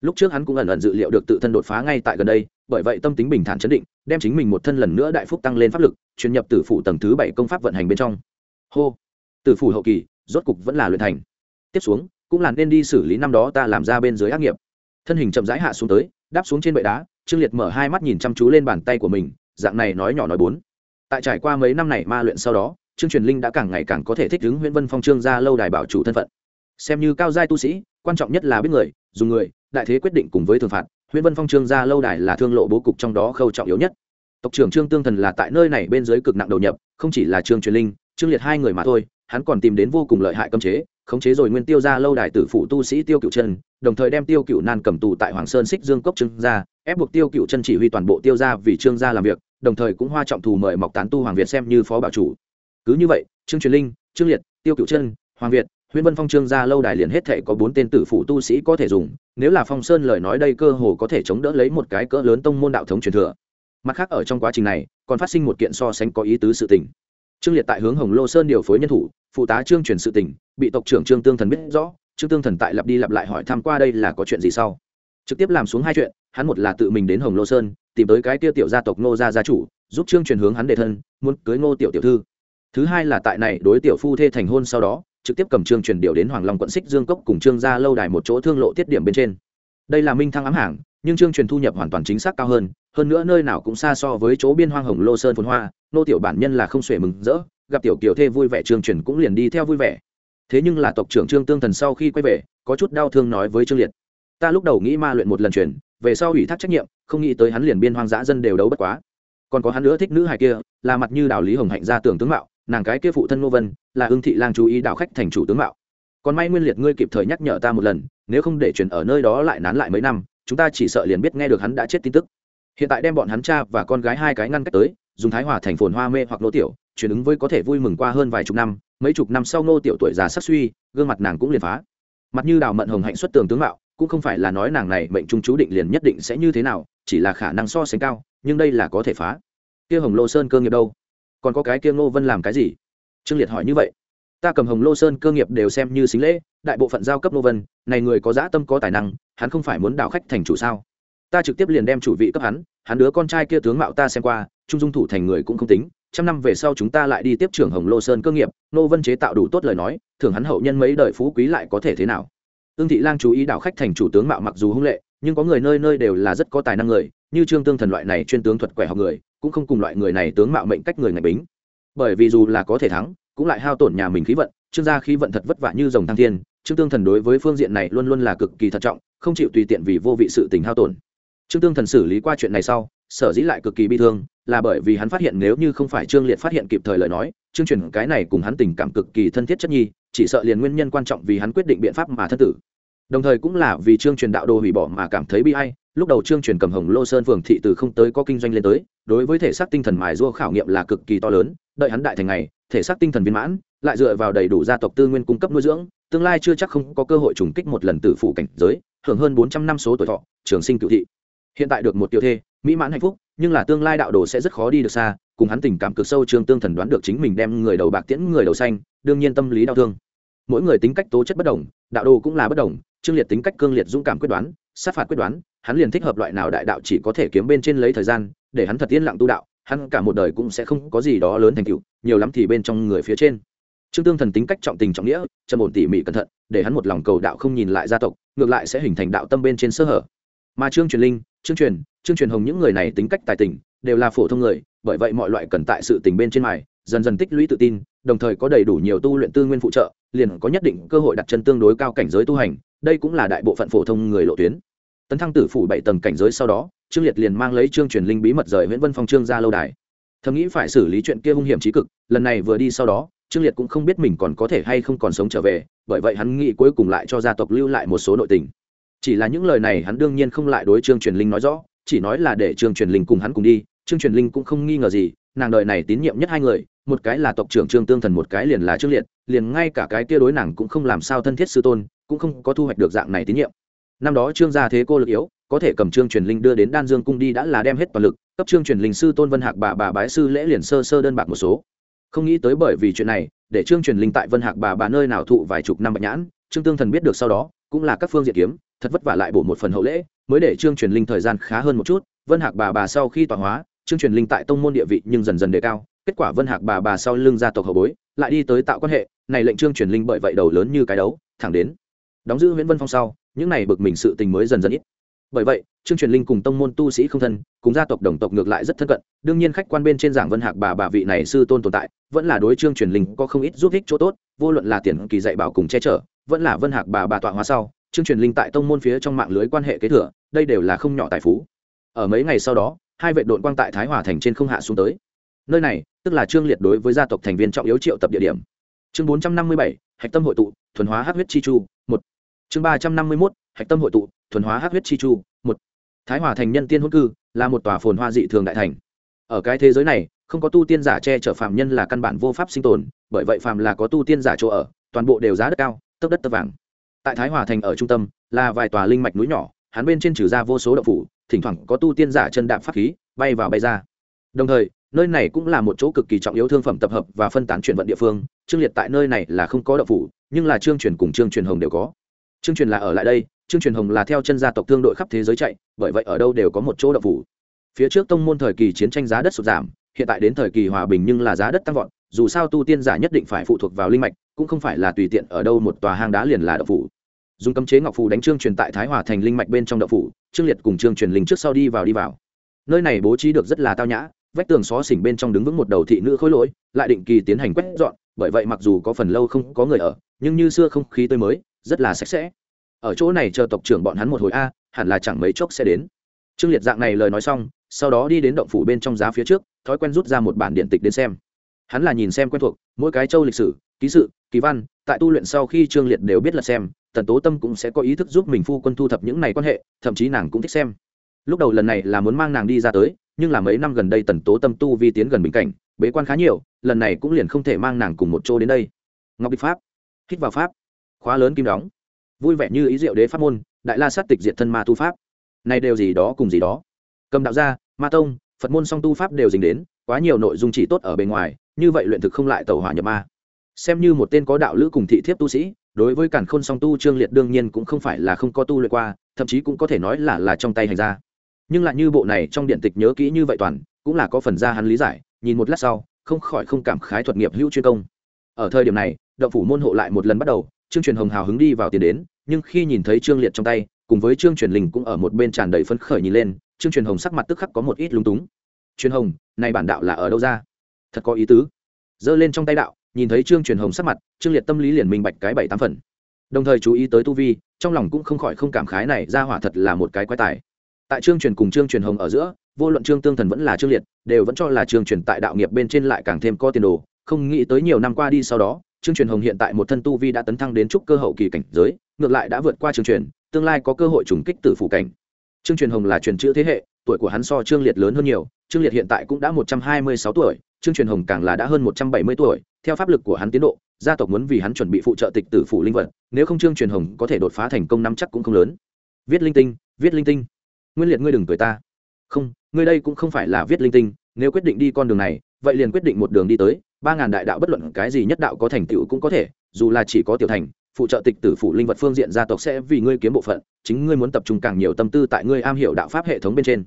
Lúc trước hắn cũng ẩn ẩn dự liệu được tự thân đột phá ngay tại gần đây, bởi vậy tâm tính bình thản chấn định, đem chính mình một thân lần nữa đại phúc tăng lên pháp lực truyền nhập tử phủ tầng thứ bảy công pháp vận hành bên trong. Hô! Tử phủ hậu kỳ, rốt cục vẫn là luyện thành. Tiếp xuống, cũng là nên đi xử lý năm đó ta làm ra bên dưới ác nghiệp. Thân hình chậm rãi hạ xuống tới, đáp xuống trên bệ đá, trương liệt mở hai mắt nhìn chăm chú lên bàn tay của mình, dạng này nói nhỏ nói bốn. Tại trải qua mấy năm này ma luyện sau đó, trương truyền linh đã càng ngày càng có thể thích ứng nguyễn vân phong trương ra lâu đài bảo chủ thân phận xem như cao giai tu sĩ, quan trọng nhất là biết người, dùng người, đại thế quyết định cùng với thường phạt. Nguyễn vân phong trương gia lâu đài là thương lộ bố cục trong đó khâu trọng yếu nhất. Tộc trưởng trương tương thần là tại nơi này bên dưới cực nặng đầu nhập, không chỉ là trương truyền linh, trương liệt hai người mà thôi, hắn còn tìm đến vô cùng lợi hại cấm chế, khống chế rồi nguyên tiêu ra lâu đài tử phụ tu sĩ tiêu cựu chân, đồng thời đem tiêu cựu nan cầm tù tại hoàng sơn xích dương cốc trương gia, ép buộc tiêu cựu chân chỉ huy toàn bộ tiêu gia vì trương gia làm việc, đồng thời cũng hoa trọng thù mời mọc tán tu hoàng việt xem như phó bảo chủ. Cứ như vậy, trương truyền linh, trương liệt, tiêu cựu chân, hoàng việt huyễn vân phong trương gia lâu đài liền hết thể có bốn tên tử phụ tu sĩ có thể dùng, nếu là phong sơn lời nói đây cơ hồ có thể chống đỡ lấy một cái cỡ lớn tông môn đạo thống truyền thừa. Mặt khác ở trong quá trình này, còn phát sinh một kiện so sánh có ý tứ sự tình. Trương liệt tại hướng hồng lô sơn điều phối nhân thủ, phụ tá trương truyền sự tình, bị tộc trưởng trương tương thần biết rõ, trương tương thần tại lặp đi lặp lại hỏi thăm qua đây là có chuyện gì sau. Trực tiếp làm xuống hai chuyện, hắn một là tự mình đến hồng lô sơn, tìm tới cái tiêu tiểu gia tộc ngô gia gia chủ, giúp trương truyền hướng hắn đề thân, muốn cưới ngô tiểu tiểu thư. Thứ hai là tại này đối tiểu phu thê thành hôn sau đó trực tiếp cầm trương truyền điều đến hoàng long quận xích dương cốc cùng trương gia lâu đài một chỗ thương lộ tiết điểm bên trên. Đây là minh thăng ám hàng nhưng trương truyền thu nhập hoàn toàn chính xác cao hơn hơn nữa nơi nào cũng xa so với chỗ biên hoang hồng lô sơn phồn hoa, nô tiểu bản nhân là không xuể mừng rỡ, gặp tiểu kiều thê vui vẻ trương truyền cũng liền đi theo vui vẻ. Thế nhưng là tộc trưởng trương tương thần sau khi quay về, có chút đau thương nói với trương liệt, ta lúc đầu nghĩ ma luyện một lần truyền, về sau ủy thác trách nhiệm, không nghĩ tới hắn liền biên hoang dã dân đều đấu bất quá. Còn có hắn nữa thích nữ hài kia, là mặt như đào lý hồng hạnh ra tưởng tướng mạo nàng cái kia phụ thân ngô vân, là ưng thị lang chú ý đạo khách thành chủ tướng mạo. Còn may nguyên liệt ngươi kịp thời nhắc nhở ta một lần, nếu không để chuyển ở nơi đó lại nán lại mấy năm, chúng ta chỉ sợ liền biết nghe được hắn đã chết tin tức. Hiện tại đem bọn hắn cha và con gái hai cái ngăn cách tới, dùng thái hòa thành phồn hoa mê hoặc nô tiểu, chuyển ứng với có thể vui mừng qua hơn vài chục năm, mấy chục năm sau nô tiểu tuổi già sắc suy, gương mặt nàng cũng liền phá. Mặt như đào mận hồng hạnh xuất tường tướng mạo, cũng không phải là nói nàng này mệnh trung chú định liền nhất định sẽ như thế nào, chỉ là khả năng so sánh cao, nhưng đây là có thể phá. Kia hồng lô sơn cơ nghiệp đâu? Còn có cái kia ngô vân làm cái gì? Trương liệt hỏi như vậy. Ta cầm hồng lô sơn cơ nghiệp đều xem như xính lễ, đại bộ phận giao cấp ngô vân, này người có dã tâm có tài năng, hắn không phải muốn đảo khách thành chủ sao? Ta trực tiếp liền đem chủ vị cấp hắn hắn đứa con trai kia tướng mạo ta xem qua, trung dung thủ thành người cũng không tính, trăm năm về sau chúng ta lại đi tiếp trưởng hồng lô sơn cơ nghiệp nô vân chế tạo đủ tốt lời nói thường hắn hậu nhân mấy đời phú quý lại có thể thế nào? Ương thị lang chú ý đảo khách thành chủ tướng mạo mặc dù hung lệ, nhưng có người nơi nơi đều là rất có tài năng người, như trương tương thần loại này chuyên tướng thuật quẻ học người cũng không cùng loại người này tướng mạo mệnh cách người ngạch bính. Bởi vì dù là có thể thắng, cũng lại hao tổn nhà mình khí vận, trương gia khí vận thật vất vả như dòng thăng thiên, trương tương thần đối với phương diện này luôn luôn là cực kỳ thận trọng, không chịu tùy tiện vì vô vị sự tình hao tổn. Trương tương thần xử lý qua chuyện này sau, sở dĩ lại cực kỳ bi thương, là bởi vì hắn phát hiện nếu như không phải trương liệt phát hiện kịp thời lời nói, trương truyền cái này cùng hắn tình cảm cực kỳ thân thiết chất nhi, chỉ sợ liền nguyên nhân quan trọng vì hắn quyết định biện pháp mà thân tử đồng thời cũng là vì trương truyền đạo đồ hủy bỏ mà cảm thấy bi hay lúc đầu trương truyền cầm hồng lô sơn phường thị từ không tới có kinh doanh lên tới, đối với thể xác tinh thần mài dua khảo nghiệm là cực kỳ to lớn, đợi hắn đại thành ngày, thể xác tinh thần viên mãn, lại dựa vào đầy đủ gia tộc tư nguyên cung cấp nuôi dưỡng, tương lai chưa chắc không có cơ hội trùng kích một lần tử phụ cảnh giới, hưởng hơn bốn trăm năm số tuổi thọ, trường sinh cựu thị. Hiện tại được một tiểu thê, mỹ mãn hạnh phúc, nhưng là tương lai đạo đồ sẽ rất khó đi được xa, cùng hắn tình cảm cực sâu trương tương thần đoán được chính mình đem người đầu bạc tiễn người đầu xanh, đương nhiên tâm lý đau thương. Mỗi người tính cách tố chất bất đồng, đạo đồ cũng là bất đồng trương liệt tính cách cương liệt dũng cảm quyết đoán, sát phạt quyết đoán, hắn liền thích hợp loại nào đại đạo chỉ có thể kiếm bên trên lấy thời gian, để hắn thật yên lặng tu đạo, hắn cả một đời cũng sẽ không có gì đó lớn thành tựu, nhiều lắm thì bên trong người phía trên. Trương tương thần tính cách trọng tình trọng nghĩa, trầm ổn tỉ mỉ cẩn thận, để hắn một lòng cầu đạo không nhìn lại gia tộc, ngược lại sẽ hình thành đạo tâm bên trên sơ hở. Mà trương truyền linh, trương truyền trương truyền hồng những người này tính cách tài tình, đều là phổ thông người, bởi vậy mọi loại cần tại sự tình bên trên mài dần dần tích lũy tự tin, đồng thời có đầy đủ nhiều tu luyện tư nguyên phụ trợ, liền có nhất định cơ hội đặt chân tương đối cao cảnh giới tu hành, đây cũng là đại bộ phận phổ thông người lộ tuyến. Tấn thăng tử phủ bảy tầng cảnh giới sau đó, trương liệt liền mang lấy trương truyền linh bí mật rời nguyễn vân phong trương ra lâu đài. Thầm nghĩ phải xử lý chuyện kia hung hiểm trí cực, lần này vừa đi sau đó, trương liệt cũng không biết mình còn có thể hay không còn sống trở về, bởi vậy hắn nghĩ cuối cùng lại cho gia tộc lưu lại một số nội tình. Chỉ là những lời này hắn đương nhiên không lại đối trương truyền linh nói rõ, chỉ nói là để trương truyền linh cùng hắn cùng đi, trương truyền linh cũng không nghi ngờ gì, nàng đời này tín nhiệm nhất hai người một cái là tộc trưởng trương tương thần, một cái liền là trương liệt, liền ngay cả cái kia đối nàng cũng không làm sao thân thiết sư tôn, cũng không có thu hoạch được dạng này tín nhiệm. Năm đó trương gia thế cô lực yếu, có thể cầm trương truyền linh đưa đến đan dương cung đi đã là đem hết toàn lực, cấp trương truyền linh sư tôn vân hạc bà bà bái sư lễ liền sơ sơ đơn bạc một số. Không nghĩ tới bởi vì chuyện này, để trương truyền linh tại vân hạc bà bà nơi nào thụ vài chục năm bạch nhãn, trương tương thần biết được sau đó, cũng là các phương diện kiếm, thật vất vả lại bổ một phần hậu lễ, mới để trương truyền linh thời gian khá hơn một chút. Vân hạc bà bà sau khi tọa hóa, trương truyền linh tại tông môn địa vị nhưng dần dần đề cao kết quả vân hạc bà bà sau lưng gia tộc hậu bối, lại đi tới tạo quan hệ, này lệnh trương truyền linh bởi vậy đầu lớn như cái đấu, thẳng đến đóng giữ nguyễn vân phong sau, những này bực mình sự tình mới dần dần ít. Bởi vậy, trương truyền linh cùng tông môn tu sĩ không thân, cùng gia tộc đồng tộc ngược lại rất thân cận, đương nhiên khách quan bên trên giảng vân hạc bà bà vị này sư tôn tồn tại, vẫn là đối trương truyền linh có không ít giúp ích chỗ tốt, vô luận là tiền kỳ dạy bảo cùng che chở, vẫn là vân hạc bà bà tọa hóa sau, trương truyền linh tại tông môn phía trong mạng lưới quan hệ kế thừa, đây đều là không nhỏ tài phú. Ở mấy ngày sau đó, hai vệ đội quang tại thái hòa thành trên không hạ xuống tới nơi này, tức là trương liệt đối với gia tộc thành viên trọng yếu triệu tập địa điểm. Chương bốn trăm năm mươi bảy, hạch tâm hội tụ, thuần hóa hát huyết chi chu, một. Chương ba trăm năm mươi mốt, hạch tâm hội tụ, thuần hóa hát huyết chi chu, một. Thái hòa thành nhân tiên hôn cư, là một tòa phồn hoa dị thường đại thành. Ở cái thế giới này, không có tu tiên giả che chở phạm nhân là căn bản vô pháp sinh tồn, bởi vậy phạm là có tu tiên giả chỗ ở, toàn bộ đều giá đất cao tấp đất tấp vàng. Tại thái hòa thành ở trung tâm, là vài tòa linh mạch núi nhỏ, hắn bên trên trừ ra vô số đậu phủ, thỉnh thoảng có tu tiên giả chân đạp pháp khí, bay vào bay ra. Đồng thời nơi này cũng là một chỗ cực kỳ trọng yếu thương phẩm tập hợp và phân tán chuyển vận địa phương. Trương liệt tại nơi này là không có đậu phủ, nhưng là trương truyền cùng trương truyền hồng đều có. Trương truyền là ở lại đây, trương truyền hồng là theo chân gia tộc thương đội khắp thế giới chạy, bởi vậy ở đâu đều có một chỗ đậu phủ. Phía trước tông môn thời kỳ chiến tranh giá đất sụt giảm, hiện tại đến thời kỳ hòa bình nhưng là giá đất tăng vọt, dù sao tu tiên giả nhất định phải phụ thuộc vào linh mạch, cũng không phải là tùy tiện ở đâu một tòa hang đá liền là đậu phủ. Dùng cấm chế ngọc phù đánh trương truyền tại thái hòa thành linh mạch bên trong đậu phủ, trương liệt cùng trương truyền linh trước sau đi vào đi vào. Nơi này bố trí được rất là tao nhã vách tường xó xỉnh bên trong đứng vững một đầu thị nữ khối lỗi, lại định kỳ tiến hành quét dọn, bởi vậy mặc dù có phần lâu không có người ở, nhưng như xưa không khí tươi mới, rất là sạch sẽ. Ở chỗ này chờ tộc trưởng bọn hắn một hồi a, hẳn là chẳng mấy chốc sẽ đến. Trương liệt dạng này lời nói xong, sau đó đi đến động phủ bên trong giá phía trước, thói quen rút ra một bản điện tịch đến xem. Hắn là nhìn xem quen thuộc, mỗi cái châu lịch sử, ký sự ký văn, tại tu luyện sau khi trương liệt đều biết là xem, tần tố tâm cũng sẽ có ý thức giúp mình phu quân thu thập những này quan hệ, thậm chí nàng cũng thích xem. Lúc đầu lần này là muốn mang nàng đi ra tới nhưng là mấy năm gần đây tần tố tâm tu vi tiến gần bình cảnh, bế quan khá nhiều, lần này cũng liền không thể mang nàng cùng một chỗ đến đây. Ngọc địch pháp, hít vào pháp, khóa lớn kim đóng. Vui vẻ như ý diệu đế pháp môn, đại la sát tịch diệt thân ma tu pháp. Này đều gì đó cùng gì đó. Cầm đạo gia ma tông, phật môn song tu pháp đều dính đến, quá nhiều nội dung chỉ tốt ở bên ngoài, như vậy luyện thực không lại tẩu hỏa nhập ma. Xem như một tên có đạo lữ cùng thị thiếp tu sĩ, đối với cản khôn song tu trương liệt đương nhiên cũng không phải là không có tu luyện qua, thậm chí cũng có thể nói là là trong tay hành ra nhưng lại như bộ này trong điện tịch nhớ kỹ như vậy toàn, cũng là có phần ra hắn lý giải, nhìn một lát sau, không khỏi không cảm khái thuật nghiệp hữu chuyên công. Ở thời điểm này, động phủ môn hộ lại một lần bắt đầu, trương truyền hồng hào hứng đi vào tiền đến, nhưng khi nhìn thấy trương liệt trong tay, cùng với trương truyền linh cũng ở một bên tràn đầy phấn khởi nhìn lên, trương truyền hồng sắc mặt tức khắc có một ít lúng túng. Truyền hồng, này bản đạo là ở đâu ra? Thật có ý tứ. Giơ lên trong tay đạo, nhìn thấy trương truyền hồng sắc mặt, trương liệt tâm lý liền minh bạch cái bảy tám phần. Đồng thời chú ý tới tu vi, trong lòng cũng không khỏi không cảm khái này ra hỏa thật là một cái quái tài tại trương truyền cùng trương truyền hồng ở giữa, vô luận trương tương thần vẫn là trương liệt, đều vẫn cho là trương truyền tại đạo nghiệp bên trên lại càng thêm có tiền đồ. Không nghĩ tới nhiều năm qua đi sau đó, trương truyền hồng hiện tại một thân tu vi đã tấn thăng đến trúc cơ hậu kỳ cảnh giới, ngược lại đã vượt qua trương truyền, tương lai có cơ hội trùng kích tử phủ cảnh. Trương truyền hồng là truyền chữ thế hệ, tuổi của hắn so trương liệt lớn hơn nhiều, trương liệt hiện tại cũng đã một trăm hai mươi sáu tuổi, trương truyền hồng càng là đã hơn một trăm bảy mươi tuổi, theo pháp lực của hắn tiến độ, gia tộc muốn vì hắn chuẩn bị phụ trợ tịch tử phủ linh vật, nếu không trương truyền hồng có thể đột phá thành công năm chắc cũng không lớn. Viết linh tinh, viết linh tinh nguyên liệt ngươi đừng cười ta. Không, ngươi đây cũng không phải là viết linh tinh, nếu quyết định đi con đường này, vậy liền quyết định một đường đi tới, ba ngàn đại đạo bất luận cái gì nhất đạo có thành tựu cũng có thể, dù là chỉ có tiểu thành, phụ trợ tịch tử phụ linh vật phương diện gia tộc sẽ vì ngươi kiếm bộ phận, chính ngươi muốn tập trung càng nhiều tâm tư tại ngươi am hiểu đạo pháp hệ thống bên trên.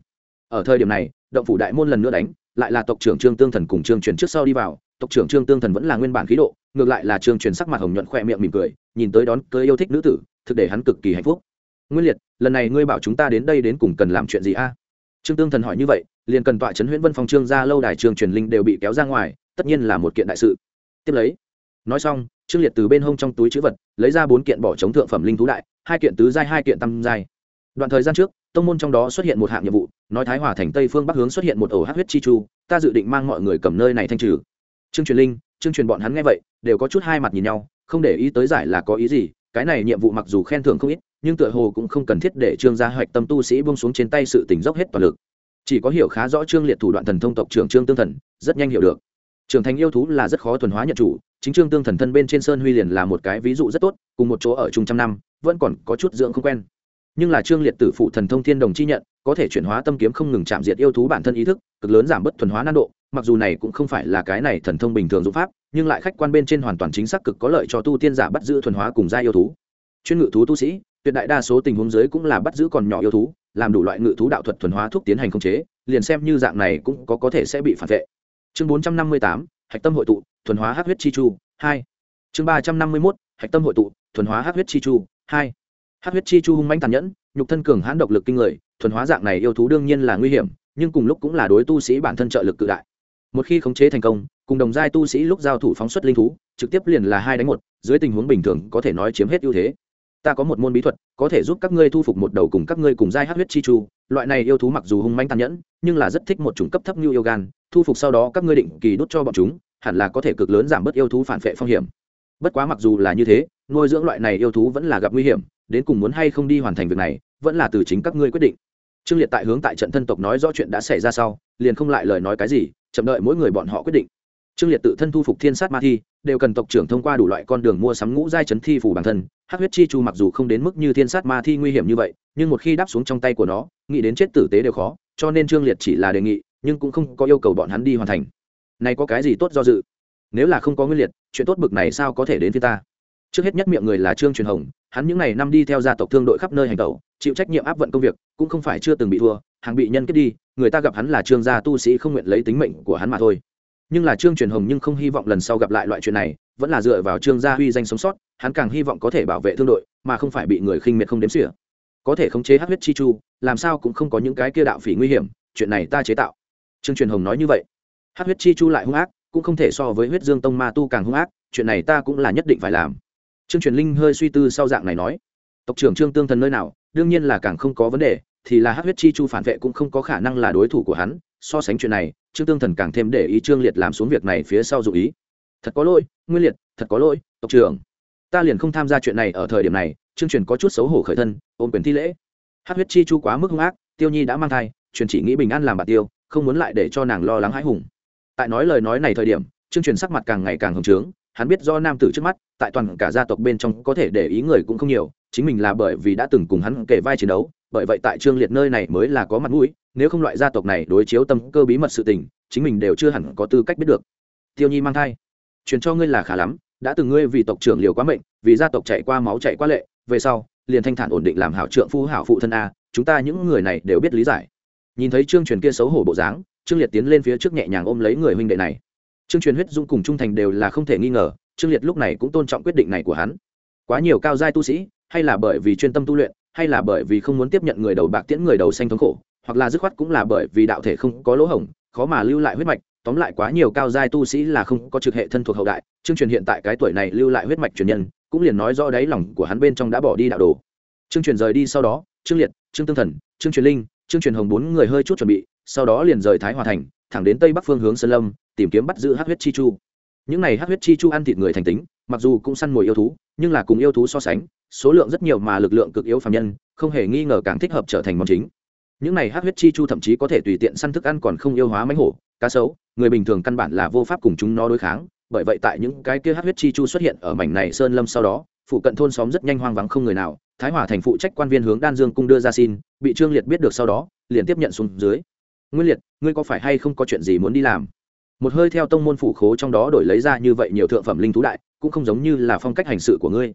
Ở thời điểm này, động phủ đại môn lần nữa đánh, lại là tộc trưởng trương tương thần cùng trương truyền trước sau đi vào, tộc trưởng trương tương thần vẫn là nguyên bản khí độ, ngược lại là trương truyền sắc mặt hồng nhuận khoe miệng mỉm cười, nhìn tới đón cưới yêu thích nữ tử, thực để hắn cực kỳ hạnh phúc. Nguyên liệt lần này ngươi bảo chúng ta đến đây đến cùng cần làm chuyện gì a? Trương tương thần hỏi như vậy, liền cần tọa trấn huyễn vân phong trương ra lâu đài trường truyền linh đều bị kéo ra ngoài, tất nhiên là một kiện đại sự. Tiếp lấy, nói xong, trương liệt từ bên hông trong túi chữ vật, lấy ra bốn kiện bỏ chống thượng phẩm linh thú đại, hai kiện tứ giai, hai kiện tam giai. Đoạn thời gian trước, tông môn trong đó xuất hiện một hạng nhiệm vụ, nói thái hòa thành tây phương bắc hướng xuất hiện một ổ hát huyết chi chu, ta dự định mang mọi người cầm nơi này thanh trừ. Trương truyền linh, trương truyền bọn hắn nghe vậy, đều có chút hai mặt nhìn nhau, không để ý tới giải là có ý gì, cái này nhiệm vụ mặc dù khen thưởng không ít nhưng tựa hồ cũng không cần thiết để trương gia hoạch tâm tu sĩ buông xuống trên tay sự tình dốc hết toàn lực. Chỉ có hiểu khá rõ trương liệt thủ đoạn thần thông tộc trưởng trương tương thần, rất nhanh hiểu được. Trưởng thành yêu thú là rất khó thuần hóa nhận chủ, chính trương tương thần thân bên trên sơn huy liền là một cái ví dụ rất tốt, cùng một chỗ ở chung trăm năm, vẫn còn có chút dưỡng không quen. Nhưng là trương liệt tử phụ thần thông thiên đồng chi nhận, có thể chuyển hóa tâm kiếm không ngừng chạm diệt yêu thú bản thân ý thức, cực lớn giảm bớt thuần hóa nan độ, mặc dù này cũng không phải là cái này thần thông bình thường dụng pháp, nhưng lại khách quan bên trên hoàn toàn chính xác cực có lợi cho tu tiên giả bắt giữ thuần hóa cùng gia yêu thú. Chuyên ngự thú tu sĩ tuyệt đại đa số tình huống dưới cũng là bắt giữ còn nhỏ yêu thú, làm đủ loại ngự thú đạo thuật thuần hóa thuốc tiến hành khống chế, liền xem như dạng này cũng có có thể sẽ bị phản vệ. Chương bốn trăm năm mươi tám, hạch tâm hội tụ, thuần hóa hát huyết chi chu, hai. Chương ba trăm năm mươi mốt, hạch tâm hội tụ, thuần hóa hát huyết chi chu, hai. Hát huyết chi chu hung manh tàn nhẫn, nhục thân cường hãn độc lực kinh người, thuần hóa dạng này yêu thú đương nhiên là nguy hiểm, nhưng cùng lúc cũng là đối tu sĩ bản thân trợ lực cự đại. Một khi khống chế thành công, cùng đồng giai tu sĩ lúc giao thủ phóng xuất linh thú, trực tiếp liền là hai đánh một, dưới tình huống bình thường có thể nói chiếm hết ưu thế ta có một môn bí thuật, có thể giúp các ngươi thu phục một đầu cùng các ngươi cùng giai hát huyết chi chu. Loại này yêu thú mặc dù hung manh tàn nhẫn, nhưng là rất thích một chủng cấp thấp như yêu gan. Thu phục sau đó các ngươi định kỳ đốt cho bọn chúng, hẳn là có thể cực lớn giảm bớt yêu thú phản vệ phong hiểm. Bất quá mặc dù là như thế, nuôi dưỡng loại này yêu thú vẫn là gặp nguy hiểm, đến cùng muốn hay không đi hoàn thành việc này, vẫn là từ chính các ngươi quyết định. Trương liệt tại hướng tại trận thân tộc nói rõ chuyện đã xảy ra sau, liền không lại lời nói cái gì, chậm đợi mỗi người bọn họ quyết định. Trương liệt tự thân thu phục thiên sát ma thi, đều cần tộc trưởng thông qua đủ loại con đường mua sắm ngũ giai chấn thi phủ bản thân hắc huyết chi chu mặc dù không đến mức như thiên sát ma thi nguy hiểm như vậy, nhưng một khi đáp xuống trong tay của nó, nghĩ đến chết tử tế đều khó, cho nên trương liệt chỉ là đề nghị, nhưng cũng không có yêu cầu bọn hắn đi hoàn thành. Này có cái gì tốt do dự? Nếu là không có nguyên liệt, chuyện tốt bực này sao có thể đến với ta? Trước hết nhất miệng người là trương truyền hồng, hắn những ngày năm đi theo gia tộc thương đội khắp nơi hành tẩu, chịu trách nhiệm áp vận công việc, cũng không phải chưa từng bị thua, hàng bị nhân kết đi, người ta gặp hắn là trương gia tu sĩ không nguyện lấy tính mệnh của hắn mà thôi. Nhưng là trương truyền hồng nhưng không hy vọng lần sau gặp lại loại chuyện này vẫn là dựa vào trương gia huy danh sống sót, hắn càng hy vọng có thể bảo vệ thương đội, mà không phải bị người khinh miệt không đếm xỉa. Có thể khống chế hát huyết chi chu, làm sao cũng không có những cái kia đạo phỉ nguy hiểm, chuyện này ta chế tạo. Trương truyền hồng nói như vậy. Hát huyết chi chu lại hung ác, cũng không thể so với huyết dương tông ma tu càng hung ác, chuyện này ta cũng là nhất định phải làm. Trương truyền linh hơi suy tư sau dạng này nói. Tộc trưởng trương tương thần nơi nào, đương nhiên là càng không có vấn đề, thì là hát huyết chi chu phản vệ cũng không có khả năng là đối thủ của hắn, so sánh chuyện này, trương tương thần càng thêm để ý trương liệt làm xuống việc này phía sau dụ ý thật có lỗi, nguyên liệt, thật có lỗi, tộc trưởng. Ta liền không tham gia chuyện này ở thời điểm này, trương truyền có chút xấu hổ khởi thân, ôm quyền thi lễ. Hát huyết chi chu quá mức hung ác, tiêu nhi đã mang thai, truyền chỉ nghĩ bình an làm bà tiêu, không muốn lại để cho nàng lo lắng hãi hùng. Tại nói lời nói này thời điểm, trương truyền sắc mặt càng ngày càng hồng trướng, hắn biết do nam tử trước mắt, tại toàn cả gia tộc bên trong có thể để ý người cũng không nhiều, chính mình là bởi vì đã từng cùng hắn kể vai chiến đấu, bởi vậy tại trương liệt nơi này mới là có mặt mũi, nếu không loại gia tộc này đối chiếu tâm cơ bí mật sự tình, chính mình đều chưa hẳn có tư cách biết được. Tiêu nhi mang thai truyền cho ngươi là khá lắm, đã từng ngươi vì tộc trưởng liều quá mệnh, vì gia tộc chạy qua máu chạy qua lệ, về sau, liền thanh thản ổn định làm hảo trượng phu, hảo phụ thân a, chúng ta những người này đều biết lý giải. Nhìn thấy trương truyền kia xấu hổ bộ dáng, trương liệt tiến lên phía trước nhẹ nhàng ôm lấy người huynh đệ này. Trương truyền huyết dung cùng trung thành đều là không thể nghi ngờ, trương liệt lúc này cũng tôn trọng quyết định này của hắn. Quá nhiều cao giai tu sĩ, hay là bởi vì chuyên tâm tu luyện, hay là bởi vì không muốn tiếp nhận người đầu bạc tiễn người đầu xanh thống khổ, hoặc là dứt khoát cũng là bởi vì đạo thể không có lỗ hổng, khó mà lưu lại huyết mạch tóm lại quá nhiều cao giai tu sĩ là không có trực hệ thân thuộc hậu đại chương truyền hiện tại cái tuổi này lưu lại huyết mạch truyền nhân, cũng liền nói rõ đáy lòng của hắn bên trong đã bỏ đi đạo đồ. Chương truyền rời đi sau đó, trương liệt, trương tương thần, trương truyền linh, trương truyền hồng bốn người hơi chút chuẩn bị, sau đó liền rời thái hòa thành, thẳng đến tây bắc phương hướng sơn lâm, tìm kiếm bắt giữ hát huyết chi chu. Những này hát huyết chi chu ăn thịt người thành tính, mặc dù cũng săn mồi yêu thú, nhưng là cùng yêu thú so sánh, số lượng rất nhiều mà lực lượng cực yếu phạm nhân, không hề nghi ngờ càng thích hợp trở thành món chính. Những này hát huyết chi chu thậm chí có thể tùy tiện săn thức ăn còn không yêu hóa mánh hổ cá sấu, người bình thường căn bản là vô pháp cùng chúng nó đối kháng, bởi vậy tại những cái kia hát huyết chi chu xuất hiện ở mảnh này sơn lâm sau đó, phụ cận thôn xóm rất nhanh hoang vắng không người nào, thái hòa thành phụ trách quan viên hướng đan dương cung đưa ra xin, bị trương liệt biết được sau đó, liền tiếp nhận xuống dưới. Nguyên liệt, ngươi có phải hay không có chuyện gì muốn đi làm? Một hơi theo tông môn phủ khố trong đó đổi lấy ra như vậy nhiều thượng phẩm linh thú đại, cũng không giống như là phong cách hành sự của ngươi.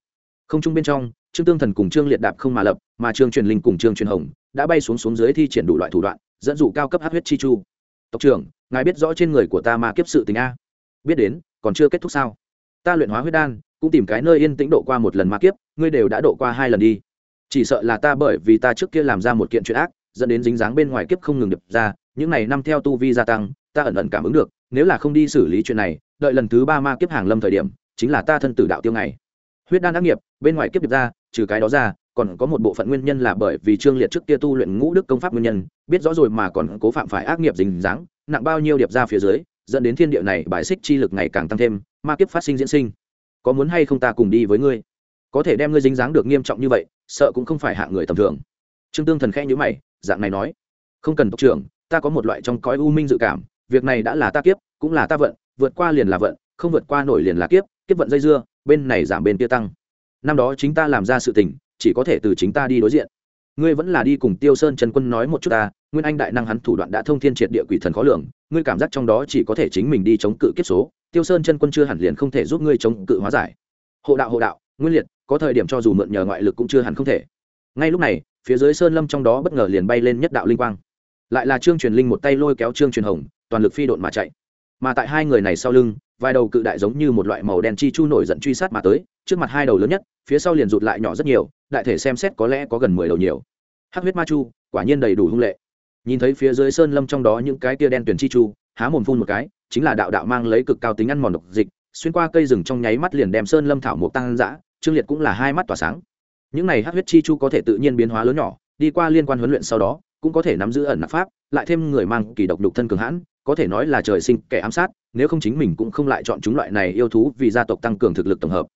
Không chung bên trong, trương tương thần cùng trương liệt đạp không mà lập, mà trương truyền linh cùng trương truyền hồng đã bay xuống xuống dưới thi triển đủ loại thủ đoạn, dẫn dụ cao cấp hát huyết chi chu. Tộc trưởng ngài biết rõ trên người của ta mà kiếp sự tình a. Biết đến, còn chưa kết thúc sao? Ta luyện hóa huyết đan, cũng tìm cái nơi yên tĩnh độ qua một lần ma kiếp, ngươi đều đã độ qua hai lần đi. Chỉ sợ là ta bởi vì ta trước kia làm ra một kiện chuyện ác, dẫn đến dính dáng bên ngoài kiếp không ngừng đập ra, những này năm theo tu vi gia tăng, ta ẩn ẩn cảm ứng được, nếu là không đi xử lý chuyện này, đợi lần thứ ba ma kiếp hàng lâm thời điểm, chính là ta thân tử đạo tiêu ngày. Huyết đan ác nghiệp, bên ngoài kiếp điệp ra, trừ cái đó ra, còn có một bộ phận nguyên nhân là bởi vì trương liệt trước kia tu luyện ngũ đức công pháp nguyên nhân, biết rõ rồi mà còn cố phạm phải ác nghiệp dính dáng nặng bao nhiêu điệp ra phía dưới, dẫn đến thiên địa này bài xích chi lực ngày càng tăng thêm, ma kiếp phát sinh diễn sinh. Có muốn hay không ta cùng đi với ngươi? Có thể đem ngươi dính dáng được nghiêm trọng như vậy, sợ cũng không phải hạ người tầm thường. Trương tương thần khẽ nhữ mày, dạng này nói, không cần tộc trưởng, ta có một loại trong cõi u minh dự cảm, việc này đã là ta kiếp, cũng là ta vận, vượt qua liền là vận, không vượt qua nổi liền là kiếp kiếp vận dây dưa, bên này giảm bên kia tăng. Năm đó chính ta làm ra sự tình, chỉ có thể từ chính ta đi đối diện. Ngươi vẫn là đi cùng tiêu sơn trần quân nói một chút ta nguyên anh đại năng hắn thủ đoạn đã thông thiên triệt địa quỷ thần khó lường, ngươi cảm giác trong đó chỉ có thể chính mình đi chống cự kiếp số, tiêu sơn chân quân chưa hẳn liền không thể giúp ngươi chống cự hóa giải. Hộ đạo hộ đạo, nguyên liệt, có thời điểm cho dù mượn nhờ ngoại lực cũng chưa hẳn không thể. Ngay lúc này, phía dưới sơn lâm trong đó bất ngờ liền bay lên nhất đạo linh quang. Lại là trương truyền linh một tay lôi kéo trương truyền hồng, toàn lực phi độn mà chạy. Mà tại hai người này sau lưng, vài đầu cự đại giống như một loại màu đen chi chu nổi giận truy sát mà tới, trước mặt hai đầu lớn nhất, phía sau liền rụt lại nhỏ rất nhiều, đại thể xem xét có lẽ có gần mười đầu nhiều. Hắc huyết ma chu, quả nhiên đầy đủ hung lệ nhìn thấy phía dưới sơn lâm trong đó những cái tia đen tuyển chi chu, há mồm phun một cái, chính là đạo đạo mang lấy cực cao tính ăn mòn độc dịch, xuyên qua cây rừng trong nháy mắt liền đem sơn lâm thảo mộc tăng dã, trương liệt cũng là hai mắt tỏa sáng. Những này hắc huyết chi chu có thể tự nhiên biến hóa lớn nhỏ, đi qua liên quan huấn luyện sau đó, cũng có thể nắm giữ ẩn nạp pháp, lại thêm người mang kỳ độc đục thân cường hãn, có thể nói là trời sinh kẻ ám sát, nếu không chính mình cũng không lại chọn chúng loại này yêu thú vì gia tộc tăng cường thực lực tổng hợp.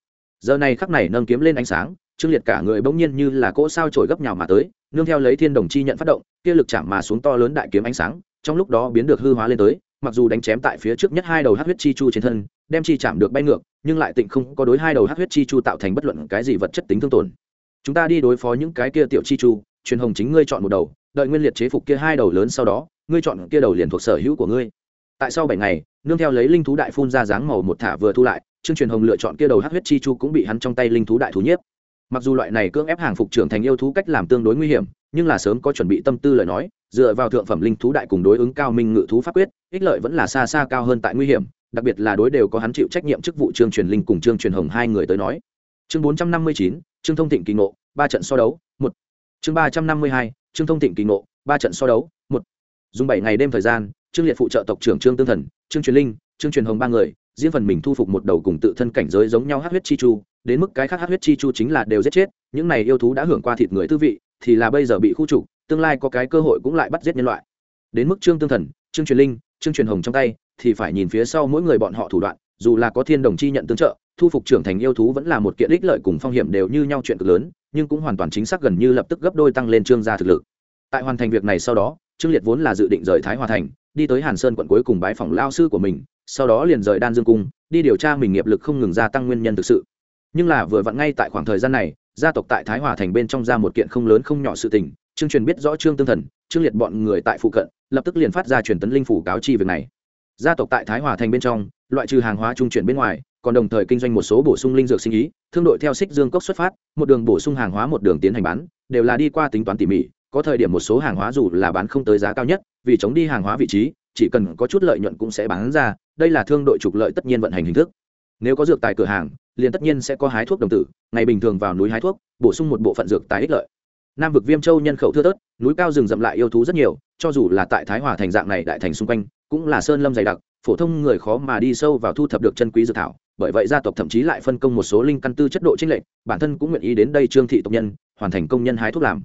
Giờ này khắc này nâng kiếm lên ánh sáng, trương liệt cả người bỗng nhiên như là cỗ sao trổi gấp nhào mà tới nương theo lấy thiên đồng chi nhận phát động, kia lực chạm mà xuống to lớn đại kiếm ánh sáng, trong lúc đó biến được hư hóa lên tới, mặc dù đánh chém tại phía trước nhất hai đầu hát huyết chi chu trên thân, đem chi chạm được bay ngược, nhưng lại tịnh không có đối hai đầu hát huyết chi chu tạo thành bất luận cái gì vật chất tính thương tổn. Chúng ta đi đối phó những cái kia tiểu chi chu, truyền hồng chính ngươi chọn một đầu, đợi nguyên liệt chế phục kia hai đầu lớn sau đó, ngươi chọn kia đầu liền thuộc sở hữu của ngươi. Tại sau bảy ngày, nương theo lấy linh thú đại phun ra dáng màu một thả vừa thu lại, chương truyền hồng lựa chọn kia đầu hát huyết chi chu cũng bị hắn trong tay linh thú đại thú nhiếp mặc dù loại này cưỡng ép hàng phục trưởng thành yêu thú cách làm tương đối nguy hiểm, nhưng là sớm có chuẩn bị tâm tư lời nói, dựa vào thượng phẩm linh thú đại cùng đối ứng cao minh ngự thú pháp quyết, ích lợi vẫn là xa xa cao hơn tại nguy hiểm, đặc biệt là đối đều có hắn chịu trách nhiệm chức vụ trương truyền linh cùng trương truyền hồng hai người tới nói. Chương bốn trăm năm mươi chín, trương thông thịnh kỳ ngộ, ba trận so đấu, một. Chương ba trăm năm mươi hai, trương thông thịnh kỳ ngộ, ba trận so đấu, một. Dùng bảy ngày đêm thời gian, trương liệt phụ trợ tộc trưởng trương tương thần, trương truyền linh, trương truyền hồng ba người, riêng phần mình thu phục một đầu cùng tự thân cảnh giới giống nhau hát huyết chi chu đến mức cái khác hát huyết chi chu chính là đều giết chết, những này yêu thú đã hưởng qua thịt người tư vị, thì là bây giờ bị khu trục, tương lai có cái cơ hội cũng lại bắt giết nhân loại. Đến mức trương tương thần, trương truyền linh, trương truyền hồng trong tay, thì phải nhìn phía sau mỗi người bọn họ thủ đoạn, dù là có thiên đồng chi nhận tương trợ, thu phục trưởng thành yêu thú vẫn là một kiện ích lợi cùng phong hiểm đều như nhau chuyện cực lớn, nhưng cũng hoàn toàn chính xác gần như lập tức gấp đôi tăng lên trương gia thực lực. Tại hoàn thành việc này sau đó, trương liệt vốn là dự định rời thái hòa thành, đi tới hàn sơn quận cuối cùng bái phòng lao sư của mình, sau đó liền rời đan dương cung, đi điều tra mình nghiệp lực không ngừng gia tăng nguyên nhân thực sự nhưng là vừa vặn ngay tại khoảng thời gian này, gia tộc tại thái hòa thành bên trong ra một kiện không lớn không nhỏ sự tình, trương truyền biết rõ trương tương thần, trương liệt bọn người tại phụ cận, lập tức liền phát ra truyền tấn linh phủ cáo chi việc này. Gia tộc tại thái hòa thành bên trong, loại trừ hàng hóa trung chuyển bên ngoài, còn đồng thời kinh doanh một số bổ sung linh dược sinh ý, thương đội theo xích dương cốc xuất phát, một đường bổ sung hàng hóa một đường tiến hành bán, đều là đi qua tính toán tỉ mỉ, có thời điểm một số hàng hóa dù là bán không tới giá cao nhất, vì chống đi hàng hóa vị trí, chỉ cần có chút lợi nhuận cũng sẽ bán ra, đây là thương đội trục lợi tất nhiên vận hành hình thức nếu có dược tài cửa hàng, liền tất nhiên sẽ có hái thuốc đồng tử, ngày bình thường vào núi hái thuốc, bổ sung một bộ phận dược tài ích lợi. Nam vực viêm châu nhân khẩu thưa thớt, núi cao rừng rậm lại yêu thú rất nhiều, cho dù là tại thái hòa thành dạng này đại thành xung quanh, cũng là sơn lâm dày đặc, phổ thông người khó mà đi sâu vào thu thập được chân quý dược thảo, bởi vậy gia tộc thậm chí lại phân công một số linh căn tư chất độ trinh lệnh bản thân cũng nguyện ý đến đây trương thị tộc nhân, hoàn thành công nhân hái thuốc làm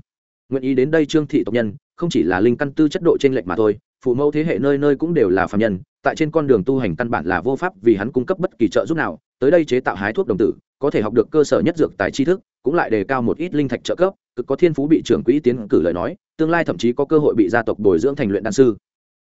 nguyện ý đến đây trương thị tộc nhân, không chỉ là linh căn tư chất độ trên lệnh mà thôi, phụ mẫu thế hệ nơi nơi cũng đều là phạm nhân, tại trên con đường tu hành căn bản là vô pháp vì hắn cung cấp bất kỳ trợ giúp nào, tới đây chế tạo hái thuốc đồng tử, có thể học được cơ sở nhất dược tài tri thức, cũng lại đề cao một ít linh thạch trợ cấp, cực có thiên phú bị trưởng quỹ tiến cử lời nói, tương lai thậm chí có cơ hội bị gia tộc bồi dưỡng thành luyện đan sư.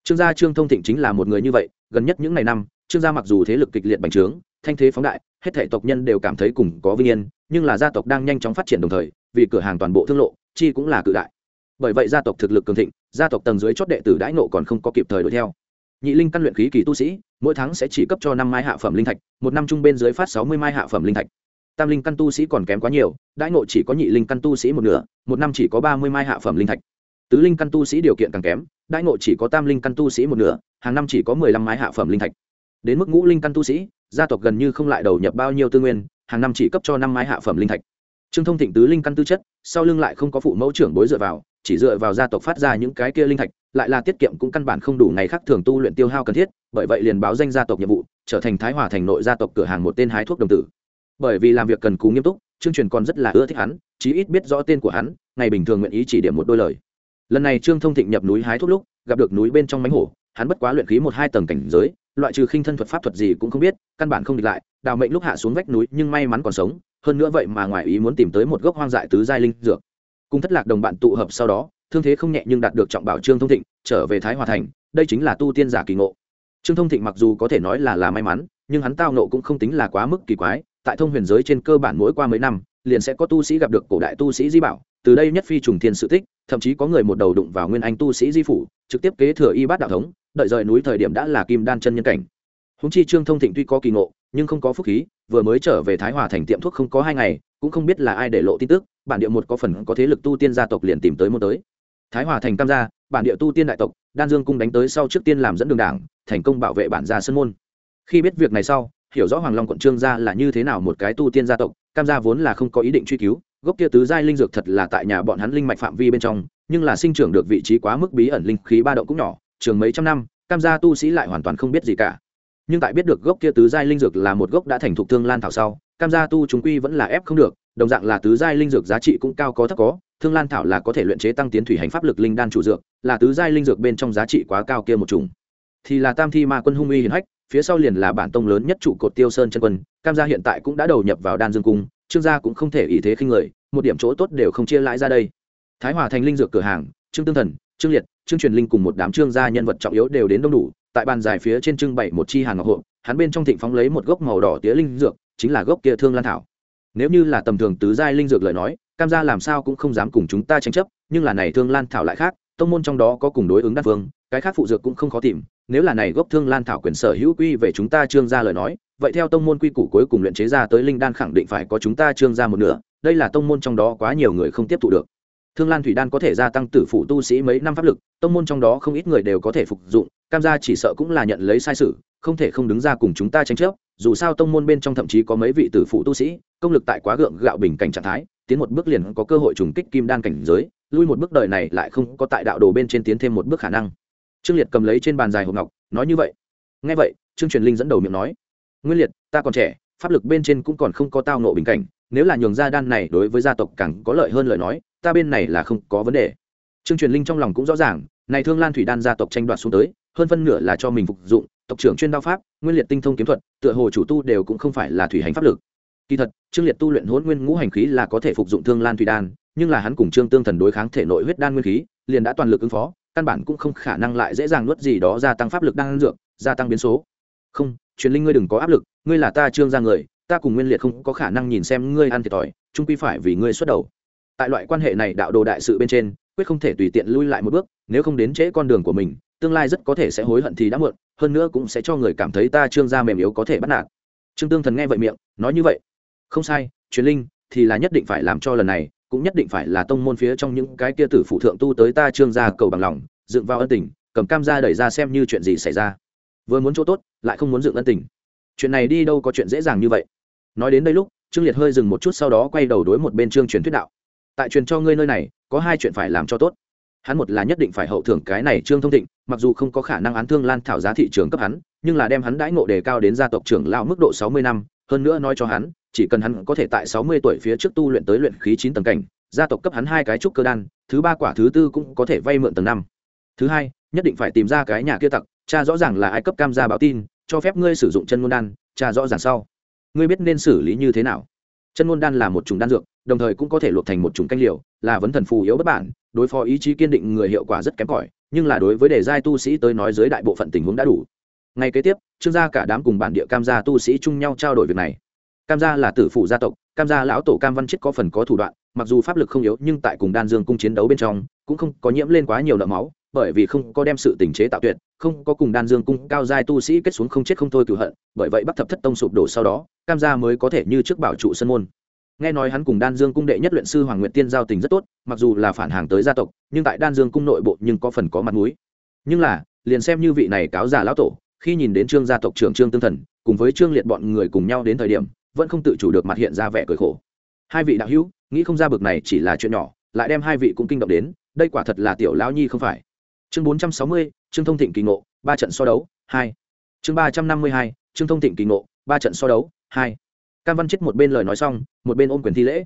Trương gia trương thông thịnh chính là một người như vậy, gần nhất những ngày năm, trương gia mặc dù thế lực kịch liệt bành trướng, thanh thế phóng đại, hết thể tộc nhân đều cảm thấy cùng có vinh yên, nhưng là gia tộc đang nhanh chóng phát triển đồng thời, vì cửa hàng toàn bộ thương lộ chi cũng là cự đại. Bởi vậy gia tộc thực lực cường thịnh, gia tộc tầng dưới chót đệ tử đãi nộ còn không có kịp thời đuổi theo. Nhị linh căn luyện khí kỳ tu sĩ, mỗi tháng sẽ chỉ cấp cho năm mai hạ phẩm linh thạch, một năm trung bên dưới phát sáu mươi mai hạ phẩm linh thạch. Tam linh căn tu sĩ còn kém quá nhiều, đãi nộ chỉ có nhị linh căn tu sĩ một nửa, một năm chỉ có ba mươi mai hạ phẩm linh thạch. Tứ linh căn tu sĩ điều kiện càng kém, đãi nộ chỉ có tam linh căn tu sĩ một nửa, hàng năm chỉ có mười lăm mai hạ phẩm linh thạch. Đến mức ngũ linh căn tu sĩ, gia tộc gần như không lại đầu nhập bao nhiêu tư nguyên, hàng năm chỉ cấp cho năm mai hạ phẩm linh thạch trương thông thịnh tứ linh căn tư chất, sau lưng lại không có phụ mẫu trưởng bối dựa vào, chỉ dựa vào gia tộc phát ra những cái kia linh thạch, lại là tiết kiệm cũng căn bản không đủ ngày khác thường tu luyện tiêu hao cần thiết, bởi vậy liền báo danh gia tộc nhiệm vụ, trở thành thái hòa thành nội gia tộc cửa hàng một tên hái thuốc đồng tử. Bởi vì làm việc cần cù nghiêm túc, trương truyền còn rất là ưa thích hắn, chí ít biết rõ tên của hắn, ngày bình thường nguyện ý chỉ điểm một đôi lời. Lần này trương thông thịnh nhập núi hái thuốc lúc, gặp được núi bên trong mánh hổ, hắn bất quá luyện khí một hai tầng cảnh giới, loại trừ khinh thân thuật pháp thuật gì cũng không biết, căn bản không địch lại, đào mệnh lúc hạ xuống vách núi nhưng may mắn còn sống hơn nữa vậy mà ngoài ý muốn tìm tới một gốc hoang dại tứ giai linh dược. Cùng thất lạc đồng bạn tụ hợp sau đó, thương thế không nhẹ nhưng đạt được trọng bảo trương thông thịnh, trở về thái hòa thành, đây chính là tu tiên giả kỳ ngộ. Trương thông thịnh mặc dù có thể nói là là may mắn, nhưng hắn tao nộ cũng không tính là quá mức kỳ quái, tại thông huyền giới trên cơ bản mỗi qua mấy năm, liền sẽ có tu sĩ gặp được cổ đại tu sĩ di bảo, từ đây nhất phi trùng thiên sự tích, thậm chí có người một đầu đụng vào nguyên anh tu sĩ di phủ, trực tiếp kế thừa y bát đạo thống, đợi rời núi thời điểm đã là kim đan chân nhân cảnh. Húng chi trương thông thịnh tuy có kỳ ngộ nhưng không có phúc khí, vừa mới trở về thái hòa thành tiệm thuốc không có hai ngày, cũng không biết là ai để lộ tin tức, bản địa một có phần có thế lực tu tiên gia tộc liền tìm tới một tới. Thái hòa thành tam gia, bản địa tu tiên đại tộc, đan dương cung đánh tới sau trước tiên làm dẫn đường đảng, thành công bảo vệ bản gia sân môn. Khi biết việc này sau, hiểu rõ hoàng long quận trương gia là như thế nào một cái tu tiên gia tộc cam gia vốn là không có ý định truy cứu, gốc kia tứ giai linh dược thật là tại nhà bọn hắn linh mạch phạm vi bên trong, nhưng là sinh trưởng được vị trí quá mức bí ẩn linh khí ba động cũng nhỏ, trường mấy trăm năm cam gia tu sĩ lại hoàn toàn không biết gì cả nhưng tại biết được gốc kia tứ giai linh dược là một gốc đã thành thục thương lan thảo sau, cam gia tu chúng quy vẫn là ép không được, đồng dạng là tứ giai linh dược giá trị cũng cao có thấp có, thương lan thảo là có thể luyện chế tăng tiến thủy hành pháp lực linh đan chủ dược, là tứ giai linh dược bên trong giá trị quá cao kia một chủng. Thì là tam thi ma quân hung uy hiển hách, phía sau liền là bản tông lớn nhất trụ cột tiêu sơn chân quân, cam gia hiện tại cũng đã đầu nhập vào đan dương cung, trương gia cũng không thể ý thế khinh người, một điểm chỗ tốt đều không chia lãi ra đây. Thái hòa thành linh dược cửa hàng, trương tương thần, trương liệt trương truyền linh cùng một đám trương gia nhân vật trọng yếu đều đến đông đủ, tại bàn dài phía trên trưng bày một chi hàng ngọc hộ hắn bên trong thịnh phóng lấy một gốc màu đỏ tía linh dược, chính là gốc kia thương lan thảo. Nếu như là tầm thường tứ giai linh dược lời nói, cam gia làm sao cũng không dám cùng chúng ta tranh chấp, nhưng là này thương lan thảo lại khác, tông môn trong đó có cùng đối ứng đan phương cái khác phụ dược cũng không khó tìm, nếu là này gốc thương lan thảo quyền sở hữu quy về chúng ta trương gia lời nói, vậy theo tông môn quy củ cuối cùng luyện chế ra tới linh đan khẳng định phải có chúng ta trương gia một nửa, đây là tông môn trong đó quá nhiều người không tiếp thụ được thương lan thủy đan có thể gia tăng tử phụ tu sĩ mấy năm pháp lực, tông môn trong đó không ít người đều có thể phục dụng, cam gia chỉ sợ cũng là nhận lấy sai sự, không thể không đứng ra cùng chúng ta tranh chấp, dù sao tông môn bên trong thậm chí có mấy vị tử phụ tu sĩ, công lực tại quá gượng gạo bình cảnh trạng thái, tiến một bước liền có cơ hội trùng kích kim đan cảnh giới, lui một bước đời này lại không có tại đạo đồ bên trên tiến thêm một bước khả năng. Trương liệt cầm lấy trên bàn dài hộp ngọc, nói như vậy. Nghe vậy, trương truyền linh dẫn đầu miệng nói, nguyên liệt, ta còn trẻ, pháp lực bên trên cũng còn không có tao nộ bình cảnh, nếu là nhường gia đan này đối với gia tộc càng có lợi hơn lời nói ta bên này là không có vấn đề. Trương truyền linh trong lòng cũng rõ ràng, này thương lan thủy đan gia tộc tranh đoạt xuống tới, hơn phân nửa là cho mình phục dụng, tộc trưởng chuyên đao pháp, nguyên liệt tinh thông kiếm thuật, tựa hồ chủ tu đều cũng không phải là thủy hành pháp lực. Kỳ thật, trương liệt tu luyện hỗn nguyên ngũ hành khí là có thể phục dụng thương lan thủy đan, nhưng là hắn cùng trương tương thần đối kháng thể nội huyết đan nguyên khí, liền đã toàn lực ứng phó, căn bản cũng không khả năng lại dễ dàng nuốt gì đó gia tăng pháp lực đang dược, gia tăng biến số. Không, truyền linh ngươi đừng có áp lực, ngươi là ta trương gia người, ta cùng nguyên liệt không có khả năng nhìn xem ngươi ăn thiệt thòi, trung quy phải vì ngươi xuất đầu tại loại quan hệ này đạo đồ đại sự bên trên, quyết không thể tùy tiện lui lại một bước, nếu không đến trễ con đường của mình, tương lai rất có thể sẽ hối hận thì đã muộn, hơn nữa cũng sẽ cho người cảm thấy ta trương gia mềm yếu có thể bắt nạt. Trương tương thần nghe vậy miệng, nói như vậy. Không sai, truyền linh thì là nhất định phải làm cho lần này, cũng nhất định phải là tông môn phía trong những cái kia tử phụ thượng tu tới ta trương gia cầu bằng lòng, dựng vào ân tình, cầm cam gia đẩy ra xem như chuyện gì xảy ra. Vừa muốn chỗ tốt, lại không muốn dựng ân tình. Chuyện này đi đâu có chuyện dễ dàng như vậy. Nói đến đây lúc, trương liệt hơi dừng một chút sau đó quay đầu đối một bên trương truyền thuyết đạo tại truyền cho ngươi nơi này, có hai chuyện phải làm cho tốt. Hắn một là nhất định phải hậu thưởng cái này trương thông thịnh, mặc dù không có khả năng án thương lan thảo giá thị trường cấp hắn, nhưng là đem hắn đãi ngộ đề cao đến gia tộc trưởng lao mức độ sáu mươi năm, hơn nữa nói cho hắn, chỉ cần hắn có thể tại sáu mươi tuổi phía trước tu luyện tới luyện khí chín tầng cảnh, gia tộc cấp hắn hai cái trúc cơ đan, thứ ba quả thứ tư cũng có thể vay mượn tầng năm. Thứ hai, nhất định phải tìm ra cái nhà kia tặc, cha rõ ràng là ai cấp cam gia báo tin, cho phép ngươi sử dụng chân môn đan, cha rõ ràng sau. Ngươi biết nên xử lý như thế nào? Chân ngôn đan là một chủng đan dược, đồng thời cũng có thể luộc thành một chủng canh liều, là vấn thần phù yếu bất bản, đối phó ý chí kiên định người hiệu quả rất kém cỏi, nhưng là đối với đề giai tu sĩ tới nói dưới đại bộ phận tình huống đã đủ. Ngay kế tiếp, trương gia cả đám cùng bản địa cam gia tu sĩ chung nhau trao đổi việc này. Cam gia là tử phụ gia tộc, cam gia lão tổ cam văn chết có phần có thủ đoạn, mặc dù pháp lực không yếu nhưng tại cùng đan dương cung chiến đấu bên trong, cũng không có nhiễm lên quá nhiều nợ máu bởi vì không có đem sự tình chế tạo tuyệt, không có cùng đan dương cung cao giai tu sĩ kết xuống không chết không thôi cửu hận, bởi vậy bắc thập thất tông sụp đổ sau đó, cam gia mới có thể như trước bảo trụ sân môn. Nghe nói hắn cùng đan dương cung đệ nhất luyện sư hoàng nguyệt tiên giao tình rất tốt, mặc dù là phản hàng tới gia tộc, nhưng tại đan dương cung nội bộ nhưng có phần có mặt mũi. Nhưng là, liền xem như vị này cáo giả lão tổ, khi nhìn đến trương gia tộc trưởng trương tương thần, cùng với trương liệt bọn người cùng nhau đến thời điểm, vẫn không tự chủ được mặt hiện ra vẻ cười khổ. Hai vị đạo hữu, nghĩ không ra bực này chỉ là chuyện nhỏ, lại đem hai vị cũng kinh động đến, đây quả thật là tiểu lão nhi không phải chương bốn trăm sáu mươi, trương thông thịnh kỳ ngộ, ba trận so đấu, hai. Chương ba trăm năm mươi hai, trương thông thịnh kỳ ngộ, ba trận so đấu, hai. Cam văn chết một bên lời nói xong, một bên ôm quyền thi lễ.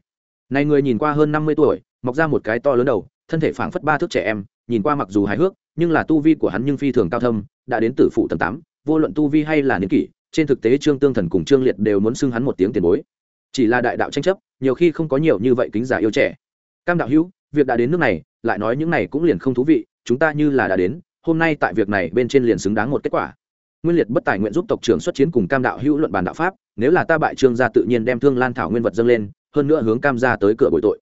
Này người nhìn qua hơn năm mươi tuổi, mọc ra một cái to lớn đầu, thân thể phảng phất ba thước trẻ em, nhìn qua mặc dù hài hước, nhưng là tu vi của hắn nhưng phi thường cao thâm, đã đến tử phụ tầng tám, vô luận tu vi hay là niên kỷ, trên thực tế trương tương thần cùng trương liệt đều muốn xưng hắn một tiếng tiền bối. Chỉ là đại đạo tranh chấp, nhiều khi không có nhiều như vậy kính giả yêu trẻ. Cam đạo hữu, việc đã đến nước này, lại nói những này cũng liền không thú vị chúng ta như là đã đến, hôm nay tại việc này bên trên liền xứng đáng một kết quả. Nguyên liệt bất tài nguyện giúp tộc trưởng xuất chiến cùng cam đạo hữu luận bàn đạo pháp, nếu là ta bại trương gia tự nhiên đem thương lan thảo nguyên vật dâng lên, hơn nữa hướng cam gia tới cửa bội tội.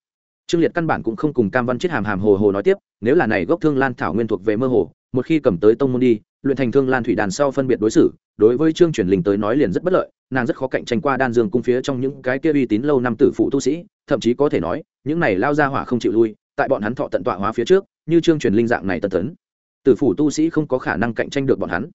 Trương liệt căn bản cũng không cùng cam văn chết hàm hàm hồ hồ nói tiếp, nếu là này gốc thương lan thảo nguyên thuộc về mơ hồ, một khi cầm tới tông môn đi, luyện thành thương lan thủy đàn sau phân biệt đối xử, đối với trương truyền linh tới nói liền rất bất lợi, nàng rất khó cạnh tranh qua đan dương cung phía trong những cái kia uy tín lâu năm tử phụ tu sĩ, thậm chí có thể nói, những này lao ra hỏa không chịu lui, tại bọn hắn thọ tận tọa hóa phía trước như trương truyền linh dạng này tân tấn. Tử phủ tu sĩ không có khả năng cạnh tranh được bọn hắn.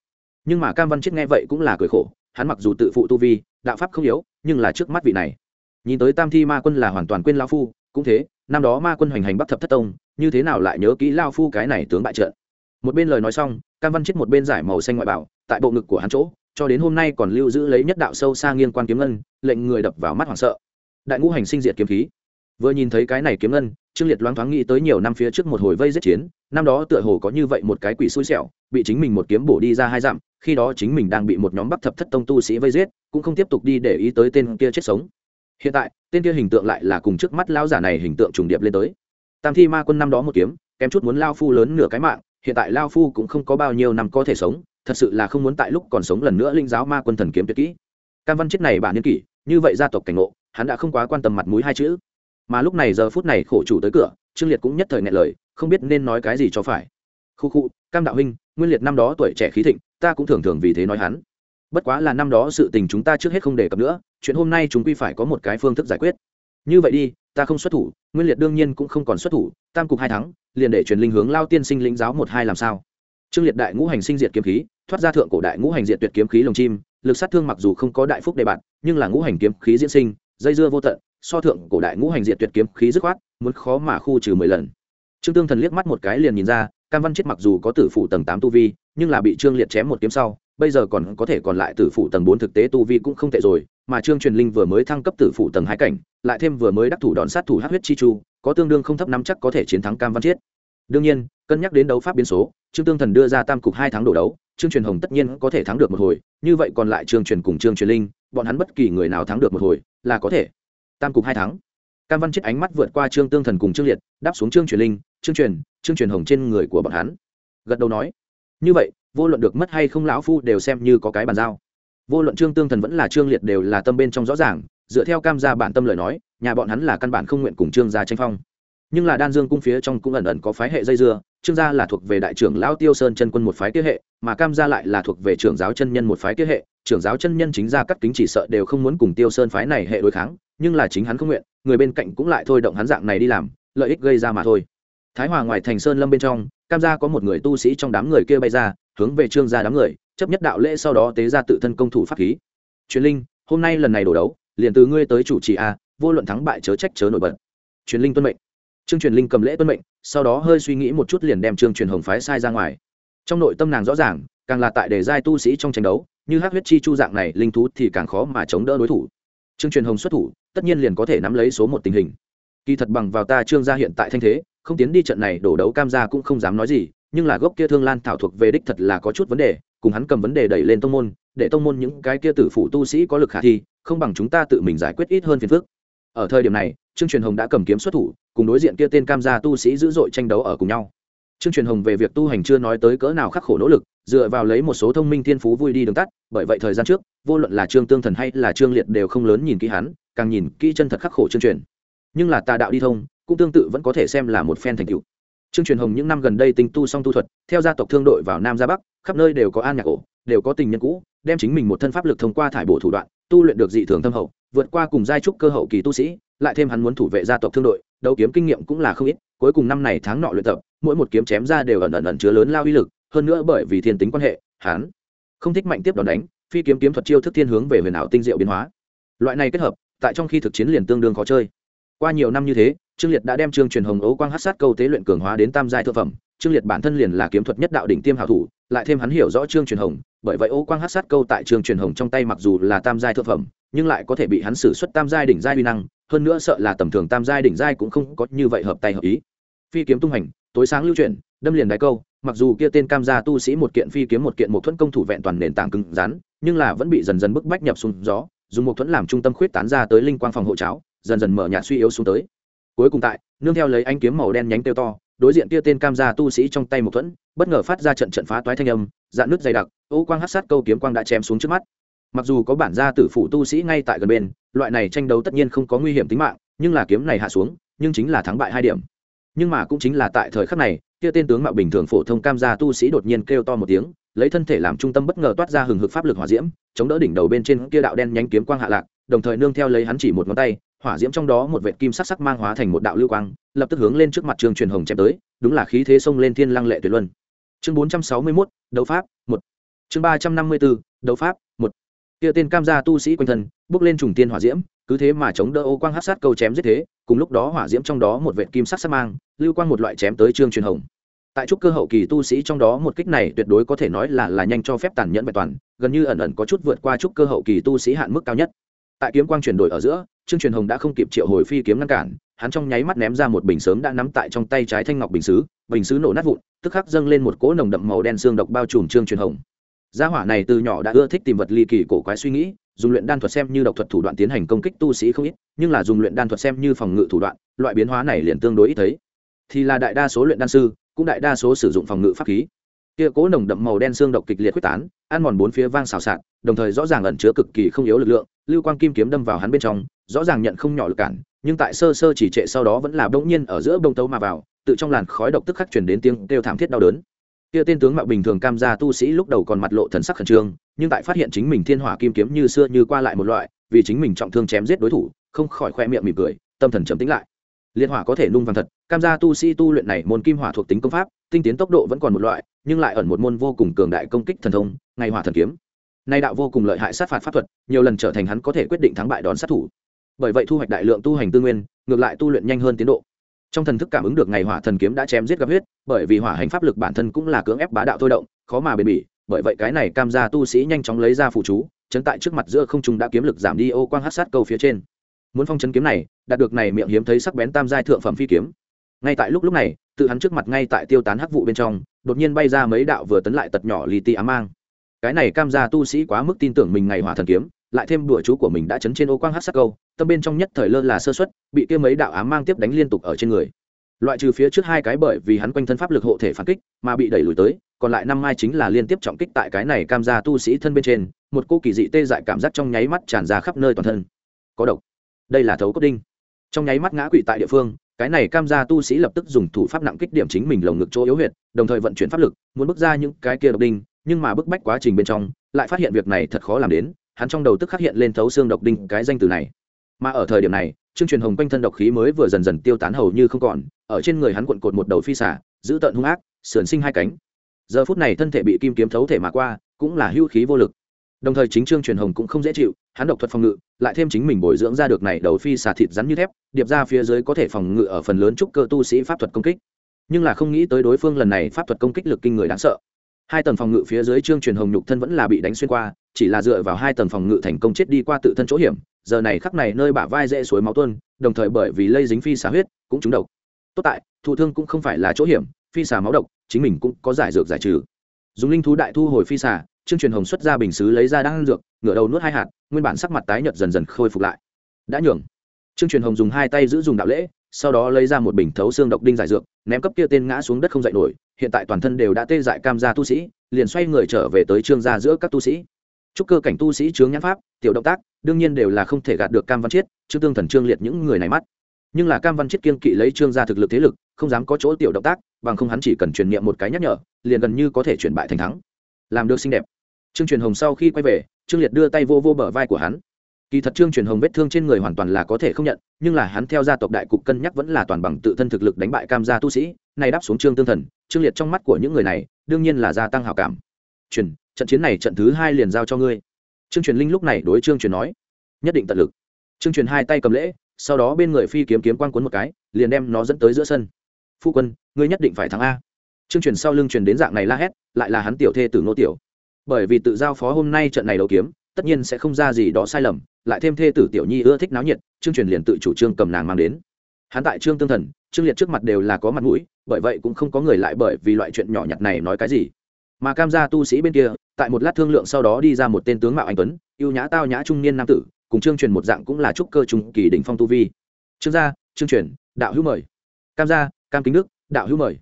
Nhưng mà cam văn chết nghe vậy cũng là cười khổ, hắn mặc dù tự phụ tu vi, đạo pháp không yếu, nhưng là trước mắt vị này. Nhìn tới tam thi ma quân là hoàn toàn quên lao phu, cũng thế, năm đó ma quân hoành hành bắc thập thất tông, như thế nào lại nhớ kỹ lao phu cái này tướng bại trận? Một bên lời nói xong, cam văn chết một bên giải màu xanh ngoại bảo, tại bộ ngực của hắn chỗ, cho đến hôm nay còn lưu giữ lấy nhất đạo sâu xa nghiên quan kiếm ngân, lệnh người đập vào mắt hoảng sợ. Đại ngũ hành sinh diệt kiếm khí. Vừa nhìn thấy cái này kiếm ngân trương liệt loáng thoáng nghĩ tới nhiều năm phía trước một hồi vây giết chiến, năm đó tựa hồ có như vậy một cái quỷ xui xẻo, bị chính mình một kiếm bổ đi ra hai dặm, khi đó chính mình đang bị một nhóm bắc thập thất tông tu sĩ vây giết, cũng không tiếp tục đi để ý tới tên kia chết sống. Hiện tại, tên kia hình tượng lại là cùng trước mắt lao giả này hình tượng trùng điệp lên tới. Tam thi ma quân năm đó một kiếm, kém chút muốn lao phu lớn nửa cái mạng, hiện tại lao phu cũng không có bao nhiêu năm có thể sống, thật sự là không muốn tại lúc còn sống lần nữa linh giáo ma quân thần kiếm tuyệt kỹ. Cam văn chết này bản niên kỷ, như vậy gia tộc cảnh ngộ, hắn đã không quá quan tâm mặt mũi hai chữ mà lúc này giờ phút này khổ chủ tới cửa, trương liệt cũng nhất thời nghẹn lời, không biết nên nói cái gì cho phải. Khu khu, cam đạo huynh, nguyên liệt năm đó tuổi trẻ khí thịnh, ta cũng thường thường vì thế nói hắn. Bất quá là năm đó sự tình chúng ta trước hết không đề cập nữa, chuyện hôm nay chúng quy phải có một cái phương thức giải quyết. Như vậy đi, ta không xuất thủ, nguyên liệt đương nhiên cũng không còn xuất thủ, tam cục hai thắng, liền để truyền linh hướng lao tiên sinh lĩnh giáo một hai làm sao. Trương liệt đại ngũ hành sinh diệt kiếm khí, thoát ra thượng cổ đại ngũ hành diệt tuyệt kiếm khí lồng chim, lực sát thương mặc dù không có đại phúc đề bạt, nhưng là ngũ hành kiếm khí diễn sinh, dây dưa vô tận so thượng cổ đại ngũ hành diệt tuyệt kiếm khí dứt khoát, muốn khó mà khu trừ mười lần. Trương tương thần liếc mắt một cái liền nhìn ra, cam văn chết mặc dù có tử phủ tầng tám tu vi, nhưng là bị trương liệt chém một kiếm sau, bây giờ còn có thể còn lại tử phủ tầng bốn thực tế tu vi cũng không tệ rồi, mà trương truyền linh vừa mới thăng cấp tử phủ tầng hai cảnh, lại thêm vừa mới đắc thủ đòn sát thủ hát huyết chi chu, có tương đương không thấp nắm chắc có thể chiến thắng cam văn chiết đương nhiên, cân nhắc đến đấu pháp biến số, trương tương thần đưa ra tam cục hai tháng đổ đấu, trương truyền hồng tất nhiên có thể thắng được một hồi, như vậy còn lại trương truyền cùng trương truyền linh, bọn hắn bất kỳ người nào thắng được một hồi, là có thể tam cục hai tháng. Cam văn chết ánh mắt vượt qua trương tương thần cùng trương liệt, đáp xuống trương truyền linh, trương truyền trương truyền hồng trên người của bọn hắn. Gật đầu nói, như vậy, vô luận được mất hay không lão phu đều xem như có cái bàn giao. Vô luận trương tương thần vẫn là trương liệt đều là tâm bên trong rõ ràng, dựa theo cam gia bản tâm lời nói, nhà bọn hắn là căn bản không nguyện cùng trương gia tranh phong. Nhưng là đan dương cung phía trong cũng ẩn ẩn có phái hệ dây dưa, trương gia là thuộc về đại trưởng lão tiêu sơn chân quân một phái kế hệ, mà cam gia lại là thuộc về trưởng giáo chân nhân một phái kế hệ trưởng giáo chân nhân chính ra cắt kính chỉ sợ đều không muốn cùng tiêu sơn phái này hệ đối kháng, nhưng là chính hắn không nguyện, người bên cạnh cũng lại thôi động hắn dạng này đi làm, lợi ích gây ra mà thôi. Thái hòa ngoài thành sơn lâm bên trong, cam gia có một người tu sĩ trong đám người kia bay ra, hướng về trương gia đám người, chấp nhất đạo lễ sau đó tế ra tự thân công thủ pháp khí. Truyền linh, hôm nay lần này đổ đấu, liền từ ngươi tới chủ trì a, vô luận thắng bại chớ trách chớ nổi bật. Truyền linh tuân mệnh. Trương truyền linh cầm lễ tuân mệnh, sau đó hơi suy nghĩ một chút liền đem trương truyền hồng phái sai ra ngoài. Trong nội tâm nàng rõ ràng, càng là tại đề giai tu sĩ trong tranh đấu như Hắc huyết chi chu dạng này, linh thú thì càng khó mà chống đỡ đối thủ. Trương truyền hồng xuất thủ, tất nhiên liền có thể nắm lấy số một tình hình. Kỳ thật bằng vào ta trương gia hiện tại thanh thế, không tiến đi trận này đổ đấu cam gia cũng không dám nói gì, nhưng là gốc kia thương lan thảo thuộc về đích thật là có chút vấn đề, cùng hắn cầm vấn đề đẩy lên tông môn, để tông môn những cái kia tử phủ tu sĩ có lực khả thi, không bằng chúng ta tự mình giải quyết ít hơn phiền phức. Ở thời điểm này, trương truyền hồng đã cầm kiếm xuất thủ, cùng đối diện kia tên cam gia tu sĩ dữ dội tranh đấu ở cùng nhau. Trương truyền hồng về việc tu hành chưa nói tới cỡ nào khắc khổ nỗ lực dựa vào lấy một số thông minh thiên phú vui đi đường tắt, bởi vậy thời gian trước, vô luận là trương tương thần hay là trương liệt đều không lớn nhìn kỹ hắn, càng nhìn kỹ chân thật khắc khổ trương truyền. Nhưng là tà đạo đi thông, cũng tương tự vẫn có thể xem là một phen thành tựu. Trương truyền hồng những năm gần đây tinh tu song tu thuật, theo gia tộc thương đội vào nam ra bắc, khắp nơi đều có an nhạc ổ, đều có tình nhân cũ, đem chính mình một thân pháp lực thông qua thải bổ thủ đoạn, tu luyện được dị thường thâm hậu, vượt qua cùng giai trúc cơ hậu kỳ tu sĩ, lại thêm hắn muốn thủ vệ gia tộc thương đội, đấu kiếm kinh nghiệm cũng là không ít, cuối cùng năm này tháng nọ luyện tập, mỗi một kiếm chém ra đều ẩn ẩn ẩn chứa lớn lao uy lực hơn nữa bởi vì thiên tính quan hệ, hắn không thích mạnh tiếp đòn đánh, phi kiếm kiếm thuật chiêu thức thiên hướng về huyền ảo tinh diệu biến hóa. Loại này kết hợp, tại trong khi thực chiến liền tương đương khó chơi. Qua nhiều năm như thế, trương liệt đã đem trương truyền hồng ấu quang hát sát câu tế luyện cường hóa đến tam giai thượng phẩm. Trương liệt bản thân liền là kiếm thuật nhất đạo đỉnh tiêm hảo thủ, lại thêm hắn hiểu rõ trương truyền hồng, bởi vậy ấu quang hát sát câu tại trương truyền hồng trong tay mặc dù là tam giai thượng phẩm, nhưng lại có thể bị hắn xử xuất tam giai đỉnh giai uy năng, hơn nữa sợ là tầm thường tam giai đỉnh giai cũng không có như vậy hợp tay hợp ý. Phi kiếm tung hành, tối sáng lưu chuyển, đâm liền đái câu mặc dù kia tên cam gia tu sĩ một kiện phi kiếm một kiện một thuẫn công thủ vẹn toàn nền tảng cứng rắn, nhưng là vẫn bị dần dần bức bách nhập xuống gió, dùng một thuẫn làm trung tâm khuyết tán ra tới linh quang phòng hộ cháo, dần dần mở nhạt suy yếu xuống tới. Cuối cùng tại, nương theo lấy anh kiếm màu đen nhánh tiêu to, đối diện kia tên cam gia tu sĩ trong tay một thuẫn, bất ngờ phát ra trận trận phá toái thanh âm, dạn nước dày đặc, ô quang hát sát câu kiếm quang đã chém xuống trước mắt. Mặc dù có bản gia tử phụ tu sĩ ngay tại gần bên, loại này tranh đấu tất nhiên không có nguy hiểm tính mạng, nhưng là kiếm này hạ xuống, nhưng chính là thắng bại hai điểm. Nhưng mà cũng chính là tại thời khắc này kia tên tướng mạo bình thường phổ thông cam gia tu sĩ đột nhiên kêu to một tiếng, lấy thân thể làm trung tâm bất ngờ toát ra hừng hực pháp lực hỏa diễm, chống đỡ đỉnh đầu bên trên kia đạo đen nhánh kiếm quang hạ lạc, đồng thời nương theo lấy hắn chỉ một ngón tay, hỏa diễm trong đó một vệt kim sắc sắc mang hóa thành một đạo lưu quang, lập tức hướng lên trước mặt trường truyền hồng chém tới, đúng là khí thế xông lên thiên lăng lệ tuyệt luân. Chương bốn trăm sáu mươi mốt, đấu pháp, một. Chương ba trăm năm mươi bốn đấu pháp, một. Kia tên cam gia tu sĩ quanh thân, bước lên trùng tiên hỏa diễm cứ thế mà chống đỡ ô quang hát sát câu chém giết thế, cùng lúc đó hỏa diễm trong đó một vệ kim sắc sắc mang, lưu quang một loại chém tới trương truyền hồng. Tại trúc cơ hậu kỳ tu sĩ trong đó một kích này tuyệt đối có thể nói là là nhanh cho phép tàn nhẫn bài toàn, gần như ẩn ẩn có chút vượt qua trúc cơ hậu kỳ tu sĩ hạn mức cao nhất. Tại kiếm quang chuyển đổi ở giữa, trương truyền hồng đã không kịp triệu hồi phi kiếm ngăn cản, hắn trong nháy mắt ném ra một bình sớm đã nắm tại trong tay trái thanh ngọc bình xứ bình xứ nổ nát vụn, tức khắc dâng lên một cỗ nồng đậm màu đen xương độc bao trùm trương truyền hồng. Gia hỏa này từ nhỏ đã ưa thích tìm vật ly kỳ cổ quái suy nghĩ dùng luyện đan thuật xem như độc thuật thủ đoạn tiến hành công kích tu sĩ không ít, nhưng là dùng luyện đan thuật xem như phòng ngự thủ đoạn, loại biến hóa này liền tương đối ít thấy. Thì là đại đa số luyện đan sư, cũng đại đa số sử dụng phòng ngự pháp khí. Kia cố nồng đậm màu đen xương độc kịch liệt quyết tán, ăn mòn bốn phía vang xào xạc, đồng thời rõ ràng ẩn chứa cực kỳ không yếu lực lượng, lưu quang kim kiếm đâm vào hắn bên trong, rõ ràng nhận không nhỏ lực cản, nhưng tại sơ sơ chỉ trệ sau đó vẫn là bỗng nhiên ở giữa bông tấu mà vào, tự trong làn khói độc tức khắc chuyển đến tiếng kêu thảm thiết đau đớn kia tên tướng mạo bình thường cam gia tu sĩ lúc đầu còn mặt lộ thần sắc khẩn trương, nhưng tại phát hiện chính mình thiên hỏa kim kiếm như xưa như qua lại một loại, vì chính mình trọng thương chém giết đối thủ, không khỏi khoe miệng mỉm cười, tâm thần trầm tĩnh lại. Liệt hỏa có thể nung vàng thật, cam gia tu sĩ tu luyện này môn kim hỏa thuộc tính công pháp, tinh tiến tốc độ vẫn còn một loại, nhưng lại ẩn một môn vô cùng cường đại công kích thần thông, ngày hỏa thần kiếm. Nay đạo vô cùng lợi hại sát phạt pháp thuật, nhiều lần trở thành hắn có thể quyết định thắng bại đón sát thủ. Bởi vậy thu hoạch đại lượng tu hành tư nguyên, ngược lại tu luyện nhanh hơn tiến độ trong thần thức cảm ứng được ngày hỏa thần kiếm đã chém giết gặp huyết, bởi vì hỏa hành pháp lực bản thân cũng là cưỡng ép bá đạo thôi động, khó mà bền bỉ, bởi vậy cái này cam gia tu sĩ nhanh chóng lấy ra phụ chú, chấn tại trước mặt giữa không trung đã kiếm lực giảm đi ô quang hát sát câu phía trên. Muốn phong chấn kiếm này, đạt được này miệng hiếm thấy sắc bén tam giai thượng phẩm phi kiếm. Ngay tại lúc lúc này, tự hắn trước mặt ngay tại tiêu tán hắc vụ bên trong, đột nhiên bay ra mấy đạo vừa tấn lại tật nhỏ lì ti ám mang. Cái này cam gia tu sĩ quá mức tin tưởng mình ngày hỏa thần kiếm lại thêm đùa chú của mình đã chấn trên ô quang hát sắc câu, tâm bên trong nhất thời lơ là sơ xuất bị kia mấy đạo ám mang tiếp đánh liên tục ở trên người. Loại trừ phía trước hai cái bởi vì hắn quanh thân pháp lực hộ thể phản kích mà bị đẩy lùi tới, còn lại năm mai chính là liên tiếp trọng kích tại cái này cam gia tu sĩ thân bên trên, một cô kỳ dị tê dại cảm giác trong nháy mắt tràn ra khắp nơi toàn thân. Có độc. Đây là thấu cốt đinh. Trong nháy mắt ngã quỵ tại địa phương, cái này cam gia tu sĩ lập tức dùng thủ pháp nặng kích điểm chính mình lồng ngực chỗ yếu huyệt, đồng thời vận chuyển pháp lực, muốn bước ra những cái kia độc đinh, nhưng mà bức bách quá trình bên trong, lại phát hiện việc này thật khó làm đến hắn trong đầu tức khắc hiện lên thấu xương độc đinh cái danh từ này. Mà ở thời điểm này, trương truyền hồng quanh thân độc khí mới vừa dần dần tiêu tán hầu như không còn, ở trên người hắn cuộn cột một đầu phi xả giữ tợn hung ác, sườn sinh hai cánh. Giờ phút này thân thể bị kim kiếm thấu thể mà qua, cũng là hưu khí vô lực. Đồng thời chính trương truyền hồng cũng không dễ chịu, hắn độc thuật phòng ngự, lại thêm chính mình bồi dưỡng ra được này đầu phi xà thịt rắn như thép, điệp ra phía dưới có thể phòng ngự ở phần lớn trúc cơ tu sĩ pháp thuật công kích. Nhưng là không nghĩ tới đối phương lần này pháp thuật công kích lực kinh người đáng sợ hai tầng phòng ngự phía dưới trương truyền hồng nhục thân vẫn là bị đánh xuyên qua, chỉ là dựa vào hai tầng phòng ngự thành công chết đi qua tự thân chỗ hiểm. Giờ này khắc này nơi bả vai dễ suối máu tuôn, đồng thời bởi vì lây dính phi xà huyết, cũng trúng độc. Tốt tại, thụ thương cũng không phải là chỗ hiểm, phi xà máu độc, chính mình cũng có giải dược giải trừ. Dùng linh thú đại thu hồi phi xà, trương truyền hồng xuất ra bình xứ lấy ra đang dược, ngửa đầu nuốt hai hạt, nguyên bản sắc mặt tái nhợt dần dần khôi phục lại. Đã nhường. Trương truyền hồng dùng hai tay giữ dùng đạo lễ sau đó lấy ra một bình thấu xương độc đinh giải dược, ném cấp kia tên ngã xuống đất không dậy nổi, hiện tại toàn thân đều đã tê dại cam gia tu sĩ, liền xoay người trở về tới trương gia giữa các tu sĩ. Chúc cơ cảnh tu sĩ chướng nhãn pháp, tiểu động tác, đương nhiên đều là không thể gạt được cam văn chiết chứ tương thần trương liệt những người này mắt. Nhưng là cam văn chiết kiên kỵ lấy trương gia thực lực thế lực, không dám có chỗ tiểu động tác, bằng không hắn chỉ cần truyền niệm một cái nhắc nhở, liền gần như có thể chuyển bại thành thắng. Làm được xinh đẹp. Trương truyền hồng sau khi quay về, trương liệt đưa tay vô vô bờ vai của hắn kỳ thật trương truyền hồng vết thương trên người hoàn toàn là có thể không nhận, nhưng là hắn theo gia tộc đại cục cân nhắc vẫn là toàn bằng tự thân thực lực đánh bại cam gia tu sĩ, này đáp xuống trương tương thần, trương liệt trong mắt của những người này, đương nhiên là gia tăng hào cảm. Truyền, trận chiến này trận thứ hai liền giao cho ngươi. Trương truyền linh lúc này đối trương truyền nói, nhất định tận lực. Trương truyền hai tay cầm lễ, sau đó bên người phi kiếm kiếm quan cuốn một cái, liền đem nó dẫn tới giữa sân. Phu quân, ngươi nhất định phải thắng a. Trương truyền sau lưng truyền đến dạng này la hét, lại là hắn tiểu thê tử nô tiểu. Bởi vì tự giao phó hôm nay trận này đấu kiếm, tất nhiên sẽ không ra gì đó sai lầm lại thêm thê tử tiểu nhi ưa thích náo nhiệt, trương truyền liền tự chủ trương cầm nàng mang đến. Hắn tại trương tương thần, trương liệt trước mặt đều là có mặt mũi, bởi vậy cũng không có người lại bởi vì loại chuyện nhỏ nhặt này nói cái gì. Mà cam gia tu sĩ bên kia, tại một lát thương lượng sau đó đi ra một tên tướng mạo anh tuấn ưu nhã tao nhã trung niên nam tử, cùng trương truyền một dạng cũng là trúc cơ trung kỳ đỉnh phong tu vi. Trương gia, trương truyền, đạo hữu mời. Cam gia, cam kính đức, đạo hữu mời.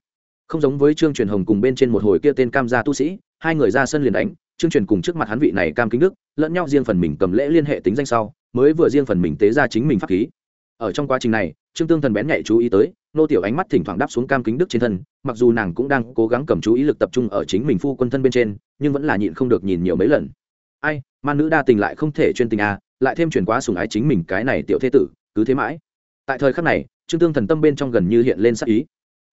Không giống với trương truyền hồng cùng bên trên một hồi kia tên cam gia tu sĩ, hai người ra sân liền đánh trương truyền cùng trước mặt hắn vị này cam kính đức, lẫn nhau riêng phần mình cầm lễ liên hệ tính danh sau, mới vừa riêng phần mình tế ra chính mình pháp khí. Ở trong quá trình này, trương tương thần bén nhạy chú ý tới, nô tiểu ánh mắt thỉnh thoảng đáp xuống cam kính đức trên thân, mặc dù nàng cũng đang cố gắng cầm chú ý lực tập trung ở chính mình phu quân thân bên trên, nhưng vẫn là nhịn không được nhìn nhiều mấy lần. Ai man nữ đa tình lại không thể chuyên tình à lại thêm chuyển quá sùng ái chính mình cái này tiểu thế tử, cứ thế mãi. Tại thời khắc này, trương tương thần tâm bên trong gần như hiện lên sắc ý.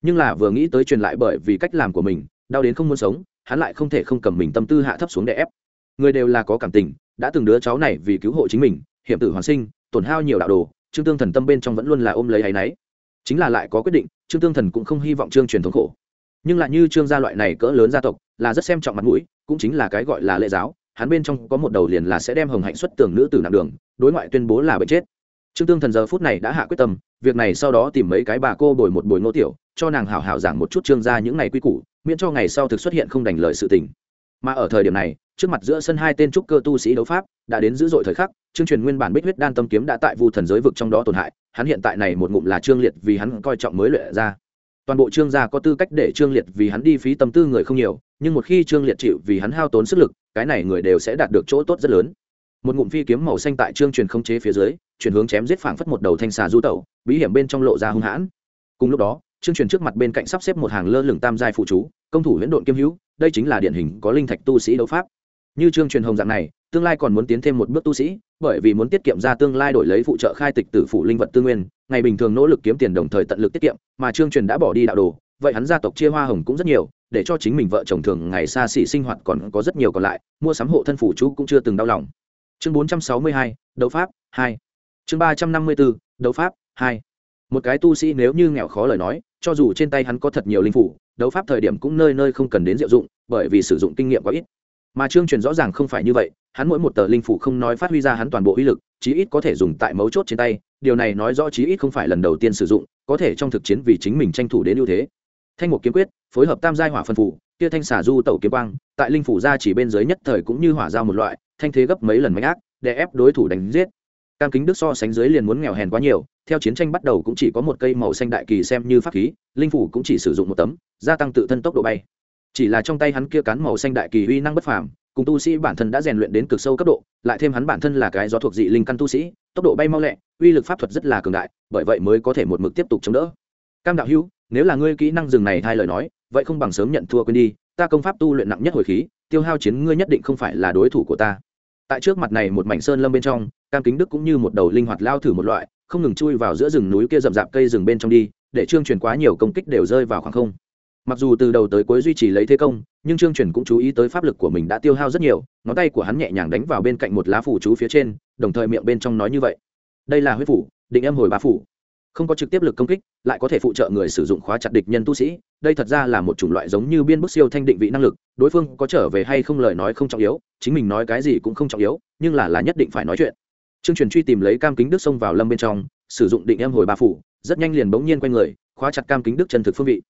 Nhưng là vừa nghĩ tới truyền lại bởi vì cách làm của mình, đau đến không muốn sống hắn lại không thể không cầm mình tâm tư hạ thấp xuống để ép. Người đều là có cảm tình, đã từng đứa cháu này vì cứu hộ chính mình, hiểm tử hoàn sinh, tổn hao nhiều đạo đồ, trương tương thần tâm bên trong vẫn luôn là ôm lấy áy náy. Chính là lại có quyết định, trương tương thần cũng không hy vọng trương truyền thống khổ. Nhưng lại như trương gia loại này cỡ lớn gia tộc, là rất xem trọng mặt mũi, cũng chính là cái gọi là lễ giáo, hắn bên trong có một đầu liền là sẽ đem hồng hạnh xuất tưởng nữ tử nặng đường, đối ngoại tuyên bố là bệnh chết. Trương tương thần giờ phút này đã hạ quyết tâm, việc này sau đó tìm mấy cái bà cô bồi một bồi nô tiểu cho nàng hảo hảo giảng một chút trương gia những ngày quy củ, miễn cho ngày sau thực xuất hiện không đành lời sự tình. Mà ở thời điểm này, trước mặt giữa sân hai tên trúc cơ tu sĩ đấu pháp, đã đến dữ dội thời khắc, trương truyền nguyên bản bích huyết đan tâm kiếm đã tại vu thần giới vực trong đó tổn hại, hắn hiện tại này một ngụm là trương liệt vì hắn coi trọng mới luyện ra. Toàn bộ trương gia có tư cách để trương liệt vì hắn đi phí tâm tư người không nhiều, nhưng một khi trương liệt chịu vì hắn hao tốn sức lực, cái này người đều sẽ đạt được chỗ tốt rất lớn. Một ngụm phi kiếm màu xanh tại trương truyền không chế phía dưới, chuyển hướng chém giết phảng phất một đầu thanh xà du tẩu, bí hiểm bên trong lộ ra hung hãn. Cùng lúc đó trương truyền trước mặt bên cạnh sắp xếp một hàng lơ lửng tam giai phụ chú, công thủ huyễn độn kiêm hữu, đây chính là điển hình có linh thạch tu sĩ đấu pháp. Như trương truyền hồng dạng này, tương lai còn muốn tiến thêm một bước tu sĩ, bởi vì muốn tiết kiệm ra tương lai đổi lấy phụ trợ khai tịch tử phụ linh vật tư nguyên, ngày bình thường nỗ lực kiếm tiền đồng thời tận lực tiết kiệm, mà trương truyền đã bỏ đi đạo đồ, vậy hắn gia tộc chia hoa hồng cũng rất nhiều, để cho chính mình vợ chồng thường ngày xa xỉ sinh hoạt còn có rất nhiều còn lại, mua sắm hộ thân phủ chú cũng chưa từng đau lòng. Chương bốn trăm sáu mươi hai, đấu pháp, hai. Chương ba trăm năm mươi bốn đấu pháp, hai. Một cái tu sĩ nếu như nghèo khó lời nói cho dù trên tay hắn có thật nhiều linh phủ, đấu pháp thời điểm cũng nơi nơi không cần đến diệu dụng, bởi vì sử dụng kinh nghiệm quá ít. Mà trương truyền rõ ràng không phải như vậy, hắn mỗi một tờ linh phủ không nói phát huy ra hắn toàn bộ uy lực, chí ít có thể dùng tại mấu chốt trên tay, điều này nói rõ chí ít không phải lần đầu tiên sử dụng, có thể trong thực chiến vì chính mình tranh thủ đến ưu thế. Thanh một kiếm quyết, phối hợp tam giai hỏa phân phủ, kia thanh xả du tẩu kiếm quang, tại linh phủ ra chỉ bên dưới nhất thời cũng như hỏa giao một loại, thanh thế gấp mấy lần mạnh ác để ép đối thủ đánh giết cam kính đức so sánh dưới liền muốn nghèo hèn quá nhiều, theo chiến tranh bắt đầu cũng chỉ có một cây màu xanh đại kỳ xem như pháp khí, linh phủ cũng chỉ sử dụng một tấm, gia tăng tự thân tốc độ bay. Chỉ là trong tay hắn kia cán màu xanh đại kỳ uy năng bất phàm, cùng tu sĩ bản thân đã rèn luyện đến cực sâu cấp độ, lại thêm hắn bản thân là cái gió thuộc dị linh căn tu sĩ, tốc độ bay mau lẹ, uy lực pháp thuật rất là cường đại, bởi vậy mới có thể một mực tiếp tục chống đỡ. Cam đạo hữu, nếu là ngươi kỹ năng rừng này thay lời nói, vậy không bằng sớm nhận thua quên đi, ta công pháp tu luyện nặng nhất hồi khí, tiêu hao chiến ngươi nhất định không phải là đối thủ của ta. Tại trước mặt này một mảnh sơn lâm bên trong cam kính đức cũng như một đầu linh hoạt lao thử một loại, không ngừng chui vào giữa rừng núi kia rậm rạp cây rừng bên trong đi, để trương truyền quá nhiều công kích đều rơi vào khoảng không. Mặc dù từ đầu tới cuối duy trì lấy thế công, nhưng trương truyền cũng chú ý tới pháp lực của mình đã tiêu hao rất nhiều, ngón tay của hắn nhẹ nhàng đánh vào bên cạnh một lá phủ chú phía trên, đồng thời miệng bên trong nói như vậy. Đây là huyết phủ, định âm hồi bá phủ. Không có trực tiếp lực công kích, lại có thể phụ trợ người sử dụng khóa chặt địch nhân tu sĩ, đây thật ra là một chủng loại giống như biên bức siêu thanh định vị năng lực, đối phương có trở về hay không lời nói không trọng yếu, chính mình nói cái gì cũng không trọng yếu, nhưng là là nhất định phải nói chuyện trương truyền truy tìm lấy cam kính đức xông vào lâm bên trong, sử dụng định em hồi ba phủ, rất nhanh liền bỗng nhiên q u a y người, khóa chặt cam kính đức chân thực phương vị.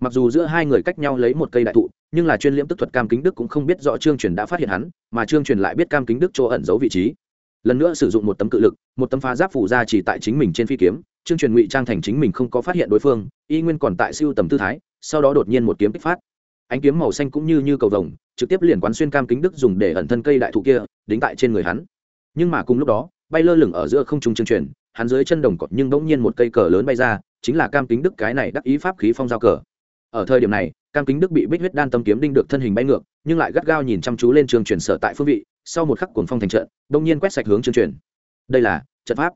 Mặc dù giữa hai người cách nhau lấy một cây đại thụ, nhưng là chuyên liễm tức thuật cam kính đức cũng không biết rõ trương truyền đã phát hiện hắn, mà trương truyền lại biết cam kính đức chỗ ẩn giấu vị trí. Lần nữa sử dụng một tấm cự lực, một tấm phá giáp phủ ra chỉ tại chính mình trên phi kiếm, trương truyền ngụy trang thành chính mình không có phát hiện đối phương, y nguyên còn tại siêu tầm tư thái, sau đó đột nhiên một kiếm kích phát. Ánh kiếm màu xanh cũng như như cầu vồng, trực tiếp liền quán xuyên cam kính đức dùng để ẩn thân cây đại thụ kia, đính tại trên người hắn. Nhưng mà cùng lúc đó bay lơ lửng ở giữa không trung chương truyền, hắn dưới chân đồng cọt nhưng bỗng nhiên một cây cờ lớn bay ra, chính là cam kính đức cái này đắc ý pháp khí phong giao cờ. Ở thời điểm này, cam kính đức bị bích huyết đan tâm kiếm đinh được thân hình bay ngược, nhưng lại gắt gao nhìn chăm chú lên trường truyền sở tại phương vị, sau một khắc cuồng phong thành trận, bỗng nhiên quét sạch hướng trường truyền. Đây là trận pháp.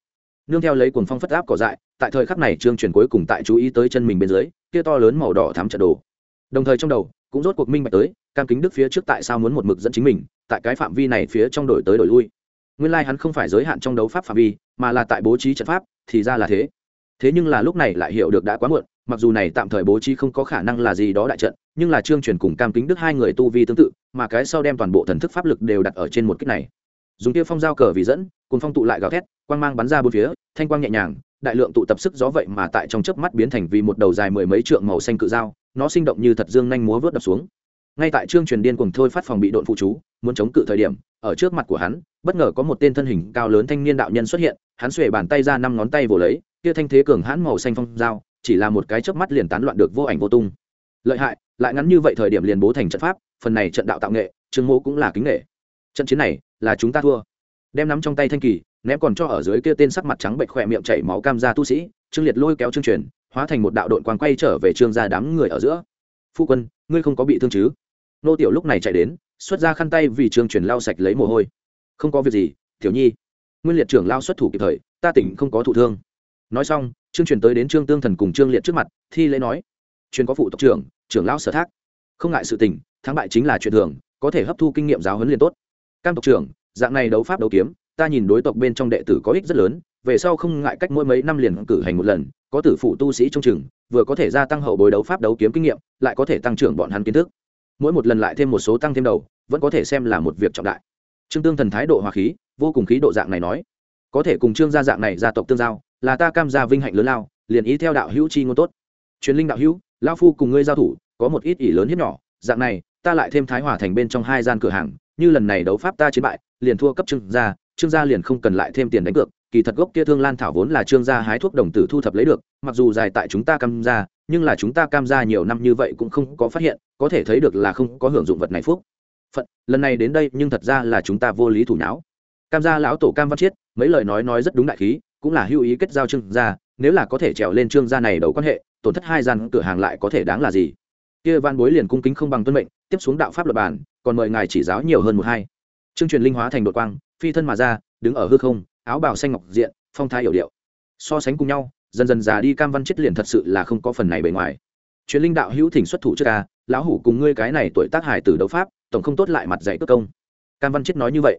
Nương theo lấy cuồng phong phất áp cỏ dại, tại thời khắc này trường truyền cuối cùng tại chú ý tới chân mình bên dưới, kia to lớn màu đỏ thắm trận đồ. Đồng thời trong đầu, cũng rốt cuộc minh bạch tới, cam kính đức phía trước tại sao muốn một mực dẫn chính mình, tại cái phạm vi này phía trong đổi tới đổi lui nguyên lai hắn không phải giới hạn trong đấu pháp phạm vi, mà là tại bố trí trận pháp, thì ra là thế. Thế nhưng là lúc này lại hiểu được đã quá muộn, mặc dù này tạm thời bố trí không có khả năng là gì đó đại trận, nhưng là trương truyền cùng cam kính đức hai người tu vi tương tự, mà cái sau đem toàn bộ thần thức pháp lực đều đặt ở trên một kích này. Dùng kia phong giao cờ vì dẫn cùng phong tụ lại gào thét, quang mang bắn ra bốn phía, thanh quang nhẹ nhàng, đại lượng tụ tập sức gió vậy mà tại trong chớp mắt biến thành vì một đầu dài mười mấy trượng màu xanh cự dao, nó sinh động như thật dương nhanh múa vớt đập xuống ngay tại trương truyền điên cùng thôi phát phòng bị độn phụ chú, muốn chống cự thời điểm, ở trước mặt của hắn, bất ngờ có một tên thân hình cao lớn thanh niên đạo nhân xuất hiện, hắn xuề bàn tay ra năm ngón tay vồ lấy, kia thanh thế cường hãn màu xanh phong dao, chỉ là một cái chớp mắt liền tán loạn được vô ảnh vô tung. Lợi hại, lại ngắn như vậy thời điểm liền bố thành trận pháp, phần này trận đạo tạo nghệ, trương mô cũng là kính nghệ trận chiến này, là chúng ta thua. Đem nắm trong tay thanh kỳ, ném còn cho ở dưới kia tên sắc mặt trắng bệnh khỏe miệng chảy máu cam gia tu sĩ, trương liệt lôi kéo trương truyền, hóa thành một đạo đội quang quay trở về trương gia đám người ở giữa. Phu quân, ngươi không có bị thương chứ? Nô tiểu lúc này chạy đến xuất ra khăn tay vì trương truyền lau sạch lấy mồ hôi. Không có việc gì tiểu nhi. Nguyên liệt trưởng lao xuất thủ kịp thời ta tỉnh không có thụ thương. Nói xong trương truyền tới đến trương tương thần cùng trương liệt trước mặt thi lễ nói. Truyền có phụ tộc trưởng trưởng lão sở thác. Không ngại sự tình thắng bại chính là chuyện thường có thể hấp thu kinh nghiệm giáo huấn liền tốt. Cam tộc trưởng dạng này đấu pháp đấu kiếm ta nhìn đối tộc bên trong đệ tử có ích rất lớn về sau không ngại cách mỗi mấy năm liền cử hành một lần có tử phụ tu sĩ trong trường, vừa có thể gia tăng hậu bối đấu pháp đấu kiếm kinh nghiệm lại có thể tăng trưởng bọn hắn kiến thức mỗi một lần lại thêm một số tăng thêm đầu, vẫn có thể xem là một việc trọng đại. Trương tương thần thái độ hòa khí, vô cùng khí độ dạng này nói, có thể cùng trương gia dạng này gia tộc tương giao, là ta cam gia vinh hạnh lớn lao, liền ý theo đạo hữu chi ngôn tốt. Truyền linh đạo hữu lao phu cùng ngươi giao thủ, có một ít ỷ lớn hiếp nhỏ, dạng này, ta lại thêm thái hòa thành bên trong hai gian cửa hàng, như lần này đấu pháp ta chiến bại, liền thua cấp trương gia trương gia liền không cần lại thêm tiền đánh cược kỳ thật gốc kia thương lan thảo vốn là trương gia hái thuốc đồng tử thu thập lấy được, mặc dù dài tại chúng ta cam gia, nhưng là chúng ta cam gia nhiều năm như vậy cũng không có phát hiện, có thể thấy được là không có hưởng dụng vật này phúc. Phận, lần này đến đây nhưng thật ra là chúng ta vô lý thủ não cam gia lão tổ cam văn chiết, mấy lời nói nói rất đúng đại khí, cũng là hưu ý kết giao trương gia, nếu là có thể trèo lên trương gia này đấu quan hệ, tổn thất hai gian cửa hàng lại có thể đáng là gì? Kia van bối liền cung kính không bằng tuân mệnh, tiếp xuống đạo pháp luật bản, còn mời ngài chỉ giáo nhiều hơn một hai. Chương truyền linh hóa thành đột quang, phi thân mà ra, đứng ở hư không áo bào xanh ngọc diện, phong thái hiểu điệu. So sánh cùng nhau, dần dần già đi cam văn chết liền thật sự là không có phần này bề ngoài. Truyền linh đạo hữu thỉnh xuất thủ trước ca lão hủ cùng ngươi cái này tuổi tác hải từ đấu pháp, tổng không tốt lại mặt dạy cất công. Cam văn chết nói như vậy,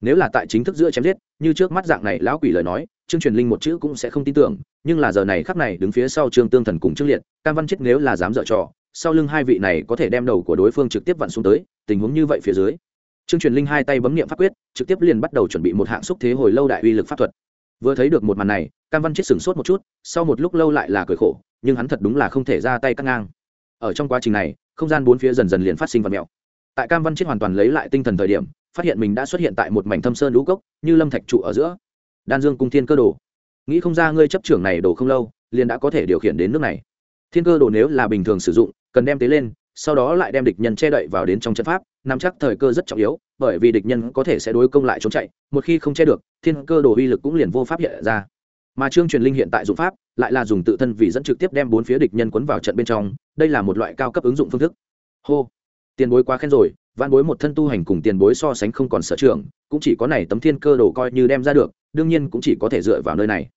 nếu là tại chính thức giữa chém giết, như trước mắt dạng này lão quỷ lời nói, trương truyền linh một chữ cũng sẽ không tin tưởng, nhưng là giờ này khắc này đứng phía sau trương tương thần cùng trương liệt, cam văn chết nếu là dám dở trò, sau lưng hai vị này có thể đem đầu của đối phương trực tiếp vặn xuống tới, tình huống như vậy phía dưới trương truyền linh hai tay bấm nghiệm pháp quyết, trực tiếp liền bắt đầu chuẩn bị một hạng xúc thế hồi lâu đại uy lực pháp thuật. Vừa thấy được một màn này, cam văn chết sửng sốt một chút, sau một lúc lâu lại là cười khổ, nhưng hắn thật đúng là không thể ra tay cắt ngang. Ở trong quá trình này, không gian bốn phía dần dần liền phát sinh vật mèo tại cam văn chết hoàn toàn lấy lại tinh thần thời điểm, phát hiện mình đã xuất hiện tại một mảnh thâm sơn lũ cốc, như lâm thạch trụ ở giữa. Đan dương cung thiên cơ đồ. Nghĩ không ra ngươi chấp trưởng này đồ không lâu, liền đã có thể điều khiển đến nước này. Thiên cơ đồ nếu là bình thường sử dụng, cần đem tế lên sau đó lại đem địch nhân che đậy vào đến trong trận pháp, nắm chắc thời cơ rất trọng yếu, bởi vì địch nhân có thể sẽ đối công lại trốn chạy, một khi không che được, thiên cơ đồ uy lực cũng liền vô pháp hiện ra. Mà trương truyền linh hiện tại dụng pháp, lại là dùng tự thân vì dẫn trực tiếp đem bốn phía địch nhân quấn vào trận bên trong, đây là một loại cao cấp ứng dụng phương thức. Hô! Tiền bối quá khen rồi văn bối một thân tu hành cùng tiền bối so sánh không còn sở trường, cũng chỉ có này tấm thiên cơ đồ coi như đem ra được, đương nhiên cũng chỉ có thể dựa vào nơi này.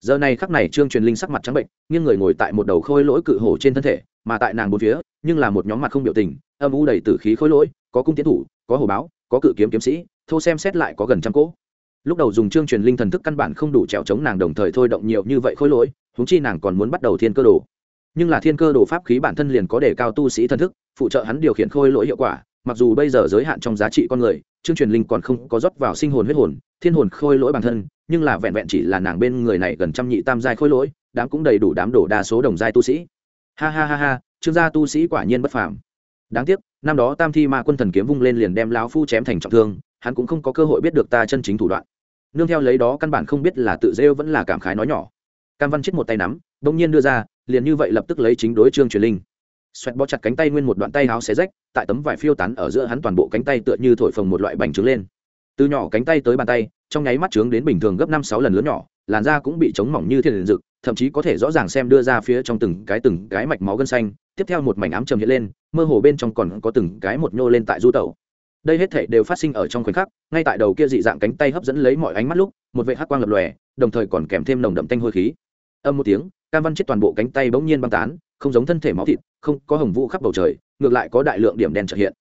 Giờ này khắc này trương truyền linh sắc mặt trắng bệnh, nghiêng người ngồi tại một đầu khôi lỗi cự hổ trên thân thể mà tại nàng bốn phía, nhưng là một nhóm mặt không biểu tình, âm u đầy tử khí khôi lỗi, có cung tiến thủ, có hồ báo, có cự kiếm kiếm sĩ, thô xem xét lại có gần trăm cỗ. Lúc đầu dùng trương truyền linh thần thức căn bản không đủ trèo chống nàng đồng thời thôi động nhiều như vậy khôi lỗi húng chi nàng còn muốn bắt đầu thiên cơ đồ. Nhưng là thiên cơ đồ pháp khí bản thân liền có đề cao tu sĩ thần thức, phụ trợ hắn điều khiển khôi lỗi hiệu quả, mặc dù bây giờ giới hạn trong giá trị con người trương truyền linh còn không có rót vào sinh hồn huyết hồn, thiên hồn khôi lỗi bản thân, nhưng là vẹn vẹn chỉ là nàng bên người này gần trăm nhị tam giai khôi lỗi, đám cũng đầy đủ đám đổ đa số đồng giai tu sĩ ha ha ha ha, trương gia tu sĩ quả nhiên bất phàm. Đáng tiếc, năm đó tam thi ma quân thần kiếm vung lên liền đem lão phu chém thành trọng thương, hắn cũng không có cơ hội biết được ta chân chính thủ đoạn. Nương theo lấy đó căn bản không biết là tự rêu vẫn là cảm khái nói nhỏ. Cam văn chết một tay nắm đông nhiên đưa ra, liền như vậy lập tức lấy chính đối trương truyền linh. Xoẹt bó chặt cánh tay nguyên một đoạn tay áo xé rách, tại tấm vải phiêu tán ở giữa hắn toàn bộ cánh tay tựa như thổi phồng một loại bành trướng lên. Từ nhỏ cánh tay tới bàn tay, trong nháy mắt trướng đến bình thường gấp năm sáu lần lớn nhỏ, làn da cũng bị chống mỏng như thiên liền rực thậm chí có thể rõ ràng xem đưa ra phía trong từng cái từng cái mạch máu gân xanh, tiếp theo một mảnh ám trầm hiện lên, mơ hồ bên trong còn có từng cái một nhô lên tại du tẩu. Đây hết thể đều phát sinh ở trong khoảnh khắc, ngay tại đầu kia dị dạng cánh tay hấp dẫn lấy mọi ánh mắt lúc, một vệ hắc quang lập lòe, đồng thời còn kèm thêm nồng đậm tanh hôi khí. Âm một tiếng, cam văn chết toàn bộ cánh tay bỗng nhiên băng tán, không giống thân thể máu thịt, không có hồng vũ khắp bầu trời, ngược lại có đại lượng điểm đen trợ hiện.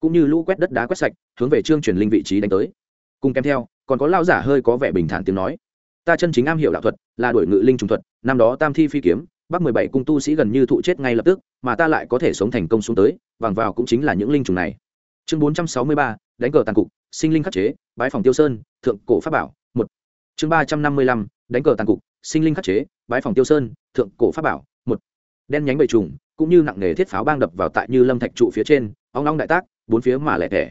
Cũng như lũ quét đất đá quét sạch, hướng về trương truyền linh vị trí đánh tới. Cùng kèm theo, còn có lao giả hơi có vẻ bình thản tiếng nói ta chân chính am hiểu đạo thuật, là đổi ngự linh trùng thuật, năm đó tam thi phi kiếm, bắc mười bảy cung tu sĩ gần như thụ chết ngay lập tức, mà ta lại có thể sống thành công xuống tới, bằng vào cũng chính là những linh trùng này. Chương bốn trăm sáu mươi ba, đánh cờ tàn cục, sinh linh khắc chế bãi phòng tiêu sơn, thượng cổ pháp bảo, một. Chương ba trăm năm mươi lăm, đánh cờ tàn cục, sinh linh khắc chế bãi phòng tiêu sơn, thượng cổ pháp bảo, một. Đen nhánh bầy trùng, cũng như nặng nghề thiết pháo bang đập vào tại như lâm thạch trụ phía trên ông long đại tác, bốn phía mà lẻ thẻ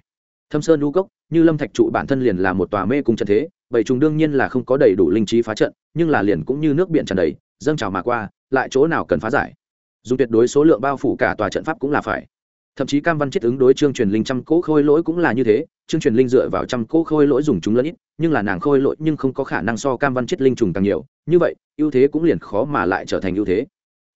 thâm sơn lũ cốc như lâm thạch trụ bản thân liền là một tòa mê cung trận thế bảy trùng đương nhiên là không có đầy đủ linh trí phá trận, nhưng là liền cũng như nước biển tràn đầy, dâng trào mà qua, lại chỗ nào cần phá giải. Dùng tuyệt đối số lượng bao phủ cả tòa trận pháp cũng là phải. Thậm chí cam văn chết ứng đối trương truyền linh trăm cỗ khôi lỗi cũng là như thế, trương truyền linh dựa vào trăm cỗ khôi lỗi dùng chúng lẫn ít, nhưng là nàng khôi lỗi nhưng không có khả năng so cam văn chết linh trùng càng nhiều, như vậy, ưu thế cũng liền khó mà lại trở thành ưu thế.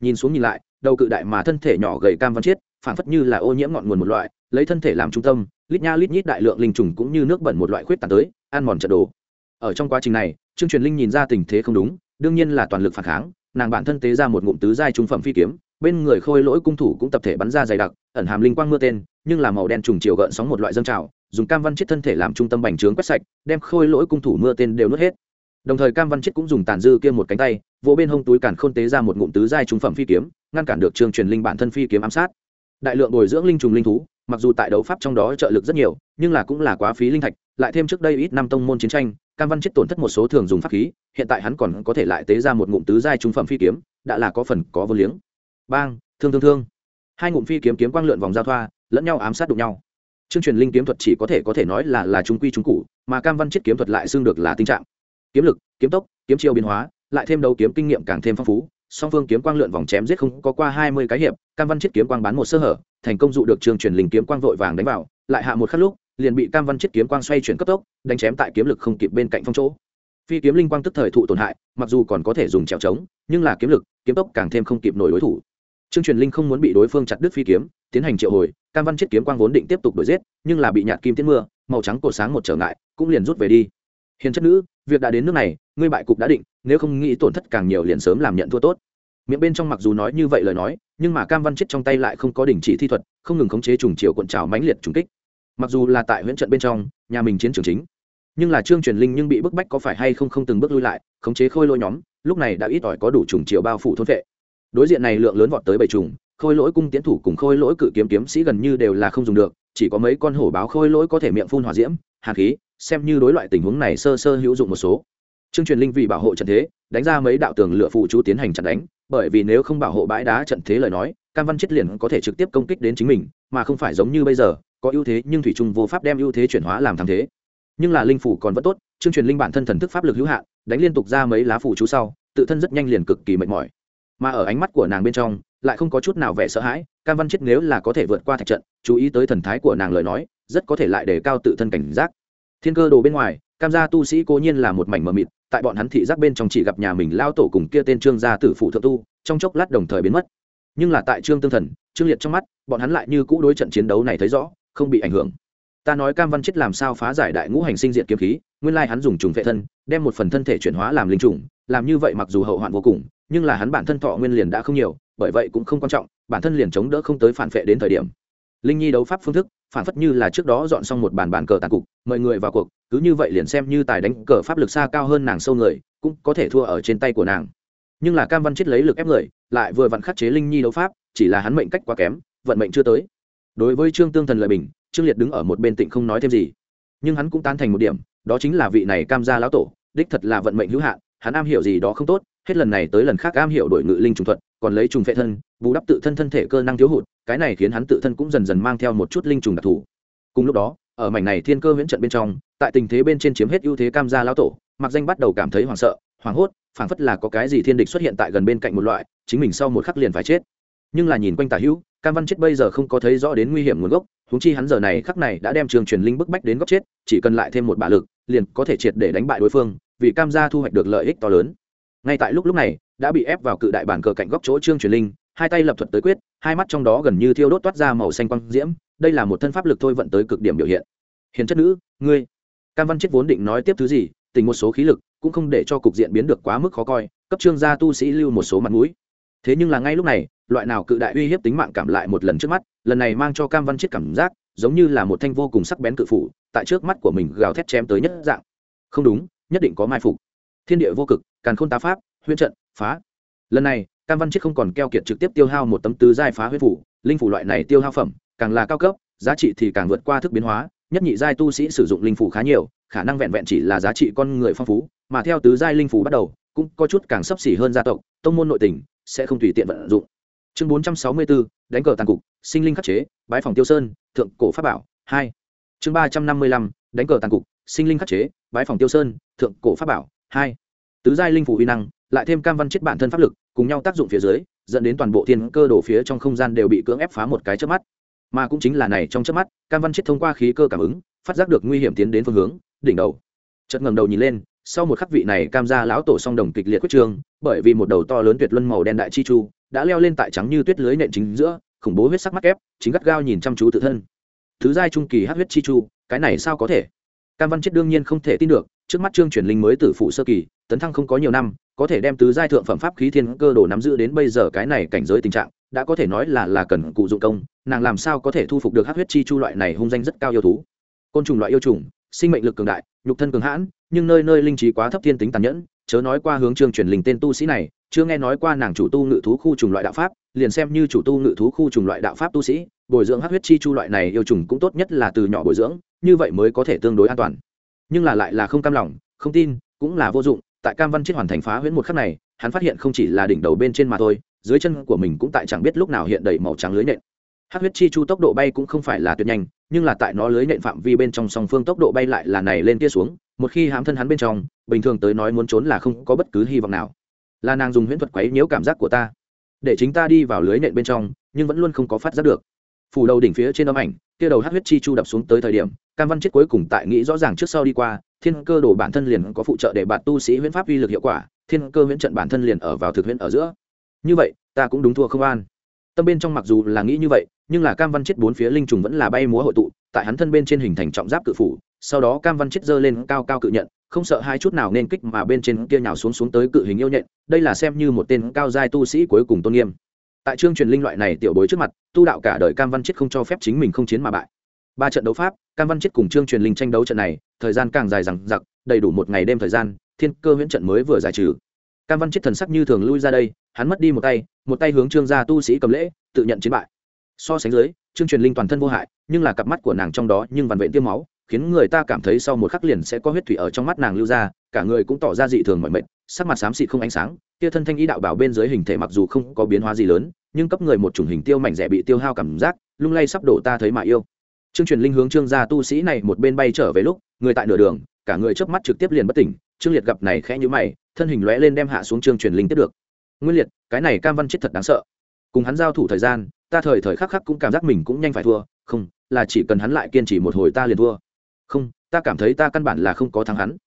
Nhìn xuống nhìn lại, đầu cự đại mà thân thể nhỏ gầy cam văn chết phản phất như là ô nhiễm ngọn nguồn một loại, lấy thân thể làm trung tâm, lít nha lít nhít đại lượng linh trùng cũng như nước bẩn một loại khuyết tàn tới, ăn mòn trận đồ. Ở trong quá trình này, trương truyền linh nhìn ra tình thế không đúng, đương nhiên là toàn lực phản kháng, nàng bản thân tế ra một ngụm tứ giai trung phẩm phi kiếm, bên người khôi lỗi cung thủ cũng tập thể bắn ra dày đặc, ẩn hàm linh quang mưa tên, nhưng là màu đen trùng chiều gợn sóng một loại dâng trào, dùng cam văn chết thân thể làm trung tâm bành trướng quét sạch, đem khôi lỗi cung thủ mưa tên đều nuốt hết. Đồng thời cam văn chết cũng dùng tàn dư kia một cánh tay, vỗ bên hông túi càn khôn tế ra một ngụm tứ giai trung phẩm phi kiếm, ngăn cản được trương truyền linh bản thân phi kiếm ám sát đại lượng bồi dưỡng linh trùng linh thú, mặc dù tại đấu pháp trong đó trợ lực rất nhiều, nhưng là cũng là quá phí linh thạch, lại thêm trước đây ít năm tông môn chiến tranh, cam văn chết tổn thất một số thường dùng pháp khí, hiện tại hắn còn có thể lại tế ra một ngụm tứ giai trung phẩm phi kiếm, đã là có phần có vô liếng. Bang, thương thương thương. Hai ngụm phi kiếm kiếm quang lượn vòng giao thoa, lẫn nhau ám sát đụng nhau. Chương truyền linh kiếm thuật chỉ có thể có thể nói là là trung quy trung cụ mà cam văn chết kiếm thuật lại xưng được là tình trạng. Kiếm lực, kiếm tốc, kiếm chiêu biến hóa, lại thêm đấu kiếm kinh nghiệm càng thêm phong phú song phương kiếm quang lượn vòng chém giết không có qua hai mươi cái hiệp, cam văn chết kiếm quang bán một sơ hở, thành công dụ được trường truyền linh kiếm quang vội vàng đánh vào, lại hạ một khắc lúc, liền bị cam văn chết kiếm quang xoay chuyển cấp tốc, đánh chém tại kiếm lực không kịp bên cạnh phong chỗ. Phi kiếm linh quang tức thời thụ tổn hại, mặc dù còn có thể dùng trèo trống nhưng là kiếm lực, kiếm tốc càng thêm không kịp nổi đối thủ. Trương truyền linh không muốn bị đối phương chặt đứt phi kiếm, tiến hành triệu hồi, cam văn chết kiếm quang vốn định tiếp tục đuổi giết, nhưng là bị nhạt kim tiến mưa, màu trắng cổ sáng một trở ngại, cũng liền rút về đi hiền chất nữ, việc đã đến nước này, ngươi bại cục đã định, nếu không nghĩ tổn thất càng nhiều liền sớm làm nhận thua tốt. Miệng bên trong mặc dù nói như vậy lời nói, nhưng mà cam văn chết trong tay lại không có đình chỉ thi thuật, không ngừng khống chế trùng chiều cuộn trào mãnh liệt trùng kích. Mặc dù là tại huyện trận bên trong, nhà mình chiến trường chính, nhưng là trương truyền linh nhưng bị bức bách có phải hay không không từng bước lui lại, khống chế khôi lỗi nhóm, lúc này đã ít ỏi có đủ trùng chiều bao phủ thôn vệ. Đối diện này lượng lớn vọt tới bảy trùng, khôi lỗi cung tiến thủ cùng khôi lỗi cự kiếm kiếm sĩ gần như đều là không dùng được chỉ có mấy con hổ báo khôi lỗi có thể miệng phun hỏa diễm, hàn khí, xem như đối loại tình huống này sơ sơ hữu dụng một số. Trương truyền linh vì bảo hộ trận thế, đánh ra mấy đạo tường lửa phụ chú tiến hành chặn đánh, bởi vì nếu không bảo hộ bãi đá trận thế lời nói, cam văn chết liền có thể trực tiếp công kích đến chính mình, mà không phải giống như bây giờ, có ưu thế nhưng thủy trung vô pháp đem ưu thế chuyển hóa làm thắng thế. Nhưng là linh phủ còn vẫn tốt chương truyền linh bản thân thần thức pháp lực hữu hạn, đánh liên tục ra mấy lá phủ chú sau, tự thân rất nhanh liền cực kỳ mệt mỏi. Mà ở ánh mắt của nàng bên trong lại không có chút nào vẻ sợ hãi, cam văn chết nếu là có thể vượt qua thạch trận, chú ý tới thần thái của nàng lời nói, rất có thể lại đề cao tự thân cảnh giác. Thiên cơ đồ bên ngoài, cam gia tu sĩ cố nhiên là một mảnh mờ mịt, tại bọn hắn thị giác bên trong chỉ gặp nhà mình lao tổ cùng kia tên trương gia tử phụ thượng tu, trong chốc lát đồng thời biến mất. Nhưng là tại trương tương thần, trương liệt trong mắt, bọn hắn lại như cũ đối trận chiến đấu này thấy rõ, không bị ảnh hưởng. Ta nói cam văn chết làm sao phá giải đại ngũ hành sinh diện kiếm khí, nguyên lai hắn dùng trùng vệ thân, đem một phần thân thể chuyển hóa làm linh trùng làm như vậy mặc dù hậu hoạn vô cùng, nhưng là hắn bản thân thọ nguyên liền đã không nhiều, bởi vậy cũng không quan trọng, bản thân liền chống đỡ không tới phản vệ đến thời điểm. Linh nhi đấu pháp phương thức, phản phất như là trước đó dọn xong một bàn bàn cờ tàn cục, mời người vào cuộc, cứ như vậy liền xem như tài đánh cờ pháp lực xa cao hơn nàng sâu người, cũng có thể thua ở trên tay của nàng. Nhưng là cam văn chết lấy lực ép người, lại vừa vặn khắc chế linh nhi đấu pháp, chỉ là hắn mệnh cách quá kém, vận mệnh chưa tới. Đối với trương tương thần lợi bình, trương liệt đứng ở một bên tịnh không nói thêm gì. Nhưng hắn cũng tán thành một điểm, đó chính là vị này cam gia lão tổ, đích thật là vận mệnh hữu hạn hắn am hiểu gì đó không tốt, hết lần này tới lần khác am hiểu đổi ngự linh trùng thuật, còn lấy trùng phệ thân, bù đắp tự thân thân thể cơ năng thiếu hụt, cái này khiến hắn tự thân cũng dần dần mang theo một chút linh trùng đặc thù. Cùng lúc đó, ở mảnh này thiên cơ viễn trận bên trong, tại tình thế bên trên chiếm hết ưu thế cam gia lão tổ, mặc danh bắt đầu cảm thấy hoảng sợ, hoảng hốt, phảng phất là có cái gì thiên địch xuất hiện tại gần bên cạnh một loại, chính mình sau một khắc liền phải chết. Nhưng là nhìn quanh tả hữu, cam văn chết bây giờ không có thấy rõ đến nguy hiểm nguồn gốc húng chi hắn giờ này khắc này đã đem trường truyền linh bức bách đến góc chết, chỉ cần lại thêm một bả lực, liền có thể triệt để đánh bại đối phương vì cam gia thu hoạch được lợi ích to lớn. Ngay tại lúc lúc này, đã bị ép vào cự đại bản cờ cạnh góc chỗ trương truyền linh, hai tay lập thuật tới quyết, hai mắt trong đó gần như thiêu đốt toát ra màu xanh quang diễm, đây là một thân pháp lực thôi vận tới cực điểm biểu hiện. Hiền chất nữ, ngươi. Cam văn chết vốn định nói tiếp thứ gì, tình một số khí lực, cũng không để cho cục diện biến được quá mức khó coi, cấp trương gia tu sĩ lưu một số mặt mũi. Thế nhưng là ngay lúc này, loại nào cự đại uy hiếp tính mạng cảm lại một lần trước mắt, lần này mang cho cam văn chết cảm giác, giống như là một thanh vô cùng sắc bén cự phủ, tại trước mắt của mình gào thét chém tới nhất dạng. Không đúng nhất định có mai phục. Thiên địa vô cực, càn khôn tá pháp, huyễn trận, phá. Lần này, cam văn chiết không còn keo kiệt trực tiếp tiêu hao một tấm tứ giai phá huyết phủ, linh phủ loại này tiêu hao phẩm, càng là cao cấp, giá trị thì càng vượt qua thức biến hóa, nhất nhị giai tu sĩ sử dụng linh phủ khá nhiều, khả năng vẹn vẹn chỉ là giá trị con người phong phú, mà theo tứ giai linh phủ bắt đầu, cũng có chút càng sấp xỉ hơn gia tộc, tông môn nội tình, sẽ không tùy tiện vận dụng. Chương bốn trăm sáu mươi bốn đánh cờ tàn cục, sinh linh khắc chế bãi phòng tiêu sơn, thượng cổ pháp bảo, hai. Chương ba trăm năm mươi lăm, đánh cờ tàn cục sinh linh khắc chế, bái phòng tiêu sơn, thượng cổ pháp bảo, hai. Tứ giai linh phủ uy năng, lại thêm cam văn chết bản thân pháp lực, cùng nhau tác dụng phía dưới, dẫn đến toàn bộ thiên cơ đổ phía trong không gian đều bị cưỡng ép phá một cái trước mắt. Mà cũng chính là này trong trước mắt, cam văn chết thông qua khí cơ cảm ứng, phát giác được nguy hiểm tiến đến phương hướng, đỉnh đầu. Chợt ngẩng đầu nhìn lên, sau một khắc vị này cam gia lão tổ song đồng kịch liệt quyết trường, bởi vì một đầu to lớn tuyệt luân màu đen đại chi chu, đã leo lên tại trắng như tuyết lưới nện chính giữa, khủng bố huyết sắc mắt ép chính gắt gao nhìn chăm chú tự thân. Thứ giai trung kỳ hát huyết chi chu, cái này sao có thể? Cam văn chết đương nhiên không thể tin được, trước mắt trương truyền linh mới tử phụ sơ kỳ, tấn thăng không có nhiều năm, có thể đem tứ giai thượng phẩm pháp khí thiên cơ đồ nắm giữ đến bây giờ cái này cảnh giới tình trạng, đã có thể nói là là cần cụ dụng công, nàng làm sao có thể thu phục được hát huyết chi chu loại này hung danh rất cao yêu thú. Côn trùng loại yêu trùng, sinh mệnh lực cường đại, nhục thân cường hãn, nhưng nơi nơi linh trí quá thấp thiên tính tàn nhẫn, chớ nói qua hướng trương truyền linh tên tu sĩ này, chưa nghe nói qua nàng chủ tu ngự thú khu trùng loại đạo pháp, liền xem như chủ tu ngự thú khu trùng loại đạo pháp tu sĩ, bồi dưỡng hát huyết chi chu loại này yêu trùng cũng tốt nhất là từ nhỏ bồi dưỡng như vậy mới có thể tương đối an toàn. Nhưng là lại là không cam lòng, không tin, cũng là vô dụng. Tại cam văn chết hoàn thành phá huyễn một khắc này, hắn phát hiện không chỉ là đỉnh đầu bên trên mà thôi, dưới chân của mình cũng tại chẳng biết lúc nào hiện đầy màu trắng lưới nện. Hát huyết chi chu tốc độ bay cũng không phải là tuyệt nhanh, nhưng là tại nó lưới nện phạm vi bên trong song phương tốc độ bay lại là này lên kia xuống, một khi hám thân hắn bên trong, bình thường tới nói muốn trốn là không có bất cứ hy vọng nào. Là nàng dùng huyễn thuật quấy nhiễu cảm giác của ta. Để chính ta đi vào lưới nện bên trong, nhưng vẫn luôn không có phát giác được. Phủ đầu đỉnh phía trên âm ảnh, kia đầu hát huyết chi chu đập xuống tới thời điểm cam văn chết cuối cùng tại nghĩ rõ ràng trước sau đi qua, thiên cơ đồ bản thân liền có phụ trợ để bạn tu sĩ huyễn pháp uy lực hiệu quả, thiên cơ huyễn trận bản thân liền ở vào thực huyễn ở giữa. Như vậy, ta cũng đúng thua không an. Tâm bên trong mặc dù là nghĩ như vậy, nhưng là cam văn chết bốn phía linh trùng vẫn là bay múa hội tụ, tại hắn thân bên trên hình thành trọng giáp cự phủ, sau đó cam văn chết giơ lên cao cao cự nhận, không sợ hai chút nào nên kích mà bên trên kia nhào xuống xuống tới cự hình yêu nhện, đây là xem như một tên cao giai tu sĩ cuối cùng tôn nghiêm. Tại chương truyền linh loại này tiểu bối trước mặt, tu đạo cả đời cam văn chết không cho phép chính mình không chiến mà bại ba trận đấu pháp, cam văn chết cùng Trương truyền linh tranh đấu trận này, thời gian càng dài rằng giặc đầy đủ một ngày đêm thời gian, thiên cơ huyễn trận mới vừa giải trừ. Cam văn chết thần sắc như thường lui ra đây, hắn mất đi một tay một tay hướng trương gia tu sĩ cầm lễ, tự nhận chiến bại. So sánh dưới, Trương truyền linh toàn thân vô hại, nhưng là cặp mắt của nàng trong đó nhưng vằn vện tiêm máu, khiến người ta cảm thấy sau một khắc liền sẽ có huyết thủy ở trong mắt nàng lưu ra, cả người cũng tỏ ra dị thường mọi mệt, sắc mặt xám xịt không ánh sáng, tia thân thanh ý đạo bảo bên dưới hình thể mặc dù không có biến hóa gì lớn, nhưng cấp người một chủng hình tiêu mảnh rẻ bị tiêu hao cảm giác, lung lay sắp đổ ta thấy mà yêu trương truyền linh hướng trương gia tu sĩ này một bên bay trở về lúc, người tại nửa đường, cả người chớp mắt trực tiếp liền bất tỉnh, trương liệt gặp này khẽ nhíu mày, thân hình lóe lên đem hạ xuống trương truyền linh tiếp được. Nguyên liệt, cái này cam văn chết thật đáng sợ. Cùng hắn giao thủ thời gian, ta thời thời khắc khắc cũng cảm giác mình cũng nhanh phải thua, không, là chỉ cần hắn lại kiên trì một hồi ta liền thua. Không, ta cảm thấy ta căn bản là không có thắng hắn.